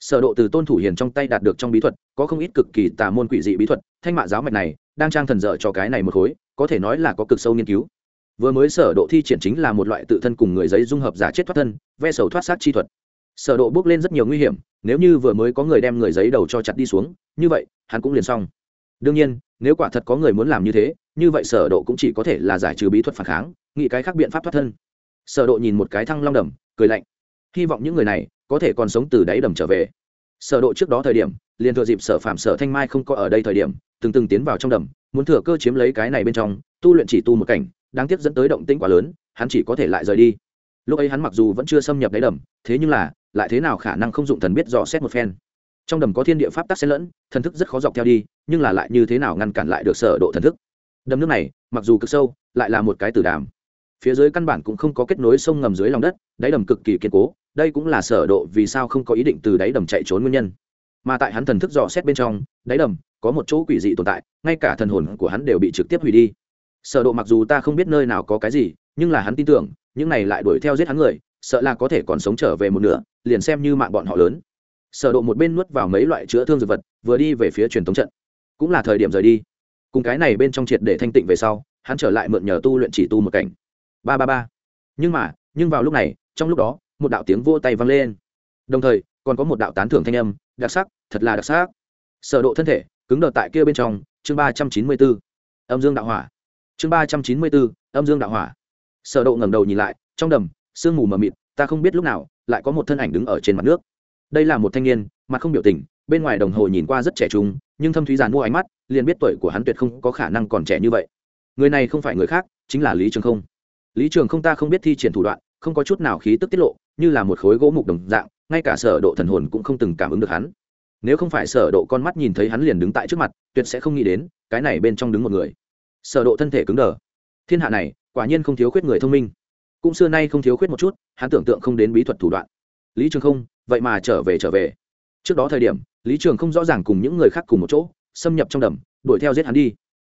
Sở độ từ tôn thủ hiền trong tay đạt được trong bí thuật, có không ít cực kỳ tà môn quỷ dị bí thuật, thanh mạ giáo mạch này, đang trang thần dở cho cái này một khối, có thể nói là có cực sâu nghiên cứu. Vừa mới sở độ thi triển chính là một loại tự thân cùng người giấy dung hợp giả chết thoát thân, ve sầu thoát sát chi thuật. Sở độ bước lên rất nhiều nguy hiểm, nếu như vừa mới có người đem người giấy đầu cho chặt đi xuống, như vậy, hắn cũng liền xong đương nhiên, nếu quả thật có người muốn làm như thế, như vậy sở độ cũng chỉ có thể là giải trừ bí thuật phản kháng, nghĩ cái khác biện pháp thoát thân. Sở độ nhìn một cái thăng long đầm, cười lạnh. Hy vọng những người này có thể còn sống từ đáy đầm trở về. Sở độ trước đó thời điểm, liền thừa dịp sở phạm sở thanh mai không có ở đây thời điểm, từng từng tiến vào trong đầm, muốn thừa cơ chiếm lấy cái này bên trong, tu luyện chỉ tu một cảnh, đáng tiếc dẫn tới động tĩnh quá lớn, hắn chỉ có thể lại rời đi. Lúc ấy hắn mặc dù vẫn chưa xâm nhập đáy đầm, thế nhưng là, lại thế nào khả năng không dụng thần biết dò xét một phen trong đầm có thiên địa pháp tắc xen lẫn, thần thức rất khó dọc theo đi, nhưng là lại như thế nào ngăn cản lại được sở độ thần thức? Đầm nước này, mặc dù cực sâu, lại là một cái tử đàm. Phía dưới căn bản cũng không có kết nối sông ngầm dưới lòng đất, đáy đầm cực kỳ kiên cố, đây cũng là sở độ vì sao không có ý định từ đáy đầm chạy trốn nguyên nhân. Mà tại hắn thần thức dò xét bên trong, đáy đầm có một chỗ quỷ dị tồn tại, ngay cả thần hồn của hắn đều bị trực tiếp hủy đi. Sở độ mặc dù ta không biết nơi nào có cái gì, nhưng là hắn tin tưởng, những này lại đuổi theo giết hắn người, sợ là có thể còn sống trở về một nửa, liền xem như mạng bọn họ lớn sở độ một bên nuốt vào mấy loại chữa thương dược vật vừa đi về phía truyền thống trận. Cũng là thời điểm rời đi. Cùng cái này bên trong triệt để thanh tịnh về sau hắn trở lại mượn nhờ tu luyện chỉ tu một cảnh. Ba ba ba. Nhưng mà nhưng vào lúc này trong lúc đó một đạo tiếng vỗ tay vang lên. Đồng thời còn có một đạo tán thưởng thanh âm đặc sắc thật là đặc sắc. Sở độ thân thể cứng đờ tại kia bên trong chương ba trăm chín mươi 394. âm dương đạo hỏa. Chương ba trăm chín mươi 394, âm dương đạo hỏa. Sở độ ngẩng đầu nhìn lại trong đầm sương mù mờ mịt ta không biết lúc nào lại có một thân ảnh đứng ở trên mặt nước đây là một thanh niên, mặt không biểu tình, bên ngoài đồng hồ nhìn qua rất trẻ trung, nhưng thâm thúy giàn mua ánh mắt, liền biết tuổi của hắn tuyệt không có khả năng còn trẻ như vậy. Người này không phải người khác, chính là lý trường không. Lý trường không ta không biết thi triển thủ đoạn, không có chút nào khí tức tiết lộ, như là một khối gỗ mục đồng dạng, ngay cả sở độ thần hồn cũng không từng cảm ứng được hắn. Nếu không phải sở độ con mắt nhìn thấy hắn liền đứng tại trước mặt, tuyệt sẽ không nghĩ đến, cái này bên trong đứng một người. Sở độ thân thể cứng đờ. Thiên hạ này, quả nhiên không thiếu khuyết người thông minh. Cũng xưa nay không thiếu khuyết một chút, hắn tưởng tượng không đến bí thuật thủ đoạn lý trường không, vậy mà trở về trở về. Trước đó thời điểm, lý trường không rõ ràng cùng những người khác cùng một chỗ, xâm nhập trong đầm, đuổi theo giết hắn đi.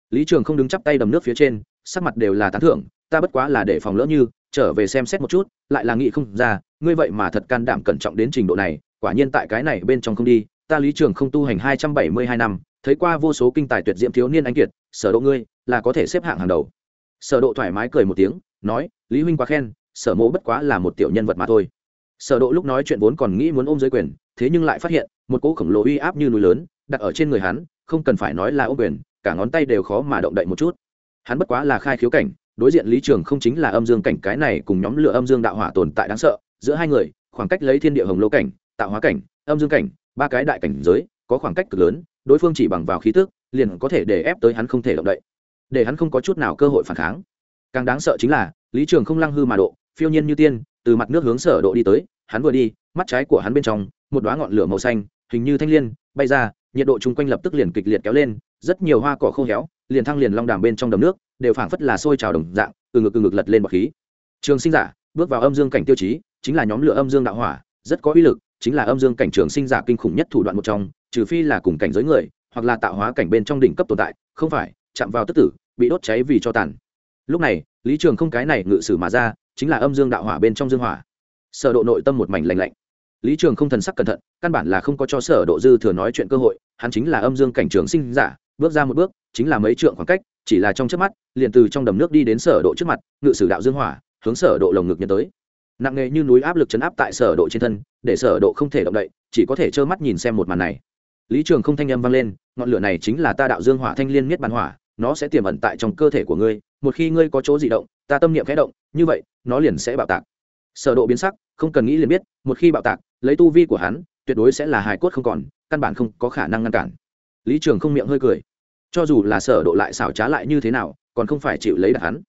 Lý trường không đứng chắp tay đầm nước phía trên, sắc mặt đều là tán thưởng, ta bất quá là để phòng lỡ như, trở về xem xét một chút, lại là nghĩ không ra, ngươi vậy mà thật can đảm cẩn trọng đến trình độ này, quả nhiên tại cái này bên trong không đi, ta lý trường không tu hành hai trăm bảy mươi hai năm, thấy qua vô số kinh tài tuyệt diễm thiếu niên anh kiệt, sở độ ngươi, là có thể xếp hạng hàng đầu. Sở độ thoải mái cười một tiếng, nói, lý huynh quá khen, sở mộ bất quá là một tiểu nhân vật mà thôi sở độ lúc nói chuyện vốn còn nghĩ muốn ôm dưới quyền, thế nhưng lại phát hiện, một cỗ khổng lồ uy áp như núi lớn, đặt ở trên người hắn, không cần phải nói là ôm quyền, cả ngón tay đều khó mà động đậy một chút. Hắn bất quá là khai khiếu cảnh, đối diện lý trường không chính là âm dương cảnh, cái này cùng nhóm lửa âm dương đạo hỏa tồn tại đáng sợ, giữa hai người, khoảng cách lấy thiên địa hồng lô cảnh, tạo hóa cảnh, âm dương cảnh, ba cái đại cảnh giới, có khoảng cách cực lớn, đối phương chỉ bằng vào khí tức, liền có thể để ép tới hắn không thể động đậy, để hắn không có chút nào cơ hội phản kháng. Càng đáng sợ chính là, lý trường không lăng hư mà độ, phiêu nhiên như tiên, từ mặt nước hướng sở độ đi tới hắn vừa đi, mắt trái của hắn bên trong, một đóa ngọn lửa màu xanh, hình như thanh liên, bay ra, nhiệt độ chung quanh lập tức liền kịch liệt kéo lên, rất nhiều hoa cỏ khô héo, liền thăng liền long đàm bên trong đầm nước, đều phảng phất là sôi trào đồng dạng, từ ngực từ ngực lật lên bọt khí. Trường sinh giả, bước vào âm dương cảnh tiêu chí, chính là nhóm lửa âm dương đạo hỏa, rất có uy lực, chính là âm dương cảnh trường sinh giả kinh khủng nhất thủ đoạn một trong, trừ phi là cùng cảnh giới người, hoặc là tạo hóa cảnh bên trong đỉnh cấp tồn tại, không phải, chạm vào tức tử, bị đốt cháy vì cho tàn. Lúc này, lý trường không cái này ngự sử mà ra, chính là âm dương đạo hỏa bên trong dương hỏa sở độ nội tâm một mảnh lạnh lạnh. Lý trường không thần sắc cẩn thận, căn bản là không có cho sở độ dư thừa nói chuyện cơ hội, hắn chính là âm dương cảnh trường sinh giả, bước ra một bước, chính là mấy trượng khoảng cách, chỉ là trong chớp mắt, liền từ trong đầm nước đi đến sở độ trước mặt, ngự sử đạo dương hỏa, hướng sở độ lồng ngực nhân tới. Nặng nề như núi áp lực chấn áp tại sở độ trên thân, để sở độ không thể động đậy, chỉ có thể trơ mắt nhìn xem một màn này. Lý trường không thanh âm vang lên, ngọn lửa này chính là ta đạo dương hỏa thanh liên miết bàn hỏa, nó sẽ tiềm ẩn tại trong cơ thể của ngươi, một khi ngươi có chỗ dị động, ta tâm niệm khẽ động, như vậy, nó liền sẽ bạo tạc sở độ biến sắc, không cần nghĩ liền biết, một khi bạo tạc, lấy tu vi của hắn, tuyệt đối sẽ là hài cốt không còn, căn bản không có khả năng ngăn cản. Lý trường không miệng hơi cười. Cho dù là sở độ lại xảo trá lại như thế nào, còn không phải chịu lấy đặt hắn.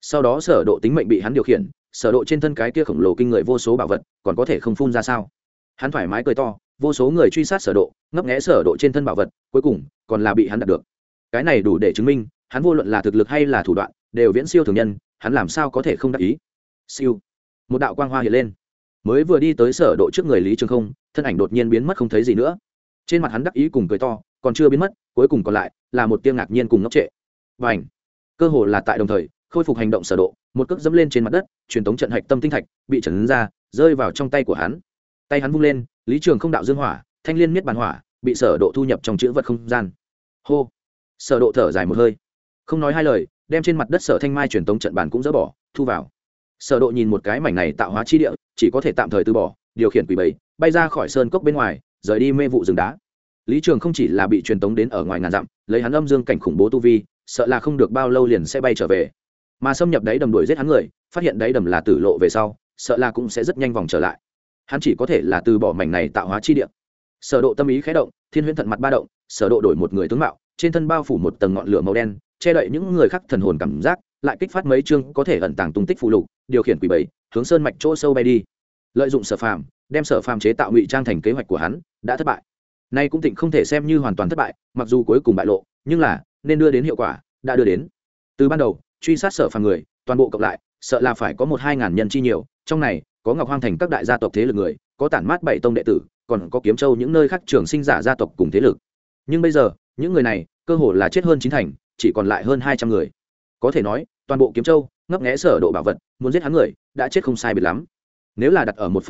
Sau đó sở độ tính mệnh bị hắn điều khiển, sở độ trên thân cái kia khổng lồ kinh người vô số bảo vật, còn có thể không phun ra sao? Hắn thoải mái cười to, vô số người truy sát sở độ, ngấp nghé sở độ trên thân bảo vật, cuối cùng, còn là bị hắn đạt được. Cái này đủ để chứng minh, hắn vô luận là thực lực hay là thủ đoạn, đều viễn siêu thường nhân, hắn làm sao có thể không đắc ý? Siêu một đạo quang hoa hiện lên. Mới vừa đi tới sở độ trước người lý trường không, thân ảnh đột nhiên biến mất không thấy gì nữa. Trên mặt hắn đắc ý cùng cười to, còn chưa biến mất, cuối cùng còn lại là một tiếng ngạc nhiên cùng ngốc trệ. Và ảnh cơ hồ là tại đồng thời, khôi phục hành động sở độ, một cước dẫm lên trên mặt đất, truyền tống trận hạch tâm tinh thạch, bị chấn ra, rơi vào trong tay của hắn. Tay hắn vung lên, lý trường không đạo dương hỏa, thanh liên miết bàn hỏa, bị sở độ thu nhập trong chữ vật không gian. Hô! Sở độ thở dài một hơi. Không nói hai lời, đem trên mặt đất sở thanh mai truyền tống trận bàn cũng dỡ bỏ, thu vào sở độ nhìn một cái mảnh này tạo hóa chi địa, chỉ có thể tạm thời từ bỏ, điều khiển quỷ bầy, bay ra khỏi sơn cốc bên ngoài, rời đi mê vụ rừng đá. Lý trường không chỉ là bị truyền tống đến ở ngoài ngàn dặm, lấy hắn âm dương cảnh khủng bố tu vi, sợ là không được bao lâu liền sẽ bay trở về. Mà xâm nhập đáy đầm đuổi giết hắn người, phát hiện đáy đầm là tử lộ về sau, sợ là cũng sẽ rất nhanh vòng trở lại. Hắn chỉ có thể là từ bỏ mảnh này tạo hóa chi địa. Sở độ tâm ý khẽ động, thiên huyễn thận mặt ba động, sở độ đổi một người tướng mạo, trên thân bao phủ một tầng ngọn lửa màu đen, che đậy những người khác thần hồn cảm giác, lại kích phát mấy chương có thể ẩn tàng tung tích phụ lục điều khiển quỷ bảy hướng sơn mạch chỗ sâu bay đi. Lợi dụng sở phàm, đem sở phàm chế tạo ngụy trang thành kế hoạch của hắn, đã thất bại. Nay cũng tịnh không thể xem như hoàn toàn thất bại, mặc dù cuối cùng bại lộ, nhưng là, nên đưa đến hiệu quả, đã đưa đến. Từ ban đầu, truy sát sở phàm người, toàn bộ cộng lại, sợ là phải có một hai ngàn nhân chi nhiều, trong này, có ngọc hoang thành các đại gia tộc thế lực người, có tản mát bảy tông đệ tử, còn có kiếm châu những nơi khác trường sinh giả gia tộc cùng thế lực. Nhưng bây giờ, những người này, cơ hồ là chết hơn chín thành, chỉ còn lại hơn hai trăm người. Có thể nói, toàn bộ kiếm châu ngấp nghẽ sở độ bảo vật, muốn giết hắn người, đã chết không sai biệt lắm. Nếu là đặt ở một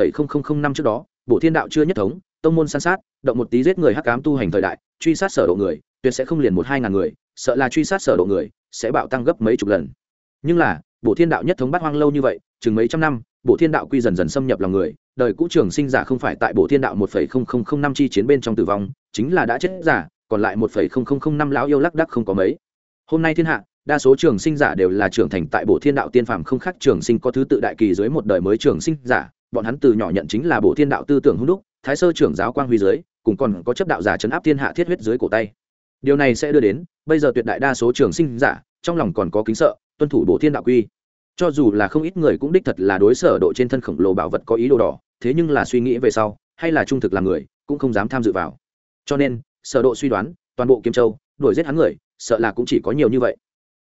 năm trước đó bộ thiên đạo chưa nhất thống, tông môn san sát, động một tí giết người hắc cám tu hành thời đại, truy sát sở độ người, tuyệt sẽ không liền một hai ngàn người, sợ là truy sát sở độ người, sẽ bạo tăng gấp mấy chục lần. Nhưng là bộ thiên đạo nhất thống bát hoang lâu như vậy, chừng mấy trăm năm bộ thiên đạo quy dần dần xâm nhập lòng người, đời cũ trường sinh giả không phải tại bộ thiên đạo một năm chi chiến bên trong tử vong, chính là đã chết giả, còn lại một năm lão yêu lắc đắc không có mấy. Hôm nay thiên hạ đa số trường sinh giả đều là trưởng thành tại bộ thiên đạo tiên phàm không khác trường sinh có thứ tự đại kỳ dưới một đời mới trường sinh giả, bọn hắn từ nhỏ nhận chính là bộ thiên đạo tư tưởng hung đúc, thái sơ trưởng giáo quang huy dưới, cùng còn có chấp đạo giả chấn áp thiên hạ thiết huyết dưới cổ tay. Điều này sẽ đưa đến, bây giờ tuyệt đại đa số trường sinh giả, trong lòng còn có kính sợ, tuân thủ bộ thiên đạo quy. Cho dù là không ít người cũng đích thật là đối sở độ trên thân khổng lồ bảo vật có ý đồ đỏ, thế nhưng là suy nghĩ về sau, hay là trung thực làm người, cũng không dám tham dự vào. Cho nên, sở độ suy đoán, toàn bộ kiếm châu, đuổi giết hắn người, sợ là cũng chỉ có nhiều như vậy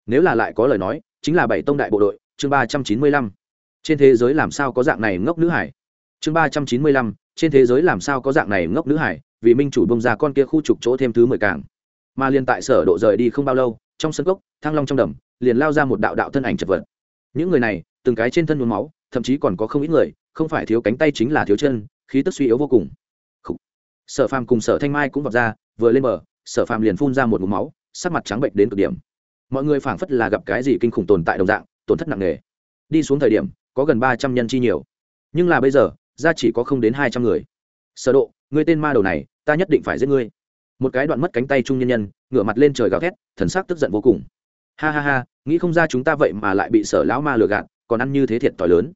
nếu là lại có lời nói, chính là bảy tông đại bộ đội, chương ba trăm chín mươi lăm. Trên thế giới làm sao có dạng này ngốc nữ hải? Chương ba trăm chín mươi lăm, trên thế giới làm sao có dạng này ngốc nữ hải, vì minh chủ bông ra con kia khu trục chỗ thêm thứ mười càng. Mà liền tại sở độ rời đi không bao lâu, trong sân cốc thang long trong đầm, liền lao ra một đạo đạo thân ảnh chật vật. Những người này, từng cái trên thân nhuốm máu, thậm chí còn có không ít người, không phải thiếu cánh tay chính là thiếu chân, khí tức suy yếu vô cùng. Khủ. sở phàm cùng sở thanh mai cũng vọt ra, vừa lên bờ, sở phàm liền phun ra một ngụm máu, sắc mặt trắng bệnh đến cực điểm mọi người phảng phất là gặp cái gì kinh khủng tồn tại đồng dạng, tổn thất nặng nề. Đi xuống thời điểm, có gần ba trăm nhân chi nhiều. Nhưng là bây giờ, ra chỉ có không đến hai trăm người. Sở độ người tên ma đầu này, ta nhất định phải giết ngươi. Một cái đoạn mất cánh tay trung nhân nhân, ngửa mặt lên trời gào thét, thần sắc tức giận vô cùng. Ha ha ha, nghĩ không ra chúng ta vậy mà lại bị sở lão ma lừa gạt, còn ăn như thế thiệt tỏi lớn.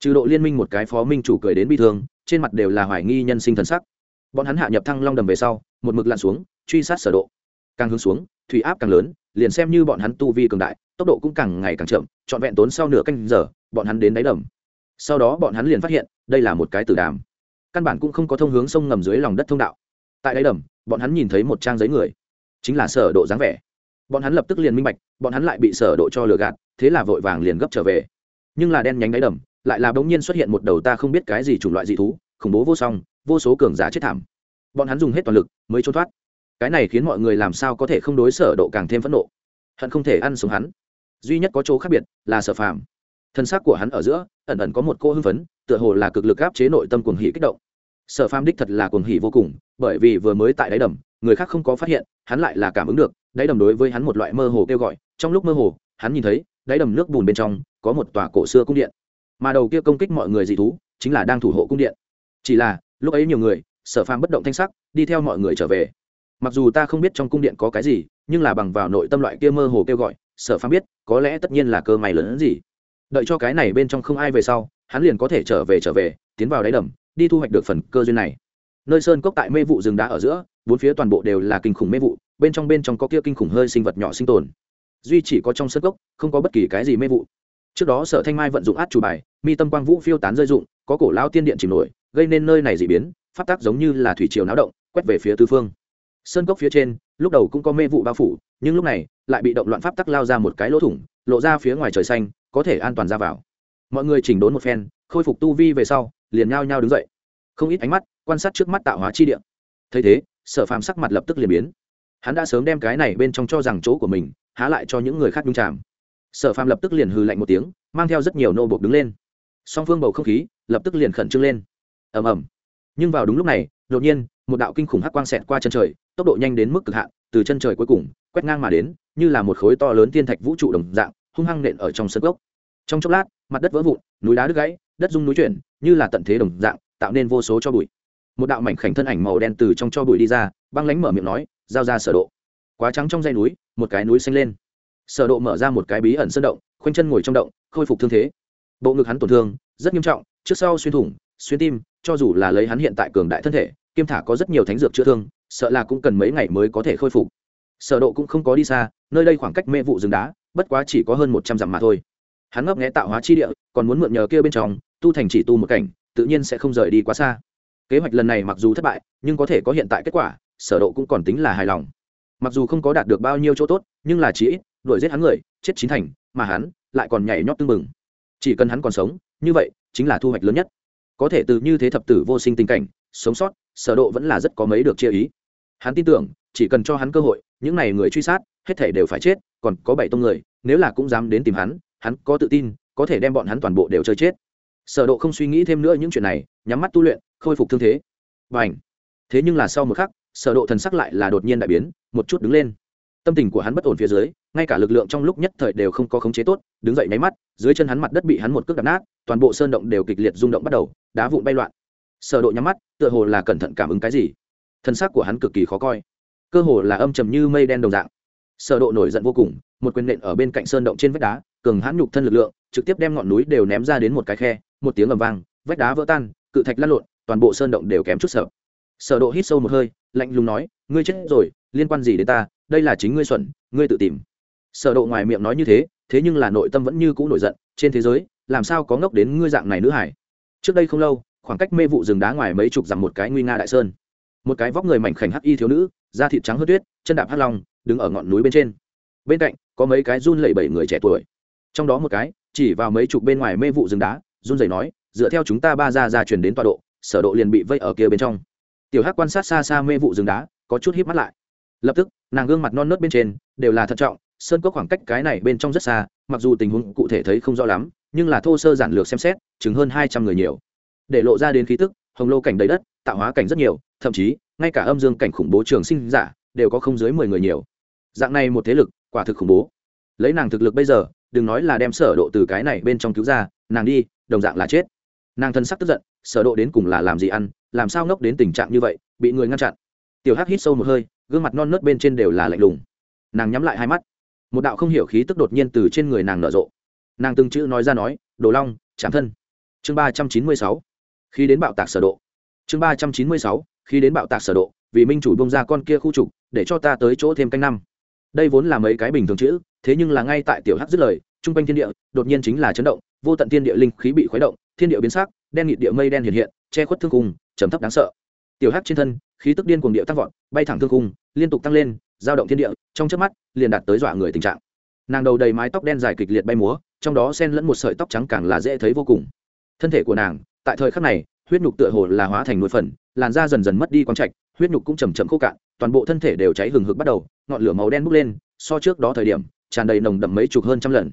Trừ độ liên minh một cái phó minh chủ cười đến bi thương, trên mặt đều là hoài nghi nhân sinh thần sắc. Bọn hắn hạ nhập thăng long đầm về sau, một mực lặn xuống, truy sát sở độ. Càng hướng xuống, thủy áp càng lớn liền xem như bọn hắn tu vi cường đại, tốc độ cũng càng ngày càng chậm, trọn vẹn tốn sau nửa canh giờ, bọn hắn đến đáy đầm. Sau đó bọn hắn liền phát hiện, đây là một cái tử đàm. Căn bản cũng không có thông hướng sông ngầm dưới lòng đất thông đạo. Tại đáy đầm, bọn hắn nhìn thấy một trang giấy người. Chính là sở độ dáng vẻ. Bọn hắn lập tức liền minh bạch, bọn hắn lại bị sở độ cho lừa gạt, thế là vội vàng liền gấp trở về. Nhưng là đen nhánh đáy đầm, lại là bỗng nhiên xuất hiện một đầu ta không biết cái gì chủng loại dị thú, khủng bố vô song, vô số cường giả chết thảm. Bọn hắn dùng hết toàn lực mới trốn thoát cái này khiến mọi người làm sao có thể không đối sở độ càng thêm phẫn nộ. Hận không thể ăn sống hắn. Duy nhất có chỗ khác biệt là sở phàm. Thân xác của hắn ở giữa, ẩn ẩn có một cô hưng phấn, tựa hồ là cực lực áp chế nội tâm cuồng hỉ kích động. Sở phàm đích thật là cuồng hỉ vô cùng, bởi vì vừa mới tại đáy đầm, người khác không có phát hiện, hắn lại là cảm ứng được, đáy đầm đối với hắn một loại mơ hồ kêu gọi. Trong lúc mơ hồ, hắn nhìn thấy, đáy đầm nước bùn bên trong, có một tòa cổ xưa cung điện. Mà đầu kia công kích mọi người dị thú, chính là đang thủ hộ cung điện. Chỉ là, lúc ấy nhiều người, sở phàm bất động thanh sắc, đi theo mọi người trở về mặc dù ta không biết trong cung điện có cái gì, nhưng là bằng vào nội tâm loại kia mơ hồ kêu gọi, sở phàm biết, có lẽ tất nhiên là cơ may lớn hơn gì. Đợi cho cái này bên trong không ai về sau, hắn liền có thể trở về trở về, tiến vào đáy đầm, đi thu hoạch được phần cơ duyên này. Nơi sơn cốc tại mê vụ rừng đá ở giữa, bốn phía toàn bộ đều là kinh khủng mê vụ, bên trong bên trong có kia kinh khủng hơi sinh vật nhỏ sinh tồn. Duy chỉ có trong sơn cốc, không có bất kỳ cái gì mê vụ. Trước đó sở thanh mai vận dụng át chủ bài, mi tâm quang vũ phiêu tán rơi dụng, có cổ lao tiên điện chìm nổi, gây nên nơi này dị biến phát tác giống như là thủy triều náo động, quét về phía tư phương sơn cốc phía trên, lúc đầu cũng có mê vụ bao phủ, nhưng lúc này, lại bị động loạn pháp tắc lao ra một cái lỗ thủng, lộ ra phía ngoài trời xanh, có thể an toàn ra vào. Mọi người chỉnh đốn một phen, khôi phục tu vi về sau, liền nhao nhao đứng dậy. Không ít ánh mắt, quan sát trước mắt tạo hóa chi địa. Thấy thế, sở phàm sắc mặt lập tức liền biến. Hắn đã sớm đem cái này bên trong cho rằng chỗ của mình, há lại cho những người khác nhung chạm sở phàm lập tức liền hừ lạnh một tiếng, mang theo rất nhiều nô bộc đứng lên. Song phương bầu không khí, lập tức liền khẩn trương lên. Ầm ầm. Nhưng vào đúng lúc này, đột nhiên một đạo kinh khủng hắc quang xẹt qua chân trời, tốc độ nhanh đến mức cực hạn, từ chân trời cuối cùng, quét ngang mà đến, như là một khối to lớn thiên thạch vũ trụ đồng dạng, hung hăng nện ở trong sân gốc. Trong chốc lát, mặt đất vỡ vụn, núi đá đứt gãy, đất rung núi chuyển, như là tận thế đồng dạng, tạo nên vô số cho bụi. Một đạo mảnh khảnh thân ảnh màu đen từ trong cho bụi đi ra, băng lánh mở miệng nói, giao ra sở độ. Quá trắng trong dây núi, một cái núi xanh lên. Sở độ mở ra một cái bí ẩn sơn động, khoanh chân ngồi trong động, khôi phục thương thế. Bộ ngực hắn tổn thương, rất nghiêm trọng, trước sau xuyên thủng, xuyên tim, cho dù là lấy hắn hiện tại cường đại thân thể kiêm thả có rất nhiều thánh dược chữa thương, sợ là cũng cần mấy ngày mới có thể khôi phục. Sở độ cũng không có đi xa, nơi đây khoảng cách mê vụ rừng đá, bất quá chỉ có hơn 100 dặm mà thôi. Hắn ngấp nghé tạo hóa chi địa, còn muốn mượn nhờ kia bên trong, tu thành chỉ tu một cảnh, tự nhiên sẽ không rời đi quá xa. Kế hoạch lần này mặc dù thất bại, nhưng có thể có hiện tại kết quả, sở độ cũng còn tính là hài lòng. Mặc dù không có đạt được bao nhiêu chỗ tốt, nhưng là chỉ ít, đuổi giết hắn người, chết chín thành, mà hắn lại còn nhảy nhót tương mừng chỉ cần hắn còn sống, như vậy chính là thu hoạch lớn nhất. Có thể từ như thế thập tử vô sinh tình cảnh sống sót, sở độ vẫn là rất có mấy được chia ý. Hắn tin tưởng, chỉ cần cho hắn cơ hội, những này người truy sát, hết thảy đều phải chết, còn có bảy tông người, nếu là cũng dám đến tìm hắn hắn có tự tin, có thể đem bọn hắn toàn bộ đều chơi chết. Sở độ không suy nghĩ thêm nữa những chuyện này, nhắm mắt tu luyện, khôi phục thương thế. Bảnh thế nhưng là sau một khắc, sở độ thần sắc lại là đột nhiên đại biến, một chút đứng lên. Tâm tình của hắn bất ổn phía dưới, ngay cả lực lượng trong lúc nhất thời đều không có khống chế tốt, đứng dậy nháy mắt, dưới chân hắn mặt đất bị hắn một cước đạp nát, toàn bộ sơn động đều kịch liệt rung động bắt đầu, đá vụn bay loạn sở độ nhắm mắt, tựa hồ là cẩn thận cảm ứng cái gì. Thân xác của hắn cực kỳ khó coi, cơ hồ là âm trầm như mây đen đồng dạng. Sở độ nổi giận vô cùng, một quyền nện ở bên cạnh sơn động trên vách đá, cường hãn nhục thân lực lượng, trực tiếp đem ngọn núi đều ném ra đến một cái khe, một tiếng ầm vang, vách đá vỡ tan, cự thạch lăn lộn, toàn bộ sơn động đều kém chút sợ. Sở độ hít sâu một hơi, lạnh lùng nói, ngươi chết rồi, liên quan gì đến ta? Đây là chính ngươi xuẩn, ngươi tự tìm. Sở độ ngoài miệng nói như thế thế nhưng là nội tâm vẫn như cũ nổi giận, trên thế giới, làm sao có ngốc đến ngươi dạng này nữ hải? Trước đây không lâu khoảng cách mê vụ rừng đá ngoài mấy chục dặm một cái nguy nga đại sơn. Một cái vóc người mảnh khảnh hắc y thiếu nữ, da thịt trắng hớt tuyết, chân đạp hắc long, đứng ở ngọn núi bên trên. Bên cạnh, có mấy cái run lẩy bẩy người trẻ tuổi. Trong đó một cái, chỉ vào mấy chục bên ngoài mê vụ rừng đá, run rẩy nói, dựa theo chúng ta ba ra ra truyền đến tọa độ, sở độ liền bị vây ở kia bên trong. Tiểu hắc quan sát xa xa mê vụ rừng đá, có chút híp mắt lại. Lập tức, nàng gương mặt non nớt bên trên, đều là thận trọng, sơn cốc khoảng cách cái này bên trong rất xa, mặc dù tình huống cụ thể thấy không rõ lắm, nhưng là thô sơ giản lược xem xét chứng hơn hai trăm người nhiều để lộ ra đến khí tức, hồng lô cảnh đầy đất, tạo hóa cảnh rất nhiều, thậm chí, ngay cả âm dương cảnh khủng bố trường sinh giả đều có không dưới mười người nhiều. Dạng này một thế lực, quả thực khủng bố. Lấy nàng thực lực bây giờ, đừng nói là đem sở độ từ cái này bên trong cứu ra, nàng đi, đồng dạng là chết. Nàng thân sắc tức giận, sở độ đến cùng là làm gì ăn, làm sao ngốc đến tình trạng như vậy, bị người ngăn chặn. Tiểu hắc hít sâu một hơi, gương mặt non nớt bên trên đều là lạnh lùng. Nàng nhắm lại hai mắt. Một đạo không hiểu khí tức đột nhiên từ trên người nàng nở rộ. Nàng từng chữ nói ra nói, đồ long chạm thân. Chương ba trăm chín mươi sáu khi đến bạo tạc sở độ. Chương ba trăm chín mươi sáu, khi đến bạo tạc sở độ, vì minh chủ bông ra con kia khu trục, để cho ta tới chỗ thêm canh năm. Đây vốn là mấy cái bình thường chữ, thế nhưng là ngay tại tiểu hắc dứt lời, trung quanh thiên địa, đột nhiên chính là chấn động, vô tận thiên địa linh khí bị khuấy động, thiên địa biến sắc, đen nghịt địa mây đen hiện hiện, che khuất thương cung trầm thấp đáng sợ. Tiểu hắc trên thân, khí tức điên cuồng địa tăng vọt, bay thẳng thương cung liên tục tăng lên giao động thiên địa, trong chớp mắt, liền đạt tới dọa người tình trạng. Nàng đầu đầy mái tóc đen dài kịch liệt bay múa, trong đó xen lẫn một sợi tóc trắng càng là dễ thấy vô cùng. Thân thể của nàng tại thời khắc này, huyết nhục tựa hồ là hóa thành nuôi phần, làn da dần dần mất đi quang trạch, huyết nhục cũng chầm chậm khô cạn, toàn bộ thân thể đều cháy hừng hực bắt đầu, ngọn lửa màu đen bốc lên, so trước đó thời điểm, tràn đầy nồng đậm mấy chục hơn trăm lần.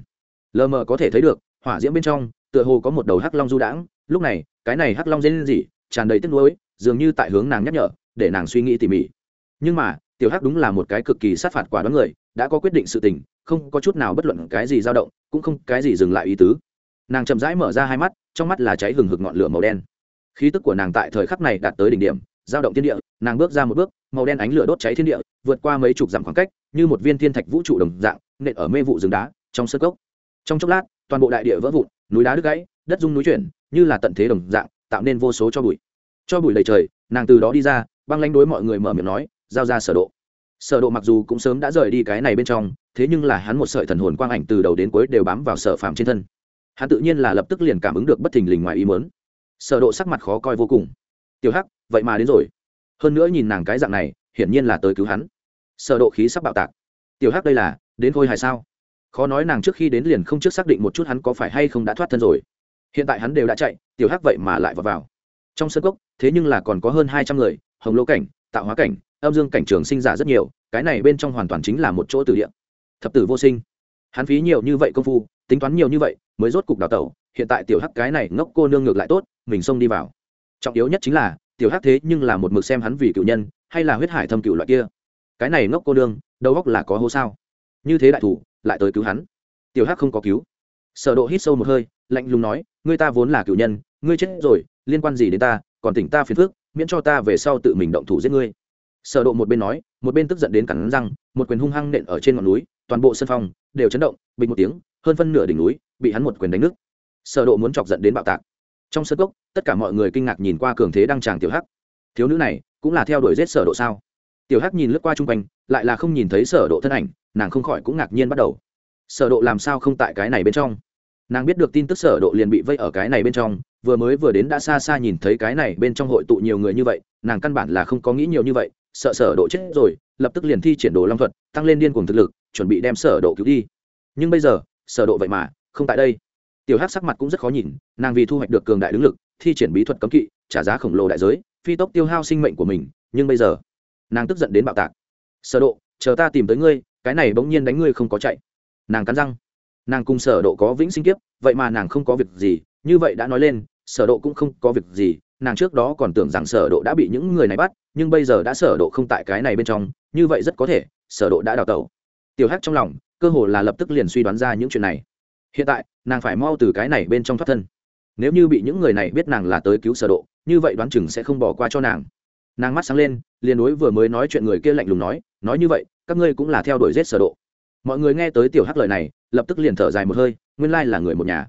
Lờ mờ có thể thấy được, hỏa diễm bên trong, tựa hồ có một đầu hắc long du đãng. Lúc này, cái này hắc long dên gì, tràn đầy tiếc nuối, dường như tại hướng nàng nhắc nhở, để nàng suy nghĩ tỉ mỉ. Nhưng mà, tiểu hắc đúng là một cái cực kỳ sát phạt quả đoán người, đã có quyết định sự tình, không có chút nào bất luận cái gì dao động, cũng không cái gì dừng lại ý tứ. Nàng chậm rãi mở ra hai mắt trong mắt là cháy hừng hực ngọn lửa màu đen. Khí tức của nàng tại thời khắc này đạt tới đỉnh điểm giao động thiên địa, nàng bước ra một bước, màu đen ánh lửa đốt cháy thiên địa, vượt qua mấy chục dặm khoảng cách, như một viên thiên thạch vũ trụ đồng dạng, nện ở mê vụ rừng đá, trong sơ cốc. Trong chốc lát, toàn bộ đại địa vỡ vụn, núi đá đứt gãy, đất rung núi chuyển, như là tận thế đồng dạng, tạo nên vô số cho bụi. Cho bụi đầy trời, nàng từ đó đi ra, băng lanh đối mọi người mở miệng nói, giao ra sở độ. Sở độ mặc dù cũng sớm đã rời đi cái này bên trong, thế nhưng là hắn một sợi thần hồn quang ảnh từ đầu đến cuối đều bám vào sở phàm trên thân hắn tự nhiên là lập tức liền cảm ứng được bất thình lình ngoài ý muốn. Sở độ sắc mặt khó coi vô cùng. Tiểu hắc, vậy mà đến rồi. Hơn nữa nhìn nàng cái dạng này, hiển nhiên là tới cứu hắn. Sở độ khí sắp bạo tạc. Tiểu hắc đây là, đến khôi hài sao? Khó nói nàng trước khi đến liền không trước xác định một chút hắn có phải hay không đã thoát thân rồi. Hiện tại hắn đều đã chạy, tiểu hắc vậy mà lại vào vào. Trong sân cốc, thế nhưng là còn có hơn hai trăm người, hồng lô cảnh, tạo hóa cảnh, âm dương cảnh trường sinh giả rất nhiều, cái này bên trong hoàn toàn chính là một chỗ từ địa. Thập tử vô sinh. Hắn phí nhiều như vậy công phu, tính toán nhiều như vậy mới rốt cục đào tẩu, hiện tại tiểu hắc cái này ngốc cô nương ngược lại tốt, mình xông đi vào. Trọng yếu nhất chính là, tiểu hắc thế nhưng là một mực xem hắn vì cựu nhân, hay là huyết hải thâm cựu loại kia. Cái này ngốc cô nương, đầu góc là có hố sao? Như thế đại thủ, lại tới cứu hắn. Tiểu hắc không có cứu. Sở độ hít sâu một hơi, lạnh lùng nói, ngươi ta vốn là cựu nhân, ngươi chết rồi, liên quan gì đến ta, còn tỉnh ta phiền phức, miễn cho ta về sau tự mình động thủ giết ngươi. Sở độ một bên nói, một bên tức giận đến cắn răng, một quyền hung hăng nện ở trên ngọn núi, toàn bộ sân phong đều chấn động, bình một tiếng, hơn phân nửa đỉnh núi bị hắn một quyền đánh nứt. Sở độ muốn chọc giận đến bạo tạc. Trong sân gốc, tất cả mọi người kinh ngạc nhìn qua cường thế đang tràng tiểu hắc. Thiếu nữ này cũng là theo đuổi giết sở độ sao? Tiểu hắc nhìn lướt qua trung quanh lại là không nhìn thấy sở độ thân ảnh nàng không khỏi cũng ngạc nhiên bắt đầu. Sở độ làm sao không tại cái này bên trong? Nàng biết được tin tức sở độ liền bị vây ở cái này bên trong vừa mới vừa đến đã xa xa nhìn thấy cái này bên trong hội tụ nhiều người như vậy nàng căn bản là không có nghĩ nhiều như vậy sợ sở độ chết rồi lập tức liền thi triển đồ long thuật tăng lên điên cuồng thực lực chuẩn bị đem sở độ cứu đi. Nhưng bây giờ sở độ vậy mà không tại đây. Tiểu hắc sắc mặt cũng rất khó nhìn, nàng vì thu hoạch được cường đại đứng lực, thi triển bí thuật cấm kỵ, trả giá khổng lồ đại giới, phi tốc tiêu hao sinh mệnh của mình, nhưng bây giờ, nàng tức giận đến bạo tạc. Sở độ, chờ ta tìm tới ngươi, cái này bỗng nhiên đánh ngươi không có chạy. Nàng cắn răng. Nàng cùng sở độ có vĩnh sinh kiếp, vậy mà nàng không có việc gì, như vậy đã nói lên, sở độ cũng không có việc gì, nàng trước đó còn tưởng rằng sở độ đã bị những người này bắt, nhưng bây giờ đã sở độ không tại cái này bên trong, như vậy rất có thể, sở độ đã đào tẩu. Tiểu hắc trong lòng, cơ hồ là lập tức liền suy đoán ra những chuyện này hiện tại, nàng phải mau từ cái này bên trong thoát thân. Nếu như bị những người này biết nàng là tới cứu sở độ, như vậy đoán chừng sẽ không bỏ qua cho nàng. Nàng mắt sáng lên, liền đối vừa mới nói chuyện người kia lạnh lùng nói nói như vậy, các ngươi cũng là theo đuổi giết sở độ. Mọi người nghe tới tiểu hắc lời này, lập tức liền thở dài một hơi, nguyên lai là người một nhà.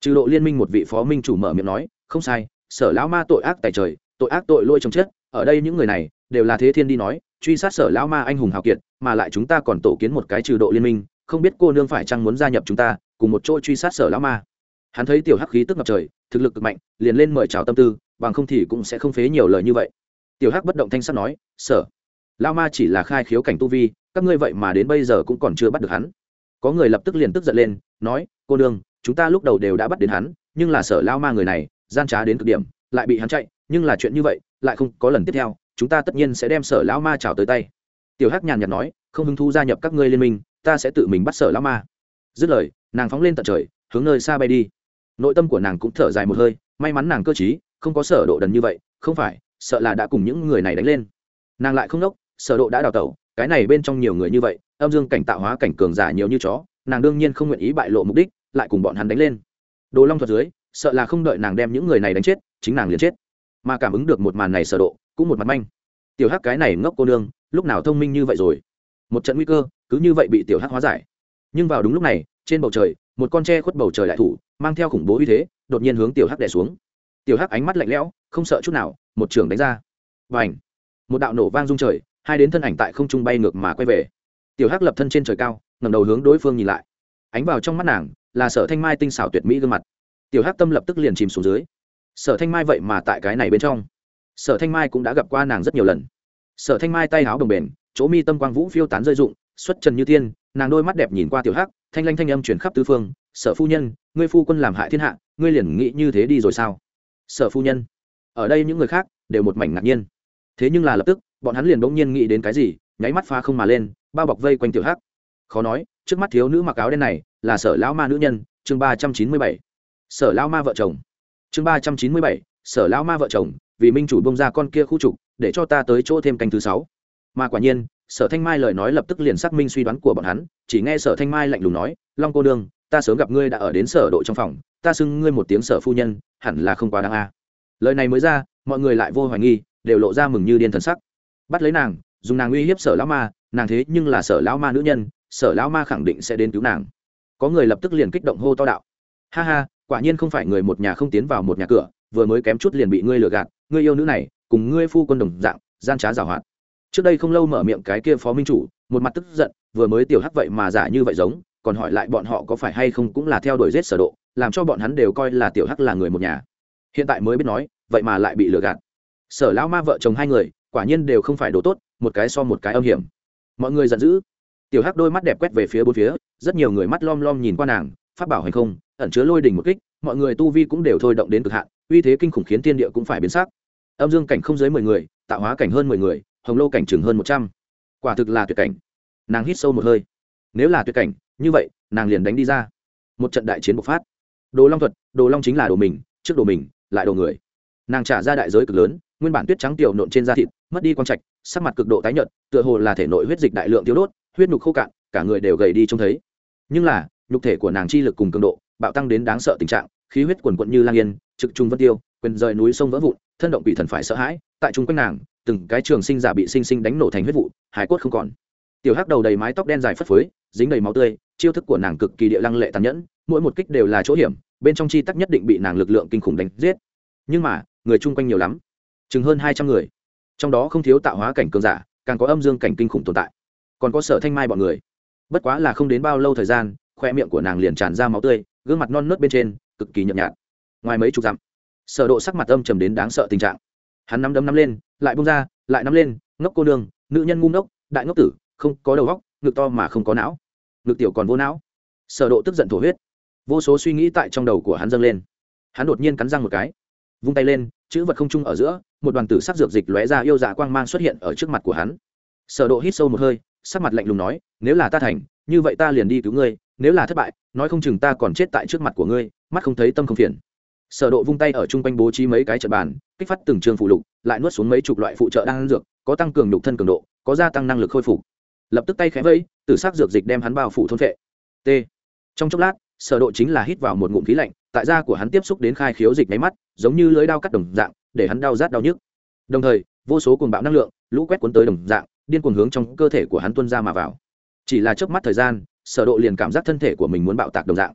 Trừ độ liên minh một vị phó minh chủ mở miệng nói, không sai, sở lão ma tội ác tại trời, tội ác tội lôi trong chết, ở đây những người này, đều là thế thiên đi nói, truy sát sở lão ma anh hùng hào kiệt, mà lại chúng ta còn tổ kiến một cái trừ độ liên minh, không biết cô nương phải chăng muốn gia nhập chúng ta cùng một chỗ truy sát sở lão ma. Hắn thấy tiểu hắc khí tức ngập trời thực lực cực mạnh liền lên mời chào tâm tư bằng không thì cũng sẽ không phế nhiều lời như vậy. Tiểu hắc bất động thanh sắt nói sở lão ma chỉ là khai khiếu cảnh tu vi các ngươi vậy mà đến bây giờ cũng còn chưa bắt được hắn. Có người lập tức liền tức giận lên nói cô đương, chúng ta lúc đầu đều đã bắt đến hắn nhưng là sở lão ma người này gian trá đến cực điểm lại bị hắn chạy nhưng là chuyện như vậy lại không có lần tiếp theo chúng ta tất nhiên sẽ đem sở lão ma trào tới tay. Tiểu hắc nhàn nhạt nói không hứng thú gia nhập các ngươi liên minh ta sẽ tự mình bắt sở lão ma dứt lời, nàng phóng lên tận trời, hướng nơi xa bay đi. Nội tâm của nàng cũng thở dài một hơi, may mắn nàng cơ t không có sở độ đần như vậy, không phải, sợ là đã cùng những người này đánh lên. Nàng lại không nốc, sở độ đã đào tẩu, cái này bên trong nhiều người như vậy, âm dương cảnh tạo hóa cảnh cường giả nhiều như chó, nàng đương nhiên không nguyện ý bại lộ mục đích, lại cùng bọn hắn đánh lên. Đồ long thuật dưới, sợ là không đợi nàng đem những người này đánh chết, chính nàng liền chết. Mà cảm ứng được một màn này sở độ, cũng một mặt manh. Tiểu hắc cái này ngốc cô nương, lúc nào thông minh như vậy rồi? Một trận nguy cơ, cứ như vậy bị tiểu hắc hóa giải nhưng vào đúng lúc này, trên bầu trời, một con tre khuất bầu trời đại thủ, mang theo khủng bố uy thế, đột nhiên hướng tiểu hắc đè xuống. Tiểu hắc ánh mắt lạnh lẽo, không sợ chút nào, một trường đánh ra. Và ảnh một đạo nổ vang rung trời, hai đến thân ảnh tại không trung bay ngược mà quay về. Tiểu hắc lập thân trên trời cao, ngẩng đầu hướng đối phương nhìn lại. Ánh vào trong mắt nàng, là sở thanh mai tinh xảo tuyệt mỹ gương mặt. Tiểu hắc tâm lập tức liền chìm xuống dưới. Sở thanh mai vậy mà tại cái này bên trong. Sở thanh mai cũng đã gặp qua nàng rất nhiều lần. Sở thanh mai tay áo đồng bền, chỗ mi tâm quang vũ phiêu tán rơi rụng xuất trần như tiên, nàng đôi mắt đẹp nhìn qua tiểu hắc, thanh lanh thanh âm chuyển khắp tứ phương, sở phu nhân, ngươi phu quân làm hại thiên hạ, ngươi liền nghĩ như thế đi rồi sao? Sở phu nhân. Ở đây những người khác đều một mảnh ngạc nhiên. Thế nhưng là lập tức, bọn hắn liền bỗng nhiên nghĩ đến cái gì, nháy mắt pha không mà lên, bao bọc vây quanh tiểu hắc. Khó nói, trước mắt thiếu nữ mặc áo đen này là sở lão ma nữ nhân, chương ba trăm chín mươi bảy. Sở lão ma vợ chồng. Chương ba trăm chín mươi bảy, sở lão ma vợ chồng, vì minh chủ bông ra con kia khu trục, để cho ta tới chỗ thêm canh thứ sáu mà quả nhiên, sở thanh mai lời nói lập tức liền xác minh suy đoán của bọn hắn, chỉ nghe sở thanh mai lạnh lùng nói, long cô đương ta sớm gặp ngươi đã ở đến sở đội trong phòng, ta xưng ngươi một tiếng sở phu nhân, hẳn là không quá đáng a. À. Lời này mới ra, mọi người lại vô hoài nghi, đều lộ ra mừng như điên thần sắc. Bắt lấy nàng, dùng nàng uy hiếp sở lão ma, nàng thế nhưng là sở lão ma nữ nhân, sở lão ma khẳng định sẽ đến cứu nàng. Có người lập tức liền kích động hô to đạo, ha ha, quả nhiên không phải người một nhà không tiến vào một nhà cửa, vừa mới kém chút liền bị ngươi lừa gạt, ngươi yêu nữ này, cùng ngươi phu quân đồng dạng, gian trá giảo hoạt trước đây không lâu mở miệng cái kia phó minh chủ, một mặt tức giận, vừa mới tiểu hắc vậy mà giả như vậy giống, còn hỏi lại bọn họ có phải hay không cũng là theo đuổi giết sở độ, làm cho bọn hắn đều coi là tiểu hắc là người một nhà. Hiện tại mới biết nói, vậy mà lại bị lừa gạt. Sở lão ma vợ chồng hai người, quả nhiên đều không phải đồ tốt, một cái so một cái âm hiểm. Mọi người giận dữ. Tiểu hắc đôi mắt đẹp quét về phía bốn phía, rất nhiều người mắt lom lom nhìn qua nàng phát bảo hành không, ẩn chứa lôi đình một kích, mọi người tu vi cũng đều thôi động đến cực hạn, uy thế kinh khủng khiến thiên địa cũng phải biến sắc. Âm dương cảnh không dưới mười người, tạo hóa cảnh hơn mười người hồng lô cảnh chừng hơn một trăm. Quả thực là tuyệt cảnh. Nàng hít sâu một hơi. Nếu là tuyệt cảnh, như vậy, nàng liền đánh đi ra. Một trận đại chiến bộc phát. Đồ long thuật, đồ long chính là đồ mình, trước đồ mình, lại đồ người. Nàng trả ra đại giới cực lớn, nguyên bản tuyết trắng tiểu nộn trên da thịt, mất đi quang trạch, sắc mặt cực độ tái nhợt, tựa hồ là thể nội huyết dịch đại lượng thiếu đốt, huyết nhục khô cạn, cả người đều gầy đi trông thấy. Nhưng là, nhục thể của nàng chi lực cùng cường độ, bạo tăng đến đáng sợ tình trạng, khí huyết quần quận như lang yên, trực trung vân tiêu, quyền rời núi sông vỡ vụn, thân động bị thần phải sợ hãi, tại trung quanh nàng từng cái trường sinh giả bị sinh sinh đánh nổ thành huyết vụ, hải cốt không còn. Tiểu hắc đầu đầy mái tóc đen dài phất phới, dính đầy máu tươi, chiêu thức của nàng cực kỳ địa lăng lệ tàn nhẫn, mỗi một kích đều là chỗ hiểm, bên trong chi tắc nhất định bị nàng lực lượng kinh khủng đánh giết. Nhưng mà, người chung quanh nhiều lắm, chừng hơn hai trăm người. Trong đó không thiếu tạo hóa cảnh cường giả, càng có âm dương cảnh kinh khủng tồn tại. Còn có sở thanh mai bọn người. Bất quá là không đến bao lâu thời gian, khoe miệng của nàng liền tràn ra máu tươi, gương mặt non nớt bên trên, cực kỳ nhợt nhạt. Ngoài mấy chục dặm, sở độ sắc mặt âm trầm đến đáng sợ tình trạng. Hắn nắm đấm nắm lên lại bung ra, lại nắm lên, ngốc cô nương, nữ nhân ngu ngốc, đại ngốc tử, không có đầu óc, ngực to mà không có não. Ngực tiểu còn vô não. Sở độ tức giận thổ huyết. Vô số suy nghĩ tại trong đầu của hắn dâng lên. Hắn đột nhiên cắn răng một cái, vung tay lên, chữ vật không trung ở giữa, một đoàn tử sắc dược dịch lóe ra yêu dạ quang mang xuất hiện ở trước mặt của hắn. Sở độ hít sâu một hơi, sắc mặt lạnh lùng nói, nếu là ta thành, như vậy ta liền đi cứu ngươi, nếu là thất bại, nói không chừng ta còn chết tại trước mặt của ngươi, mắt không thấy tâm không phiền sở độ vung tay ở trung quanh bố trí mấy cái trận bàn, kích phát từng trường phụ lục, lại nuốt xuống mấy chục loại phụ trợ đang dược, có tăng cường nhục thân cường độ, có gia tăng năng lực khôi phục. Lập tức tay khẽ vẫy, tử sắc dược dịch đem hắn bao phủ thôn phệ t. Trong chốc lát, sở độ chính là hít vào một ngụm khí lạnh, tại da của hắn tiếp xúc đến khai khiếu dịch mấy mắt, giống như lưỡi dao cắt đồng dạng, để hắn đau rát đau nhức. Đồng thời, vô số cuồng bạo năng lượng, lũ quét cuốn tới đồng dạng, điên cuồng hướng trong cơ thể của hắn tuôn ra mà vào. Chỉ là chớp mắt thời gian, sở độ liền cảm giác thân thể của mình muốn bạo tạc đồng dạng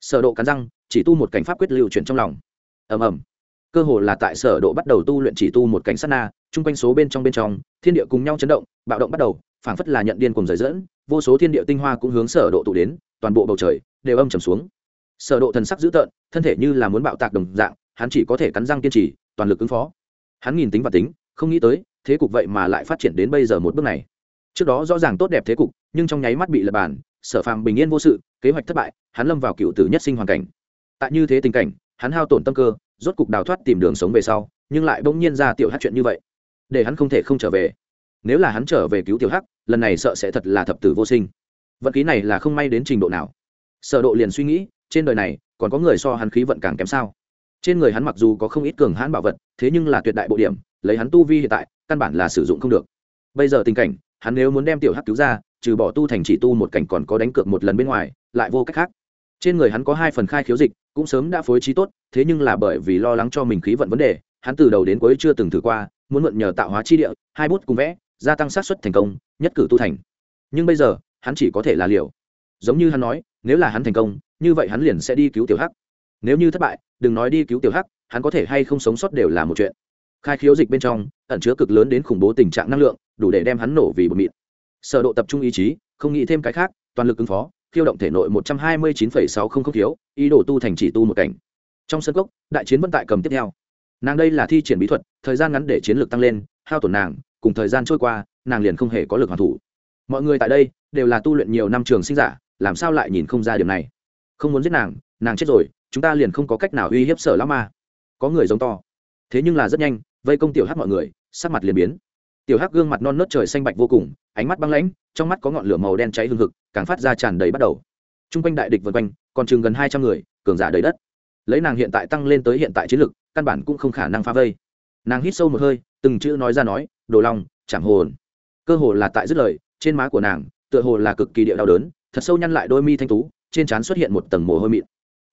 sở độ cắn răng, chỉ tu một cảnh pháp quyết lưu chuyển trong lòng. Ầm ầm. Cơ hồ là tại sở độ bắt đầu tu luyện chỉ tu một cảnh sát na trung quanh số bên trong bên trong, thiên địa cùng nhau chấn động, bạo động bắt đầu, phảng phất là nhận điên cùng rời dẫn, vô số thiên địa tinh hoa cũng hướng sở độ tụ đến, toàn bộ bầu trời đều âm trầm xuống. Sở độ thần sắc dữ tợn, thân thể như là muốn bạo tạc đồng dạng, hắn chỉ có thể cắn răng kiên trì, toàn lực ứng phó. Hắn nhìn tính và tính, không nghĩ tới, thế cục vậy mà lại phát triển đến bây giờ một bước này. Trước đó rõ ràng tốt đẹp thế cục, nhưng trong nháy mắt bị lật bàn sở phàm bình yên vô sự, kế hoạch thất bại, hắn lâm vào cựu tử nhất sinh hoàn cảnh. Tại như thế tình cảnh, hắn hao tổn tâm cơ, rốt cục đào thoát tìm đường sống về sau, nhưng lại bỗng nhiên ra tiểu hát chuyện như vậy, để hắn không thể không trở về. Nếu là hắn trở về cứu tiểu hắc, lần này sợ sẽ thật là thập tử vô sinh. Vận khí này là không may đến trình độ nào. Sở độ liền suy nghĩ, trên đời này, còn có người so hắn khí vận càng kém sao? Trên người hắn mặc dù có không ít cường hãn bảo vật, thế nhưng là tuyệt đại bộ điểm, lấy hắn tu vi hiện tại, căn bản là sử dụng không được. Bây giờ tình cảnh, hắn nếu muốn đem tiểu hắc cứu ra trừ bỏ tu thành chỉ tu một cảnh còn có đánh cược một lần bên ngoài, lại vô cách khác. Trên người hắn có hai phần khai khiếu dịch, cũng sớm đã phối trí tốt, thế nhưng là bởi vì lo lắng cho mình khí vận vấn đề, hắn từ đầu đến cuối chưa từng thử qua, muốn mượn nhờ tạo hóa chi địa, hai bút cùng vẽ, gia tăng xác suất thành công, nhất cử tu thành. Nhưng bây giờ, hắn chỉ có thể là liều. Giống như hắn nói, nếu là hắn thành công, như vậy hắn liền sẽ đi cứu tiểu hắc. Nếu như thất bại, đừng nói đi cứu tiểu hắc, hắn có thể hay không sống sót đều là một chuyện. Khai khiếu dịch bên trong, ẩn chứa cực lớn đến khủng bố tình trạng năng lượng, đủ để đem hắn nổ vì bột mịn sở độ tập trung ý chí, không nghĩ thêm cái khác, toàn lực ứng phó, khiêu động thể nội một trăm hai mươi chín sáu không không thiếu ý đồ tu thành chỉ tu một cảnh. Trong sân cốc, đại chiến vận tại cầm tiếp theo. Nàng đây là thi triển bí thuật, thời gian ngắn để chiến lược tăng lên, hao tổn nàng, cùng thời gian trôi qua, nàng liền không hề có lực hoàn thủ. Mọi người tại đây, đều là tu luyện nhiều năm trường sinh giả, làm sao lại nhìn không ra điều này? Không muốn giết nàng nàng chết rồi, chúng ta liền không có cách nào uy hiếp sở lão ma. Có người giống to. Thế nhưng là rất nhanh, vây công tiểu hát mọi người, sắc mặt liền biến tiểu hắc gương mặt non nớt trời xanh bạch vô cùng, ánh mắt băng lãnh, trong mắt có ngọn lửa màu đen cháy hương hực, càng phát ra tràn đầy bắt đầu. T r u n g quanh đại địch vượt quanh, còn chừng gần hai trăm người, cường giả đầy đất. Lấy nàng hiện tại tăng lên tới hiện tại chiến lực, căn bản cũng không khả năng phá vây. Nàng hít sâu một hơi, từng chữ nói ra nói, đồ lòng chẳng hồn. Cơ hồ là tại dứt lời, trên má của nàng, tựa hồ là cực kỳ địa đau đớn, thật sâu nhăn lại đôi mi thanh tú, trên trán xuất hiện một tầng mồ hôi mịn.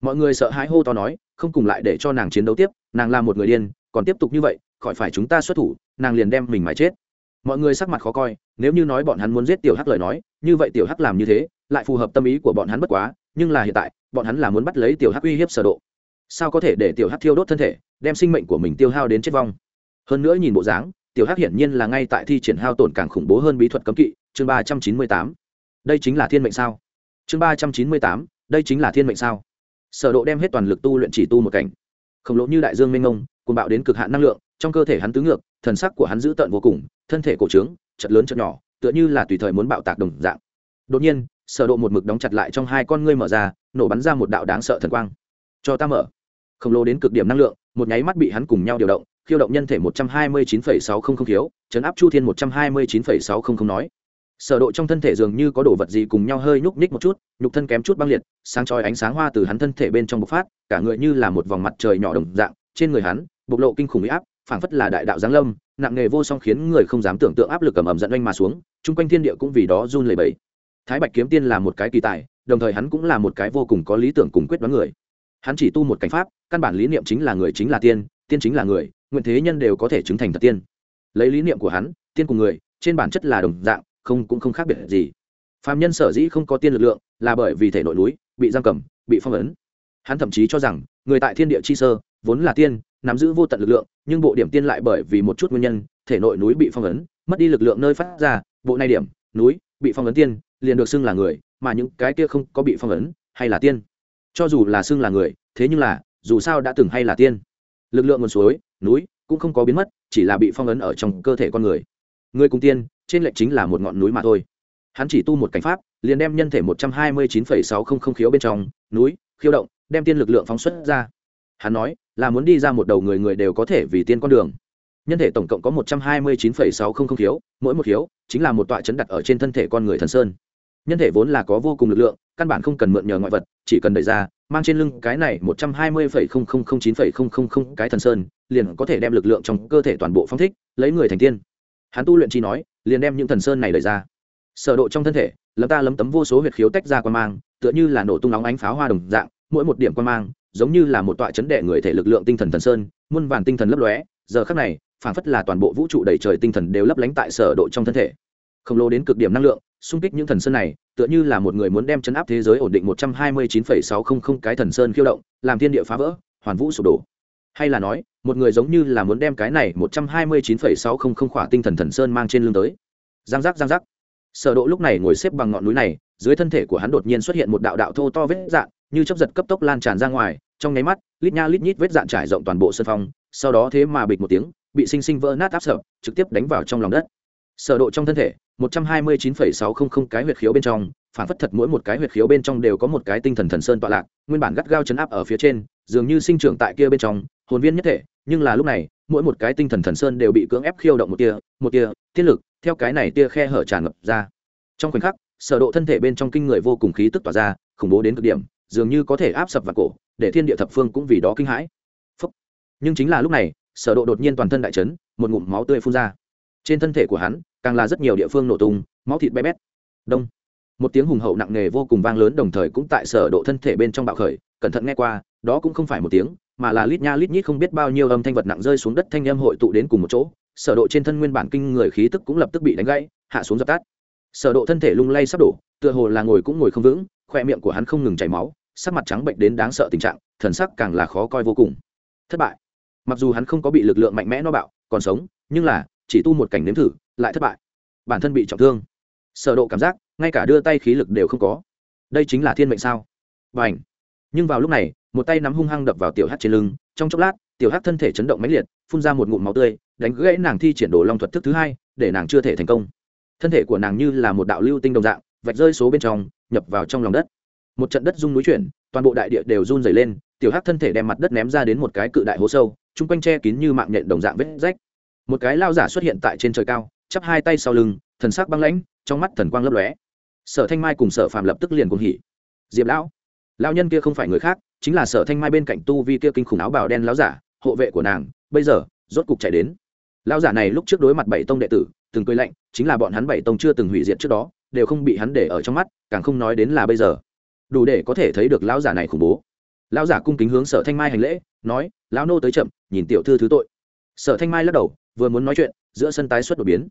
Mọi người sợ hãi hô to nói, không cùng lại để cho nàng chiến đấu tiếp, nàng là một người điên, còn tiếp tục như vậy, khỏi phải chúng ta xuất thủ, nàng liền đem mình mà chết mọi người sắc mặt khó coi, nếu như nói bọn hắn muốn giết tiểu hắc lời nói, như vậy tiểu hắc làm như thế, lại phù hợp tâm ý của bọn hắn bất quá, nhưng là hiện tại, bọn hắn là muốn bắt lấy tiểu hắc uy hiếp sở độ. Sao có thể để tiểu hắc thiêu đốt thân thể, đem sinh mệnh của mình tiêu hao đến chết vong? Hơn nữa nhìn bộ dáng, tiểu hắc hiển nhiên là ngay tại thi triển hao tổn càng khủng bố hơn bí thuật cấm kỵ, chương ba trăm chín mươi tám. Đây chính là thiên mệnh sao? Chương ba trăm chín mươi tám, đây chính là thiên mệnh sao? Sở độ đem hết toàn lực tu luyện chỉ tu một cảnh. Khổng lồ như đại dương mênh mông, cuồng bạo đến cực hạn năng lượng, trong cơ thể hắn tứ ngược thần sắc của hắn dữ tợn vô cùng thân thể cổ trướng chật lớn chật nhỏ tựa như là tùy thời muốn bạo tạc đồng dạng. Đột nhiên sở độ một mực đóng chặt lại trong hai con ngươi mở ra nổ bắn ra một đạo đáng sợ thần quang. Cho ta mở. Khổng lồ đến cực điểm năng lượng một nháy mắt bị hắn cùng nhau điều động khiêu động nhân thể 129,600 thiếu chấn áp chu thiên 129,600 nói. Sở độ trong thân thể dường như có đồ vật gì cùng nhau hơi nhúc nhích một chút nhục thân kém chút băng liệt sáng chói ánh sáng hoa từ hắn thân thể bên trong bộc phát cả người như là một vòng mặt trời nhỏ đồng dạng trên người hắn bộc lộ kinh khủng uy áp phảng phất là đại đạo giáng lâm, nặng nghề vô song khiến người không dám tưởng tượng áp lực ầm ầm dẫn oanh mà xuống, chung quanh thiên địa cũng vì đó run lẩy bẩy. Thái bạch kiếm tiên là một cái kỳ tài, đồng thời hắn cũng là một cái vô cùng có lý tưởng cùng quyết đoán người. Hắn chỉ tu một cảnh pháp, căn bản lý niệm chính là người chính là tiên tiên chính là người, nguyện thế nhân đều có thể chứng thành thật tiên. Lấy lý niệm của hắn, tiên cùng người, trên bản chất là đồng dạng, không cũng không khác biệt gì. Phạm nhân sở dĩ không có tiên lực lượng, là bởi vì thể nội núi, bị giam cầm, bị phong ấn. Hắn thậm chí cho rằng, người tại thiên địa chi sơ vốn là tiên, nắm giữ vô tận lực lượng, nhưng bộ điểm tiên lại bởi vì một chút nguyên nhân, thể nội núi bị phong ấn, mất đi lực lượng nơi phát ra, bộ này điểm, núi, bị phong ấn tiên, liền được xưng là người, mà những cái kia không có bị phong ấn, hay là tiên. Cho dù là xưng là người, thế nhưng là, dù sao đã từng hay là tiên. Lực lượng nguồn suối, núi, cũng không có biến mất, chỉ là bị phong ấn ở trong cơ thể con người. Người cùng tiên, trên lệnh chính là một ngọn núi mà thôi. Hắn chỉ tu một cảnh pháp, liền đem nhân thể một trăm hai mươi chín phẩy sáu không không khiếu bên trong, núi, khiêu động, đem tiên lực lượng phóng xuất ra. Hắn nói là muốn đi ra một đầu người người đều có thể vì tiên con đường. Nhân thể tổng cộng có một trăm hai mươi chín phẩy sáu không không khiếu, mỗi một khiếu chính là một tọa chấn đặt ở trên thân thể con người thần sơn. Nhân thể vốn là có vô cùng lực lượng, căn bản không cần mượn nhờ ngoại vật, chỉ cần đẩy ra, mang trên lưng cái này một trăm hai mươi phẩy không không không chín phẩy không không không cái thần sơn, liền có thể đem lực lượng trong cơ thể toàn bộ phong thích, lấy người thành tiên. Hắn tu luyện chi nói, liền đem những thần sơn này đẩy ra. Sở độ trong thân thể, lấm ta lấm tấm vô số huyệt khiếu tách ra quan mang, tựa như là nổ tung nóng ánh pháo hoa đồng dạng, mỗi một điểm quan mang giống như là một tọa chấn đệ người thể lực lượng tinh thần thần sơn muôn vàn tinh thần lấp lóe giờ khắc này phảng phất là toàn bộ vũ trụ đầy trời tinh thần đều lấp lánh tại sở độ trong thân thể. Khổng lồ đến cực điểm năng lượng xung kích những thần sơn này tựa như là một người muốn đem chấn áp thế giới ổn định 129,600 cái thần sơn khiêu động làm thiên địa phá vỡ hoàn vũ sụp đổ. Hay là nói một người giống như là muốn đem cái này một trăm hai mươi chín phẩy sáu không không khỏa tinh thần thần sơn mang trên lưng tới. Giang giác giang giác. Sở độ lúc này ngồi xếp bằng ngọn núi này dưới thân thể của hắn đột nhiên xuất hiện một đạo đạo thô to vết dạng như chớp giật cấp tốc lan tràn ra ngoài trong nháy mắt lít nha lít nhít vết dạn trải rộng toàn bộ sân phong sau đó thế mà bịch một tiếng bị sinh sinh vỡ nát áp sợ trực tiếp đánh vào trong lòng đất. Sở độ trong thân thể 129,600 cái huyệt khiếu bên trong phản phất thật mỗi một cái huyệt khiếu bên trong đều có một cái tinh thần thần sơn tọa lạc nguyên bản gắt gao chấn áp ở phía trên dường như sinh trưởng tại kia bên trong hồn viên nhất thể nhưng là lúc này mỗi một cái tinh thần thần sơn đều bị cưỡng ép khiêu động một tia một tia tiết lực theo cái này tia khe hở tràn ngập ra. Trong khoảnh khắc sở độ thân thể bên trong kinh người vô cùng khí tức tỏa ra khủng bố đến cực điểm dường như có thể áp sập vào cổ, để thiên địa thập phương cũng vì đó kinh hãi. Phúc. nhưng chính là lúc này, sở độ đột nhiên toàn thân đại chấn, một ngụm máu tươi phun ra. Trên thân thể của hắn, càng là rất nhiều địa phương nổ tung, máu thịt bé bét. Đông. Một tiếng hùng hậu nặng nề vô cùng vang lớn đồng thời cũng tại sở độ thân thể bên trong bạo khởi, cẩn thận nghe qua, đó cũng không phải một tiếng, mà là lít nha lít nhít không biết bao nhiêu âm thanh vật nặng rơi xuống đất thanh âm hội tụ đến cùng một chỗ, sở độ trên thân nguyên bản kinh người khí tức cũng lập tức bị đánh gãy, hạ xuống dập tắt. Sở độ thân thể lung lay sắp đổ, tựa hồ là ngồi cũng ngồi không vững khoe miệng của hắn không ngừng chảy máu, sắc mặt trắng bệnh đến đáng sợ tình trạng, thần sắc càng là khó coi vô cùng. Thất bại. Mặc dù hắn không có bị lực lượng mạnh mẽ nó bạo, còn sống, nhưng là, chỉ tu một cảnh nếm thử, lại thất bại. Bản thân bị trọng thương. Sở độ cảm giác, ngay cả đưa tay khí lực đều không có. Đây chính là thiên mệnh sao? Bảnh nhưng vào lúc này, một tay nắm hung hăng đập vào tiểu hắc trên lưng, trong chốc lát, tiểu hắc thân thể chấn động mãnh liệt, phun ra một ngụm máu tươi, đánh gãy nàng thi triển đồ long thuật thức thứ hai, để nàng chưa thể thành công. Thân thể của nàng như là một đạo lưu tinh đồng dạng vạch rơi số bên trong, nhập vào trong lòng đất. Một trận đất rung núi chuyển, toàn bộ đại địa đều run dày lên, tiểu hắc thân thể đem mặt đất ném ra đến một cái cự đại hố sâu, chung quanh che kín như mạng nhện đồng dạng vết rách. Một cái lao giả xuất hiện tại trên trời cao, chắp hai tay sau lưng, thần sắc băng lãnh, trong mắt thần quang lấp lóe. Sở thanh mai cùng sở phàm lập tức liền cùng hỉ. Diệp lão lão nhân kia không phải người khác, chính là sở thanh mai bên cạnh tu vi kia kinh khủng áo bào đen lão giả, hộ vệ của nàng, bây giờ, rốt cục chạy đến. Lão giả này lúc trước đối mặt bảy tông đệ tử, từng cười lạnh, chính là bọn hắn bảy tông chưa từng hủy diệt trước đó đều không bị hắn để ở trong mắt, càng không nói đến là bây giờ. Đủ để có thể thấy được lão giả này khủng bố. Lão giả cung kính hướng sở thanh mai hành lễ, nói, lão nô tới chậm, nhìn tiểu thư thứ tội. Sở thanh mai lắc đầu, vừa muốn nói chuyện, giữa sân tái xuất đột biến.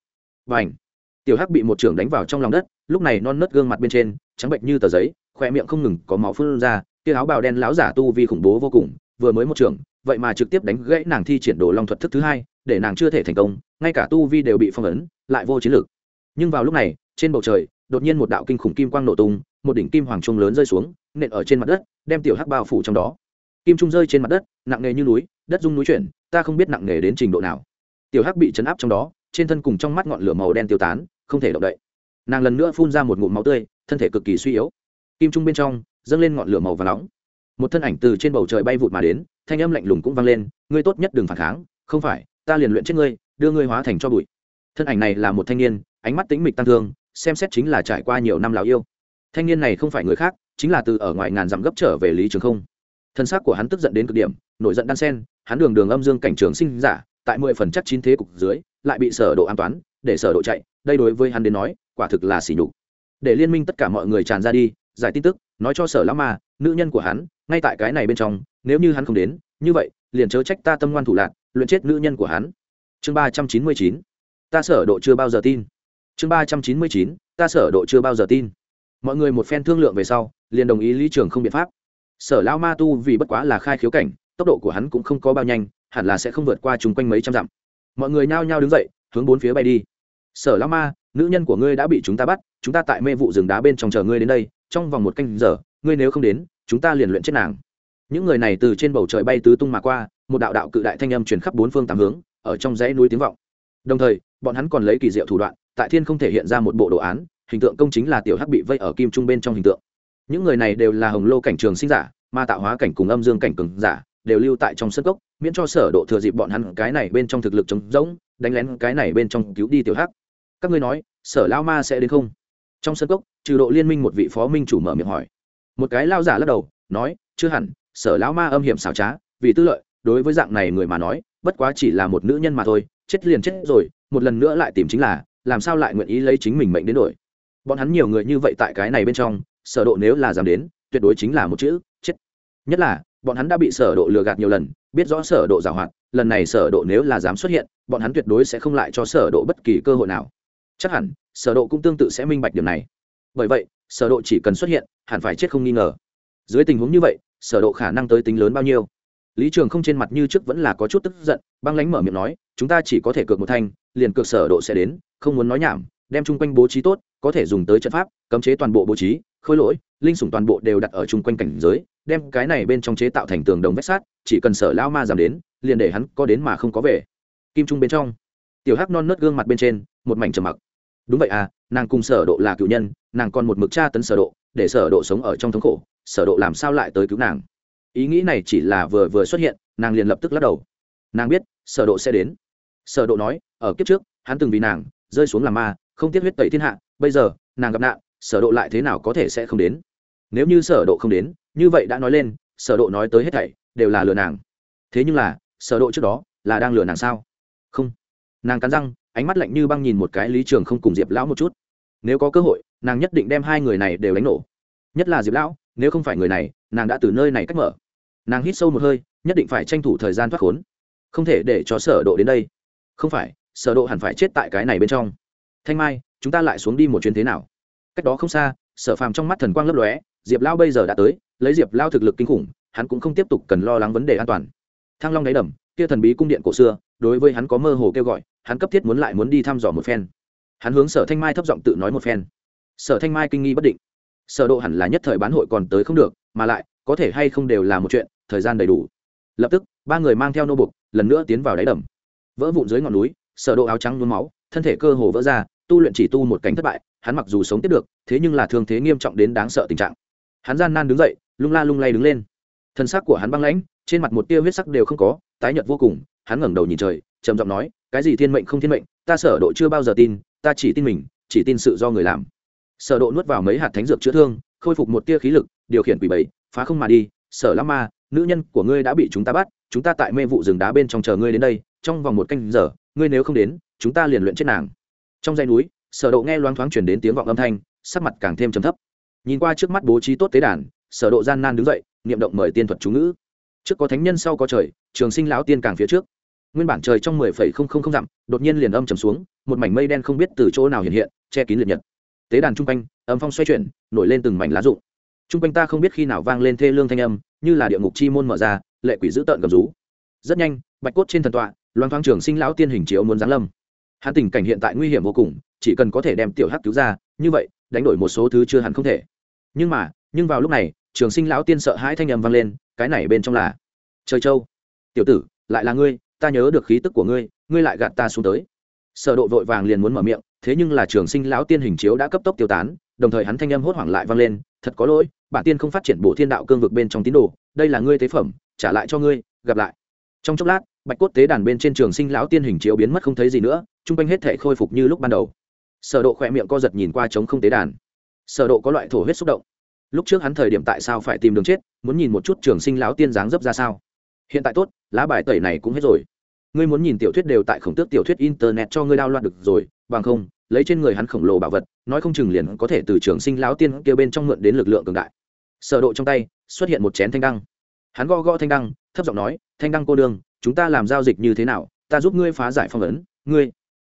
Và ảnh tiểu hắc bị một trưởng đánh vào trong lòng đất, lúc này non nớt gương mặt bên trên, trắng bệnh như tờ giấy khoe miệng không ngừng có máu phun ra, kia áo bào đen lão giả tu vi khủng bố vô cùng, vừa mới một trưởng, vậy mà trực tiếp đánh gãy nàng thi triển đồ long thuật thức thứ hai, để nàng chưa thể thành công, ngay cả tu vi đều bị phong ấn, lại vô chiến lược. Nhưng vào lúc này, trên bầu trời đột nhiên một đạo kinh khủng kim quang nổ tung, một đỉnh kim hoàng trung lớn rơi xuống, nện ở trên mặt đất, đem tiểu hắc bao phủ trong đó. Kim trung rơi trên mặt đất, nặng nề như núi, đất rung núi chuyển, ta không biết nặng nề đến trình độ nào. Tiểu hắc bị chấn áp trong đó, trên thân cùng trong mắt ngọn lửa màu đen tiêu tán, không thể động đậy. Nàng lần nữa phun ra một ngụm máu tươi, thân thể cực kỳ suy yếu. Kim trung bên trong, dâng lên ngọn lửa màu và nóng. Một thân ảnh từ trên bầu trời bay vụt mà đến, thanh âm lạnh lùng cũng vang lên, ngươi tốt nhất đừng phản kháng, không phải, ta liền luyện chết ngươi, đưa ngươi hóa thành cho bụi. Thân ảnh này là một thanh niên, ánh mắt tĩnh mịch tăng thương xem xét chính là trải qua nhiều năm lào yêu. Thanh niên này không phải người khác, chính là từ ở ngoài ngàn dặm gấp trở về lý trường không. Thân xác của hắn tức giận đến cực điểm, nổi giận đan sen, hắn đường đường âm dương cảnh trường sinh giả, tại mười phần chắc chín thế cục dưới, lại bị sở độ an toán, để sở độ chạy, đây đối với hắn đến nói, quả thực là xỉ nhục. Để liên minh tất cả mọi người tràn ra đi, giải tin tức, nói cho sở lão ma, nữ nhân của hắn, ngay tại cái này bên trong, nếu như hắn không đến, như vậy, liền chớ trách ta tâm ngoan thủ lạc, luyện chết nữ nhân của hắn. Chương ba trăm chín mươi chín. Ta sở độ chưa bao giờ tin chương ba trăm chín mươi chín, ta sở độ chưa bao giờ tin. Mọi người một phen thương lượng về sau, liền đồng ý lý trường không biện pháp. Sở lão ma tu vì bất quá là khai khiếu cảnh, tốc độ của hắn cũng không có bao nhanh, hẳn là sẽ không vượt qua chung quanh mấy trăm dặm. Mọi người nhao nhao đứng dậy, hướng bốn phía bay đi. Sở lão ma, nữ nhân của ngươi đã bị chúng ta bắt, chúng ta tại mê vụ rừng đá bên trong chờ ngươi đến đây, trong vòng một canh giờ, ngươi nếu không đến, chúng ta liền luyện chết nàng. Những người này từ trên bầu trời bay tứ tung mà qua, một đạo đạo cự đại thanh âm truyền khắp bốn phương tám hướng, ở trong dãy núi tiếng vọng đồng thời, bọn hắn còn lấy kỳ diệu thủ đoạn, tại thiên không thể hiện ra một bộ đồ án, hình tượng công chính là tiểu hắc bị vây ở kim trung bên trong hình tượng. Những người này đều là hồng lô cảnh trường sinh giả, ma tạo hóa cảnh cùng âm dương cảnh cường giả, đều lưu tại trong sân gốc miễn cho sở độ thừa dịp bọn hắn cái này bên trong thực lực chống rỗng, đánh lén cái này bên trong cứu đi tiểu hắc. Các ngươi nói, sở lao ma sẽ đến không? Trong sân cốc, trừ độ liên minh một vị phó minh chủ mở miệng hỏi. Một cái lao giả lắc đầu, nói, chưa hẳn, sở lão ma âm hiểm xảo trá, vì tư lợi, đối với dạng này người mà nói, bất quá chỉ là một nữ nhân mà thôi chết liền chết rồi, một lần nữa lại tìm chính là, làm sao lại nguyện ý lấy chính mình mệnh đến đổi? Bọn hắn nhiều người như vậy tại cái này bên trong, sở độ nếu là dám đến, tuyệt đối chính là một chữ, chết. Nhất là, bọn hắn đã bị sở độ lừa gạt nhiều lần, biết rõ sở độ giàu hoạt, lần này sở độ nếu là dám xuất hiện, bọn hắn tuyệt đối sẽ không lại cho sở độ bất kỳ cơ hội nào. Chắc hẳn, sở độ cũng tương tự sẽ minh bạch điểm này. Bởi vậy, sở độ chỉ cần xuất hiện, hẳn phải chết không nghi ngờ. Dưới tình huống như vậy, sở độ khả năng tới tính lớn bao nhiêu? Lý trường không trên mặt như trước vẫn là có chút tức giận, băng lãnh mở miệng nói chúng ta chỉ có thể cược một thanh, liền cược sở độ sẽ đến, không muốn nói nhảm, đem chung quanh bố trí tốt, có thể dùng tới trận pháp, cấm chế toàn bộ bố trí, khôi lỗi, linh sủng toàn bộ đều đặt ở chung quanh cảnh giới, đem cái này bên trong chế tạo thành tường đồng vách sát chỉ cần sở lao ma giảm đến, liền để hắn có đến mà không có về. Kim trung bên trong, tiểu hắc non nớt gương mặt bên trên, một mảnh trầm mặc. Đúng vậy à nàng cùng sở độ là cựu nhân, nàng còn một mực tra tấn sở độ, để sở độ sống ở trong thống khổ, sở độ làm sao lại tới cứu nàng? Ý nghĩ này chỉ là vừa vừa xuất hiện, nàng liền lập tức lắc đầu. Nàng biết, sở độ sẽ đến sở độ nói, ở kiếp trước, hắn từng vì nàng rơi xuống làm ma, không tiếc huyết tẩy thiên hạ, bây giờ, nàng gặp nạn, sở độ lại thế nào có thể sẽ không đến? Nếu như sở độ không đến, như vậy đã nói lên, sở độ nói tới hết thảy đều là lừa nàng. Thế nhưng là, sở độ trước đó là đang lừa nàng sao? Không. Nàng cắn răng, ánh mắt lạnh như băng nhìn một cái lý trường không cùng diệp lão một chút. Nếu có cơ hội, nàng nhất định đem hai người này đều đánh nổ. Nhất là diệp lão, nếu không phải người này, nàng đã từ nơi này cách mở. Nàng hít sâu một hơi, nhất định phải tranh thủ thời gian thoát khốn. Không thể để cho sở độ đến đây không phải sở độ hẳn phải chết tại cái này bên trong. Thanh mai chúng ta lại xuống đi một chuyến thế nào? Cách đó không xa sở phàm trong mắt thần quang lấp lóe diệp lao bây giờ đã tới lấy diệp lao thực lực kinh khủng hắn cũng không tiếp tục cần lo lắng vấn đề an toàn. Thăng long đáy đầm kia thần bí cung điện cổ xưa đối với hắn có mơ hồ kêu gọi hắn cấp thiết muốn lại muốn đi thăm dò một phen. Hắn hướng sở thanh mai thấp giọng tự nói một phen. Sở thanh mai kinh nghi bất định. Sở độ hẳn là nhất thời bán hội còn tới không được mà lại có thể hay không đều là một chuyện thời gian đầy đủ. Lập tức ba người mang theo nô buộc, lần nữa tiến vào đáy đầm vỡ vụn dưới ngọn núi sở độ áo trắng nhuốm máu, thân thể cơ hồ vỡ ra, tu luyện chỉ tu một cảnh thất bại, hắn mặc dù sống tiếp được, thế nhưng là thương thế nghiêm trọng đến đáng sợ tình trạng. Hắn gian nan đứng dậy, lung la lung lay đứng lên. Thân xác của hắn băng lãnh, trên mặt một tia huyết sắc đều không có, tái nhợt vô cùng, hắn ngẩng đầu nhìn trời, trầm giọng nói, cái gì thiên mệnh không thiên mệnh, ta sở độ chưa bao giờ tin, ta chỉ tin mình, chỉ tin sự do người làm. Sở độ nuốt vào mấy hạt thánh dược chữa thương, khôi phục một tia khí lực, điều khiển quỷ bảy phá không mà đi, sở lắm ma nữ nhân của ngươi đã bị chúng ta bắt chúng ta tại mê vụ rừng đá bên trong chờ ngươi đến đây, trong vòng một canh giờ, ngươi nếu không đến, chúng ta liền luyện chết nàng. Trong dãy núi, sở độ nghe loáng thoáng truyền đến tiếng vọng âm thanh, sắc mặt càng thêm trầm thấp. Nhìn qua trước mắt bố trí tốt tế đàn, sở độ gian nan đứng dậy, niệm động mời tiên thuật chú ngữ. Trước có thánh nhân, sau có trời, trường sinh lão tiên càng phía trước. Nguyên bản trời trong mười phẩy không không không dặm, đột nhiên liền âm trầm xuống, một mảnh mây đen không biết từ chỗ nào hiện hiện, che kín liệt nhật. Tế đàn trung quanh, âm phong xoay chuyển, nổi lên từng mảnh lá rụng. Trung quanh ta không biết khi nào vang lên thê lương thanh âm, như là địa ngục chi môn mở ra lệ quỷ dữ tợn cầm rú. Rất nhanh, bạch cốt trên thần tọa, loan thoáng trường sinh lão tiên hình chiếu muốn giáng lâm. Hắn tình cảnh hiện tại nguy hiểm vô cùng, chỉ cần có thể đem tiểu hắc cứu ra, như vậy, đánh đổi một số thứ chưa hẳn không thể. Nhưng mà, nhưng vào lúc này, trường sinh lão tiên sợ hãi thanh âm vang lên, cái này bên trong là, trời châu, tiểu tử, lại là ngươi, ta nhớ được khí tức của ngươi ngươi lại gạt ta xuống tới. Sở độ vội vàng liền muốn mở miệng, thế nhưng là trường sinh lão tiên hình chiếu đã cấp tốc tiêu tán, đồng thời hắn thanh âm hốt hoảng lại vang lên, thật có lỗi, bản tiên không phát triển bộ thiên đạo cương vực bên trong tín đồ, đây là ngươi tế phẩm trả lại cho ngươi, gặp lại. Trong chốc lát, bạch cốt tế đàn bên trên trường sinh lão tiên hình chiếu biến mất không thấy gì nữa chung quanh hết thể khôi phục như lúc ban đầu. Sở độ khỏe miệng co giật nhìn qua trống không tế đàn. Sở độ có loại thổ huyết xúc động. Lúc trước hắn thời điểm tại sao phải tìm đường chết, muốn nhìn một chút trường sinh lão tiên dáng dấp ra sao? Hiện tại tốt, lá bài tẩy này cũng hết rồi. Ngươi muốn nhìn tiểu thuyết đều tại khổng tước tiểu thuyết internet cho ngươi đao loạn được rồi, bằng không, lấy trên người hắn khổng lồ bảo vật, nói không chừng liền có thể từ trường sinh lão tiên kia bên trong mượn đến lực lượng cường đại. Sở độ trong tay xuất hiện một chén thanh đăng hắn gõ gõ thanh đăng thấp giọng nói thanh đăng cô đương chúng ta làm giao dịch như thế nào? Ta giúp ngươi phá giải phong ấn ngươi.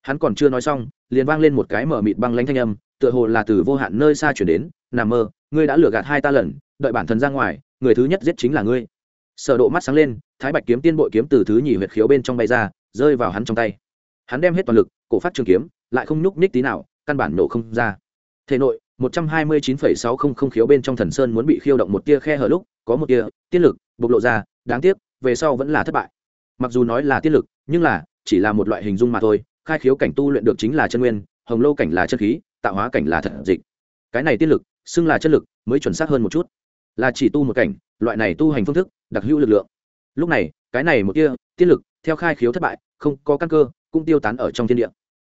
Hắn còn chưa nói xong liền vang lên một cái mở mịt băng lanh thanh âm tựa hồ là từ vô hạn nơi xa chuyển đến nằm mơ ngươi đã lừa gạt hai ta lần đợi bản thân ra ngoài người thứ nhất giết chính là ngươi. Sở độ mắt sáng lên thái bạch kiếm tiên bội kiếm từ thứ nhì huyệt khiếu bên trong bay ra rơi vào hắn trong tay. Hắn đem hết toàn lực cổ phát trường kiếm lại không nhúc nhích tí nào căn bản nổ không ra. Thể nội 129,600 khiếu bên trong thần sơn muốn bị khiêu động một tia khe hở lúc có một tia, tiết lực, bộc lộ ra, đáng tiếc, về sau vẫn là thất bại. Mặc dù nói là tiết lực, nhưng là, chỉ là một loại hình dung mà thôi, khai khiếu cảnh tu luyện được chính là chân nguyên, hồng lâu cảnh là chân khí, tạo hóa cảnh là thật dịch. Cái này tiết lực, xưng là chân lực, mới chuẩn xác hơn một chút. Là chỉ tu một cảnh, loại này tu hành phương thức, đặc hữu lực lượng. Lúc này, cái này một tia, tiết lực, theo khai khiếu thất bại, không có căn cơ, cũng tiêu tán ở trong thiên địa.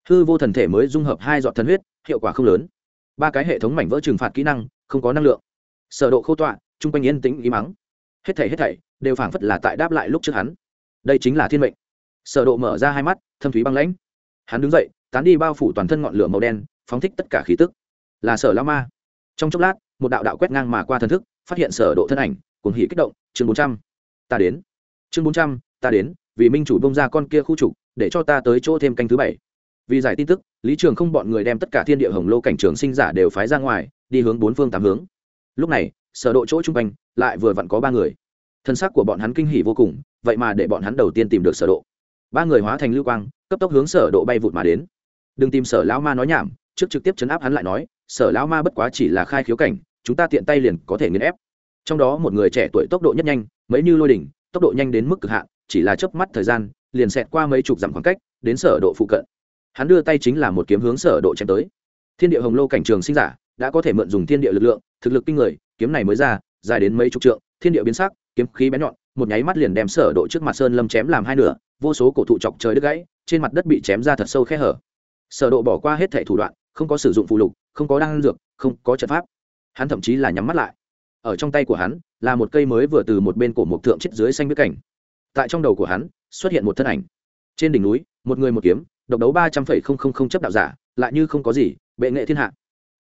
Hư vô thần thể mới dung hợp hai dọn thần huyết, hiệu quả không lớn. Ba cái hệ thống mảnh vỡ trừng phạt kỹ năng, không có năng lượng. Sở độ khô tọa chung quanh yên tĩnh ý mắng hết thảy hết thảy đều phảng phất là tại đáp lại lúc trước hắn. Đây chính là thiên mệnh. Sở độ mở ra hai mắt, thâm thúy băng lãnh. Hắn đứng dậy, tán đi bao phủ toàn thân ngọn lửa màu đen, phóng thích tất cả khí tức. Là sở lão ma. Trong chốc lát, một đạo đạo quét ngang mà qua thần thức, phát hiện sở độ thân ảnh, cuồng hỉ kích động, chương 400 ta đến. Chương 400 ta đến, vì minh chủ bông ra con kia khu trục, để cho ta tới chỗ thêm canh thứ bảy. Vì giải tin tức, lý trường không bọn người đem tất cả thiên địa hồng lô cảnh trường sinh giả đều phái ra ngoài, đi hướng bốn phương tám hướng lúc này, sở độ chỗ trung quanh lại vừa vặn có ba người. Thân xác của bọn hắn kinh hỉ vô cùng, vậy mà để bọn hắn đầu tiên tìm được sở độ. Ba người hóa thành lưu quang, cấp tốc hướng sở độ bay vụt mà đến. Đừng tìm sở lão ma nói nhảm, trước trực tiếp chấn áp hắn lại nói, sở lão ma bất quá chỉ là khai khiếu cảnh, chúng ta tiện tay liền có thể nghiền ép. Trong đó một người trẻ tuổi tốc độ nhất nhanh, mấy như lôi đỉnh, tốc độ nhanh đến mức cực hạn, chỉ là chớp mắt thời gian, liền xẹt qua mấy chục dặm khoảng cách, đến sở độ phụ cận. Hắn đưa tay chính là một kiếm hướng sở độ chém tới. Thiên địa hồng lô cảnh trường sinh giả đã có thể mượn dùng thiên địa lực lượng, thực lực kinh người, kiếm này mới ra, dài đến mấy chục trượng, thiên địa biến sắc, kiếm khí bén nhọn, một nháy mắt liền đem sở độ trước mặt sơn lâm chém làm hai nửa, vô số cổ thụ chọc trời đứt gãy, trên mặt đất bị chém ra thật sâu khe hở. Sở độ bỏ qua hết thảy thủ đoạn, không có sử dụng phụ lục, không có đan dược, không có trận pháp. Hắn thậm chí là nhắm mắt lại. Ở trong tay của hắn, là một cây mới vừa từ một bên cổ một thượng chết dưới xanh biết cảnh. Tại trong đầu của hắn, xuất hiện một thân ảnh. Trên đỉnh núi, một người một kiếm, độc đấu ba trăm phẩy không không không chấp đạo giả, lại như không có gì, bệ nghệ thiên hạ.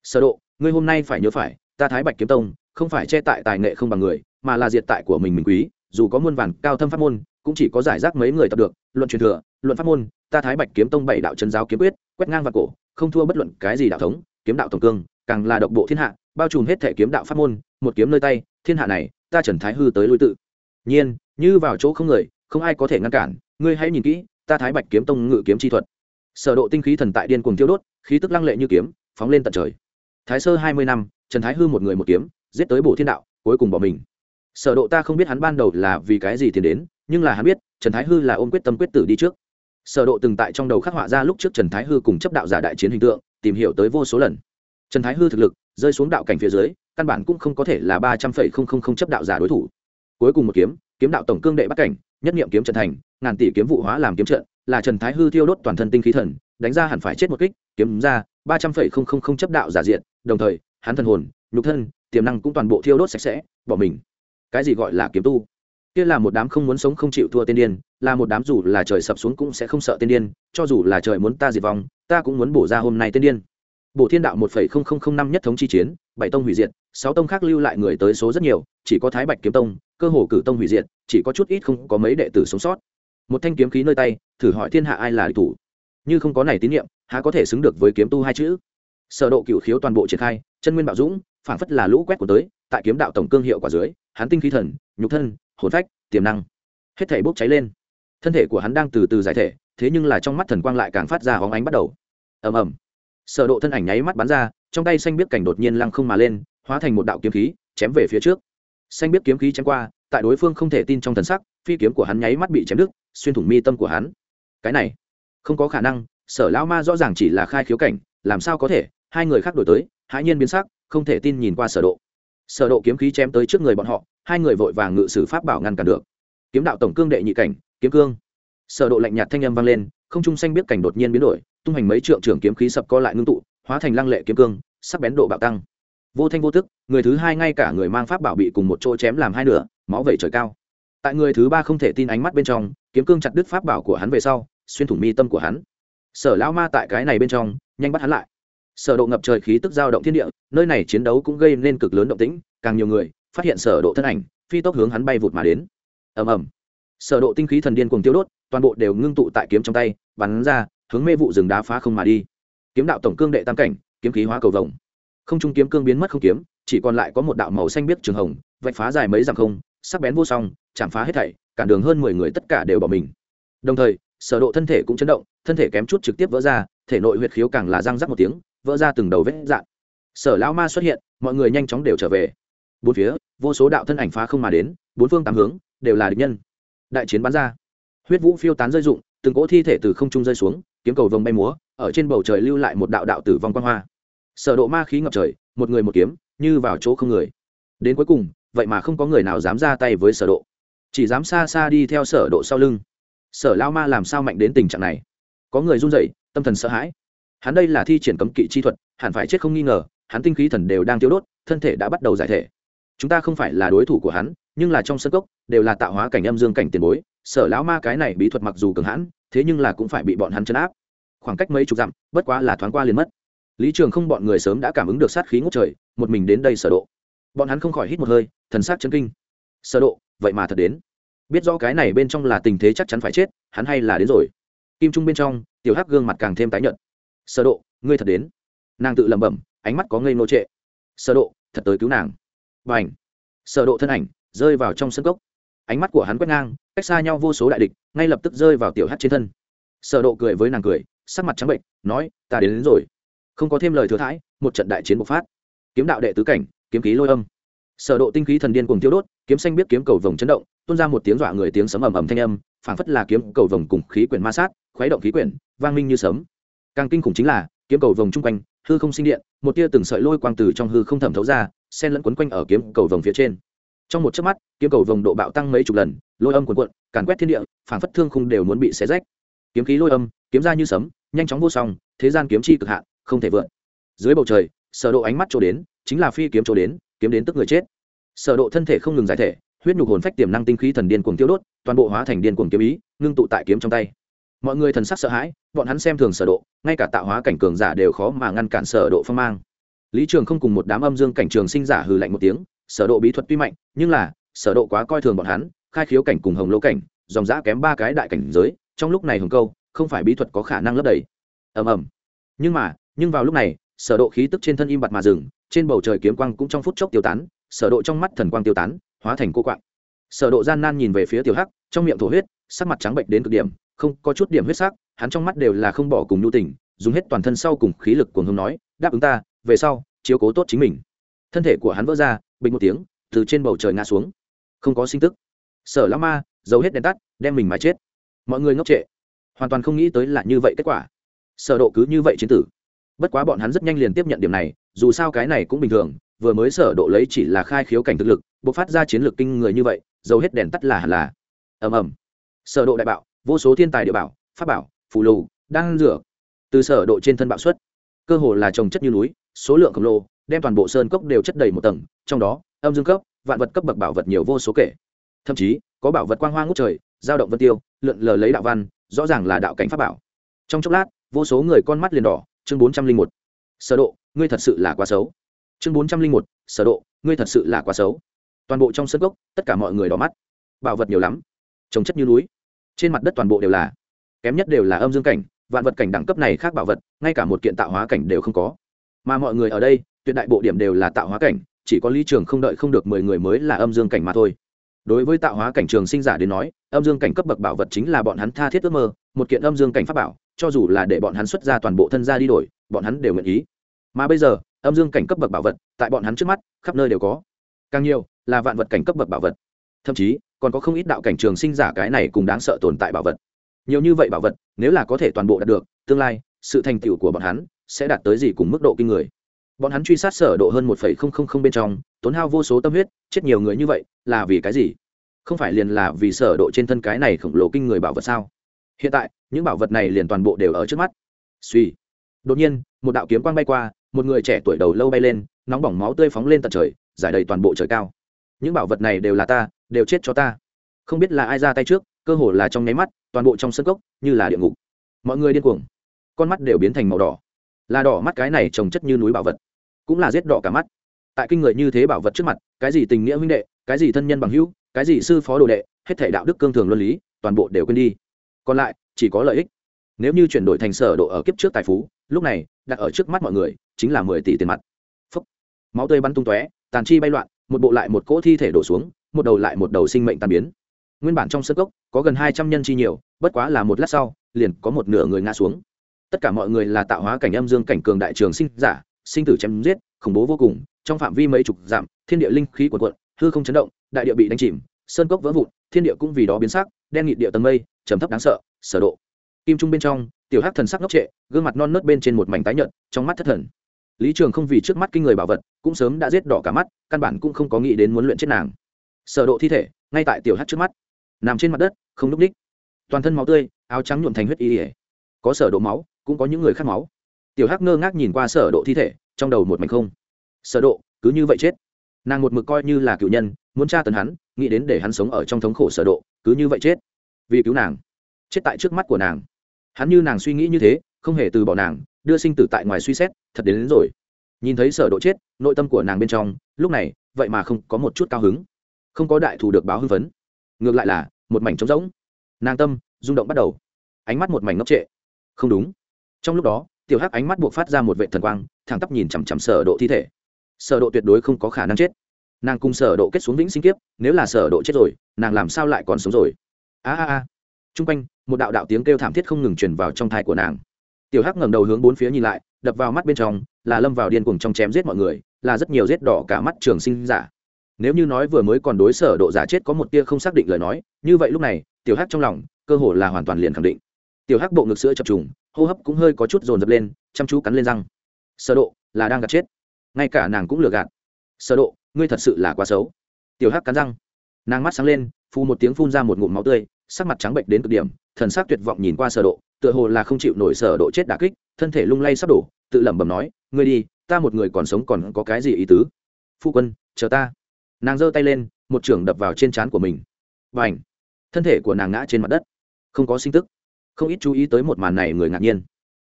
Sở độ ngươi hôm nay phải nhớ phải, ta thái bạch kiếm tông, không phải che tại tài nghệ không bằng người, mà là diệt tại của mình mình quý, dù có muôn vàn cao thâm pháp môn, cũng chỉ có giải rác mấy người tập được, luận truyền thừa, luận pháp môn, ta thái bạch kiếm tông bảy đạo chân giáo kiếm quyết, quét ngang và cổ, không thua bất luận cái gì đạo thống, kiếm đạo tổng cương, càng là độc bộ thiên hạ, bao trùm hết thể kiếm đạo pháp môn, một kiếm nơi tay, thiên hạ này, ta trần thái hư tới lui tự. Nhiên, như vào chỗ không người, không ai có thể ngăn cản, ngươi hãy nhìn kỹ, ta thái bạch kiếm tông ngự kiếm chi thuật. Sở độ tinh khí thần tại điên cuồng tiêu đốt, khí tức lăng lệ như kiếm, phóng lên tận trời thái sơ hai mươi năm, trần thái hư một người một kiếm, giết tới bổ thiên đạo, cuối cùng bỏ mình. Sở độ ta không biết hắn ban đầu là vì cái gì tiền đến, nhưng là hắn biết, trần thái hư là ôm quyết tâm quyết tử đi trước. Sở độ từng tại trong đầu khắc họa ra lúc trước trần thái hư cùng chấp đạo giả đại chiến hình tượng, tìm hiểu tới vô số lần. Trần thái hư thực lực, rơi xuống đạo cảnh phía dưới, căn bản cũng không có thể là ba trăm phẩy không không không chấp đạo giả đối thủ. Cuối cùng một kiếm kiếm đạo tổng cương đệ bắt cảnh, nhất niệm kiếm trận thành, ngàn tỷ kiếm vụ hóa làm kiếm trận, là trần thái hư thiêu đốt toàn thân tinh khí thần, đánh ra hẳn phải chết một kích, kiếm ra ba trăm phẩy không không không chấp đạo giả diện đồng thời, hắn thần hồn, nhục thân, tiềm năng cũng toàn bộ thiêu đốt sạch sẽ, bỏ mình. Cái gì gọi là kiếm tu? Kia là một đám không muốn sống không chịu thua tiên điên, là một đám dù là trời sập xuống cũng sẽ không sợ tiên điên, cho dù là trời muốn ta diệt vong, ta cũng muốn bổ ra hôm nay tiên điên. Bộ thiên đạo một phẩy không không không năm nhất thống chi chiến, bảy tông hủy diệt, sáu tông khác lưu lại người tới số rất nhiều, chỉ có thái bạch kiếm tông, cơ hồ cử tông hủy diệt, chỉ có chút ít không có mấy đệ tử sống sót. Một thanh kiếm khí nơi tay, thử hỏi thiên hạ ai là địch thủ. Như không có này tín nhiệm há có thể xứng được với kiếm tu hai chữ? Sở độ cửu khiếu toàn bộ triển khai, chân nguyên bạo dũng phản phất là lũ quét của tới, tại kiếm đạo tổng cương hiệu quả dưới, hắn tinh khí thần, nhục thân, hồn phách, tiềm năng, hết thảy bốc cháy lên. Thân thể của hắn đang từ từ giải thể, thế nhưng là trong mắt thần quang lại càng phát ra hóng ánh bắt đầu. Ầm ầm. Sở độ thân ảnh nháy mắt bắn ra, trong tay xanh biết cảnh đột nhiên lăng không mà lên, hóa thành một đạo kiếm khí, chém về phía trước. Xanh biết kiếm khí chém qua, tại đối phương không thể tin trong thần sắc, phi kiếm của hắn nháy mắt bị chém đứt, xuyên thủng mi tâm của hắn. Cái này, không có khả năng sở lão ma rõ ràng chỉ là khai khiếu cảnh, làm sao có thể? Hai người khác đổi tới, hãi nhiên biến sắc, không thể tin nhìn qua sở độ. Sở độ kiếm khí chém tới trước người bọn họ, hai người vội vàng ngự sử pháp bảo ngăn cản được. Kiếm đạo tổng cương đệ nhị cảnh, kiếm cương. Sở độ lạnh nhạt thanh âm vang lên, không trung xanh biết cảnh đột nhiên biến đổi, tung hành mấy trượng trưởng kiếm khí sập co lại ngưng tụ, hóa thành lăng lệ kiếm cương, sắc bén độ bạo tăng. Vô thanh vô tức, người thứ hai ngay cả người mang pháp bảo bị cùng một chỗ chém làm hai nửa, máu vẩy trời cao. Tại người thứ ba không thể tin ánh mắt bên trong, kiếm cương chặt đứt pháp bảo của hắn về sau, xuyên thủng mi tâm của hắn sở lão ma tại cái này bên trong, nhanh bắt hắn lại. Sở độ ngập trời khí tức giao động thiên địa, nơi này chiến đấu cũng gây nên cực lớn động tĩnh, càng nhiều người phát hiện sở độ thân ảnh, phi tốc hướng hắn bay vụt mà đến. Ầm ầm. Sở độ tinh khí thần điên cuồng tiêu đốt, toàn bộ đều ngưng tụ tại kiếm trong tay, bắn ra, hướng mê vụ rừng đá phá không mà đi. Kiếm đạo tổng cương đệ tam cảnh, kiếm khí hóa cầu vồng. Không trung kiếm cương biến mất không kiếm, chỉ còn lại có một đạo màu xanh biếc trường hồng, vạch phá dài mấy dặm không, sắc bén vô song, chạm phá hết thảy cản đường hơn mười người tất cả đều bỏ mình. Đồng thời sở độ thân thể cũng chấn động, thân thể kém chút trực tiếp vỡ ra, thể nội huyệt khiếu càng là răng rắc một tiếng, vỡ ra từng đầu vết dạn sở lão ma xuất hiện, mọi người nhanh chóng đều trở về. Bốn phía, vô số đạo thân ảnh phá không mà đến, bốn phương tám hướng, đều là địch nhân. Đại chiến bắn ra. Huyết vũ phiêu tán rơi rụng, từng cỗ thi thể từ không trung rơi xuống, kiếm cầu vồng bay múa, ở trên bầu trời lưu lại một đạo đạo tử vong quang hoa. Sở độ ma khí ngập trời, một người một kiếm, như vào chỗ không người. Đến cuối cùng, vậy mà không có người nào dám ra tay với sở độ. Chỉ dám xa xa đi theo sở độ sau lưng sở lao ma làm sao mạnh đến tình trạng này? Có người run rẩy, tâm thần sợ hãi. Hắn đây là thi triển cấm kỵ chi thuật, hẳn phải chết không nghi ngờ, hắn tinh khí thần đều đang tiêu đốt, thân thể đã bắt đầu giải thể. Chúng ta không phải là đối thủ của hắn, nhưng là trong sân cốc, đều là tạo hóa cảnh âm dương cảnh tiền bối. Sở lão ma cái này bí thuật mặc dù cường hãn, thế nhưng là cũng phải bị bọn hắn chấn áp. Khoảng cách mấy chục dặm, bất quá là thoáng qua liền mất. Lý trường không bọn người sớm đã cảm ứng được sát khí ngút trời, một mình đến đây sở độ. Bọn hắn không khỏi hít một hơi, thần sát chấn kinh. Sở độ, vậy mà thật đến biết rõ cái này bên trong là tình thế chắc chắn phải chết hắn hay là đến rồi. Kim trung bên trong tiểu hắc gương mặt càng thêm tái nhợt. Sở độ ngươi thật đến. Nàng tự lẩm bẩm ánh mắt có ngây nô trệ. Sở độ thật tới cứu nàng. Và ảnh sở độ thân ảnh rơi vào trong sân cốc. Ánh mắt của hắn quét ngang cách xa nhau vô số đại địch ngay lập tức rơi vào tiểu Hắc trên thân. Sở độ cười với nàng cười sắc mặt trắng bệnh nói ta đến, đến rồi. Không có thêm lời thừa thãi một trận đại chiến bộc phát. Kiếm đạo đệ tứ cảnh kiếm khí lôi âm. Sở độ tinh khí thần điên cuồng tiêu đốt kiếm xanh biết kiếm cầu vồng chấn động tuôn ra một tiếng dọa người tiếng sấm ầm ầm thanh âm, phảng phất là kiếm cầu vồng cùng khí quyển ma sát, khuấy động khí quyển, vang minh như sấm. Càng kinh khủng chính là, kiếm cầu vồng trung quanh, hư không sinh điện, một tia từng sợi lôi quang từ trong hư không thẩm thấu ra, xen lẫn quấn quanh ở kiếm cầu vồng phía trên. Trong một chớp mắt, kiếm cầu vồng độ bạo tăng mấy chục lần, lôi âm cuồn cuộn, càn quét thiên địa, phảng phất thương khung đều muốn bị xé rách. Kiếm khí lôi âm, kiếm ra như sấm, nhanh chóng vô song, thế gian kiếm chi cực hạn, không thể vượt. Dưới bầu trời, sở độ ánh mắt chỗ đến, chính là phi kiếm chỗ đến, kiếm đến tức người chết. Sở độ thân thể không ngừng giải thể huyết nhục hồn phách tiềm năng tinh khí thần điên cuồng tiêu đốt, toàn bộ hóa thành điên cuồng kiếm ý, ngưng tụ tại kiếm trong tay. Mọi người thần sắc sợ hãi, bọn hắn xem thường sở độ, ngay cả tạo hóa cảnh cường giả đều khó mà ngăn cản sở độ phong mang. Lý trường không cùng một đám âm dương cảnh trường sinh giả hừ lạnh một tiếng, sở độ bí thuật tuy mạnh, nhưng là, sở độ quá coi thường bọn hắn, khai khiếu cảnh cùng hồng lô cảnh, dòng dã kém ba cái đại cảnh giới, trong lúc này hồng câu, không phải bí thuật có khả năng lấp đầy. Ầm ầm. Nhưng mà, nhưng vào lúc này, sở độ khí tức trên thân im bặt mà dừng, trên bầu trời kiếm quang cũng trong phút chốc tiêu tán, sở độ trong mắt thần quang tiêu tán hóa thành cô quạng. Sở độ gian nan nhìn về phía tiểu hắc, trong miệng thổ huyết, sắc mặt trắng bệnh đến cực điểm, không có chút điểm huyết sắc, hắn trong mắt đều là không bỏ cùng nhu tình, dùng hết toàn thân sau cùng khí lực cuồng hùng nói, đáp ứng ta, về sau, chiếu cố tốt chính mình. Thân thể của hắn vỡ ra, bình một tiếng, từ trên bầu trời ngã xuống. Không có sinh tức. Sở lão ma, giấu hết đèn tắt, đem mình mà chết. Mọi người ngốc trệ. Hoàn toàn không nghĩ tới là như vậy kết quả. Sở độ cứ như vậy chiến tử. Bất quá bọn hắn rất nhanh liền tiếp nhận điểm này, dù sao cái này cũng bình thường vừa mới sở độ lấy chỉ là khai khiếu cảnh thực lực, bộc phát ra chiến lược kinh người như vậy, dầu hết đèn tắt là hẳn là. Ầm ầm. Sở độ đại bảo vô số thiên tài địa bảo, pháp bảo, phù lù, đang rửa từ sở độ trên thân bạo xuất, cơ hồ là trồng chất như núi, số lượng khổng lồ, đem toàn bộ sơn cốc đều chất đầy một tầng, trong đó, âm dương cấp, vạn vật cấp bậc bảo vật nhiều vô số kể. Thậm chí, có bảo vật quang hoa ngút trời, giao động vân tiêu, lượn lờ lấy đạo văn, rõ ràng là đạo cảnh pháp bảo. Trong chốc lát, vô số người con mắt liền đỏ, chương bốn trăm linh một. Sở độ, ngươi thật sự là quá xấu chương bốn trăm linh một, sở độ, ngươi thật sự là quá xấu. Toàn bộ trong sân gốc, tất cả mọi người đỏ mắt. Bảo vật nhiều lắm. Trồng chất như núi. Trên mặt đất toàn bộ đều là. Kém nhất đều là âm dương cảnh, vạn vật cảnh đẳng cấp này khác bảo vật, ngay cả một kiện tạo hóa cảnh đều không có. Mà mọi người ở đây, tuyệt đại bộ điểm đều là tạo hóa cảnh, chỉ có lý trường không đợi không được mười người mới là âm dương cảnh mà thôi. Đối với tạo hóa cảnh trường sinh giả đến nói, âm dương cảnh cấp bậc bảo vật chính là bọn hắn tha thiết ước mơ, một kiện âm dương cảnh pháp bảo, cho dù là để bọn hắn xuất ra toàn bộ thân gia đi đổi, bọn hắn đều nguyện ý. Mà bây giờ âm dương cảnh cấp bậc bảo vật, tại bọn hắn trước mắt, khắp nơi đều có. Càng nhiều, là vạn vật cảnh cấp bậc bảo vật. Thậm chí, còn có không ít đạo cảnh trường sinh giả cái này cùng đáng sợ tồn tại bảo vật. Nhiều như vậy bảo vật, nếu là có thể toàn bộ đạt được, tương lai, sự thành tựu của bọn hắn sẽ đạt tới gì cùng mức độ kinh người. Bọn hắn truy sát sở độ hơn một bên trong, tốn hao vô số tâm huyết, chết nhiều người như vậy, là vì cái gì? Không phải liền là vì sở độ trên thân cái này khổng lồ kinh người bảo vật sao? Hiện tại, những bảo vật này liền toàn bộ đều ở trước mắt. Suy đột nhiên, một đạo kiếm quang bay qua một người trẻ tuổi đầu lâu bay lên, nóng bỏng máu tươi phóng lên tận trời, giải đầy toàn bộ trời cao. Những bảo vật này đều là ta, đều chết cho ta. Không biết là ai ra tay trước, cơ hồ là trong nháy mắt, toàn bộ trong sân cốc, như là địa ngục. Mọi người điên cuồng. Con mắt đều biến thành màu đỏ. Là đỏ mắt cái này trồng chất như núi bảo vật. Cũng là giết đỏ cả mắt. Tại kinh người như thế bảo vật trước mặt, cái gì tình nghĩa huynh đệ, cái gì thân nhân bằng hữu, cái gì sư phó đồ đệ, hết thể đạo đức cương thường luân lý, toàn bộ đều quên đi. Còn lại, chỉ có lợi ích. Nếu như chuyển đổi thành sở độ ở kiếp trước tài phú lúc này, đặt ở trước mắt mọi người, chính là mười tỷ tiền mặt. Phúc. máu tươi bắn tung tóe, tàn chi bay loạn, một bộ lại một cỗ thi thể đổ xuống, một đầu lại một đầu sinh mệnh tan biến. Nguyên bản trong sân cốc, có gần hai trăm nhân chi nhiều, bất quá là một lát sau, liền có một nửa người ngã xuống. Tất cả mọi người là tạo hóa cảnh âm dương cảnh cường đại trường sinh giả, sinh tử chém giết, khủng bố vô cùng, trong phạm vi mấy chục dặm, thiên địa linh khí quần cuộn, hư không chấn động, đại địa bị đánh chìm sơn cốc vỡ vụn, thiên địa cũng vì đó biến sắc, đen nghịt địa tầng mây, trầm thấp đáng sợ, sở độ kim trung bên trong, tiểu hắc thần sắc ngốc trệ, gương mặt non nớt bên trên một mảnh tái nhợt, trong mắt thất thần. Lý trường không vì trước mắt kinh người bảo vật, cũng sớm đã giết đỏ cả mắt, căn bản cũng không có nghĩ đến muốn luyện chết nàng. Sở độ thi thể, ngay tại tiểu hắc trước mắt. Nằm trên mặt đất, không núc ních. Toàn thân máu tươi, áo trắng nhuộm thành huyết y ỉa có sở độ máu, cũng có những người khác máu. Tiểu hắc ngơ ngác nhìn qua sở độ thi thể, trong đầu một mảnh không. Sở độ, cứ như vậy chết. Nàng một mực coi như là cựu nhân, muốn tra tấn hắn, nghĩ đến để hắn sống ở trong thống khổ sở độ, cứ như vậy chết. Vì cứu nàng. Chết tại trước mắt của nàng hắn như nàng suy nghĩ như thế không hề từ bỏ nàng đưa sinh tử tại ngoài suy xét thật đến, đến rồi. Nhìn thấy sở độ chết nội tâm của nàng bên trong lúc này vậy mà không có một chút cao hứng. Không có đại thù được báo hưng phấn. Ngược lại là một mảnh trống rỗng. Nàng tâm rung động bắt đầu. Ánh mắt một mảnh ngốc trệ. Không đúng. Trong lúc đó tiểu hắc ánh mắt buộc phát ra một vệ thần quang thẳng tắp nhìn chằm chằm sở độ thi thể. Sở độ tuyệt đối không có khả năng chết. Nàng cùng sở độ kết xuống vĩnh sinh kiếp nếu là sở độ chết rồi nàng làm sao lại còn sống rồi? A a a. Trung quanh một đạo đạo tiếng kêu thảm thiết không ngừng truyền vào trong thai của nàng. Tiểu hắc ngẩng đầu hướng bốn phía nhìn lại, đập vào mắt bên trong, là lâm vào điên cuồng trong chém giết mọi người, là rất nhiều giết đỏ cả mắt trường sinh giả. Nếu như nói vừa mới còn đối sở độ giả chết có một tia không xác định lời nói, như vậy lúc này, tiểu hắc trong lòng, cơ hồ là hoàn toàn liền khẳng định. Tiểu hắc bộ ngực sữa chập trùng, hô hấp cũng hơi có chút dồn dập lên, chăm chú cắn lên răng. Sở độ, là đang gạt chết. Ngay cả nàng cũng lừa gạt. Sở độ, ngươi thật sự là quá xấu. Tiểu hắc cắn răng. Nàng mắt sáng lên phu một tiếng phun ra một ngụm máu tươi sắc mặt trắng bệnh đến cực điểm thần sắc tuyệt vọng nhìn qua sở độ tựa hồ là không chịu nổi sở độ chết đả kích thân thể lung lay sắp đổ tự lẩm bẩm nói ngươi đi ta một người còn sống còn có cái gì ý tứ? Phu quân chờ ta. Nàng giơ tay lên một trưởng đập vào trên trán của mình. Và ảnh thân thể của nàng ngã trên mặt đất. Không có sinh tức. Không ít chú ý tới một màn này người ngạc nhiên.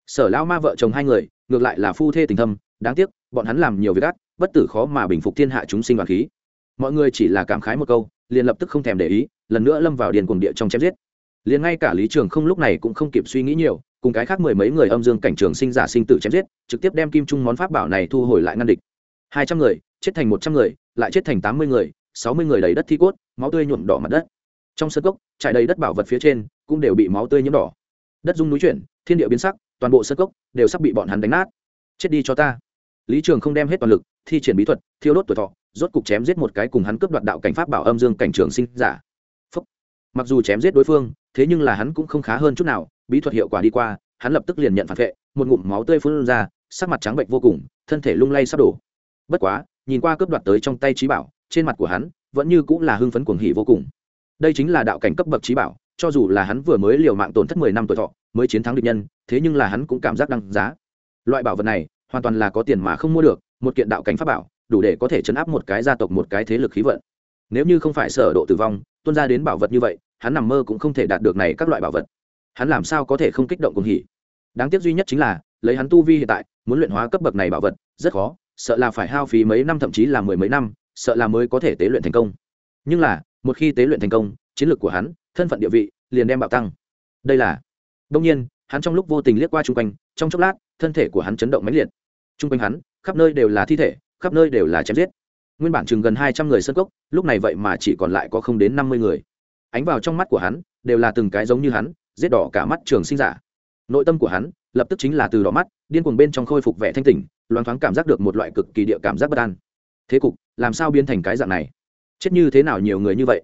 Sở lão ma vợ chồng hai người ngược lại là phu thê tình thâm đáng tiếc bọn hắn làm nhiều việc gắt, bất tử khó mà bình phục thiên hạ chúng sinh đoàn khí. Mọi người chỉ là cảm khái một câu liền lập tức không thèm để ý lần nữa lâm vào điền cuồng địa trong chém giết. Liền ngay cả lý trường không lúc này cũng không kịp suy nghĩ nhiều, cùng cái khác mười mấy người âm dương cảnh trường sinh giả sinh tử chém giết, trực tiếp đem kim trung món pháp bảo này thu hồi lại ngăn địch. Hai trăm người, chết thành một trăm người, lại chết thành tám mươi người, sáu mươi người đầy đất thi cốt, máu tươi nhuộm đỏ mặt đất. Trong sân cốc, trải đầy đất bảo vật phía trên cũng đều bị máu tươi nhiễm đỏ. Đất dung núi chuyển, thiên địa biến sắc, toàn bộ sân cốc đều sắp bị bọn hắn đánh nát. Chết đi cho ta. Lý trường không đem hết toàn lực, thi triển bí thuật, thiêu đốt tuổi thọ, rốt cục chém giết một cái cùng hắn cướp đoạt đạo cảnh pháp bảo âm dương cảnh trường sinh giả mặc dù chém giết đối phương, thế nhưng là hắn cũng không khá hơn chút nào, bí thuật hiệu quả đi qua, hắn lập tức liền nhận phản vệ, một ngụm máu tươi phun ra, sắc mặt trắng bệnh vô cùng, thân thể lung lay sắp đổ. Bất quá, nhìn qua cướp đoạt tới trong tay trí bảo, trên mặt của hắn vẫn như cũng là hưng phấn cuồng hỉ vô cùng. Đây chính là đạo cảnh cấp bậc trí bảo, cho dù là hắn vừa mới liều mạng tổn thất mười năm tuổi thọ, mới chiến thắng địch nhân, thế nhưng là hắn cũng cảm giác đăng giá. Loại bảo vật này, hoàn toàn là có tiền mà không mua được, một kiện đạo cảnh pháp bảo, đủ để có thể chấn áp một cái gia tộc, một cái thế lực khí vận. Nếu như không phải sở độ tử vong tuôn ra đến bảo vật như vậy, hắn nằm mơ cũng không thể đạt được này các loại bảo vật. Hắn làm sao có thể không kích động cùng hỉ? Đáng tiếc duy nhất chính là, lấy hắn tu vi hiện tại, muốn luyện hóa cấp bậc này bảo vật, rất khó, sợ là phải hao phí mấy năm thậm chí là mười mấy năm, sợ là mới có thể tế luyện thành công. Nhưng là, một khi tế luyện thành công, chiến lược của hắn, thân phận địa vị, liền đem bạo tăng. Đây là đông nhiên, hắn trong lúc vô tình liếc qua chung quanh, trong chốc lát, thân thể của hắn chấn động mãnh liệt. Chung quanh hắn, khắp nơi đều là thi thể, khắp nơi đều là chém giết nguyên bản chừng gần hai trăm người sân cốc, lúc này vậy mà chỉ còn lại có không đến năm mươi người. Ánh vào trong mắt của hắn, đều là từng cái giống như hắn, giết đỏ cả mắt trường sinh giả. Nội tâm của hắn, lập tức chính là từ đỏ mắt, điên cuồng bên trong khôi phục vẻ thanh tỉnh, loáng thoáng cảm giác được một loại cực kỳ địa cảm giác bất an. Thế cục, làm sao biến thành cái dạng này? Chết như thế nào nhiều người như vậy?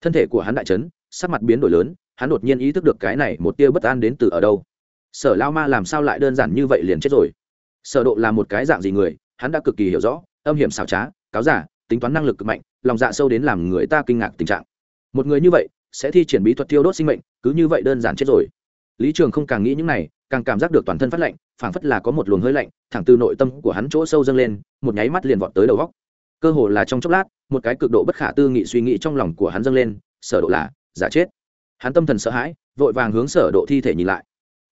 Thân thể của hắn đại chấn, sắc mặt biến đổi lớn, hắn đột nhiên ý thức được cái này một tia bất an đến từ ở đâu. Sở lao ma làm sao lại đơn giản như vậy liền chết rồi? Sở độ là một cái dạng gì người, hắn đã cực kỳ hiểu rõ, âm hiểm xảo trá cáo giả, tính toán năng lực cực mạnh, lòng dạ sâu đến làm người ta kinh ngạc tình trạng. Một người như vậy, sẽ thi triển bí thuật tiêu đốt sinh mệnh, cứ như vậy đơn giản chết rồi. Lý trường không càng nghĩ những này, càng cảm giác được toàn thân phát lạnh, phảng phất là có một luồng hơi lạnh, thẳng từ nội tâm của hắn chỗ sâu dâng lên, một nháy mắt liền vọt tới đầu góc. Cơ hồ là trong chốc lát, một cái cực độ bất khả tư nghị suy nghĩ trong lòng của hắn dâng lên, sở độ là giả chết. Hắn tâm thần sợ hãi, vội vàng hướng sở độ thi thể nhìn lại.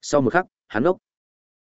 Sau một khắc, hắn ốc